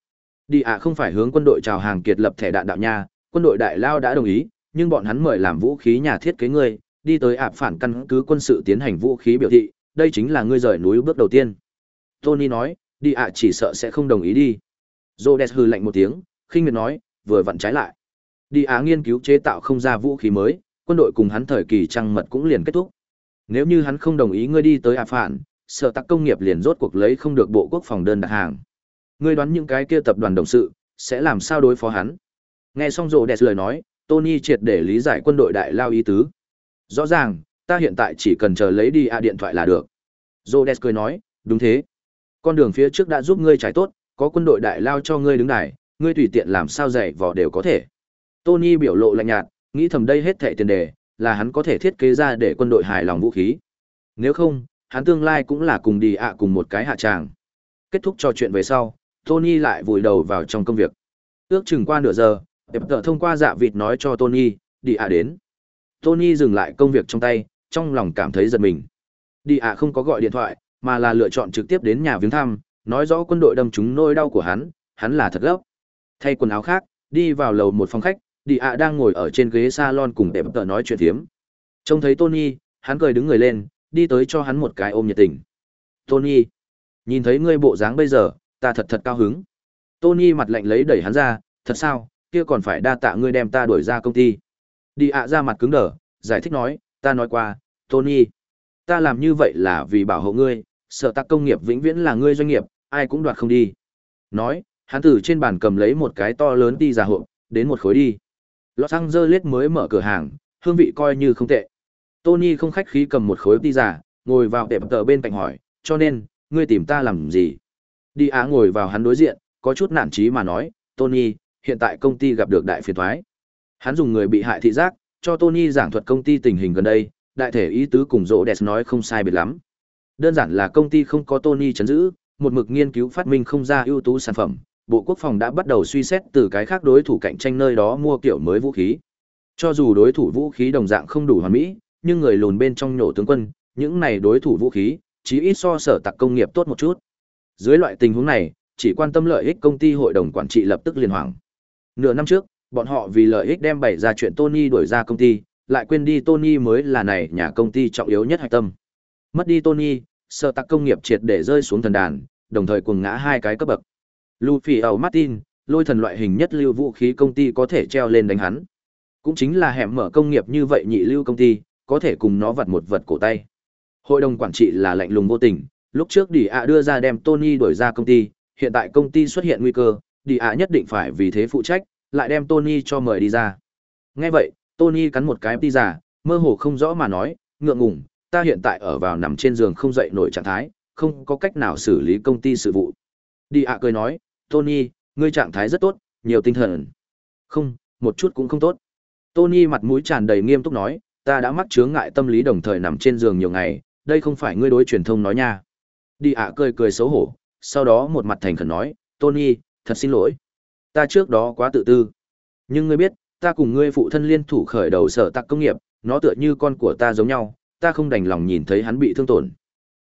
Đi ạ không phải hướng quân đội chào hàng kiệt lập thẻ đạn đạo nha, quân đội đại lao đã đồng ý, nhưng bọn hắn mời làm vũ khí nhà thiết kế ngươi, đi tới ạp phản căn cứ quân sự tiến hành vũ khí biểu thị, đây chính là ngươi rời núi bước đầu tiên. Tony nói, đi ạ chỉ sợ sẽ không đồng ý đi. Rhodes hừ lạnh một tiếng, khinh miệt nói, vừa vặn trái lại. Đi á nghiên cứu chế tạo không ra vũ khí mới, quân đội cùng hắn thời kỳ trăng mật cũng liền kết thúc. Nếu như hắn không đồng ý ngươi đi tới ạp phản, sở tắc công nghiệp liền rốt cuộc lấy không được bộ quốc phòng đơn đặt hàng. Ngươi đoán những cái kia tập đoàn đồng sự sẽ làm sao đối phó hắn? Nghe xong rộ đẹp lời nói, Tony triệt để lý giải quân đội đại lao ý tứ. Rõ ràng, ta hiện tại chỉ cần chờ lấy đi a điện thoại là được. Rhodes cười nói, đúng thế. Con đường phía trước đã giúp ngươi trái tốt, có quân đội đại lao cho ngươi đứng đài, ngươi tùy tiện làm sao dạy vò đều có thể. Tony biểu lộ lạnh nhạt, nghĩ thầm đây hết thệ tiền đề, là hắn có thể thiết kế ra để quân đội hài lòng vũ khí. Nếu không, hắn tương lai cũng là cùng đi ạ cùng một cái hạ tràng. Kết thúc trò chuyện về sau, Tony lại vùi đầu vào trong công việc. Ước chừng qua nửa giờ, đẹp tờ thông qua dạ vịt nói cho Tony, đi ạ đến. Tony dừng lại công việc trong tay, trong lòng cảm thấy giật mình. Đi ạ không có gọi điện thoại, mà là lựa chọn trực tiếp đến nhà viếng thăm, nói rõ quân đội đâm trúng nỗi đau của hắn, hắn là thật gấp. Thay quần áo khác, đi vào lầu một phòng khách, đi ạ đang ngồi ở trên ghế salon cùng đẹp tờ nói chuyện thiếm. Trông thấy Tony, hắn cười đứng người lên, đi tới cho hắn một cái ôm nhiệt tình. Tony, nhìn thấy ngươi bộ dáng bây giờ, ta thật thật cao hứng. Tony mặt lạnh lấy đẩy hắn ra, thật sao, kia còn phải đa tạ ngươi đem ta đuổi ra công ty. Đi ạ ra mặt cứng đờ, giải thích nói, ta nói qua, Tony, ta làm như vậy là vì bảo hộ ngươi, sợ tác công nghiệp vĩnh viễn là ngươi doanh nghiệp, ai cũng đoạt không đi. Nói, hắn từ trên bàn cầm lấy một cái to lớn đi ra hộp, đến một khối đi. Los Angeles mới mở cửa hàng, hương vị coi như không tệ. Tony không khách khí cầm một khối pizza, ngồi vào tệp tờ bên cạnh hỏi, cho nên, ngươi tìm ta làm gì? Đi á ngồi vào hắn đối diện, có chút nản chí mà nói, Tony, hiện tại công ty gặp được đại phiền thoái. Hắn dùng người bị hại thị giác, cho Tony giảng thuật công ty tình hình gần đây, đại thể ý tứ cùng rỗ đẹp nói không sai biệt lắm. Đơn giản là công ty không có Tony chấn giữ, một mực nghiên cứu phát minh không ra ưu tú sản phẩm, Bộ Quốc phòng đã bắt đầu suy xét từ cái khác đối thủ cạnh tranh nơi đó mua kiểu mới vũ khí. Cho dù đối thủ vũ khí đồng dạng không đủ hoàn mỹ, nhưng người lùn bên trong nhổ tướng quân, những này đối thủ vũ khí, chí ít so sở tặc công nghiệp tốt một chút. Dưới loại tình huống này, chỉ quan tâm lợi ích công ty hội đồng quản trị lập tức liên hoàng. Nửa năm trước, bọn họ vì lợi ích đem bày ra chuyện Tony đuổi ra công ty, lại quên đi Tony mới là này nhà công ty trọng yếu nhất hạch tâm. Mất đi Tony, sở tặc công nghiệp triệt để rơi xuống thần đàn, đồng thời cuồng ngã hai cái cấp bậc. Luffy ẩu Martin, lôi thần loại hình nhất lưu vũ khí công ty có thể treo lên đánh hắn. Cũng chính là hẻm mở công nghiệp như vậy nhị lưu công ty, có thể cùng nó vật một vật cổ tay. Hội đồng quản trị là lạnh lùng vô tình, lúc trước Đi ạ đưa ra đem Tony đuổi ra công ty, hiện tại công ty xuất hiện nguy cơ, Đi ạ nhất định phải vì thế phụ trách, lại đem Tony cho mời đi ra. Nghe vậy, Tony cắn một cái pizza, mơ hồ không rõ mà nói, ngượng ngùng, ta hiện tại ở vào nằm trên giường không dậy nổi trạng thái, không có cách nào xử lý công ty sự vụ. Đi ạ cười nói, Tony, ngươi trạng thái rất tốt, nhiều tinh thần. Không, một chút cũng không tốt. Tony mặt mũi tràn đầy nghiêm túc nói, ta đã mắc chướng ngại tâm lý đồng thời nằm trên giường nhiều ngày, đây không phải ngươi đối truyền thông nói nha. Đi ạ cười cười xấu hổ, sau đó một mặt thành khẩn nói, Tony, thật xin lỗi. Ta trước đó quá tự tư. Nhưng ngươi biết, ta cùng ngươi phụ thân liên thủ khởi đầu sở tạc công nghiệp, nó tựa như con của ta giống nhau, ta không đành lòng nhìn thấy hắn bị thương tổn.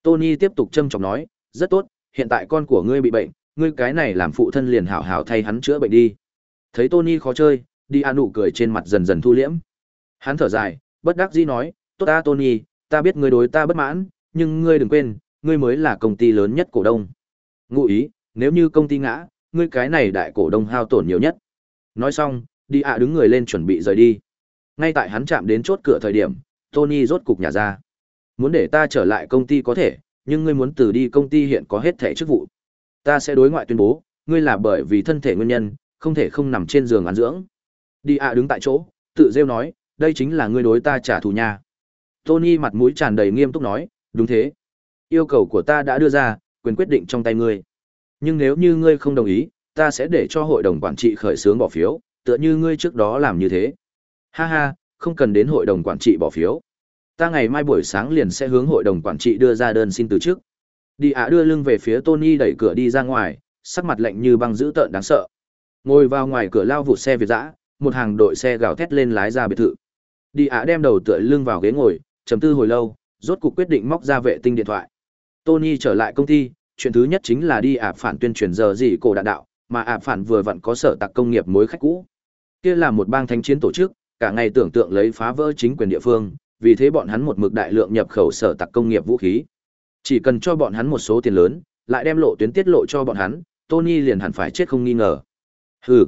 Tony tiếp tục châm trọng nói, rất tốt, hiện tại con của ngươi bị bệnh, ngươi cái này làm phụ thân liền hảo hảo thay hắn chữa bệnh đi. Thấy Tony khó chơi, đi an nụ cười trên mặt dần dần thu liễm. Hắn thở dài, bất đắc dĩ nói, tốt ta Tony, ta biết ngươi đối ta bất mãn, nhưng ngươi đừng quên, ngươi mới là công ty lớn nhất cổ đông. Ngụ ý, nếu như công ty ngã, ngươi cái này đại cổ đông hao tổn nhiều nhất. Nói xong, đi ạ đứng người lên chuẩn bị rời đi. Ngay tại hắn chạm đến chốt cửa thời điểm, Tony rốt cục nhà ra. Muốn để ta trở lại công ty có thể, nhưng ngươi muốn từ đi công ty hiện có hết thẻ chức vụ. Ta sẽ đối ngoại tuyên bố, ngươi là bởi vì thân thể nguyên nhân, không thể không nằm trên giường ăn dưỡng. Đi ạ đứng tại chỗ, tự rêu nói, đây chính là ngươi đối ta trả thù nhà. Tony mặt mũi tràn đầy nghiêm túc nói, đúng thế. Yêu cầu của ta đã đưa ra, quyền quyết định trong tay ngươi. Nhưng nếu như ngươi không đồng ý, ta sẽ để cho hội đồng quản trị khởi xướng bỏ phiếu, tựa như ngươi trước đó làm như thế. Ha ha, không cần đến hội đồng quản trị bỏ phiếu. Ta ngày mai buổi sáng liền sẽ hướng hội đồng quản trị đưa ra đơn xin từ chức. Đi ạ đưa lưng về phía Tony đẩy cửa đi ra ngoài, sắc mặt lạnh như băng dữ tợn đáng sợ. Ngồi vào ngoài cửa lao vụt xe Việt dã, một hàng đội xe gào thét lên lái ra biệt thự. Đi ạ đem đầu tựa lưng vào ghế ngồi, trầm tư hồi lâu, rốt cục quyết định móc ra vệ tinh điện thoại. Tony trở lại công ty, chuyện thứ nhất chính là đi ạp phản tuyên truyền giờ gì cổ đạn đạo, mà ạ phản vừa vặn có sở tạc công nghiệp mối khách cũ. Kia là một bang thánh chiến tổ chức, cả ngày tưởng tượng lấy phá vỡ chính quyền địa phương, vì thế bọn hắn một mực đại lượng nhập khẩu sở tạc công nghiệp vũ khí. Chỉ cần cho bọn hắn một số tiền lớn, lại đem lộ tuyến tiết lộ cho bọn hắn, Tony liền hẳn phải chết không nghi ngờ. Hừ.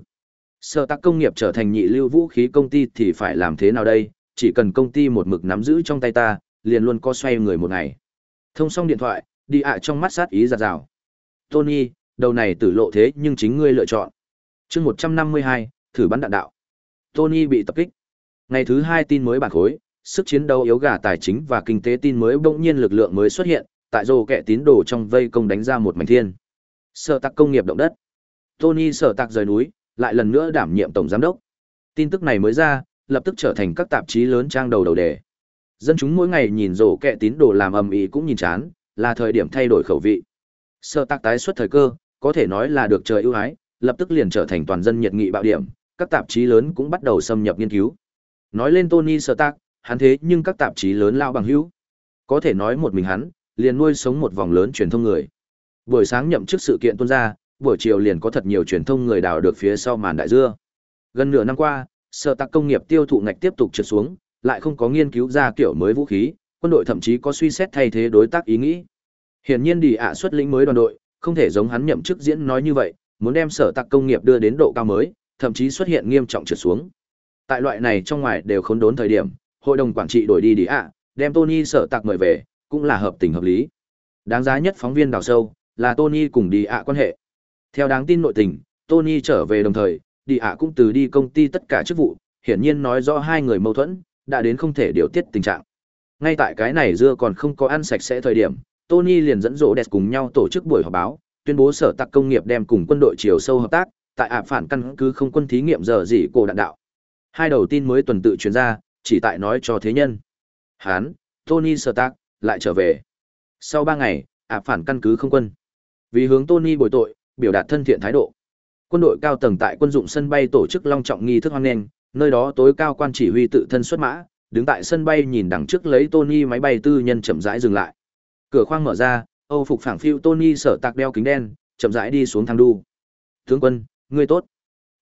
Sở tắc công nghiệp trở thành nhị lưu vũ khí công ty thì phải làm thế nào đây? Chỉ cần công ty một mực nắm giữ trong tay ta, liền luôn có xoay người một ngày. Thông xong điện thoại, đi ạ trong mắt sát ý giặt rào. Tony, đầu này tử lộ thế nhưng chính ngươi lựa chọn. chương 152, thử bắn đạn đạo. Tony bị tập kích. Ngày thứ hai tin mới bản khối, sức chiến đấu yếu gà tài chính và kinh tế tin mới bỗng nhiên lực lượng mới xuất hiện, tại rồ kẻ tín đồ trong vây công đánh ra một mảnh thiên. Sở tạc công nghiệp động đất. Tony sở tạc rời núi, lại lần nữa đảm nhiệm tổng giám đốc. Tin tức này mới ra, lập tức trở thành các tạp chí lớn trang đầu đầu đề. Dân chúng mỗi ngày nhìn rồ kẻ tín đồ làm ầm ĩ cũng nhìn chán, là thời điểm thay đổi khẩu vị. Sở tạc tái xuất thời cơ, có thể nói là được trời ưu ái, lập tức liền trở thành toàn dân nhiệt nghị bạo điểm, các tạp chí lớn cũng bắt đầu xâm nhập nghiên cứu. Nói lên Tony Stark, hắn thế nhưng các tạp chí lớn lao bằng hữu. Có thể nói một mình hắn, liền nuôi sống một vòng lớn truyền thông người. Buổi sáng nhậm chức sự kiện tuôn ra, buổi chiều liền có thật nhiều truyền thông người đào được phía sau màn đại dưa. Gần nửa năm qua, sở tạc công nghiệp tiêu thụ ngạch tiếp tục trượt xuống, lại không có nghiên cứu ra kiểu mới vũ khí, quân đội thậm chí có suy xét thay thế đối tác ý nghĩ. Hiển nhiên đi ạ xuất lĩnh mới đoàn đội, không thể giống hắn nhậm chức diễn nói như vậy, muốn đem sở tạc công nghiệp đưa đến độ cao mới, thậm chí xuất hiện nghiêm trọng trượt xuống. Tại loại này trong ngoài đều khốn đốn thời điểm, hội đồng quản trị đổi đi đi ạ, đem Tony sở tạc mời về, cũng là hợp tình hợp lý. Đáng giá nhất phóng viên đào sâu, là Tony cùng đi ạ quan hệ. Theo đáng tin nội tình, Tony trở về đồng thời, đi ạ cũng từ đi công ty tất cả chức vụ, hiển nhiên nói rõ hai người mâu thuẫn, đã đến không thể điều tiết tình trạng. Ngay tại cái này dưa còn không có ăn sạch sẽ thời điểm, Tony liền dẫn dỗ đẹp cùng nhau tổ chức buổi họp báo, tuyên bố sở tạc công nghiệp đem cùng quân đội chiều sâu hợp tác, tại ạ phản căn cứ không quân thí nghiệm giờ gì cổ đạn đạo. Hai đầu tin mới tuần tự truyền ra, chỉ tại nói cho thế nhân. Hán, Tony Stark, lại trở về. Sau ba ngày, ạ phản căn cứ không quân. Vì hướng Tony bồi tội, biểu đạt thân thiện thái độ. Quân đội cao tầng tại quân dụng sân bay tổ chức long trọng nghi thức hoan nghênh, nơi đó tối cao quan chỉ huy tự thân xuất mã, đứng tại sân bay nhìn đằng trước lấy Tony máy bay tư nhân chậm rãi dừng lại. Cửa khoang mở ra, Âu phục phảng phiu Tony sở tạc đeo kính đen, chậm rãi đi xuống thang đu. "Tướng quân, ngươi tốt."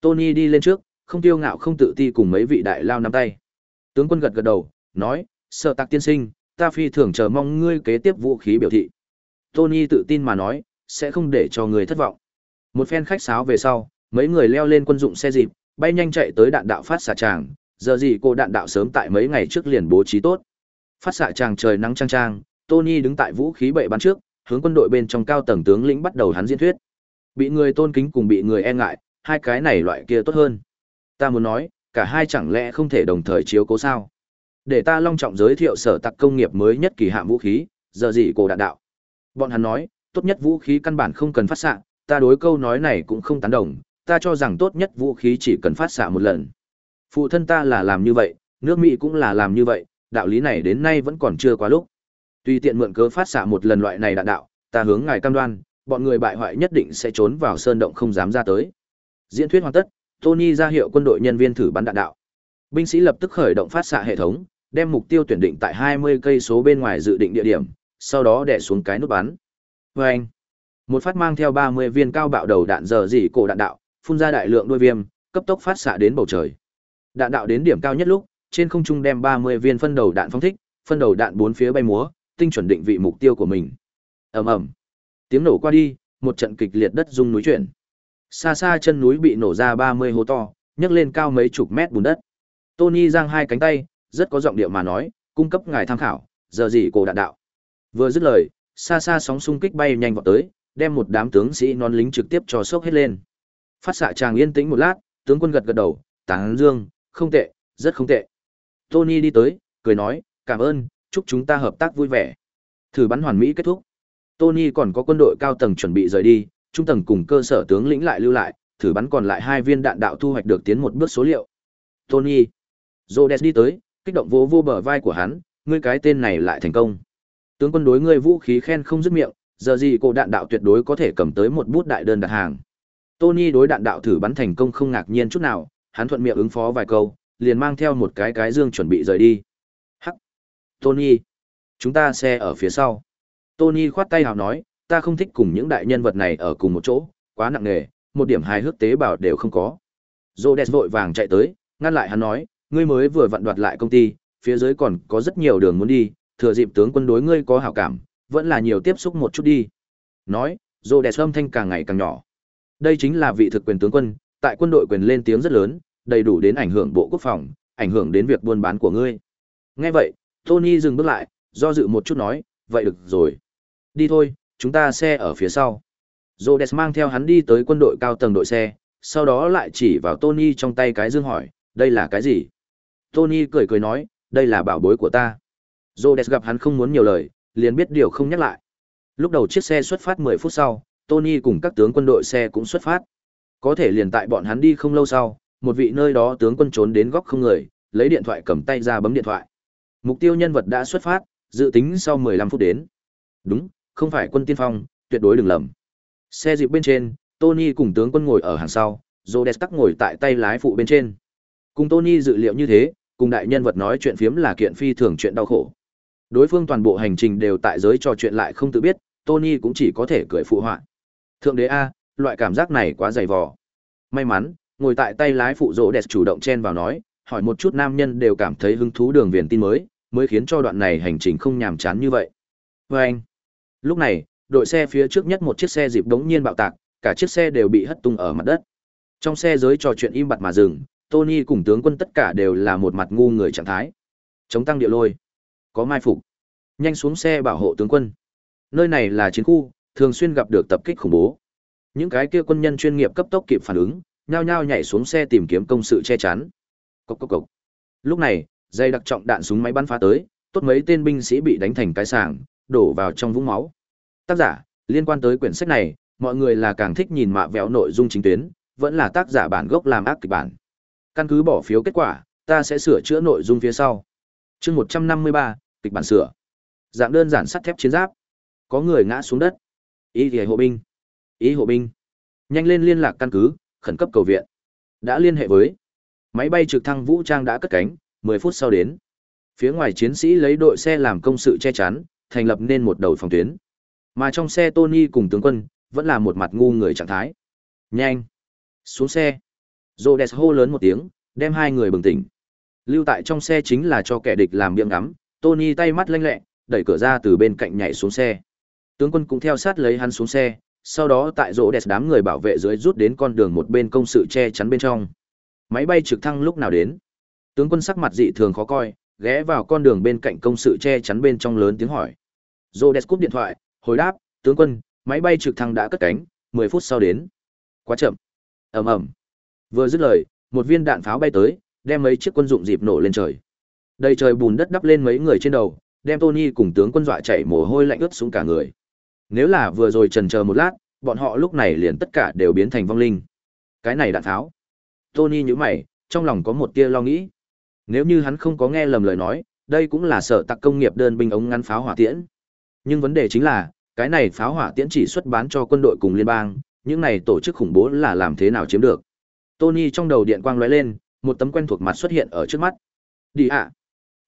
Tony đi lên trước, không tiêu ngạo không tự ti cùng mấy vị đại lao nắm tay. Tướng quân gật gật đầu, nói, "Sở tạc tiên sinh, ta phi thường chờ mong ngươi kế tiếp vũ khí biểu thị." Tony tự tin mà nói, sẽ không để cho người thất vọng. Một phen khách sáo về sau, mấy người leo lên quân dụng xe dịp, bay nhanh chạy tới đạn đạo phát xạ tràng, giờ gì cô đạn đạo sớm tại mấy ngày trước liền bố trí tốt. Phát xạ tràng trời nắng trang trang, Tony đứng tại vũ khí bệ bắn trước, hướng quân đội bên trong cao tầng tướng lĩnh bắt đầu hắn diễn thuyết. Bị người tôn kính cùng bị người e ngại, hai cái này loại kia tốt hơn. Ta muốn nói, cả hai chẳng lẽ không thể đồng thời chiếu cố sao? Để ta long trọng giới thiệu sở tạc công nghiệp mới nhất kỳ hạm vũ khí, giờ gì cổ đạn đạo. Bọn hắn nói, tốt nhất vũ khí căn bản không cần phát xạ, ta đối câu nói này cũng không tán đồng, ta cho rằng tốt nhất vũ khí chỉ cần phát xạ một lần. Phụ thân ta là làm như vậy, nước Mỹ cũng là làm như vậy, đạo lý này đến nay vẫn còn chưa quá lúc. Tuy tiện mượn cớ phát xạ một lần loại này đạn đạo, ta hướng ngài cam đoan, bọn người bại hoại nhất định sẽ trốn vào sơn động không dám ra tới. Diễn thuyết hoàn tất, Tony ra hiệu quân đội nhân viên thử bắn đạn đạo. Binh sĩ lập tức khởi động phát xạ hệ thống, đem mục tiêu tuyển định tại 20 cây số bên ngoài dự định địa điểm, sau đó đè xuống cái nút bắn. Oeng. Một phát mang theo 30 viên cao bạo đầu đạn giờ dỉ cổ đạn đạo, phun ra đại lượng đuôi viêm, cấp tốc phát xạ đến bầu trời. Đạn đạo đến điểm cao nhất lúc, trên không trung đem 30 viên phân đầu đạn phóng thích, phân đầu đạn bốn phía bay múa, tinh chuẩn định vị mục tiêu của mình. Ầm ầm. Tiếng nổ qua đi, một trận kịch liệt đất rung núi chuyển. Xa xa chân núi bị nổ ra 30 hố to, nhấc lên cao mấy chục mét bùn đất. Tony giang hai cánh tay, rất có giọng điệu mà nói, cung cấp ngài tham khảo, giờ gì cổ đạn đạo. Vừa dứt lời, xa xa sóng xung kích bay nhanh vọt tới, đem một đám tướng sĩ non lính trực tiếp cho sốc hết lên. Phát xạ chàng yên tĩnh một lát, tướng quân gật gật đầu, tán dương, không tệ, rất không tệ. Tony đi tới, cười nói, cảm ơn, chúc chúng ta hợp tác vui vẻ. Thử bắn hoàn mỹ kết thúc. Tony còn có quân đội cao tầng chuẩn bị rời đi, trung tầng cùng cơ sở tướng lĩnh lại lưu lại, thử bắn còn lại hai viên đạn đạo thu hoạch được tiến một bước số liệu. Tony. Rhodes đi tới, kích động vỗ vô bờ vai của hắn, ngươi cái tên này lại thành công. Tướng quân đối ngươi vũ khí khen không dứt miệng, giờ gì cổ đạn đạo tuyệt đối có thể cầm tới một bút đại đơn đặt hàng. Tony đối đạn đạo thử bắn thành công không ngạc nhiên chút nào, hắn thuận miệng ứng phó vài câu, liền mang theo một cái cái dương chuẩn bị rời đi. Hắc. Tony. Chúng ta xe ở phía sau. Tony khoát tay hào nói, ta không thích cùng những đại nhân vật này ở cùng một chỗ, quá nặng nề, một điểm hài hước tế bào đều không có. Rhodes vội vàng chạy tới, ngăn lại hắn nói, ngươi mới vừa vặn đoạt lại công ty, phía dưới còn có rất nhiều đường muốn đi, thừa dịp tướng quân đối ngươi có hảo cảm, vẫn là nhiều tiếp xúc một chút đi. Nói, Rhodes âm thanh càng ngày càng nhỏ. Đây chính là vị thực quyền tướng quân, tại quân đội quyền lên tiếng rất lớn, đầy đủ đến ảnh hưởng bộ quốc phòng, ảnh hưởng đến việc buôn bán của ngươi. Nghe vậy, Tony dừng bước lại, do dự một chút nói, vậy được rồi. Đi thôi, chúng ta xe ở phía sau. Rhodes mang theo hắn đi tới quân đội cao tầng đội xe, sau đó lại chỉ vào Tony trong tay cái dương hỏi, đây là cái gì? Tony cười cười nói, đây là bảo bối của ta. Rhodes gặp hắn không muốn nhiều lời, liền biết điều không nhắc lại. Lúc đầu chiếc xe xuất phát 10 phút sau, Tony cùng các tướng quân đội xe cũng xuất phát. Có thể liền tại bọn hắn đi không lâu sau, một vị nơi đó tướng quân trốn đến góc không người, lấy điện thoại cầm tay ra bấm điện thoại. Mục tiêu nhân vật đã xuất phát, dự tính sau 15 phút đến. Đúng, không phải quân tiên phong, tuyệt đối đừng lầm. Xe dịp bên trên, Tony cùng tướng quân ngồi ở hàng sau, Rhodes tắc ngồi tại tay lái phụ bên trên. Cùng Tony dự liệu như thế, cùng đại nhân vật nói chuyện phiếm là kiện phi thường chuyện đau khổ. Đối phương toàn bộ hành trình đều tại giới trò chuyện lại không tự biết, Tony cũng chỉ có thể cười phụ họa. Thượng đế A, loại cảm giác này quá dày vò. May mắn, ngồi tại tay lái phụ rỗ đẹp chủ động chen vào nói, hỏi một chút nam nhân đều cảm thấy hứng thú đường viền tin mới, mới khiến cho đoạn này hành trình không nhàm chán như vậy. Và anh, lúc này, đội xe phía trước nhất một chiếc xe dịp đống nhiên bạo tạc, cả chiếc xe đều bị hất tung ở mặt đất. Trong xe giới trò chuyện im bặt mà dừng, Tony cùng tướng quân tất cả đều là một mặt ngu người trạng thái. Chống tăng địa lôi. Có mai phục. Nhanh xuống xe bảo hộ tướng quân. Nơi này là chiến khu, thường xuyên gặp được tập kích khủng bố. Những cái kia quân nhân chuyên nghiệp cấp tốc kịp phản ứng, nhao nhao nhảy xuống xe tìm kiếm công sự che chắn. Cốc cốc cốc. Lúc này, dây đặc trọng đạn súng máy bắn phá tới, tốt mấy tên binh sĩ bị đánh thành cái sàng, đổ vào trong vũng máu. Tác giả, liên quan tới quyển sách này, mọi người là càng thích nhìn mạ vẹo nội dung chính tuyến, vẫn là tác giả bản gốc làm ác kịch bản. Căn cứ bỏ phiếu kết quả, ta sẽ sửa chữa nội dung phía sau. Chương 153, kịch bản sửa. Dạng đơn giản sắt thép chiến giáp. Có người ngã xuống đất. Ý thì hộ binh. Ý hộ binh. Nhanh lên liên lạc căn cứ, khẩn cấp cầu viện. Đã liên hệ với. Máy bay trực thăng vũ trang đã cất cánh, 10 phút sau đến. Phía ngoài chiến sĩ lấy đội xe làm công sự che chắn, thành lập nên một đầu phòng tuyến. Mà trong xe Tony cùng tướng quân, vẫn là một mặt ngu người trạng thái. Nhanh! Xuống xe! Rhodes hô lớn một tiếng, đem hai người bừng tỉnh. Lưu tại trong xe chính là cho kẻ địch làm miệng ngắm, Tony tay mắt lanh lẹ, đẩy cửa ra từ bên cạnh nhảy xuống xe. Tướng quân cũng theo sát lấy hắn xuống xe, sau đó tại rỗ đẹp đám người bảo vệ dưới rút đến con đường một bên công sự che chắn bên trong. Máy bay trực thăng lúc nào đến? Tướng quân sắc mặt dị thường khó coi, ghé vào con đường bên cạnh công sự che chắn bên trong lớn tiếng hỏi. Rhodes cúp điện thoại, hồi đáp, tướng quân, máy bay trực thăng đã cất cánh, 10 phút sau đến. Quá chậm. Ầm ầm. Vừa dứt lời, một viên đạn pháo bay tới, đem mấy chiếc quân dụng dịp nổ lên trời. Đầy trời bùn đất đắp lên mấy người trên đầu, đem Tony cùng tướng quân dọa chảy mồ hôi lạnh ướt xuống cả người. Nếu là vừa rồi trần chờ một lát, bọn họ lúc này liền tất cả đều biến thành vong linh. Cái này đạn tháo. Tony nhíu mày, trong lòng có một tia lo nghĩ. Nếu như hắn không có nghe lầm lời nói, đây cũng là sở tặc công nghiệp đơn binh ống ngắn pháo hỏa tiễn. Nhưng vấn đề chính là, cái này pháo hỏa tiễn chỉ xuất bán cho quân đội cùng liên bang, những này tổ chức khủng bố là làm thế nào chiếm được. Tony trong đầu điện quang lóe lên, một tấm quen thuộc mặt xuất hiện ở trước mắt. Đi ạ,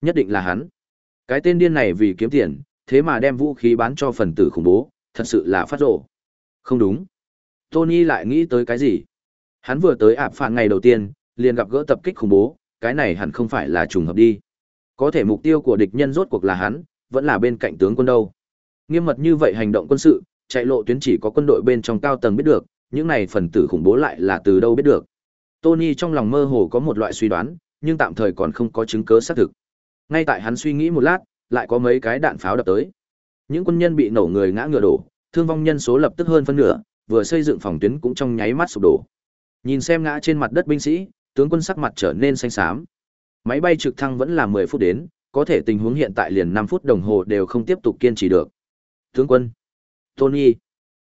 nhất định là hắn. Cái tên điên này vì kiếm tiền, thế mà đem vũ khí bán cho phần tử khủng bố, thật sự là phát rồ. Không đúng. Tony lại nghĩ tới cái gì? Hắn vừa tới ạp phản ngày đầu tiên, liền gặp gỡ tập kích khủng bố, cái này hẳn không phải là trùng hợp đi. Có thể mục tiêu của địch nhân rốt cuộc là hắn, vẫn là bên cạnh tướng quân đâu. Nghiêm mật như vậy hành động quân sự, chạy lộ tuyến chỉ có quân đội bên trong cao tầng biết được, những này phần tử khủng bố lại là từ đâu biết được. Tony trong lòng mơ hồ có một loại suy đoán, nhưng tạm thời còn không có chứng cứ xác thực. Ngay tại hắn suy nghĩ một lát, lại có mấy cái đạn pháo đập tới. Những quân nhân bị nổ người ngã ngựa đổ, thương vong nhân số lập tức hơn phân nửa, vừa xây dựng phòng tuyến cũng trong nháy mắt sụp đổ. Nhìn xem ngã trên mặt đất binh sĩ, tướng quân sắc mặt trở nên xanh xám. Máy bay trực thăng vẫn là 10 phút đến, có thể tình huống hiện tại liền 5 phút đồng hồ đều không tiếp tục kiên trì được. Tướng quân, Tony,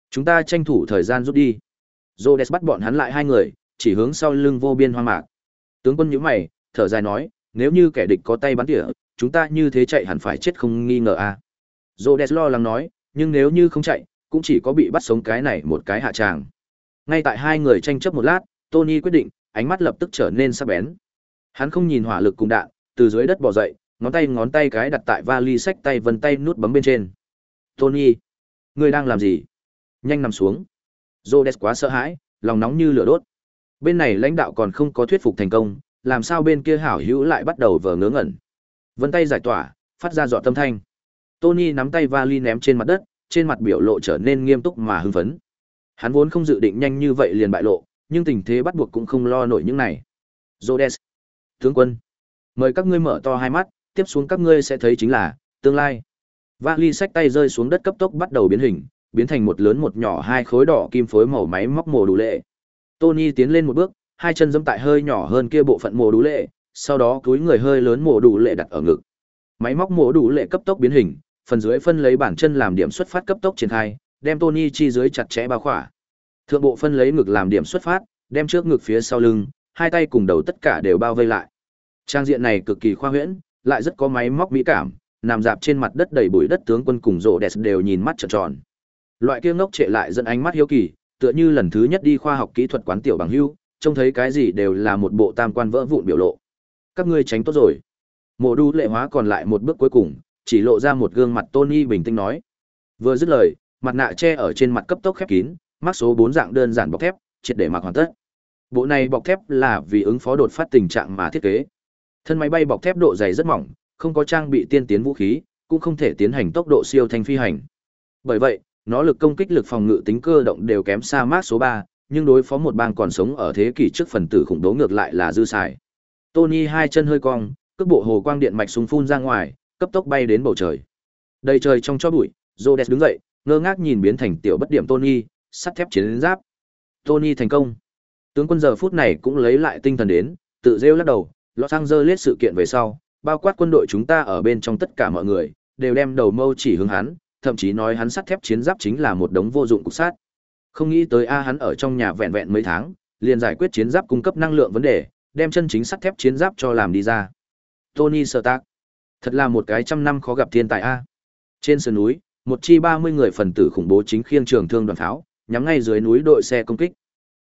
chúng ta tranh thủ thời gian rút đi. Rhodes bắt bọn hắn lại hai người, chỉ hướng sau lưng vô biên hoang mạc. Tướng quân nhíu mày, thở dài nói, nếu như kẻ địch có tay bắn tỉa, chúng ta như thế chạy hẳn phải chết không nghi ngờ a. À. Rhodes lo lắng nói, nhưng nếu như không chạy, cũng chỉ có bị bắt sống cái này một cái hạ tràng. Ngay tại hai người tranh chấp một lát, Tony quyết định, ánh mắt lập tức trở nên sắc bén. Hắn không nhìn hỏa lực cùng đạn, từ dưới đất bò dậy, ngón tay ngón tay cái đặt tại vali sách tay vân tay nút bấm bên trên. Tony, ngươi đang làm gì? Nhanh nằm xuống. Rhodes quá sợ hãi, lòng nóng như lửa đốt. Bên này lãnh đạo còn không có thuyết phục thành công, làm sao bên kia hảo hữu lại bắt đầu vờ ngớ ngẩn. Vân tay giải tỏa, phát ra dọa tâm thanh. Tony nắm tay vali ném trên mặt đất, trên mặt biểu lộ trở nên nghiêm túc mà hưng phấn. Hắn vốn không dự định nhanh như vậy liền bại lộ, nhưng tình thế bắt buộc cũng không lo nổi những này. Rhodes, tướng quân, mời các ngươi mở to hai mắt, tiếp xuống các ngươi sẽ thấy chính là tương lai. Vali sách tay rơi xuống đất cấp tốc bắt đầu biến hình, biến thành một lớn một nhỏ hai khối đỏ kim phối màu máy móc mồ đủ lệ. Tony tiến lên một bước, hai chân giẫm tại hơi nhỏ hơn kia bộ phận mồ đủ lệ, sau đó túi người hơi lớn mồ đủ lệ đặt ở ngực. Máy móc mồ đủ lệ cấp tốc biến hình, phần dưới phân lấy bản chân làm điểm xuất phát cấp tốc triển khai, đem Tony chi dưới chặt chẽ bao khỏa. Thượng bộ phân lấy ngực làm điểm xuất phát, đem trước ngực phía sau lưng, hai tay cùng đầu tất cả đều bao vây lại. Trang diện này cực kỳ khoa huyễn, lại rất có máy móc mỹ cảm, nằm dạp trên mặt đất đầy bụi đất tướng quân cùng rộ đẹp đều nhìn mắt trợn tròn. Loại kia ngốc trệ lại dẫn ánh mắt hiếu kỳ, tựa như lần thứ nhất đi khoa học kỹ thuật quán tiểu bằng hưu, trông thấy cái gì đều là một bộ tam quan vỡ vụn biểu lộ. Các ngươi tránh tốt rồi. Mộ đu lệ hóa còn lại một bước cuối cùng, chỉ lộ ra một gương mặt Tony bình tĩnh nói. Vừa dứt lời, mặt nạ che ở trên mặt cấp tốc khép kín, mắc số bốn dạng đơn giản bọc thép, triệt để mặc hoàn tất. Bộ này bọc thép là vì ứng phó đột phát tình trạng mà thiết kế. Thân máy bay bọc thép độ dày rất mỏng, không có trang bị tiên tiến vũ khí, cũng không thể tiến hành tốc độ siêu thanh phi hành. Bởi vậy, nó lực công kích lực phòng ngự tính cơ động đều kém xa Mark số 3, nhưng đối phó một bang còn sống ở thế kỷ trước phần tử khủng bố ngược lại là dư xài. Tony hai chân hơi cong, cước bộ hồ quang điện mạch súng phun ra ngoài, cấp tốc bay đến bầu trời. Đầy trời trong cho bụi, Rhodes đứng dậy, ngơ ngác nhìn biến thành tiểu bất điểm Tony, sắt thép chiến giáp. Tony thành công. Tướng quân giờ phút này cũng lấy lại tinh thần đến, tự rêu lắc đầu, Los Angeles sự kiện về sau, bao quát quân đội chúng ta ở bên trong tất cả mọi người, đều đem đầu mâu chỉ hướng hắn, thậm chí nói hắn sắt thép chiến giáp chính là một đống vô dụng cục sát. Không nghĩ tới a hắn ở trong nhà vẹn vẹn mấy tháng, liền giải quyết chiến giáp cung cấp năng lượng vấn đề, đem chân chính sắt thép chiến giáp cho làm đi ra. Tony Stark, thật là một cái trăm năm khó gặp thiên tài a. Trên sườn núi, một chi 30 người phần tử khủng bố chính khiêng trường thương đoàn pháo, nhắm ngay dưới núi đội xe công kích.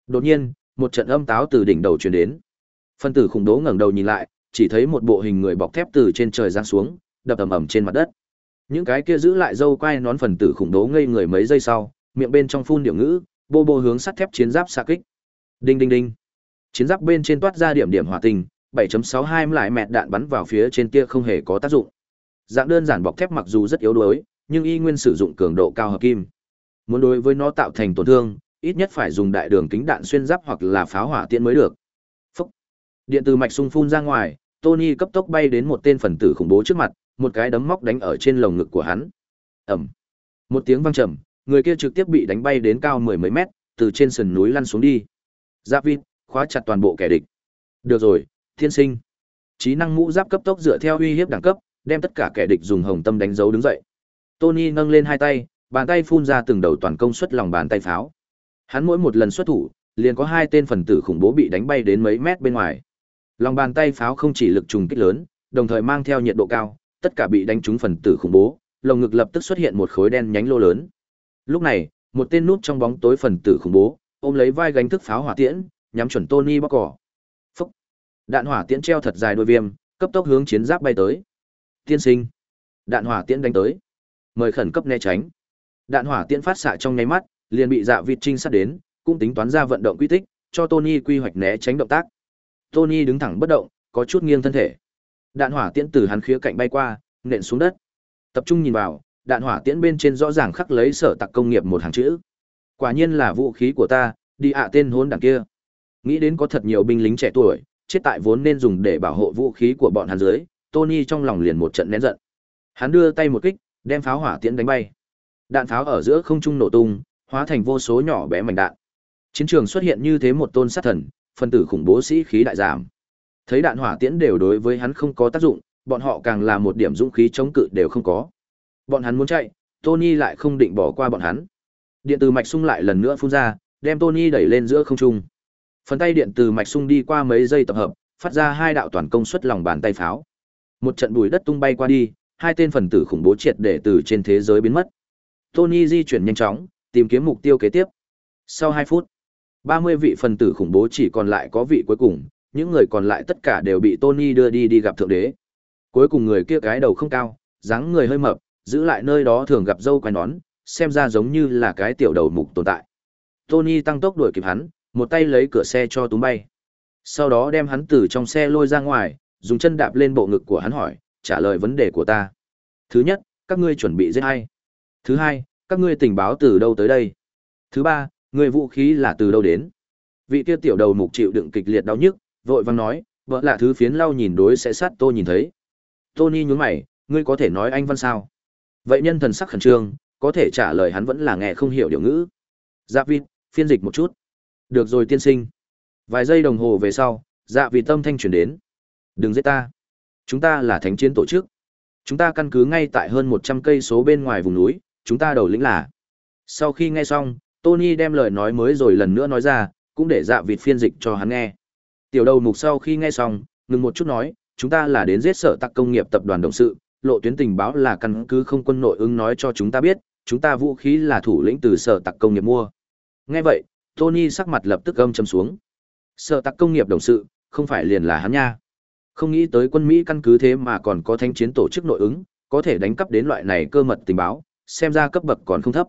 Đột nhiên, một trận âm táo từ đỉnh đầu truyền đến. Phần tử khủng bố ngẩng đầu nhìn lại, chỉ thấy một bộ hình người bọc thép từ trên trời giáng xuống, đập ầm ầm trên mặt đất. Những cái kia giữ lại dâu quay nón phần tử khủng bố ngây người mấy giây sau, miệng bên trong phun điệu ngữ, bô bô hướng sắt thép chiến giáp xạ kích. Đinh đinh đinh. Chiến giáp bên trên toát ra điểm điểm hỏa tinh, 7.62 lại mẹt đạn bắn vào phía trên kia không hề có tác dụng. Dạng đơn giản bọc thép mặc dù rất yếu đuối, nhưng y nguyên sử dụng cường độ cao hợp kim. Muốn đối với nó tạo thành tổn thương, ít nhất phải dùng đại đường kính đạn xuyên giáp hoặc là pháo hỏa tiễn mới được. Phúc. Điện từ mạch sung phun ra ngoài, Tony cấp tốc bay đến một tên phần tử khủng bố trước mặt, một cái đấm móc đánh ở trên lồng ngực của hắn. Ầm. Một tiếng vang trầm, người kia trực tiếp bị đánh bay đến cao mười mấy mét, từ trên sườn núi lăn xuống đi. Giáp vịt, khóa chặt toàn bộ kẻ địch. Được rồi, thiên sinh. Trí năng mũ giáp cấp tốc dựa theo uy hiếp đẳng cấp, đem tất cả kẻ địch dùng hồng tâm đánh dấu đứng dậy. Tony nâng lên hai tay, bàn tay phun ra từng đầu toàn công suất lòng bàn tay pháo. Hắn mỗi một lần xuất thủ, liền có hai tên phần tử khủng bố bị đánh bay đến mấy mét bên ngoài. Lòng bàn tay pháo không chỉ lực trùng kích lớn, đồng thời mang theo nhiệt độ cao, tất cả bị đánh trúng phần tử khủng bố, lồng ngực lập tức xuất hiện một khối đen nhánh lô lớn. Lúc này, một tên núp trong bóng tối phần tử khủng bố, ôm lấy vai gánh thức pháo hỏa tiễn, nhắm chuẩn Tony bóc cỏ. Phúc! Đạn hỏa tiễn treo thật dài đôi viêm, cấp tốc hướng chiến giáp bay tới. Tiên sinh! Đạn hỏa tiễn đánh tới. Mời khẩn cấp né tránh. Đạn hỏa tiễn phát xạ trong nháy mắt, liền bị Dạ Vịt trinh sát đến, cũng tính toán ra vận động quy tích, cho Tony quy hoạch né tránh động tác. Tony đứng thẳng bất động, có chút nghiêng thân thể. Đạn hỏa tiễn từ hắn khía cạnh bay qua, nện xuống đất. Tập trung nhìn vào, đạn hỏa tiễn bên trên rõ ràng khắc lấy sở tặc công nghiệp một hàng chữ. Quả nhiên là vũ khí của ta, đi ạ tên hôn đằng kia. Nghĩ đến có thật nhiều binh lính trẻ tuổi, chết tại vốn nên dùng để bảo hộ vũ khí của bọn hắn dưới, Tony trong lòng liền một trận nén giận. Hắn đưa tay một kích, đem pháo hỏa tiễn đánh bay. Đạn pháo ở giữa không trung nổ tung, hóa thành vô số nhỏ bé mảnh đạn. Chiến trường xuất hiện như thế một tôn sát thần, phân tử khủng bố sĩ khí đại giảm. Thấy đạn hỏa tiễn đều đối với hắn không có tác dụng, bọn họ càng là một điểm dũng khí chống cự đều không có. Bọn hắn muốn chạy, Tony lại không định bỏ qua bọn hắn. Điện từ mạch sung lại lần nữa phun ra, đem Tony đẩy lên giữa không trung. Phần tay điện từ mạch sung đi qua mấy giây tập hợp, phát ra hai đạo toàn công suất lòng bàn tay pháo. Một trận bùi đất tung bay qua đi, hai tên phần tử khủng bố triệt để từ trên thế giới biến mất. Tony di chuyển nhanh chóng, tìm kiếm mục tiêu kế tiếp. Sau 2 phút, 30 vị phần tử khủng bố chỉ còn lại có vị cuối cùng, những người còn lại tất cả đều bị Tony đưa đi đi gặp thượng đế. Cuối cùng người kia cái đầu không cao, dáng người hơi mập, giữ lại nơi đó thường gặp dâu quai nón, xem ra giống như là cái tiểu đầu mục tồn tại. Tony tăng tốc đuổi kịp hắn, một tay lấy cửa xe cho túm bay. Sau đó đem hắn từ trong xe lôi ra ngoài, dùng chân đạp lên bộ ngực của hắn hỏi, trả lời vấn đề của ta. Thứ nhất, các ngươi chuẩn bị giết ai? Thứ hai, các ngươi tình báo từ đâu tới đây? Thứ ba, người vũ khí là từ đâu đến? Vị kia tiểu đầu mục chịu đựng kịch liệt đau nhức, vội vàng nói, vợ là thứ phiến lau nhìn đối sẽ sát tô nhìn thấy. Tony nhướng mày, ngươi có thể nói anh văn sao? Vậy nhân thần sắc khẩn trương, có thể trả lời hắn vẫn là nghe không hiểu điều ngữ. Dạ vịt, phiên dịch một chút. Được rồi tiên sinh. Vài giây đồng hồ về sau, dạ vịt tâm thanh chuyển đến. Đừng giết ta. Chúng ta là thánh chiến tổ chức. Chúng ta căn cứ ngay tại hơn 100 cây số bên ngoài vùng núi, chúng ta đầu lĩnh là. Sau khi nghe xong, Tony đem lời nói mới rồi lần nữa nói ra, cũng để dạ vịt phiên dịch cho hắn nghe. Tiểu đầu mục sau khi nghe xong, ngừng một chút nói, chúng ta là đến giết sở tặc công nghiệp tập đoàn đồng sự, lộ tuyến tình báo là căn cứ không quân nội ứng nói cho chúng ta biết, chúng ta vũ khí là thủ lĩnh từ sở tặc công nghiệp mua. Nghe vậy, Tony sắc mặt lập tức gâm châm xuống. Sở tặc công nghiệp đồng sự, không phải liền là hắn nha. Không nghĩ tới quân Mỹ căn cứ thế mà còn có thanh chiến tổ chức nội ứng, có thể đánh cắp đến loại này cơ mật tình báo, xem ra cấp bậc còn không thấp.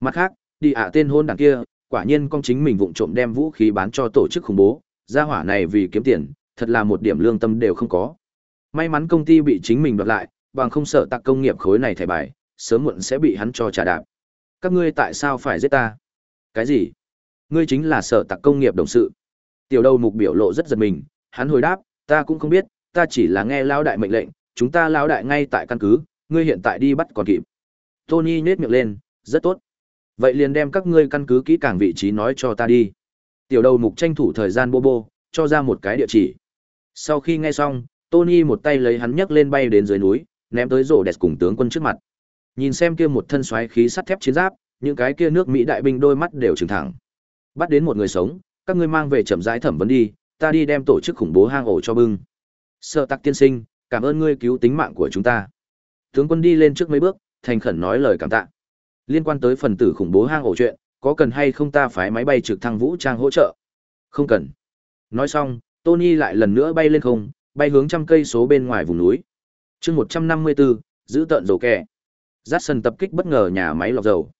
Mặt khác, đi ạ tên hôn đảng kia, quả nhiên con chính mình vụng trộm đem vũ khí bán cho tổ chức khủng bố, gia hỏa này vì kiếm tiền, thật là một điểm lương tâm đều không có. May mắn công ty bị chính mình đoạt lại, bằng không sợ tặc công nghiệp khối này thẻ bài, sớm muộn sẽ bị hắn cho trả đạp. Các ngươi tại sao phải giết ta? Cái gì? Ngươi chính là sở tạc công nghiệp đồng sự. Tiểu đầu mục biểu lộ rất giật mình, hắn hồi đáp, ta cũng không biết, ta chỉ là nghe lao đại mệnh lệnh, chúng ta lao đại ngay tại căn cứ, ngươi hiện tại đi bắt còn kịp. Tony nhếch miệng lên, rất tốt. Vậy liền đem các ngươi căn cứ kỹ càng vị trí nói cho ta đi. Tiểu đầu mục tranh thủ thời gian bô bô, cho ra một cái địa chỉ. Sau khi nghe xong, Tony một tay lấy hắn nhấc lên bay đến dưới núi, ném tới rổ đẹp cùng tướng quân trước mặt. Nhìn xem kia một thân xoáy khí sắt thép chiến giáp, những cái kia nước Mỹ đại binh đôi mắt đều trừng thẳng. Bắt đến một người sống, các ngươi mang về chậm rãi thẩm vấn đi, ta đi đem tổ chức khủng bố hang ổ cho bưng. Sợ Tắc tiên sinh, cảm ơn ngươi cứu tính mạng của chúng ta. Tướng quân đi lên trước mấy bước, thành khẩn nói lời cảm tạ. Liên quan tới phần tử khủng bố hang ổ chuyện, có cần hay không ta phái máy bay trực thăng vũ trang hỗ trợ? Không cần. Nói xong, Tony lại lần nữa bay lên không, bay hướng trăm cây số bên ngoài vùng núi. chương 154, giữ tận dầu kè. Jackson tập kích bất ngờ nhà máy lọc dầu.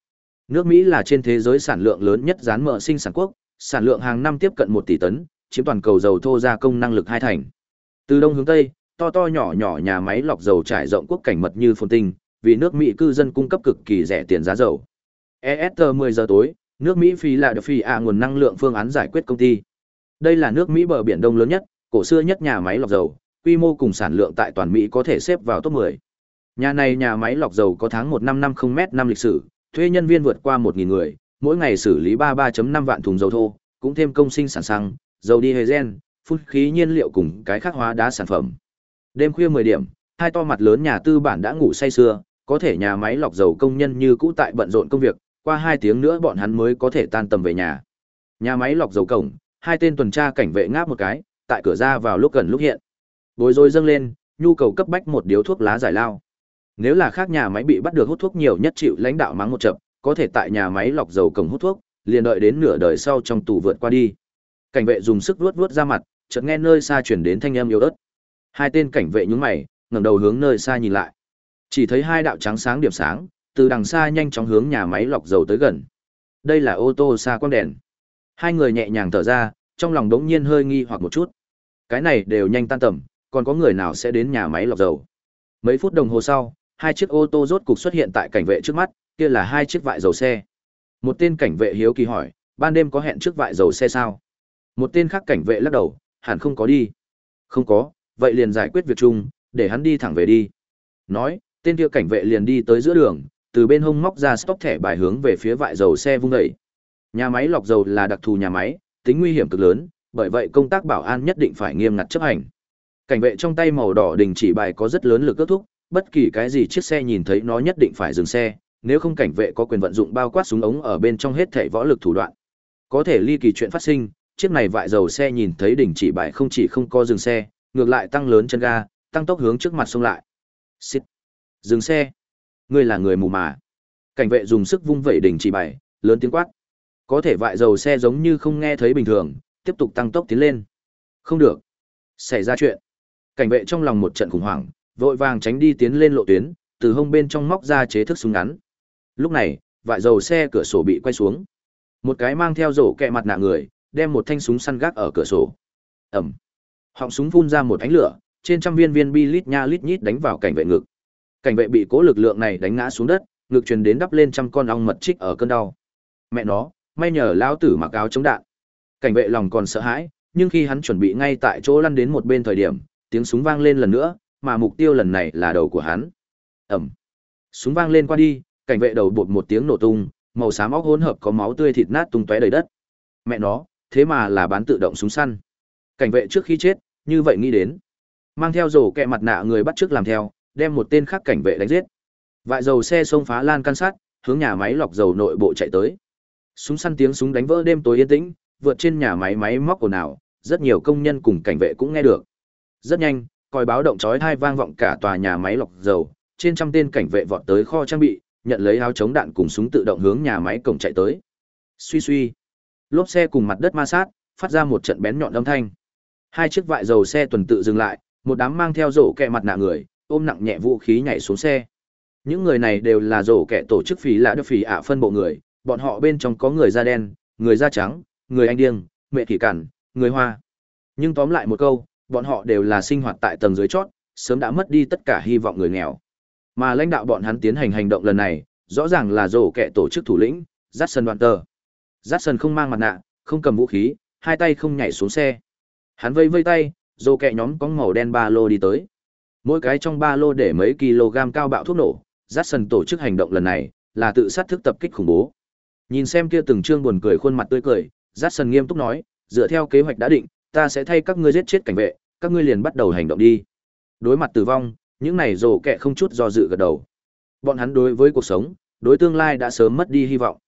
Nước Mỹ là trên thế giới sản lượng lớn nhất rán mỡ sinh sản quốc, sản lượng hàng năm tiếp cận 1 tỷ tấn, chiếm toàn cầu dầu thô gia công năng lực hai thành. Từ đông hướng tây, to to nhỏ nhỏ nhà máy lọc dầu trải rộng quốc cảnh mật như phồn tinh, vì nước Mỹ cư dân cung cấp cực kỳ rẻ tiền giá dầu. EST 10 giờ tối, nước Mỹ phi là được phi ạ nguồn năng lượng phương án giải quyết công ty. Đây là nước Mỹ bờ biển đông lớn nhất, cổ xưa nhất nhà máy lọc dầu, quy mô cùng sản lượng tại toàn Mỹ có thể xếp vào top 10. Nhà này nhà máy lọc dầu có tháng 1550 m năm lịch sử, thuê nhân viên vượt qua 1000 người, mỗi ngày xử lý 33.5 vạn thùng dầu thô, cũng thêm công sinh sản xăng, dầu diesel, phun khí nhiên liệu cùng cái khác hóa đá sản phẩm. Đêm khuya 10 điểm, hai to mặt lớn nhà tư bản đã ngủ say sưa, có thể nhà máy lọc dầu công nhân như cũ tại bận rộn công việc, qua hai tiếng nữa bọn hắn mới có thể tan tầm về nhà. Nhà máy lọc dầu cổng, hai tên tuần tra cảnh vệ ngáp một cái, tại cửa ra vào lúc gần lúc hiện. Bối rối dâng lên, nhu cầu cấp bách một điếu thuốc lá giải lao. Nếu là khác nhà máy bị bắt được hút thuốc nhiều nhất chịu lãnh đạo mắng một trận, có thể tại nhà máy lọc dầu cổng hút thuốc, liền đợi đến nửa đời sau trong tù vượt qua đi. Cảnh vệ dùng sức vuốt vuốt ra mặt, chợt nghe nơi xa chuyển đến thanh âm yếu ớt. Hai tên cảnh vệ nhướng mày, ngẩng đầu hướng nơi xa nhìn lại. Chỉ thấy hai đạo trắng sáng điểm sáng, từ đằng xa nhanh chóng hướng nhà máy lọc dầu tới gần. Đây là ô tô xa quang đèn. Hai người nhẹ nhàng thở ra, trong lòng đống nhiên hơi nghi hoặc một chút. Cái này đều nhanh tan tầm, còn có người nào sẽ đến nhà máy lọc dầu. Mấy phút đồng hồ sau, hai chiếc ô tô rốt cục xuất hiện tại cảnh vệ trước mắt, kia là hai chiếc vại dầu xe. Một tên cảnh vệ hiếu kỳ hỏi, ban đêm có hẹn trước vại dầu xe sao? Một tên khác cảnh vệ lắc đầu, hẳn không có đi. Không có, vậy liền giải quyết việc chung, để hắn đi thẳng về đi. Nói, tên kia cảnh vệ liền đi tới giữa đường, từ bên hông móc ra stop thẻ bài hướng về phía vại dầu xe vung đẩy. Nhà máy lọc dầu là đặc thù nhà máy, tính nguy hiểm cực lớn, bởi vậy công tác bảo an nhất định phải nghiêm ngặt chấp hành. Cảnh vệ trong tay màu đỏ đình chỉ bài có rất lớn lực cướp thúc, bất kỳ cái gì chiếc xe nhìn thấy nó nhất định phải dừng xe, nếu không cảnh vệ có quyền vận dụng bao quát súng ống ở bên trong hết thể võ lực thủ đoạn. Có thể ly kỳ chuyện phát sinh, chiếc này vại dầu xe nhìn thấy đình chỉ bài không chỉ không có dừng xe, ngược lại tăng lớn chân ga, tăng tốc hướng trước mặt xông lại. Xịt. Dừng xe. Ngươi là người mù mà. Cảnh vệ dùng sức vung vẩy đình chỉ bài, lớn tiếng quát. Có thể vại dầu xe giống như không nghe thấy bình thường, tiếp tục tăng tốc tiến lên. Không được. Xảy ra chuyện. Cảnh vệ trong lòng một trận khủng hoảng, vội vàng tránh đi tiến lên lộ tuyến, từ hông bên trong móc ra chế thức súng ngắn. Lúc này, vại dầu xe cửa sổ bị quay xuống. Một cái mang theo rổ kẹ mặt nạ người, đem một thanh súng săn gác ở cửa sổ. Ẩm. Họng súng phun ra một ánh lửa, trên trăm viên viên bi lít nha lít nhít đánh vào cảnh vệ ngực. Cảnh vệ bị cố lực lượng này đánh ngã xuống đất, ngực truyền đến đắp lên trăm con ong mật trích ở cơn đau. Mẹ nó, may nhờ lão tử mặc áo chống đạn. Cảnh vệ lòng còn sợ hãi, nhưng khi hắn chuẩn bị ngay tại chỗ lăn đến một bên thời điểm, tiếng súng vang lên lần nữa, mà mục tiêu lần này là đầu của hắn. Ầm. Súng vang lên qua đi, cảnh vệ đầu bột một tiếng nổ tung, màu xám óc hỗn hợp có máu tươi thịt nát tung tóe đầy đất. Mẹ nó, thế mà là bán tự động súng săn. Cảnh vệ trước khi chết, như vậy nghĩ đến. Mang theo rổ kẹ mặt nạ người bắt trước làm theo, đem một tên khác cảnh vệ đánh giết. Vại dầu xe xông phá lan can sát, hướng nhà máy lọc dầu nội bộ chạy tới. Súng săn tiếng súng đánh vỡ đêm tối yên tĩnh, vượt trên nhà máy máy móc ồn ào, rất nhiều công nhân cùng cảnh vệ cũng nghe được. Rất nhanh, còi báo động chói tai vang vọng cả tòa nhà máy lọc dầu, trên trăm tên cảnh vệ vọt tới kho trang bị, nhận lấy áo chống đạn cùng súng tự động hướng nhà máy cổng chạy tới. Suy suy, lốp xe cùng mặt đất ma sát, phát ra một trận bén nhọn âm thanh. Hai chiếc vại dầu xe tuần tự dừng lại, một đám mang theo rổ kẹ mặt nạ người, ôm nặng nhẹ vũ khí nhảy xuống xe. Những người này đều là rổ kẻ tổ chức phí lạ đức phí ạ phân bộ người, bọn họ bên trong có người da đen, người da trắng, người anh điêng mẹ kỳ cản, người hoa. Nhưng tóm lại một câu, bọn họ đều là sinh hoạt tại tầng dưới chót, sớm đã mất đi tất cả hy vọng người nghèo. Mà lãnh đạo bọn hắn tiến hành hành động lần này, rõ ràng là rổ kẻ tổ chức thủ lĩnh, Jackson Walter. Dát sần không mang mặt nạ, không cầm vũ khí, hai tay không nhảy xuống xe. Hắn vây vây tay, rổ kẻ nhóm có màu đen ba lô đi tới. Mỗi cái trong ba lô để mấy kg cao bạo thuốc nổ, Jackson sần tổ chức hành động lần này là tự sát thức tập kích khủng bố. Nhìn xem kia từng trương buồn cười khuôn mặt tươi cười, Jackson sần nghiêm túc nói, dựa theo kế hoạch đã định, ta sẽ thay các ngươi giết chết cảnh vệ, các ngươi liền bắt đầu hành động đi. Đối mặt tử vong, những này rồ kẹ không chút do dự gật đầu. Bọn hắn đối với cuộc sống, đối tương lai đã sớm mất đi hy vọng.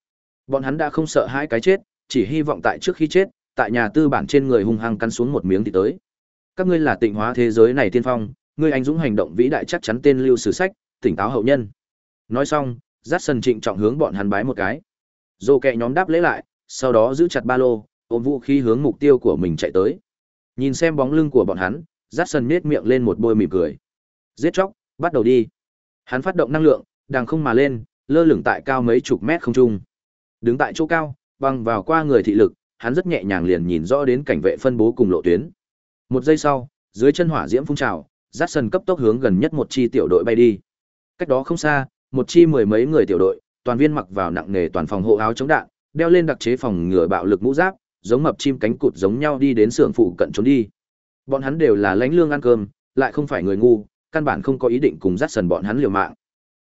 Bọn hắn đã không sợ hai cái chết, chỉ hy vọng tại trước khi chết, tại nhà tư bản trên người hung hăng cắn xuống một miếng thì tới. Các ngươi là tịnh hóa thế giới này tiên phong, ngươi anh dũng hành động vĩ đại chắc chắn tên lưu sử sách, tỉnh táo hậu nhân. Nói xong, Dát Sần trịnh trọng hướng bọn hắn bái một cái. dồ kẹ nhóm đáp lễ lại, sau đó giữ chặt ba lô, ôm vũ khí hướng mục tiêu của mình chạy tới. Nhìn xem bóng lưng của bọn hắn, Dát Sần nết miệng lên một bôi mỉm cười. Giết chóc, bắt đầu đi. Hắn phát động năng lượng, đang không mà lên, lơ lửng tại cao mấy chục mét không trung. Đứng tại chỗ cao, băng vào qua người thị lực, hắn rất nhẹ nhàng liền nhìn rõ đến cảnh vệ phân bố cùng lộ tuyến. Một giây sau, dưới chân hỏa diễm phun trào, rát sân cấp tốc hướng gần nhất một chi tiểu đội bay đi. Cách đó không xa, một chi mười mấy người tiểu đội, toàn viên mặc vào nặng nghề toàn phòng hộ áo chống đạn, đeo lên đặc chế phòng ngừa bạo lực mũ giáp, giống mập chim cánh cụt giống nhau đi đến xưởng phụ cận trốn đi. Bọn hắn đều là lãnh lương ăn cơm, lại không phải người ngu, căn bản không có ý định cùng rát sần bọn hắn liều mạng.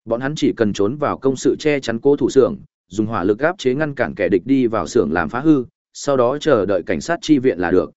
Bọn hắn chỉ cần trốn vào công sự che chắn cố thủ xưởng, dùng hỏa lực áp chế ngăn cản kẻ địch đi vào xưởng làm phá hư, sau đó chờ đợi cảnh sát chi viện là được.